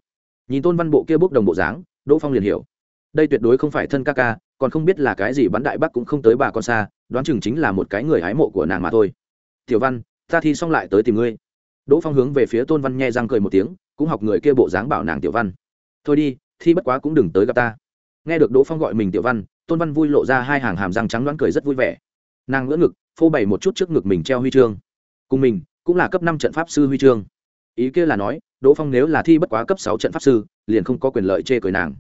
Nhìn tôn văn bộ kia bốc đồng bộ dáng, đỗ phong liền hiểu đây tuyệt đối không phải thân ca ca, còn không biết là cái gì bắn đại bắc cũng không tới bà con xa, đoán chừng chính là một cái người hái mộ của nàng mà thôi. Tiểu văn, ta thi xong lại tới tìm ngươi. Đỗ phong hướng về phía tôn văn nghe răng cười một tiếng, cũng học người kia bộ dáng bảo nàng tiểu văn. Thôi đi, thi bất quá cũng đừng tới gặp ta. Nghe được đỗ phong gọi mình tiểu văn, tôn văn vui lộ ra hai hàng hàm răng trắng đoán cười rất vui vẻ. Nàng ngỡ ngực, phô bày một chút trước ngực mình treo huy chương. Cùng mình, cũng là cấp năm trận pháp sư huy chương. Ý kia là nói, đỗ phong nếu là thi bất quá cấp sáu trận pháp sư, liền không có quyền lợi chê cười nàng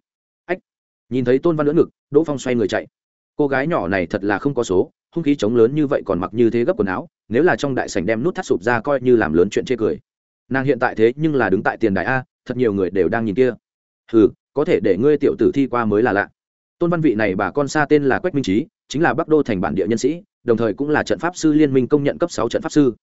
nhìn thấy tôn văn lưỡng ngực, đỗ phong xoay người chạy. Cô gái nhỏ này thật là không có số, hung khí chống lớn như vậy còn mặc như thế gấp quần áo, nếu là trong đại sảnh đem nút thắt sụp ra coi như làm lớn chuyện chê cười. Nàng hiện tại thế nhưng là đứng tại tiền đại a, thật nhiều người đều đang nhìn kia. Ừ có thể để ngươi tiểu tử thi qua mới là lạ. Tôn văn vị này bà con xa tên là quách minh trí, chính là bắc đô thành bản địa nhân sĩ, đồng thời cũng là trận pháp sư liên minh công nhận cấp sáu trận pháp sư.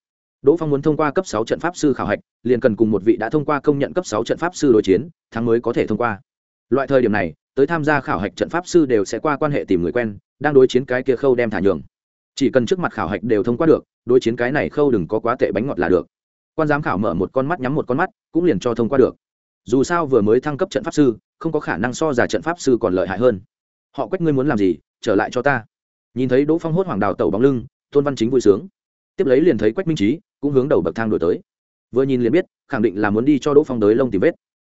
Đỗ phong muốn thông qua cấp sáu trận pháp sư khảo hạch, liền cần cùng một vị đã thông qua công nhận cấp sáu trận pháp sư đối chiến, thắng mới có thể thông qua. Loại thời điểm này tới tham gia khảo hạch trận pháp sư đều sẽ qua quan hệ tìm người quen, đang đối chiến cái kia khâu đem thả nhường. Chỉ cần trước mặt khảo hạch đều thông qua được, đối chiến cái này khâu đừng có quá tệ bánh ngọt là được. Quan giám khảo mở một con mắt nhắm một con mắt, cũng liền cho thông qua được. Dù sao vừa mới thăng cấp trận pháp sư, không có khả năng so giả trận pháp sư còn lợi hại hơn. Họ quách ngươi muốn làm gì, trở lại cho ta. Nhìn thấy đỗ phong hốt hoàng đào tẩu bóng lưng, tôn văn chính vui sướng. Tiếp lấy liền thấy quách minh trí, cũng hướng đầu bậc thang đổi tới. Vừa nhìn liền biết, khẳng định là muốn đi cho đỗ phong đới lông tìm vết.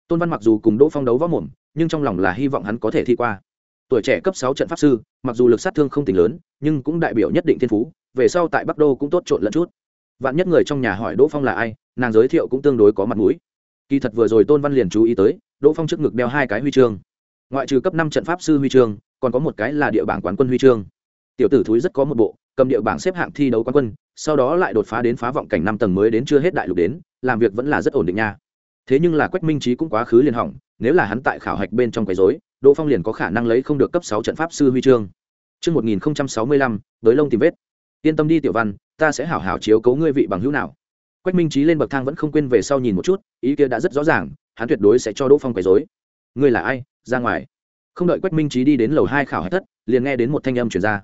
Tôn văn mặc dù cùng đỗ phong đấu võ mồm nhưng trong lòng là hy vọng hắn có thể thi qua. Tuổi trẻ cấp sáu trận pháp sư, mặc dù lực sát thương không tính lớn, nhưng cũng đại biểu nhất định thiên phú, về sau tại bắc đô cũng tốt trộn lẫn chút. Vạn nhất người trong nhà hỏi đỗ phong là ai, nàng giới thiệu cũng tương đối có mặt mũi. Kỳ thật vừa rồi tôn văn liền chú ý tới, đỗ phong trước ngực đeo hai cái huy chương. Ngoại trừ cấp năm trận pháp sư huy chương, còn có một cái là địa bảng quán quân huy chương. Tiểu tử thúi rất có một bộ, cầm địa bảng xếp hạng thi đấu quán quân, sau đó lại đột phá đến phá vọng cảnh năm tầng mới đến chưa hết đại lục đến, làm việc vẫn là rất ổn định nha. Thế nhưng là quách minh trí cũng quá khứ liền hỏng nếu là hắn tại khảo hạch bên trong quấy rối, đỗ phong liền có khả năng lấy không được cấp sáu trận pháp sư huy chương Chương 1065, đối lông tìm vết. Yên tâm đi tiểu văn, ta sẽ hảo hảo chiếu cố ngươi vị bằng hữu nào. Quách Minh Chí lên bậc thang vẫn không quên về sau nhìn một chút, ý kia đã rất rõ ràng, hắn tuyệt đối sẽ cho Đỗ Phong quấy rối. Ngươi là ai? Ra ngoài. Không đợi Quách Minh Chí đi đến lầu hai khảo hạch thất, liền nghe đến một thanh âm truyền ra.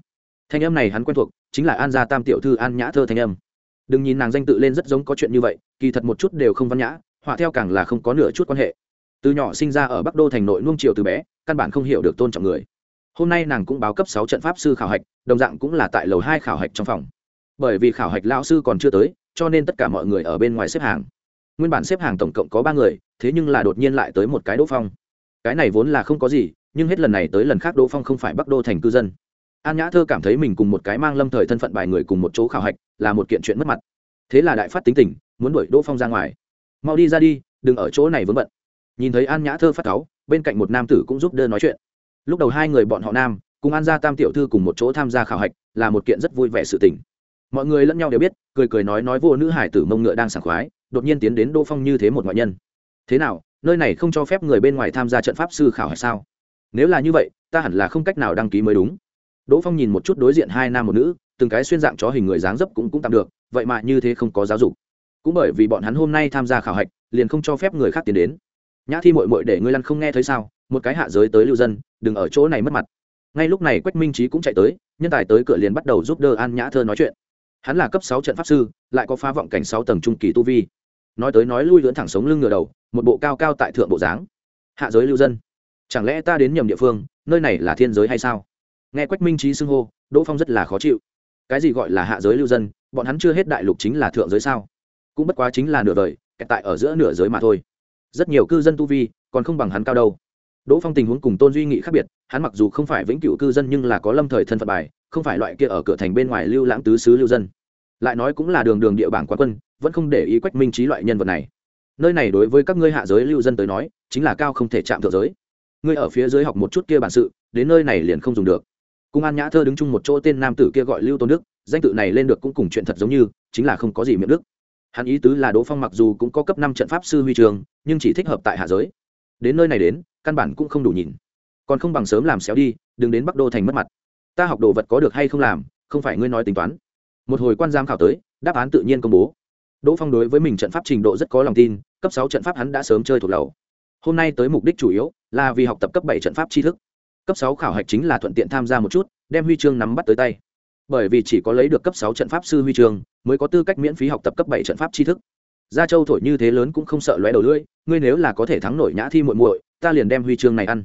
Thanh âm này hắn quen thuộc, chính là An gia Tam tiểu thư An Nhã Thơ thanh âm. Đừng nhìn nàng danh tự lên rất giống có chuyện như vậy, kỳ thật một chút đều không văn nhã, họa theo càng là không có nửa chút quan hệ từ nhỏ sinh ra ở bắc đô thành nội nuông triều từ bé, căn bản không hiểu được tôn trọng người. Hôm nay nàng cũng báo cấp sáu trận pháp sư khảo hạch, đồng dạng cũng là tại lầu hai khảo hạch trong phòng. Bởi vì khảo hạch lão sư còn chưa tới, cho nên tất cả mọi người ở bên ngoài xếp hàng. Nguyên bản xếp hàng tổng cộng có ba người, thế nhưng là đột nhiên lại tới một cái đỗ phong. Cái này vốn là không có gì, nhưng hết lần này tới lần khác đỗ phong không phải bắc đô thành cư dân. An nhã thơ cảm thấy mình cùng một cái mang lâm thời thân phận bài người cùng một chỗ khảo hạch, là một kiện chuyện mất mặt. Thế là đại phát tính tình, muốn đuổi đỗ phong ra ngoài. Mau đi ra đi, đừng ở chỗ này vướng bận nhìn thấy an nhã thơ phát cáu, bên cạnh một nam tử cũng giúp đỡ nói chuyện. Lúc đầu hai người bọn họ nam, cùng an gia tam tiểu thư cùng một chỗ tham gia khảo hạch, là một kiện rất vui vẻ sự tình. Mọi người lẫn nhau đều biết, cười cười nói nói vô nữ hải tử mông ngựa đang sảng khoái, đột nhiên tiến đến đỗ phong như thế một ngoại nhân. Thế nào, nơi này không cho phép người bên ngoài tham gia trận pháp sư khảo hạch sao? Nếu là như vậy, ta hẳn là không cách nào đăng ký mới đúng. Đỗ phong nhìn một chút đối diện hai nam một nữ, từng cái xuyên dạng chó hình người dáng dấp cũng cũng tạm được, vậy mà như thế không có giáo dục. Cũng bởi vì bọn hắn hôm nay tham gia khảo hạch, liền không cho phép người khác tiến đến nhã thi mội mội để ngươi lăn không nghe thấy sao? Một cái hạ giới tới lưu dân, đừng ở chỗ này mất mặt. Ngay lúc này quách minh trí cũng chạy tới, nhân tài tới cửa liền bắt đầu giúp đỡ an nhã thơ nói chuyện. Hắn là cấp sáu trận pháp sư, lại có phá vọng cảnh sáu tầng trung kỳ tu vi. Nói tới nói lui lưỡn thẳng sống lưng ngửa đầu, một bộ cao cao tại thượng bộ dáng. Hạ giới lưu dân, chẳng lẽ ta đến nhầm địa phương, nơi này là thiên giới hay sao? Nghe quách minh trí xưng hô, đỗ phong rất là khó chịu. Cái gì gọi là hạ giới lưu dân, bọn hắn chưa hết đại lục chính là thượng giới sao? Cũng bất quá chính là nửa đời, kẹt tại ở giữa nửa giới mà thôi rất nhiều cư dân tu vi còn không bằng hắn cao đâu. Đỗ phong tình huống cùng tôn duy nghị khác biệt, hắn mặc dù không phải vĩnh cửu cư dân nhưng là có lâm thời thân phận bài, không phải loại kia ở cửa thành bên ngoài lưu lãng tứ xứ lưu dân. Lại nói cũng là đường đường địa bảng quá quân, vẫn không để ý quách minh trí loại nhân vật này. Nơi này đối với các ngươi hạ giới lưu dân tới nói, chính là cao không thể chạm thượng giới. Ngươi ở phía dưới học một chút kia bản sự, đến nơi này liền không dùng được. Cung an nhã thơ đứng chung một chỗ tên nam tử kia gọi lưu tôn đức, danh tự này lên được cũng cùng chuyện thật giống như, chính là không có gì miệng đức hắn ý tứ là đỗ phong mặc dù cũng có cấp năm trận pháp sư huy trường, nhưng chỉ thích hợp tại hạ giới. Đến nơi này đến, căn bản cũng không đủ nhìn. Còn không bằng sớm làm xéo đi, đừng đến bắc đô thành mất mặt. Ta học đồ vật có được hay không làm, không phải ngươi nói tính toán. Một hồi quan giam khảo tới, đáp án tự nhiên công bố. Đỗ phong đối với mình trận pháp trình độ rất có lòng tin, cấp sáu trận pháp hắn đã sớm chơi thuộc lầu. Hôm nay tới mục đích chủ yếu là vì học tập cấp bảy trận pháp tri thức. Cấp sáu khảo hạch chính là thuận tiện tham gia một chút, đem huy chương nắm bắt tới tay. Bởi vì chỉ có lấy được cấp sáu trận pháp sư huy chương mới có tư cách miễn phí học tập cấp bảy trận pháp tri thức. Gia châu thổi như thế lớn cũng không sợ lóe đầu lưỡi, ngươi nếu là có thể thắng nổi nhã thi muội muội, ta liền đem huy chương này ăn.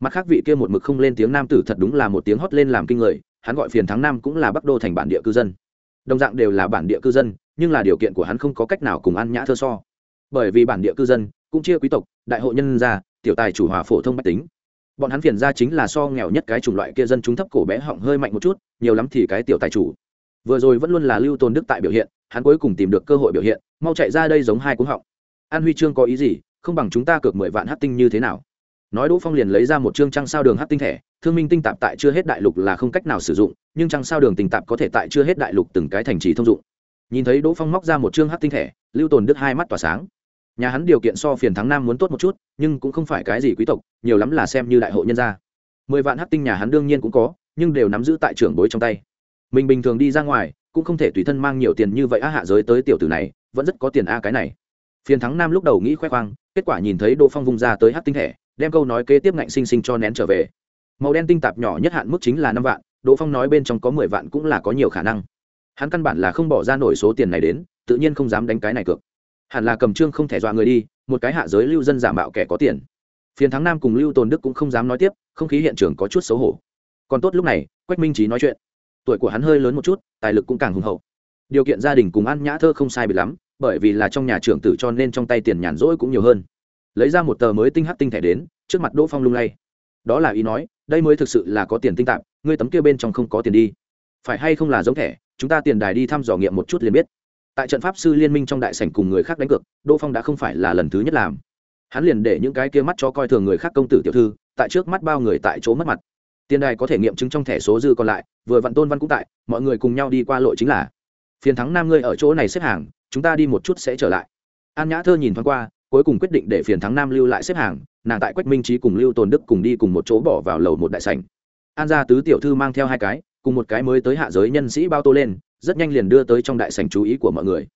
Mặt khác vị kia một mực không lên tiếng nam tử thật đúng là một tiếng hót lên làm kinh người, hắn gọi phiền thắng nam cũng là bắc đô thành bản địa cư dân. Đồng dạng đều là bản địa cư dân, nhưng là điều kiện của hắn không có cách nào cùng ăn nhã thơ so. Bởi vì bản địa cư dân, cũng chia quý tộc, đại hội nhân gia, tiểu tài chủ hòa phổ thông bách tính. Bọn hắn phiền ra chính là so nghèo nhất cái chủng loại kia dân chúng thấp cổ bé họng hơi mạnh một chút, nhiều lắm thì cái tiểu tài chủ vừa rồi vẫn luôn là lưu tôn đức tại biểu hiện, hắn cuối cùng tìm được cơ hội biểu hiện, mau chạy ra đây giống hai cúng họng. An huy chương có ý gì, không bằng chúng ta cược mười vạn hát tinh như thế nào? Nói đỗ phong liền lấy ra một chương trăng sao đường hát tinh thẻ, thương minh tinh tạp tại chưa hết đại lục là không cách nào sử dụng, nhưng trăng sao đường tinh tạp có thể tại chưa hết đại lục từng cái thành trì thông dụng. Nhìn thấy đỗ phong móc ra một chương hát tinh thẻ, lưu tồn đức hai mắt tỏa sáng. Nhà hắn điều kiện so phiền thắng nam muốn tốt một chút, nhưng cũng không phải cái gì quý tộc, nhiều lắm là xem như đại hội nhân gia. Mười vạn hát tinh nhà hắn đương nhiên cũng có, nhưng đều nắm giữ tại trưởng bối trong tay mình bình thường đi ra ngoài cũng không thể tùy thân mang nhiều tiền như vậy a hạ giới tới tiểu tử này vẫn rất có tiền a cái này. Phiền thắng nam lúc đầu nghĩ khoe khoang kết quả nhìn thấy đỗ phong vung ra tới hát tinh thể, đem câu nói kế tiếp ngạnh sinh sinh cho nén trở về. Màu đen tinh tạp nhỏ nhất hạn mức chính là năm vạn đỗ phong nói bên trong có mười vạn cũng là có nhiều khả năng. Hắn căn bản là không bỏ ra nổi số tiền này đến tự nhiên không dám đánh cái này cược. Hẳn là cầm trương không thể dọa người đi một cái hạ giới lưu dân giả mạo kẻ có tiền. Phiền thắng nam cùng lưu tồn đức cũng không dám nói tiếp không khí hiện trường có chút xấu hổ. Còn tốt lúc này quách minh trí nói chuyện tuổi của hắn hơi lớn một chút, tài lực cũng càng hùng hậu. Điều kiện gia đình cùng ăn nhã thơ không sai bị lắm, bởi vì là trong nhà trưởng tử cho nên trong tay tiền nhàn rỗi cũng nhiều hơn. Lấy ra một tờ mới tinh hắc tinh thẻ đến, trước mặt đỗ phong lung lay. Đó là ý nói, đây mới thực sự là có tiền tinh tạp ngươi tấm kia bên trong không có tiền đi. Phải hay không là giống thẻ, chúng ta tiền đài đi thăm dò nghiệm một chút liền biết. Tại trận pháp sư liên minh trong đại sảnh cùng người khác đánh cược, đỗ phong đã không phải là lần thứ nhất làm. Hắn liền để những cái kia mắt cho coi thường người khác công tử tiểu thư, tại trước mắt bao người tại chỗ mất mặt tiền đài có thể nghiệm chứng trong thẻ số dư còn lại, vừa vặn tôn văn cũng tại, mọi người cùng nhau đi qua lội chính là, phiền thắng nam ngươi ở chỗ này xếp hàng, chúng ta đi một chút sẽ trở lại. An nhã thơ nhìn thoáng qua, cuối cùng quyết định để phiền thắng nam lưu lại xếp hàng, nàng tại quách minh trí cùng lưu tồn đức cùng đi cùng một chỗ bỏ vào lầu một đại sảnh. An gia tứ tiểu thư mang theo hai cái, cùng một cái mới tới hạ giới nhân sĩ bao tô lên, rất nhanh liền đưa tới trong đại sảnh chú ý của mọi người.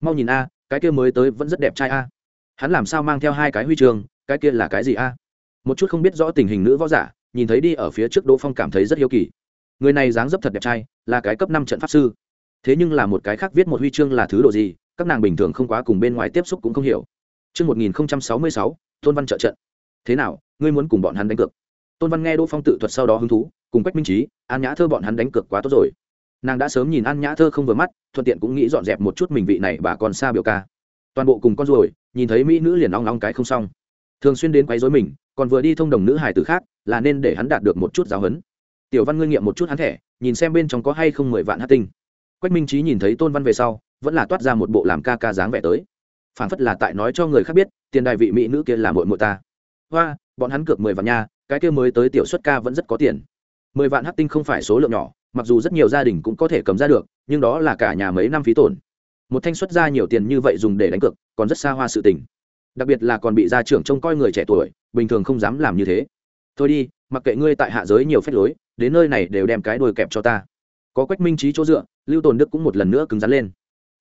Mau nhìn a, cái kia mới tới vẫn rất đẹp trai a. Hắn làm sao mang theo hai cái huy chương, cái kia là cái gì a? Một chút không biết rõ tình hình nữ võ giả nhìn thấy đi ở phía trước đỗ phong cảm thấy rất hiếu kỳ người này dáng dấp thật đẹp trai là cái cấp năm trận pháp sư thế nhưng là một cái khác viết một huy chương là thứ đồ gì các nàng bình thường không quá cùng bên ngoài tiếp xúc cũng không hiểu Trước 1066, Tôn Văn trợ trận. Thế nào, ngươi muốn cùng bọn hắn đánh cược? Tôn Văn nghe Đỗ Phong tự thuật sau đó hứng thú, cùng Quách Minh Trí, An Nhã Thơ bọn hắn đánh cược quá tốt rồi. Nàng đã sớm nhìn An Nhã Thơ không vừa mắt, thuận tiện cũng nghĩ dọn dẹp một chút mình vị này bà còn xa biểu ca. Toàn bộ cùng con rồi, nhìn thấy mỹ nữ liền ong ong cái không xong. Thường xuyên đến quấy rối mình, còn vừa đi thông đồng nữ hài tử khác, là nên để hắn đạt được một chút giáo huấn. Tiểu Văn ngươi nghiệm một chút hắn thẻ, nhìn xem bên trong có hay không mười vạn hạt tinh. Quách Minh Trí nhìn thấy Tôn Văn về sau, vẫn là toát ra một bộ làm ca ca dáng vẻ tới. Phản phất là tại nói cho người khác biết tiền đại vị mỹ nữ kia là mội mội ta. Hoa bọn hắn cược mười vạn nha cái kia mới tới tiểu xuất ca vẫn rất có tiền. Mười vạn hát tinh không phải số lượng nhỏ mặc dù rất nhiều gia đình cũng có thể cầm ra được nhưng đó là cả nhà mấy năm phí tổn. Một thanh xuất ra nhiều tiền như vậy dùng để đánh cược còn rất xa hoa sự tình. Đặc biệt là còn bị gia trưởng trông coi người trẻ tuổi bình thường không dám làm như thế thôi đi, mặc kệ ngươi tại hạ giới nhiều phép lối, đến nơi này đều đem cái đôi kẹp cho ta. Có quách minh trí chỗ dựa, lưu tồn đức cũng một lần nữa cứng rắn lên.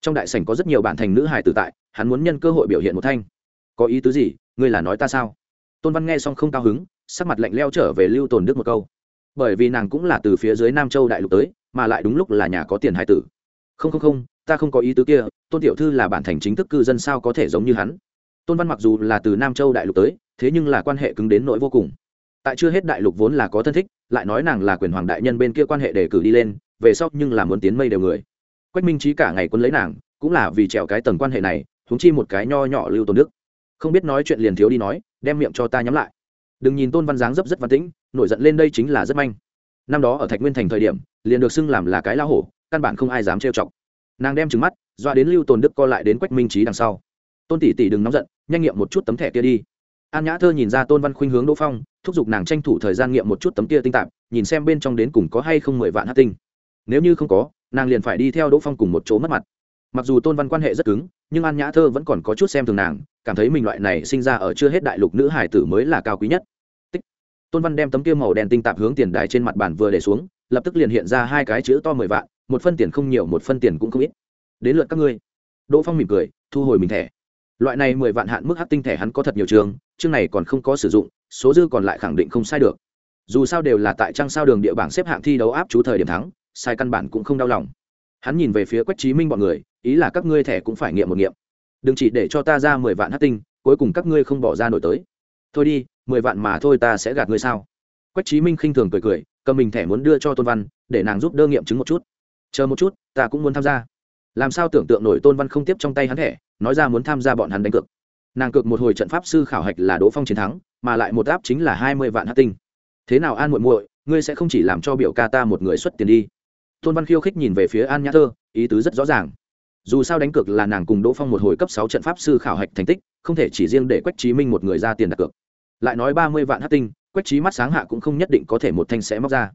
Trong đại sảnh có rất nhiều bản thành nữ hài tử tại, hắn muốn nhân cơ hội biểu hiện một thanh. Có ý tứ gì, ngươi là nói ta sao? Tôn văn nghe xong không cao hứng, sắc mặt lạnh leo trở về lưu tồn đức một câu. Bởi vì nàng cũng là từ phía dưới nam châu đại lục tới, mà lại đúng lúc là nhà có tiền hài tử. Không không không, ta không có ý tứ kia, tôn tiểu thư là bản thành chính thức cư dân sao có thể giống như hắn? Tôn văn mặc dù là từ nam châu đại lục tới, thế nhưng là quan hệ cứng đến nỗi vô cùng tại chưa hết đại lục vốn là có thân thích, lại nói nàng là quyền hoàng đại nhân bên kia quan hệ đề cử đi lên, về sau nhưng là muốn tiến mây đều người. Quách minh trí cả ngày quân lấy nàng, cũng là vì trèo cái tầng quan hệ này thúng chi một cái nho nhỏ lưu tôn đức. Không biết nói chuyện liền thiếu đi nói, đem miệng cho ta nhắm lại. Đừng nhìn tôn văn giáng dấp rất văn tĩnh, nổi giận lên đây chính là rất manh. Năm đó ở thạch nguyên thành thời điểm, liền được xưng làm là cái lao hổ, căn bản không ai dám trêu chọc. Nàng đem trứng mắt, doa đến lưu tồn đức co lại đến quách minh trí đằng sau. Tôn tỷ tỷ đừng nóng giận, nhanh nghiệm một chút tấm thẻ kia đi an nhã thơ nhìn ra tôn văn khuynh hướng đỗ phong, thúc giục nàng tranh thủ thời gian nghiệm một chút tấm kia tinh tạp, nhìn xem bên trong đến cùng có hay không mười vạn hát tinh. Nếu như không có, nàng liền phải đi theo đỗ phong cùng một chỗ mất mặt. Mặc dù tôn văn quan hệ rất cứng, nhưng an nhã thơ vẫn còn có chút xem thường nàng, cảm thấy mình loại này sinh ra ở chưa hết đại lục nữ hải tử mới là cao quý nhất. Tích. tôn văn đem tấm kia màu đen tinh tạp hướng tiền đài trên mặt bàn vừa để xuống, lập tức liền hiện ra hai cái chữ to mười vạn, một phân tiền không nhiều, một phân tiền cũng không ít. Đến lượt các ngươi. Đỗ phong mỉm cười, thu hồi mình thẻ. Loại này mười vạn hạn mức hát tinh thẻ hắn có thật nhiều trường chương này còn không có sử dụng, số dư còn lại khẳng định không sai được. Dù sao đều là tại trang sao đường địa bảng xếp hạng thi đấu áp chú thời điểm thắng, sai căn bản cũng không đau lòng. Hắn nhìn về phía quách trí minh bọn người, ý là các ngươi thẻ cũng phải nghiệm một nghiệm. Đừng chỉ để cho ta ra mười vạn hát tinh, cuối cùng các ngươi không bỏ ra nổi tới. Thôi đi, mười vạn mà thôi ta sẽ gạt ngươi sao? Quách trí minh khinh thường cười cười, cầm mình thẻ muốn đưa cho tôn văn, để nàng giúp đỡ nghiệm chứng một chút. Chờ một chút, ta cũng muốn tham gia. Làm sao tưởng tượng nổi tôn văn không tiếp trong tay hắn thẻ, nói ra muốn tham gia bọn hắn đánh cược nàng cược một hồi trận pháp sư khảo hạch là đỗ phong chiến thắng, mà lại một áp chính là hai mươi vạn hát tinh. Thế nào an muội muội, ngươi sẽ không chỉ làm cho biểu ca ta một người xuất tiền đi? Tôn văn khiêu khích nhìn về phía an nhã thơ, ý tứ rất rõ ràng. Dù sao đánh cược là nàng cùng đỗ phong một hồi cấp sáu trận pháp sư khảo hạch thành tích, không thể chỉ riêng để quách trí minh một người ra tiền đặt cược. Lại nói ba mươi vạn hát tinh, quách trí mắt sáng hạ cũng không nhất định có thể một thanh sẽ móc ra.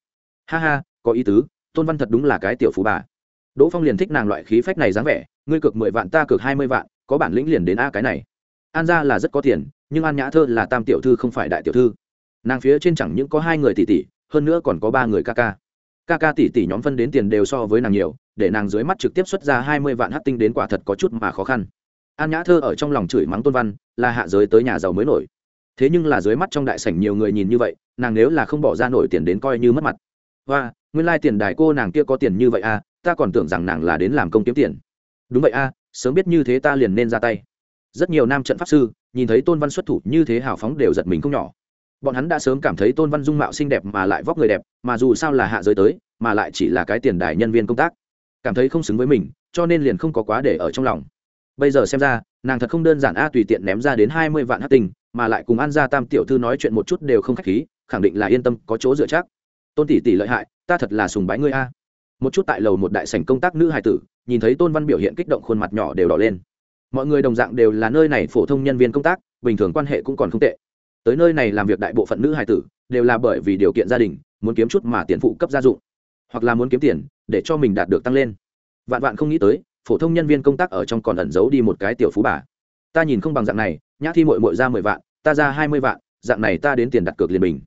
Ha ha, có ý tứ, tôn văn thật đúng là cái tiểu phú bà. Đỗ phong liền thích nàng loại khí phách này dáng vẻ, ngươi cược mười vạn ta cược hai mươi vạn, có bản lĩnh liền đến a cái này an gia là rất có tiền, nhưng an nhã thơ là tam tiểu thư không phải đại tiểu thư. Nàng phía trên chẳng những có hai người tỷ tỷ, hơn nữa còn có ba người ca ca. Ca ca tỷ tỷ nhóm phân đến tiền đều so với nàng nhiều, để nàng dưới mắt trực tiếp xuất ra hai mươi vạn hát tinh đến quả thật có chút mà khó khăn. An nhã thơ ở trong lòng chửi mắng tôn văn, là hạ giới tới nhà giàu mới nổi. Thế nhưng là dưới mắt trong đại sảnh nhiều người nhìn như vậy, nàng nếu là không bỏ ra nổi tiền đến coi như mất mặt. Và nguyên lai tiền đài cô nàng kia có tiền như vậy à ta còn tưởng rằng nàng là đến làm công kiếm tiền. Đúng vậy a sớm biết như thế ta liền nên ra tay rất nhiều nam trận pháp sư, nhìn thấy tôn văn xuất thủ như thế hào phóng đều giật mình không nhỏ. Bọn hắn đã sớm cảm thấy tôn văn dung mạo xinh đẹp mà lại vóc người đẹp, mà dù sao là hạ giới tới, mà lại chỉ là cái tiền đài nhân viên công tác. Cảm thấy không xứng với mình, cho nên liền không có quá để ở trong lòng. Bây giờ xem ra, nàng thật không đơn giản a, tùy tiện ném ra đến hai mươi vạn hát tình mà lại cùng an gia tam tiểu thư nói chuyện một chút đều không k h á c h khí, khẳng định là yên tâm, có chỗ dựa chắc. Tôn tỷ tỷ lợi hại, ta thật là sùng bái ngươi a. Một chút tại lầu một đại sảnh công tác nữ hài tử, nhìn thấy tôn văn biểu hiện kích động khuôn mặt nhỏ đều đỏ lên mọi người đồng dạng đều là nơi này phổ thông nhân viên công tác, bình thường quan hệ cũng còn không tệ. Tới nơi này làm việc đại bộ phận nữ hài tử, đều là bởi vì điều kiện gia đình, muốn kiếm chút mà tiền phụ cấp gia dụng, hoặc là muốn kiếm tiền, để cho mình đạt được tăng lên. Vạn vạn không nghĩ tới, phổ thông nhân viên công tác ở trong còn ẩn giấu đi một cái tiểu phú bà. Ta nhìn không bằng dạng này, nhã thi mội mội ra mười vạn, ta ra hai mươi vạn, dạng này ta đến tiền đặt cược liền bình.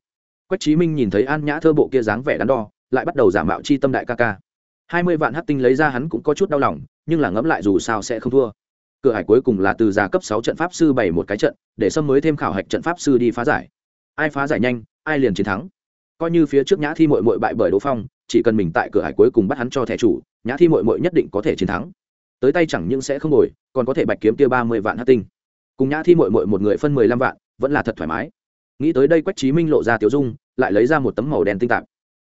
Quách trí minh nhìn thấy an nhã thơ bộ kia dáng vẻ đắn đo, lại bắt đầu giả mạo chi tâm đại ca ca. Hai mươi vạn hát tinh lấy ra hắn cũng có chút đau lòng, nhưng là ngẫm lại dù sao sẽ không thua cửa hải cuối cùng là từ già cấp sáu trận pháp sư bày một cái trận, để xâm mới thêm khảo hạch trận pháp sư đi phá giải. Ai phá giải nhanh, ai liền chiến thắng. Coi như phía trước nhã thi mội mội bại bởi đỗ phong, chỉ cần mình tại cửa hải cuối cùng bắt hắn cho thẻ chủ, nhã thi mội mội nhất định có thể chiến thắng. Tới tay chẳng những sẽ không ngồi, còn có thể bạch kiếm kia ba mươi vạn hát tinh. Cùng nhã thi mội mội một người phân mười lăm vạn, vẫn là thật thoải mái. Nghĩ tới đây quách trí minh lộ ra tiểu dung, lại lấy ra một tấm màu đen tinh tạp.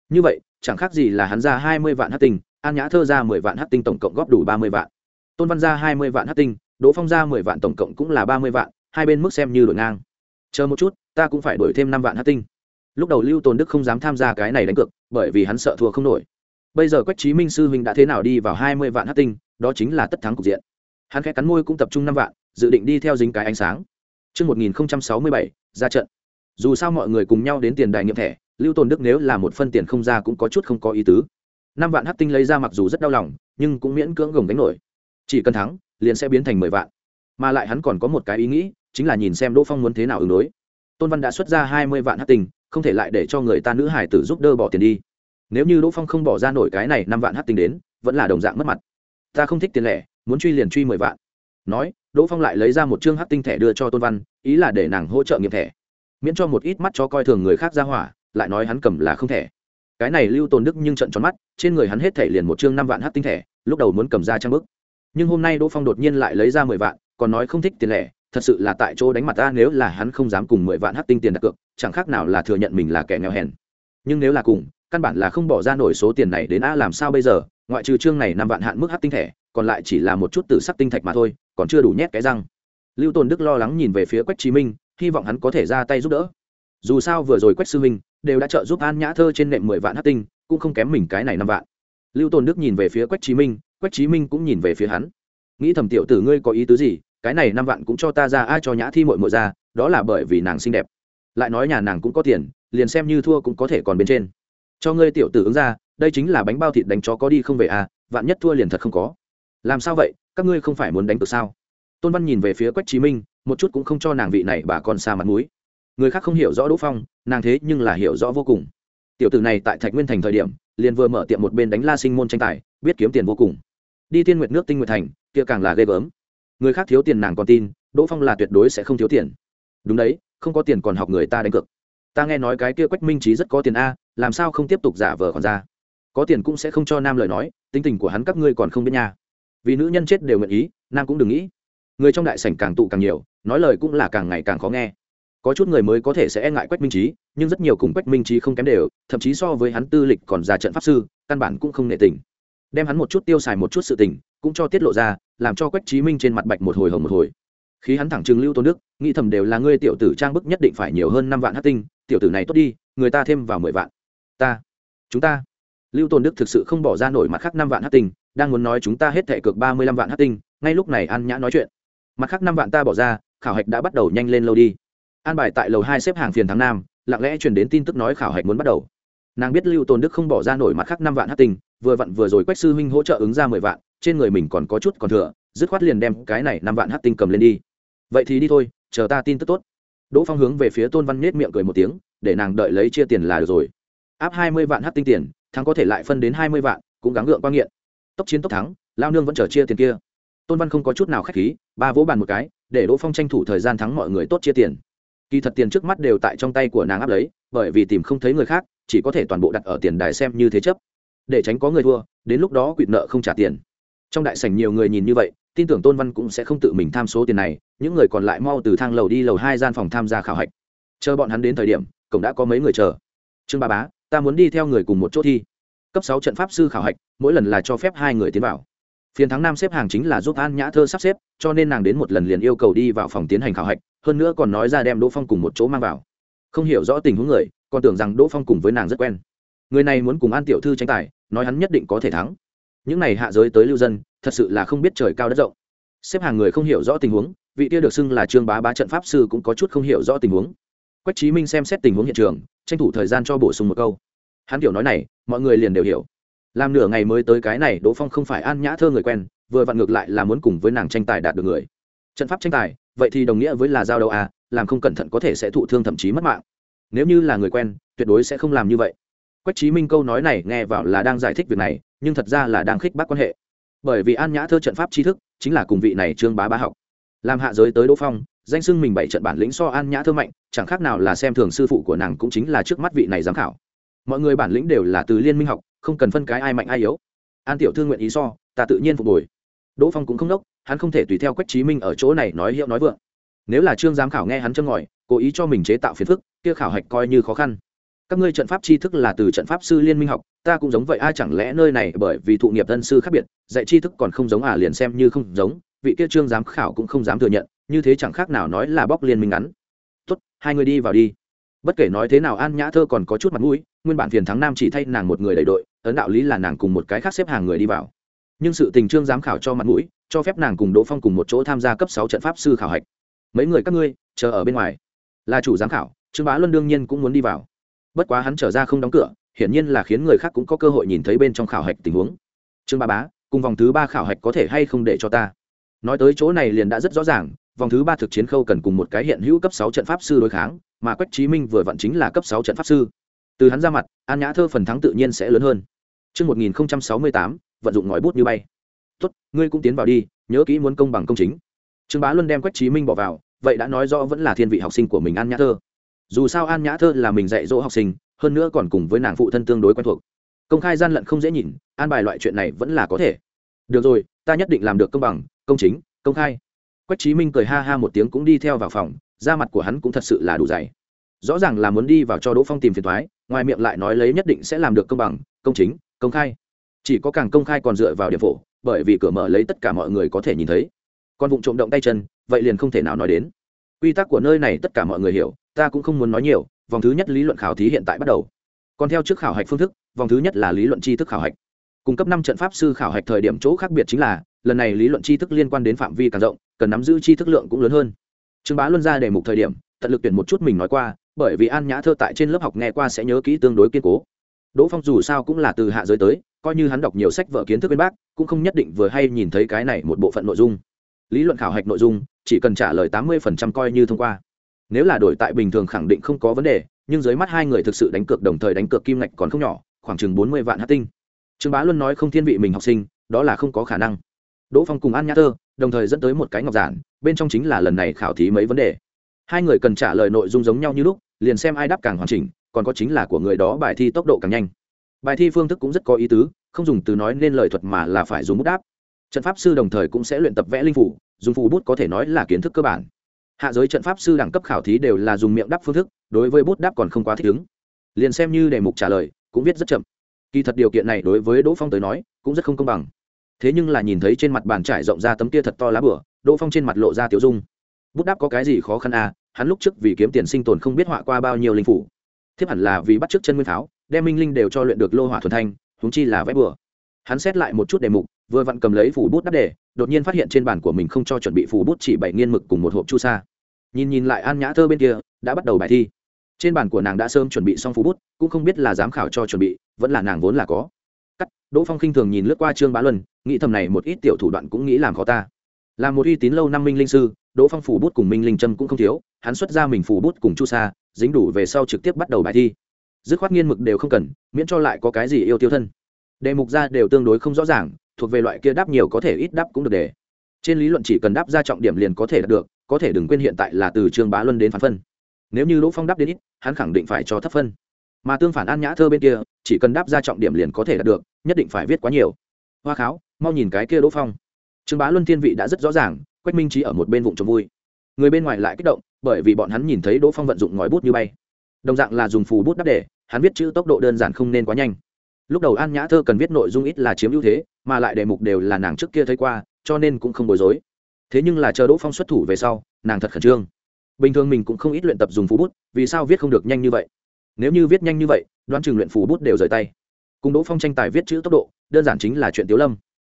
Như vậy, chẳng khác gì là hắn ra hai mươi vạn hát tinh, an nhã thơ ra mười vạn hát tinh tổng cộng góp đủ ba mươi vạn. Tôn văn ra hai mươi vạn hát tinh đỗ phong ra mười vạn tổng cộng cũng là ba mươi vạn hai bên mức xem như đổi ngang. Chờ một chút ta cũng phải đổi thêm năm vạn hát tinh. Lúc đầu lưu tồn đức không dám tham gia cái này đánh cược bởi vì hắn sợ thua không nổi. Bây giờ quách trí minh sư huynh đã thế nào đi vào hai mươi vạn hát tinh đó chính là tất thắng cục diện. Hắn khẽ cắn môi cũng tập trung năm vạn dự định đi theo dính cái ánh sáng. Trước 1067, ra trận. Dù sao mọi người cùng nhau đến tiền đài nghiệm thẻ, Lưu Tồn Đức nếu là một phân tiền không ra cũng có chút không có ý tứ. Năm vạn hắc tinh lấy ra mặc dù rất đau lòng nhưng cũng miễn cưỡng gồng đánh nổi. Chỉ cần thắng liền sẽ biến thành mười vạn. Mà lại hắn còn có một cái ý nghĩ, chính là nhìn xem đỗ phong muốn thế nào ứng đối. Tôn văn đã xuất ra hai mươi vạn hắc tinh, không thể lại để cho người ta nữ hải tử giúp đỡ bỏ tiền đi. Nếu như đỗ phong không bỏ ra nổi cái này năm vạn hát tinh đến, vẫn là đồng dạng mất mặt. Ta không thích tiền lẻ, muốn truy liền truy mười vạn. Nói, đỗ phong lại lấy ra một chương hát tinh thẻ đưa cho tôn văn, ý là để nàng hỗ trợ nghiệm thẻ. Miễn cho một ít mắt cho coi thường người khác ra hỏa, lại nói hắn cầm là không thẻ. Cái này lưu tồn đức nhưng trận tròn mắt, trên người hắn hết thẻ liền một chương năm vạn hát tinh thẻ, lúc đầu muốn cầm ra trang bức nhưng hôm nay đỗ phong đột nhiên lại lấy ra mười vạn, còn nói không thích tiền lẻ, thật sự là tại chỗ đánh mặt ta, nếu là hắn không dám cùng mười vạn hát tinh tiền đặt cược, chẳng khác nào là thừa nhận mình là kẻ nghèo hèn. Nhưng nếu là cùng, căn bản là không bỏ ra nổi số tiền này đến a làm sao bây giờ, ngoại trừ chương này năm vạn hạn mức hát tinh thẻ, còn lại chỉ là một chút từ sắc tinh thạch mà thôi, còn chưa đủ nhét cái răng. Lưu tồn đức lo lắng nhìn về phía quách chí minh, hy vọng hắn có thể ra tay giúp đỡ. Dù sao vừa rồi quách sư minh đều đã trợ giúp an nhã thơ trên nệm mười vạn hát tinh, cũng không kém mình cái này năm vạn. Lưu tồn đức nhìn về phía quách chí minh quách chí minh cũng nhìn về phía hắn. Nghĩ thầm, tiểu tử ngươi có ý tứ gì? Cái này năm vạn cũng cho ta ra ai cho nhã thi mội mội ra, đó là bởi vì nàng xinh đẹp. Lại nói nhà nàng cũng có tiền, liền xem như thua cũng có thể còn bên trên. Cho ngươi tiểu tử ứng ra, đây chính là bánh bao thịt đánh chó có đi không về à vạn nhất thua liền thật không có. Làm sao vậy? Các ngươi không phải muốn đánh cược sao? Tôn văn nhìn về phía quách chí minh, một chút cũng không cho nàng vị này bà con xa mặt mũi. Người khác không hiểu rõ đỗ phong, nàng thế nhưng là hiểu rõ vô cùng. Tiểu tử này tại thạch nguyên thành thời điểm, liền vừa mở tiệm một bên đánh la sinh môn tranh tài, biết kiếm tiền vô cùng đi tiên nguyệt nước tinh nguyệt thành, kia càng là ghê gớm. Người khác thiếu tiền nàng còn tin, đỗ phong là tuyệt đối sẽ không thiếu tiền. Đúng đấy, không có tiền còn học người ta đánh cược. Ta nghe nói cái kia quách minh trí rất có tiền a, làm sao không tiếp tục giả vờ còn ra? Có tiền cũng sẽ không cho nam lời nói, tính tình của hắn các ngươi còn không biết nha. Vì nữ nhân chết đều nguyện ý, nam cũng đừng nghĩ. Người trong đại sảnh càng tụ càng nhiều, nói lời cũng là càng ngày càng khó nghe. Có chút người mới có thể sẽ e ngại quách minh trí, nhưng rất nhiều cùng quách minh trí không kém đều, thậm chí so với hắn tư lịch còn già trận pháp sư, căn bản cũng không nệ tình đem hắn một chút tiêu xài một chút sự tình, cũng cho tiết lộ ra, làm cho quách trí minh trên mặt bạch một hồi hồng một hồi. Khi hắn thẳng trừng lưu tôn đức, nghĩ thầm đều là ngươi tiểu tử trang bức nhất định phải nhiều hơn năm vạn hát tinh, tiểu tử này tốt đi, người ta thêm vào mười vạn. Ta, chúng ta. Lưu tôn đức thực sự không bỏ ra nổi mặt khác năm vạn hát tinh, đang muốn nói chúng ta hết thệ cược ba mươi lăm vạn hát tinh, ngay lúc này an nhã nói chuyện. Mặt khác năm vạn ta bỏ ra, khảo hạch đã bắt đầu nhanh lên lâu đi. An bài tại lầu hai xếp hàng phiền tháng nam, lặng lẽ truyền đến tin tức nói khảo hạch muốn bắt đầu nàng biết lưu tôn đức không bỏ ra nổi mặt khác năm vạn hát tinh, vừa vặn vừa rồi quách sư huynh hỗ trợ ứng ra mười vạn, trên người mình còn có chút còn thừa, dứt khoát liền đem cái này năm vạn hát tinh cầm lên đi. Vậy thì đi thôi, chờ ta tin tức tốt. Đỗ phong hướng về phía tôn văn nết miệng cười một tiếng, để nàng đợi lấy chia tiền là được rồi. Áp hai mươi vạn hát tinh tiền, thắng có thể lại phân đến hai mươi vạn, cũng gắng gượng qua nghiện. Tốc chiến tốc thắng, lao nương vẫn chờ chia tiền kia. Tôn văn không có chút nào k h á c h khí, ba vỗ bàn một cái, để đỗ phong tranh thủ thời gian thắng mọi người tốt chia tiền. Kỳ thật tiền trước mắt đều tại trong tay của nàng áp lấy, bởi vì tìm không thấy người khác chỉ có thể toàn bộ đặt ở tiền đài xem như thế chấp. Để tránh có người thua, đến lúc đó quỵt nợ không trả tiền. Trong đại sảnh nhiều người nhìn như vậy, tin tưởng tôn văn cũng sẽ không tự mình tham số tiền này, những người còn lại mau từ thang lầu đi lầu hai gian phòng tham gia khảo hạch. Chờ bọn hắn đến thời điểm, cổng đã có mấy người chờ. Trương ba bá, ta muốn đi theo người cùng một chỗ thi. Cấp sáu trận pháp sư khảo hạch, mỗi lần là cho phép hai người tiến vào. Phiền thắng nam xếp hàng chính là giúp an nhã thơ sắp xếp, cho nên nàng đến một lần liền yêu cầu đi vào phòng tiến hành khảo hạch, hơn nữa còn nói ra đem đỗ phong cùng một chỗ mang vào không hiểu rõ tình huống người, còn tưởng rằng đỗ phong cùng với nàng rất quen. Người này muốn cùng an tiểu thư tranh tài, nói hắn nhất định có thể thắng. Những này hạ giới tới lưu dân, thật sự là không biết trời cao đất rộng. Xếp hàng người không hiểu rõ tình huống, vị kia được xưng là trương bá bá trận pháp sư cũng có chút không hiểu rõ tình huống. Quách chí minh xem xét tình huống hiện trường, tranh thủ thời gian cho bổ sung một câu. Hắn kiểu nói này, mọi người liền đều hiểu. Làm nửa ngày mới tới cái này, đỗ phong không phải an nhã thơ người quen, vừa vặn ngược lại là muốn cùng với nàng tranh tài đạt được người. Trận pháp tranh tài, vậy thì đồng nghĩa với là giao đấu à làm không cẩn thận có thể sẽ thụ thương thậm chí mất mạng. Nếu như là người quen, tuyệt đối sẽ không làm như vậy. Quách chí minh câu nói này nghe vào là đang giải thích việc này, nhưng thật ra là đang khích bác quan hệ. Bởi vì an nhã thơ trận pháp tri thức chính là cùng vị này trương bá bá học. Làm hạ giới tới đỗ phong, danh sưng mình bảy trận bản lĩnh so an nhã thơ mạnh, chẳng khác nào là xem thường sư phụ của nàng cũng chính là trước mắt vị này giám khảo. Mọi người bản lĩnh đều là từ liên minh học, không cần phân cái ai mạnh ai yếu. An tiểu thư nguyện ý so, ta tự nhiên phục hồi. Đỗ phong cũng không đốc, hắn không thể tùy theo quách trí minh ở chỗ này nói hiệu nói vượng nếu là trương giám khảo nghe hắn châm ngòi, cố ý cho mình chế tạo phiền phức, kia khảo hạch coi như khó khăn. Các ngươi trận pháp tri thức là từ trận pháp sư liên minh học, ta cũng giống vậy, ai chẳng lẽ nơi này bởi vì thụ nghiệp tân sư khác biệt, dạy tri thức còn không giống à liền xem như không giống, vị kia trương giám khảo cũng không dám thừa nhận, như thế chẳng khác nào nói là bóc liên minh ngắn. Tốt, hai người đi vào đi. Bất kể nói thế nào, an nhã thơ còn có chút mặt mũi, nguyên bản phiền thắng nam chỉ thay nàng một người đầy đội, ấn đạo lý là nàng cùng một cái khác xếp hàng người đi vào. Nhưng sự tình trương giám khảo cho mặt mũi, cho phép nàng cùng đỗ phong cùng một chỗ tham gia cấp sáu trận pháp sư khảo hạch mấy người các ngươi chờ ở bên ngoài. Là chủ giám khảo trương bá luân đương nhiên cũng muốn đi vào. Bất quá hắn trở ra không đóng cửa hiển nhiên là khiến người khác cũng có cơ hội nhìn thấy bên trong khảo hạch tình huống. Trương ba bá cùng vòng thứ ba khảo hạch có thể hay không để cho ta? Nói tới chỗ này liền đã rất rõ ràng vòng thứ ba thực chiến khâu cần cùng một cái hiện hữu cấp sáu trận pháp sư đối kháng mà quách chí minh vừa vặn chính là cấp sáu trận pháp sư. Từ hắn ra mặt an nhã thơ phần thắng tự nhiên sẽ lớn hơn. Trước 1068, vận dụng ngòi bút như bay. Tốt, ngươi cũng tiến vào đi, nhớ kỹ muốn công bằng công chính. Trương Bá Luân đem Quách Chí Minh bỏ vào, vậy đã nói rõ vẫn là thiên vị học sinh của mình An Nhã Thơ. Dù sao An Nhã Thơ là mình dạy dỗ học sinh, hơn nữa còn cùng với nàng phụ thân tương đối quen thuộc. Công khai gian lận không dễ nhìn, an bài loại chuyện này vẫn là có thể. Được rồi, ta nhất định làm được công bằng, công chính, công khai. Quách Chí Minh cười ha ha một tiếng cũng đi theo vào phòng, da mặt của hắn cũng thật sự là đủ dày. Rõ ràng là muốn đi vào cho Đỗ Phong tìm phiền toái, ngoài miệng lại nói lấy nhất định sẽ làm được công bằng, công chính, công khai. Chỉ có càng công khai còn dựa vào điểm phổ, bởi vì cửa mở lấy tất cả mọi người có thể nhìn thấy. Còn vụng trộm động tay chân, vậy liền không thể nào nói đến. Quy tắc của nơi này tất cả mọi người hiểu ta cũng không muốn nói nhiều vòng thứ nhất lý luận khảo thí hiện tại bắt đầu. Còn theo trước khảo hạch phương thức vòng thứ nhất là lý luận tri thức khảo hạch. Cung cấp năm trận pháp sư khảo hạch thời điểm chỗ khác biệt chính là lần này lý luận tri thức liên quan đến phạm vi càng rộng cần nắm giữ tri thức lượng cũng lớn hơn. Trương bá luân ra đề mục thời điểm tận lực tuyển một chút mình nói qua bởi vì an nhã thơ tại trên lớp học nghe qua sẽ nhớ kỹ tương đối kiên cố. Đỗ phong dù sao cũng là từ hạ giới tới coi như hắn đọc nhiều sách vở kiến thức bên bác cũng không nhất định vừa hay nhìn thấy cái này một bộ phận nội dung lý luận khảo hạch nội dung, chỉ cần trả lời tám mươi phần trăm coi như thông qua. Nếu là đổi tại bình thường khẳng định không có vấn đề, nhưng dưới mắt hai người thực sự đánh cược đồng thời đánh cược kim ngạch còn không nhỏ, khoảng chừng bốn mươi vạn hát tinh. Trương bá luân nói không thiên vị mình học sinh, đó là không có khả năng. Đỗ phong cùng an nhã thơ, đồng thời dẫn tới một cái ngọc giản, bên trong chính là lần này khảo thí mấy vấn đề. Hai người cần trả lời nội dung giống nhau như lúc, liền xem ai đáp càng hoàn chỉnh, còn có chính là của người đó bài thi tốc độ càng nhanh. Bài thi phương thức cũng rất có ý tứ, không dùng từ nói nên lời thuật mà là phải dùng bút đáp trận pháp sư đồng thời cũng sẽ luyện tập vẽ linh phủ dùng phù bút có thể nói là kiến thức cơ bản. Hạ giới trận pháp sư đẳng cấp khảo thí đều là dùng miệng đáp phương thức, đối với bút đáp còn không quá thích ứng. Liền xem như đề mục trả lời, cũng viết rất chậm. Kỳ thật điều kiện này đối với đỗ phong tới nói, cũng rất không công bằng. Thế nhưng là nhìn thấy trên mặt bàn trải rộng ra tấm kia thật to lá bửa đỗ phong trên mặt lộ ra tiểu dung. Bút đáp có cái gì khó khăn à hắn lúc trước vì kiếm tiền sinh tồn không biết họa qua bao nhiêu linh phủ thiếp hẳn là vì bắt t chân nguyên pháo đem minh linh đều cho luyện được lô hỏa thuần thanh húng chi là vẽ bừa hắn xét lại một chút đề mục vừa vặn cầm lấy phủ bút đắp đề, đột nhiên phát hiện trên bàn của mình không cho chuẩn bị phủ bút chỉ bảy nghiên mực cùng một hộp chu sa. Nhìn nhìn lại an nhã thơ bên kia, đã bắt đầu bài thi. Trên bàn của nàng đã sớm chuẩn bị xong phủ bút, cũng không biết là giám khảo cho chuẩn bị, vẫn là nàng vốn là có. Cắt, đỗ phong khinh thường nhìn lướt qua trương bá luân, nghĩ thầm này một ít tiểu thủ đoạn cũng nghĩ làm khó ta. Là một uy tín lâu năm minh linh sư, đỗ phong phủ bút cùng minh linh trâm cũng không thiếu, hắn xuất ra mình phủ bút cùng chu sa, dính đủ về sau trực tiếp bắt đầu bài thi. Dứt khoát nghiên mực đều không cần, miễn cho lại có cái gì yêu tiêu thân đề mục ra đều tương đối không rõ ràng, thuộc về loại kia đáp nhiều có thể ít đáp cũng được đề. Trên lý luận chỉ cần đáp ra trọng điểm liền có thể đạt được, có thể đừng quên hiện tại là từ trương bá luân đến phán phân. Nếu như đỗ phong đáp đến ít, hắn khẳng định phải cho thấp phân. Mà tương phản an nhã thơ bên kia, chỉ cần đáp ra trọng điểm liền có thể đạt được, nhất định phải viết quá nhiều. Hoa kháo, mau nhìn cái kia đỗ phong. Trương bá luân thiên vị đã rất rõ ràng, quách minh trí ở một bên vùng trồng vui. Người bên ngoài lại kích động, bởi vì bọn hắn nhìn thấy đỗ phong vận dụng ngòi bút như bay. Đồng dạng là dùng phù bút đắp để hắn viết chữ tốc độ đơn giản không nên quá nhanh lúc đầu an nhã thơ cần viết nội dung ít là chiếm ưu thế, mà lại đề mục đều là nàng trước kia thấy qua, cho nên cũng không bối rối. Thế nhưng là chờ đỗ phong xuất thủ về sau, nàng thật khẩn trương. Bình thường mình cũng không ít luyện tập dùng phú bút, vì sao viết không được nhanh như vậy? Nếu như viết nhanh như vậy, đoán chừng luyện phú bút đều rời tay. Cùng đỗ phong tranh tài viết chữ tốc độ, đơn giản chính là chuyện tiếu lâm.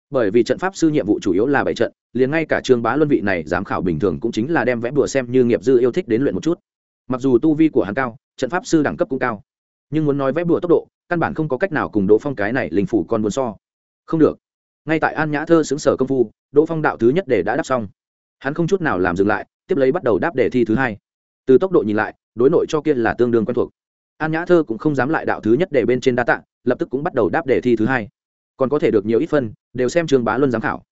Bởi vì trận pháp sư nhiệm vụ chủ yếu là bảy trận, liền ngay cả trương bá luân vị này giám khảo bình thường cũng chính là đem vẽ bùa xem như nghiệp dư yêu thích đến luyện một chút. Mặc dù tu vi của hắn cao, trận pháp sư đẳng cấp cũng cao, nhưng muốn nói vẽ bùa tốc độ căn bản không có cách nào cùng đỗ phong cái này linh phủ con muốn so. Không được. Ngay tại an nhã thơ xứng sở công phu, đỗ phong đạo thứ nhất để đã đáp xong. Hắn không chút nào làm dừng lại, tiếp lấy bắt đầu đáp đề thi thứ hai. Từ tốc độ nhìn lại, đối nội cho kia là tương đương quen thuộc. An nhã thơ cũng không dám lại đạo thứ nhất để bên trên đa tạng lập tức cũng bắt đầu đáp đề thi thứ hai. Còn có thể được nhiều ít phân, đều xem trường bá luân giám khảo.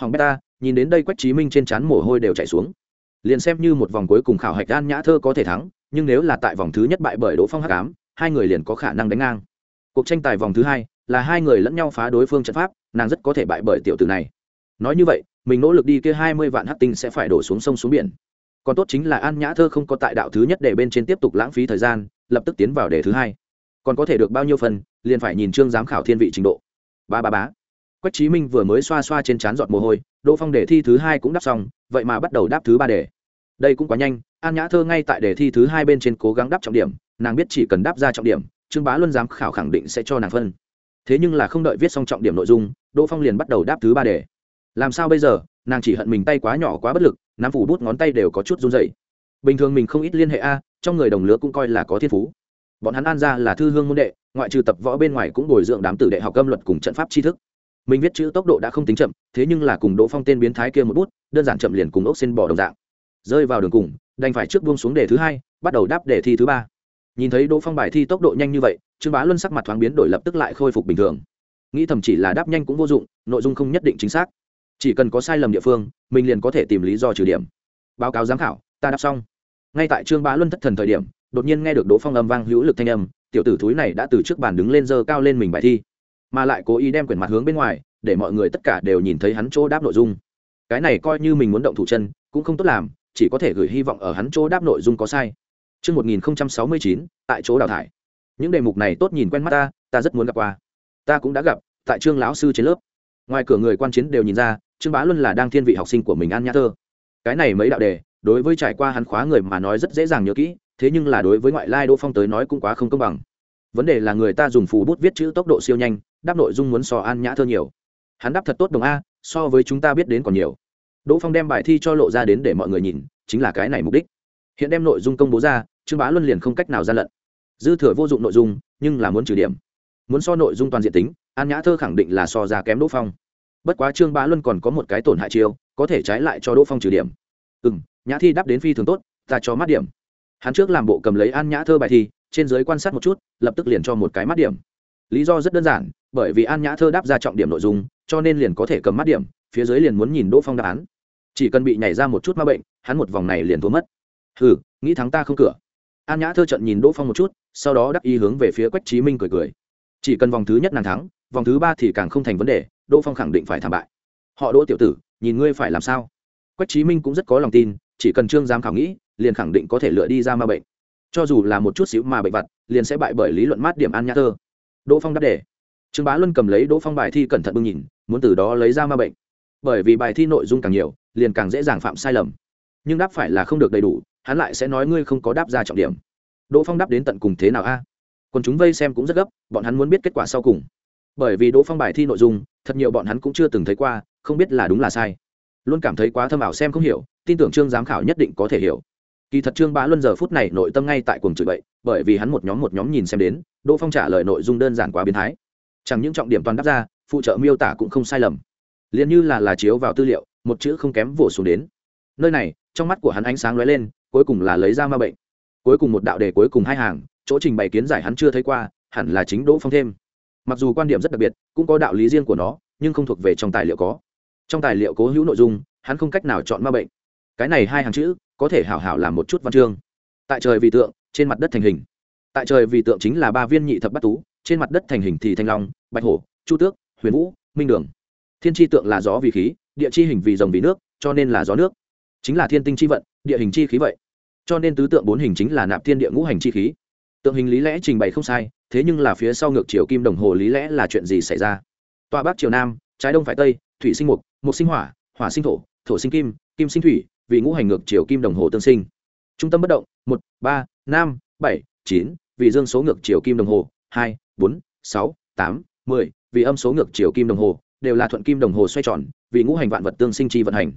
Hoàng beta, nhìn đến đây quách trí minh trên trán mồ hôi đều chạy xuống. Liền xem như một vòng cuối cùng khảo hạch an nhã thơ có thể thắng, nhưng nếu là tại vòng thứ nhất bại bởi đỗ phong hắc ám, hai người liền có khả năng đánh ngang cuộc tranh tài vòng thứ hai là hai người lẫn nhau phá đối phương trận pháp, nàng rất có thể bại bởi tiểu tử này. Nói như vậy, mình nỗ lực đi kia hai mươi vạn hắc tinh sẽ phải đổ xuống sông xuống biển. Còn tốt chính là an nhã thơ không có tại đạo thứ nhất để bên trên tiếp tục lãng phí thời gian, lập tức tiến vào đề thứ hai. Còn có thể được bao nhiêu phần, liền phải nhìn trương giám khảo thiên vị trình độ. Ba ba bá quách chí minh vừa mới xoa xoa trên trán giọt mồ hôi, đỗ phong đề thi thứ hai cũng đáp xong, vậy mà bắt đầu đáp thứ ba đề. Đây cũng quá nhanh, an nhã thơ ngay tại đề thi thứ hai bên trên cố gắng đáp trọng điểm, nàng biết chỉ cần đáp ra trọng điểm trương bá luân giám khảo khẳng định sẽ cho nàng phân. Thế nhưng là không đợi viết xong trọng điểm nội dung, đỗ phong liền bắt đầu đáp thứ ba đề. Làm sao bây giờ? Nàng chỉ hận mình tay quá nhỏ quá bất lực, nắm phủ bút ngón tay đều có chút run dày bình thường mình không ít liên hệ a, trong người đồng lứa cũng coi là có thiên phú. Bọn hắn an ra là thư hương môn đệ, ngoại trừ tập võ bên ngoài cũng bồi dưỡng đám tử đệ học âm luật cùng trận pháp tri thức. Mình viết chữ tốc độ đã không tính chậm, thế nhưng là cùng đỗ phong tên biến thái kia một bút, đơn giản chậm liền cùng ốc xin bỏ đồng dạng. Rơi vào đường cùng, đành phải trước buông xuống đề thứ hai, bắt đầu đáp đề thi thứ ba nhìn thấy đỗ phong bài thi tốc độ nhanh như vậy, trương bá luân sắc mặt thoáng biến đổi lập tức lại khôi phục bình thường. Nghĩ thầm chỉ là đáp nhanh cũng vô dụng, nội dung không nhất định chính xác. Chỉ cần có sai lầm địa phương, mình liền có thể tìm lý do trừ điểm. Báo cáo giám khảo, ta đáp xong. Ngay tại trương bá luân thất thần thời điểm, đột nhiên nghe được đỗ phong âm vang hữu lực thanh âm, tiểu tử thúi này đã từ trước bàn đứng lên dơ cao lên mình bài thi, mà lại cố ý đem quyển mặt hướng bên ngoài, để mọi người tất cả đều nhìn thấy hắn chỗ đáp nội dung. Cái này coi như mình muốn động thủ chân, cũng không tốt làm, chỉ có thể gửi hy vọng ở hắn chỗ đáp nội dung có sai. Trước 1069, tại chỗ đào thải. Những đề mục này tốt nhìn quen mắt ta, ta rất muốn gặp qua. Ta cũng đã gặp, tại trương lão sư trên lớp. Ngoài cửa người quan chiến đều nhìn ra, Trương Bá Luân là đang thiên vị học sinh của mình An Nhã Thơ. Cái này mấy đạo đề, đối với trải qua hắn khóa người mà nói rất dễ dàng nhớ kỹ, thế nhưng là đối với ngoại lai Đỗ Phong tới nói cũng quá không công bằng. Vấn đề là người ta dùng phù bút viết chữ tốc độ siêu nhanh, đáp nội dung muốn so An Nhã Thơ nhiều. Hắn đáp thật tốt đồng a, so với chúng ta biết đến còn nhiều. Đỗ Phong đem bài thi cho lộ ra đến để mọi người nhìn, chính là cái này mục đích. Hiện đem nội dung công bố ra, Trương Bá Luân liền không cách nào gian lận. Dư thừa vô dụng nội dung, nhưng là muốn trừ điểm. Muốn so nội dung toàn diện tính, An Nhã Thơ khẳng định là so ra kém Đỗ Phong. Bất quá Trương Bá Luân còn có một cái tổn hại chiêu, có thể trái lại cho Đỗ Phong trừ điểm. Ừm, Nhã thi đáp đến phi thường tốt, ta cho mắt điểm. Hắn trước làm bộ cầm lấy An Nhã Thơ bài thi, trên dưới quan sát một chút, lập tức liền cho một cái mắt điểm. Lý do rất đơn giản, bởi vì An Nhã Thơ đáp ra trọng điểm nội dung, cho nên liền có thể cầm mắt điểm, phía dưới liền muốn nhìn Đỗ Phong đáp án. Chỉ cần bị nhảy ra một chút ma bệnh, hắn một vòng này liền thua mất. Hừ, nghĩ thắng ta không cửa. An Nhã Thơ trận nhìn Đỗ Phong một chút, sau đó đắc ý hướng về phía Quách Chí Minh cười cười. Chỉ cần vòng thứ nhất nàng thắng, vòng thứ ba thì càng không thành vấn đề, Đỗ Phong khẳng định phải thảm bại. Họ Đỗ tiểu tử, nhìn ngươi phải làm sao? Quách Chí Minh cũng rất có lòng tin, chỉ cần Trương giám khảo nghĩ, liền khẳng định có thể lựa đi ra ma bệnh. Cho dù là một chút xíu mà bệnh vặt, liền sẽ bại bởi lý luận mát điểm An Nhã Thơ. Đỗ Phong đáp đề. Trương Bá Luân cầm lấy Đỗ Phong bài thi cẩn thận bưng nhìn, muốn từ đó lấy ra ma bệnh. Bởi vì bài thi nội dung càng nhiều, liền càng dễ dàng phạm sai lầm. Nhưng đáp phải là không được đầy đủ, hắn lại sẽ nói ngươi không có đáp ra trọng điểm. Đỗ Phong đáp đến tận cùng thế nào a? Còn chúng vây xem cũng rất gấp, bọn hắn muốn biết kết quả sau cùng. Bởi vì Đỗ Phong bài thi nội dung, thật nhiều bọn hắn cũng chưa từng thấy qua, không biết là đúng là sai. Luôn cảm thấy quá thâm ảo xem không hiểu, tin tưởng Trương giám khảo nhất định có thể hiểu. Kỳ thật Trương Bá Luân giờ phút này nội tâm ngay tại cuồng chửi bậy, bởi vì hắn một nhóm một nhóm nhìn xem đến, Đỗ Phong trả lời nội dung đơn giản quá biến thái chẳng những trọng điểm toàn đáp ra phụ trợ miêu tả cũng không sai lầm liền như là là chiếu vào tư liệu một chữ không kém vỗ xuống đến nơi này trong mắt của hắn ánh sáng lóe lên cuối cùng là lấy ra ma bệnh. Cuối cùng một đạo đề cuối cùng hai hàng, chỗ trình bày kiến giải hắn chưa thấy qua, hẳn là chính đỗ phong thêm. Mặc dù quan điểm rất đặc biệt, cũng có đạo lý riêng của nó, nhưng không thuộc về trong tài liệu có. Trong tài liệu cố hữu nội dung, hắn không cách nào chọn ma bệnh. Cái này hai hàng chữ, có thể hảo hảo làm một chút văn chương. Tại trời vì tượng, trên mặt đất thành hình. Tại trời vì tượng chính là ba viên nhị thập bát tú, trên mặt đất thành hình thì thanh long, bạch hổ, chu tước, huyền vũ, minh đường. Thiên tri tượng là gió vì khí, địa chi hình vì rồng vì nước, cho nên là gió nước. Chính là thiên tinh chi vận, địa hình chi khí vậy cho nên tứ tượng bốn hình chính là nạp thiên địa ngũ hành chi khí. Tượng hình lý lẽ trình bày không sai, thế nhưng là phía sau ngược chiều kim đồng hồ lý lẽ là chuyện gì xảy ra? Tòa bắc triều nam, trái đông phải tây, thủy sinh mục mục sinh hỏa hỏa sinh thổ thổ sinh kim kim sinh thủy, vì ngũ hành ngược chiều kim đồng hồ tương sinh. Trung tâm bất động, một, ba, năm, bảy, chín, vì dương số ngược chiều kim đồng hồ, hai, bốn, sáu, tám, mười, vì âm số ngược chiều kim đồng hồ, đều là thuận kim đồng hồ xoay tròn, vì ngũ hành vạn vật tương sinh chi vận hành.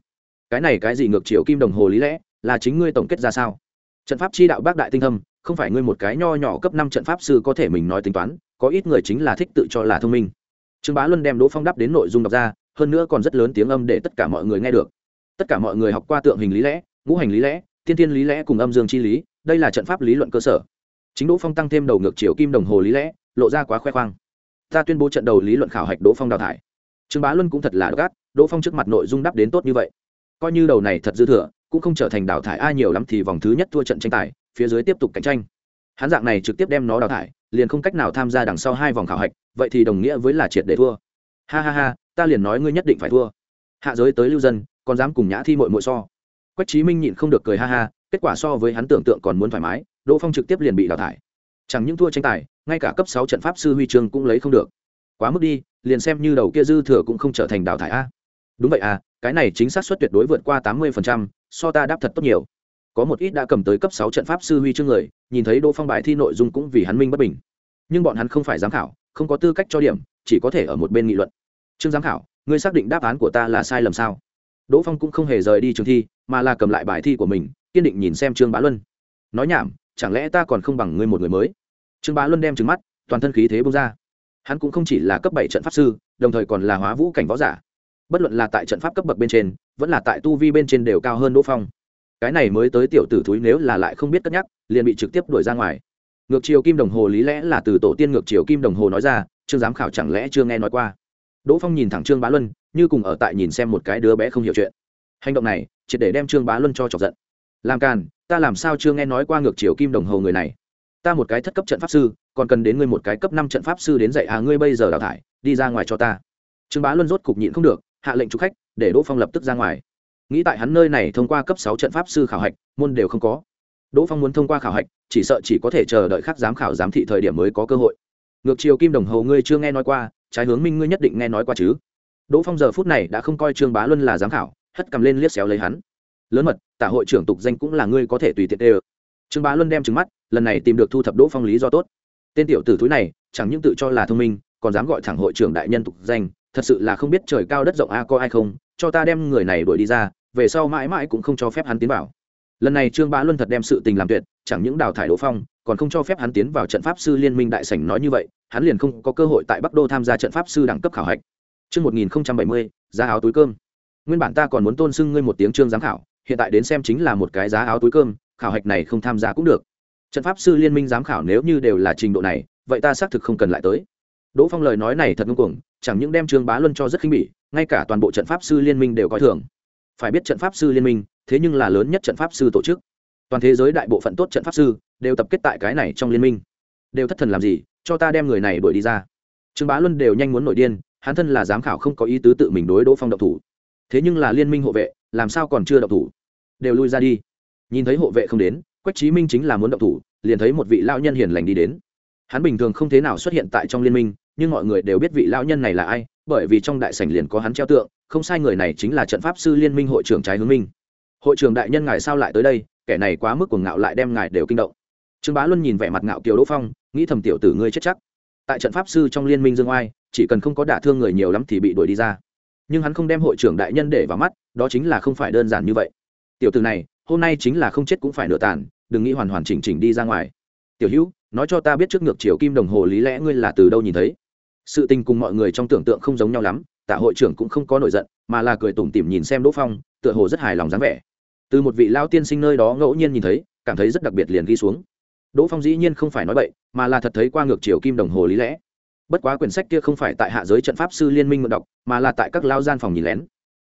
Cái này cái gì ngược chiều kim đồng hồ lý lẽ? Là chính ngươi tổng kết ra sao? Trận pháp chi đạo bác đại tinh thâm, không phải ngươi một cái nho nhỏ cấp năm trận pháp sư có thể mình nói tính toán, có ít người chính là thích tự cho là thông minh. Trương bá luân đem đỗ phong đắp đến nội dung đọc ra, hơn nữa còn rất lớn tiếng âm để tất cả mọi người nghe được. Tất cả mọi người học qua tượng hình lý lẽ, ngũ hành lý lẽ thiên thiên lý lẽ cùng âm dương chi lý, đây là trận pháp lý luận cơ sở. Chính đỗ phong tăng thêm đầu ngược chiều kim đồng hồ lý lẽ, lộ ra quá khoe khoang. Ta tuyên bố trận đầu lý luận khảo hạch đỗ phong đào thải. Trương bá luân cũng thật là gắt, đỗ phong trước mặt nội dung đáp đến tốt như vậy. Coi như đầu này thật dư thừa cũng không trở thành đào thải ai nhiều lắm thì vòng thứ nhất thua trận tranh tài, phía dưới tiếp tục cạnh tranh. Hắn dạng này trực tiếp đem nó đào thải, liền không cách nào tham gia đằng sau hai vòng khảo hạch, vậy thì đồng nghĩa với là triệt để thua. Ha ha ha, ta liền nói ngươi nhất định phải thua. Hạ giới tới lưu dân, còn dám cùng nhã thi mội mội so. Quách trí minh nhịn không được cười ha ha, kết quả so với hắn tưởng tượng còn muốn thoải mái, đỗ phong trực tiếp liền bị đào thải. Chẳng những thua tranh tài, ngay cả cấp sáu trận pháp sư huy chương cũng lấy không được. Quá mức đi, liền xem như đầu kia dư thừa cũng không trở thành đào thải a đúng vậy à cái này chính xác suất tuyệt đối vượt qua tám mươi phần trăm, so ta đáp thật tốt nhiều. Có một ít đã cầm tới cấp sáu trận pháp sư huy chương người nhìn thấy đỗ phong bài thi nội dung cũng vì hắn minh bất bình. Nhưng bọn hắn không phải giám khảo không có tư cách cho điểm chỉ có thể ở một bên nghị luận. Trương giám khảo ngươi xác định đáp án của ta là sai lầm sao? Đỗ phong cũng không hề rời đi trường thi mà là cầm lại bài thi của mình kiên định nhìn xem trương bá luân. Nói nhảm chẳng lẽ ta còn không bằng ngươi một người mới? Trương bá luân đem trứng mắt toàn thân khí thế bung ra. Hắn cũng không chỉ là cấp bảy trận pháp sư đồng thời còn là hóa vũ cảnh võ giả bất luận là tại trận pháp cấp bậc bên trên, vẫn là tại tu vi bên trên đều cao hơn đỗ phong. Cái này mới tới tiểu tử thúi nếu là lại không biết cất nhắc, liền bị trực tiếp đuổi ra ngoài. Ngược chiều kim đồng hồ lý lẽ là từ tổ tiên ngược chiều kim đồng hồ nói ra, trương giám khảo chẳng lẽ chưa nghe nói qua? Đỗ phong nhìn thẳng trương bá luân, như cùng ở tại nhìn xem một cái đứa bé không hiểu chuyện. Hành động này chỉ để đem trương bá luân cho chọc giận. Làm càn, ta làm sao chưa nghe nói qua ngược chiều kim đồng hồ người này? Ta một cái thất cấp trận pháp sư, còn cần đến ngươi một cái cấp năm trận pháp sư đến dạy à ngươi bây giờ đào thải, đi ra ngoài cho ta. Trương bá luân rốt cục nhịn không được hạ lệnh trục khách, để đỗ phong lập tức ra ngoài. Nghĩ tại hắn nơi này thông qua cấp sáu trận pháp sư khảo hạch, môn đều không có. Đỗ phong muốn thông qua khảo hạch, chỉ sợ chỉ có thể chờ đợi khắc giám khảo giám thị thời điểm mới có cơ hội. Ngược chiều kim đồng hồ, ngươi chưa nghe nói qua, trái hướng minh ngươi nhất định nghe nói qua chứ? Đỗ phong giờ phút này đã không coi trương bá luân là giám khảo, hất cầm lên liếc xéo lấy hắn. Lớn mật, tả hội trưởng tục danh cũng là ngươi có thể tùy tiện đều. trương bá luân đem trứng mắt, lần này tìm được thu thập đỗ phong lý do tốt. Tên tiểu tử thúi này, chẳng những tự cho là thông minh, còn dám gọi thẳng hội trưởng đại nhân tục danh thật sự là không biết trời cao đất rộng a có ai không cho ta đem người này đuổi đi ra về sau mãi mãi cũng không cho phép hắn tiến vào lần này trương bá luân thật đem sự tình làm tuyệt chẳng những đào thải đỗ phong còn không cho phép hắn tiến vào trận pháp sư liên minh đại sảnh nói như vậy hắn liền không có cơ hội tại bắc đô tham gia trận pháp sư đẳng cấp khảo hạch Trước 1070, giá áo túi cơm. Nguyên bản ta còn muốn tôn sưng ngươi một tiếng trương giám khảo, hiện tại đến xem chính là một cái giá áo túi cơm, khảo hạch này không tham gia cũng được. Trận pháp sư liên minh giám khảo nếu như đều là trình độ này, vậy ta xác thực không cần lại tới. Đỗ Phong lời nói này thật ngông cuồng, chẳng những đem Trương Bá Luân cho rất khinh bỉ, ngay cả toàn bộ trận pháp sư liên minh đều coi thường. Phải biết trận pháp sư liên minh, thế nhưng là lớn nhất trận pháp sư tổ chức. Toàn thế giới đại bộ phận tốt trận pháp sư đều tập kết tại cái này trong liên minh. Đều thất thần làm gì, cho ta đem người này đuổi đi ra. Trương Bá Luân đều nhanh muốn nổi điên, hắn thân là giám khảo không có ý tứ tự mình đối Đỗ Phong động thủ. Thế nhưng là liên minh hộ vệ, làm sao còn chưa động thủ? Đều lui ra đi. Nhìn thấy hộ vệ không đến, Quách Chí Minh chính là muốn động thủ, liền thấy một vị lão nhân hiền lành đi đến hắn bình thường không thế nào xuất hiện tại trong liên minh nhưng mọi người đều biết vị lão nhân này là ai, bởi vì trong đại sảnh liền có hắn treo tượng, không sai người này chính là trận pháp sư liên minh hội trưởng trái hướng minh. Hội trưởng đại nhân ngài sao lại tới đây, kẻ này quá mức cuồng ngạo lại đem ngài đều kinh động. Trương bá luân nhìn vẻ mặt ngạo kiều đỗ phong, nghĩ thầm tiểu tử ngươi chết chắc. Tại trận pháp sư trong liên minh dương oai, chỉ cần không có đả thương người nhiều lắm thì bị đuổi đi ra. Nhưng hắn không đem hội trưởng đại nhân để vào mắt, đó chính là không phải đơn giản như vậy. Tiểu tử này, hôm nay chính là không chết cũng phải nửa tàn, đừng nghĩ hoàn hoàn chỉnh chỉnh đi ra ngoài. Tiểu hữu, nói cho ta biết trước ngược chiều kim đồng hồ lý lẽ ngươi là từ đâu nhìn thấy? Sự tình cùng mọi người trong tưởng tượng không giống nhau lắm, tạ hội trưởng cũng không có nổi giận, mà là cười tủm tỉm nhìn xem đỗ phong, tựa hồ rất hài lòng dáng vẻ. Từ một vị lao tiên sinh nơi đó ngẫu nhiên nhìn thấy, cảm thấy rất đặc biệt liền ghi xuống. Đỗ phong dĩ nhiên không phải nói bậy, mà là thật thấy qua ngược chiều kim đồng hồ lý lẽ. Bất quá quyển sách kia không phải tại hạ giới trận pháp sư liên minh mượn đọc, mà là tại các lao gian phòng nhìn lén.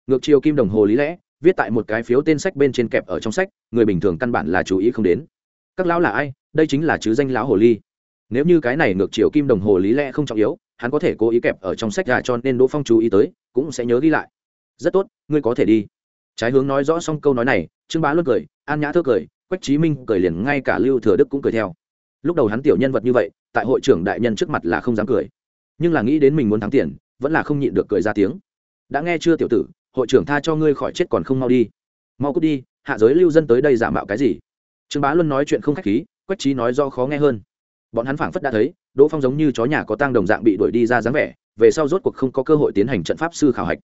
Ngược chiều kim đồng hồ lý lẽ, viết tại một cái phiếu tên sách bên trên kẹp ở trong sách, người bình thường căn bản là chú ý không đến. Các lão là ai? Đây chính là chứ danh lão hồ ly. Nếu như cái này ngược chiều kim đồng hồ lý lẽ không trọng yếu hắn có thể cố ý kẹp ở trong sách gà cho nên đỗ phong chú ý tới, cũng sẽ nhớ ghi lại. Rất tốt, ngươi có thể đi. Trái hướng nói rõ xong câu nói này, trương bá luôn cười, an nhã thơ cười, quách trí minh cười liền ngay cả lưu thừa đức cũng cười theo. Lúc đầu hắn tiểu nhân vật như vậy, tại hội trưởng đại nhân trước mặt là không dám cười. Nhưng là nghĩ đến mình muốn thắng tiền, vẫn là không nhịn được cười ra tiếng. Đã nghe chưa tiểu tử, hội trưởng tha cho ngươi khỏi chết còn không mau đi. Mau cút đi, hạ giới lưu dân tới đây giả mạo cái gì? Trương bá luân nói chuyện không khách khí, quách trí nói do khó nghe hơn. Bọn hắn phảng phất đã thấy đỗ phong giống như chó nhà có tang đồng dạng bị đuổi đi ra dáng vẻ, về sau rốt cuộc không có cơ hội tiến hành trận pháp sư khảo hạch.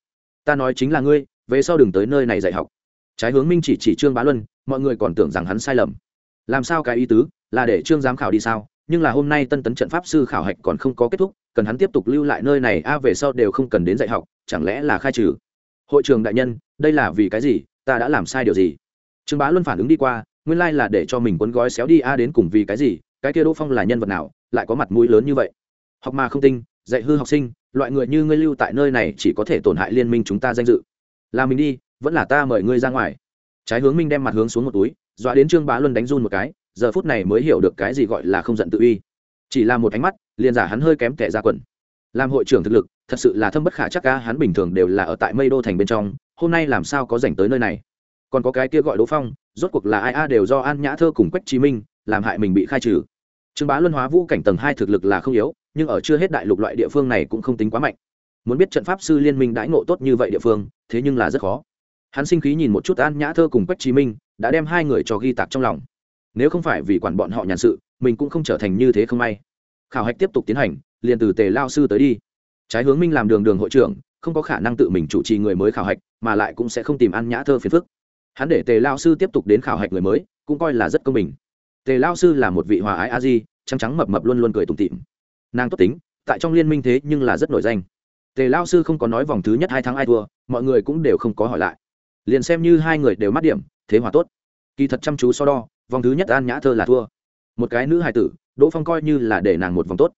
Ta nói chính là ngươi, về sau đừng tới nơi này dạy học. Trái hướng minh chỉ chỉ trương bá luân, mọi người còn tưởng rằng hắn sai lầm. Làm sao cái ý tứ, là để trương giám khảo đi sao? Nhưng là hôm nay tân tấn trận pháp sư khảo hạch còn không có kết thúc, cần hắn tiếp tục lưu lại nơi này, a, về sau đều không cần đến dạy học, chẳng lẽ là khai trừ? Hội trường đại nhân, đây là vì cái gì? Ta đã làm sai điều gì? Trương bá luân phản ứng đi qua, nguyên lai là để cho mình cuốn gói xéo đi, a, đến cùng vì cái gì? Cái kia đỗ phong là nhân vật nào? Lại có mặt mũi lớn như vậy. Học mà không tinh, dạy hư học sinh, loại người như ngươi lưu tại nơi này chỉ có thể tổn hại liên minh chúng ta danh dự. Là mình đi, vẫn là ta mời ngươi ra ngoài. Trái hướng minh đem mặt hướng xuống một túi, dọa đến trương bá luân đánh run một cái, giờ phút này mới hiểu được cái gì gọi là không giận tự uy. Chỉ là một ánh mắt, liền giả hắn hơi kém kẻ ra quần. Làm hội trưởng thực lực, thật sự là thâm bất khả chắc ca hắn bình thường đều là ở tại mây đô thành bên trong, hôm nay làm sao có dành tới nơi này? Còn có cái kia gọi đỗ phong, rốt cuộc là ai a đều do an nhã thơ cùng quách chí minh, làm hại mình bị khai trừ trương bá luân hóa vũ cảnh tầng hai thực lực là không yếu, nhưng ở chưa hết đại lục loại địa phương này cũng không tính quá mạnh. Muốn biết trận pháp sư liên minh đãi ngộ tốt như vậy địa phương, thế nhưng là rất khó. Hắn sinh khí nhìn một chút an nhã thơ cùng quách chí minh, đã đem hai người cho ghi tạc trong lòng. Nếu không phải vì quản bọn họ nhàn sự, mình cũng không trở thành như thế không may. Khảo hạch tiếp tục tiến hành, liền từ tề lao sư tới đi. Trái hướng minh làm đường đường hội trưởng, không có khả năng tự mình chủ trì người mới khảo hạch, mà lại cũng sẽ không tìm an nhã thơ phiền phức. Hắn để tề lao sư tiếp tục đến khảo hạch người mới, cũng coi là rất công bình tề lao sư là một vị hòa ái a di, trắng trắng mập mập luôn luôn cười tủm tịm nàng tốt tính, tại trong liên minh thế nhưng là rất nổi danh. Tề lao sư không có nói vòng thứ nhất hai tháng ai thua, mọi người cũng đều không có hỏi lại. Liền xem như hai người đều mắc điểm, thế hòa tốt. Kỳ thật chăm chú so đo, vòng thứ nhất an nhã thơ là thua. Một cái nữ hài tử, đỗ phong coi như là để nàng một vòng tốt.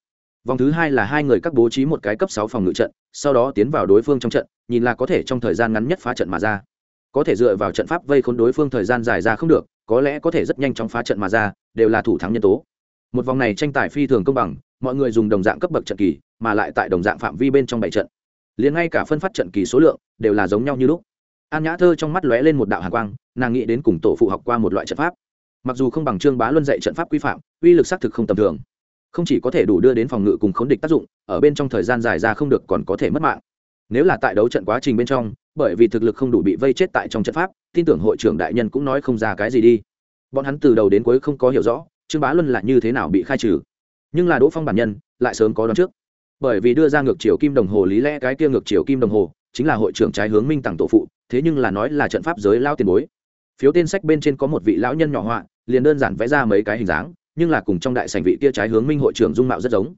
Vòng thứ hai là hai người các bố trí một cái cấp sáu phòng ngự trận, sau đó tiến vào đối phương trong trận, nhìn là có thể trong thời gian ngắn nhất phá trận mà ra. Có thể dựa vào trận pháp vây khốn đối phương thời gian dài ra không được có lẽ có thể rất nhanh chóng phá trận mà ra, đều là thủ thắng nhân tố. Một vòng này tranh tài phi thường công bằng, mọi người dùng đồng dạng cấp bậc trận kỳ, mà lại tại đồng dạng phạm vi bên trong bảy trận. Liền ngay cả phân phát trận kỳ số lượng, đều là giống nhau như lúc. An nhã thơ trong mắt lóe lên một đạo hàn quang, nàng nghĩ đến cùng tổ phụ học qua một loại trận pháp. Mặc dù không bằng trương bá luân dạy trận pháp quy phạm, uy lực xác thực không tầm thường. Không chỉ có thể đủ đưa đến phòng ngự cùng khốn địch tác dụng, ở bên trong thời gian dài ra không được còn có thể mất mạng. Nếu là tại đấu trận quá trình bên trong bởi vì thực lực không đủ bị vây chết tại trong trận pháp, tin tưởng hội trưởng đại nhân cũng nói không ra cái gì đi. Bọn hắn từ đầu đến cuối không có hiểu rõ, trương bá luân là như thế nào bị khai trừ. Nhưng là đỗ phong bản nhân, lại sớm có đón trước. Bởi vì đưa ra ngược chiều kim đồng hồ lý lẽ cái kia ngược chiều kim đồng hồ, chính là hội trưởng trái hướng minh tặng tổ phụ, thế nhưng là nói là trận pháp giới lao tiền bối. Phiếu tên sách bên trên có một vị lão nhân nhỏ họa, liền đơn giản vẽ ra mấy cái hình dáng, nhưng là cùng trong đại sảnh vị kia trái hướng minh hội trưởng dung mạo rất giống.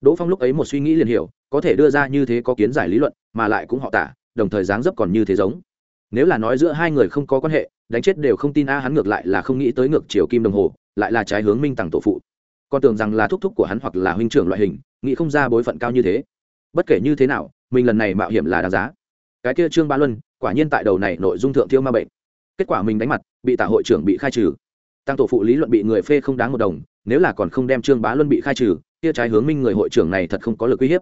Đỗ phong lúc ấy một suy nghĩ liền hiểu, có thể đưa ra như thế có kiến giải lý luận, mà lại cũng họ tả đồng thời dáng dấp còn như thế giống. Nếu là nói giữa hai người không có quan hệ, đánh chết đều không tin a hắn ngược lại là không nghĩ tới ngược chiều kim đồng hồ, lại là trái hướng minh tằng tổ phụ. Con tưởng rằng là thúc thúc của hắn hoặc là huynh trưởng loại hình, nghĩ không ra bối phận cao như thế. Bất kể như thế nào, mình lần này mạo hiểm là đáng giá. Cái kia trương ba luân, quả nhiên tại đầu này nội dung thượng thiêu ma bệnh. Kết quả mình đánh mặt, bị tả hội trưởng bị khai trừ. Tăng tổ phụ lý luận bị người phê không đáng một đồng, nếu là còn không đem trương bá luân bị khai trừ, kia trái hướng minh người hội trưởng này thật không có lực uy hiếp.